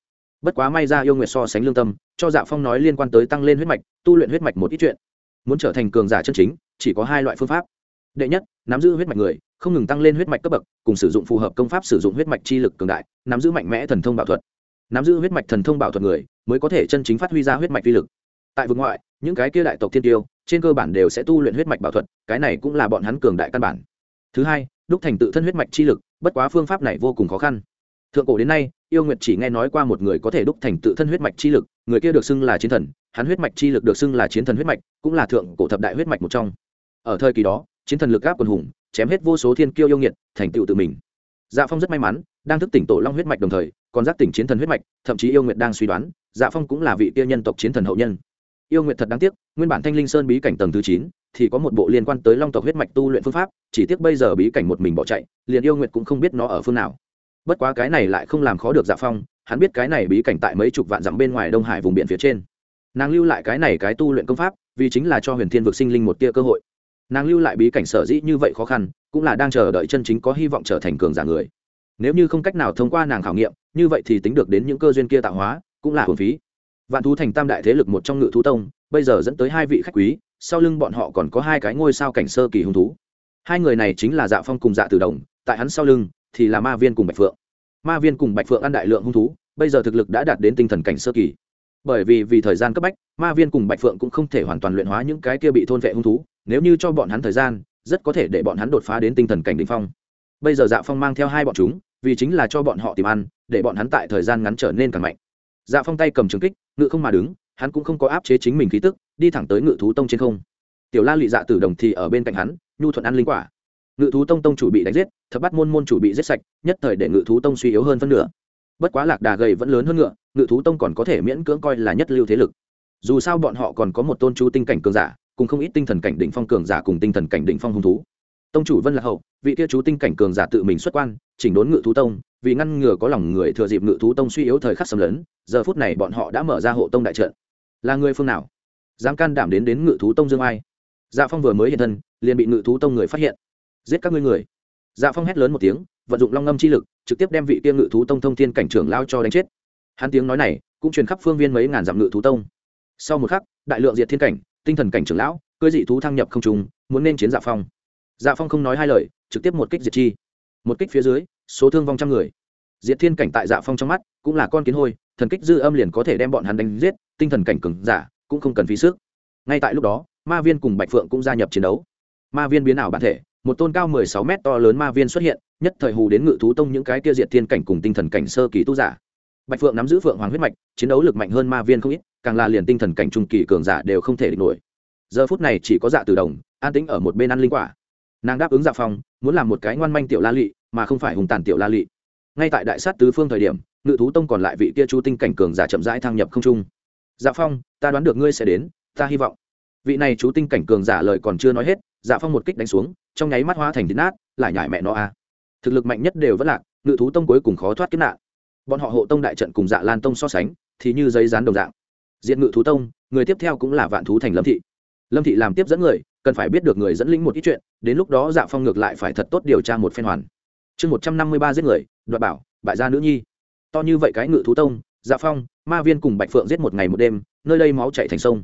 Bất quá may ra yêu nguyệt so sánh lương tâm, cho dạ phong nói liên quan tới tăng lên huyết mạch, tu luyện huyết mạch một ít chuyện. Muốn trở thành cường giả chân chính, chỉ có hai loại phương pháp đệ nhất nắm giữ huyết mạch người không ngừng tăng lên huyết mạch cấp bậc cùng sử dụng phù hợp công pháp sử dụng huyết mạch chi lực cường đại nắm giữ mạnh mẽ thần thông bảo thuật nắm giữ huyết mạch thần thông bảo thuật người mới có thể chân chính phát huy ra huyết mạch vi lực tại vực ngoại những cái kia đại tộc thiên tiêu trên cơ bản đều sẽ tu luyện huyết mạch bảo thuật cái này cũng là bọn hắn cường đại căn bản thứ hai đúc thành tự thân huyết mạch chi lực bất quá phương pháp này vô cùng khó khăn thượng cổ đến nay yêu nguyệt chỉ nghe nói qua một người có thể đúc thành tự thân huyết mạch chi lực người kia được xưng là chiến thần hắn huyết mạch chi lực được xưng là chiến thần huyết mạch cũng là thượng cổ thập đại huyết mạch một trong ở thời kỳ đó chiến thần lực áp quần hùng, chém hết vô số thiên kiêu yêu nghiệt, thành tựu tự mình. Dạ phong rất may mắn, đang thức tỉnh tổ long huyết mạch đồng thời, còn giác tỉnh chiến thần huyết mạch, thậm chí yêu nguyệt đang suy đoán dạ phong cũng là vị kia nhân tộc chiến thần hậu nhân. Yêu nguyệt thật đáng tiếc, nguyên bản thanh linh sơn bí cảnh tầng thứ chín, thì có một bộ liên quan tới long tộc huyết mạch tu luyện phương pháp, chỉ tiếc bây giờ bí cảnh một mình bỏ chạy, liền yêu nguyệt cũng không biết nó ở phương nào. Bất quá cái này lại không làm khó được dạ phong, hắn biết cái này bí cảnh tại mấy chục vạn dặm bên ngoài đông hải vùng biển phía trên. Nàng lưu lại cái này cái tu luyện công pháp, vì chính là cho huyền thiên vực sinh linh một tia cơ hội nàng lưu lại bí cảnh sở dĩ như vậy khó khăn, cũng là đang chờ đợi chân chính có hy vọng trở thành cường giả người. Nếu như không cách nào thông qua nàng khảo nghiệm, như vậy thì tính được đến những cơ duyên kia tạo hóa, cũng là hồn phí. Vạn thú thành tam đại thế lực một trong ngự thú tông, bây giờ dẫn tới hai vị khách quý, sau lưng bọn họ còn có hai cái ngôi sao cảnh sơ kỳ hung thú. Hai người này chính là dạ phong cùng dạ tử đồng, tại hắn sau lưng thì là ma viên cùng bạch phượng. Ma viên cùng bạch phượng ăn đại lượng hung thú, bây giờ thực lực đã đạt đến tinh thần cảnh sơ kỳ. Bởi vì vì thời gian cấp bách, ma viên cùng bạch phượng cũng không thể hoàn toàn luyện hóa những cái kia bị thôn vệ hung thú nếu như cho bọn hắn thời gian, rất có thể để bọn hắn đột phá đến tinh thần cảnh đỉnh phong. Bây giờ dạ phong mang theo hai bọn chúng, vì chính là cho bọn họ tìm ăn, để bọn hắn tại thời gian ngắn trở nên càng mạnh. Dạ phong tay cầm trừng kích, ngự không mà đứng, hắn cũng không có áp chế chính mình khí tức, đi thẳng tới ngự thú tông trên không. Tiểu la lụy dạ tử đồng thì ở bên cạnh hắn, nhu thuận ăn linh quả. Ngự thú tông tông chủ bị đánh giết, thập bắt môn môn chủ bị giết sạch, nhất thời để ngự thú tông suy yếu hơn phân nửa. Bất quá lạc đà gầy vẫn lớn hơn ngựa, ngự thú tông còn có thể miễn cưỡng coi là nhất lưu thế lực. Dù sao bọn họ còn có một tôn chú tinh cảnh cường giả cùng không ít tinh thần cảnh đỉnh phong cường giả cùng tinh thần cảnh đỉnh phong hung thú. Tông chủ vân lạc hậu, vị kia chú tinh cảnh cường giả tự mình xuất quan, chỉnh đốn ngự thú tông, vì ngăn ngừa có lòng người thừa dịp ngự thú tông suy yếu thời khắc xâm lấn, giờ phút này bọn họ đã mở ra hộ tông đại trận. Là người phương nào? Dám can đảm đến đến ngự thú tông dương ai? Dạ phong vừa mới hiện thân, liền bị ngự thú tông người phát hiện. Giết các ngươi người. Dạ phong hét lớn một tiếng, vận dụng long ngâm chi lực, trực tiếp đem vị kia ngự thú tông thông thiên cảnh trưởng lao cho đánh chết. Hắn tiếng nói này, cũng truyền khắp phương viên mấy ngàn dặm ngự thú tông. Sau một khắc, đại lượng diệt thiên cảnh tinh thần cảnh trưởng lão, cưới dị thú thăng nhập không trùng muốn nên chiến dạ phong. Dạ phong không nói hai lời, trực tiếp một kích diệt chi. Một kích phía dưới, số thương vong trăm người. Diệt thiên cảnh tại dạ phong trong mắt, cũng là con kiến hôi, thần kích dư âm liền có thể đem bọn hắn đánh giết, tinh thần cảnh cừng giả, cũng không cần phí sức. Ngay tại lúc đó, ma viên cùng bạch phượng cũng gia nhập chiến đấu. Ma viên biến ảo bản thể, một tôn cao mười sáu mét to lớn ma viên xuất hiện, nhất thời hù đến ngự thú tông những cái kia diệt thiên cảnh cùng tinh thần cảnh sơ kỳ tu giả. Bạch phượng nắm giữ phượng hoàng huyết mạch, chiến đấu lực mạnh hơn ma viên không ít càng là liền tinh thần cảnh trung kỳ cường giả đều không thể địch nổi. Giờ phút này chỉ có dạ từ đồng, an tĩnh ở một bên ăn linh quả. Nàng đáp ứng dạ phong, muốn làm một cái ngoan manh tiểu la lị, mà không phải hùng tàn tiểu la lị. Ngay tại đại sát tứ phương thời điểm, ngự thú tông còn lại vị kia chú tinh cảnh cường giả chậm rãi thăng nhập không trung. Dạ phong, ta đoán được ngươi sẽ đến, ta hy vọng. Vị này chú tinh cảnh cường giả lời còn chưa nói hết dạ phong một kích đánh xuống, trong nháy mắt hóa thành thịt nát, lại nhải mẹ nó a. Thực lực mạnh nhất đều vẫn lạc, ngự thú tông cuối cùng khó thoát kiếp nạn. Bọn họ hộ tông đại trận cùng dạ lan tông so sánh, thì như giấy rán đồng dạng diện ngự thú tông, người tiếp theo cũng là vạn thú thành lâm thị. Lâm thị làm tiếp dẫn người, cần phải biết được người dẫn lĩnh một ít chuyện, đến lúc đó dạ phong ngược lại phải thật tốt điều tra một phen hoàn. Chương một trăm năm mươi ba giết người, đoạt bảo, bại gia nữ nhi. To như vậy cái ngự thú tông dạ phong, ma viên cùng bạch phượng giết một ngày một đêm, nơi đây máu chạy thành sông.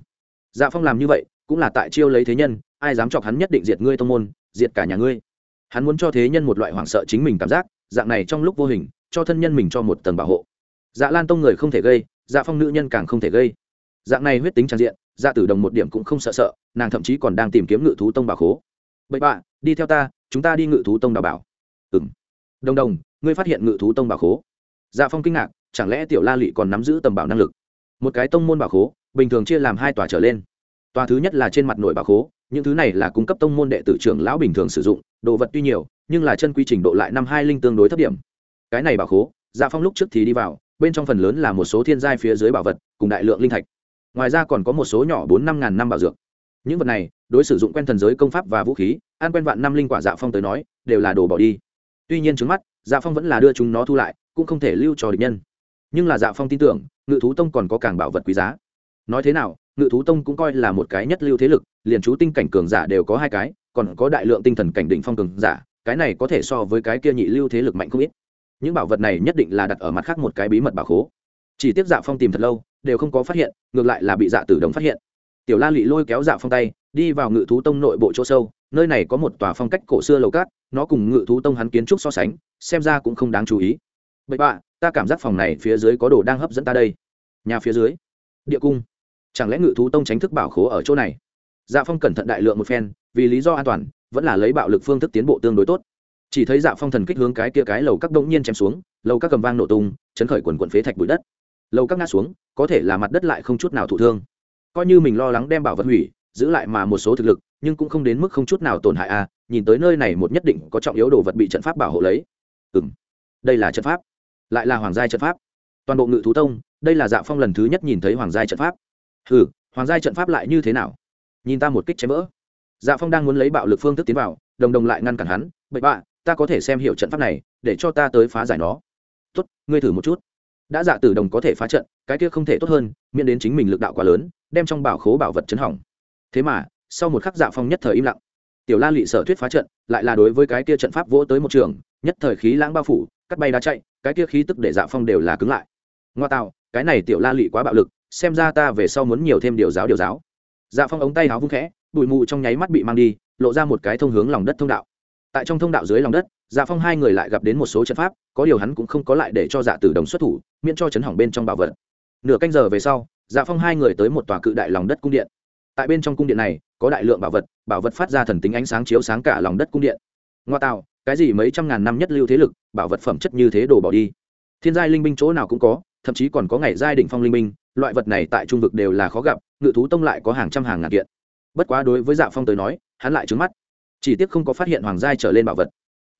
Dạ phong làm như vậy, cũng là tại chiêu lấy thế nhân, ai dám chọc hắn nhất định diệt ngươi tông môn, diệt cả nhà ngươi. Hắn muốn cho thế nhân một loại hoảng sợ chính mình cảm giác, dạng này trong lúc vô hình, cho thân nhân mình cho một tầng bảo hộ. Dạ lan tông người không thể gây dạ phong nữ nhân càng không thể gây dạng này huyết tính trang diện dạ tử đồng một điểm cũng không sợ sợ, nàng thậm chí còn đang tìm kiếm ngự thú tông bảo khố. Bậy bạ, đi theo ta, chúng ta đi ngự thú tông đào bảo. Ừng đồng đồng, ngươi phát hiện ngự thú tông bảo khố? Dạ phong kinh ngạc, chẳng lẽ tiểu la lị còn nắm giữ tầm bảo năng lực? Một cái tông môn bảo khố, bình thường chia làm hai tòa trở lên. Tòa thứ nhất là trên mặt nội bảo khố, những thứ này là cung cấp tông môn đệ tử trưởng lão bình thường sử dụng, đồ vật tuy nhiều, nhưng là chân quy trình độ lại năm hai linh tương đối thấp điểm. Cái này bảo khố dạ phong lúc trước thì đi vào, bên trong phần lớn là một số thiên giai phía dưới bảo vật, cùng đại lượng linh thạch ngoài ra còn có một số nhỏ bốn năm ngàn năm bảo dược. Những vật này, đối sử dụng quen thần giới công pháp và vũ khí an quen vạn năm linh quả dạ phong tới nói, đều là đồ bỏ đi. Tuy nhiên trước mắt dạ phong vẫn là đưa chúng nó thu lại, cũng không thể lưu cho địch nhân. Nhưng là dạ phong tin tưởng, ngự thú tông còn có càng bảo vật quý giá. Nói thế nào, ngự thú tông cũng coi là một cái nhất lưu thế lực, liền chú tinh cảnh cường giả đều có hai cái, còn có đại lượng tinh thần cảnh đỉnh phong cường giả, cái này có thể so với cái kia nhị lưu thế lực mạnh không ít. Những bảo vật này nhất định là đặt ở mặt khác một cái bí mật bảo khố. Chỉ tiếp dạ phong tìm thật lâu đều không có phát hiện, ngược lại là bị dạ tử đồng phát hiện. Tiểu la lị lôi kéo dạ phong tay, đi vào ngự thú tông nội bộ chỗ sâu, nơi này có một tòa phong cách cổ xưa lầu cát, nó cùng ngự thú tông hắn kiến trúc so sánh, xem ra cũng không đáng chú ý. Bậy bạ, ta cảm giác phòng này phía dưới có đồ đang hấp dẫn ta đây. Nhà phía dưới. Địa cung. Chẳng lẽ ngự thú tông tránh thức bảo khố ở chỗ này? Dạ phong cẩn thận đại lượng một phen, vì lý do an toàn, vẫn là lấy bạo lực phương thức tiến bộ tương đối tốt. Chỉ thấy dạ phong thần kích hướng cái kia cái lầu các đông nhiên chém xuống, lầu các cầm vang nổ tung, chấn khởi quần quần phế thạch bụi đất lầu các ngã xuống, có thể là mặt đất lại không chút nào thụ thương. Coi như mình lo lắng đem bảo vật hủy, giữ lại mà một số thực lực, nhưng cũng không đến mức không chút nào tổn hại a à. nhìn tới nơi này một nhất định có trọng yếu đồ vật bị trận pháp bảo hộ lấy. Ừ m đây là trận pháp. Lại là hoàng gia trận pháp. Toàn bộ ngự thú tông, đây là dạ phong lần thứ nhất nhìn thấy hoàng gia trận pháp. Ừ hoàng gia trận pháp lại như thế nào? Nhìn ta một kích chém vỡ. Dạ phong đang muốn lấy bạo lực phương thức tiến vào, đồng đồng lại ngăn cản hắn. Bậy bạ, ta có thể xem hiểu trận pháp này, để cho ta tới phá giải nó. Tốt, ngươi thử một chút đã dạ tử đồng có thể phá trận, cái kia không thể tốt hơn, miễn đến chính mình lực đạo quá lớn, đem trong bảo khố bảo vật chấn hỏng. Thế mà, sau một khắc dạ phong nhất thời im lặng. Tiểu la lị sở thuyết phá trận, lại là đối với cái kia trận pháp vỗ tới một trường, nhất thời khí lãng bao phủ, cắt bay đá chạy, cái kia khí tức để dạ phong đều là cứng lại. Ngoa tạo, cái này tiểu la lị quá bạo lực, xem ra ta về sau muốn nhiều thêm điều giáo điều giáo. Dạ phong ống tay áo vung khẽ, bụi mù trong nháy mắt bị mang đi, lộ ra một cái thông hướng lòng đất thông đạo. Tại trong thông đạo dưới lòng đất dạ phong hai người lại gặp đến một số trận pháp, có điều hắn cũng không có lại để cho dạ tử đồng xuất thủ, miễn cho chấn hỏng bên trong bảo vật. Nửa canh giờ về sau dạ phong hai người tới một tòa cự đại lòng đất cung điện. Tại bên trong cung điện này, có đại lượng bảo vật bảo vật phát ra thần tính ánh sáng chiếu sáng cả lòng đất cung điện. Ngoa tạo, cái gì mấy trăm ngàn năm nhất lưu thế lực, bảo vật phẩm chất như thế đồ bỏ đi. Thiên giai linh binh chỗ nào cũng có, thậm chí còn có ngày giai đỉnh phong linh binh, loại vật này tại trung vực đều là khó gặp, ngự thú tông lại có hàng trăm hàng ngàn kiện. Bất quá đối với dạ phong tới nói, hắn lại trứng mắt. Chỉ tiếc không có phát hiện hoàng giai trở lên bảo vật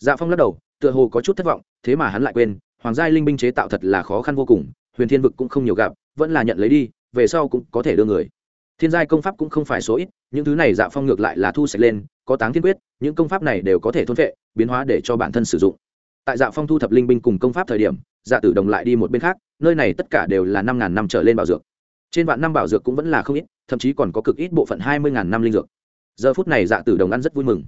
dạ phong lắc đầu, tựa hồ có chút thất vọng, thế mà hắn lại quên, hoàng giai linh binh chế tạo thật là khó khăn vô cùng, huyền thiên vực cũng không nhiều gặp, vẫn là nhận lấy đi, về sau cũng có thể đưa người. Thiên giai công pháp cũng không phải số ít, những thứ này dạ phong ngược lại là thu sạch lên, có táng thiên quyết, những công pháp này đều có thể thôn vệ biến hóa để cho bản thân sử dụng. Tại dạ phong thu thập linh binh cùng công pháp thời điểm dạ tử đồng lại đi một bên khác, nơi này tất cả đều là năm ngàn năm trở lên bảo dược. Trên vạn năm bảo dược cũng vẫn là không ít, thậm chí còn có cực ít bộ phận hai mươi ngàn năm linh dược. Giờ phút này dạ tử đồng ăn rất vui mừng.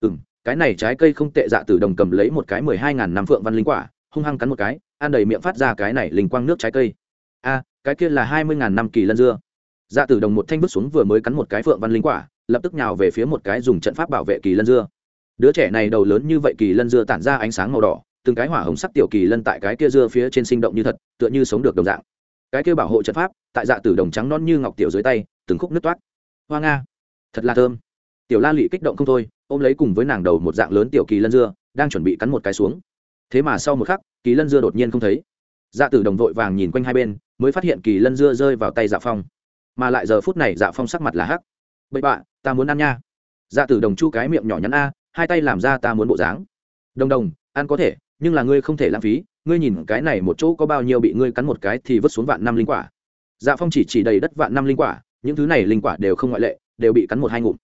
Ừ m cái này trái cây không tệ dạ tử đồng cầm lấy một cái mười hai ngàn năm phượng văn linh quả, hung hăng cắn một cái, ăn đầy miệng phát ra cái này linh quang nước trái cây. A, cái kia là hai mươi ngàn năm kỳ lân dưa. Dạ tử đồng một thanh vứt xuống vừa mới cắn một cái phượng văn linh quả, lập tức nhào về phía một cái dùng trận pháp bảo vệ kỳ lân dưa. Đứa trẻ này đầu lớn như vậy kỳ lân dưa tản ra ánh sáng màu đỏ, từng cái hỏa hồng sắc tiểu kỳ lân tại cái kia dưa phía trên sinh động như thật, tựa như sống được đồng dạng. Cái kia bảo hộ trận pháp, tại dạ tử đồng trắng non như ngọc tiểu dưới tay, từng khúc nứt toát. Hoa nga, thật là thơm. Tiểu la lị kích động không thôi ôm lấy cùng với nàng đầu một dạng lớn tiểu kỳ lân dưa, đang chuẩn bị cắn một cái xuống. Thế mà sau một khắc, kỳ lân dưa đột nhiên không thấy. Dạ tử đồng vội vàng nhìn quanh hai bên, mới phát hiện kỳ lân dưa rơi vào tay dạ phong. Mà lại giờ phút này dạ phong sắc mặt là hắc. Bậy bạ, ta muốn ăn nha. Dạ tử đồng chu cái miệng nhỏ nhắn a, hai tay làm ra ta muốn bộ dáng. Đồng đồng, ăn có thể, nhưng là ngươi không thể lãng phí, ngươi nhìn cái này một chỗ có bao nhiêu bị ngươi cắn một cái thì vứt xuống vạn năm linh quả. Dạ phong chỉ chỉ đầy đất vạn năm linh quả, những thứ này linh quả đều không ngoại lệ, đều bị cắn một hai ngụm.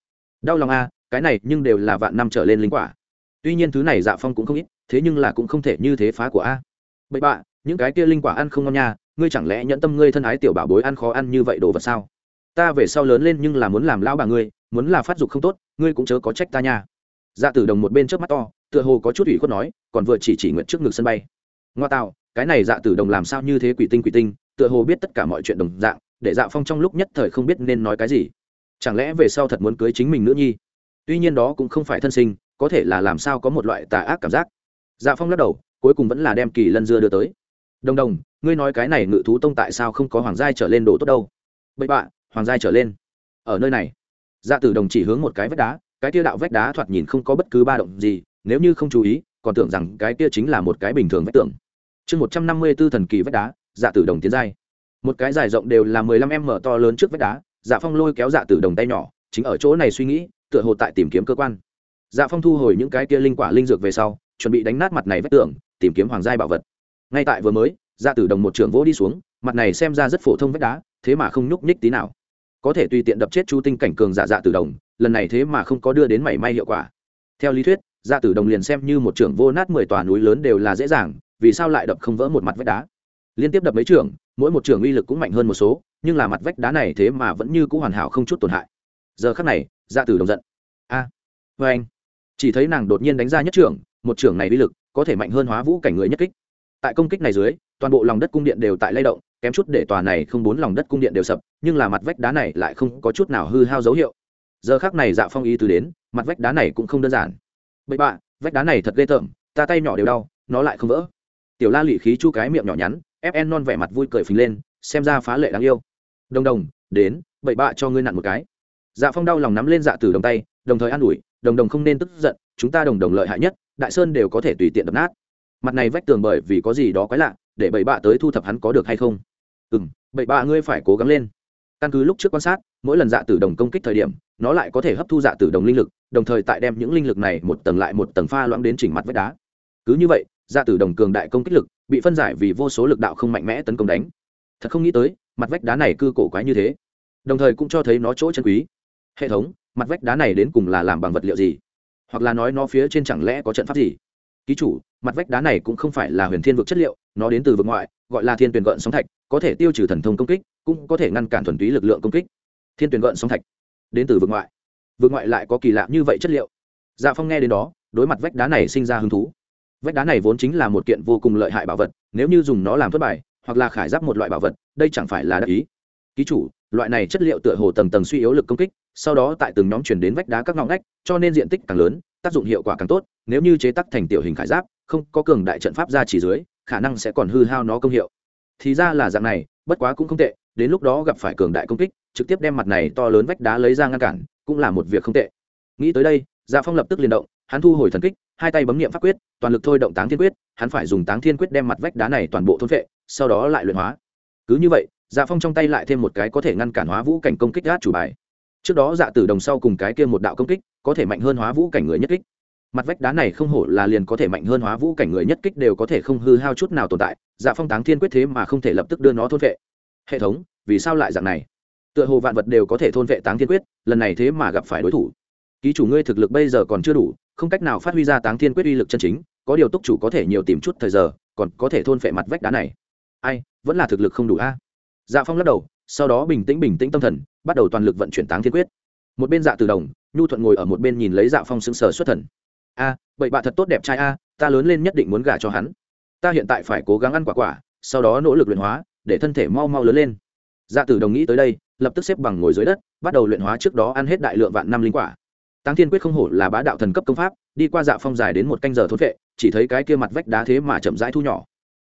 Đau lòng a cái này nhưng đều là vạn năm trở lên linh quả. Tuy nhiên thứ này dạ phong cũng không ít, thế nhưng là cũng không thể như thế phá của a. Bậy bạ, những cái kia linh quả ăn không ngon nha, ngươi chẳng lẽ nhẫn tâm ngươi thân ái tiểu bảo bối ăn khó ăn như vậy đồ vật sao? Ta về sau lớn lên nhưng là muốn làm lão bà ngươi, muốn là phát dục không tốt, ngươi cũng chớ có trách ta nha. Dạ tử đồng một bên trước mắt to, tựa hồ có chút ủy khuất nói, còn vừa chỉ chỉ nguyện trước ngực sân bay. Ngoa tạo, cái này dạ tử đồng làm sao như thế quỷ tinh quỷ tinh, tựa hồ biết tất cả mọi chuyện đồng dạng, để dạ phong trong lúc nhất thời không biết nên nói cái gì. Chẳng lẽ về sau thật muốn cưới chính mình nữ nhi? Tuy nhiên đó cũng không phải thân sinh, có thể là làm sao có một loại tà ác cảm giác. Dạ phong lắc đầu, cuối cùng vẫn là đem kỳ lân dưa đưa tới. Đồng đồng, ngươi nói cái này ngự thú tông tại sao không có hoàng giai trở lên đồ tốt đâu? Bậy bạ, hoàng giai trở lên. Ở nơi này. Dạ tử đồng chỉ hướng một cái vách đá, cái tia đạo vách đá thoạt nhìn không có bất cứ ba động gì, nếu như không chú ý, còn tưởng rằng cái tia chính là một cái bình thường vách tường. Chương một trăm năm mươi b ố thần kỳ vách đá dạ tử đồng tiến giai. Một cái dài rộng đều là mười lăm m to lớn trước vách đá dạ phong lôi kéo dạ tử đồng tay nhỏ, chính ở chỗ này suy nghĩ tựa hồ tại tìm kiếm cơ quan. Dạ phong thu hồi những cái kia linh quả linh dược về sau, chuẩn bị đánh nát mặt này vách tường, tìm kiếm hoàng giai bảo vật. Ngay tại vừa mới dạ tử đồng một trường vỗ đi xuống, mặt này xem ra rất phổ thông vách đá, thế mà không nhúc nhích tí nào. Có thể tùy tiện đập chết chu tinh cảnh cường giả dạ tử đồng, lần này thế mà không có đưa đến mảy may hiệu quả. Theo lý thuyết dạ tử đồng liền xem như một trưởng vô nát mười tòa núi lớn đều là dễ dàng, vì sao lại đập không vỡ một mặt vách đá? Liên tiếp đập mấy trưởng, mỗi một trưởng uy lực cũng mạnh hơn một số, nhưng là mặt vách đá này thế mà vẫn như c ũ hoàn hảo không chút tổn hại giờ khắc này dạ tử đồng giận. A à, vê anh. Chỉ thấy nàng đột nhiên đánh ra nhất trưởng một trưởng này uy lực có thể mạnh hơn hóa vũ cảnh người nhất kích. Tại công kích này dưới toàn bộ lòng đất cung điện đều tại lay động kém chút để tòa này không bốn lòng đất cung điện đều sập nhưng là mặt vách đá này lại không có chút nào hư hao dấu hiệu. Giờ khác này dạ phong ý từ đến mặt vách đá này cũng không đơn giản. Bậy bạ vách đá này thật ghê tởm ta tay nhỏ đều đau nó lại không vỡ. Tiểu la lị khí chu cái miệng nhỏ nhắn fn non vẻ mặt vui cười phình lên xem ra phá lệ đáng yêu. Đồng đồng đến bậy bạ cho ngươi nặn một cái dạ phong đau lòng nắm lên dạ tử đồng tay, đồng thời an ủi, đồng đồng không nên tức giận, chúng ta đồng đồng lợi hại nhất, đại sơn đều có thể tùy tiện đập nát. Mặt này vách tường bởi vì có gì đó quái lạ, để bậy bạ tới thu thập hắn có được hay không? Ừ m bậy bạ ngươi phải cố gắng lên. Căn cứ lúc trước quan sát, mỗi lần dạ tử đồng công kích thời điểm, nó lại có thể hấp thu dạ tử đồng linh lực, đồng thời tại đem những linh lực này một tầng lại một tầng pha loãng đến chỉnh mặt vách đá. Cứ như vậy dạ tử đồng cường đại công kích lực bị phân giải vì vô số lực đạo không mạnh mẽ tấn công đánh. Thật không nghĩ tới, mặt vách đá này cư cổ quái như thế. Đồng thời cũng cho thấy nó chỗ chân quý hệ thống, mặt vách đá này đến cùng là làm bằng vật liệu gì? Hoặc là nói nó phía trên chẳng lẽ có trận pháp gì? Ký chủ, mặt vách đá này cũng không phải là huyền thiên vực chất liệu, nó đến từ vực ngoại, gọi là thiên tuyển gợn sóng thạch, có thể tiêu trừ thần thông công kích, cũng có thể ngăn cản thuần túy lực lượng công kích. Thiên tuyển gợn sóng thạch, đến từ vực ngoại. Vực ngoại lại có kỳ lạ như vậy chất liệu. Dạ phong nghe đến đó, đối mặt vách đá này sinh ra hứng thú. Vách đá này vốn chính là một kiện vô cùng lợi hại bảo vật, nếu như dùng nó làm thất bại, hoặc là khải giáp một loại bảo vật, đây chẳng phải là đắc ý. Ký chủ loại này chất liệu tựa hồ tầng tầng suy yếu lực công kích, sau đó tại từng nhóm chuyển đến vách đá các ngõ ngách, cho nên diện tích càng lớn, tác dụng hiệu quả càng tốt, nếu như chế tác thành tiểu hình khải giáp, không có cường đại trận pháp ra chỉ dưới, khả năng sẽ còn hư hao nó công hiệu. Thì ra là dạng này, bất quá cũng không tệ, đến lúc đó gặp phải cường đại công kích, trực tiếp đem mặt này to lớn vách đá lấy ra ngăn cản, cũng là một việc không tệ. Nghĩ tới đây dạ phong lập tức liền động, hắn thu hồi thần kích, hai tay bấm nghiệm pháp quyết, toàn lực thôi động táng thiên quyết, hắn phải dùng táng thiên quyết đem mặt vách đá này toàn bộ thôn vệ sau đó lại luyện hóa. Cứ như vậy dạ phong trong tay lại thêm một cái có thể ngăn cản hóa vũ cảnh công kích gác chủ bài. Trước đó dạ tử đồng sau cùng cái kia một đạo công kích, có thể mạnh hơn hóa vũ cảnh người nhất kích. Mặt vách đá này không hổ là liền có thể mạnh hơn hóa vũ cảnh người nhất kích đều có thể không hư hao chút nào tồn tại dạ phong táng thiên quyết thế mà không thể lập tức đưa nó thôn vệ. Hệ thống, vì sao lại dạng này? Tựa hồ vạn vật đều có thể thôn vệ táng thiên quyết, lần này thế mà gặp phải đối thủ. Ký chủ ngươi thực lực bây giờ còn chưa đủ, không cách nào phát huy ra táng thiên quyết uy lực chân chính, có điều túc chủ có thể nhiều tìm chút thời giờ, còn có thể thôn vệ mặt vách đá này. Ai, vẫn là thực lực không đủ a dạ phong lắc đầu sau đó bình tĩnh bình tĩnh tâm thần bắt đầu toàn lực vận chuyển táng thiên quyết. Một bên dạ từ đồng nhu thuận ngồi ở một bên nhìn lấy dạ phong sững sờ xuất thần. A à, vậy thật tốt đẹp trai a ta lớn lên nhất định muốn gả cho hắn. Ta hiện tại phải cố gắng ăn quả quả sau đó nỗ lực luyện hóa để thân thể mau mau lớn lên. Dạ tử đồng nghĩ tới đây lập tức xếp bằng ngồi dưới đất bắt đầu luyện hóa trước đó ăn hết đại lượng vạn năm linh quả. Táng thiên quyết không hổ là bá đạo thần cấp công pháp đi qua dạ phong dài đến một canh giờ thốn vệ chỉ thấy cái kia mặt vách đá thế mà chậm rãi thu nhỏ.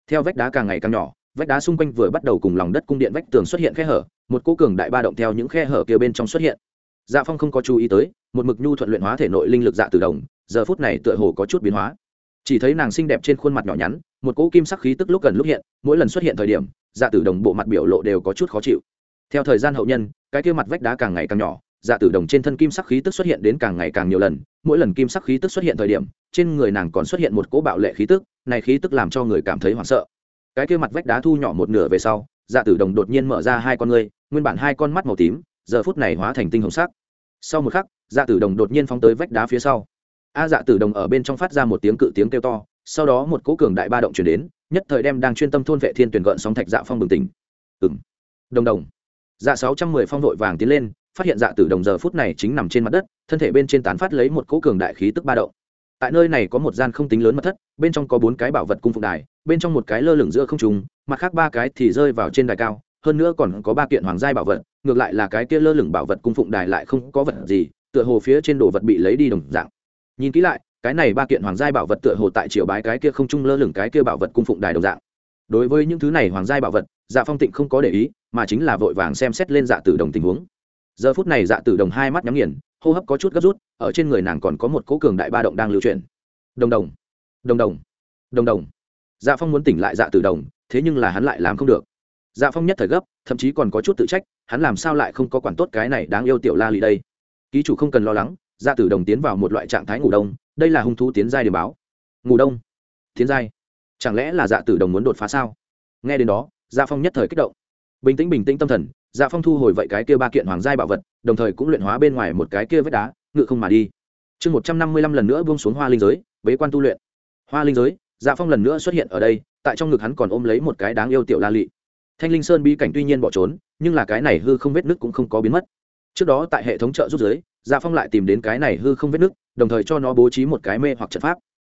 Theo vách đá càng ngày càng nhỏ vách đá xung quanh vừa bắt đầu cùng lòng đất cung điện vách tường xuất hiện khe hở, một cô cường đại ba động theo những khe hở kia bên trong xuất hiện. Dạ phong không có chú ý tới, một mực nhu thuận luyện hóa thể nội linh lực dạ tử đồng, giờ phút này tựa hồ có chút biến hóa. Chỉ thấy nàng xinh đẹp trên khuôn mặt nhỏ nhắn, một cỗ kim sắc khí tức lúc gần lúc hiện, mỗi lần xuất hiện thời điểm dạ tử đồng bộ mặt biểu lộ đều có chút khó chịu. Theo thời gian hậu nhân, cái kia mặt vách đá càng ngày càng nhỏ dạ tử đồng trên thân kim sắc khí tức xuất hiện đến càng ngày càng nhiều lần, mỗi lần kim sắc khí tức xuất hiện thời điểm, trên người nàng còn xuất hiện một cỗ bạo lệ khí tức, này khí tức làm cho người cảm thấy hoảng sợ cái kia mặt vách đá thu nhỏ một nửa về sau dạ tử đồng đột nhiên mở ra hai con ngươi, nguyên bản hai con mắt màu tím, giờ phút này hóa thành tinh hồng sắc. Sau một khắc dạ tử đồng đột nhiên phóng tới vách đá phía sau. A dạ tử đồng ở bên trong phát ra một tiếng cự tiếng kêu to, sau đó một cỗ cường đại ba động chuyển đến, nhất thời đem đang chuyên tâm thôn vệ thiên tuyển gợn sóng thạch dạ phong bừng tỉnh. Ừng đồng đồng. Dạ sáu trăm mười phong vội vàng tiến lên, phát hiện dạ tử đồng giờ phút này chính nằm trên mặt đất, thân thể bên trên tán phát lấy một cỗ cường đại khí tức ba động tại nơi này có một gian không tính lớn mật thất, bên trong có bốn cái bảo vật cung phụng đài, bên trong một cái lơ lửng giữa không trùng mặt khác ba cái thì rơi vào trên đài cao, hơn nữa còn có ba kiện hoàng giai bảo vật, ngược lại là cái kia lơ lửng bảo vật cung phụng đài lại không có vật gì, tựa hồ phía trên đồ vật bị lấy đi đồng dạng. Nhìn kỹ lại, cái này ba kiện hoàng giai bảo vật tựa hồ tại triều bái cái kia không trung lơ lửng cái kia bảo vật cung phụng đài đồng dạng. Đối với những thứ này hoàng giai bảo vật dạ phong tịnh không có để ý, mà chính là vội vàng xem xét lên dạ tử đồng tình huống. Giờ phút này dạ tử đồng hai mắt nhắm nghiền hô hấp có chút gấp rút, ở trên người nàng còn có một cỗ cường đại ba động đang lưu chuyển. Đồng đồng đồng đồng đồng đồng. Dạ phong muốn tỉnh lại dạ tử đồng, thế nhưng là hắn lại làm không được. Dạ phong nhất thời gấp, thậm chí còn có chút tự trách, hắn làm sao lại không có quản tốt cái này đáng yêu tiểu la lì đây? Ký chủ không cần lo lắng dạ tử đồng tiến vào một loại trạng thái ngủ đông, đây là hung thú tiến giai điểm báo. Ngủ đông? Tiến giai? Chẳng lẽ là dạ tử đồng muốn đột phá sao? Nghe đến đó dạ phong nhất thời kích động. Bình tĩnh bình tĩnh tâm thần dạ phong thu hồi vậy cái kia ba kiện hoàng giai bảo vật, đồng thời cũng luyện hóa bên ngoài một cái kia vết đá, ngự không mà đi. Chương một trăm năm mươi lăm lần nữa buông xuống hoa linh giới, bế quan tu luyện. Hoa linh giới dạ phong lần nữa xuất hiện ở đây, tại trong ngực hắn còn ôm lấy một cái đáng yêu tiểu la lị. Thanh linh sơn bi cảnh tuy nhiên bỏ trốn, nhưng là cái này hư không vết nứt cũng không có biến mất. Trước đó tại hệ thống trợ giúp giới dạ phong lại tìm đến cái này hư không vết nứt, đồng thời cho nó bố trí một cái mê hoặc trận pháp.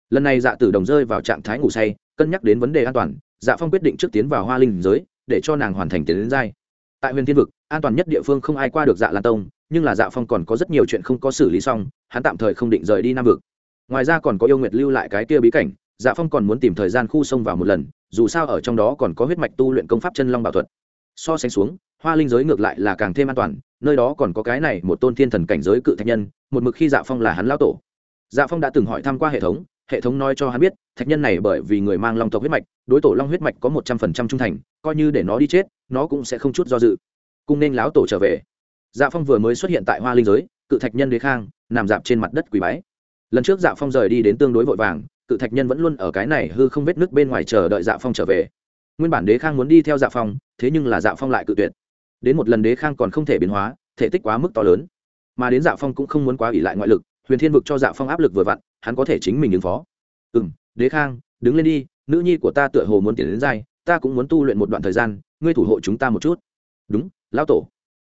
Lần này dạ tử đồng rơi vào trạng thái ngủ say, cân nhắc đến vấn đề an toàn dạ phong quyết định trước tiến vào hoa linh giới, để cho nàng hoàn thành tiến đến giai tại huyền thiên vực, an toàn nhất địa phương không ai qua được dạ lan tông, nhưng là dạ phong còn có rất nhiều chuyện không có xử lý xong, hắn tạm thời không định rời đi nam vực. Ngoài ra còn có yêu nguyệt lưu lại cái kia bí cảnh dạ phong còn muốn tìm thời gian khu sông vào một lần, dù sao ở trong đó còn có huyết mạch tu luyện công pháp chân long bảo thuật. So sánh xuống, hoa linh giới ngược lại là càng thêm an toàn, nơi đó còn có cái này một tôn thiên thần cảnh giới cự thạch nhân, một mực khi dạ phong là hắn lao tổ. Dạ phong đã từng hỏi thăm qua hệ thống hệ thống nói cho hắn biết, thạch nhân này bởi vì người mang long tộc huyết mạch, đối tổ long huyết mạch có một trăm phần trăm trung thành, coi như để nó đi chết, nó cũng sẽ không chút do dự. Cung nên láo tổ trở về. Dạ phong vừa mới xuất hiện tại hoa linh giới, cự thạch nhân đế khang, nằm dạp trên mặt đất quỳ bái. Lần trước dạ phong rời đi đến tương đối vội vàng, cự thạch nhân vẫn luôn ở cái này hư không vết nước bên ngoài chờ đợi dạ phong trở về. Nguyên bản đế khang muốn đi theo dạ phong, thế nhưng là dạ phong lại cự tuyệt. Đến một lần đế khang còn không thể biến hóa, thể tích quá mức to lớn. Mà đến dạ phong cũng không muốn quá ỉ lại ngoại lực, huyền thiên vực cho dạ phong áp lực vừa vặn hắn có thể chính mình ứng phó. Ừ m đế khang, đứng lên đi, nữ nhi của ta tựa hồ muốn tiến đến dai ta cũng muốn tu luyện một đoạn thời gian, ngươi thủ hộ chúng ta một chút. Đúng, lão tổ.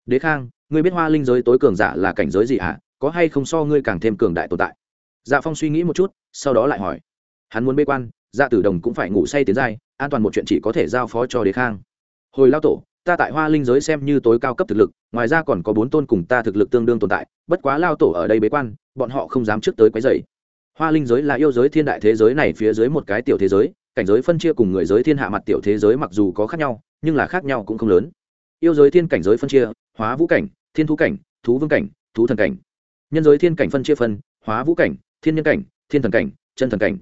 Đế khang, ngươi biết hoa linh giới tối cường giả là cảnh giới gì hả? À? có hay không so ngươi càng thêm cường đại tồn tại? Dạ phong suy nghĩ một chút, sau đó lại hỏi. Hắn muốn bê quan dạ tử đồng cũng phải ngủ say tiến giai, an toàn một chuyện chỉ có thể giao phó cho đế khang. Hồi lao tổ, ta tại hoa linh giới xem như tối cao cấp thực lực, ngoài ra còn có bốn tôn cùng ta thực lực tương đương tồn tại, bất quá lao tổ ở đây bế quan, bọn họ không dám trước tới quấy dày hoa linh giới là yêu giới thiên đại thế giới này phía dưới một cái tiểu thế giới, cảnh giới phân chia cùng người giới thiên hạ mặt tiểu thế giới mặc dù có khác nhau, nhưng là khác nhau cũng không lớn. Yêu giới thiên cảnh giới phân chia, hóa vũ cảnh, thiên thú cảnh, thú vương cảnh, thú thần cảnh. Nhân giới thiên cảnh phân chia phân, hóa vũ cảnh, thiên nhân cảnh, thiên thần cảnh, chân thần cảnh.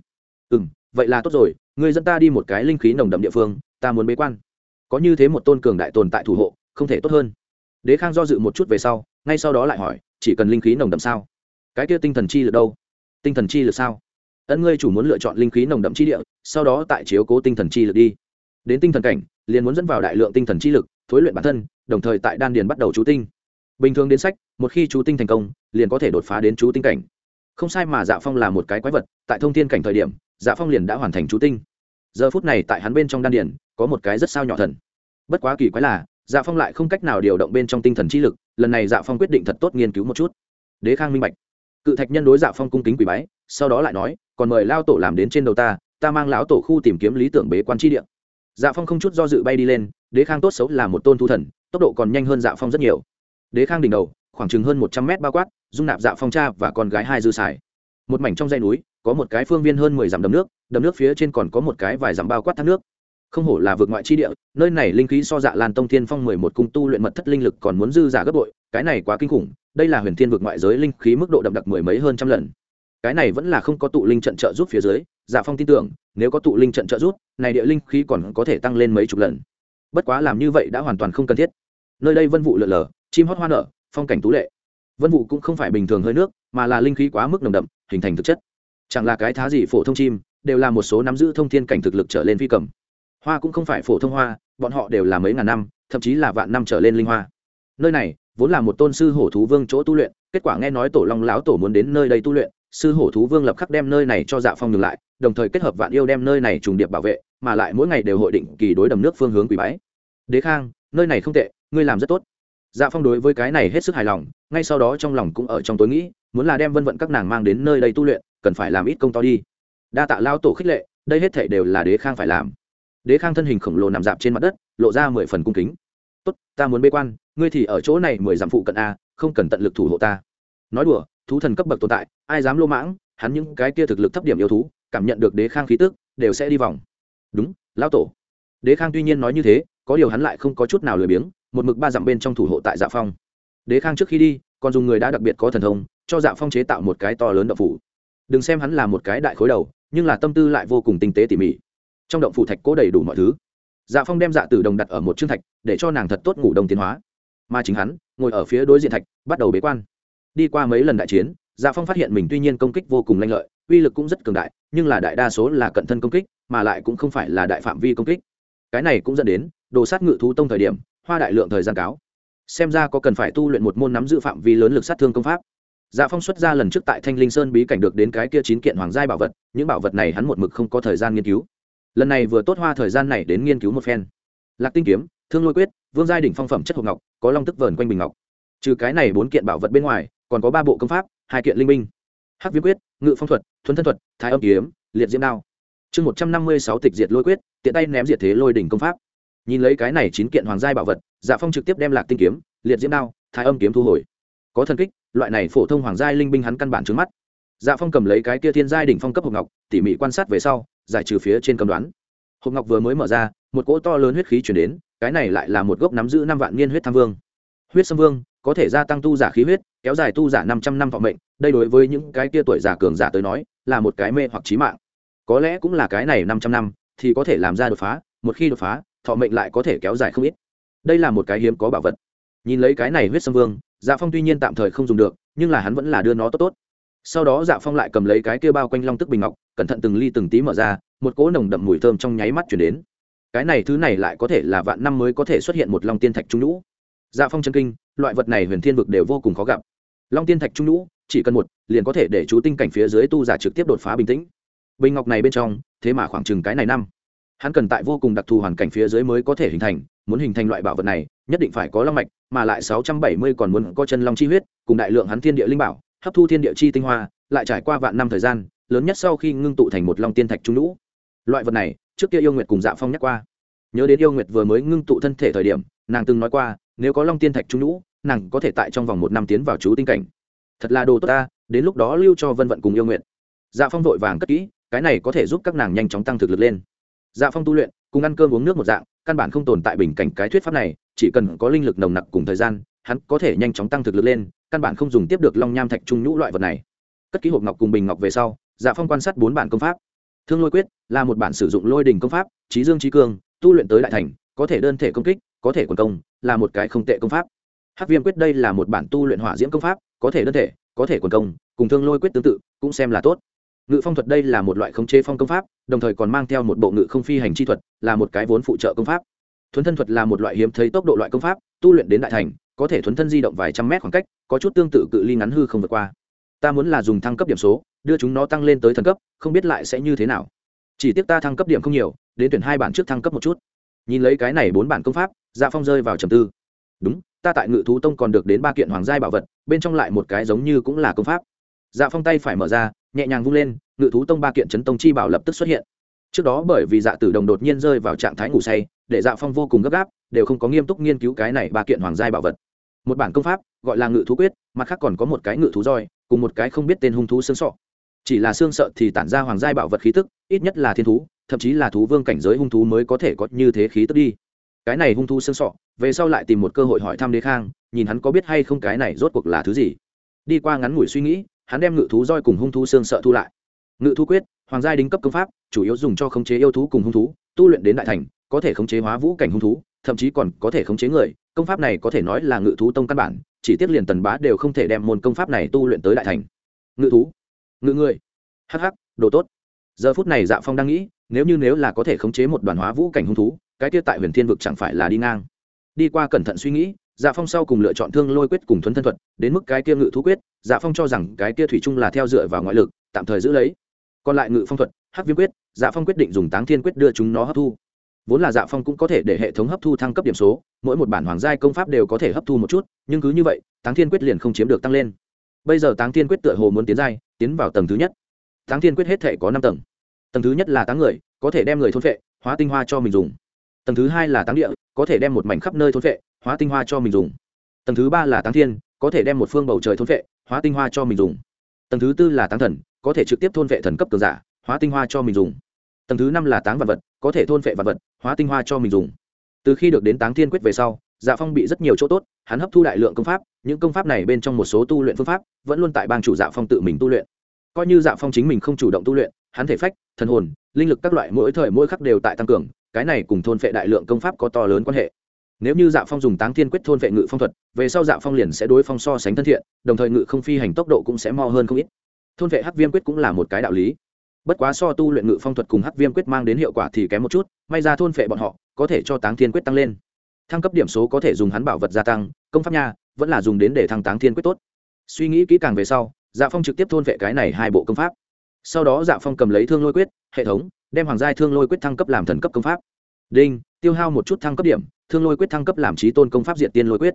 Ừ m vậy là tốt rồi, người dân ta đi một cái linh khí nồng đậm địa phương, ta muốn bế quan. Có như thế một tôn cường đại tồn tại thủ hộ, không thể tốt hơn. Đế khang do dự một chút về sau, ngay sau đó lại hỏi, chỉ cần linh khí nồng đậm sao? Cái kia tinh thần chi lực đâu? Tinh thần chi lực sao? Ân ngươi chủ muốn lựa chọn linh khí nồng đậm chi địa, sau đó tại chiếu cố tinh thần chi lực đi. Đến tinh thần cảnh, liền muốn dẫn vào đại lượng tinh thần chi lực, thối luyện bản thân, đồng thời tại đan điền bắt đầu chú tinh. Bình thường đến sách, một khi chú tinh thành công, liền có thể đột phá đến chú tinh cảnh. Không sai mà dạ phong là một cái quái vật, tại thông thiên cảnh thời điểm dạ phong liền đã hoàn thành chú tinh. Giờ phút này tại hắn bên trong đan điền, có một cái rất sao nhỏ thần. Bất quá kỳ quái là dạ phong lại không cách nào điều động bên trong tinh thần chi lực, lần này dạ phong quyết định thật tốt nghiên cứu một chút. Đế khang minh bạch cự thạch nhân đối dạ phong cung kính quỷ bái, sau đó lại nói, còn mời lao tổ làm đến trên đầu ta ta mang lão tổ khu tìm kiếm lý tưởng bế quan tri địa. Dạ phong không chút do dự bay đi lên, đế khang tốt xấu là một tôn thu thần, tốc độ còn nhanh hơn dạ phong rất nhiều. Đế khang đỉnh đầu, khoảng chừng hơn một trăm mét bao quát, dung nạp dạ phong cha và con gái hai dư xài. Một mảnh trong dây núi, có một cái phương viên hơn mười dặm đầm nước đầm nước phía trên còn có một cái vài dặm bao quát thác nước. Không hổ là vượt ngoại chi địa, nơi này linh khí so dạ lan tông thiên phong mười một cung tu luyện mật thất linh lực còn muốn dư giả gấp bội, cái này quá kinh khủng đây là huyền thiên Vực ngoại giới linh khí mức độ đậm đặc mười mấy hơn trăm lần. Cái này vẫn là không có tụ linh trận trợ giúp phía dưới dạ phong tin tưởng, nếu có tụ linh trận trợ giúp, này địa linh khí còn có thể tăng lên mấy chục lần. Bất quá làm như vậy đã hoàn toàn không cần thiết. Nơi đây vân vụ lượn lờ, chim hót hoa nở, phong cảnh tú lệ. Vân vụ cũng không phải bình thường hơi nước, mà là linh khí quá mức nồng đậm, hình thành thực chất. Chẳng là cái thá gì phổ thông chim, đều là một số nắm giữ thông thiên cảnh thực lực trở lên phi cầm. Hoa cũng không phải phổ thông hoa, bọn họ đều là mấy ngàn năm, thậm chí là vạn năm trở lên linh hoa. Nơi này vốn là một tôn sư hổ thú vương chỗ tu luyện, kết quả nghe nói tổ long lão tổ muốn đến nơi đây tu luyện, sư hổ thú vương lập khắc đem nơi này cho dạ phong ngừng lại, đồng thời kết hợp vạn yêu đem nơi này trùng điệp bảo vệ, mà lại mỗi ngày đều hội định kỳ đối đầm nước phương hướng quỷ bái. Đế khang, nơi này không tệ, ngươi làm rất tốt. Dạ phong đối với cái này hết sức hài lòng, ngay sau đó trong lòng cũng ở trong tối nghĩ, muốn là đem vân vận các nàng mang đến nơi đây tu luyện, cần phải làm ít công to đi. Đa tạ lao tổ khích lệ, đây hết thể đều là đế khang phải làm. Đế khang thân hình khổng lồ nằm dạp trên mặt đất, lộ ra mười phần cung kính tốt, ta muốn bế quan, ngươi thì ở chỗ này mười dặm phụ cận a, không cần tận lực thủ hộ ta. Nói đùa, thú thần cấp bậc tồn tại, ai dám lô mãng, hắn những cái kia thực lực thấp điểm yêu thú, cảm nhận được đế khang khí tức, đều sẽ đi vòng. Đúng, lão tổ. Đế khang tuy nhiên nói như thế, có điều hắn lại không có chút nào lười biếng, một mực ba dặm bên trong thủ hộ tại dạ phong. Đế khang trước khi đi, còn dùng người đã đặc biệt có thần thông, cho dạ phong chế tạo một cái to lớn động phủ. Đừng xem hắn là một cái đại khối đầu, nhưng là tâm tư lại vô cùng tinh tế tỉ mỉ. Trong động phủ thạch cố đầy đủ mọi thứ dạ phong đem dạ tử đồng đặt ở một chương thạch, để cho nàng thật tốt ngủ đông tiến hóa. Mà chính hắn, ngồi ở phía đối diện thạch, bắt đầu bế quan. Đi qua mấy lần đại chiến dạ phong phát hiện mình tuy nhiên công kích vô cùng lanh lợi, uy lực cũng rất cường đại, nhưng là đại đa số là cận thân công kích, mà lại cũng không phải là đại phạm vi công kích. Cái này cũng dẫn đến, đồ sát ngự thú tông thời điểm, hoa đại lượng thời gian cáo. Xem ra có cần phải tu luyện một môn nắm giữ phạm vi lớn lực sát thương công pháp. Dạ phong xuất ra lần trước tại thanh linh sơn bí cảnh được đến cái kia chín kiện hoàng giai bảo vật, những bảo vật này hắn một mực không có thời gian nghiên cứu lần này vừa tốt hoa thời gian này đến nghiên cứu một phen. Lạc tinh kiếm, thương lôi quyết, vương giai đỉnh phong phẩm chất hộp ngọc, có long tức vờn quanh bình ngọc. Trừ cái này bốn kiện bảo vật bên ngoài, còn có ba bộ công pháp, hai kiện linh binh. Hắc viêm quyết, ngự phong thuật, thuấn thân thuật, thái âm kiếm, liệt diễm đao. Chương một trăm năm mươi sáu tịch diệt lôi quyết, tiện tay ném diệt thế lôi đỉnh công pháp. Nhìn lấy cái này chín kiện hoàng giai bảo vật dạ phong trực tiếp đem lạc tinh kiếm, liệt diễm đao, thái âm kiếm thu hồi. Có thần kích, loại này phổ thông hoàng giai linh binh hắn căn bản trước mắt. Dạ phong cầm lấy cái kia thiên giai đỉnh phong cấp hộp ngọc, tỉ mỉ quan sát về sau giải trừ phía trên cầm đoán. Hộp ngọc vừa mới mở ra, một cỗ to lớn huyết khí chuyển đến, cái này lại là một gốc nắm giữ năm vạn niên huyết tham vương. Huyết xâm vương, có thể gia tăng tu giả khí huyết, kéo dài tu giả năm trăm năm thọ mệnh, đây đối với những cái kia tuổi giả cường giả tới nói, là một cái mê hoặc trí mạng. Có lẽ cũng là cái này năm trăm năm, thì có thể làm ra đột phá, một khi đột phá, thọ mệnh lại có thể kéo dài không ít. Đây là một cái hiếm có bảo vật. Nhìn lấy cái này huyết xâm vương dạ phong tuy nhiên tạm thời không dùng được, nhưng là hắn vẫn là đưa nó tốt tốt sau đó dạ phong lại cầm lấy cái kia bao quanh long tức bình ngọc, cẩn thận từng ly từng tí mở ra, một cỗ nồng đậm mùi thơm trong nháy mắt chuyển đến. Cái này thứ này lại có thể là vạn năm mới có thể xuất hiện một long tiên thạch trung nhũ. Dạ phong chân kinh, loại vật này huyền thiên vực đều vô cùng khó gặp. Long tiên thạch trung nhũ, chỉ cần một, liền có thể để chú tinh cảnh phía dưới tu giả trực tiếp đột phá bình tĩnh. Bình ngọc này bên trong, thế mà khoảng chừng cái này năm. Hắn cần tại vô cùng đặc thù hoàn cảnh phía dưới mới có thể hình thành, muốn hình thành loại bảo vật này, nhất định phải có long mạch, mà lại sáu trăm bảy mươi còn muốn có chân long chi huyết, cùng đại lượng hắn thiên địa linh bảo hấp thu thiên địa chi tinh hoa, lại trải qua vạn năm thời gian, lớn nhất sau khi ngưng tụ thành một long tiên thạch trung lũ. Loại vật này, trước kia yêu nguyệt cùng dạ phong nhắc qua. Nhớ đến yêu nguyệt vừa mới ngưng tụ thân thể thời điểm, nàng từng nói qua, nếu có long tiên thạch trung lũ, nàng có thể tại trong vòng một năm tiến vào chú tinh cảnh. Thật là đồ tốt ta, đến lúc đó lưu cho vân vận cùng yêu nguyện dạ phong vội vàng cất kỹ, cái này có thể giúp các nàng nhanh chóng tăng thực lực lên. Dạ phong tu luyện, cùng ăn cơm uống nước một dạng, căn bản không tồn tại bình cảnh cái thuyết pháp này, chỉ cần có linh lực nồng nặc cùng thời gian, hắn có thể nhanh chóng tăng thực lực lên căn bản không dùng tiếp được long nham thạch trung nhũ loại vật này. Cất ký hộp ngọc cùng bình ngọc về sau dạ phong quan sát bốn bản công pháp. Thương lôi quyết là một bản sử dụng lôi đình công pháp trí dương trí cương, tu luyện tới đại thành, có thể đơn thể công kích, có thể quần công, là một cái không tệ công pháp. Hắc viêm quyết đây là một bản tu luyện hỏa diễm công pháp, có thể đơn thể, có thể quần công, cùng thương lôi quyết tương tự, cũng xem là tốt. Ngự phong thuật đây là một loại khống chế phong công pháp, đồng thời còn mang theo một bộ ngự không phi hành chi thuật, là một cái vốn phụ trợ công pháp. Thuấn thân thuật là một loại hiếm thấy tốc độ loại công pháp, tu luyện đến đại thành có thể thuấn thân di động vài trăm mét khoảng cách, có chút tương tự cự ly ngắn hư không vượt qua. Ta muốn là dùng thăng cấp điểm số, đưa chúng nó tăng lên tới thần cấp, không biết lại sẽ như thế nào. Chỉ tiếc ta thăng cấp điểm không nhiều, đến tuyển hai bản trước thăng cấp một chút. Nhìn lấy cái này bốn bản công pháp dạ phong rơi vào trầm tư. Đúng, ta tại ngự thú tông còn được đến ba kiện hoàng giai bảo vật, bên trong lại một cái giống như cũng là công pháp. Dạ phong tay phải mở ra, nhẹ nhàng vung lên, ngự thú tông ba kiện chấn tông chi bảo lập tức xuất hiện. Trước đó bởi vì dạ tử đồng đột nhiên rơi vào trạng thái ngủ say, để dạ phong vô cùng gấp gáp, đều không có nghiêm túc nghiên cứu cái này ba kiện hoàng giai bảo vật một bản công pháp, gọi là ngự thú quyết, mặt khác còn có một cái ngự thú roi, cùng một cái không biết tên hung thú xương sọ. Chỉ là xương sợ thì tản ra hoàng giai bảo vật khí tức, ít nhất là thiên thú, thậm chí là thú vương cảnh giới hung thú mới có thể có như thế khí tức đi. Cái này hung thú xương sọ, về sau lại tìm một cơ hội hỏi thăm đế khang, nhìn hắn có biết hay không cái này rốt cuộc là thứ gì. Đi qua ngắn ngủi suy nghĩ, hắn đem ngự thú roi cùng hung thú xương sợ thu lại. Ngự thú quyết, hoàng giai đính cấp công pháp, chủ yếu dùng cho khống chế yêu thú cùng hung thú, tu luyện đến đại thành, có thể khống chế hóa vũ cảnh hung thú, thậm chí còn có thể khống chế người công pháp này có thể nói là ngự thú tông căn bản, chỉ tiếc liền tần bá đều không thể đem môn công pháp này tu luyện tới đại thành. Ngự thú, ngự người hh đồ tốt. Giờ phút này dạ phong đang nghĩ, nếu như nếu là có thể khống chế một đoàn hóa vũ cảnh hung thú, cái tiết tại huyền thiên vực chẳng phải là đi ngang. Đi qua cẩn thận suy nghĩ dạ phong sau cùng lựa chọn thương lôi quyết cùng thuấn thân thuật, đến mức cái kia ngự thú quyết dạ phong cho rằng cái kia thủy chung là theo dựa vào ngoại lực, tạm thời giữ lấy. Còn lại ngự phong thuật, hắc viêm quyết dạ phong quyết định dùng táng thiên quyết đưa chúng nó hấp thu vốn là dạ phong cũng có thể để hệ thống hấp thu thăng cấp điểm số, mỗi một bản hoàng giai công pháp đều có thể hấp thu một chút, nhưng cứ như vậy, táng thiên quyết liền không chiếm được tăng lên. Bây giờ táng thiên quyết tựa hồ muốn tiến giai, tiến vào tầng thứ nhất. Táng thiên quyết hết thể có năm tầng. Tầng thứ nhất là táng người, có thể đem người thôn vệ hóa tinh hoa cho mình dùng. Tầng thứ hai là táng địa, có thể đem một mảnh khắp nơi thôn vệ hóa tinh hoa cho mình dùng. Tầng thứ ba là táng thiên, có thể đem một phương bầu trời thôn vệ hóa tinh hoa cho mình dùng. Tầng thứ tư là táng thần, có thể trực tiếp thôn vệ thần cấp cường giả, hóa tinh hoa cho mình dùng tầng thứ năm là táng vật vật, có thể thôn vệ vật vật, hóa tinh hoa cho mình dùng. Từ khi được đến táng thiên quyết về sau dạ phong bị rất nhiều chỗ tốt, hắn hấp thu đại lượng công pháp, những công pháp này bên trong một số tu luyện phương pháp, vẫn luôn tại bang chủ dạ phong tự mình tu luyện. Coi như dạ phong chính mình không chủ động tu luyện, hắn thể phách, thần hồn, linh lực các loại mỗi thời mỗi khắc đều tại tăng cường, cái này cùng thôn phệ đại lượng công pháp có to lớn quan hệ. Nếu như dạ phong dùng táng thiên quyết thôn vệ ngự phong thuật, về sau dạ phong liền sẽ đối phong so sánh thân thiện, đồng thời ngự không phi hành tốc độ cũng sẽ mo hơn không ít. Thôn vệ hắc viêm quyết cũng là một cái đạo lý bất quá so tu luyện ngự phong thuật cùng hắc viêm quyết mang đến hiệu quả thì kém một chút, may ra thôn vệ bọn họ, có thể cho táng thiên quyết tăng lên. Thăng cấp điểm số có thể dùng hắn bảo vật gia tăng, công pháp nha, vẫn là dùng đến để thăng táng thiên quyết tốt. Suy nghĩ kỹ càng về sau dạ phong trực tiếp thôn vệ cái này hai bộ công pháp. Sau đó dạ phong cầm lấy thương lôi quyết, hệ thống, đem hoàng giai thương lôi quyết thăng cấp làm thần cấp công pháp. Đinh, tiêu hao một chút thăng cấp điểm, thương lôi quyết thăng cấp làm trí tôn công pháp diệt tiên lôi quyết.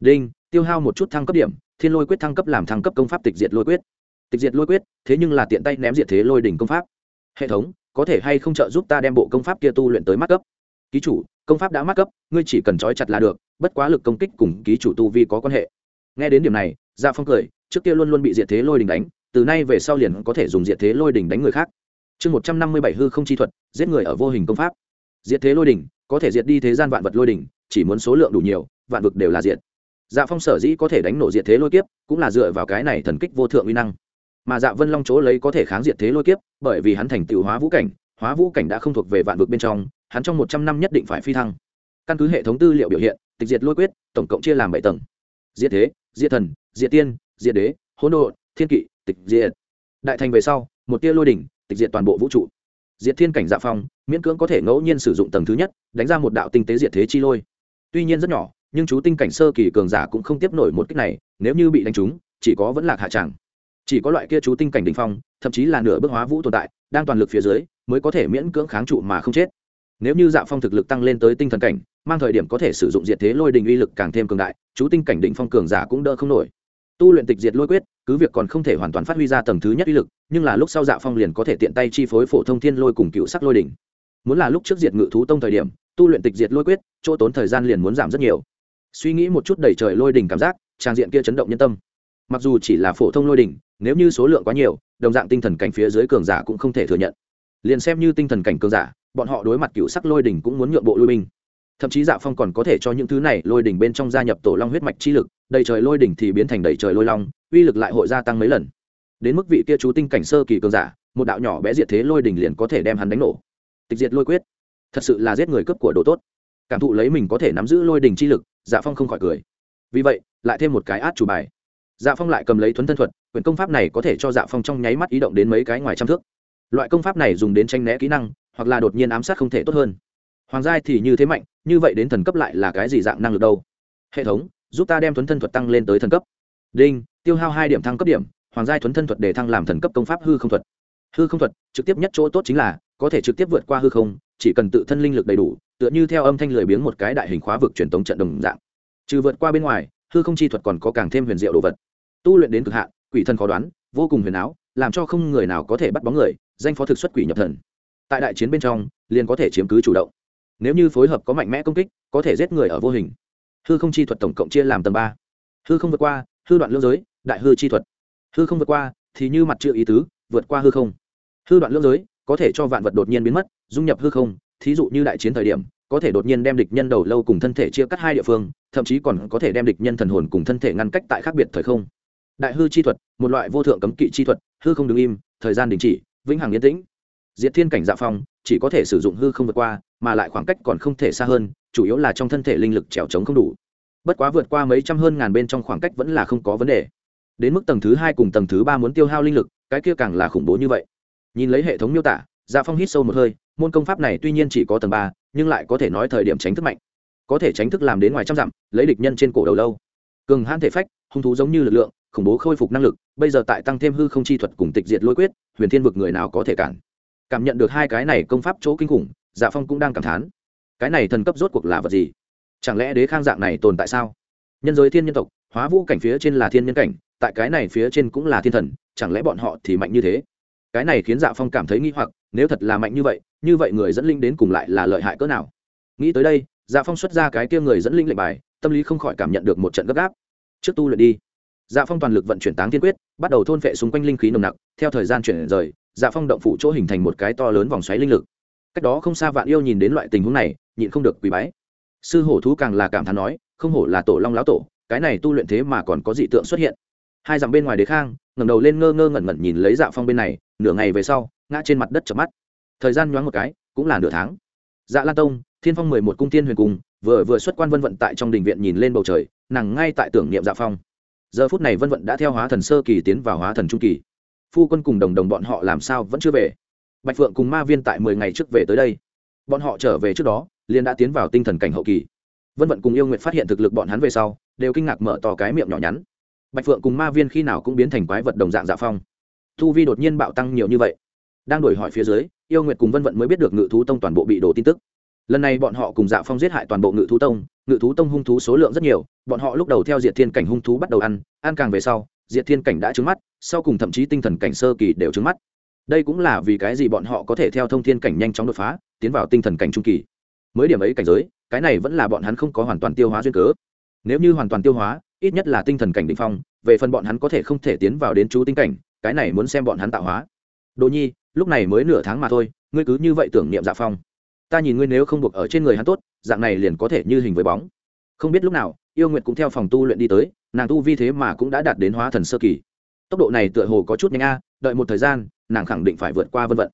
Đinh, tiêu hao một chút thăng cấp điểm, thiên lôi quyết thăng cấp làm thăng cấp công pháp tịch diệt lôi quyết tịch diệt lôi quyết, thế nhưng là tiện tay ném diệt thế lôi đỉnh công pháp. Hệ thống, có thể hay không trợ giúp ta đem bộ công pháp kia tu luyện tới mắt cấp? Ký chủ, công pháp đã mắt cấp, ngươi chỉ cần trói chặt là được, bất quá lực công kích cùng ký chủ tu vi có quan hệ. Nghe đến điểm này gia phong cười, trước kia luôn luôn bị diệt thế lôi đình đánh, từ nay về sau liền có thể dùng diệt thế lôi đình đánh người khác. Chương một trăm năm mươi bảy hư không chi thuật, giết người ở vô hình công pháp. Diệt thế lôi đình có thể diệt đi thế gian vạn vật lôi đình chỉ muốn số lượng đủ nhiều, vạn vực đều là diệt. Dạ phong sở dĩ có thể đánh nổ diệt thế lôi kiếp, cũng là dựa vào cái này thần kích vô thượng uy năng mà dạ vân long chỗ lấy có thể kháng diệt thế lôi kiếp, bởi vì hắn thành tựu hóa vũ cảnh, hóa vũ cảnh đã không thuộc về vạn vực bên trong, hắn trong một trăm năm nhất định phải phi thăng. Căn cứ hệ thống tư liệu biểu hiện, tịch diệt lôi quyết, tổng cộng chia làm bảy tầng. Diệt thế, diệt thần, diệt tiên, diệt đế, hỗn độn, thiên kỵ, tịch diệt. Đại thành về sau, một tia lôi đỉnh, tịch diệt toàn bộ vũ trụ. Diệt thiên cảnh dạ phong, miễn cưỡng có thể ngẫu nhiên sử dụng tầng thứ nhất, đánh ra một đạo tinh tế diệt thế chi lôi. Tuy nhiên rất nhỏ, nhưng chú tinh cảnh sơ kỳ cường giả cũng không tiếp nổi một cách này, nếu như bị đánh trúng, chỉ có vẫn lạc hạ tràng chỉ có loại kia chú tinh cảnh đ ỉ n h phong, thậm chí là nửa bước hóa vũ tồn tại, đang toàn lực phía dưới, mới có thể miễn cưỡng kháng trụ mà không chết. Nếu như dạ phong thực lực tăng lên tới tinh thần cảnh, mang thời điểm có thể sử dụng diệt thế lôi đình uy lực càng thêm cường đại, chú tinh cảnh định phong cường giả cũng đỡ không nổi. Tu luyện tịch diệt lôi quyết, cứ việc còn không thể hoàn toàn phát huy ra tầng thứ nhất uy lực, nhưng là lúc sau dạ phong liền có thể tiện tay chi phối phổ thông thiên lôi cùng cựu sắc lôi đỉnh muốn là lúc trước diệt ngự thú tông thời điểm, tu luyện tịch diệt lôi quyết, chỗ tốn thời gian liền muốn giảm rất nhiều. Suy nghĩ một chút đầy trời lôi đỉnh cảm giác, trang diện kia chấn động nhân tâm mặc dù chỉ là phổ thông lôi đỉnh, nếu như số lượng quá nhiều, đồng dạng tinh thần cảnh phía dưới cường giả cũng không thể thừa nhận. Liền xem như tinh thần cảnh cường giả, bọn họ đối mặt cựu sắc lôi đỉnh cũng muốn nhượng bộ lui binh. Thậm chí dạ phong còn có thể cho những thứ này lôi đỉnh bên trong gia nhập tổ long huyết mạch chi lực, đầy trời lôi đỉnh thì biến thành đầy trời lôi long, uy lực lại hội gia tăng mấy lần. Đến mức vị kia chú tinh cảnh sơ kỳ cường giả, một đạo nhỏ bé diệt thế lôi đỉnh liền có thể đem hắn đánh nổ. Tịch diệt lôi quyết. Thật sự là giết người cướp của đồ tốt. Cảm thụ lấy mình có thể nắm giữ lôi đỉnh chi lực dạ phong không khỏi cười. Vì vậy, lại thêm một cái át chủ bài dạ phong lại cầm lấy thuấn thân thuật quyền công pháp này có thể cho dạ phong trong nháy mắt ý động đến mấy cái ngoài trăm thước. Loại công pháp này dùng đến tranh né kỹ năng, hoặc là đột nhiên ám sát không thể tốt hơn. Hoàng giai thì như thế mạnh, như vậy đến thần cấp lại là cái gì dạng năng lực đâu? Hệ thống, giúp ta đem thuấn thân thuật tăng lên tới thần cấp. Đinh, tiêu hao hai điểm thăng cấp điểm, hoàng giai thuấn thân thuật để thăng làm thần cấp công pháp hư không thuật. Hư không thuật, trực tiếp nhất chỗ tốt chính là, có thể trực tiếp vượt qua hư không, chỉ cần tự thân linh lực đầy đủ, tựa như theo âm thanh lười biếng một cái đại hình khóa vực truyền tống trận đồng dạng. Trừ vượt qua bên ngoài, hư không chi thuật còn có càng thêm huyền diệu đồ vật tu luyện đến cực hạn, quỷ thần khó đoán, vô cùng huyền áo, làm cho không người nào có thể bắt bóng người, danh phó thực xuất quỷ nhập thần. Tại đại chiến bên trong, liền có thể chiếm cứ chủ động. Nếu như phối hợp có mạnh mẽ công kích, có thể giết người ở vô hình. Hư không chi thuật tổng cộng chia làm tầng ba. Hư không vượt qua, hư đoạn lưỡng giới, đại hư chi thuật. Hư không vượt qua, thì như mặt chữ ý tứ, vượt qua hư không. Hư đoạn lưỡng giới, có thể cho vạn vật đột nhiên biến mất, dung nhập hư không, thí dụ như đại chiến thời điểm, có thể đột nhiên đem địch nhân đầu lâu cùng thân thể chia cắt hai địa phương, thậm chí còn có thể đem địch nhân thần hồn cùng thân thể ngăn cách tại khác biệt thời không đại hư chi thuật, một loại vô thượng cấm kỵ chi thuật, hư không đứng im, thời gian đình chỉ, vĩnh hằng yên tĩnh. Diệt thiên cảnh dạ phong, chỉ có thể sử dụng hư không vượt qua, mà lại khoảng cách còn không thể xa hơn, chủ yếu là trong thân thể linh lực trèo trống không đủ. Bất quá vượt qua mấy trăm hơn ngàn bên trong khoảng cách vẫn là không có vấn đề. Đến mức tầng thứ hai cùng tầng thứ ba muốn tiêu hao linh lực, cái kia càng là khủng bố như vậy. Nhìn lấy hệ thống miêu tả dạ phong hít sâu một hơi, môn công pháp này tuy nhiên chỉ có tầng ba, nhưng lại có thể nói thời điểm tránh thức mạnh. Có thể tránh thức làm đến ngoài trăm dặm, lấy địch nhân trên cổ đầu lâu. Cường hãn thể phách, hung thú giống như lực lượng khủng bố khôi phục năng lực, bây giờ tại tăng thêm hư không chi thuật cùng tịch diệt lôi quyết, huyền thiên vực người nào có thể cản. Cảm nhận được hai cái này công pháp chỗ kinh khủng dạ phong cũng đang cảm thán. Cái này thần cấp rốt cuộc là vật gì? Chẳng lẽ đế khang dạng này tồn tại sao? Nhân giới thiên nhân tộc, hóa vũ cảnh phía trên là thiên nhân cảnh, tại cái này phía trên cũng là thiên thần, chẳng lẽ bọn họ thì mạnh như thế? Cái này khiến dạ phong cảm thấy nghi hoặc, nếu thật là mạnh như vậy như vậy người dẫn linh đến cùng lại là lợi hại cỡ nào? Nghĩ tới đây dạ phong xuất ra cái kia người dẫn linh lệnh bài, tâm lý không khỏi cảm nhận được một trận gấp gáp. Trước tu luyện đi dạ phong toàn lực vận chuyển táng thiên quyết, bắt đầu thôn phệ xung quanh linh khí nồng nặc, theo thời gian chuyển rời dạ phong động phủ chỗ hình thành một cái to lớn vòng xoáy linh lực. Cách đó không xa vạn yêu nhìn đến loại tình huống này, nhịn không được quỳ bái. Sư hổ thú càng là cảm thán nói, không hổ là tổ long lão tổ, cái này tu luyện thế mà còn có dị tượng xuất hiện. Hai dặm bên ngoài đế khang, ngẩng đầu lên ngơ ngơ ngẩn ngẩn nhìn lấy dạ phong bên này, nửa ngày về sau, ngã trên mặt đất chợp mắt. Thời gian nhoáng một cái, cũng là nửa tháng. Dạ lan tông, thiên phong mười một cung tiên huyền cung vừa vừa xuất quan vân vận tại trong đình viện nhìn lên bầu trời, nàng ngay tại tưởng niệm dạ phong giờ phút này vân vận đã theo hóa thần sơ kỳ tiến vào hóa thần trung kỳ. Phu quân cùng đồng đồng bọn họ làm sao vẫn chưa về? Bạch phượng cùng ma viên tại mười ngày trước về tới đây. Bọn họ trở về trước đó, liền đã tiến vào tinh thần cảnh hậu kỳ. Vân vận cùng yêu nguyện phát hiện thực lực bọn hắn về sau, đều kinh ngạc mở to cái miệng nhỏ nhắn. Bạch phượng cùng ma viên khi nào cũng biến thành quái vật đồng dạng dạ phong. Thu vi đột nhiên bạo tăng nhiều như vậy. Đang đổi hỏi phía dưới, yêu nguyệt cùng vân vận mới biết được ngự thú tông toàn bộ bị đổ tin tức lần này bọn họ cùng dạ phong giết hại toàn bộ ngự thú tông, ngự thú tông hung thú số lượng rất nhiều, bọn họ lúc đầu theo diệt thiên cảnh hung thú bắt đầu ăn ăn càng về sau, diệt thiên cảnh đã trứng mắt, sau cùng thậm chí tinh thần cảnh sơ kỳ đều trứng mắt. Đây cũng là vì cái gì bọn họ có thể theo thông thiên cảnh nhanh chóng đột phá, tiến vào tinh thần cảnh trung kỳ. Mới điểm ấy cảnh giới, cái này vẫn là bọn hắn không có hoàn toàn tiêu hóa duyên cớ. Nếu như hoàn toàn tiêu hóa, ít nhất là tinh thần cảnh định phong, về phần bọn hắn có thể không thể tiến vào đến chú tinh cảnh, cái này muốn xem bọn hắn tạo hóa. Đồ nhi, lúc này mới nửa tháng mà thôi, ngươi cứ như vậy tưởng niệm dạ phong ta nhìn ngươi nếu không buộc ở trên người hắn tốt, dạng này liền có thể như hình với bóng. Không biết lúc nào, yêu nguyệt cũng theo phòng tu luyện đi tới, nàng tu vi thế mà cũng đã đạt đến hóa thần sơ kỳ. Tốc độ này tựa hồ có chút nhanh a, đợi một thời gian, nàng khẳng định phải vượt qua vân vận.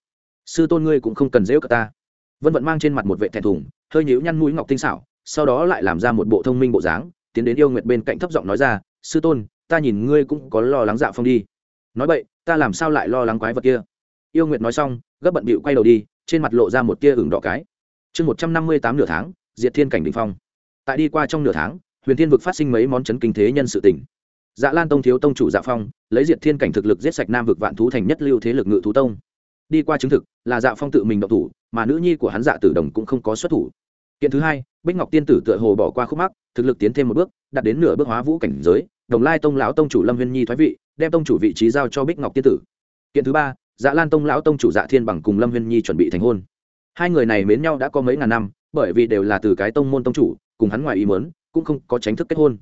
Sư tôn ngươi cũng không cần dễ cả ta. Vân vận mang trên mặt một vệ thẹn thùng, hơi nhíu nhăn mũi ngọc tinh xảo, sau đó lại làm ra một bộ thông minh bộ dáng, tiến đến yêu nguyệt bên cạnh thấp giọng nói ra, sư tôn, ta nhìn ngươi cũng có lo lắng dạ phong đi. Nói vậy ta làm sao lại lo lắng quái vật kia? Yêu nguyệt nói xong, gấp bận bịu quay đầu đi trên mặt lộ ra một tia ửng đỏ cái. Chương một trăm năm mươi tám nửa tháng, diệt thiên cảnh đình phong. Tại đi qua trong nửa tháng, huyền thiên vực phát sinh mấy món chấn kinh thế nhân sự tỉnh dạ lan tông thiếu tông chủ dạ phong, lấy diệt thiên cảnh thực lực giết sạch nam vực vạn thú thành nhất lưu thế lực ngự thú tông. Đi qua chứng thực, là dạ phong tự mình động thủ, mà nữ nhi của hắn dạ tử đồng cũng không có xuất thủ. Kiện thứ hai, bích ngọc tiên tử tựa hồ bỏ qua khúc mắc, thực lực tiến thêm một bước, đạt đến nửa bước hóa vũ cảnh giới, đồng lai tông lão tông chủ lâm huyên nhi thoái vị, đem tông chủ vị trí giao cho bích ngọc tiên tử. Kiện thứ ba dạ lan tông lão tông chủ dạ thiên bằng cùng lâm huyên nhi chuẩn bị thành hôn. Hai người này mến nhau đã có mấy ngàn năm, bởi vì đều là từ cái tông môn tông chủ, cùng hắn ngoài ý mớn cũng không có tránh thức kết hôn.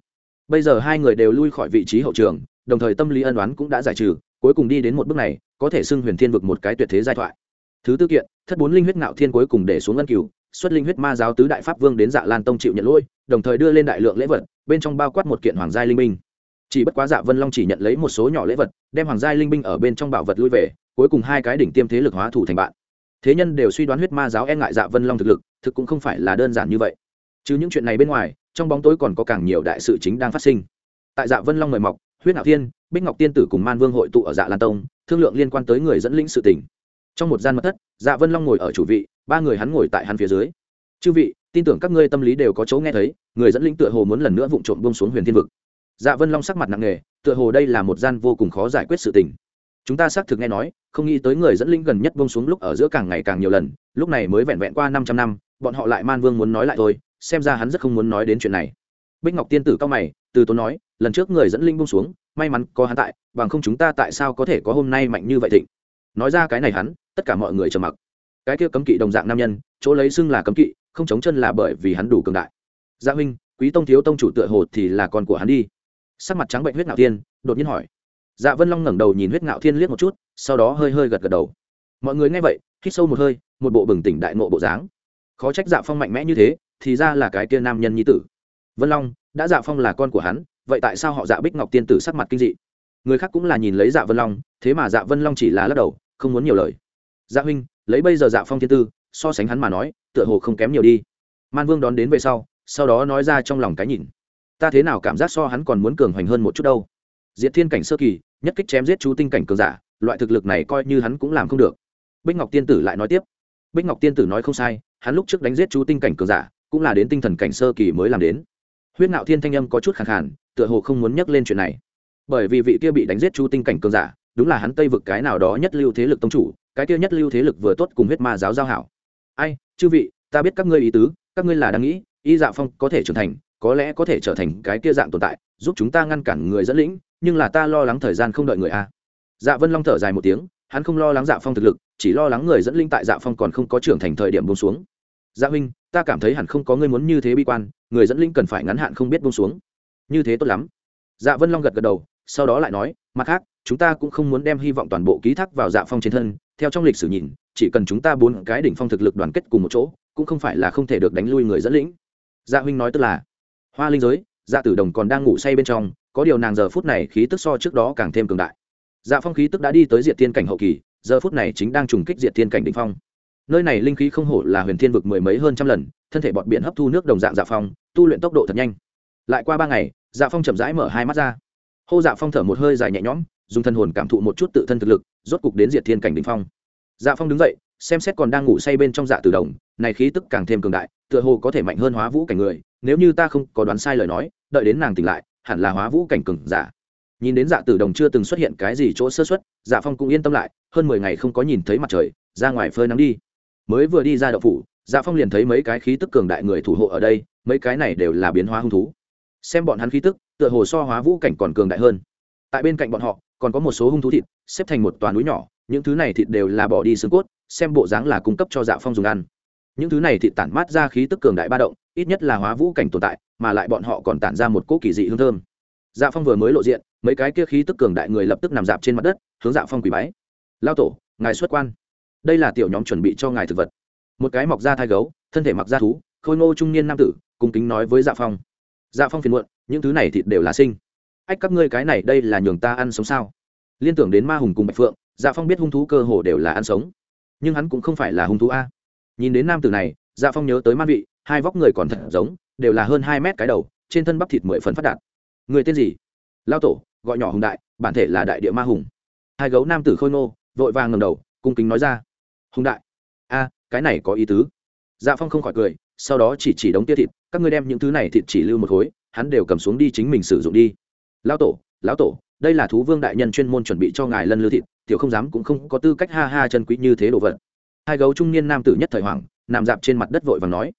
Bây giờ hai người đều lui khỏi vị trí hậu trường, đồng thời tâm lý ân oán cũng đã giải trừ, cuối cùng đi đến một bước này, có thể xưng huyền thiên vực một cái tuyệt thế giai thoại. Thứ tư kiện, thất bốn linh huyết ngạo thiên cuối cùng để xuống ân cửu, xuất linh huyết ma giáo tứ đại pháp vương đến dạ lan tông chịu nhận lỗi, đồng thời đưa lên đại lượng lễ vật, bên trong bao quát một kiện hoàng gia linh binh. Chỉ bất quá dạ vân long chỉ nhận lấy một số nhỏ lễ vật, đem hoàng gia linh binh ở bên trong bảo vật lui về cuối cùng hai cái đỉnh tiêm thế lực hóa thủ thành bạn. Thế nhân đều suy đoán huyết ma giáo e ngại dạ vân long thực lực, thực cũng không phải là đơn giản như vậy. Chứ những chuyện này bên ngoài, trong bóng tối còn có càng nhiều đại sự chính đang phát sinh. Tại dạ vân long mời mọc, huyết ngạo thiên, bích ngọc tiên tử cùng man vương hội tụ ở dạ lan tông, thương lượng liên quan tới người dẫn lĩnh sự tỉnh trong một gian mật thất dạ vân long ngồi ở chủ vị, ba người hắn ngồi tại hắn phía dưới. Chư vị, tin tưởng các ngươi tâm lý đều có chỗ nghe thấy, người dẫn lĩnh tựa hồ muốn lần nữa vụng trộm bông xuống huyền thiên vực. Dạ vân long sắc mặt nặng nề, tựa hồ đây là một gian vô cùng khó giải quyết sự tình chúng ta xác thực nghe nói không nghĩ tới người dẫn linh gần nhất bông xuống lúc ở giữa càng ngày càng nhiều lần lúc này mới vẹn vẹn qua năm trăm năm bọn họ lại man vương muốn nói lại thôi xem ra hắn rất không muốn nói đến chuyện này. Bích ngọc tiên tử cao mày từ tốn nói lần trước người dẫn linh bông xuống may mắn có hắn tại bằng không chúng ta tại sao có thể có hôm nay mạnh như vậy thịnh? Nói ra cái này hắn tất cả mọi người trầm mặc. Cái kia cấm kỵ đồng dạng nam nhân chỗ lấy xưng là cấm kỵ không chống chân là bởi vì hắn đủ cường đại. Gia huynh quý tông thiếu tông chủ tựa hồ thì là con của hắn đi. Sắc mặt trắng bệnh huyết ngạo tiên, đột nhiên hỏi dạ vân long ngẩng đầu nhìn huyết ngạo thiên liếc một chút, sau đó hơi hơi gật gật đầu. Mọi người nghe vậy, hít sâu một hơi, một bộ bừng tỉnh đại ngộ bộ dáng. Khó trách dạ phong mạnh mẽ như thế, thì ra là cái kia nam nhân nhi tử. Vân long, đã dạ phong là con của hắn, vậy tại sao họ dạ bích ngọc tiên tử sắc mặt kinh dị? Người khác cũng là nhìn lấy dạ vân long, thế mà dạ vân long chỉ là lắc đầu, không muốn nhiều lời. Dạ huynh, lấy bây giờ dạ phong thiên tư, so sánh hắn mà nói, tựa hồ không kém nhiều đi. Man vương đón đến về sau sau đó nói ra trong lòng cái nhìn. Ta thế nào cảm giác so hắn còn muốn cường hoành hơn một chút đâu? Diệt thiên cảnh sơ kỳ nhất kích chém giết chú tinh cảnh cường giả, loại thực lực này coi như hắn cũng làm không được. Bích ngọc tiên tử lại nói tiếp. Bích ngọc tiên tử nói không sai, hắn lúc trước đánh giết chú tinh cảnh cường giả, cũng là đến tinh thần cảnh sơ kỳ mới làm đến. Huyết ngạo thiên thanh âm có chút khẳng khàn, tựa hồ không muốn nhắc lên chuyện này. Bởi vì vị kia bị đánh giết chú tinh cảnh cường giả, đúng là hắn tây vực cái nào đó nhất lưu thế lực tông chủ, cái kia nhất lưu thế lực vừa tốt cùng huyết ma giáo giao hảo. Ai, chư vị, ta biết các ngươi ý tứ, các ngươi là đang nghĩ, y dạ phong có thể trưởng thành, có lẽ có thể trở thành cái kia dạng tồn tại, giúp chúng ta ngăn cản người dẫn lĩnh nhưng là ta lo lắng thời gian không đợi người a. Dạ vân long thở dài một tiếng, hắn không lo lắng dạ phong thực lực, chỉ lo lắng người dẫn linh tại dạ phong còn không có trưởng thành thời điểm bông xuống. Dạ huynh, ta cảm thấy hẳn không có người muốn như thế bi quan, người dẫn linh cần phải ngắn hạn không biết bông xuống. Như thế tốt lắm. Dạ vân long gật gật đầu, sau đó lại nói, mặt khác, chúng ta cũng không muốn đem hy vọng toàn bộ ký thác vào dạ phong trên thân, theo trong lịch sử nhìn, chỉ cần chúng ta bốn cái đỉnh phong thực lực đoàn kết cùng một chỗ, cũng không phải là không thể được đánh lui người dẫn lĩnh. Dạ huynh nói tức là, hoa linh giới dạ tử đồng còn đang ngủ say bên trong có điều nàng giờ phút này khí tức so trước đó càng thêm cường đại. Dạ phong khí tức đã đi tới diệt thiên cảnh hậu kỳ, giờ phút này chính đang trùng kích diệt thiên cảnh đ phong. Nơi này linh khí không hổ là huyền thiên vực mười mấy hơn trăm lần, thân thể bọn biển hấp thu nước đồng dạng dạ phong, tu luyện tốc độ thật nhanh. Lại qua ba ngày dạ phong chậm rãi mở hai mắt ra. Hô dạ phong thở một hơi dài nhẹ nhõm, dùng thân hồn cảm thụ một chút tự thân thực lực, rốt cục đến diệt thiên cảnh đ phong. Dạ phong đứng dậy, xem xét còn đang ngủ say bên trong dạ tử đồng, này khí tức càng thêm cường đại, tựa hồ có thể mạnh hơn hóa vũ cảnh người, nếu như ta không có đoán sai lời nói, đợi đến nàng tỉnh lại hẳn là hóa vũ cảnh cường giả. Nhìn đến dạ tử đồng chưa từng xuất hiện cái gì chỗ sơ xuất dạ phong cũng yên tâm lại, hơn mười ngày không có nhìn thấy mặt trời, ra ngoài phơi nắng đi. Mới vừa đi ra đậu phủ dạ phong liền thấy mấy cái khí tức cường đại người thủ hộ ở đây, mấy cái này đều là biến hóa hung thú. Xem bọn hắn khí tức, tựa hồ so hóa vũ cảnh còn cường đại hơn. Tại bên cạnh bọn họ, còn có một số hung thú thịt, xếp thành một toàn núi nhỏ, những thứ này thịt đều là bỏ đi xương cốt, xem bộ dáng là cung cấp cho dạ phong dùng ăn. Những thứ này thịt tản mát ra khí tức cường đại ba động, ít nhất là hóa vũ cảnh tồn tại mà lại bọn họ còn tản ra một cỗ kỳ dị hương thơm. Dạ phong vừa mới lộ diện, mấy cái kia khí tức cường đại người lập tức nằm dạp trên mặt đất, hướng dạ phong quỳ bái. Lao tổ, ngài xuất quan. Đây là tiểu nhóm chuẩn bị cho ngài thực vật. Một cái mọc da thai gấu, thân thể mặc da thú, khôi ngô trung niên nam tử cùng kính nói với dạ phong. Dạ phong phiền muộn, những thứ này thịt đều là sinh. Ách, các ngươi cái này đây là nhường ta ăn sống sao? Liên tưởng đến ma hùng cùng bạch phượng dạ phong biết hung thú cơ hồ đều là ăn sống. Nhưng hắn cũng không phải là hung thú a. Nhìn đến nam tử này dạ phong nhớ tới man vị, hai vóc người còn thật giống đều là hơn hai mét cái đầu, trên thân bắp thịt mười phần phát đạt. Người tên gì? Lao tổ, gọi nhỏ hùng đại, bản thể là đại địa ma hùng. Hai gấu nam tử khôi ngô, vội vàng ngầm đầu, cung kính nói ra. Hùng đại, a, cái này có ý tứ. Dạ phong không khỏi cười, sau đó chỉ chỉ đống tia thịt, các ngươi đem những thứ này thịt chỉ lưu một khối, hắn đều cầm xuống đi chính mình sử dụng đi. Lao tổ, lão tổ, đây là thú vương đại nhân chuyên môn chuẩn bị cho ngài lân lưu thịt, tiểu không dám cũng không có tư cách ha ha chân quý như thế đồ vật. Hai gấu trung niên nam tử nhất thời hoàng nằm dạp trên mặt đất vội và nói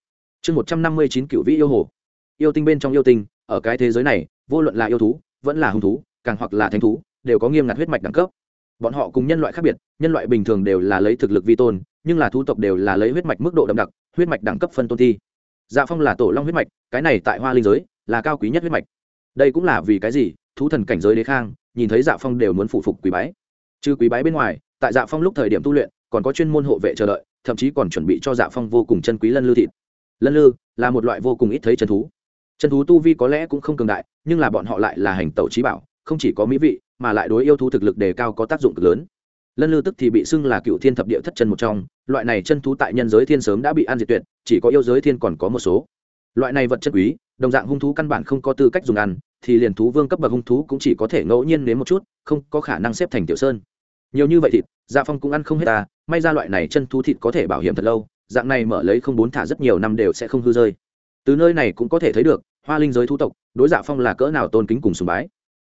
chương một trăm năm mươi chín cựu vĩ yêu hồ. Yêu tinh bên trong yêu tinh, ở cái thế giới này, vô luận là yêu thú, vẫn là hung thú, càng hoặc là thánh thú, đều có nghiêm ngặt huyết mạch đẳng cấp. Bọn họ cùng nhân loại khác biệt, nhân loại bình thường đều là lấy thực lực vi tôn, nhưng là thú tộc đều là lấy huyết mạch mức độ đậm đặc, huyết mạch đẳng cấp phân tôn thi. Dạ phong là tổ long huyết mạch, cái này tại hoa linh giới, là cao quý nhất huyết mạch. Đây cũng là vì cái gì? Thú thần cảnh giới đế khang, nhìn thấy dạ phong đều muốn phụ phục quý bái. Trừ quý bái bên ngoài, tại dạ phong lúc thời điểm tu luyện, còn có chuyên môn hộ vệ chờ đợi, thậm chí còn chuẩn bị cho dạ phong vô cùng chân quý lân lư thịt lân lư là một loại vô cùng ít thấy chân thú. Chân thú tu vi có lẽ cũng không cường đại, nhưng là bọn họ lại là hành tẩu trí bảo, không chỉ có mỹ vị, mà lại đối yêu thú thực lực đề cao có tác dụng cực lớn. Lân lư tức thì bị xưng là cựu thiên thập địa thất chân một trong, loại này chân thú tại nhân giới thiên sớm đã bị ăn diệt tuyệt, chỉ có yêu giới thiên còn có một số. Loại này vật chất quý, đồng dạng hung thú căn bản không có tư cách dùng ăn, thì liền thú vương cấp bậc hung thú cũng chỉ có thể ngẫu nhiên đến một chút, không có khả năng xếp thành tiểu sơn. Nhiều như vậy thịt gia phong cũng ăn không hết ta, may ra loại này chân thú thịt có thể bảo hiểm thật lâu dạng này mở lấy không bốn thả rất nhiều năm đều sẽ không hư rơi. Từ nơi này cũng có thể thấy được, hoa linh giới thú tộc, đối dạ phong là cỡ nào tôn kính cùng sùng bái.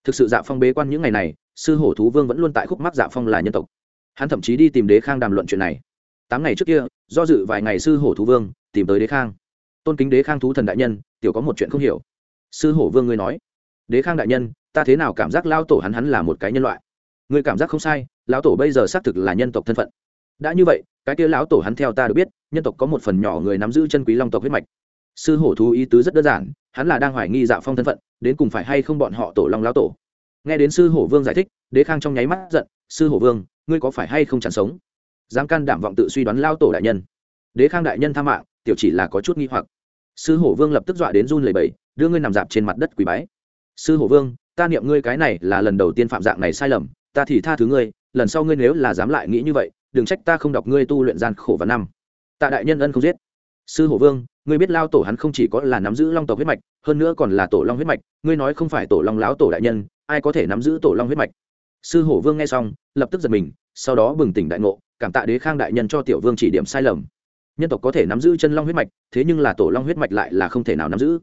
Thực sự dạ phong bế quan những ngày này, sư hổ thú vương vẫn luôn tại khúc mắc dạ phong là nhân tộc. Hắn thậm chí đi tìm đế khang đàm luận chuyện này. Tám ngày trước kia, do dự vài ngày sư hổ thú vương, tìm tới đế khang. Tôn kính đế khang thú thần đại nhân, tiểu có một chuyện không hiểu. Sư hổ vương ngươi nói. Đế khang đại nhân, ta thế nào cảm giác lao tổ hắn hắn là một cái nhân loại? Ngươi cảm giác không sai, lão tổ bây giờ xác thực là nhân tộc thân phận. Đã như vậy cái kia lão tổ hắn theo ta được biết, nhân tộc có một phần nhỏ người nắm giữ chân quý long tộc huyết mạch. Sư hổ thú ý tứ rất đơn giản, hắn là đang hoài nghi dạ phong thân phận, đến cùng phải hay không bọn họ tổ long lão tổ. Nghe đến sư hổ vương giải thích, đế khang trong nháy mắt giận, sư hổ vương, ngươi có phải hay không chẳng sống? Dám can đảm vọng tự suy đoán lao tổ đại nhân. Đế khang đại nhân tha mạng, tiểu chỉ là có chút nghi hoặc. Sư hổ vương lập tức dọa đến run lầy bầy đưa ngươi nằm dạp trên mặt đất quỳ bái. Sư hổ vương, ta niệm ngươi cái này là lần đầu tiên phạm dạng này sai lầm, ta thì tha thứ ngươi, lần sau ngươi nếu là dám lại nghĩ như vậy đừng trách ta không đọc ngươi tu luyện gian khổ và năm. Tạ đại nhân ân không giết. Sư hổ vương, ngươi biết lao tổ hắn không chỉ có là nắm giữ long tộc huyết mạch, hơn nữa còn là tổ long huyết mạch, ngươi nói không phải tổ long láo tổ đại nhân, ai có thể nắm giữ tổ long huyết mạch? Sư hổ vương nghe xong, lập tức giật mình, sau đó bừng tỉnh đại ngộ, cảm tạ đế khang đại nhân cho tiểu vương chỉ điểm sai lầm. Nhân tộc có thể nắm giữ chân long huyết mạch, thế nhưng là tổ long huyết mạch lại là không thể nào nắm giữ.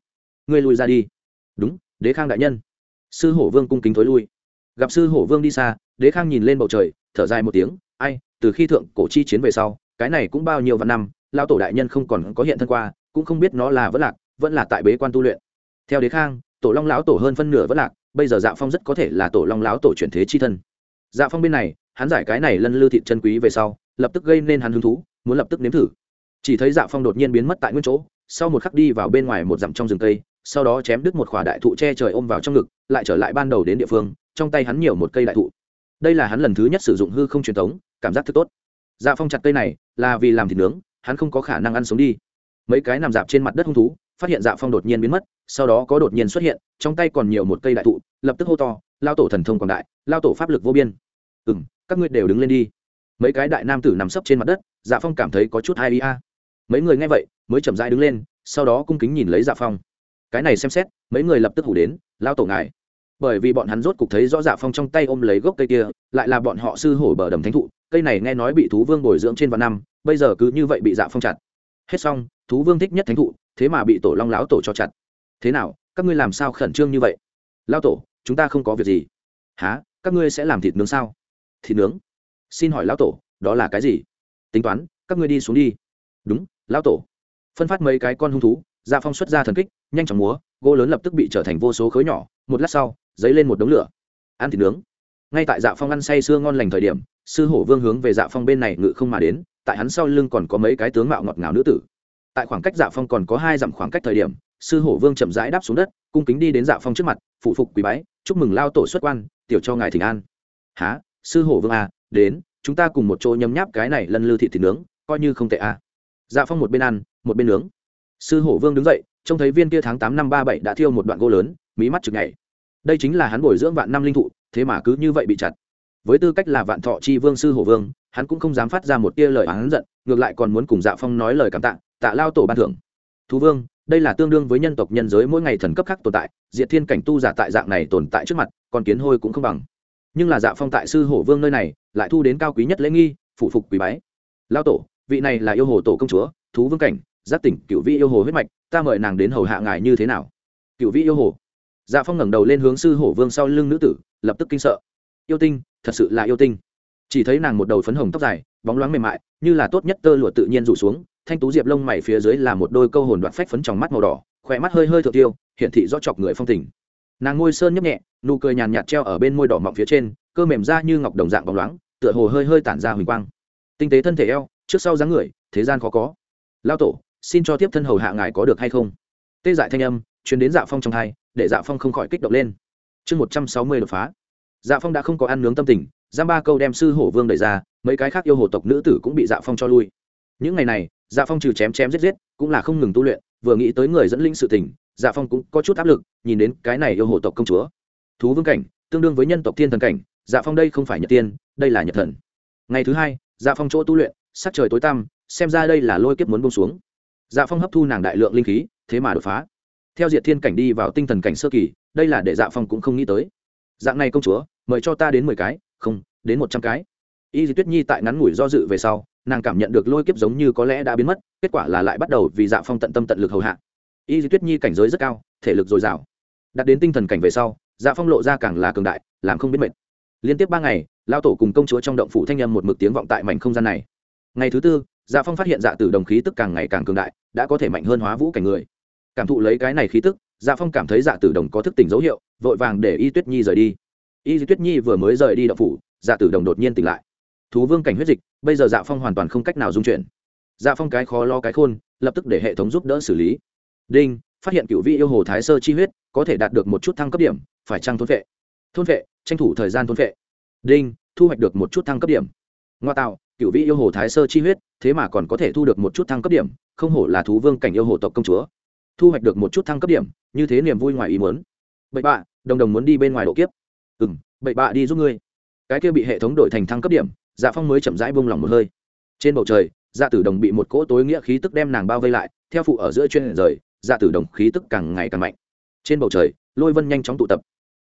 Ngươi lui ra đi. Đúng, đế khang đại nhân. Sư hổ vương cung kính thối lui. Gặp sư hổ vương đi xa, đế khang nhìn lên bầu trời, thở dài một tiếng ai, từ khi thượng cổ chi chiến về sau, cái này cũng bao nhiêu vạn năm lao tổ đại nhân không còn có hiện thân qua, cũng không biết nó là vẫn lạc, vẫn là tại bế quan tu luyện. Theo đế khang, tổ long lão tổ hơn phân nửa vẫn lạc, bây giờ dạ phong rất có thể là tổ long lão tổ chuyển thế chi thân. Dạ phong bên này, hắn giải cái này lân lư thịt chân quý về sau, lập tức gây nên hắn hứng thú, muốn lập tức nếm thử. Chỉ thấy dạ phong đột nhiên biến mất tại nguyên chỗ, sau một khắc đi vào bên ngoài một dặm trong rừng cây, sau đó chém đứt một khỏa đại thụ che trời ôm vào trong ngực, lại trở lại ban đầu đến địa phương, trong tay hắn nhiều một cây đại thụ đây là hắn lần thứ nhất sử dụng hư không truyền thống, cảm giác thức tốt. Dạ phong chặt cây này, là vì làm thịt nướng, hắn không có khả năng ăn sống đi. Mấy cái nằm dạp trên mặt đất hung thú, phát hiện dạ phong đột nhiên biến mất, sau đó có đột nhiên xuất hiện, trong tay còn nhiều một cây đại thụ, lập tức hô to, lao tổ thần thông quảng đại, lao tổ pháp lực vô biên. Ừ m các ngươi đều đứng lên đi. Mấy cái đại nam tử nằm sấp trên mặt đất dạ phong cảm thấy có chút hai a. Mấy người nghe vậy, mới chậm rãi đứng lên, sau đó cung kính nhìn lấy dạ phong. Cái này xem xét, mấy người lập tức hủ đến, lao tổ ngài bởi vì bọn hắn rốt cục thấy rõ dạ phong trong tay ôm lấy gốc cây kia, lại là bọn họ sư hổ bờ đầm thánh thụ, cây này nghe nói bị thú vương bồi dưỡng trên vạn năm, bây giờ cứ như vậy bị dạ phong chặt. Hết xong, thú vương thích nhất thánh thụ, thế mà bị tổ long lão tổ cho chặt. Thế nào, các ngươi làm sao khẩn trương như vậy? Lao tổ, chúng ta không có việc gì. Há các ngươi sẽ làm thịt nướng sao? Thịt nướng? Xin hỏi lão tổ, đó là cái gì? Tính toán, các ngươi đi xuống đi. Đúng, lão tổ. Phân phát mấy cái con hung thú dạ phong xuất ra thần kích, nhanh chóng múa, gỗ lớn lập tức bị trở thành vô số khối nhỏ. Một lát sau dấy lên một đống lửa. Ăn thịt nướng. Ngay tại dạ phong ăn say sưa ngon lành thời điểm, sư hổ vương hướng về dạ phong bên này ngự không mà đến, tại hắn sau lưng còn có mấy cái tướng mạo ngọt ngào nữ tử. Tại khoảng cách dạ phong còn có hai dặm khoảng cách thời điểm, sư hổ vương chậm rãi đáp xuống đất, cung kính đi đến dạ phong trước mặt, phụ phục quý bái, chúc mừng lao tổ xuất quan, tiểu cho ngài thỉnh an. Há sư hổ vương à đến, chúng ta cùng một chỗ nhấm nháp cái này lân lư thịt thịt nướng, coi như không tệ à. Dạ phong một bên ăn, một bên nướng. Sư hổ vương đứng dậy, trông thấy viên kia tháng tám năm ba bảy đã thiêu một đoạn gỗ lớn, mí mắt chực nhảy đây chính là hắn bồi dưỡng vạn năm linh thụ, thế mà cứ như vậy bị chặt. Với tư cách là vạn thọ chi vương sư hổ vương, hắn cũng không dám phát ra một tia lời hắn giận, ngược lại còn muốn cùng dạ phong nói lời cảm tạ tạ lao tổ ban thưởng. Thú vương, đây là tương đương với nhân tộc nhân giới mỗi ngày thần cấp khác tồn tại, diệt thiên cảnh tu giả tại dạng này tồn tại trước mặt, còn kiến hôi cũng không bằng. Nhưng là dạ phong tại sư hổ vương nơi này, lại thu đến cao quý nhất lễ nghi, phụ phục quý bái. Lao tổ, vị này là yêu hồ tổ công chúa, thú vương cảnh, giác tỉnh cựu vị yêu hồ huyết mạch, ta mời nàng đến hầu hạ ngài như thế nào? Cựu vị yêu hồ dạ phong ngẩng đầu lên hướng sư hổ vương sau lưng nữ tử, lập tức kinh sợ. Yêu tinh, thật sự là yêu tinh. Chỉ thấy nàng một đầu phấn hồng tóc dài, bóng loáng mềm mại, như là tốt nhất tơ lụa tự nhiên rủ xuống, thanh tú diệp lông mày phía dưới là một đôi câu hồn đoạn phách phấn trong mắt màu đỏ khỏe mắt hơi hơi thượng tiêu hiện thị rõ chọc người phong tình. Nàng ngôi sơn nhấp nhẹ, nụ cười nhàn nhạt treo ở bên môi đỏ mọng phía trên, cơ mềm ra như ngọc đồng dạng bóng loáng, tựa hồ hơi hơi tản ra huỳnh quang. Tinh tế thân thể eo, trước sau dáng người, thế gian khó có. Lao tổ, xin cho tiếp thân hầu hạ ngài có được hay không? Tê dại thanh âm chuyến đến dạ phong trong hai để dạ phong không khỏi kích động lên chương một trăm sáu mươi đột phá dạ phong đã không có ăn nướng tâm tình giam ba câu đem sư hổ vương đẩy ra mấy cái khác yêu hồ tộc nữ tử cũng bị dạ phong cho lui những ngày này dạ phong trừ chém chém giết giết cũng là không ngừng tu luyện vừa nghĩ tới người dẫn linh sự tỉnh, dạ phong cũng có chút áp lực nhìn đến cái này yêu hồ tộc công chúa thú vương cảnh tương đương với nhân tộc thiên thần cảnh dạ phong đây không phải nhật tiên đây là nhật thần ngày thứ hai dạ phong chỗ tu luyện sắc trời tối tăm xem ra đây là lôi kiếp muốn bông xuống dạ phong hấp thu nàng đại lượng linh khí thế mà đột phá theo diệt thiên cảnh đi vào tinh thần cảnh sơ kỳ, đây là để dạ phong cũng không nghĩ tới. Dạng này công chúa, mời cho ta đến mười cái, không, đến một trăm cái. Y di tuyết nhi tại ngắn ngủi do dự về sau, nàng cảm nhận được lôi kiếp giống như có lẽ đã biến mất, kết quả là lại bắt đầu vì dạ phong tận tâm tận lực hầu hạ. Y di tuyết nhi cảnh giới rất cao, thể lực dồi dào. Đặt đến tinh thần cảnh về sau dạ phong lộ ra càng là cường đại, làm không biết mệt. Liên tiếp ba ngày lao tổ cùng công chúa trong động phủ thanh â một mực tiếng vọng tại mảnh không gian này. Ngày thứ tư dạ phong phát hiện dạ tử đồng khí tức càng ngày càng cường đại, đã có thể mạnh hơn hóa vũ cảnh người cảm thụ lấy cái này khí tức dạ phong cảm thấy dạ tử đồng có thức tỉnh dấu hiệu, vội vàng để y tuyết nhi rời đi. Y tuyết nhi vừa mới rời đi đậu phủ dạ tử đồng đột nhiên tỉnh lại. Thú vương cảnh huyết dịch, bây giờ dạ phong hoàn toàn không cách nào dung chuyển. Dạ phong cái khó lo cái khôn, lập tức để hệ thống giúp đỡ xử lý. Đinh, phát hiện cựu vị yêu hồ thái sơ chi huyết, có thể đạt được một chút thăng cấp điểm, phải trăng thôn vệ? Thôn vệ, tranh thủ thời gian thôn vệ. Đinh, thu hoạch được một chút thăng cấp điểm. Ngoa tạo, cựu vị yêu hồ thái sơ chi huyết, thế mà còn có thể thu được một chút thăng cấp điểm, không hổ là thú vương cảnh yêu hồ tộc công chúa thu hoạch được một chút thăng cấp điểm, như thế niềm vui ngoài ý muốn. Bậy bạ, đồng đồng muốn đi bên ngoài độ kiếp. Ừ m bậy bạ đi giúp ngươi. Cái kia bị hệ thống đổi thành thăng cấp điểm dạ phong mới chậm rãi bông lỏng một hơi. Trên bầu trời dạ tử đồng bị một cỗ tối nghĩa khí tức đem nàng bao vây lại, theo phụ ở giữa chuyên rời dạ tử đồng khí tức càng ngày càng mạnh. Trên bầu trời, lôi vân nhanh chóng tụ tập.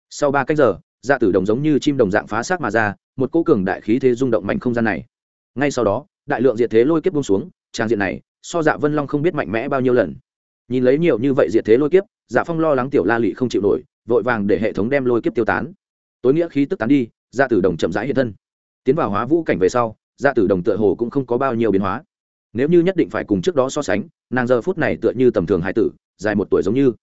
Sau ba cách giờ dạ tử đồng giống như chim đồng dạng phá xác mà ra, một cỗ cường đại khí thế rung động mạnh không gian này. Ngay sau đó, đại lượng diệt thế lôi kiếp bung xuống, trang diện này, so dạ vân long không biết mạnh mẽ bao nhiêu lần nhìn lấy nhiều như vậy diệt thế lôi kiếp dạ phong lo lắng tiểu la lị không chịu nổi vội vàng để hệ thống đem lôi kiếp tiêu tán. Tối nghĩa khí tức tán đi dạ tử đồng chậm rãi hiện thân. Tiến vào hóa vũ cảnh về sau dạ tử đồng tựa hồ cũng không có bao nhiêu biến hóa. Nếu như nhất định phải cùng trước đó so sánh nàng giờ phút này tựa như tầm thường hải tử dài một tuổi giống như.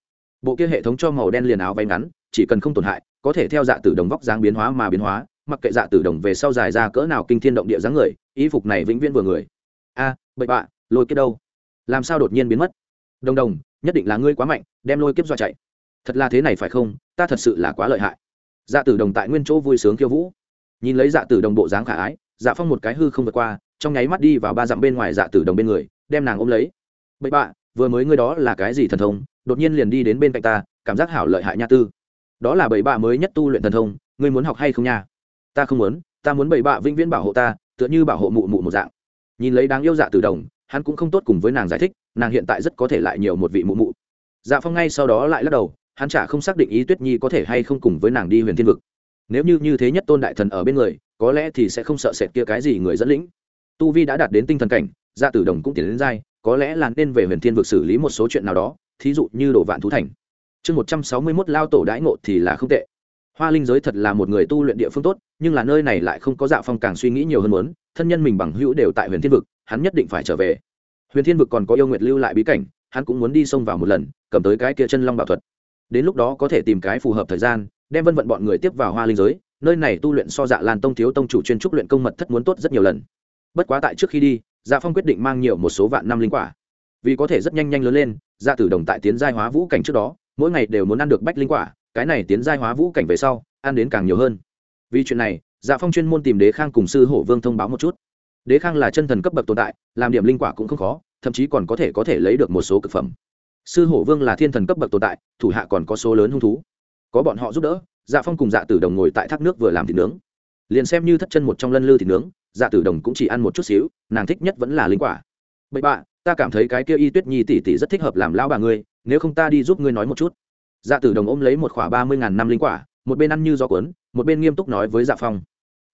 Bộ kia hệ thống cho màu đen liền áo váy ngắn chỉ cần không tổn hại có thể theo dạ tử đồng vóc dáng biến hóa mà biến hóa mặc kệ dạ tử đồng về sau dài ra cỡ nào kinh thiên động địa dáng người y phục này vĩnh viễn vừa người. A à, bậy bạ lôi kiếp đâu? Làm sao đột nhiên biến mất? Đồng đồng, nhất định là ngươi quá mạnh, đem lôi kiếp dọa chạy. Thật là thế này phải không? Ta thật sự là quá lợi hại. Dạ tử đồng tại nguyên chỗ vui sướng khiêu vũ. Nhìn lấy dạ tử đồng bộ dáng khả ái dạ phong một cái hư không vượt qua, trong nháy mắt đi vào ba dặm bên ngoài dạ tử đồng bên người, đem nàng ôm lấy. Bậy bạ, vừa mới ngươi đó là cái gì thần thông? Đột nhiên liền đi đến bên cạnh ta, cảm giác hảo lợi hại nha tư. Đó là bậy bạ mới nhất tu luyện thần thông, ngươi muốn học hay không nha? Ta không muốn, ta muốn bậy bạ vĩnh viễn bảo hộ ta, tựa như bảo hộ mụ mụ một dạng. Nhìn lấy đáng yêu dạ tử đồng, hắn cũng không tốt cùng với nàng giải thích nàng hiện tại rất có thể lại nhiều một vị mụ mụ. Dạ phong ngay sau đó lại lắc đầu, hắn chả không xác định ý tuyết nhi có thể hay không cùng với nàng đi huyền thiên vực. Nếu như như thế nhất tôn đại thần ở bên người, có lẽ thì sẽ không sợ sệt kia cái gì người dẫn lĩnh. Tu vi đã đạt đến tinh thần cảnh dạ tử đồng cũng tiến đến giai, có lẽ là nên về huyền thiên vực xử lý một số chuyện nào đó, thí dụ như đổ vạn thú thành. Chương một trăm sáu mươi mốt lao tổ đãi ngộ thì là không tệ. Hoa linh giới thật là một người tu luyện địa phương tốt, nhưng là nơi này lại không có dạ phong càng suy nghĩ nhiều hơn muốn, thân nhân mình bằng hữu đều tại huyền thiên vực, hắn nhất định phải trở về huyền thiên vực còn có yêu nguyệt lưu lại bí cảnh, hắn cũng muốn đi xông vào một lần, cầm tới cái kia chân long bảo thuật. Đến lúc đó có thể tìm cái phù hợp thời gian, đem vân vận bọn người tiếp vào hoa linh giới, nơi này tu luyện so dạ lan tông thiếu tông chủ chuyên trúc luyện công mật thất muốn tốt rất nhiều lần. Bất quá tại trước khi đi dạ phong quyết định mang nhiều một số vạn năm linh quả. Vì có thể rất nhanh nhanh lớn lên dạ tử đồng tại tiến giai hóa vũ cảnh trước đó, mỗi ngày đều muốn ăn được bách linh quả, cái này tiến giai hóa vũ cảnh về sau, ăn đến càng nhiều hơn. Vì chuyện này dạ phong chuyên môn tìm đế khang cùng sư hổ vương thông báo một chút đế khang là chân thần cấp bậc tồn tại, làm điểm linh quả cũng không khó, thậm chí còn có thể có thể lấy được một số c ự c phẩm. Sư hổ vương là thiên thần cấp bậc tồn tại, thủ hạ còn có số lớn hung thú. Có bọn họ giúp đỡ dạ phong cùng dạ tử đồng ngồi tại thác nước vừa làm thịt nướng. Liền xem như thất chân một trong lân lư thịt nướng dạ tử đồng cũng chỉ ăn một chút xíu, nàng thích nhất vẫn là linh quả. Bậy bạ, ta cảm thấy cái kia y tuyết nhi tỷ tỷ rất thích hợp làm lão bà ngươi, nếu không ta đi giúp ngươi nói một chút. Dạ tử đồng ôm lấy một khoảng ba mươi ngàn năm linh quả, một bên ăn như gió cuốn, một bên nghiêm túc nói với dạ phong,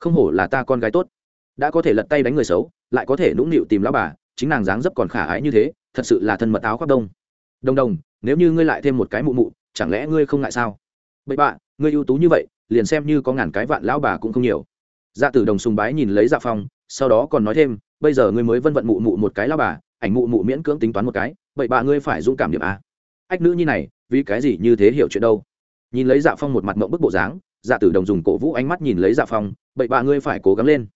không hổ là ta con gái tốt đã có thể lật tay đánh người xấu, lại có thể nũng nịu tìm lão bà, chính nàng dáng dấp còn khả ái như thế, thật sự là thân mật áo khoác đông. Đồng đồng, nếu như ngươi lại thêm một cái mụ mụ, chẳng lẽ ngươi không ngại sao? Bậy bạ, ngươi ưu tú như vậy, liền xem như có ngàn cái vạn lão bà cũng không nhiều. Dạ tử đồng sùng bái nhìn lấy dạ phong, sau đó còn nói thêm, bây giờ ngươi mới vân vận mụ mụ một cái lão bà, ảnh mụ mụ miễn cưỡng tính toán một cái, bậy bạ ngươi phải dũng cảm điểm a. Ách nữ như này, vì cái gì như thế hiểu chuyện đâu? Nhìn lấy dạ phong một mặt mộng bức bộ dáng dạ tử đồng dùng cổ vũ ánh mắt nhìn lấy dạ phong, bậy bạ ngươi phải cố gắng lên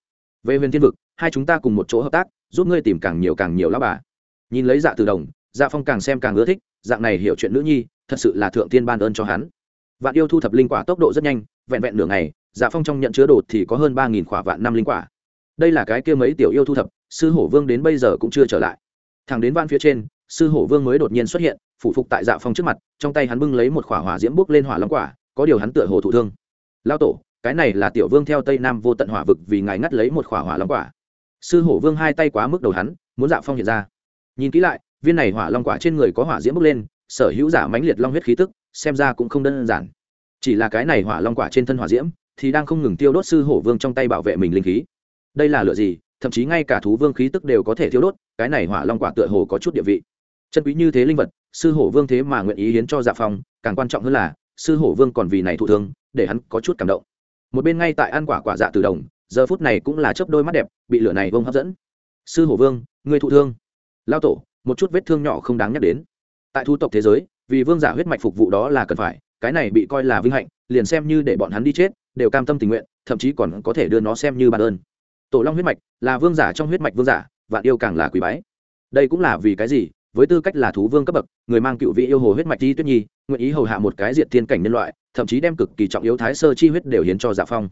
về huyền thiên vực, hai chúng ta cùng một chỗ hợp tác, giúp ngươi tìm càng nhiều càng nhiều lão bà. Nhìn lấy dạ từ đồng dạ phong càng xem càng ưa thích, dạng này hiểu chuyện nữ nhi, thật sự là thượng tiên ban ơn cho hắn. Vạn yêu thu thập linh quả tốc độ rất nhanh, vẹn vẹn nửa ngày dạ phong trong nhận chứa đồ thì có hơn ba nghìn quả vạn năm linh quả. Đây là cái kia mấy tiểu yêu thu thập, sư hổ vương đến bây giờ cũng chưa trở lại. Thằng đến van phía trên, sư hổ vương mới đột nhiên xuất hiện, phủ phục tại dạ phong trước mặt, trong tay hắn bưng lấy một khỏa hỏa diễm bốc lên hỏa long quả, có điều hắn tựa hồ thụ thương. Lao tổ cái này là tiểu vương theo tây nam vô tận hỏa vực vì ngài ngắt lấy một khỏa hỏa long quả. Sư hổ vương hai tay quá mức đầu hắn, muốn dạ phong hiện ra. Nhìn kỹ lại, viên này hỏa long quả trên người có hỏa diễm bốc lên, sở hữu giả mãnh liệt long huyết khí tức, xem ra cũng không đơn giản. Chỉ là cái này hỏa long quả trên thân hỏa diễm, thì đang không ngừng tiêu đốt sư hổ vương trong tay bảo vệ mình linh khí. Đây là lựa gì, thậm chí ngay cả thú vương khí tức đều có thể tiêu đốt, cái này hỏa long quả tựa hồ có chút địa vị. Chân quý như thế linh vật, sư hổ vương thế mà nguyện ý hiến cho dạ phong, càng quan trọng hơn là, sư hổ vương còn vì này thụ thương, để hắn có chút cảm động một bên ngay tại ăn quả quả dạ từ đồng, giờ phút này cũng là chớp đôi mắt đẹp, bị lửa này vông hấp dẫn. Sư hổ vương người thụ thương. Lao tổ, một chút vết thương nhỏ không đáng nhắc đến. Tại thu tộc thế giới, vì vương giả huyết mạch phục vụ đó là cần phải, cái này bị coi là vinh hạnh, liền xem như để bọn hắn đi chết, đều cam tâm tình nguyện, thậm chí còn có thể đưa nó xem như bản ơn. Tổ long huyết mạch là vương giả trong huyết mạch vương giả, vạn yêu càng là quý bái. Đây cũng là vì cái gì? Với tư cách là thú vương cấp bậc, người mang cựu vị yêu hồ huyết mạch di tuyết nhi nguyện ý hầu hạ một cái diện thiên cảnh nhân loại, thậm chí đem cực kỳ trọng yếu thái sơ chi huyết đều hiến cho dạ phong.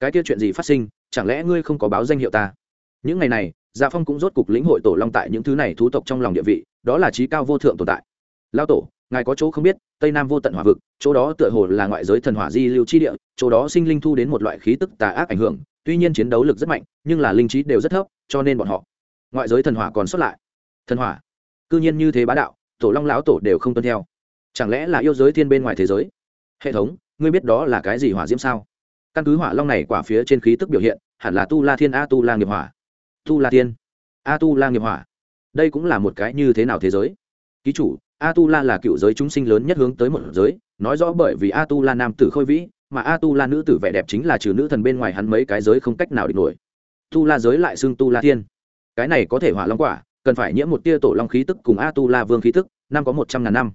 Cái kia chuyện gì phát sinh, chẳng lẽ ngươi không có báo danh hiệu ta? Những ngày này dạ phong cũng rốt cục lĩnh hội tổ long tại những thứ này thú tộc trong lòng địa vị, đó là trí cao vô thượng tồn tại. Lao tổ, ngài có chỗ không biết, tây nam vô tận hỏa vực, chỗ đó tựa hồ là ngoại giới thần hỏa di lưu chi địa, chỗ đó sinh linh thu đến một loại khí tức tà ác ảnh hưởng, tuy nhiên chiến đấu lực rất mạnh, nhưng là linh trí đều rất thấp, cho nên bọn họ ngoại giới thần hỏa còn xuất lại. Thần hỏa? Cư nhiên như thế bá đạo, tổ long lão tổ đều không tuân theo chẳng lẽ là yêu giới thiên bên ngoài thế giới hệ thống ngươi biết đó là cái gì hỏa diễm sao căn cứ hỏa long này quả phía trên khí tức biểu hiện hẳn là tu la thiên a tu la nghiệp hỏa tu la thiên a tu la nghiệp hỏa đây cũng là một cái như thế nào thế giới ký chủ a tu la là cựu giới chúng sinh lớn nhất hướng tới một giới nói rõ bởi vì a tu la nam tử khôi vĩ mà a tu la nữ tử vẻ đẹp chính là trừ nữ thần bên ngoài hắn mấy cái giới không cách nào địch nổi tu la giới lại xưng tu la thiên cái này có thể hỏa long quả cần phải nhiễm một tia tổ long khí tức cùng a tu la vương khí tức năm có một trăm ngàn năm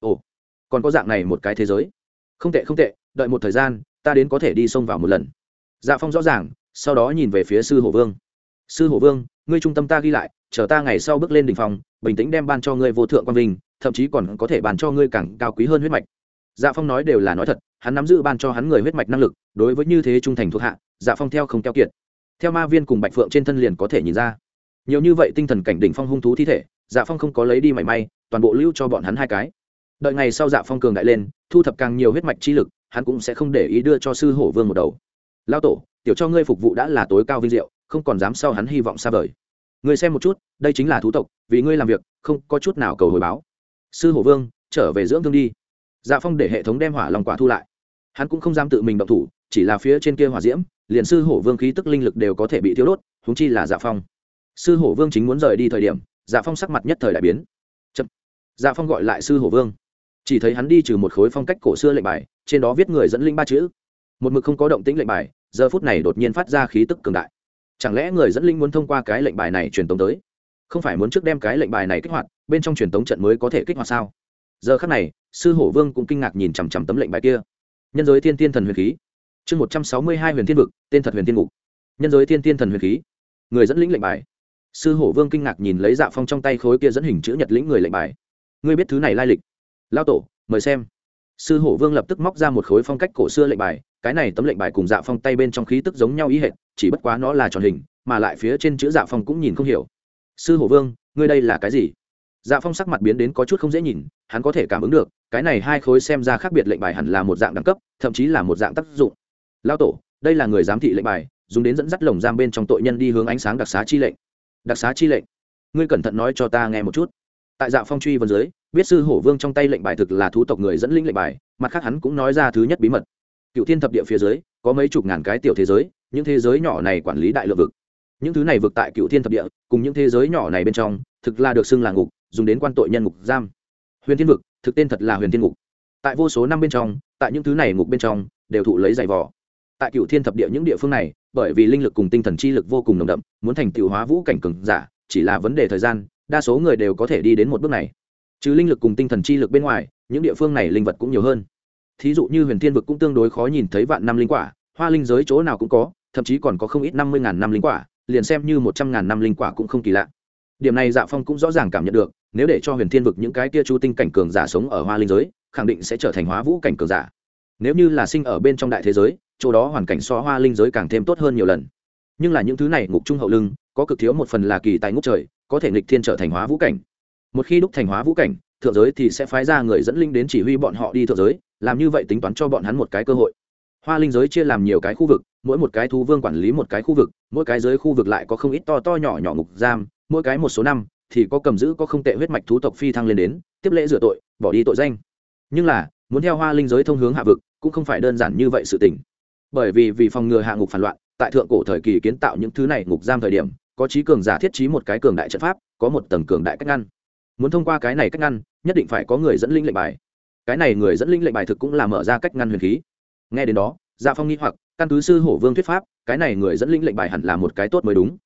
ồ còn có dạng này một cái thế giới. Không tệ không tệ, đợi một thời gian, ta đến có thể đi xông vào một lần. Dạ phong rõ ràng, sau đó nhìn về phía sư hổ vương. Sư hổ vương, ngươi trung tâm ta ghi lại, chờ ta ngày sau bước lên đỉnh phòng, bình tĩnh đem ban cho ngươi vô thượng quan vinh, thậm chí còn có thể bàn cho ngươi càng cao quý hơn huyết mạch. Dạ phong nói đều là nói thật, hắn nắm giữ ban cho hắn người huyết mạch năng lực, đối với như thế trung thành thuộc hạ dạ phong theo không keo kiệt. Theo ma viên cùng bạch phượng trên thân liền có thể nhìn ra. Nhiều như vậy tinh thần cảnh đỉnh phong hung thú thi thể dạ phong không có lấy đi mảy may, toàn bộ lưu cho bọn hắn hai cái đợi ngày sau dạ phong cường đại lên, thu thập càng nhiều huyết mạch chi lực, hắn cũng sẽ không để ý đưa cho sư hổ vương một đầu. Lao tổ, tiểu cho ngươi phục vụ đã là tối cao vinh diệu, không còn dám sau hắn hy vọng xa vời. Ngươi xem một chút, đây chính là thú tộc, vì ngươi làm việc, không có chút nào cầu hồi báo. Sư hổ vương, trở về dưỡng thương đi. Dạ phong để hệ thống đem hỏa lòng quả thu lại. Hắn cũng không dám tự mình động thủ, chỉ là phía trên kia hỏa diễm, liền sư hổ vương khí tức linh lực đều có thể bị thiếu đốt húng chi là dạ phong. Sư hổ vương chính muốn rời đi thời điểm dạ phong sắc mặt nhất thời đại biến. Chậm. dạ phong gọi lại sư hổ vương chỉ thấy hắn đi trừ một khối phong cách cổ xưa lệnh bài, trên đó viết người dẫn linh ba chữ. Một mực không có động tĩnh lệnh bài, giờ phút này đột nhiên phát ra khí tức cường đại. Chẳng lẽ người dẫn linh muốn thông qua cái lệnh bài này truyền tống tới? Không phải muốn trước đem cái lệnh bài này kích hoạt, bên trong truyền tống trận mới có thể kích hoạt sao? Giờ khắc này, sư hổ vương cũng kinh ngạc nhìn chằm chằm tấm lệnh bài kia. Nhân giới thiên thiên thần huyền khí. Chương một trăm sáu mươi hai huyền thiên vực, tên thật huyền thiên ngục. Nhân giới thiên thiên thần huyền khí. Người dẫn lĩnh lệnh bài. Sư hổ vương kinh ngạc nhìn lấy dạ phong trong tay khối kia dẫn hình chữ nhật lĩnh người lệnh bài. Ngươi biết thứ này lai lịch? Lao tổ, mời xem. Sư hổ vương lập tức móc ra một khối phong cách cổ xưa lệnh bài, cái này tấm lệnh bài cùng dạ phong tay bên trong khí tức giống nhau ý hệt, chỉ bất quá nó là tròn hình, mà lại phía trên chữ dạ phong cũng nhìn không hiểu. Sư hổ vương, ngươi đây là cái gì? Dạ phong sắc mặt biến đến có chút không dễ nhìn, hắn có thể cảm ứng được, cái này hai khối xem ra khác biệt lệnh bài hẳn là một dạng đẳng cấp, thậm chí là một dạng tác dụng. Lao tổ, đây là người giám thị lệnh bài, dùng đến dẫn dắt lồng giam bên trong tội nhân đi hướng ánh sáng đặc xá chi lệnh. Đặc xá chi lệnh. Ngươi cẩn thận nói cho ta nghe một chút. Tại dạ phong truy vân dưới biết sư hổ vương trong tay lệnh bài thực là thú tộc người dẫn linh lệnh bài, mặt khác hắn cũng nói ra thứ nhất bí mật. Cựu thiên thập địa phía dưới, có mấy chục ngàn cái tiểu thế giới, những thế giới nhỏ này quản lý đại lượng vực. Những thứ này vực tại cựu thiên thập địa, cùng những thế giới nhỏ này bên trong, thực là được xưng là ngục, dùng đến quan tội nhân ngục giam. Huyền thiên vực, thực tên thật là huyền thiên ngục. Tại vô số năm bên trong, tại những thứ này ngục bên trong, đều thụ lấy giày vò. Tại cựu thiên thập địa những địa phương này, bởi vì linh lực cùng tinh thần chi lực vô cùng nồng đậm, muốn thành tựu hóa vũ cảnh cường giả, chỉ là vấn đề thời gian, đa số người đều có thể đi đến một bước này trừ linh lực cùng tinh thần chi lực bên ngoài, những địa phương này linh vật cũng nhiều hơn. Thí dụ như huyền thiên vực cũng tương đối khó nhìn thấy vạn năm linh quả, hoa linh giới chỗ nào cũng có, thậm chí còn có không ít năm mươi ngàn năm linh quả, liền xem như một trăm ngàn năm linh quả cũng không kỳ lạ. Điểm này dạ phong cũng rõ ràng cảm nhận được, nếu để cho huyền thiên vực những cái kia chu tinh cảnh cường giả sống ở hoa linh giới, khẳng định sẽ trở thành hóa vũ cảnh cường giả. Nếu như là sinh ở bên trong đại thế giới, chỗ đó hoàn cảnh so hoa linh giới càng thêm tốt hơn nhiều lần. Nhưng là những thứ này ngục trung hậu lưng, có cực thiếu một phần là kỳ tài ngục trời, có thể nghịch thiên trở thành hóa vũ cảnh một khi đúc thành hóa vũ cảnh, thượng giới thì sẽ phái ra người dẫn linh đến chỉ huy bọn họ đi thượng giới, làm như vậy tính toán cho bọn hắn một cái cơ hội. Hoa linh giới chia làm nhiều cái khu vực, mỗi một cái thú vương quản lý một cái khu vực, mỗi cái giới khu vực lại có không ít to to nhỏ nhỏ ngục giam, mỗi cái một số năm thì có cầm giữ có không tệ huyết mạch thú tộc phi thăng lên đến, tiếp lễ rửa tội, bỏ đi tội danh. Nhưng là, muốn theo hoa linh giới thông hướng hạ vực cũng không phải đơn giản như vậy sự tình. Bởi vì vì phòng ngừa hạ ngục phản loạn, tại thượng cổ thời kỳ kiến tạo những thứ này ngục giam thời điểm, có trí cường giả thiết trí một cái cường đại trận pháp, có một tầng cường đại cách ngăn muốn thông qua cái này cách ngăn, nhất định phải có người dẫn linh lệnh bài. Cái này người dẫn linh lệnh bài thực cũng là mở ra cách ngăn huyền khí. Nghe đến đó dạ phong nghĩ hoặc, căn cứ sư hổ vương thuyết pháp, cái này người dẫn linh lệnh bài hẳn là một cái tốt mới đúng.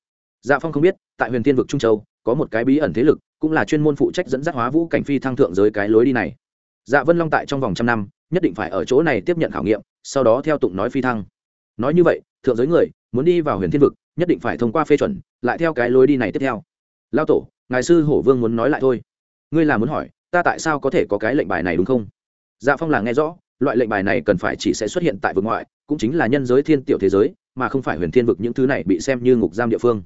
Dạ phong không biết, tại huyền thiên vực trung châu, có một cái bí ẩn thế lực, cũng là chuyên môn phụ trách dẫn dắt hóa vũ cảnh phi thăng thượng giới cái lối đi này. Dạ vân long tại trong vòng trăm năm, nhất định phải ở chỗ này tiếp nhận khảo nghiệm, sau đó theo tụng nói phi thăng. Nói như vậy, thượng giới người, muốn đi vào huyền thiên vực, nhất định phải thông qua phê chuẩn, lại theo cái lối đi này tiếp theo. Lao tổ ngài sư hổ vương muốn nói lại thôi. Ngươi là muốn hỏi, ta tại sao có thể có cái lệnh bài này đúng không? Dạ phong là nghe rõ, loại lệnh bài này cần phải chỉ sẽ xuất hiện tại vực ngoại, cũng chính là nhân giới thiên tiểu thế giới, mà không phải huyền thiên vực những thứ này bị xem như ngục giam địa phương.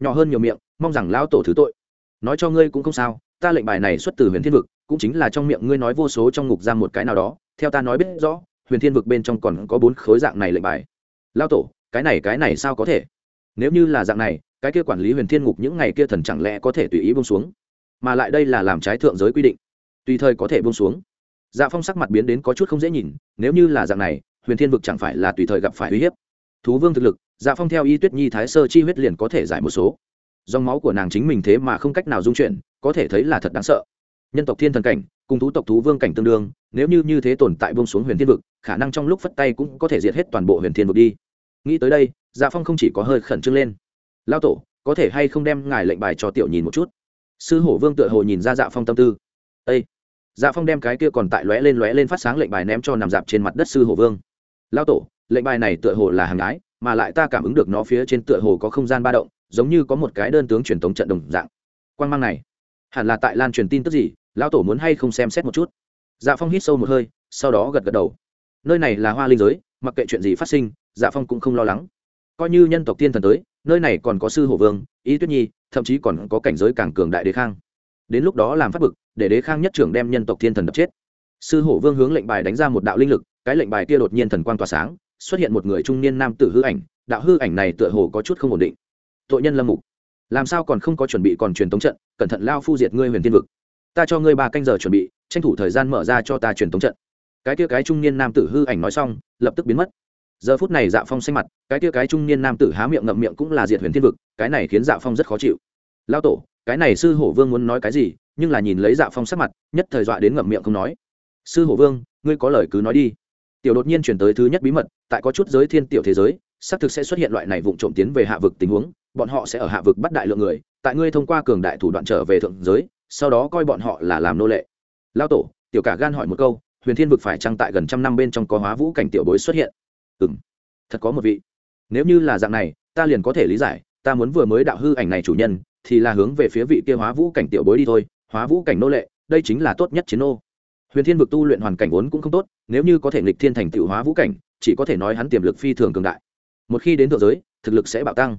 Nhỏ hơn nhiều miệng, mong rằng lão tổ thứ tội. Nói cho ngươi cũng không sao, ta lệnh bài này xuất từ huyền thiên vực, cũng chính là trong miệng ngươi nói vô số trong ngục giam một cái nào đó, theo ta nói biết rõ, huyền thiên vực bên trong còn có bốn khối dạng này lệnh bài. Lao tổ, cái này cái này sao có thể? Nếu như là dạng này cái kia quản lý huyền thiên ngục những ngày kia thần chẳng lẽ có thể tùy ý bông xuống? Mà lại đây là làm trái thượng giới quy định, tùy thời có thể bông xuống. Dạ phong sắc mặt biến đến có chút không dễ nhìn, nếu như là dạng này, huyền thiên vực chẳng phải là tùy thời gặp phải uy hiếp. Thú vương thực lực dạ phong theo y tuyết nhi thái sơ chi huyết liền có thể giải một số. Dòng máu của nàng chính mình thế mà không cách nào dung chuyển, có thể thấy là thật đáng sợ. Nhân tộc thiên thần cảnh, cùng thú tộc thú vương cảnh tương đương, nếu như như thế tồn tại bông xuống huyền thiên vực, khả năng trong lúc phất tay cũng có thể diệt hết toàn bộ huyền thiên vực đi. Nghĩ tới đây dạ phong không chỉ có hơi khẩn trương lên lao tổ, có thể hay không đem ngài lệnh bài cho tiểu nhìn một chút? Sư hổ vương tựa hồ nhìn ra dạ phong tâm tư. Ây dạ phong đem cái kia còn tại lóe lên lóe lên phát sáng lệnh bài ném cho nằm dạp trên mặt đất sư hổ vương. Lao tổ, lệnh bài này tựa hồ là hàng ái, mà lại ta cảm ứng được nó phía trên tựa hồ có không gian ba động, giống như có một cái đơn tướng truyền thống trận đồng dạng. Quan mang này, hẳn là tại lan truyền tin tức gì? Lao tổ muốn hay không xem xét một chút? Dạ phong hít sâu một hơi, sau đó gật gật đầu. Nơi này là hoa linh giới, mặc kệ chuyện gì phát sinh dạ phong cũng không lo lắng. Coi như nhân tộc tiên thần tới nơi này còn có sư hổ vương ý tuyết nhi, thậm chí còn có cảnh giới càng cường đại đế khang. Đến lúc đó làm phát bực để đế khang nhất trưởng đem nhân tộc thiên thần đập chết. Sư hổ vương hướng lệnh bài đánh ra một đạo linh lực, cái lệnh bài kia đột nhiên thần quang tỏa sáng, xuất hiện một người trung niên nam tử hư ảnh, đạo hư ảnh này tựa hồ có chút không ổn định. Tội nhân lâm mục, làm sao còn không có chuẩn bị còn truyền tống trận, cẩn thận lao phu diệt ngươi huyền thiên vực. Ta cho ngươi ba canh giờ chuẩn bị, tranh thủ thời gian mở ra cho ta truyền tống trận. Cái kia cái trung niên nam tử hư ảnh nói xong, lập tức biến mất giờ phút này dạ phong xanh mặt, cái kia cái trung niên nam tử há miệng ngậm miệng cũng là diệt huyền thiên vực, cái này khiến dạ phong rất khó chịu. Lao tổ, cái này sư hổ vương muốn nói cái gì, nhưng là nhìn lấy dạ phong sắc mặt, nhất thời dọa đến ngậm miệng không nói. Sư hổ vương, ngươi có lời cứ nói đi. Tiểu đột nhiên chuyển tới thứ nhất bí mật, tại có chút giới thiên tiểu thế giới, xác thực sẽ xuất hiện loại này vụ trộm tiến về hạ vực tình huống, bọn họ sẽ ở hạ vực bắt đại lượng người, tại ngươi thông qua cường đại thủ đoạn trở về thượng giới, sau đó coi bọn họ là làm nô lệ. Lao tổ, tiểu cả gan hỏi một câu, huyền thiên vực phải trăng tại gần trăm năm bên trong có hóa vũ cảnh tiểu bối xuất hiện? Ừ m thật có một vị. Nếu như là dạng này, ta liền có thể lý giải, ta muốn vừa mới đạo hư ảnh này chủ nhân, thì là hướng về phía vị kia hóa vũ cảnh tiểu bối đi thôi, hóa vũ cảnh nô lệ, đây chính là tốt nhất chiến nô. Huyền thiên vực tu luyện hoàn cảnh vốn cũng không tốt, nếu như có thể nghịch thiên thành tựu hóa vũ cảnh, chỉ có thể nói hắn tiềm lực phi thường cường đại. Một khi đến thượng giới, thực lực sẽ bạo tăng.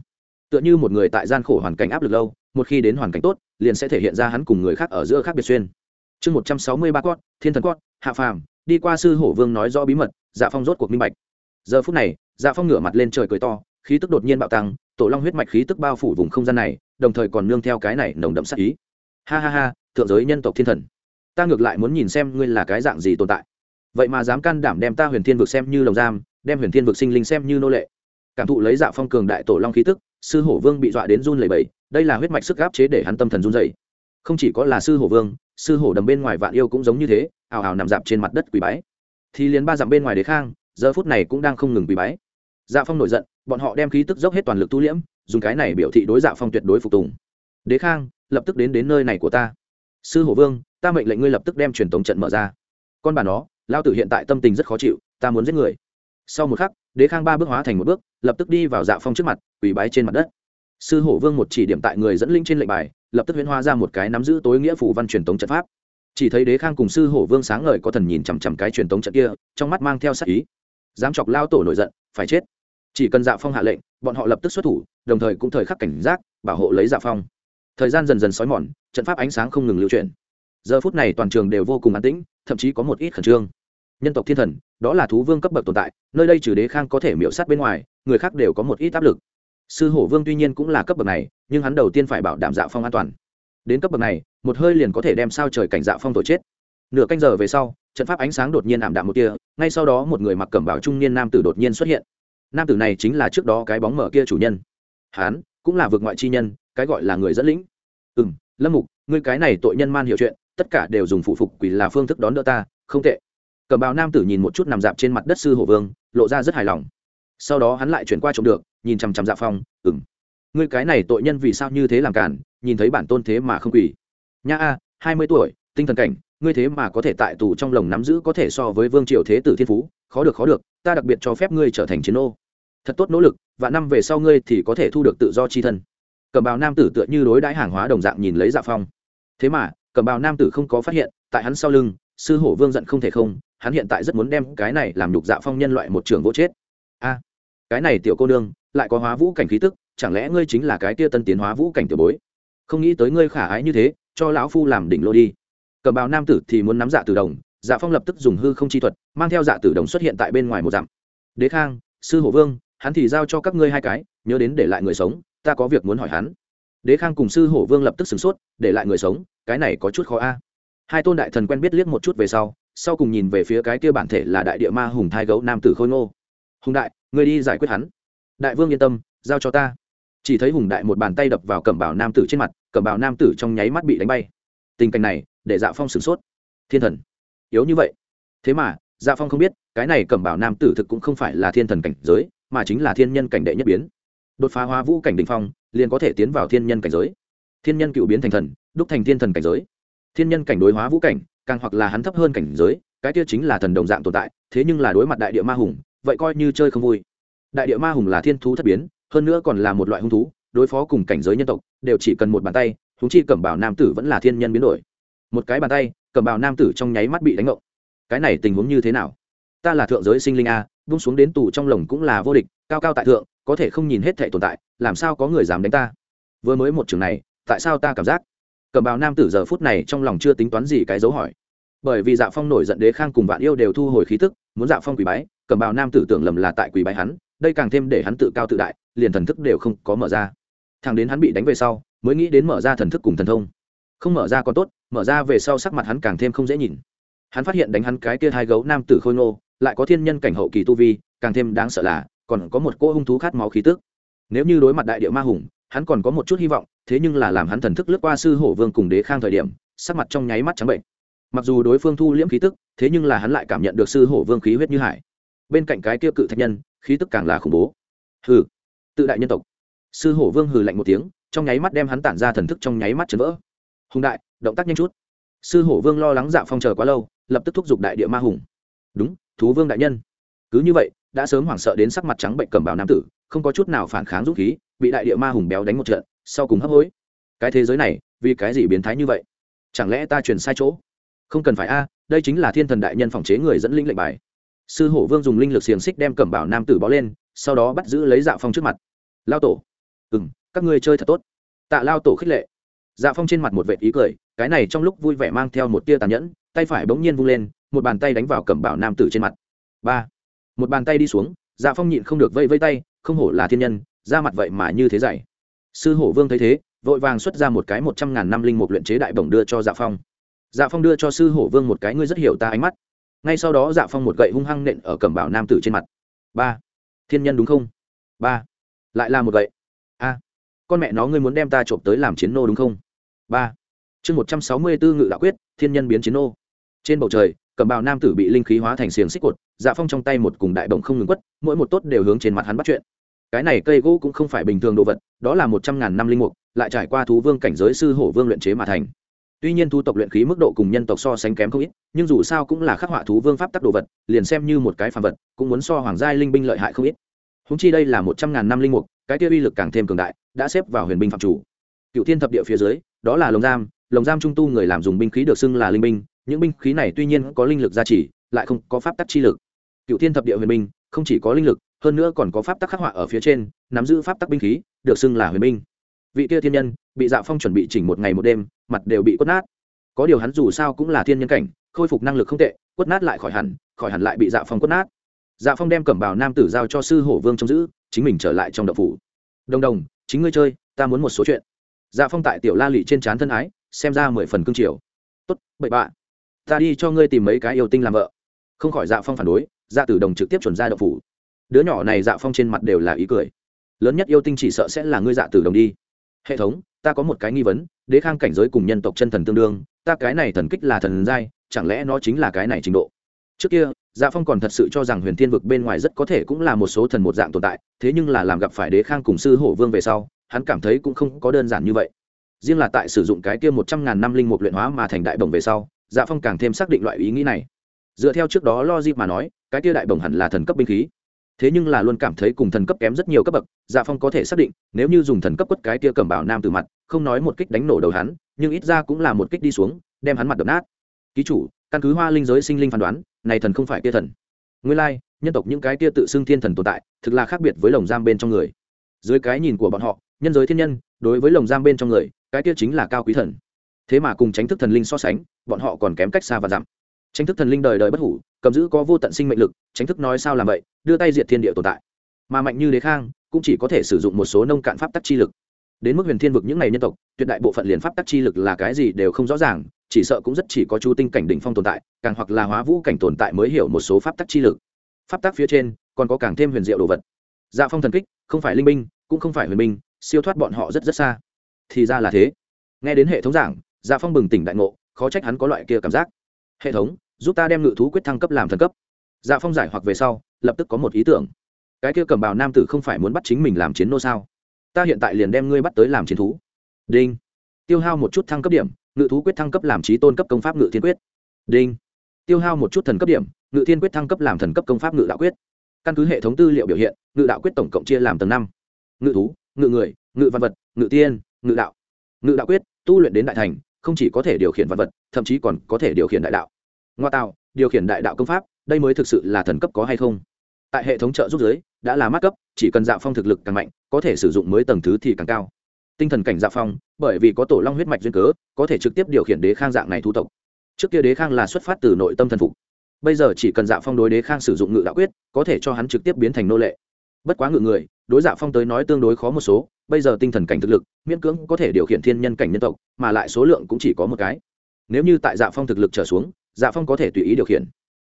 Tựa như một người tại gian khổ hoàn cảnh áp lực lâu, một khi đến hoàn cảnh tốt, liền sẽ thể hiện ra hắn cùng người khác ở giữa khác biệt xuyên. Chương một trăm sáu mươi ba cót thiên thần cót hạ phàm, đi qua sư hổ vương nói rõ bí mật dạ phong rốt cuộc minh bạch giờ phút này dạ phong ngửa mặt lên trời cười to, khí tức đột nhiên bạo tăng, tổ long huyết mạch khí tức bao phủ vùng không gian này, đồng thời còn nương theo cái này nồng đậm sắc ý. Ha ha ha, thượng giới nhân tộc thiên thần. Ta ngược lại muốn nhìn xem ngươi là cái dạng gì tồn tại. Vậy mà dám can đảm đem ta huyền thiên vực xem như lồng giam, đem huyền thiên vực sinh linh xem như nô lệ. Cảm thụ lấy dạ phong cường đại tổ long khí tức, sư hổ vương bị dọa đến run lẩy bẩy, đây là huyết mạch sức gáp chế để hắn tâm thần run dày không chỉ có là sư hổ vương, sư hổ đầm bên ngoài vạn yêu cũng giống như thế, ào ào nằm dạp trên mặt đất quỳ bái. Thì liền ba dặm bên ngoài đế khang giờ phút này cũng đang không ngừng bị bái. Dạ phong nổi giận, bọn họ đem khí tức dốc hết toàn lực tu liễm, dùng cái này biểu thị đối dạ phong tuyệt đối phục tùng. Đế khang, lập tức đến đến nơi này của ta. Sư hổ vương, ta mệnh lệnh ngươi lập tức đem truyền tống trận mở ra. Con bà nó lao tử hiện tại tâm tình rất khó chịu, ta muốn giết người. Sau một khắc, đế khang ba bước hóa thành một bước, lập tức đi vào dạ phong trước mặt, quỳ bái trên mặt đất. Sư hổ vương một chỉ điểm tại người dẫn linh trên lệnh bài, lập tức huyễn hóa ra một cái nắm giữ tối nghĩa phủ văn truyền tống trận pháp. Chỉ thấy đế khang cùng sư hổ vương sáng ngời có thần nhìn chằm chằm cái truyền tống trận kia, trong mắt mang theo sắc ý dám chọc lao tổ nổi giận, phải chết. Chỉ cần dạ phong hạ lệnh, bọn họ lập tức xuất thủ, đồng thời cũng thời khắc cảnh giác, bảo hộ lấy dạ phong. Thời gian dần dần xói mòn, trận pháp ánh sáng không ngừng lưu chuyển. Giờ phút này toàn trường đều vô cùng an tĩnh, thậm chí có một ít khẩn trương. Nhân tộc thiên thần, đó là thú vương cấp bậc tồn tại, nơi đây trừ đế khang có thể miễu sát bên ngoài, người khác đều có một ít áp lực. Sư hổ vương tuy nhiên cũng là cấp bậc này, nhưng hắn đầu tiên phải bảo đảm dạ phong an toàn. Đến cấp bậc này, một hơi liền có thể đem sao trời cảnh dạ phong tổ chết nửa canh giờ về sau, trận pháp ánh sáng đột nhiên ảm đạm một kia ngay sau đó một người mặc cẩm bào trung niên nam tử đột nhiên xuất hiện. Nam tử này chính là trước đó cái bóng mở kia chủ nhân. Hán, cũng là vực ngoại chi nhân, cái gọi là người dẫn lĩnh. Ừ m lâm mục, ngươi cái này tội nhân man hiểu chuyện, tất cả đều dùng phụ phục quỷ là phương thức đón đỡ ta, không tệ. Cẩm bào nam tử nhìn một chút nằm dạp trên mặt đất sư hổ vương, lộ ra rất hài lòng. Sau đó hắn lại chuyển qua trộm được, nhìn chằm chằm dạ phong ừng ngươi cái này tội nhân vì sao như thế làm cản nhìn thấy bản tôn thế mà không quỳ nha a, hai mươi tuổi, tinh thần cảnh ngươi thế mà có thể tại tù trong lồng nắm giữ có thể so với vương triều thế tử thiên phú, khó được khó được, ta đặc biệt cho phép ngươi trở thành chiến ô. Thật tốt nỗ lực, và năm về sau ngươi thì có thể thu được tự do chi thân. Cẩm bào nam tử tựa như đối đãi hàng hóa đồng dạng nhìn lấy dạ phong. Thế mà, cẩm bào nam tử không có phát hiện, tại hắn sau lưng, sư hổ vương giận không thể không, hắn hiện tại rất muốn đem cái này làm nhục dạ phong nhân loại một trường vô chết. A, cái này tiểu cô nương, lại có hóa vũ cảnh khí tức, chẳng lẽ ngươi chính là cái tia tân tiến hóa vũ cảnh tiểu bối? Không nghĩ tới ngươi khả ái như thế, cho lão phu làm đỉnh lô đi cầm bào nam tử thì muốn nắm dạ tử đồng dạ phong lập tức dùng hư không chi thuật, mang theo dạ tử đồng xuất hiện tại bên ngoài một dặm. Đế khang, sư hổ vương, hắn thì giao cho các ngươi hai cái, nhớ đến để lại người sống, ta có việc muốn hỏi hắn. Đế khang cùng sư hổ vương lập tức sửng sốt, để lại người sống, cái này có chút khó a. Hai tôn đại thần quen biết liếc một chút về sau sau cùng nhìn về phía cái kia bản thể là đại địa ma hùng thai gấu nam tử khôi ngô. Hùng đại người đi giải quyết hắn. Đại vương yên tâm, giao cho ta. Chỉ thấy hùng đại một bàn tay đập vào cẩm bảo nam tử trên mặt, cẩm bảo nam tử trong nháy mắt bị đánh bay. Tình cảnh này để dạ phong sửng sốt. Thiên thần. Yếu như vậy. Thế mà dạ phong không biết, cái này cẩm bảo nam tử thực cũng không phải là thiên thần cảnh giới, mà chính là thiên nhân cảnh đệ nhất biến. Đột phá hóa vũ cảnh đình phong, liền có thể tiến vào thiên nhân cảnh giới. Thiên nhân cựu biến thành thần, đúc thành thiên thần cảnh giới. Thiên nhân cảnh đối hóa vũ cảnh, càng hoặc là hắn thấp hơn cảnh giới, cái kia chính là thần đồng dạng tồn tại, thế nhưng là đối mặt đại địa ma hùng, vậy coi như chơi không vui. Đại địa ma hùng là thiên thú thất biến, hơn nữa còn là một loại hung thú, đối phó cùng cảnh giới nhân tộc, đều chỉ cần một bàn tay húng chi cẩm bảo nam tử vẫn là thiên nhân biến đổi một cái bàn tay, cầm bào nam tử trong nháy mắt bị đánh ngộng. Cái này tình huống như thế nào? Ta là thượng giới sinh linh a bung xuống đến tù trong lồng cũng là vô địch, cao cao tại thượng, có thể không nhìn hết thệ tồn tại, làm sao có người dám đánh ta? Vừa mới một trường này, tại sao ta cảm giác? Cầm bào nam tử giờ phút này trong lòng chưa tính toán gì cái dấu hỏi. Bởi vì dạ phong nổi giận đế khang cùng vạn yêu đều thu hồi khí tức, muốn dạ phong quỳ bái, cầm bào nam tử tưởng lầm là tại quỳ bái hắn, đây càng thêm để hắn tự cao tự đại, liền thần thức đều không có mở ra. Thằng đến hắn bị đánh về sau, mới nghĩ đến mở ra thần thức cùng thần thông không mở ra còn tốt, mở ra về sau sắc mặt hắn càng thêm không dễ nhìn. Hắn phát hiện đánh hắn cái kia hai gấu nam tử khôi ngô, lại có thiên nhân cảnh hậu kỳ tu vi, càng thêm đáng sợ là, còn có một cô hung thú khát máu khí tức. Nếu như đối mặt đại địa ma hùng, hắn còn có một chút hy vọng, thế nhưng là làm hắn thần thức lướt qua sư hổ vương cùng đế khang thời điểm, sắc mặt trong nháy mắt trắng bệnh. Mặc dù đối phương thu liễm khí tức, thế nhưng là hắn lại cảm nhận được sư hổ vương khí huyết như hải. Bên cạnh cái kia cự thạch nhân, khí tức càng là khủng bố. Hừ, tự đại nhân tộc. Sư hổ vương hừ lạnh một tiếng, trong nháy mắt đem hắn tản ra thần thức trong nháy mắt chấn vỡ hùng đại, động tác nhanh chút. Sư hổ vương lo lắng dạ phong chờ quá lâu, lập tức thúc giục đại địa ma hùng. Đúng, thú vương đại nhân. Cứ như vậy, đã sớm hoảng sợ đến sắc mặt trắng bệnh cầm bào nam tử, không có chút nào phản kháng dũng khí, bị đại địa ma hùng béo đánh một trận, sau cùng hấp hối. Cái thế giới này, vì cái gì biến thái như vậy? Chẳng lẽ ta truyền sai chỗ? Không cần phải a, đây chính là thiên thần đại nhân phòng chế người dẫn linh lệnh bài. Sư hổ vương dùng linh lực xiềng xích đem cẩm bảo nam tử bó lên, sau đó bắt giữ lấy dạ phong trước mặt. Lao tổ. Ừ m các ngươi chơi thật tốt. Tạ lao tổ khích lệ dạ phong trên mặt một vệ ý cười, cái này trong lúc vui vẻ mang theo một tia tàn nhẫn, tay phải bỗng nhiên vung lên, một bàn tay đánh vào cẩm bảo nam tử trên mặt. Ba. Một bàn tay đi xuống dạ phong nhịn không được vây vây tay, không hổ là thiên nhân, ra mặt vậy mà như thế dạy. Sư hổ vương thấy thế, vội vàng xuất ra một cái một trăm ngàn năm linh mục luyện chế đại bổng đưa cho dạ phong. Dạ phong đưa cho sư hổ vương một cái ngươi rất hiểu ta ánh mắt. Ngay sau đó dạ phong một gậy hung hăng nện ở cẩm bảo nam tử trên mặt. Ba. Thiên nhân đúng không? Ba. Lại là một gậy. A. Con mẹ nó ngươi muốn đem ta trộm tới làm chiến nô đúng không? Ba. Chương một trăm sáu mươi bốn ngự đạo quyết, thiên nhân biến chiến ô trên bầu trời cẩm bào nam tử bị linh khí hóa thành xiềng xích cột dạ phong trong tay một cùng đại bổng không ngừng quất, mỗi một tốt đều hướng trên mặt hắn bắt chuyện. Cái này cây gỗ cũng không phải bình thường đồ vật, đó là một trăm ngàn năm linh mục, lại trải qua thú vương cảnh giới sư hổ vương luyện chế mà thành. Tuy nhiên thu tộc luyện khí mức độ cùng nhân tộc so sánh kém không ít, nhưng dù sao cũng là khắc họa thú vương pháp tắc đồ vật, liền xem như một cái phàm vật, cũng muốn so hoàng giai linh binh lợi hại không ít. Húng chi đây là một trăm ngàn năm linh mục, cái kia uy lực càng thêm cường đại, đã xếp vào huyền binh phạm chủ cựu thiên thập địa phía dưới, đó là lồng giam lồng giam trung tu người làm dùng binh khí được xưng là linh binh, những binh khí này tuy nhiên có linh lực gia trì, lại không có pháp tắc chi lực. Cựu thiên thập địa huyền binh, không chỉ có linh lực, hơn nữa còn có pháp tắc khắc họa ở phía trên, nắm giữ pháp tắc binh khí, được xưng là huyền binh. Vị kia thiên nhân, bị dạ phong chuẩn bị chỉnh một ngày một đêm, mặt đều bị quất nát. Có điều hắn dù sao cũng là thiên nhân cảnh, khôi phục năng lực không tệ, quất nát lại khỏi hẳn khỏi hẳn lại bị dạ phong quất nát. Dạ phong đem cẩm bào nam tử giao cho sư hổ vương trông giữ, chính mình trở lại trong đậu phủ. Đồng đồng, chính ngươi chơi, ta muốn một số chuyện dạ phong tại tiểu la lị trên trán thân ái, xem ra mười phần cương triều tốt, bậy bạ. Ta đi cho ngươi tìm mấy cái yêu tinh làm vợ. Không khỏi dạ phong phản đối dạ tử đồng trực tiếp chuẩn ra đậu phủ. Đứa nhỏ này dạ phong trên mặt đều là ý cười. Lớn nhất yêu tinh chỉ sợ sẽ là ngươi dạ tử đồng đi. Hệ thống, ta có một cái nghi vấn, đế khang cảnh giới cùng nhân tộc chân thần tương đương, ta cái này thần kích là thần giai, chẳng lẽ nó chính là cái này trình độ? Trước kia dạ phong còn thật sự cho rằng huyền thiên vực bên ngoài rất có thể cũng là một số thần một dạng tồn tại, thế nhưng là làm gặp phải đế khang cùng sư hổ vương về sau hắn cảm thấy cũng không có đơn giản như vậy. Riêng là tại sử dụng cái kia một trăm ngàn năm linh mục luyện hóa mà thành đại bồng về sau dạ phong càng thêm xác định loại ý nghĩ này. Dựa theo trước đó lo dịp mà nói, cái kia đại bồng hẳn là thần cấp binh khí. Thế nhưng là luôn cảm thấy cùng thần cấp kém rất nhiều cấp bậc dạ phong có thể xác định, nếu như dùng thần cấp quất cái kia cầm bảo nam từ mặt, không nói một kích đánh nổ đầu hắn, nhưng ít ra cũng là một kích đi xuống, đem hắn mặt đập nát. Ký chủ, căn cứ hoa linh giới sinh linh phán đoán, này thần không phải kia thần. Nguyên lai, nhân tộc những cái kia tự xưng thiên thần tồn tại, thực là khác biệt với lồng giam bên trong người. Dưới cái nhìn của bọn họ nhân giới thiên nhân, đối với lồng giam bên trong người, cái kia chính là cao quý thần. Thế mà cùng tránh thức thần linh so sánh, bọn họ còn kém cách xa và dặm. Tránh thức thần linh đời đời bất hủ, cầm giữ có vô tận sinh mệnh lực tránh thức nói sao làm vậy, đưa tay diệt thiên địa tồn tại. Mà mạnh như đế khang, cũng chỉ có thể sử dụng một số nông cạn pháp tắc chi lực. Đến mức huyền thiên vực những ngày nhân tộc, tuyệt đại bộ phận liền pháp tắc chi lực là cái gì đều không rõ ràng, chỉ sợ cũng rất chỉ có chú tinh cảnh đỉnh phong tồn tại, càng hoặc là hóa vũ cảnh tồn tại mới hiểu một số pháp tắc chi lực. Pháp tắc phía trên, còn có càng thêm huyền diệu đồ vật. Dạ phong thần kích, không phải linh binh, cũng không phải huyền binh siêu thoát bọn họ rất rất xa. Thì ra là thế. Nghe đến hệ thống giảng dạ phong bừng tỉnh đại ngộ, khó trách hắn có loại kia cảm giác. Hệ thống, giúp ta đem ngự thú quyết thăng cấp làm thần cấp. Dạ phong giải hoặc về sau, lập tức có một ý tưởng. Cái kia cầm bào nam tử không phải muốn bắt chính mình làm chiến nô sao? Ta hiện tại liền đem ngươi bắt tới làm chiến thú. Đinh. Tiêu hao một chút thăng cấp điểm, ngự thú quyết thăng cấp làm trí tôn cấp công pháp ngự thiên quyết. Đinh. Tiêu hao một chút thần cấp điểm, ngự thiên quyết thăng cấp làm thần cấp công pháp ngự đạo quyết. Căn cứ hệ thống tư liệu biểu hiện, ngự đạo quyết tổng cộng chia làm tầng năm. Ngự thú ngự người, ngự văn vật, ngự tiên, ngự đạo. Ngự đạo quyết, tu luyện đến đại thành, không chỉ có thể điều khiển văn vật, thậm chí còn có thể điều khiển đại đạo. Ngoa tạo, điều khiển đại đạo công pháp, đây mới thực sự là thần cấp có hay không? Tại hệ thống trợ giúp giới, đã là mát cấp, chỉ cần dạo phong thực lực càng mạnh, có thể sử dụng mới tầng thứ thì càng cao. Tinh thần cảnh dạo phong, bởi vì có tổ long huyết mạch duyên cớ, có thể trực tiếp điều khiển đế khang dạng này thu tộc. Trước kia đế khang là xuất phát từ nội tâm thần phục. Bây giờ chỉ cần dạo phong đối đế khang sử dụng ngự đạo quyết, có thể cho hắn trực tiếp biến thành nô lệ. Bất quá ngự người đối Dạ phong tới nói tương đối khó một số, bây giờ tinh thần cảnh thực lực, miễn cưỡng có thể điều khiển thiên nhân cảnh nhân tộc, mà lại số lượng cũng chỉ có một cái. Nếu như tại dạ phong thực lực trở xuống dạ phong có thể tùy ý điều khiển.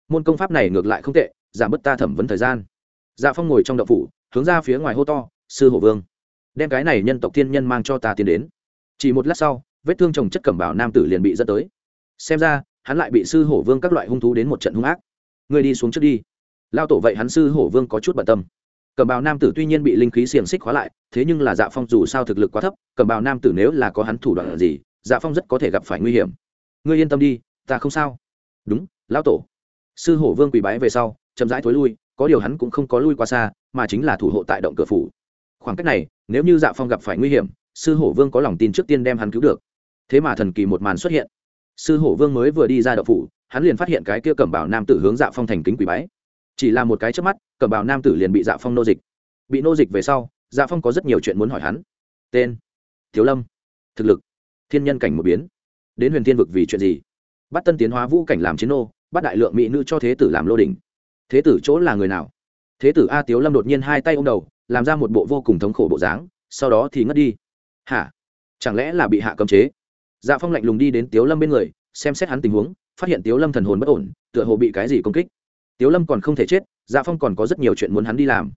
Môn công pháp này ngược lại không tệ, giảm bớt ta thẩm vấn thời gian. Dạ phong ngồi trong đậu phủ, hướng ra phía ngoài hô to, sư hổ vương, đem cái này nhân tộc thiên nhân mang cho ta tiến đến. Chỉ một lát sau, vết thương trồng chất cẩm bảo nam tử liền bị dẫn tới. Xem ra, hắn lại bị sư hổ vương các loại hung thú đến một trận hung ác. Người đi xuống trước đi. Lao tổ vậy hắn sư hổ vương có chút bận tâm cẩm bào nam tử tuy nhiên bị linh khí xiềng xích khóa lại, thế nhưng là dạ phong dù sao thực lực quá thấp, cẩm bào nam tử nếu là có hắn thủ đoạn gì dạ phong rất có thể gặp phải nguy hiểm. Ngươi yên tâm đi, ta không sao. Đúng, lão tổ. Sư hổ vương quỳ bái về sau, chậm rãi thối lui, có điều hắn cũng không có lui qua xa, mà chính là thủ hộ tại động cửa phủ. Khoảng cách này, nếu như dạ phong gặp phải nguy hiểm, sư hổ vương có lòng tin trước tiên đem hắn cứu được. Thế mà thần kỳ một màn xuất hiện. Sư hổ vương mới vừa đi ra đậu phủ, hắn liền phát hiện cái kia cẩm bảo nam tử hướng dạ phong thành kính quỳ bái chỉ là một cái trước mắt, cẩm bào nam tử liền bị dạ phong nô dịch. Bị nô dịch về sau dạ phong có rất nhiều chuyện muốn hỏi hắn. Tên? Thiếu lâm. Thực lực? Thiên nhân cảnh một biến. Đến huyền thiên vực vì chuyện gì? Bắt tân tiến hóa vũ cảnh làm chiến nô, bắt đại lượng mỹ nữ cho thế tử làm lô đình thế tử chỗ là người nào? Thế tử a tiếu lâm đột nhiên hai tay ô m đầu, làm ra một bộ vô cùng thống khổ bộ dáng, sau đó thì ngất đi. Hả? Chẳng lẽ là bị hạ cấm chế? Dạ phong lạnh lùng đi đến tiếu lâm bên người, xem xét hắn tình huống, phát hiện tiếu lâm thần hồn bất ổn, tựa hồ bị cái gì công kích tiếu lâm còn không thể chết dạ phong còn có rất nhiều chuyện muốn hắn đi làm.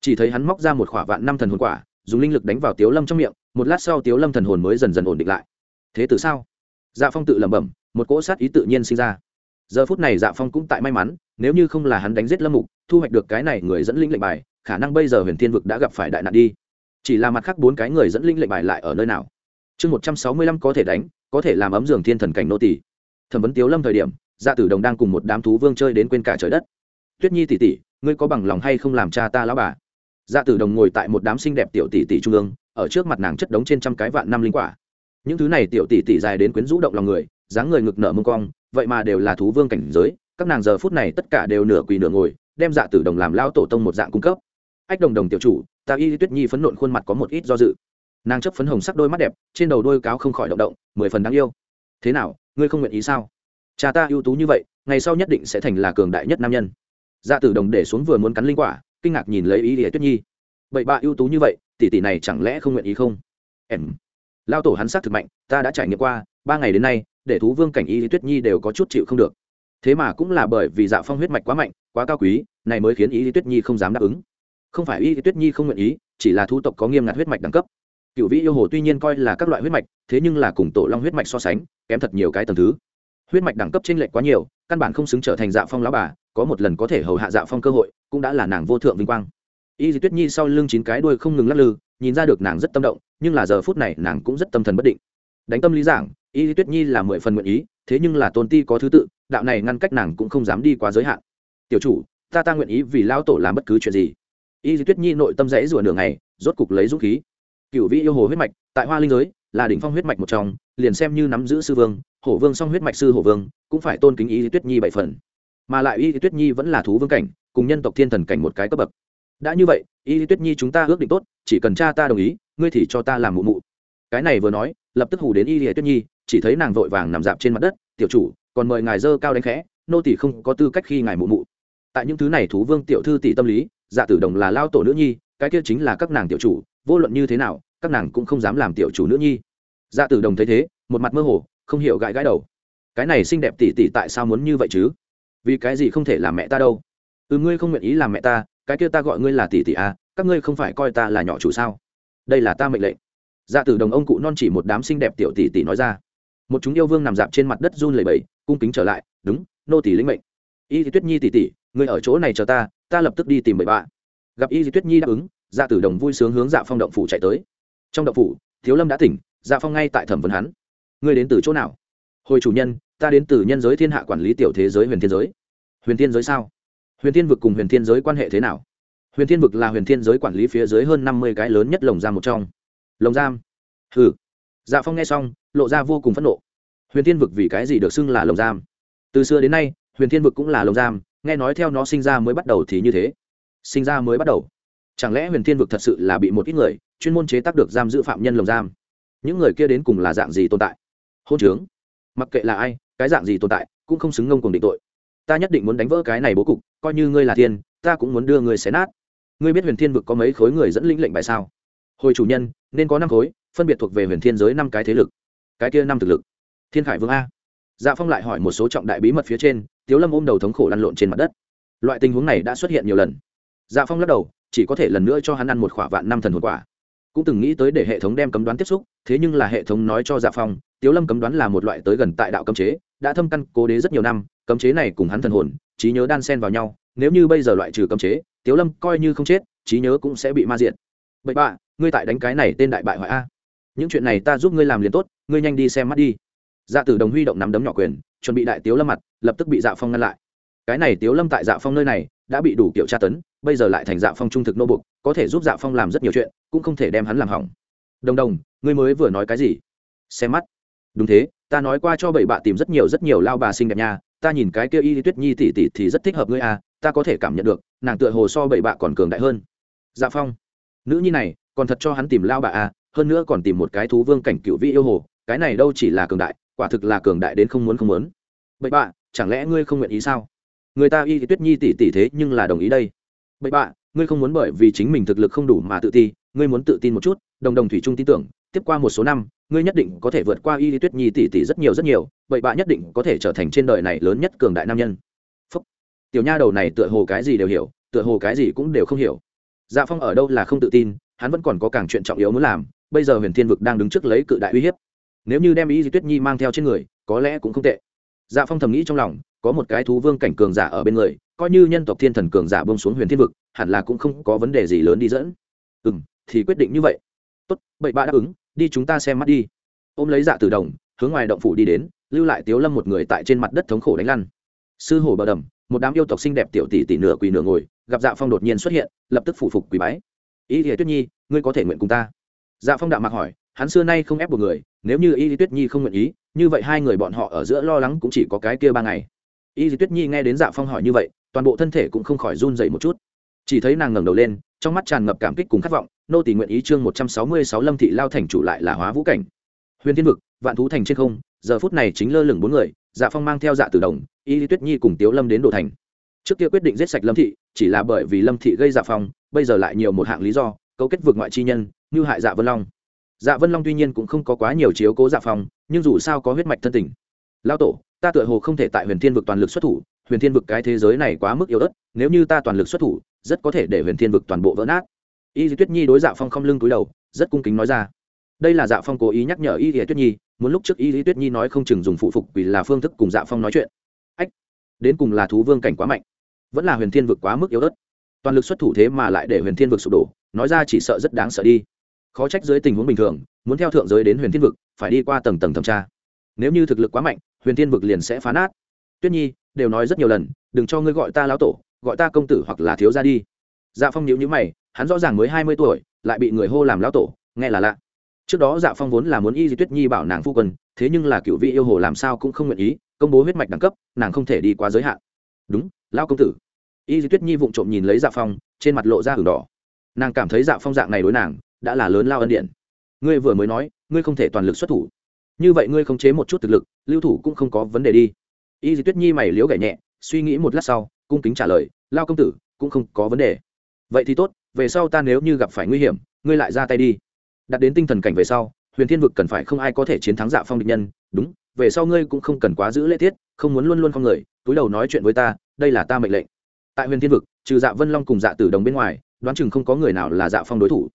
Chỉ thấy hắn móc ra một khỏa vạn năm thần hồn quả, dùng linh lực đánh vào tiếu lâm trong miệng, một lát sau tiếu lâm thần hồn mới dần dần ổn định lại. Thế từ sao? Dạ phong tự lẩm bẩm, một cỗ sát ý tự nhiên sinh ra. Giờ phút này dạ phong cũng tại may mắn, nếu như không là hắn đánh giết lâm mục, thu hoạch được cái này người dẫn linh lệnh bài, khả năng bây giờ huyền thiên vực đã gặp phải đại nạn đi. Chỉ là mặt khác bốn cái người dẫn linh lệnh bài lại ở nơi nào? Chương một trăm sáu mươi lăm có thể đánh, có thể làm ấm giường thiên thần cảnh nô tỷ thẩm vấn tiếu lâm thời điểm dạ tử đồng đang cùng một đám thú vương chơi đến quên cả trời đất. Tuyết nhi tỷ tỷ, ngươi có bằng lòng hay không làm cha ta lão bà? Dạ tử đồng ngồi tại một đám xinh đẹp tiểu tỷ tỷ trung ương, ở trước mặt nàng chất đống trên trăm cái vạn năm linh quả. Những thứ này tiểu tỷ tỷ dài đến quyến rũ động lòng người, dáng người ngực nở mông cong, vậy mà đều là thú vương cảnh giới, các nàng giờ phút này tất cả đều nửa quỳ nửa ngồi, đem dạ tử đồng làm lao tổ tông một dạng cung cấp. Ách đồng đồng tiểu chủ, ta y tuyết nhi phấn nộn khuôn mặt có một ít do dự. Nàng chấp phấn hồng sắc đôi mắt đẹp, trên đầu đôi cáo không khỏi động động, mười phần đáng yêu. Thế nào, ngươi không nguyện ý sao? Cha ta ưu tú như vậy, ngày sau nhất định sẽ thành là cường đại nhất nam nhân. Dạ tử đồng để xuống vừa muốn cắn linh quả, kinh ngạc nhìn lấy ý ỉa tuyết nhi. Bậy bạ ưu tú như vậy, tỷ tỷ này chẳng lẽ không nguyện ý không? Em. Lao tổ hắn sát thực mạnh, ta đã trải nghiệm qua, ba ngày đến nay, để thú vương cảnh y tuyết nhi đều có chút chịu không được. Thế mà cũng là bởi vì dạ phong huyết mạch quá mạnh, quá cao quý, này mới khiến y tuyết nhi không dám đáp ứng. Không phải y tuyết nhi không nguyện ý, chỉ là thu tộc có nghiêm ngặt huyết mạch đẳng cấp. Cựu vĩ yêu hồ tuy nhiên coi là các loại huyết mạch, thế nhưng là cùng tổ long huyết mạch so sánh, kém thật nhiều cái tầm thứ huyết mạch đẳng cấp trên lệch quá nhiều, căn bản không xứng trở thành dạ phong lão bà, có một lần có thể hầu hạ dạ phong cơ hội, cũng đã là nàng vô thượng vinh quang. Y di tuyết nhi sau lưng chín cái đuôi không ngừng lắc lư, nhìn ra được nàng rất tâm động, nhưng là giờ phút này nàng cũng rất tâm thần bất định. Đánh tâm lý giảng, y di tuyết nhi là mười phần nguyện ý, thế nhưng là tôn ti có thứ tự, đạo này ngăn cách nàng cũng không dám đi quá giới hạn. Tiểu chủ, ta ta nguyện ý vì lao tổ làm bất cứ chuyện gì. Y di tuyết nhi nội tâm rẽ rủa nửa ngày, rốt cục lấy dũng khí. Cựu vị yêu hồ huyết mạch, tại hoa linh giới, là đỉnh phong huyết mạch một trong, liền xem như nắm giữ sư vương hổ vương song huyết mạch sư hổ vương, cũng phải tôn kính y tuyết nhi bảy phần. Mà lại y tuyết nhi vẫn là thú vương cảnh, cùng nhân tộc thiên thần cảnh một cái cấp bậc. Đã như vậy, y tuyết nhi chúng ta ước định tốt, chỉ cần cha ta đồng ý, ngươi thì cho ta làm mụ mụ. Cái này vừa nói, lập tức hù đến y tuyết nhi, chỉ thấy nàng vội vàng nằm dạp trên mặt đất, tiểu chủ, còn mời ngài dơ cao đánh khẽ, nô tỷ không có tư cách khi ngài mụ mụ. Tại những thứ này thú vương tiểu thư tỷ tâm lý dạ tử đồng là lao tổ nữ nhi, cái kia chính là các nàng tiểu chủ, vô luận như thế nào, các nàng cũng không dám làm tiểu chủ nữ nhi. Dạ tử đồng thấy thế, một mặt mơ hồ không hiểu gãi gãi đầu. Cái này xinh đẹp tỷ tỷ tại sao muốn như vậy chứ? Vì cái gì không thể làm mẹ ta đâu? Ừ ngươi không nguyện ý làm mẹ ta, cái kia ta gọi ngươi là tỷ tỷ à các ngươi không phải coi ta là nhỏ chủ sao? Đây là ta mệnh lệnh. Dạ tử đồng ông cụ non chỉ một đám xinh đẹp tiểu tỷ tỷ nói ra. Một chúng yêu vương nằm dạp trên mặt đất run lẩy bẩy, cung kính trở lại, đúng, nô tỷ lĩnh mệnh. Y tuyết nhi tỷ tỷ người ở chỗ này chờ ta ta lập tức đi tìm bậy bạ. Gặp y tuyết nhi đáp ứng dạ tử đồng vui sướng hướng dạ phong động phủ chạy tới. Trong động phủ, thiếu lâm đã tỉnh dạ phong ngay tại thẩm vấn hắn ngươi đến từ chỗ nào? Hồi chủ nhân, ta đến từ nhân giới thiên hạ quản lý tiểu thế giới huyền thiên giới. Huyền thiên giới sao? Huyền thiên vực cùng huyền thiên giới quan hệ thế nào? Huyền thiên vực là huyền thiên giới quản lý phía dưới hơn năm mươi cái lớn nhất lồng giam một trong. Lồng giam? Hừ. Dạ phong nghe xong, lộ ra vô cùng phẫn nộ. Huyền thiên vực vì cái gì được xưng là lồng giam? Từ xưa đến nay, huyền thiên vực cũng là lồng giam, nghe nói theo nó sinh ra mới bắt đầu thì như thế. Sinh ra mới bắt đầu. Chẳng lẽ huyền thiên vực thật sự là bị một ít người chuyên môn chế tác được giam giữ phạm nhân lồng giam? Những người kia đến cùng là dạng gì tồn tại? Hôn trướng. Mặc kệ là ai, cái dạng gì tồn tại, cũng không xứng ngông cùng định tội. Ta nhất định muốn đánh vỡ cái này bố cục, coi như ngươi là thiên, ta cũng muốn đưa ngươi xé nát. Ngươi biết huyền thiên vực có mấy khối người dẫn lĩnh lệnh bài sao? Hồi chủ nhân, nên có năm khối, phân biệt thuộc về huyền thiên giới năm cái thế lực. Cái kia năm thực lực. Thiên khải vương a. Dạ phong lại hỏi một số trọng đại bí mật phía trên, tiếu lâm ôm đầu thống khổ lăn lộn trên mặt đất. Loại tình huống này đã xuất hiện nhiều lần. Dạ phong lắc đầu, chỉ có thể lần nữa cho hắn ăn một khỏa vạn năm thần hồn quả cũng từng nghĩ tới để hệ thống đem cấm đoán tiếp xúc, thế nhưng là hệ thống nói cho dạ phong, tiếu lâm cấm đoán là một loại tới gần tại đạo cấm chế, đã thâm căn cố đế rất nhiều năm, cấm chế này cùng hắn thần hồn, trí nhớ đan sen vào nhau, nếu như bây giờ loại trừ cấm chế, tiếu lâm coi như không chết, trí nhớ cũng sẽ bị ma diện bậy bạ, ngươi tại đánh cái này tên đại bại hoại a. Những chuyện này ta giúp ngươi làm liền tốt, ngươi nhanh đi xem mắt đi. Dạ tử đồng huy động nắm đấm nhỏ quyền, chuẩn bị đại tiếu lâm mặt, lập tức bị dạ phong ngăn lại. Cái này tiếu lâm tại dạ phong nơi này, đã bị đủ kiểu tra tấn, bây giờ lại thành dạ phong trung thực nô bục, có thể giúp dạ phong làm rất nhiều chuyện cũng không thể đem hắn làm hỏng. Đồng đồng, ngươi mới vừa nói cái gì? Xem mắt. Đúng thế, ta nói qua cho bảy bạ tìm rất nhiều rất nhiều lao bà xinh đẹp nha, ta nhìn cái kia y tuyết nhi tỷ tỷ thì rất thích hợp ngươi à ta có thể cảm nhận được, nàng tựa hồ so bảy bạ còn cường đại hơn. Dạ phong. Nữ nhi này, còn thật cho hắn tìm lao bà à hơn nữa còn tìm một cái thú vương cảnh cựu vị yêu hồ, cái này đâu chỉ là cường đại, quả thực là cường đại đến không muốn không muốn. Bậy bạ, chẳng lẽ ngươi không nguyện ý sao? Người ta y tuyết nhi tỷ tỷ thế nhưng là đồng ý đây. Bậy bạ, ngươi không muốn bởi vì chính mình thực lực không đủ mà tự ti ngươi muốn tự tin một chút, đồng đồng thủy trung tin tưởng, tiếp qua một số năm, ngươi nhất định có thể vượt qua y tuyết nhi tỷ tỷ rất nhiều rất nhiều, vậy bạn nhất định có thể trở thành trên đời này lớn nhất cường đại nam nhân. Phúc. tiểu nha đầu này tựa hồ cái gì đều hiểu, tựa hồ cái gì cũng đều không hiểu. Dạ phong ở đâu là không tự tin, hắn vẫn còn có càng chuyện trọng yếu muốn làm, bây giờ huyền thiên vực đang đứng trước lấy cự đại uy hiếp. Nếu như đem y tuyết nhi mang theo trên người, có lẽ cũng không tệ. Dạ phong thầm nghĩ trong lòng, có một cái thú vương cảnh cường giả ở bên người, coi như nhân tộc thiên thần cường giả bông xuống huyền thiên vực, hẳn là cũng không có vấn đề gì lớn đi dẫn. Ừ m thì quyết định như vậy. Tốt bậy bạ đáp ứng, đi chúng ta xem mắt đi. Ôm lấy dạ tử đồng, hướng ngoài động phủ đi đến, lưu lại tiếu lâm một người tại trên mặt đất thống khổ đánh lăn. Sư hổ bờ đầm, một đám yêu tộc xinh đẹp tiểu tỷ tỷ nửa quỳ nửa ngồi, gặp dạ phong đột nhiên xuất hiện, lập tức phủ phục quỳ bái. Ý thì tuyết nhi, ngươi có thể nguyện cùng ta. Dạ phong đạo mặc hỏi, hắn xưa nay không ép buộc người, nếu như y tuyết nhi không nguyện ý, như vậy hai người bọn họ ở giữa lo lắng cũng chỉ có cái kia ba ngày. Y tuyết nhi nghe đến dạ phong hỏi như vậy, toàn bộ thân thể cũng không khỏi run dậy một chút. Chỉ thấy nàng ngẩng đầu lên trong mắt tràn ngập cảm kích cùng khát vọng, nô tỷ nguyện ý chương một trăm sáu mươi sáu lâm thị lao thành chủ lại là hóa vũ cảnh. Huyền thiên vực, vạn thú thành trên không, giờ phút này chính lơ lửng bốn người dạ phong mang theo dạ tử đồng, y tuyết nhi cùng tiếu lâm đến đồ thành. Trước kia quyết định giết sạch lâm thị, chỉ là bởi vì lâm thị gây dạ phong, bây giờ lại nhiều một hạng lý do, cấu kết vượt ngoại chi nhân, như hại dạ vân long. Dạ vân long tuy nhiên cũng không có quá nhiều chiếu cố dạ phong, nhưng dù sao có huyết mạch thân tình. Lao tổ, ta tựa hồ không thể tại huyền thiên vực toàn lực xuất thủ, huyền thiên vực cái thế giới này quá mức yếu ớt, nếu như ta toàn lực xuất thủ rất có thể để huyền thiên vực toàn bộ vỡ nát. Y di tuyết nhi đối dạ phong không lưng túi đầu, rất cung kính nói ra. Đây là dạ phong cố ý nhắc nhở y di tuyết nhi, muốn lúc trước y di tuyết nhi nói không chừng dùng phụ phục vì là phương thức cùng dạ phong nói chuyện. Ách, đến cùng là thú vương cảnh quá mạnh, vẫn là huyền thiên vực quá mức yếu ớt. Toàn lực xuất thủ thế mà lại để huyền thiên vực sụp đổ, nói ra chỉ sợ rất đáng sợ đi. Khó trách dưới tình huống bình thường, muốn theo thượng giới đến huyền thiên vực, phải đi qua tầng tầng thẩm tra. Nếu như thực lực quá mạnh, huyền thiên vực liền sẽ phá nát. Tuyết nhi, đều nói rất nhiều lần, đừng cho ngươi gọi ta lão tổ gọi ta công tử hoặc là thiếu ra đi. Dạ phong nhíu nhíu mày, hắn rõ ràng mới hai mươi tuổi, lại bị người hô làm lão tổ, nghe là lạ. Trước đó dạ phong vốn là muốn y di tuyết nhi bảo nàng phu quân, thế nhưng là cựu vị yêu hồ làm sao cũng không nguyện ý, công bố huyết mạch đẳng cấp, nàng không thể đi quá giới hạn. Đúng lao công tử. Y di tuyết nhi vụng trộm nhìn lấy dạ phong, trên mặt lộ ra hừng đỏ. Nàng cảm thấy dạ phong dạng này đối nàng, đã là lớn lao ân điện ngươi vừa mới nói, ngươi không thể toàn lực xuất thủ. Như vậy ngươi không chế một chút thực lực, lưu thủ cũng không có vấn đề đi. Y di tuyết nhi mày liếu gảy nhẹ, suy nghĩ một lát sau cung kính trả lời, lao công tử, cũng không có vấn đề. Vậy thì tốt, về sau ta nếu như gặp phải nguy hiểm, ngươi lại ra tay đi. Đặt đến tinh thần cảnh về sau, huyền thiên vực cần phải không ai có thể chiến thắng dạ phong địch nhân. Đúng, về sau ngươi cũng không cần quá giữ lễ tiết, không muốn luôn luôn con người, túi đầu nói chuyện với ta, đây là ta mệnh lệnh. Tại huyền thiên vực, trừ dạ vân long cùng dạ tử đồng bên ngoài, đoán chừng không có người nào là dạ phong đối thủ.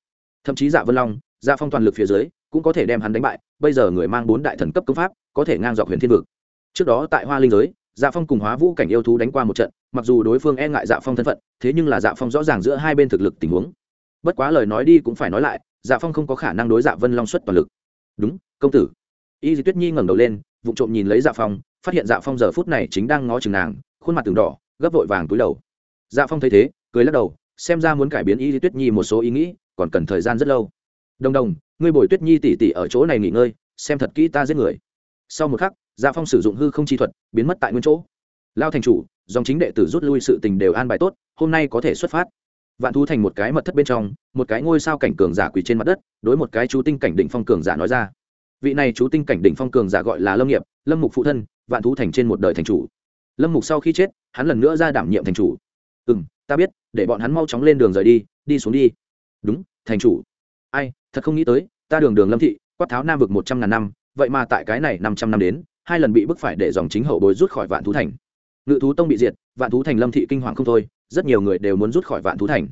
Thậm chí dạ vân long dạ phong toàn lực phía dưới, cũng có thể đem hắn đánh bại, bây giờ người mang bốn đại thần cấp công pháp, có thể ngang dọc huyền thiên vực. Trước đó tại hoa linh giới dạ phong cùng hóa vũ cảnh yêu thú đánh qua một trận mặc dù đối phương e ngại dạ phong thân phận, thế nhưng là dạ phong rõ ràng giữa hai bên thực lực tình huống. Bất quá lời nói đi cũng phải nói lại dạ phong không có khả năng đối dạ vân long xuất toàn lực. Đúng, công tử. Y di tuyết nhi ngẩng đầu lên vụ trộm nhìn lấy dạ phong, phát hiện dạ phong giờ phút này chính đang ngó chừng nàng, khuôn mặt từng đỏ, gấp vội vàng túi đầu. Dạ phong thấy thế, cười lắc đầu, xem ra muốn cải biến y di tuyết nhi một số ý nghĩ, còn cần thời gian rất lâu. Đồng đồng, ngươi bồi tuyết nhi tỉ tỉ ở chỗ này nghỉ ngơi, xem thật kỹ ta giết người. Sau một khắc dạ phong sử dụng hư không chi thuật, biến mất tại nguyên chỗ. Lao thành chủ dòng chính đệ tử rút lui sự tình đều an bài tốt, hôm nay có thể xuất phát. Vạn thú thành một cái mật thất bên trong, một cái ngôi sao cảnh cường giả quỳ trên mặt đất, đối một cái chú tinh cảnh đỉnh phong cường giả nói ra. Vị này chú tinh cảnh đỉnh phong cường giả gọi là lâm nghiệp, lâm mục phụ thân, vạn thú thành trên một đời thành chủ. Lâm mục sau khi chết, hắn lần nữa ra đảm nhiệm thành chủ. Ừ m ta biết, để bọn hắn mau chóng lên đường rời đi đi xuống đi. Đúng, thành chủ. Ai, thật không nghĩ tới, ta đường đường lâm thị, quát tháo nam vực một trăm ngàn năm, vậy mà tại cái này năm trăm năm đến, hai lần bị bức phải để dòng chính hậu bối rút khỏi vạn thú thành ngự thú tông bị diệt, vạn thú thành lâm thị kinh hoàng không thôi, rất nhiều người đều muốn rút khỏi vạn thú thành.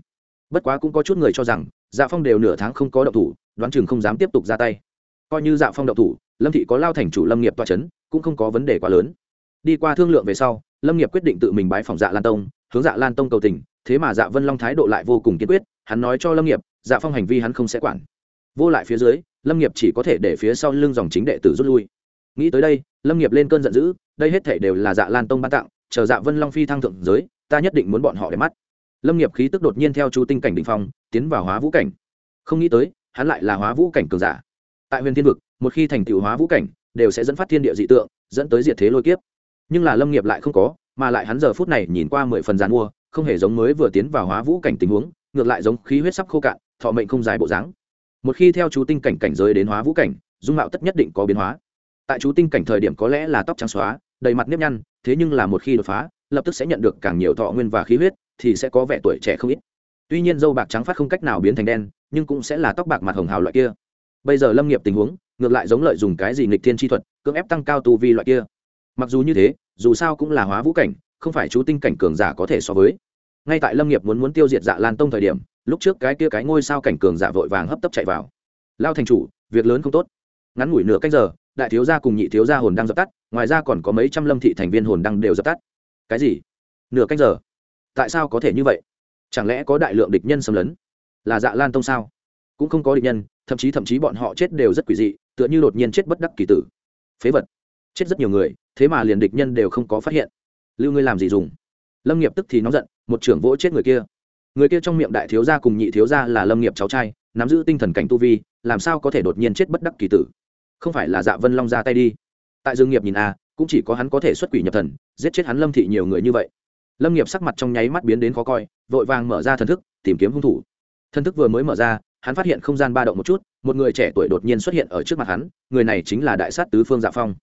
Bất quá cũng có chút người cho rằng dạ phong đều nửa tháng không có động thủ, đoán chừng không dám tiếp tục ra tay. Coi như dạ phong động thủ, lâm thị có lao thành chủ lâm nghiệp toa c h ấ n cũng không có vấn đề quá lớn. Đi qua thương lượng về sau, lâm nghiệp quyết định tự mình bái phòng dạ lan tông, hướng dạ lan tông cầu tình, thế mà dạ vân long thái độ lại vô cùng kiên quyết, hắn nói cho lâm nghiệp dạ phong hành vi hắn không sẽ quản. Vô lại phía dưới, lâm nghiệp chỉ có thể để phía sau lưng dòng chính đệ tử rút lui. Nghĩ tới đây, lâm nghiệp lên cơn giận dữ, đây hết thể đều là dạ lan tông ban tặng chờ dạ vân long phi thăng thượng giới, ta nhất định muốn bọn họ để mắt. Lâm nghiệp khí tức đột nhiên theo chú tinh cảnh định phong, tiến vào hóa vũ cảnh. Không nghĩ tới, hắn lại là hóa vũ cảnh cường giả. Tại huyền thiên vực, một khi thành tựu hóa vũ cảnh, đều sẽ dẫn phát thiên địa dị tượng, dẫn tới diệt thế lôi kiếp. Nhưng là lâm nghiệp lại không có, mà lại hắn giờ phút này nhìn qua mười phần g i mua, không hề giống mới vừa tiến vào hóa vũ cảnh tình huống, ngược lại giống khí huyết sắp khô cạn, thọ mệnh không dài bộ dáng. Một khi theo chú tinh cảnh cảnh giới đến hóa vũ cảnh, dung mạo tất nhất định có biến hóa. Tại chú tinh cảnh thời điểm có lẽ là tóc trắng xóa, đầy mặt nếp nhăn thế nhưng là một khi đột phá, lập tức sẽ nhận được càng nhiều thọ nguyên và khí huyết, thì sẽ có vẻ tuổi trẻ không ít. Tuy nhiên dâu bạc trắng phát không cách nào biến thành đen, nhưng cũng sẽ là tóc bạc mặt hồng hào loại kia. Bây giờ lâm nghiệp tình huống, ngược lại giống lợi dùng cái gì nghịch thiên chi thuật, cưỡng ép tăng cao tu vi loại kia. Mặc dù như thế, dù sao cũng là hóa vũ cảnh, không phải chú tinh cảnh cường giả có thể so với. Ngay tại lâm nghiệp muốn muốn tiêu diệt dạ lan tông thời điểm, lúc trước cái kia cái ngôi sao cảnh cường giả vội vàng hấp tấp chạy vào. Lao thành chủ, việc lớn không tốt. Ngắn ngủi nửa cách giờ đại thiếu gia cùng nhị thiếu gia hồn đang dập tắt, ngoài ra còn có mấy trăm lâm thị thành viên hồn đang đều dập tắt. Cái gì? Nửa cách giờ? Tại sao có thể như vậy? Chẳng lẽ có đại lượng địch nhân xâm lấn? Là dạ lan tông sao? Cũng không có địch nhân, thậm chí thậm chí bọn họ chết đều rất quỷ dị, tựa như đột nhiên chết bất đắc kỳ tử. Phế vật. Chết rất nhiều người, thế mà liền địch nhân đều không có phát hiện. Lưu ngươi làm gì dùng? Lâm nghiệp tức thì nóng giận, một trưởng vỗ chết người kia. Người kia trong miệng đại thiếu gia cùng nhị thiếu gia là lâm nghiệp cháu trai, nắm giữ tinh thần cảnh tu vi, làm sao có thể đột nhiên chết bất đắc kỳ tử? Không phải là dạ vân long ra tay đi. Tại dương nghiệp nhìn a cũng chỉ có hắn có thể xuất quỷ nhập thần, giết chết hắn lâm thị nhiều người như vậy. Lâm nghiệp sắc mặt trong nháy mắt biến đến khó coi, vội vàng mở ra thần thức, tìm kiếm hung thủ. Thần thức vừa mới mở ra, hắn phát hiện không gian ba động một chút, một người trẻ tuổi đột nhiên xuất hiện ở trước mặt hắn, người này chính là đại sát tứ phương dạ phong.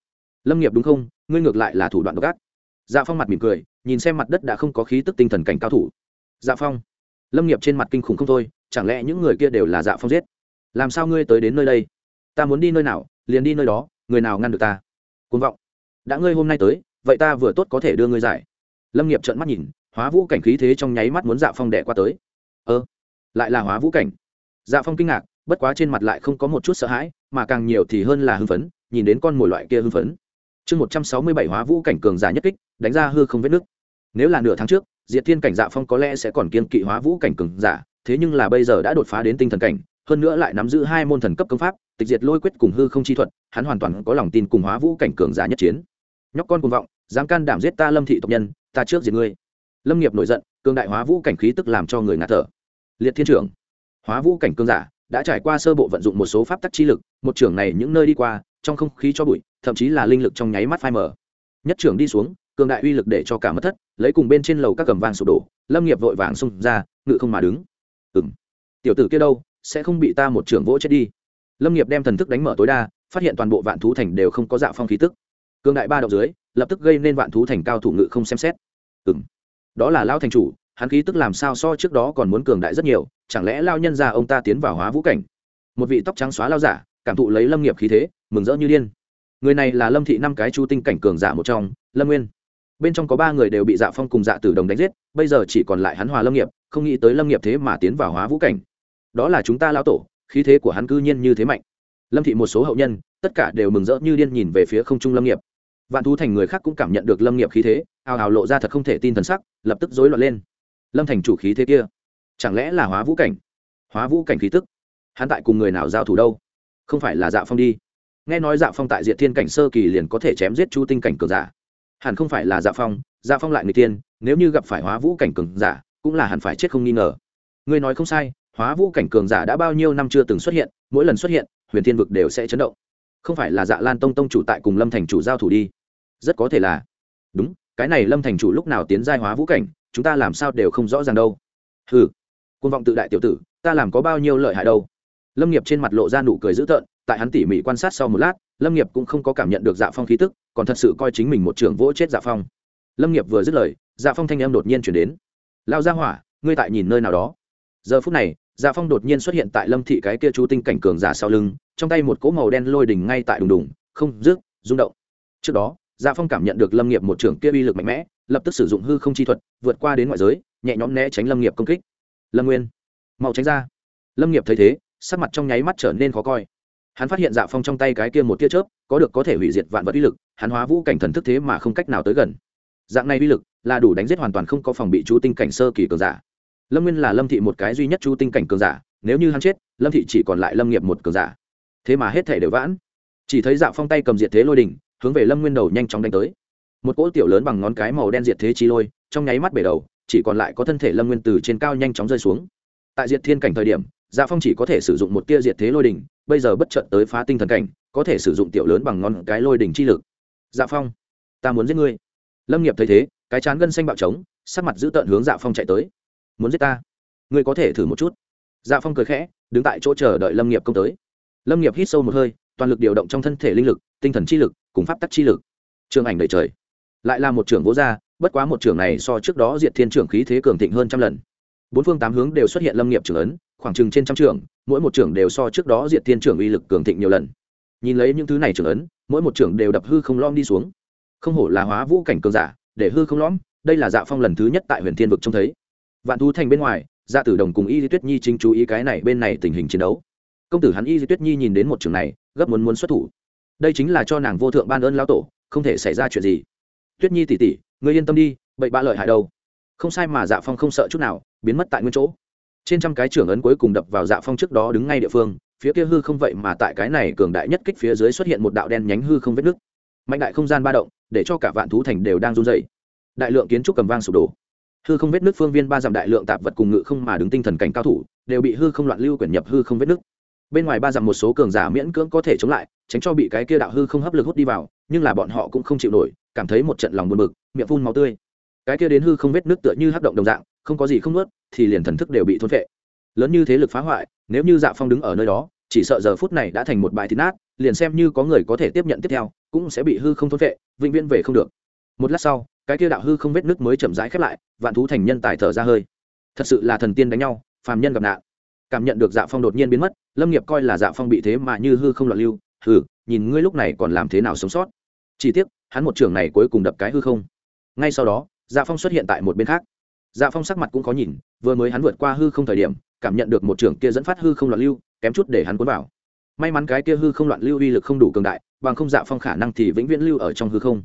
Lâm nghiệp đúng không? Ngươi ngược lại là thủ đoạn độc ác. Dạ phong mặt mỉm cười, nhìn xem mặt đất đã không có khí tức tinh thần cảnh cao thủ. Dạ phong. Lâm nghiệp trên mặt kinh khủng không thôi, chẳng lẽ những người kia đều là dạ phong giết? Làm sao ngươi tới đến nơi đây? Ta muốn đi nơi nào? Liền đi nơi đó, người nào ngăn được ta? Côn vọng. Đã ngươi hôm nay tới, vậy ta vừa tốt có thể đưa ngươi giải. Lâm nghiệp trợn mắt nhìn, hóa vũ cảnh khí thế trong nháy mắt muốn dạ phong đẻ qua tới. Ơ, lại là hóa vũ cảnh. Dạ phong kinh ngạc, bất quá trên mặt lại không có một chút sợ hãi, mà càng nhiều thì hơn là hưng phấn, nhìn đến con mồi loại kia hưng phấn. Chương một trăm sáu mươi bảy hóa vũ cảnh cường giả nhất kích, đánh ra hư không vết nước. Nếu là nửa tháng trước, diệt thiên cảnh dạ phong có lẽ sẽ còn kiên kỵ hóa vũ cảnh cường giả, thế nhưng là bây giờ đã đột phá đến tinh thần cảnh hơn nữa lại nắm giữ hai môn thần cấp công pháp, tịch diệt lôi quyết cùng hư không chi thuật, hắn hoàn toàn có lòng tin cùng hóa vũ cảnh cường giả nhất chiến. Nhóc con cuồng vọng, dám can đảm giết ta lâm thị tộc nhân, ta trước diệt ngươi. Lâm nghiệp nổi giận, cường đại hóa vũ cảnh khí tức làm cho người ngạt thở. Liệt thiên trưởng, hóa vũ cảnh cường giả, đã trải qua sơ bộ vận dụng một số pháp tắc chi lực, một trưởng này những nơi đi qua, trong không khí cho bụi, thậm chí là linh lực trong nháy mắt phai mờ. Nhất trưởng đi xuống, cường đại uy lực để cho cả mất thất, lấy cùng bên trên lầu các cầm vàng sụp đổ, lâm nghiệp vội vàng xung ra, ngự không mà đứng. Ừng tiểu tử kia đâu? Sẽ không bị ta một trưởng vỗ chết đi. Lâm nghiệp đem thần thức đánh mở tối đa, phát hiện toàn bộ vạn thú thành đều không có dạ phong khí tức. Cường đại ba động dưới, lập tức gây nên vạn thú thành cao thủ ngự không xem xét. Ừng đó là lao thành chủ, hắn khí tức làm sao so trước đó còn muốn cường đại rất nhiều, chẳng lẽ lao nhân ra ông ta tiến vào hóa vũ cảnh? Một vị tóc trắng xóa lao giả, cảm thụ lấy lâm nghiệp khí thế, mừng rỡ như điên. Người này là lâm thị năm cái chu tinh cảnh cường giả một trong, lâm nguyên. Bên trong có ba người đều bị dạ phong cùng dạ tử đồng đánh giết, bây giờ chỉ còn lại hắn hòa lâm nghiệp, không nghĩ tới lâm nghiệp thế mà tiến vào hóa vũ cảnh đó là chúng ta lão tổ, khí thế của hắn cư nhiên như thế mạnh. Lâm thị một số hậu nhân, tất cả đều mừng rỡ như điên nhìn về phía không trung lâm nghiệp. Vạn thú thành người khác cũng cảm nhận được lâm nghiệp khí thế, ào ào lộ ra thật không thể tin thần sắc, lập tức rối loạn lên. Lâm thành chủ khí thế kia, chẳng lẽ là hóa vũ cảnh? Hóa vũ cảnh khí tức, hắn tại cùng người nào giao thủ đâu? Không phải là dạ phong đi. Nghe nói dạ phong tại diện thiên cảnh sơ kỳ liền có thể chém giết chu tinh cảnh cường giả. Hẳn không phải là dạ phong dạ phong lại người tiên, nếu như gặp phải hóa vũ cảnh cường giả, cũng là hẳn phải chết không nghi ngờ. Ngươi nói không sai hóa vũ cảnh cường giả đã bao nhiêu năm chưa từng xuất hiện, mỗi lần xuất hiện, huyền thiên vực đều sẽ chấn động. Không phải là dạ lan tông tông chủ tại cùng lâm thành chủ giao thủ đi. Rất có thể là. Đúng, cái này lâm thành chủ lúc nào tiến giai hóa vũ cảnh, chúng ta làm sao đều không rõ ràng đâu. Ừ côn vọng tự đại tiểu tử, ta làm có bao nhiêu lợi hại đâu. Lâm nghiệp trên mặt lộ ra nụ cười dữ tợn, tại hắn tỉ mỉ quan sát sau một lát, lâm nghiệp cũng không có cảm nhận được dạ phong khí tức, còn thật sự coi chính mình một trưởng vỗ chết dạ phong. Lâm nghiệp vừa dứt lời dạ phong thanh em đột nhiên chuyển đến. Lao ra hỏa, ngươi tại nhìn nơi nào đó? Giờ phút này dạ phong đột nhiên xuất hiện tại lâm thị cái kia chú tinh cảnh cường giả sau lưng, trong tay một cỗ màu đen lôi đỉnh ngay tại đùng đùng, không rước rung động. Trước đó dạ phong cảm nhận được lâm nghiệp một trưởng kia uy lực mạnh mẽ, lập tức sử dụng hư không chi thuật, vượt qua đến ngoại giới, nhẹ nhõm né tránh lâm nghiệp công kích. Lâm nguyên, mau tránh ra. Lâm nghiệp thấy thế, sắc mặt trong nháy mắt trở nên khó coi. Hắn phát hiện dạ phong trong tay cái kia một tia chớp, có được có thể hủy diệt vạn vật uy lực, hắn hóa vũ cảnh thần thức thế mà không cách nào tới gần. Dạng này uy lực là đủ đánh giết hoàn toàn không có phòng bị chú tinh cảnh sơ kỳ cường giả lâm nguyên là lâm thị một cái duy nhất chu tinh cảnh cường giả, nếu như hắn chết, lâm thị chỉ còn lại lâm nghiệp một cường giả. Thế mà hết thể đều vãn. Chỉ thấy Dạo phong tay cầm diệt thế lôi đỉnh, hướng về lâm nguyên đầu nhanh chóng đánh tới. Một cỗ tiểu lớn bằng ngón cái màu đen diệt thế chi lôi, trong nháy mắt bể đầu, chỉ còn lại có thân thể lâm nguyên từ trên cao nhanh chóng rơi xuống. Tại diệt thiên cảnh thời điểm dạ phong chỉ có thể sử dụng một tia diệt thế lôi đỉnh, bây giờ bất trận tới phá tinh thần cảnh, có thể sử dụng tiểu lớn bằng ngón cái lôi đỉnh chi lực. Dạ phong, ta muốn giết ngươi. Lâm nghiệp thấy thế, cái chán gân xanh bạo trống, sắc mặt giữ tợn hướng dạ phong chạy tới muốn giết ta? Ngươi có thể thử một chút. Dạ phong cười khẽ, đứng tại chỗ chờ đợi lâm nghiệp công tới. Lâm nghiệp hít sâu một hơi, toàn lực điều động trong thân thể linh lực, tinh thần chi lực, cùng pháp tắc chi lực. Trường ảnh đầy trời. Lại là một trưởng vỗ gia, bất quá một trưởng này so trước đó diệt thiên trưởng khí thế cường thịnh hơn trăm lần. Bốn phương tám hướng đều xuất hiện lâm nghiệp trưởng ấn, khoảng chừng trên trăm trưởng, mỗi một trưởng đều so trước đó diệt thiên trưởng uy lực cường thịnh nhiều lần. Nhìn lấy những thứ này trưởng ấn, mỗi một trưởng đều đập hư không lom đi xuống. Không hổ là hóa vũ cảnh cường giả, để hư không lõm, đây là dạ phong lần thứ nhất tại huyền thiên vực trông thấy vạn thú thành bên ngoài dạ tử đồng cùng y di tuyết nhi chính chú ý cái này bên này tình hình chiến đấu. Công tử hắn y di tuyết nhi nhìn đến một trường này, gấp muốn muốn xuất thủ. Đây chính là cho nàng vô thượng ban ơn lao tổ, không thể xảy ra chuyện gì. Tuyết nhi tỉ tỉ, ngươi yên tâm đi, bậy bạ lợi hại đâu. Không sai mà dạ phong không sợ chút nào, biến mất tại nguyên chỗ. Trên trăm cái trưởng ấn cuối cùng đập vào dạ phong trước đó đứng ngay địa phương, phía kia hư không vậy mà tại cái này cường đại nhất kích phía dưới xuất hiện một đạo đen nhánh hư không vết nứt. Mạnh đại không gian ba động, để cho cả vạn thú thành đều đang run dày đại lượng kiến trúc cầm vang sụp đổ hư không vết nước phương viên ba dặm đại lượng tạp vật cùng ngự không mà đứng tinh thần cảnh cao thủ đều bị hư không loạn lưu quyển nhập hư không vết nước. Bên ngoài ba dặm một số cường giả miễn cưỡng có thể chống lại tránh cho bị cái kia đạo hư không hấp lực hút đi vào nhưng là bọn họ cũng không chịu nổi cảm thấy một trận lòng buồn bực miệng phun máu tươi. Cái kia đến hư không vết nước tựa như hấp động đồng dạng không có gì không nuốt thì liền thần thức đều bị thôn phệ, lớn như thế lực phá hoại nếu như dạ phong đứng ở nơi đó chỉ sợ giờ phút này đã thành một bài thịt nát liền xem như có người có thể tiếp nhận tiếp theo cũng sẽ bị hư không thôn phệ, vĩnh viễn về không được. Một lát sau cái kia đạo hư không vết nước mới chậm rãi khép lại, vạn thú thành nhân tài thở ra hơi. Thật sự là thần tiên đánh nhau, phàm nhân gặp nạn. Cảm nhận được dạ phong đột nhiên biến mất, lâm nghiệp coi là dạ phong bị thế mà như hư không loạn lưu. Hừ, nhìn ngươi lúc này còn làm thế nào sống sót. Chỉ tiếc, hắn một trường này cuối cùng đập cái hư không. Ngay sau đó dạ phong xuất hiện tại một bên khác. Dạ phong sắc mặt cũng có nhìn, vừa mới hắn vượt qua hư không thời điểm, cảm nhận được một trường kia dẫn phát hư không loạn lưu, kém chút để hắn cuốn vào. May mắn cái kia hư không loạn lưu uy lực không đủ cường đại, bằng không dạ phong khả năng thì vĩnh viễn lưu ở trong hư không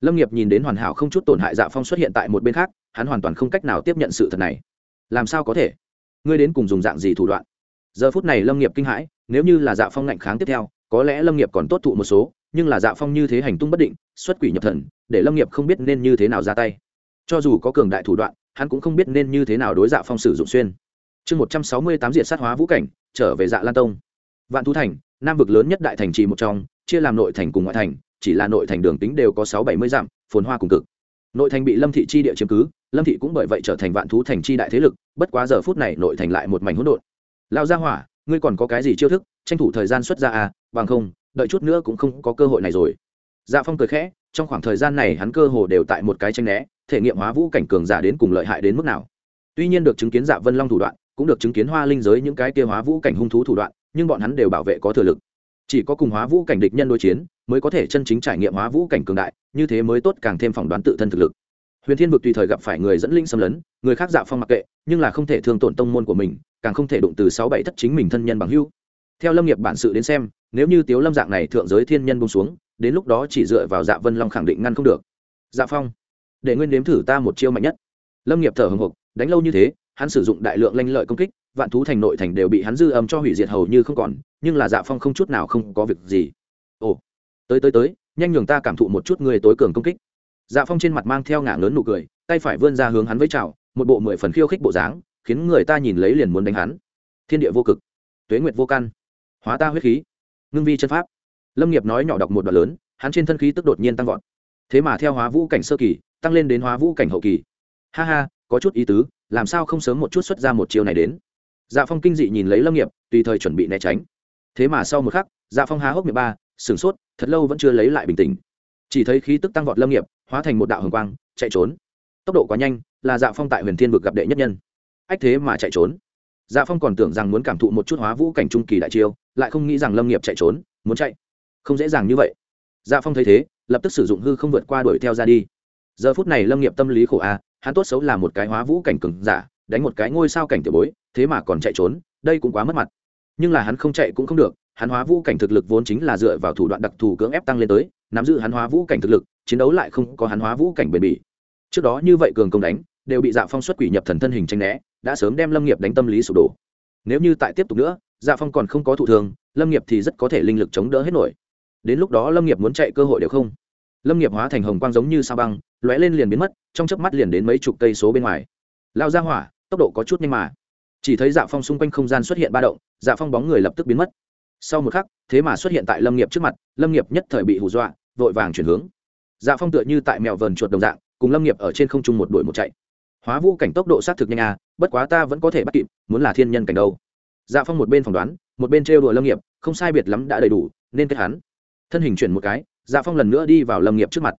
lâm nghiệp nhìn đến hoàn hảo không chút tổn hại dạ phong xuất hiện tại một bên khác, hắn hoàn toàn không cách nào tiếp nhận sự thật này. Làm sao có thể? Ngươi đến cùng dùng dạng gì thủ đoạn? Giờ phút này lâm nghiệp kinh hãi, nếu như là dạ phong ngạnh kháng tiếp theo, có lẽ lâm nghiệp còn tốt thụ một số, nhưng là dạ phong như thế hành tung bất định, xuất quỷ nhập thần, để lâm nghiệp không biết nên như thế nào ra tay. Cho dù có cường đại thủ đoạn, hắn cũng không biết nên như thế nào đối dạ phong sử dụng xuyên. Chương một trăm sáu mươi tám diện sát hóa vũ cảnh, trở về dạ lan tông. Vạn thú thành, nam vực lớn nhất đại thành trì một trong, chia làm nội thành cùng ngoại thành chỉ là nội thành đường tính đều có sáu bảy mươi dặm, phồn hoa cùng cực. Nội thành bị lâm thị chi địa chiếm cứ, lâm thị cũng bởi vậy trở thành vạn thú thành chi đại thế lực, bất quá giờ phút này nội thành lại một mảnh hỗn độn. Lao gia hỏa, ngươi còn có cái gì chiêu thức, tranh thủ thời gian xuất ra à bằng không, đợi chút nữa cũng không có cơ hội này rồi. Dạ phong cười khẽ, trong khoảng thời gian này hắn cơ hồ đều tại một cái tranh né, thể nghiệm hóa vũ cảnh cường giả đến cùng lợi hại đến mức nào. Tuy nhiên được chứng kiến dạ vân long thủ đoạn, cũng được chứng kiến hoa linh giới những cái kia hóa vũ cảnh hung thú thủ đoạn, nhưng bọn hắn đều bảo vệ có thừa lực. Chỉ có cùng hóa vũ cảnh địch nhân đối chiến mới có thể chân chính trải nghiệm hóa vũ cảnh cường đại, như thế mới tốt càng thêm phỏng đoán tự thân thực lực. Huyền thiên vực tùy thời gặp phải người dẫn linh xâm lấn, người khác dạo phong mặc kệ, nhưng là không thể thương tổn tông môn của mình, càng không thể đụng từ sáu bảy thất chính mình thân nhân bằng hưu theo lâm nghiệp bản sự đến xem, nếu như tiếu lâm dạng này thượng giới thiên nhân bông xuống, đến lúc đó chỉ dựa vào dạ vân long khẳng định ngăn không được. Dạ phong, để nguyên đếm thử ta một chiêu mạnh nhất. Lâm nghiệp thở hồng hộc đánh lâu như thế, hắn sử dụng đại lượng lanh lợi công kích, vạn thú thành nội thành đều bị hắn dư âm cho hủy diệt hầu như không còn, nhưng là dạ phong không chút nào không có việc gì. Ồ tới tới tới, nhanh nhường ta cảm thụ một chút người tối cường công kích. Dạ phong trên mặt mang theo ngả lớn nụ cười, tay phải vươn ra hướng hắn với chào, một bộ mười phần khiêu khích bộ dáng, khiến người ta nhìn lấy liền muốn đánh hắn. Thiên địa vô cực, tuế nguyệt vô căn, hóa ta huyết khí, ngưng vi chân pháp. Lâm nghiệp nói nhỏ đọc một đoạn lớn, hắn trên thân khí tức đột nhiên tăng vọt. Thế mà theo hóa vũ cảnh sơ kỳ, tăng lên đến hóa vũ cảnh hậu kỳ. Ha ha, có chút ý tứ, làm sao không sớm một chút xuất ra một chiều này đến? Dạ phong kinh dị nhìn lấy lâm nghiệp, tùy thời chuẩn bị né tránh. Thế mà sau một khắc dạ phong há hốc miệng ba sửng sốt, thật lâu vẫn chưa lấy lại bình tĩnh. Chỉ thấy khí tức tăng vọt lâm nghiệp, hóa thành một đạo hồng quang, chạy trốn. Tốc độ quá nhanh, là dạ phong tại huyền thiên vực gặp đệ nhất nhân. Ách thế mà chạy trốn. Dạ phong còn tưởng rằng muốn cảm thụ một chút hóa vũ cảnh trung kỳ đại chiêu, lại không nghĩ rằng lâm nghiệp chạy trốn, muốn chạy. Không dễ dàng như vậy. Dạ phong thấy thế, lập tức sử dụng hư không vượt qua đuổi theo ra đi. Giờ phút này lâm nghiệp tâm lý khổ a, hắn tốt xấu là một cái hóa vũ cảnh cừng giả, đánh một cái ngôi sao cảnh tiểu bối, thế mà còn chạy trốn, đây cũng quá mất mặt. Nhưng là hắn không chạy cũng không được hắn hóa vũ cảnh thực lực vốn chính là dựa vào thủ đoạn đặc thù cưỡng ép tăng lên tới, nắm giữ hắn hóa vũ cảnh thực lực, chiến đấu lại không có hắn hóa vũ cảnh bền bỉ. Trước đó như vậy cường công đánh, đều bị dạ phong xuất quỷ nhập thần thân hình tranh né, đã sớm đem lâm nghiệp đánh tâm lý sụp đổ. Nếu như tại tiếp tục nữa dạ phong còn không có thụ thường lâm nghiệp thì rất có thể linh lực chống đỡ hết nổi. Đến lúc đó lâm nghiệp muốn chạy cơ hội đều không. Lâm nghiệp hóa thành hồng quang giống như sao băng, lóe lên liền biến mất, trong chớp mắt liền đến mấy chục cây số bên ngoài. Lao ra hỏa, tốc độ có chút nhanh mà. Chỉ thấy dạ phong xung quanh không gian xuất hiện ba động dạ phong bóng người lập tức biến mất sau một khắc, thế mà xuất hiện tại lâm nghiệp trước mặt, lâm nghiệp nhất thời bị hù dọa, vội vàng chuyển hướng. Dạ phong tựa như tại mèo vờn chuột đồng dạng, cùng lâm nghiệp ở trên không trung một đuổi một chạy. Hóa vũ cảnh tốc độ xác thực nhanh à bất quá ta vẫn có thể bắt kịp, muốn là thiên nhân cảnh đâu. Dạ phong một bên phỏng đoán, một bên trêu đùa lâm nghiệp, không sai biệt lắm đã đầy đủ, nên kết hắn. Thân hình chuyển một cái dạ phong lần nữa đi vào lâm nghiệp trước mặt.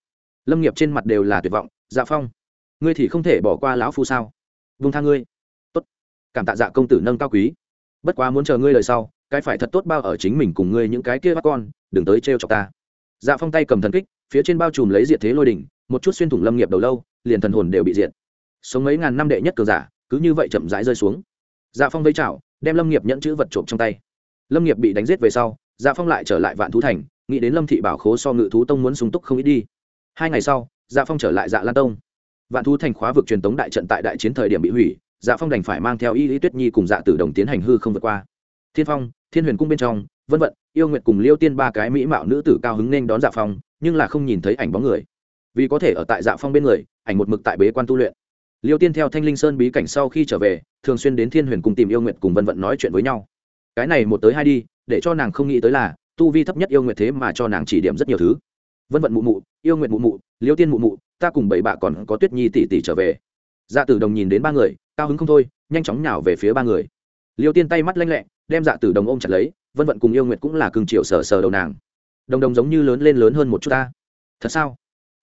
Lâm nghiệp trên mặt đều là tuyệt vọng dạ phong, ngươi thì không thể bỏ qua lão phu sao? Vung tha ngươi. Tốt. Cảm tạ dạ công tử nâng cao quý. Bất quá muốn chờ ngươi lời sau cái phải thật tốt bao ở chính mình cùng ngươi những cái kia bắt con, đừng tới trêu chọc ta. Dạ phong tay cầm thần kích, phía trên bao trùm lấy diệt thế lôi đỉnh, một chút xuyên thủng lâm nghiệp đầu lâu, liền thần hồn đều bị diệt. Sống mấy ngàn năm đệ nhất cờ giả, cứ như vậy chậm rãi rơi xuống. Dạ phong vây chảo đem lâm nghiệp nhẫn chữ vật trộm trong tay. Lâm nghiệp bị đánh giết về sau dạ phong lại trở lại vạn thú thành, nghĩ đến lâm thị bảo khố so ngự thú tông muốn súng túc không ít đi. Hai ngày sau dạ phong trở lại dạ lan tông. Vạn thú thành khóa vực truyền tống đại trận tại đại chiến thời điểm bị hủy dạ phong đành phải mang theo y lý tuyết nhi cùng dạ tử đồng tiến hành hư không vượt qua. Thiên phong thiên huyền cung bên trong, vân vận, yêu nguyệt cùng liêu tiên ba cái mỹ mạo nữ tử cao hứng nên đón dạ phong, nhưng là không nhìn thấy ảnh bóng người. Vì có thể ở tại dạ phong bên người, ảnh một mực tại bế quan tu luyện. Liêu tiên theo thanh linh sơn bí cảnh sau khi trở về, thường xuyên đến thiên huyền cung tìm yêu nguyệt cùng vân vận nói chuyện với nhau. Cái này một tới hai đi, để cho nàng không nghĩ tới là, tu vi thấp nhất yêu nguyệt thế mà cho nàng chỉ điểm rất nhiều thứ. Vân vận mụ mụ, yêu nguyệt mụ mụ, liêu tiên mụ mụ, ta cùng bảy bạ còn có tuyết nhi tỷ tỷ trở về. Dạ tử đồng nhìn đến ba người, cao hứng không thôi, nhanh chóng nhào về phía ba người liêu tiên tay mắt lanh lẹ, đem dạ tử đồng ôm chặt lấy, vân vận cùng yêu nguyệt cũng là cưng triệu sờ sờ đầu nàng. Đồng đồng giống như lớn lên lớn hơn một chút ta. Thật sao?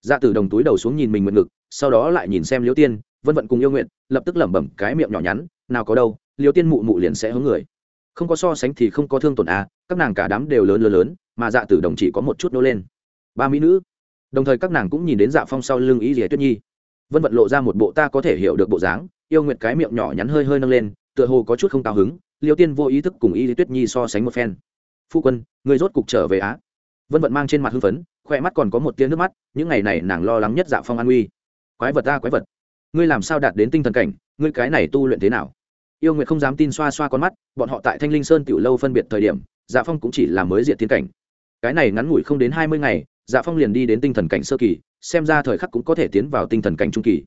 Dạ tử đồng túi đầu xuống nhìn mình nguyện ngực, sau đó lại nhìn xem liêu tiên, vân vận cùng yêu nguyện lập tức lẩm bẩm cái miệng nhỏ nhắn, nào có đâu, liêu tiên mụ mụ liền sẽ hướng người. Không có so sánh thì không có thương tổn à các nàng cả đám đều lớn lớn lớn, mà dạ tử đồng chỉ có một chút nô lên. Ba mỹ nữ. Đồng thời các nàng cũng nhìn đến dạ phong sau lưng ý rỉa tuyết nhi. Vân vận lộ ra một bộ ta có thể hiểu được bộ dáng, yêu nguyệt cái miệng nhỏ nhắn hơi hơi nâng lên tựa hồ có chút không cao hứng, liêu tiên vô ý thức cùng y lý tuyết nhi so sánh một phen. Phu quân, người rốt cục trở về á? Vân vận mang trên mặt hưng phấn khoe mắt còn có một tia nước mắt, những ngày này nàng lo lắng nhất dạ phong an uy quái vật ta, quái vật. Ngươi làm sao đạt đến tinh thần cảnh, ngươi cái này tu luyện thế nào? Yêu nguyệt không dám tin xoa xoa con mắt, bọn họ tại thanh linh sơn tiểu lâu phân biệt thời điểm dạ phong cũng chỉ là mới diện tiến cảnh. Cái này ngắn ngủi không đến hai mươi ngày dạ phong liền đi đến tinh thần cảnh sơ kỳ, xem ra thời khắc cũng có thể tiến vào tinh thần cảnh trung kỳ.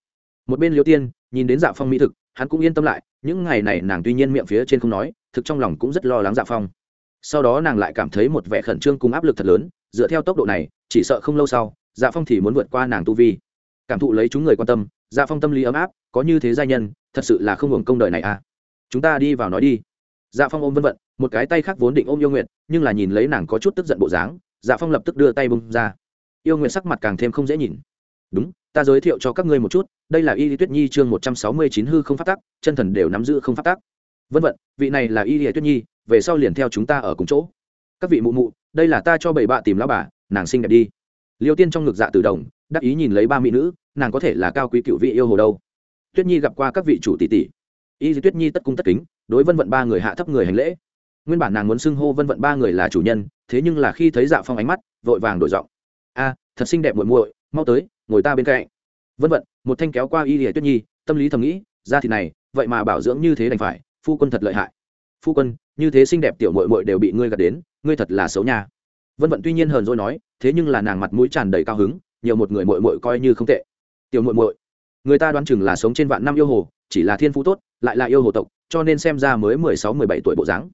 Một bên liêu tiên, nhìn đến dạ phong mỹ thực hắn cũng yên tâm lại, những ngày này nàng tuy nhiên miệng phía trên không nói, thực trong lòng cũng rất lo lắng dạ phong. Sau đó nàng lại cảm thấy một vẻ khẩn trương cùng áp lực thật lớn, dựa theo tốc độ này, chỉ sợ không lâu sau dạ phong thì muốn vượt qua nàng tu vi. Cảm thụ lấy chúng người quan tâm dạ phong tâm lý ấm áp, có như thế gia nhân, thật sự là không hưởng công đời này à. Chúng ta đi vào nói đi. Dạ phong ôm vân vận, một cái tay khác vốn định ôm yêu nguyện nhưng là nhìn lấy nàng có chút tức giận bộ dáng dạ phong lập tức đưa tay bông ra. Yêu nguyện sắc mặt càng thêm không dễ nhìn. Đúng ta giới thiệu cho các ngươi một chút, đây là y lý tuyết nhi chương một trăm sáu mươi chín hư không phát tác chân thần đều nắm giữ không phát tác vân vận, vị này là y lý tuyết nhi, về sau liền theo chúng ta ở cùng chỗ. Các vị mụ mụ, đây là ta cho bảy bạ tìm lão bà, nàng xinh đẹp đi. Liêu tiên trong ngực dạ từ đồng, đắc ý nhìn lấy ba mỹ nữ, nàng có thể là cao quý cựu vị yêu hồ đâu. Tuyết nhi gặp qua các vị chủ tỷ tỷ. Y lý tuyết nhi tất cung tất kính, đối vân vận ba người hạ thấp người hành lễ. Nguyên bản nàng muốn xưng hô vân vận ba người là chủ nhân, thế nhưng là khi thấy dạ phong ánh mắt, vội vàng đổi giọng. A, thật xinh đẹp muội muội, mau tới ngồi ta bên cạnh. Vân vận, một thanh kéo qua y lìa tuyết nhi, tâm lý thầm nghĩ, ra thì này, vậy mà bảo dưỡng như thế đành phải, phu quân thật lợi hại. Phu quân, như thế xinh đẹp tiểu muội muội đều bị ngươi gạt đến, ngươi thật là xấu nha. Vân vận tuy nhiên hờn dỗi nói, thế nhưng là nàng mặt mũi tràn đầy cao hứng, nhiều một người muội muội coi như không tệ. Tiểu muội muội, người ta đoán chừng là sống trên vạn năm yêu hồ, chỉ là thiên phú tốt, lại là yêu hồ tộc, cho nên xem ra mới mười sáu, mười bảy tuổi bộ dáng.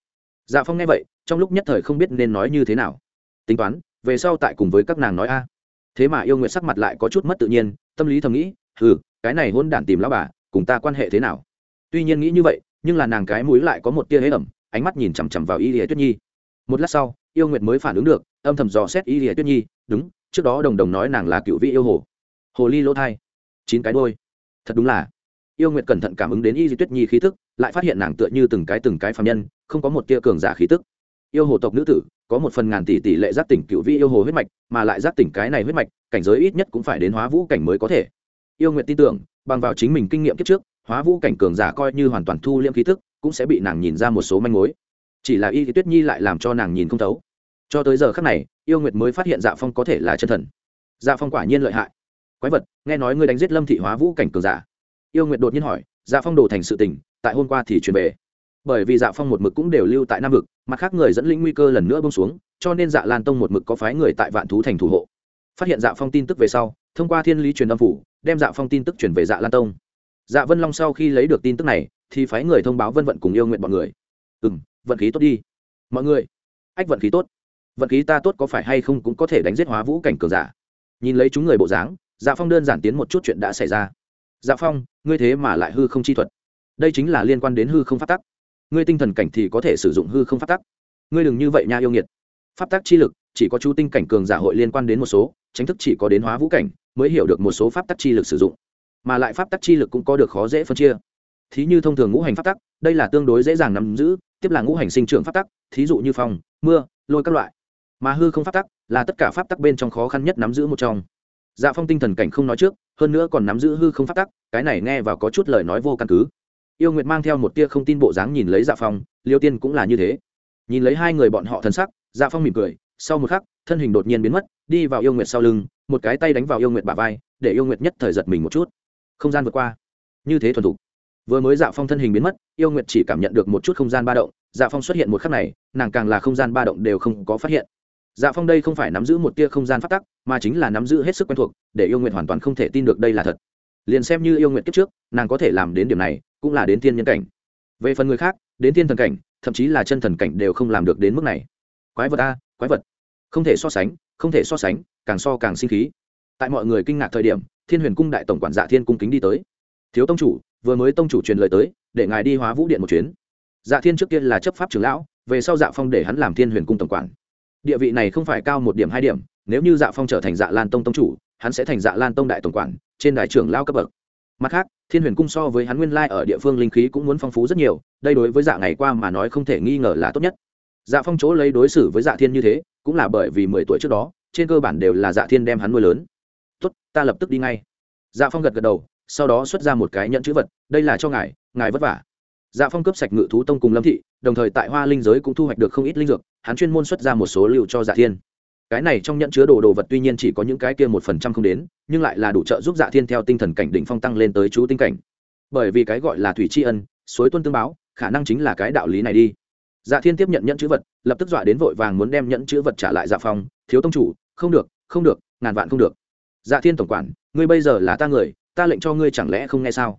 Dạ phong nghe vậy, trong lúc nhất thời không biết nên nói như thế nào. Tính toán, về sau tại cùng với các nàng nói a thế mà yêu nguyện sắc mặt lại có chút mất tự nhiên, tâm lý thầm nghĩ ừ cái này hôn đản tìm lão bà, cùng ta quan hệ thế nào? Tuy nhiên nghĩ như vậy, nhưng là nàng cái mũi lại có một tia hế ẩm, ánh mắt nhìn chằm chằm vào y lìa tuyết nhi. Một lát sau, yêu nguyệt mới phản ứng được, âm thầm dò xét y lìa tuyết nhi, đúng, trước đó đồng đồng nói nàng là cựu vị yêu hồ. Hồ ly lỗ thai. Chín cái đôi thật đúng là. Yêu nguyệt cẩn thận cảm ứng đến y di tuyết nhi khí tức, lại phát hiện nàng tựa như từng cái từng cái phạm nhân, không có một tia cường giả khí tức. Yêu hồ tộc nữ tử có một phần ngàn tỷ tỷ lệ giác tỉnh cựu vị yêu hồ huyết mạch, mà lại giác tỉnh cái này huyết mạch, cảnh giới ít nhất cũng phải đến hóa vũ cảnh mới có thể. Yêu nguyện tin tưởng, bằng vào chính mình kinh nghiệm kiếp trước, hóa vũ cảnh cường giả coi như hoàn toàn thu liễm khí thức, cũng sẽ bị nàng nhìn ra một số manh mối. Chỉ là y tuyết nhi lại làm cho nàng nhìn không thấu. Cho tới giờ khác này, yêu nguyệt mới phát hiện dạ phong có thể là chân thần. Dạ phong quả nhiên lợi hại. Quái vật, nghe nói ngươi đánh giết lâm thị hóa vũ cảnh cường giả. Yêu nguyệt đột nhiên hỏi dạ phong đồ thành sự tình, tại hôm qua thì truyền về bởi vì dạ phong một mực cũng đều lưu tại nam vực, mặt khác người dẫn lĩnh nguy cơ lần nữa bông xuống, cho nên dạ lan tông một mực có phái người tại vạn thú thành thủ hộ. Phát hiện dạ phong tin tức về sau, thông qua thiên lý truyền âm phủ, đem dạ phong tin tức chuyển về dạ lan tông. Dạ vân long sau khi lấy được tin tức này, thì phái người thông báo vân vận cùng yêu nguyện bọn người. Ừ m vận khí tốt đi. Mọi người? Ách, vận khí tốt. Vận khí ta tốt có phải hay không cũng có thể đánh giết hóa vũ cảnh cường giả. Nhìn lấy chúng người bộ dáng dạ phong đơn giản tiến một chút chuyện đã xảy ra. Dạ phong, ngươi thế mà lại hư không chi thuật. Đây chính là liên quan đến hư không phát tắc ngươi tinh thần cảnh thì có thể sử dụng hư không pháp tắc. Ngươi đừng như vậy nha yêu nghiệt. Pháp tắc chi lực, chỉ có chú tinh cảnh cường giả hội liên quan đến một số, tránh thức chỉ có đến hóa vũ cảnh mới hiểu được một số pháp tắc chi lực sử dụng. Mà lại pháp tắc chi lực cũng có được khó dễ phân chia. Thí như thông thường ngũ hành pháp tắc, đây là tương đối dễ dàng nắm giữ, tiếp là ngũ hành sinh trưởng pháp tắc, thí dụ như phong, mưa, lôi các loại. Mà hư không pháp tắc là tất cả pháp tắc bên trong khó khăn nhất nắm giữ một trong. Dạ phong tinh thần cảnh không nói trước, hơn nữa còn nắm giữ hư không pháp tắc, cái này nghe vào có chút lời nói vô căn cứ yêu nguyệt mang theo một tia không tin bộ dáng nhìn lấy dạ phong, liêu tiên cũng là như thế. Nhìn lấy hai người bọn họ thân sắc dạ phong mỉm cười, sau một khắc, thân hình đột nhiên biến mất, đi vào yêu nguyệt sau lưng, một cái tay đánh vào yêu nguyệt bả vai, để yêu nguyệt nhất thời giật mình một chút. Không gian vượt qua. Như thế thuần thục. Vừa mới dạ phong thân hình biến mất, yêu nguyệt chỉ cảm nhận được một chút không gian ba động dạ phong xuất hiện một khắc này, nàng càng là không gian ba động đều không có phát hiện. Dạ phong đây không phải nắm giữ một tia không gian phát tắc, mà chính là nắm giữ hết sức quen thuộc, để yêu nguyệt hoàn toàn không thể tin được đây là thật liền xem như yêu nguyện kiếp trước, nàng có thể làm đến điểm này, cũng là đến thiên nhân cảnh. Về phần người khác, đến thiên thần cảnh, thậm chí là chân thần cảnh đều không làm được đến mức này. Quái vật a, quái vật. Không thể so sánh, không thể so sánh, càng so càng sinh khí. Tại mọi người kinh ngạc thời điểm, thiên huyền cung đại tổng quản dạ thiên cung kính đi tới. Thiếu tông chủ, vừa mới tông chủ truyền lời tới, để ngài đi hóa vũ điện một chuyến. Dạ thiên trước kia là chấp pháp trưởng lão, về sau dạ phong để hắn làm thiên huyền cung tổng quản. Địa vị này không phải cao một điểm hai điểm, nếu như dạ phong trở thành dạ lan tông tông chủ hắn sẽ thành dạ lan tông đại tổng quản, trên đại trưởng lao cấp bậc. Mặt khác, thiên huyền cung so với hắn nguyên lai ở địa phương linh khí cũng muốn phong phú rất nhiều, đây đối với dạ ngày qua mà nói không thể nghi ngờ là tốt nhất. Dạ phong chỗ lấy đối xử với dạ thiên như thế, cũng là bởi vì mười tuổi trước đó, trên cơ bản đều là dạ thiên đem hắn nuôi lớn. Tốt, ta lập tức đi ngay. Dạ phong gật gật đầu, sau đó xuất ra một cái nhận chữ vật, đây là cho ngài ngài vất vả. Dạ phong cướp sạch ngự thú tông cùng lâm thị, đồng thời tại hoa linh giới cũng thu hoạch được không ít linh dược, hắn chuyên môn xuất ra một số liệu cho dạ thiên cái này trong nhận chứa đồ đồ vật tuy nhiên chỉ có những cái kia một phần trăm không đến, nhưng lại là đủ trợ giúp dạ thiên theo tinh thần cảnh đỉnh phong tăng lên tới chú tinh cảnh. Bởi vì cái gọi là thủy tri ân, suối tuân tương báo, khả năng chính là cái đạo lý này đi. Dạ thiên tiếp nhận nhận chữ vật, lập tức dọa đến vội vàng muốn đem nhận chữ vật trả lại dạ phong, thiếu tông chủ, không được không được, ngàn vạn không được. Dạ thiên tổng quản, ngươi bây giờ là ta người, ta lệnh cho ngươi chẳng lẽ không nghe sao?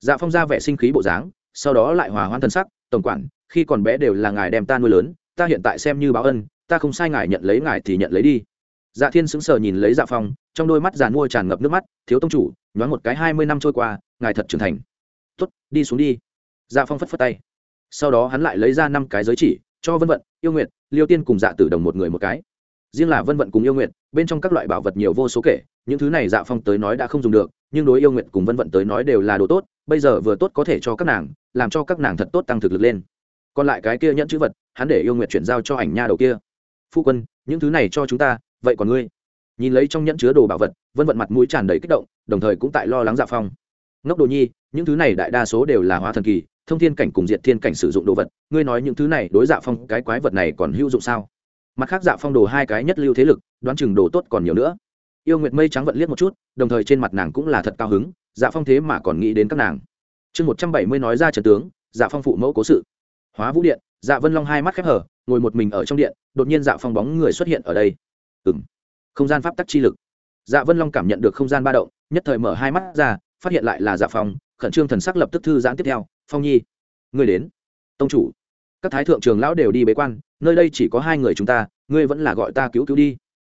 Dạ phong ra vẻ sinh khí bộ dáng, sau đó lại hòa hoan thân sắc, tổng quản, khi còn bé đều là ngài đem ta nuôi lớn, ta hiện tại xem như báo ân ta không sai ngài nhận lấy ngài thì nhận lấy đi. Dạ thiên sững sờ nhìn lấy dạ phong, trong đôi mắt giàn mua tràn ngập nước mắt, thiếu tông chủ, nhoáng một cái hai mươi năm trôi qua, ngài thật trưởng thành. Tuất đi xuống đi. Dạ phong phất phất tay. Sau đó hắn lại lấy ra năm cái giới chỉ, cho vân vận, yêu nguyện liêu tiên cùng dạ tử đồng một người một cái. Riêng là vân vận cùng yêu nguyện bên trong các loại bảo vật nhiều vô số kể, những thứ này dạ phong tới nói đã không dùng được, nhưng đối yêu nguyện cùng vân vận tới nói đều là đồ tốt, bây giờ vừa tốt có thể cho các nàng, làm cho các nàng thật tốt tăng thực lực lên. Còn lại cái kia nhẫn chữ vật, hắn để yêu nguyện chuyển giao cho ảnh nha đầu kia phu quân, những thứ này cho chúng ta, vậy còn ngươi? Nhìn lấy trong nhẫn chứa đồ bảo vật, vân vận mặt mũi tràn đầy kích động, đồng thời cũng tại lo lắng dạ phong. Ngốc đồ nhi, những thứ này đại đa số đều là hóa thần kỳ, thông thiên cảnh cùng diệt thiên cảnh sử dụng đồ vật, ngươi nói những thứ này đối dạ phong, cái quái vật này còn hữu dụng sao? Mặt khác dạ phong đồ hai cái nhất lưu thế lực, đoán chừng đồ tốt còn nhiều nữa. Yêu nguyệt mây trắng vận liếc một chút, đồng thời trên mặt nàng cũng là thật cao hứng dạ phong thế mà còn nghĩ đến các nàng. Chương một trăm bảy mươi nói ra trần tướng dạ phong phụ mẫu cố sự. Hóa vũ điện dạ vân long hai mắt khép hở ngồi một mình ở trong điện, đột nhiên dạ phong bóng người xuất hiện ở đây. Ừ m không gian pháp tắc chi lực. Dạ vân long cảm nhận được không gian ba động, nhất thời mở hai mắt ra, phát hiện lại là dạ phong, khẩn trương thần sắc lập tức thư giãn tiếp theo. Phong nhi, ngươi đến. Tông chủ, các thái thượng trường lão đều đi bế quan, nơi đây chỉ có hai người chúng ta, ngươi vẫn là gọi ta cứu cứu đi.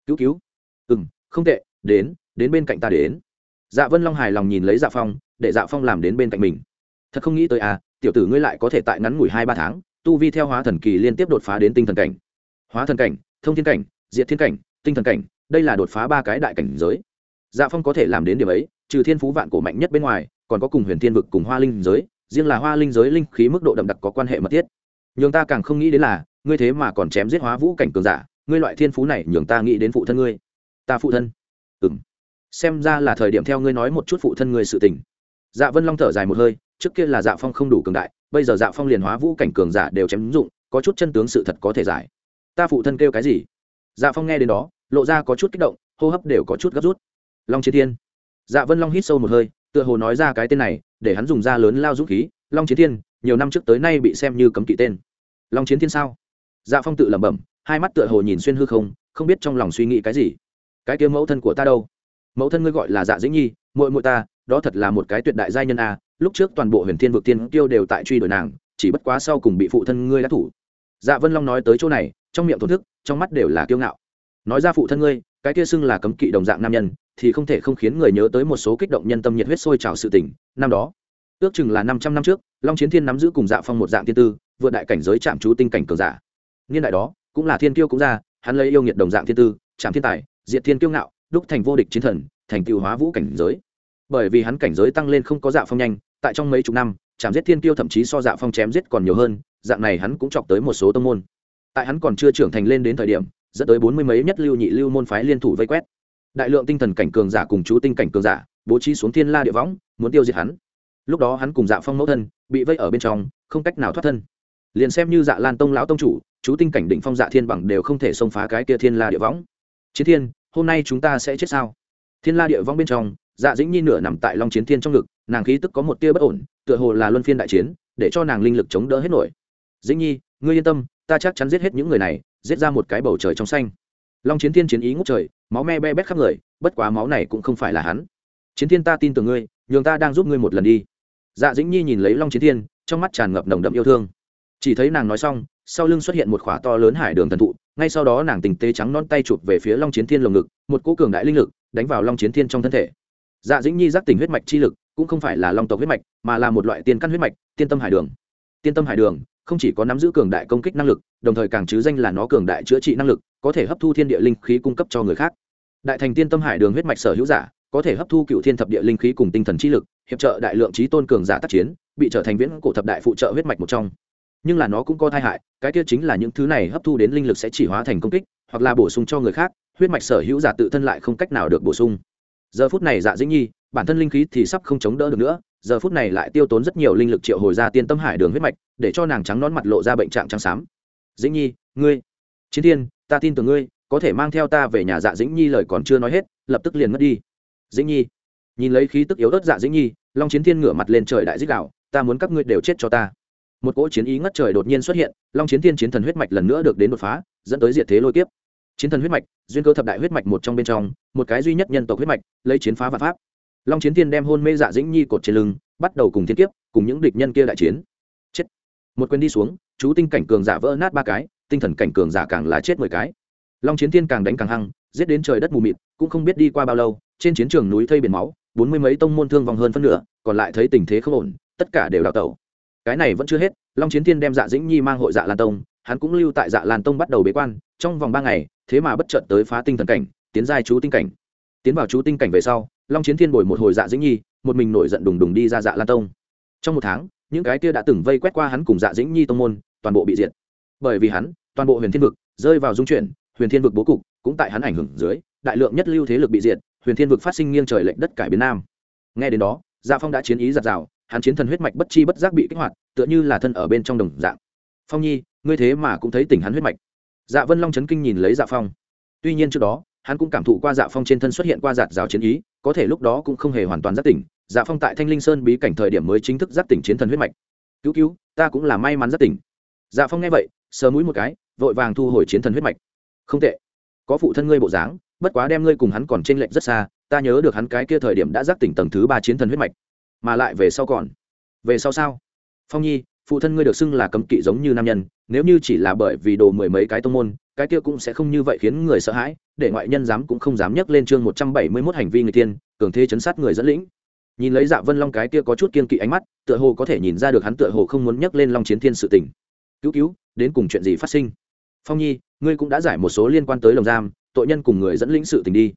Cứu cứu. Ừ m không tệ, đến đến bên cạnh ta đến. Dạ vân long hài lòng nhìn lấy dạ phong, để dạ phong làm đến bên cạnh mình. Thật không nghĩ tới à tiểu tử ngươi lại có thể tại ngắn ngủi hai ba tháng tu vi theo hóa thần kỳ liên tiếp đột phá đến tinh thần cảnh. Hóa thần cảnh, thông thiên cảnh, diệt thiên cảnh, tinh thần cảnh, đây là đột phá ba cái đại cảnh giới. Dạ phong có thể làm đến điểm ấy, trừ thiên phú vạn cổ mạnh nhất bên ngoài, còn có cùng huyền thiên vực, cùng hoa linh giới, riêng là hoa linh giới linh khí mức độ đậm đặc có quan hệ mật thiết. Nhường ta càng không nghĩ đến là, ngươi thế mà còn chém giết hóa vũ cảnh cường giả, ngươi loại thiên phú này nhường ta nghĩ đến phụ thân ngươi. Ta phụ thân? Ừ m xem ra là thời điểm theo ngươi nói một chút phụ thân ngươi sự tình. Dạ vân long thở dài một hơi, trước kia là dạ phong không đủ cường đại bây giờ dạ phong liền hóa vũ cảnh cường giả đều chém ứng dụng, có chút chân tướng sự thật có thể giải. Ta phụ thân kêu cái gì? Dạ phong nghe đến đó, lộ ra có chút kích động, hô hấp đều có chút gấp rút. Long chiến thiên. Dạ vân long hít sâu một hơi, tựa hồ nói ra cái tên này, để hắn dùng da lớn lao dũng khí. Long chiến thiên, nhiều năm trước tới nay bị xem như cấm kỵ tên. Long chiến thiên sao? Dạ phong tự lẩm bẩm, hai mắt tựa hồ nhìn xuyên hư không không biết trong lòng suy nghĩ cái gì. Cái kia mẫu thân của ta đâu? Mẫu thân ngươi gọi là dạ dĩnh nhi, muội muội ta, đó thật là một cái tuyệt đại giai nhân a lúc trước toàn bộ huyền thiên vực tiên tiêu đều tại truy đuổi nàng, chỉ bất quá sau cùng bị phụ thân ngươi đã thủ. Dạ vân long nói tới chỗ này, trong miệng thổn thức, trong mắt đều là kiêu ngạo. Nói ra phụ thân ngươi, cái kia xưng là cấm kỵ đồng dạng nam nhân, thì không thể không khiến người nhớ tới một số kích động nhân tâm nhiệt huyết sôi trào sự tình. Năm đó, ước chừng là năm trăm năm trước, long chiến thiên nắm giữ cùng dạ phong một dạng tiên tư, vượt đại cảnh giới chạm chú tinh cảnh cường giả. Niên đại đó, cũng là thiên kiêu cũng ra, hắn lấy yêu nghiệt đồng dạng thiên tư chạm thiên tài, diệt thiên kiêu ngạo, đúc thành vô địch chiến thần, thành tựu hóa vũ cảnh giới. Bởi vì hắn cảnh giới tăng lên không có dạ phong nhanh tại trong mấy chục năm chạm giết thiên kiêu thậm chí so dạ phong chém giết còn nhiều hơn, dạng này hắn cũng chọc tới một số tông môn. Tại hắn còn chưa trưởng thành lên đến thời điểm, dẫn tới bốn mươi mấy nhất lưu nhị lưu môn phái liên thủ vây quét. Đại lượng tinh thần cảnh cường giả cùng chú tinh cảnh cường giả bố trí xuống thiên la địa võng, muốn tiêu diệt hắn. Lúc đó hắn cùng dạ phong mẫu thân bị vây ở bên trong, không cách nào thoát thân. Liền xem như dạ lan tông lão tông chủ, chú tinh cảnh định phong dạ thiên bằng đều không thể xông phá cái kia thiên la địa võng. Chiến thiên, hôm nay chúng ta sẽ chết sao? Thiên la địa võng bên trong dạ dĩnh nhi nửa nằm tại long chiến thiên trong ngực nàng khí tức có một tia bất ổn, tựa hồ là luân phiên đại chiến, để cho nàng linh lực chống đỡ hết nổi. Dĩnh nhi, ngươi yên tâm, ta chắc chắn giết hết những người này, giết ra một cái bầu trời trong xanh. Long chiến thiên chiến ý ngút trời, máu me be bét khắp người, bất quá máu này cũng không phải là hắn. Chiến thiên ta tin tưởng ngươi, nhường ta đang giúp ngươi một lần đi. Dạ dĩnh nhi nhìn lấy long chiến thiên, trong mắt tràn ngập nồng đậm yêu thương. Chỉ thấy nàng nói xong, sau lưng xuất hiện một khỏa to lớn hải đường thần thụ, ngay sau đó nàng tình tế trắng non tay chụp về phía long chiến thiên lồng ngực, một cỗ cường đại linh lực đánh vào long chiến thiên trong thân thể. Dạ dĩnh nhi giác tỉnh huyết mạch chi lực cũng không phải là long tộc huyết mạch, mà là một loại tiên căn huyết mạch, tiên tâm hải đường. Tiên tâm hải đường không chỉ có nắm giữ cường đại công kích năng lực, đồng thời càng chứ danh là nó cường đại chữa trị năng lực, có thể hấp thu thiên địa linh khí cung cấp cho người khác. Đại thành tiên tâm hải đường huyết mạch sở hữu giả, có thể hấp thu cựu thiên thập địa linh khí cùng tinh thần trí lực, hiệp trợ đại lượng trí tôn cường giả tác chiến, bị trở thành viễn cổ thập đại phụ trợ huyết mạch một trong. Nhưng là nó cũng có tai hại, cái kia chính là những thứ này hấp thu đến linh lực sẽ chỉ hóa thành công kích, hoặc là bổ sung cho người khác, huyết mạch sở hữu giả tự thân lại không cách nào được bổ sung. Giờ phút này dạ dĩnh nhi bản thân linh khí thì sắp không chống đỡ được nữa, giờ phút này lại tiêu tốn rất nhiều linh lực triệu hồi ra tiên tâm hải đường huyết mạch, để cho nàng trắng nón mặt lộ ra bệnh trạng trắng xám. Dĩnh nhi, ngươi, chiến thiên, ta tin tưởng ngươi, có thể mang theo ta về nhà dạ dĩnh nhi lời còn chưa nói hết, lập tức liền mất đi. Dĩnh nhi, nhìn lấy khí tức yếu ớt dạ dĩnh nhi, long chiến thiên ngửa mặt lên trời đại dích đạo, ta muốn các ngươi đều chết cho ta. Một cỗ chiến ý ngất trời đột nhiên xuất hiện, long chiến thiên chiến thần huyết mạch lần nữa được đến đột phá, dẫn tới diệt thế lôi kiếp. Chiến thần huyết mạch, duyên cơ thập đại huyết mạch một trong bên trong, một cái duy nhất nhân tộc huyết mạch, lấy chiến phá và pháp long chiến thiên đem hôn mê dạ dĩnh nhi cột trên lưng, bắt đầu cùng thiên kiếp, cùng những địch nhân kia đại chiến. Chết. Một quyền đi xuống, chú tinh cảnh cường giả vỡ nát ba cái, tinh thần cảnh cường giả càng là chết mười cái. Long chiến thiên càng đánh càng hăng, giết đến trời đất mù mịt, cũng không biết đi qua bao lâu, trên chiến trường núi thây biển máu, bốn mươi mấy tông môn thương vong hơn phân nửa, còn lại thấy tình thế không ổn, tất cả đều đào tẩu. Cái này vẫn chưa hết, long chiến thiên đem dạ dĩnh nhi mang hội dạ lan tông, hắn cũng lưu tại dạ lan tông bắt đầu bế quan, trong vòng ba ngày, thế mà bất chợt tới phá tinh thần cảnh, tiến giai chú tinh cảnh. Tiến vào chú tinh cảnh về sau long chiến thiên bồi một hồi dạ dĩnh nhi, một mình nổi giận đùng đùng đi ra dạ lan tông. Trong một tháng, những cái kia đã từng vây quét qua hắn cùng dạ dĩnh nhi tông môn, toàn bộ bị diệt. Bởi vì hắn, toàn bộ huyền thiên vực rơi vào dung chuyển, huyền thiên vực bố cục cũng tại hắn ảnh hưởng dưới, đại lượng nhất lưu thế lực bị diệt, huyền thiên vực phát sinh nghiêng trời lệnh đất cải biến nam. Nghe đến đó dạ phong đã chiến ý giặt rào, hắn chiến thần huyết mạch bất chi bất giác bị kích hoạt, tựa như là thân ở bên trong đồng dạng. Phong nhi, ngươi thế mà cũng thấy tình hắn huyết mạch. Dạ vân long chấn kinh nhìn lấy dạ phong. Tuy nhiên trước đó, hắn cũng cảm thụ qua dạ phong trên thân xuất hiện qua giạt rào chiến ý có thể lúc đó cũng không hề hoàn toàn giác tỉnh dạ phong tại thanh linh sơn bí cảnh thời điểm mới chính thức giác tỉnh chiến thần huyết mạch. Cứu cứu, ta cũng là may mắn giác tỉnh. Dạ phong nghe vậy, sờ mũi một cái, vội vàng thu hồi chiến thần huyết mạch. Không tệ. Có phụ thân ngươi bộ dáng, bất quá đem ngươi cùng hắn còn t r ê n lệch rất xa, ta nhớ được hắn cái kia thời điểm đã giác tỉnh tầng thứ ba chiến thần huyết mạch. Mà lại về sau còn. Về sau sao? Phong nhi, phụ thân ngươi được xưng là cấm kỵ giống như nam nhân, nếu như chỉ là bởi vì đồ mười mấy cái tông môn cái kia cũng sẽ không như vậy khiến người sợ hãi, để ngoại nhân dám cũng không dám nhắc lên chương một trăm bảy mươi mốt hành vi người tiên, cường thế chấn sát người dẫn lĩnh. Nhìn lấy dạ vân long cái kia có chút kiên kỵ ánh mắt, tựa hồ có thể nhìn ra được hắn tựa hồ không muốn nhắc lên long chiến thiên sự tình. Cứu cứu, đến cùng chuyện gì phát sinh? Phong nhi, ngươi cũng đã giải một số liên quan tới lồng giam, tội nhân cùng người dẫn lĩnh sự tình đi.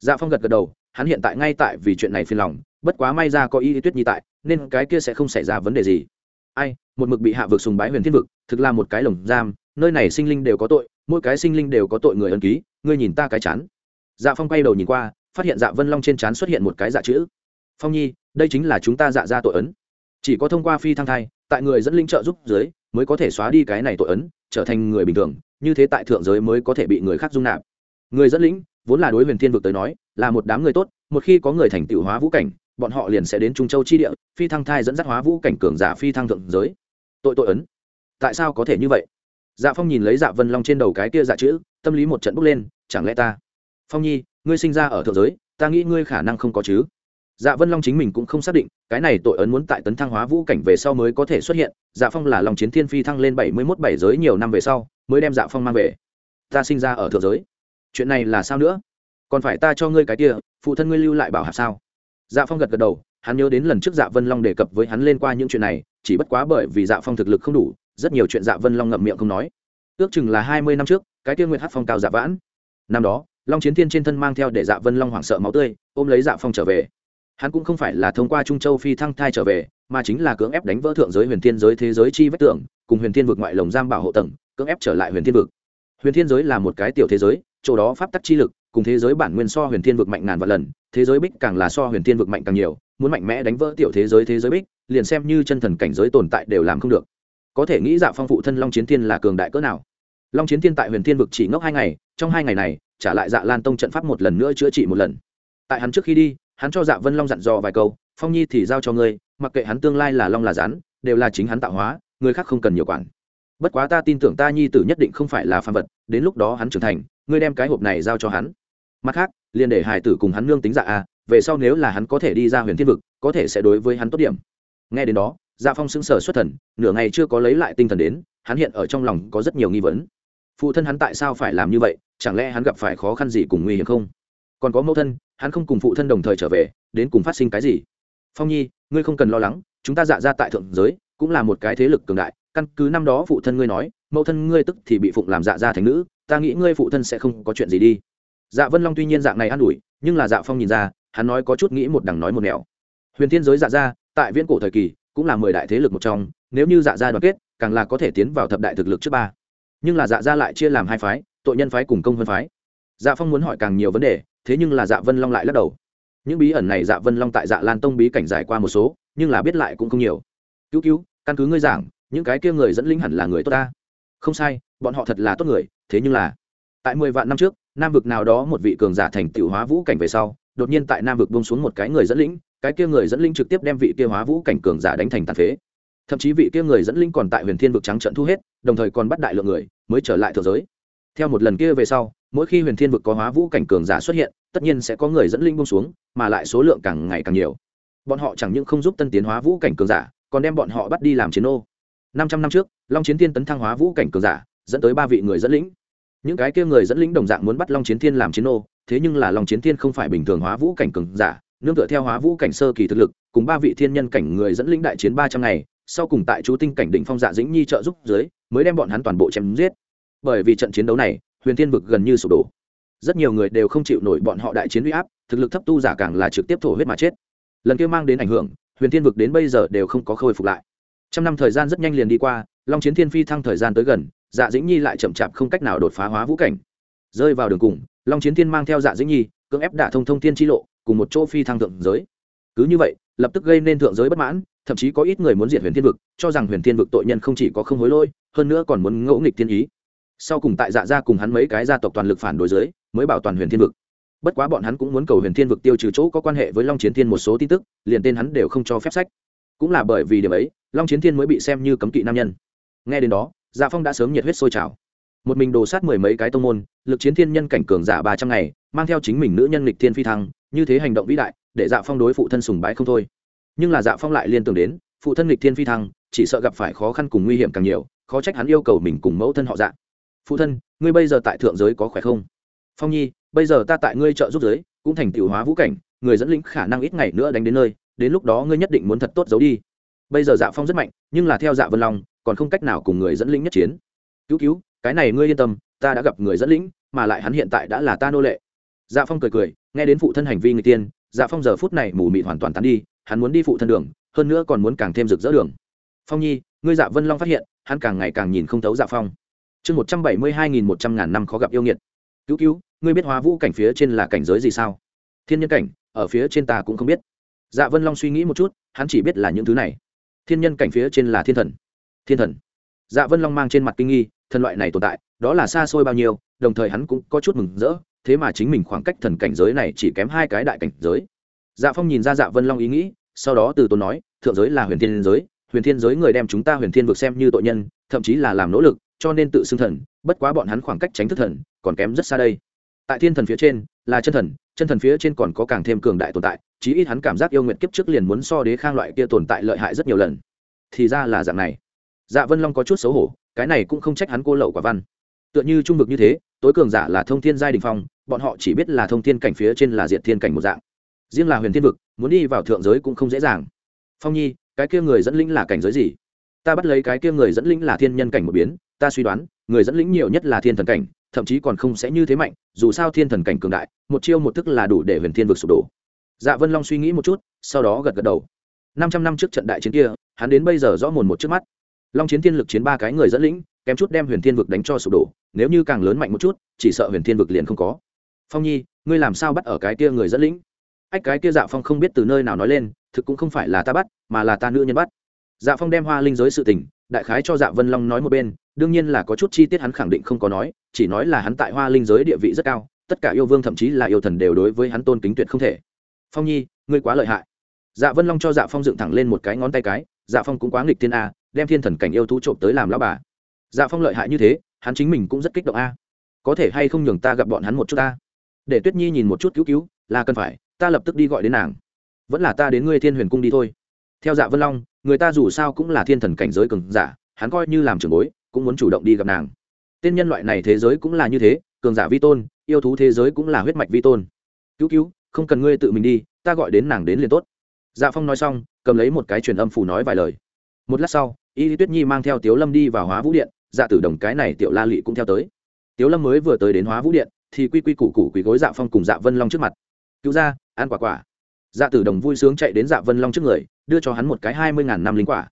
Dạ phong gật gật đầu, hắn hiện tại ngay tại vì chuyện này phiền lòng, bất quá may ra có y tuyết nhi tại, nên cái kia sẽ không xảy ra vấn đề gì. Ai, một mực bị hạ vực sùng bái huyền thiên vực, thực là một cái lồng giam nơi này sinh linh đều có tội, mỗi cái sinh linh đều có tội người ân ký, ngươi nhìn ta cái chán. Dạ phong quay đầu nhìn qua, phát hiện dạ vân long trên chán xuất hiện một cái dạ chữ. Phong nhi, đây chính là chúng ta dạ ra tội ấn. Chỉ có thông qua phi thăng thai, tại người dẫn linh trợ giúp dưới mới có thể xóa đi cái này tội ấn, trở thành người bình thường, như thế tại thượng giới mới có thể bị người khác dung nạp. Người dẫn lĩnh, vốn là đối huyền thiên vực tới nói, là một đám người tốt, một khi có người thành tựu hóa vũ cảnh, bọn họ liền sẽ đến trung châu chi địa, phi thăng thai dẫn dắt hóa vũ cảnh cường giả phi thăng thượng giới. Tội tội ấn. Tại sao có thể như vậy? Dạ phong nhìn lấy dạ vân long trên đầu cái kia dạ chữ, tâm lý một trận bốc lên, chẳng lẽ ta? Phong nhi, ngươi sinh ra ở thượng giới, ta nghĩ ngươi khả năng không có chứ. Dạ vân long chính mình cũng không xác định, cái này tội ấn muốn tại tấn thăng hóa vũ cảnh về sau mới có thể xuất hiện. Dạ phong là lòng chiến thiên phi thăng lên bảy mươi mốt bảy giới nhiều năm về sau, mới đem dạ phong mang về. Ta sinh ra ở thượng giới. Chuyện này là sao nữa? Còn phải ta cho ngươi cái kia, phụ thân ngươi lưu lại bảo hạp sao? Dạ phong gật gật đầu, hắn nhớ đến lần trước dạ vân long đề cập với hắn lên qua những chuyện này, chỉ bất quá bởi vì dạ phong thực lực không đủ rất nhiều chuyện dạ vân long ngậm miệng không nói. Ước chừng là hai mươi năm trước, cái tiêu nguyệt hát phong cao dạ vãn. Năm đó, long chiến thiên trên thân mang theo để dạ vân long hoảng sợ máu tươi, ôm lấy dạ phong trở về. Hắn cũng không phải là thông qua trung châu phi thăng thai trở về, mà chính là cưỡng ép đánh vỡ thượng giới huyền thiên giới thế giới chi vách tưởng cùng huyền thiên vực ngoại lồng giam bảo hộ tầng, cưỡng ép trở lại huyền thiên vực. Huyền thiên giới là một cái tiểu thế giới, chỗ đó pháp tắc chi lực, cùng thế giới bản nguyên so huyền thiên vực mạnh ngàn vạn lần, thế giới bích càng là so huyền thiên vực mạnh càng nhiều, muốn mạnh mẽ đánh vỡ tiểu thế giới thế giới bích, liền xem như chân thần cảnh giới tồn tại đều làm không được có thể nghĩ dạ phong phụ thân long chiến thiên là cường đại cỡ nào long chiến thiên tại huyền thiên vực chỉ ngốc hai ngày trong hai ngày này trả lại dạ lan tông trận pháp một lần nữa chữa trị một lần tại hắn trước khi đi hắn cho dạ vân long dặn dò vài câu phong nhi thì giao cho ngươi mặc kệ hắn tương lai là long là rắn đều là chính hắn tạo hóa người khác không cần nhiều quản bất quá ta tin tưởng ta nhi tử nhất định không phải là phàm vật đến lúc đó hắn trưởng thành ngươi đem cái hộp này giao cho hắn mặt khác liền để hải tử cùng hắn nương tính dạ a về sau nếu là hắn có thể đi ra huyền thiên vực có thể sẽ đối với hắn tốt điểm nghe đến đó dạ phong xứng sở xuất thần, nửa ngày chưa có lấy lại tinh thần đến, hắn hiện ở trong lòng có rất nhiều nghi vấn. Phụ thân hắn tại sao phải làm như vậy, chẳng lẽ hắn gặp phải khó khăn gì cùng nguy hiểm không? Còn có mẫu thân, hắn không cùng phụ thân đồng thời trở về, đến cùng phát sinh cái gì? Phong nhi, ngươi không cần lo lắng, chúng ta dạ ra tại thượng giới, cũng là một cái thế lực cường đại, căn cứ năm đó phụ thân ngươi nói, mẫu thân ngươi tức thì bị phụng làm dạ ra thành nữ, ta nghĩ ngươi phụ thân sẽ không có chuyện gì đi. Dạ vân long tuy nhiên dạng này an ủi, nhưng là dạ phong nhìn ra, hắn nói có chút nghĩ một đằng nói một nẻo. Huyền thiên giới dạ ra, tại viễn cổ thời kỳ cũng là mười đại thế lực một trong, nếu như dạ gia đoàn kết, càng là có thể tiến vào thập đại thực lực trước ba. Nhưng là dạ gia lại chia làm hai phái, tội nhân phái cùng công vân phái. Dạ phong muốn hỏi càng nhiều vấn đề, thế nhưng là dạ vân long lại lắc đầu. Những bí ẩn này dạ vân long tại dạ lan tông bí cảnh giải qua một số, nhưng là biết lại cũng không nhiều. Cứu cứu, căn cứ ngươi giảng, những cái kia người dẫn linh hẳn là người tốt ta. Không sai, bọn họ thật là tốt người, thế nhưng là, tại mười vạn năm trước, nam vực nào đó một vị cường giả thành tiểu hóa vũ cảnh về sau, đột nhiên tại nam vực bông xuống một cái người dẫn lĩnh cái kia người dẫn linh trực tiếp đem vị kia hóa vũ cảnh cường giả đánh thành tàn phế. Thậm chí vị kia người dẫn linh còn tại huyền thiên vực trắng trận thu hết, đồng thời còn bắt đại lượng người, mới trở lại thượng giới. Theo một lần kia về sau, mỗi khi huyền thiên vực có hóa vũ cảnh cường giả xuất hiện, tất nhiên sẽ có người dẫn linh bông xuống, mà lại số lượng càng ngày càng nhiều. Bọn họ chẳng những không giúp tân tiến hóa vũ cảnh cường giả, còn đem bọn họ bắt đi làm chiến ô. Năm trăm năm trước, long chiến thiên tấn thăng hóa vũ cảnh cường giả, dẫn tới ba vị người dẫn lĩnh. Những cái kia người dẫn lĩnh đồng dạng muốn bắt long chiến thiên làm chiến ô, thế nhưng là long chiến thiên không phải bình thường hóa vũ cảnh cường giả nương tựa theo hóa vũ cảnh sơ kỳ thực lực, cùng ba vị thiên nhân cảnh người dẫn lĩnh đại chiến ba trăm ngày, sau cùng tại chú tinh cảnh đỉnh phong dạ dĩnh nhi trợ giúp dưới, mới đem bọn hắn toàn bộ chém giết. Bởi vì trận chiến đấu này, huyền thiên vực gần như sụp đổ. Rất nhiều người đều không chịu nổi bọn họ đại chiến uy áp, thực lực thấp tu giả càng là trực tiếp thổ huyết mà chết. Lần kia mang đến ảnh hưởng, huyền thiên vực đến bây giờ đều không có khôi phục lại. Trăm năm thời gian rất nhanh liền đi qua, long chiến thiên phi thăng thời gian tới gần dạ dĩnh nhi lại chậm chạp không cách nào đột phá hóa vũ cảnh. Rơi vào đường cùng, long chiến thiên mang theo dạ dĩnh nhi, cưỡng ép đả thông thông thiên tri lộ cùng một chỗ phi thăng thượng giới. Cứ như vậy, lập tức gây nên thượng giới bất mãn, thậm chí có ít người muốn diệt huyền thiên vực, cho rằng huyền thiên vực tội nhân không chỉ có không hối lôi hơn nữa còn muốn ngẫu nghịch thiên ý. Sau cùng tại dạ gia cùng hắn mấy cái gia tộc toàn lực phản đối giới mới bảo toàn huyền thiên vực. Bất quá bọn hắn cũng muốn cầu huyền thiên vực tiêu trừ chỗ có quan hệ với long chiến thiên một số tin tức, liền tên hắn đều không cho phép sách. Cũng là bởi vì điểm ấy, long chiến thiên mới bị xem như cấm kỵ nam nhân. Nghe đến đó dạ phong đã sớm nhiệt huyết sôi trào. Một mình đồ sát mười mấy cái tông môn, lực chiến thiên nhân cảnh cường giả ba trăm ngày, mang theo chính mình nữ nhân lịch thiên phi thăng như thế hành động vĩ đại, để dạ phong đối phụ thân sùng bái không thôi. Nhưng là dạ phong lại liên tưởng đến, phụ thân lịch thiên phi thăng, chỉ sợ gặp phải khó khăn cùng nguy hiểm càng nhiều, khó trách hắn yêu cầu mình cùng mẫu thân họ dạ. Phụ thân, ngươi bây giờ tại thượng giới có khỏe không? Phong nhi, bây giờ ta tại ngươi trợ giúp giới, cũng thành tiểu hóa vũ cảnh, người dẫn lĩnh khả năng ít ngày nữa đánh đến nơi, đến lúc đó ngươi nhất định muốn thật tốt giấu đi. Bây giờ dạ phong rất mạnh, nhưng là theo dạ vân long, còn không cách nào cùng người dẫn lĩnh nhất chiến. Cứu cứu, cái này ngươi yên tâm, ta đã gặp người dẫn lĩnh, mà lại hắn hiện tại đã là ta nô lệ. Dạ phong cười cười nghe đến phụ thân hành vi người tiên dạ phong giờ phút này mù mịt hoàn toàn tán đi, hắn muốn đi phụ thân đường, hơn nữa còn muốn càng thêm rực rỡ đường. Phong nhi, ngươi dạ vân long phát hiện, hắn càng ngày càng nhìn không thấu dạ phong. Chương một trăm bảy mươi hai nghìn một trăm ngàn năm khó gặp yêu nghiệt. Cứu cứu, ngươi biết hóa vũ cảnh phía trên là cảnh giới gì sao? Thiên nhân cảnh, ở phía trên ta cũng không biết. Dạ vân long suy nghĩ một chút, hắn chỉ biết là những thứ này. Thiên nhân cảnh phía trên là thiên thần. Thiên thần. Dạ vân long mang trên mặt kinh nghi, thần loại này tồn tại, đó là xa xôi bao nhiêu, đồng thời hắn cũng có chút mừng rỡ thế mà chính mình khoảng cách thần cảnh giới này chỉ kém hai cái đại cảnh giới. Dạ phong nhìn ra dạ vân long ý nghĩ, sau đó từ tốn nói, thượng giới là huyền thiên giới, huyền thiên giới người đem chúng ta huyền thiên vực xem như tội nhân, thậm chí là làm nỗ lực, cho nên tự xưng thần, bất quá bọn hắn khoảng cách tránh thức thần, còn kém rất xa đây. Tại thiên thần phía trên, là chân thần chân thần phía trên còn có càng thêm cường đại tồn tại, chí ít hắn cảm giác yêu nguyện kiếp trước liền muốn so đế khang loại kia tồn tại lợi hại rất nhiều lần. Thì ra là dạng này. Dạ vân long có chút xấu hổ, cái này cũng không trách hắn cô lậu quả văn. Tựa như trung vực như thế, tối cường giả là thông thiên giai đình phong bọn họ chỉ biết là thông thiên cảnh phía trên là diệt thiên cảnh một dạng. Riêng là huyền thiên vực, muốn đi vào thượng giới cũng không dễ dàng. Phong nhi, cái kia người dẫn lĩnh là cảnh giới gì? Ta bắt lấy cái kia người dẫn lĩnh là thiên nhân cảnh một biến, ta suy đoán, người dẫn lĩnh nhiều nhất là thiên thần cảnh, thậm chí còn không sẽ như thế mạnh, dù sao thiên thần cảnh cường đại, một chiêu một thức là đủ để huyền thiên vực sụp đổ. Dạ vân long suy nghĩ một chút, sau đó gật gật đầu. Năm trăm năm trước trận đại chiến kia, hắn đến bây giờ rõ mồn một trước mắt. Long chiến thiên lực chiến ba cái người dẫn lĩnh, kém chút đem huyền thiên vực đánh cho sụp đổ, nếu như càng lớn mạnh một chút, chỉ sợ huyền thiên vực liền không có phong nhi, ngươi làm sao bắt ở cái kia người dẫn lĩnh? Ách, cái kia dạ phong không biết từ nơi nào nói lên, thực cũng không phải là ta bắt, mà là ta nữ nhân bắt. Dạ phong đem hoa linh giới sự tình, đại khái cho dạ vân long nói một bên, đương nhiên là có chút chi tiết hắn khẳng định không có nói, chỉ nói là hắn tại hoa linh giới địa vị rất cao, tất cả yêu vương thậm chí là yêu thần đều đối với hắn tôn kính tuyệt không thể. Phong nhi, ngươi quá lợi hại. Dạ vân long cho dạ phong dựng thẳng lên một cái ngón tay cái dạ phong cũng quá nghịch thiên a, đem thiên thần cảnh yêu thú trộm tới làm lão bà. Dạ phong lợi hại như thế, hắn chính mình cũng rất kích động a. Có thể hay không nhường ta gặp bọn hắn một chút ta? Để tuyết nhi nhìn một chút cứu cứu, là cần phải, ta lập tức đi gọi đến nàng. Vẫn là ta đến ngươi thiên huyền cung đi thôi. Theo dạ vân long, người ta dù sao cũng là thiên thần cảnh giới cường giả, hắn coi như làm trưởng bối, cũng muốn chủ động đi gặp nàng. Tên nhân loại này thế giới cũng là như thế, cường giả vi tôn, yêu thú thế giới cũng là huyết mạch vi tôn. Cứu cứu, không cần ngươi tự mình đi, ta gọi đến nàng đến liền tốt. Dạ phong nói xong, cầm lấy một cái truyền âm phủ nói vài lời. Một lát sau, y lý tuyết nhi mang theo tiếu lâm đi vào hóa vũ điện dạ tử đồng cái này tiểu la lị cũng theo tới. Tiếu lâm mới vừa tới đến hóa vũ điện thì quy quy củ củ quý gối dạ phong cùng dạ vân long trước mặt. Cứu ra, ăn quả quả. Dạ tử đồng vui sướng chạy đến dạ vân long trước người, đưa cho hắn một cái hai mươi ngàn năm linh quả.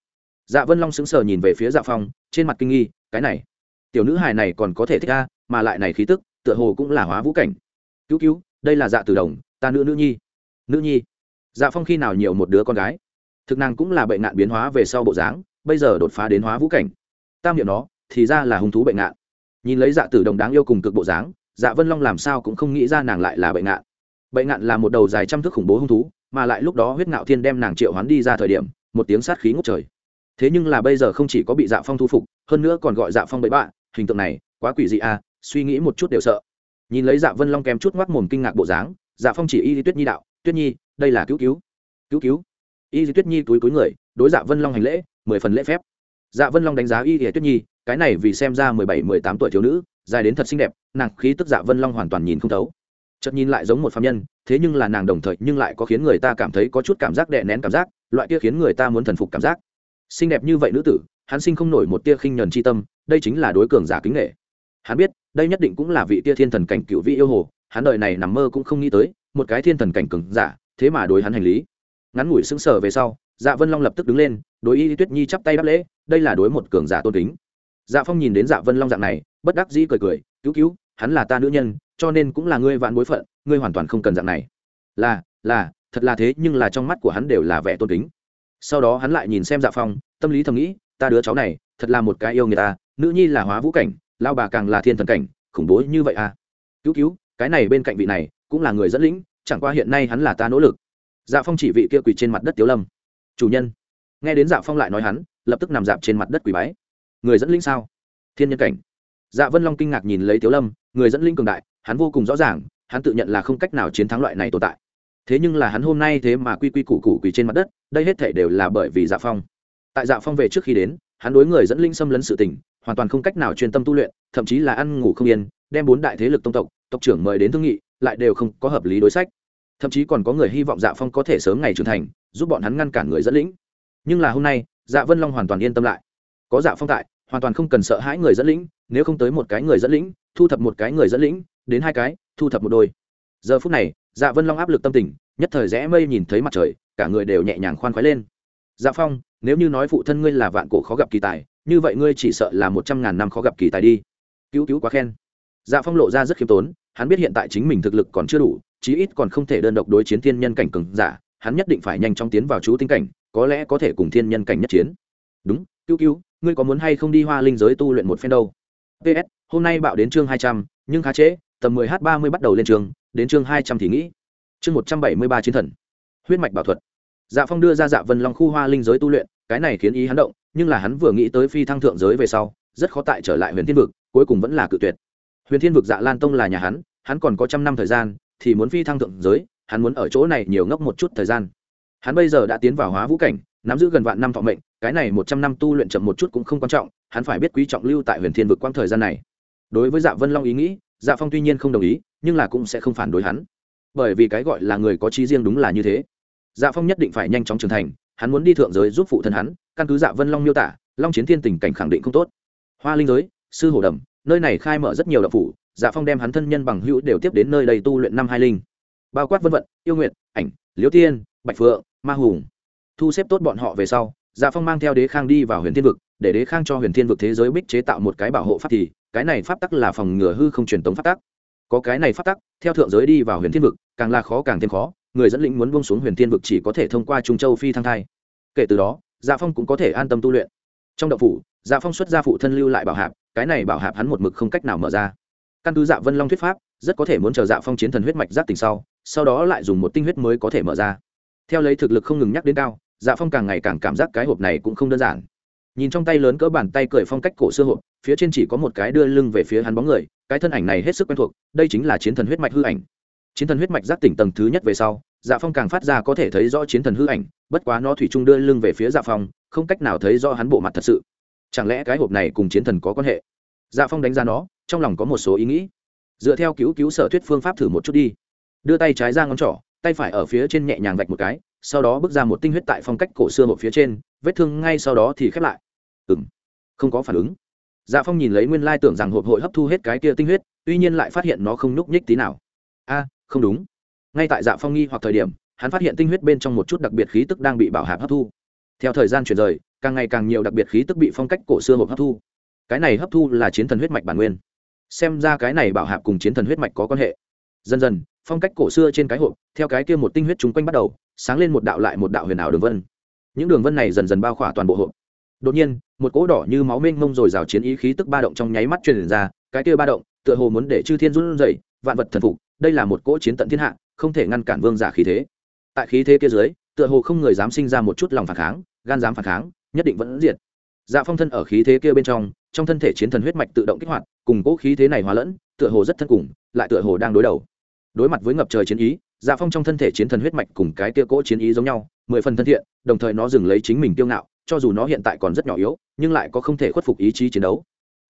Dạ vân long sững sờ nhìn về phía dạ phong, trên mặt kinh nghi, cái này, tiểu nữ hài này còn có thể thích a, mà lại này khí tức, tựa hồ cũng là hóa vũ cảnh. Cứu cứu, đây là dạ tử đồng, ta nữ nữ nhi. Nữ nhi? Dạ phong khi nào nhiều một đứa con gái. Thực nàng cũng là bệnh nạn biến hóa về sau bộ dáng, bây giờ đột phá đến hóa vũ cảnh. Tam niệm nó, thì ra là hung thú bệnh nạn nhìn lấy dạ tử đồng đáng yêu cùng cực bộ dáng dạ vân long làm sao cũng không nghĩ ra nàng lại là bệnh ngạn. Bệnh ngạn là một đầu dài trăm thước khủng bố hung thú, mà lại lúc đó huyết ngạo thiên đem nàng triệu hoán đi ra thời điểm, một tiếng sát khí ngốc trời. Thế nhưng là bây giờ không chỉ có bị dạ phong thu phục, hơn nữa còn gọi dạ phong bậy bạ hình tượng này, quá quỷ dị à suy nghĩ một chút đều sợ. Nhìn lấy dạ vân long kèm chút ngoắc mồm kinh ngạc bộ dáng dạ phong chỉ y di tuyết nhi đạo, tuyết nhi, đây là cứu cứu. Cứu cứu? Y di tuyết nhi túi túi người, đối dạ vân long hành lễ, mười phần lễ phép. Dạ vân long đánh giá y di tuyết nhi, cái này vì xem ra mười bảy, mười tám tuổi thiếu nữ dài đến thật xinh đẹp, nàng khí tức dạ vân long hoàn toàn nhìn không thấu. Chợt nhìn lại giống một phạm nhân, thế nhưng là nàng đồng thời nhưng lại có khiến người ta cảm thấy có chút cảm giác đè nén cảm giác, loại kia khiến người ta muốn thần phục cảm giác. Xinh đẹp như vậy nữ tử, hắn sinh không nổi một tia khinh nhẫn chi tâm, đây chính là đối cường giả kính nghệ hắn biết, đây nhất định cũng là vị tia thiên thần cảnh cựu vị yêu hồ, hắn đời này nằm mơ cũng không nghĩ tới, một cái thiên thần cảnh cường giả, thế mà đối hắn hành lý. Ngắn ngủi sững sờ về sau dạ vân long lập tức đứng lên, đối y tuyết nhi chắp tay đáp lễ, đây là đối một cường giả tôn kính dạ phong nhìn đến dạ vân long dạng này, bất đắc dĩ cười cười, cứu cứu, hắn là ta nữ nhân, cho nên cũng là ngươi vạn bối phận, ngươi hoàn toàn không cần dạng này. Là là, thật là thế, nhưng là trong mắt của hắn đều là vẻ tôn kính. Sau đó hắn lại nhìn xem dạ phong, tâm lý thầm nghĩ, ta đứa cháu này, thật là một cái yêu người ta, nữ nhi là hóa vũ cảnh lao bà càng là thiên thần cảnh, khủng bố như vậy à. Cứu cứu, cái này bên cạnh vị này, cũng là người dẫn lĩnh, chẳng qua hiện nay hắn là ta nỗ lực. Dạ phong chỉ vị kia quỳ trên mặt đất tiếu lâm. Chủ nhân. Nghe đến dạ phong lại nói hắn, lập tức nằm dạp trên mặt đất quỳ bái người dẫn lĩnh sao? Thiên nhân cảnh. Dạ vân long kinh ngạc nhìn lấy tiếu lâm, người dẫn linh cường đại, hắn vô cùng rõ ràng, hắn tự nhận là không cách nào chiến thắng loại này tồn tại. Thế nhưng là hắn hôm nay thế mà quy quy củ củ quỳ trên mặt đất, đây hết thể đều là bởi vì dạ phong. Tại dạ phong về trước khi đến, hắn đối người dẫn linh xâm lấn sự tình, hoàn toàn không cách nào chuyên tâm tu luyện, thậm chí là ăn ngủ không yên, đem bốn đại thế lực tông tộc tộc trưởng mời đến thương nghị, lại đều không có hợp lý đối sách. Thậm chí còn có người hy vọng dạ phong có thể sớm ngày trưởng thành, giúp bọn hắn ngăn cản người dẫn lĩnh. Nhưng là hôm nay dạ vân long hoàn toàn yên tâm lại. Có dạ phong tại hoàn toàn không cần sợ hãi người dẫn lĩnh, nếu không tới một cái người dẫn lĩnh, thu thập một cái người dẫn lĩnh, đến hai cái, thu thập một đôi. Giờ phút này dạ vân long áp lực tâm tình, nhất thời rẽ mây nhìn thấy mặt trời, cả người đều nhẹ nhàng khoan khoái lên. Dạ phong, nếu như nói phụ thân ngươi là vạn cổ khó gặp kỳ tài, như vậy ngươi chỉ sợ là một trăm ngàn năm khó gặp kỳ tài đi. Cứu cứu quá khen. Dạ phong lộ ra rất khiêm tốn, hắn biết hiện tại chính mình thực lực còn chưa đủ, chí ít còn không thể đơn độc đối chiến thiên nhân cảnh cường giả, hắn nhất định phải nhanh chóng tiến vào chú tinh cảnh, có lẽ có thể cùng thiên nhân cảnh nhất chiến. Đúng, cứu cứu ngươi có muốn hay không đi hoa linh giới tu luyện một phen đâu? Ps hôm nay bạo đến chương hai trăm, nhưng khá trễ, tầm mười h ba mươi bắt đầu lên trường, đến chương hai trăm thì nghĩ chương một trăm bảy mươi ba chiến thần. Huyết mạch bảo thuật. Dạ phong đưa ra dạ vân long khu hoa linh giới tu luyện, cái này khiến ý hắn động, nhưng là hắn vừa nghĩ tới phi thăng thượng giới về sau, rất khó tại trở lại huyền thiên vực, cuối cùng vẫn là cự tuyệt. Huyền thiên vực dạ lan tông là nhà hắn hắn còn có trăm năm thời gian, thì muốn phi thăng thượng giới, hắn muốn ở chỗ này nhiều ngốc một chút thời gian. Hắn bây giờ đã tiến vào hóa vũ cảnh, nắm giữ gần vạn năm thọ mệnh cái này một trăm năm tu luyện chậm một chút cũng không quan trọng, hắn phải biết quý trọng lưu tại huyền thiên vực quang thời gian này. Đối với dạ vân long ý nghĩ dạ phong tuy nhiên không đồng ý, nhưng là cũng sẽ không phản đối hắn. Bởi vì cái gọi là người có trí riêng đúng là như thế. Dạ phong nhất định phải nhanh chóng trưởng thành, hắn muốn đi thượng giới giúp phụ thân hắn, căn cứ dạ vân long miêu tả, long chiến thiên tình cảnh khẳng định không tốt. Hoa linh giới, sư hồ đầm, nơi này khai mở rất nhiều đạo phủ dạ phong đem hắn thân nhân bằng hữu đều tiếp đến nơi đây tu luyện năm hai linh. Bao quát vân vận, yêu nguyện ảnh, liễu tiên, bạch phượng, ma hùng. Thu xếp tốt bọn họ về sau dạ phong mang theo đế khang đi vào huyền thiên vực, để đế khang cho huyền thiên vực thế giới bích chế tạo một cái bảo hộ pháp thì, cái này pháp tắc là phòng ngừa hư không truyền tống pháp tắc. Có cái này pháp tắc, theo thượng giới đi vào huyền thiên vực, càng là khó càng thêm khó, người dẫn lĩnh muốn buông xuống huyền thiên vực chỉ có thể thông qua trung châu phi thăng thai. Kể từ đó dạ phong cũng có thể an tâm tu luyện. Trong đậu phủ dạ phong xuất ra phụ thân lưu lại bảo hạp, cái này bảo hạp hắn một mực không cách nào mở ra. Căn cứ dạ vân long thuyết pháp, rất có thể muốn chờ dạ phong chiến thần huyết mạch giác tỉnh sau sau đó lại dùng một tinh huyết mới có thể mở ra. Theo lấy thực lực không ngừng nhắc đến cao dạ phong càng ngày càng cảm giác cái hộp này cũng không đơn giản. Nhìn trong tay lớn cỡ bàn tay cười phong cách cổ xưa hộp, phía trên chỉ có một cái đưa lưng về phía hắn bóng người, cái thân ảnh này hết sức quen thuộc, đây chính là chiến thần huyết mạch hư ảnh. Chiến thần huyết mạch giác tỉnh tầng thứ nhất về sau dạ phong càng phát ra có thể thấy rõ chiến thần hư ảnh, bất quá nó thủy chung đưa lưng về phía dạ phong, không cách nào thấy rõ hắn bộ mặt thật sự. Chẳng lẽ cái hộp này cùng chiến thần có quan hệ? Dạ phong đánh giá nó, trong lòng có một số ý nghĩ. Dựa theo cứu cứu sở thuyết phương pháp thử một chút đi. Đưa tay trái ra ngón trỏ, tay phải ở phía trên nhẹ nhàng vạch một cái sau đó bước ra một tinh huyết tại phong cách cổ xưa một phía trên, vết thương ngay sau đó thì khép lại. Ừ m không có phản ứng. Dạ phong nhìn lấy nguyên lai tưởng rằng hộp hội hấp thu hết cái kia tinh huyết, tuy nhiên lại phát hiện nó không nhúc nhích tí nào. A, không đúng. Ngay tại dạ phong nghi hoặc thời điểm, hắn phát hiện tinh huyết bên trong một chút đặc biệt khí tức đang bị bảo hạp hấp thu. Theo thời gian chuyển rời, càng ngày càng nhiều đặc biệt khí tức bị phong cách cổ xưa hộp hấp thu. Cái này hấp thu là chiến thần huyết mạch bản nguyên. Xem ra cái này bảo hạp cùng chiến thần huyết mạch có quan hệ. Dần dần, phong cách cổ xưa trên cái hộp, theo cái kia một tinh huyết chúng quanh bắt đầu sáng lên một đạo lại một đạo huyền ảo đường vân. Những đường vân này dần dần bao khỏa toàn bộ hộp. Đột nhiên, một cỗ đỏ như máu mênh mông rồi rào chiến ý khí tức ba động trong nháy mắt truyền ra, cái kia ba động, tựa hồ muốn để chư thiên run rẩy, vạn vật thần phục, đây là một cỗ chiến tận thiên hạ, không thể ngăn cản vương giả khí thế. Tại khí thế kia dưới, tựa hồ không người dám sinh ra một chút lòng phản kháng, gan dám phản kháng, nhất định vẫn diệt. Dạ phong thân ở khí thế kia bên trong trong thân thể chiến thần huyết mạch tự động kích hoạt, cùng cỗ khí thế này hòa lẫn, tựa hồ rất thân cùng, lại tựa hồ đang đối đầu. Đối mặt với ngập trời chiến ý dạ phong trong thân thể chiến thần huyết mạch cùng cái kia cỗ chiến ý giống nhau, mười phần thân thiện, đồng thời nó dừng lấy chính mình kiêu ngạo, cho dù nó hiện tại còn rất nhỏ yếu, nhưng lại có không thể khuất phục ý chí chiến đấu.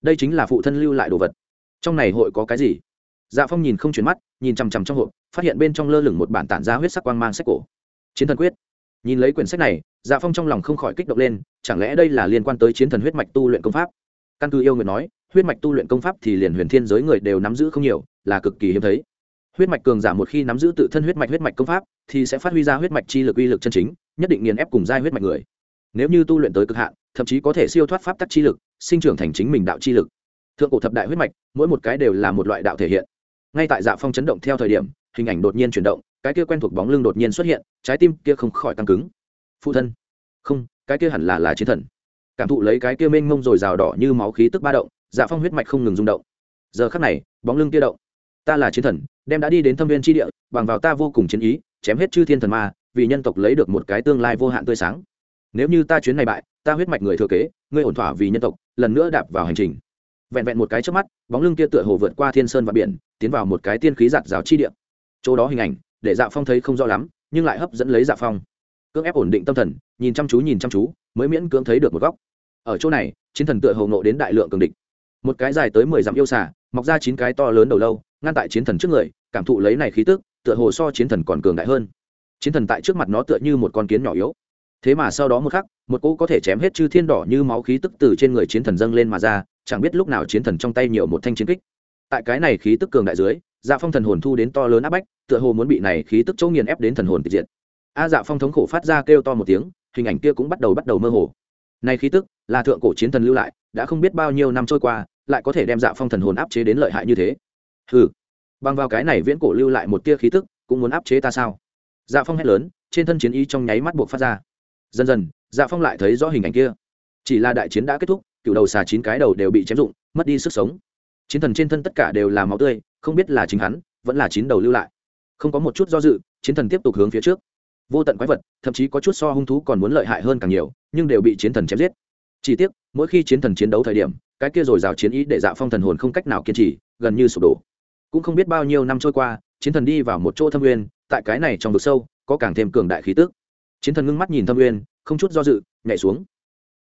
Đây chính là phụ thân lưu lại đồ vật. Trong này hội có cái gì? Dạ phong nhìn không chuyển mắt, nhìn chằm chằm trong hộp, phát hiện bên trong lơ lửng một bản tản ra huyết sắc quang mang sách cổ. Chiến thần quyết. Nhìn lấy quyển sách này dạ phong trong lòng không khỏi kích động lên, chẳng lẽ đây là liên quan tới chiến thần huyết mạch tu luyện công pháp? Căn cứ yêu người nói, huyết mạch tu luyện công pháp thì liền huyền thiên giới người đều nắm giữ không nhiều, là cực kỳ hiếm thấy huyết mạch cường giả một khi nắm giữ tự thân huyết mạch huyết mạch công pháp, thì sẽ phát huy ra huyết mạch chi lực, uy lực chân chính, nhất định nghiền ép cùng giai huyết mạch người. Nếu như tu luyện tới cực hạn, thậm chí có thể siêu thoát pháp tắc chi lực, sinh trưởng thành chính mình đạo chi lực. Thượng cổ thập đại huyết mạch, mỗi một cái đều là một loại đạo thể hiện. Ngay tại dạ phong chấn động theo thời điểm, hình ảnh đột nhiên chuyển động, cái kia quen thuộc bóng lưng đột nhiên xuất hiện, trái tim kia không khỏi tăng cứng. Phụ thân. Không, cái kia hẳn là là chiến thần. Cảm thụ lấy cái kia mênh mông rồi rào đỏ như máu khí tức ba động dạ phong huyết mạch không ngừng rung động. Giờ khắc này, bóng lưng kia động ta là chiến thần, đem đã đi đến thâm viên tri địa, bằng vào ta vô cùng chiến ý, chém hết chư thiên thần ma, vì nhân tộc lấy được một cái tương lai vô hạn tươi sáng. Nếu như ta chuyến này bại, ta huyết mạch người thừa kế, ngươi ổn thỏa vì nhân tộc, lần nữa đạp vào hành trình. Vẹn vẹn một cái trước mắt, bóng lưng kia tựa hồ vượt qua thiên sơn và biển, tiến vào một cái tiên khí giạt rào chi địa. Chỗ đó hình ảnh, để dạ phong thấy không rõ lắm, nhưng lại hấp dẫn lấy dạ phong. Cưỡng ép ổn định tâm thần, nhìn chăm chú nhìn chăm chú, mới miễn cưỡng thấy được một góc. Ở chỗ này, chiến thần tựa hồ nộ đến đại lượng cường địch. Một cái dài tới mười dặm yêu xả mọc ra chín cái to lớn đầu lâu ngăn tại chiến thần trước người, cảm thụ lấy này khí tức, tựa hồ so chiến thần còn cường đại hơn. Chiến thần tại trước mặt nó tựa như một con kiến nhỏ yếu. Thế mà sau đó một khắc, một cỗ có thể chém hết chư thiên đỏ như máu khí tức từ trên người chiến thần dâng lên mà ra, chẳng biết lúc nào chiến thần trong tay nhiều một thanh chiến kích. Tại cái này khí tức cường đại dưới dạ phong thần hồn thu đến to lớn áp bách, tựa hồ muốn bị này khí tức chỗ nghiền ép đến thần hồn tịch diệt. A dạ phong thống khổ phát ra kêu to một tiếng, hình ảnh kia cũng bắt đầu bắt đầu mơ hồ. Này khí tức, là thượng cổ chiến thần lưu lại, đã không biết bao nhiêu năm trôi qua, lại có thể đem dạ phong thần hồn áp chế đến lợi hại như thế hừ, bằng vào cái này viễn cổ lưu lại một tia khí tức cũng muốn áp chế ta sao? Dạ phong hét lớn trên thân chiến ý trong nháy mắt buộc phát ra. Dần dần dạ phong lại thấy rõ hình ảnh kia. Chỉ là đại chiến đã kết thúc cựu đầu xà chín cái đầu đều bị chém dụng mất đi sức sống. Chiến thần trên thân tất cả đều là máu tươi không biết là chính hắn vẫn là chín đầu lưu lại. Không có một chút do dự chiến thần tiếp tục hướng phía trước. Vô tận quái vật thậm chí có chút so hung thú còn muốn lợi hại hơn càng nhiều nhưng đều bị chiến thần chém giết. Chỉ tiếc mỗi khi chiến thần chiến đấu thời điểm cái kia rồi rào chiến ý để dạ phong thần hồn không cách nào kiên trì gần như sụp đổ cũng không biết bao nhiêu năm trôi qua, chiến thần đi vào một chỗ thâm uyên tại cái này trong vực sâu, có càng thêm cường đại khí tức. Chiến thần ngưng mắt nhìn thâm uyên không chút do dự, nhảy xuống.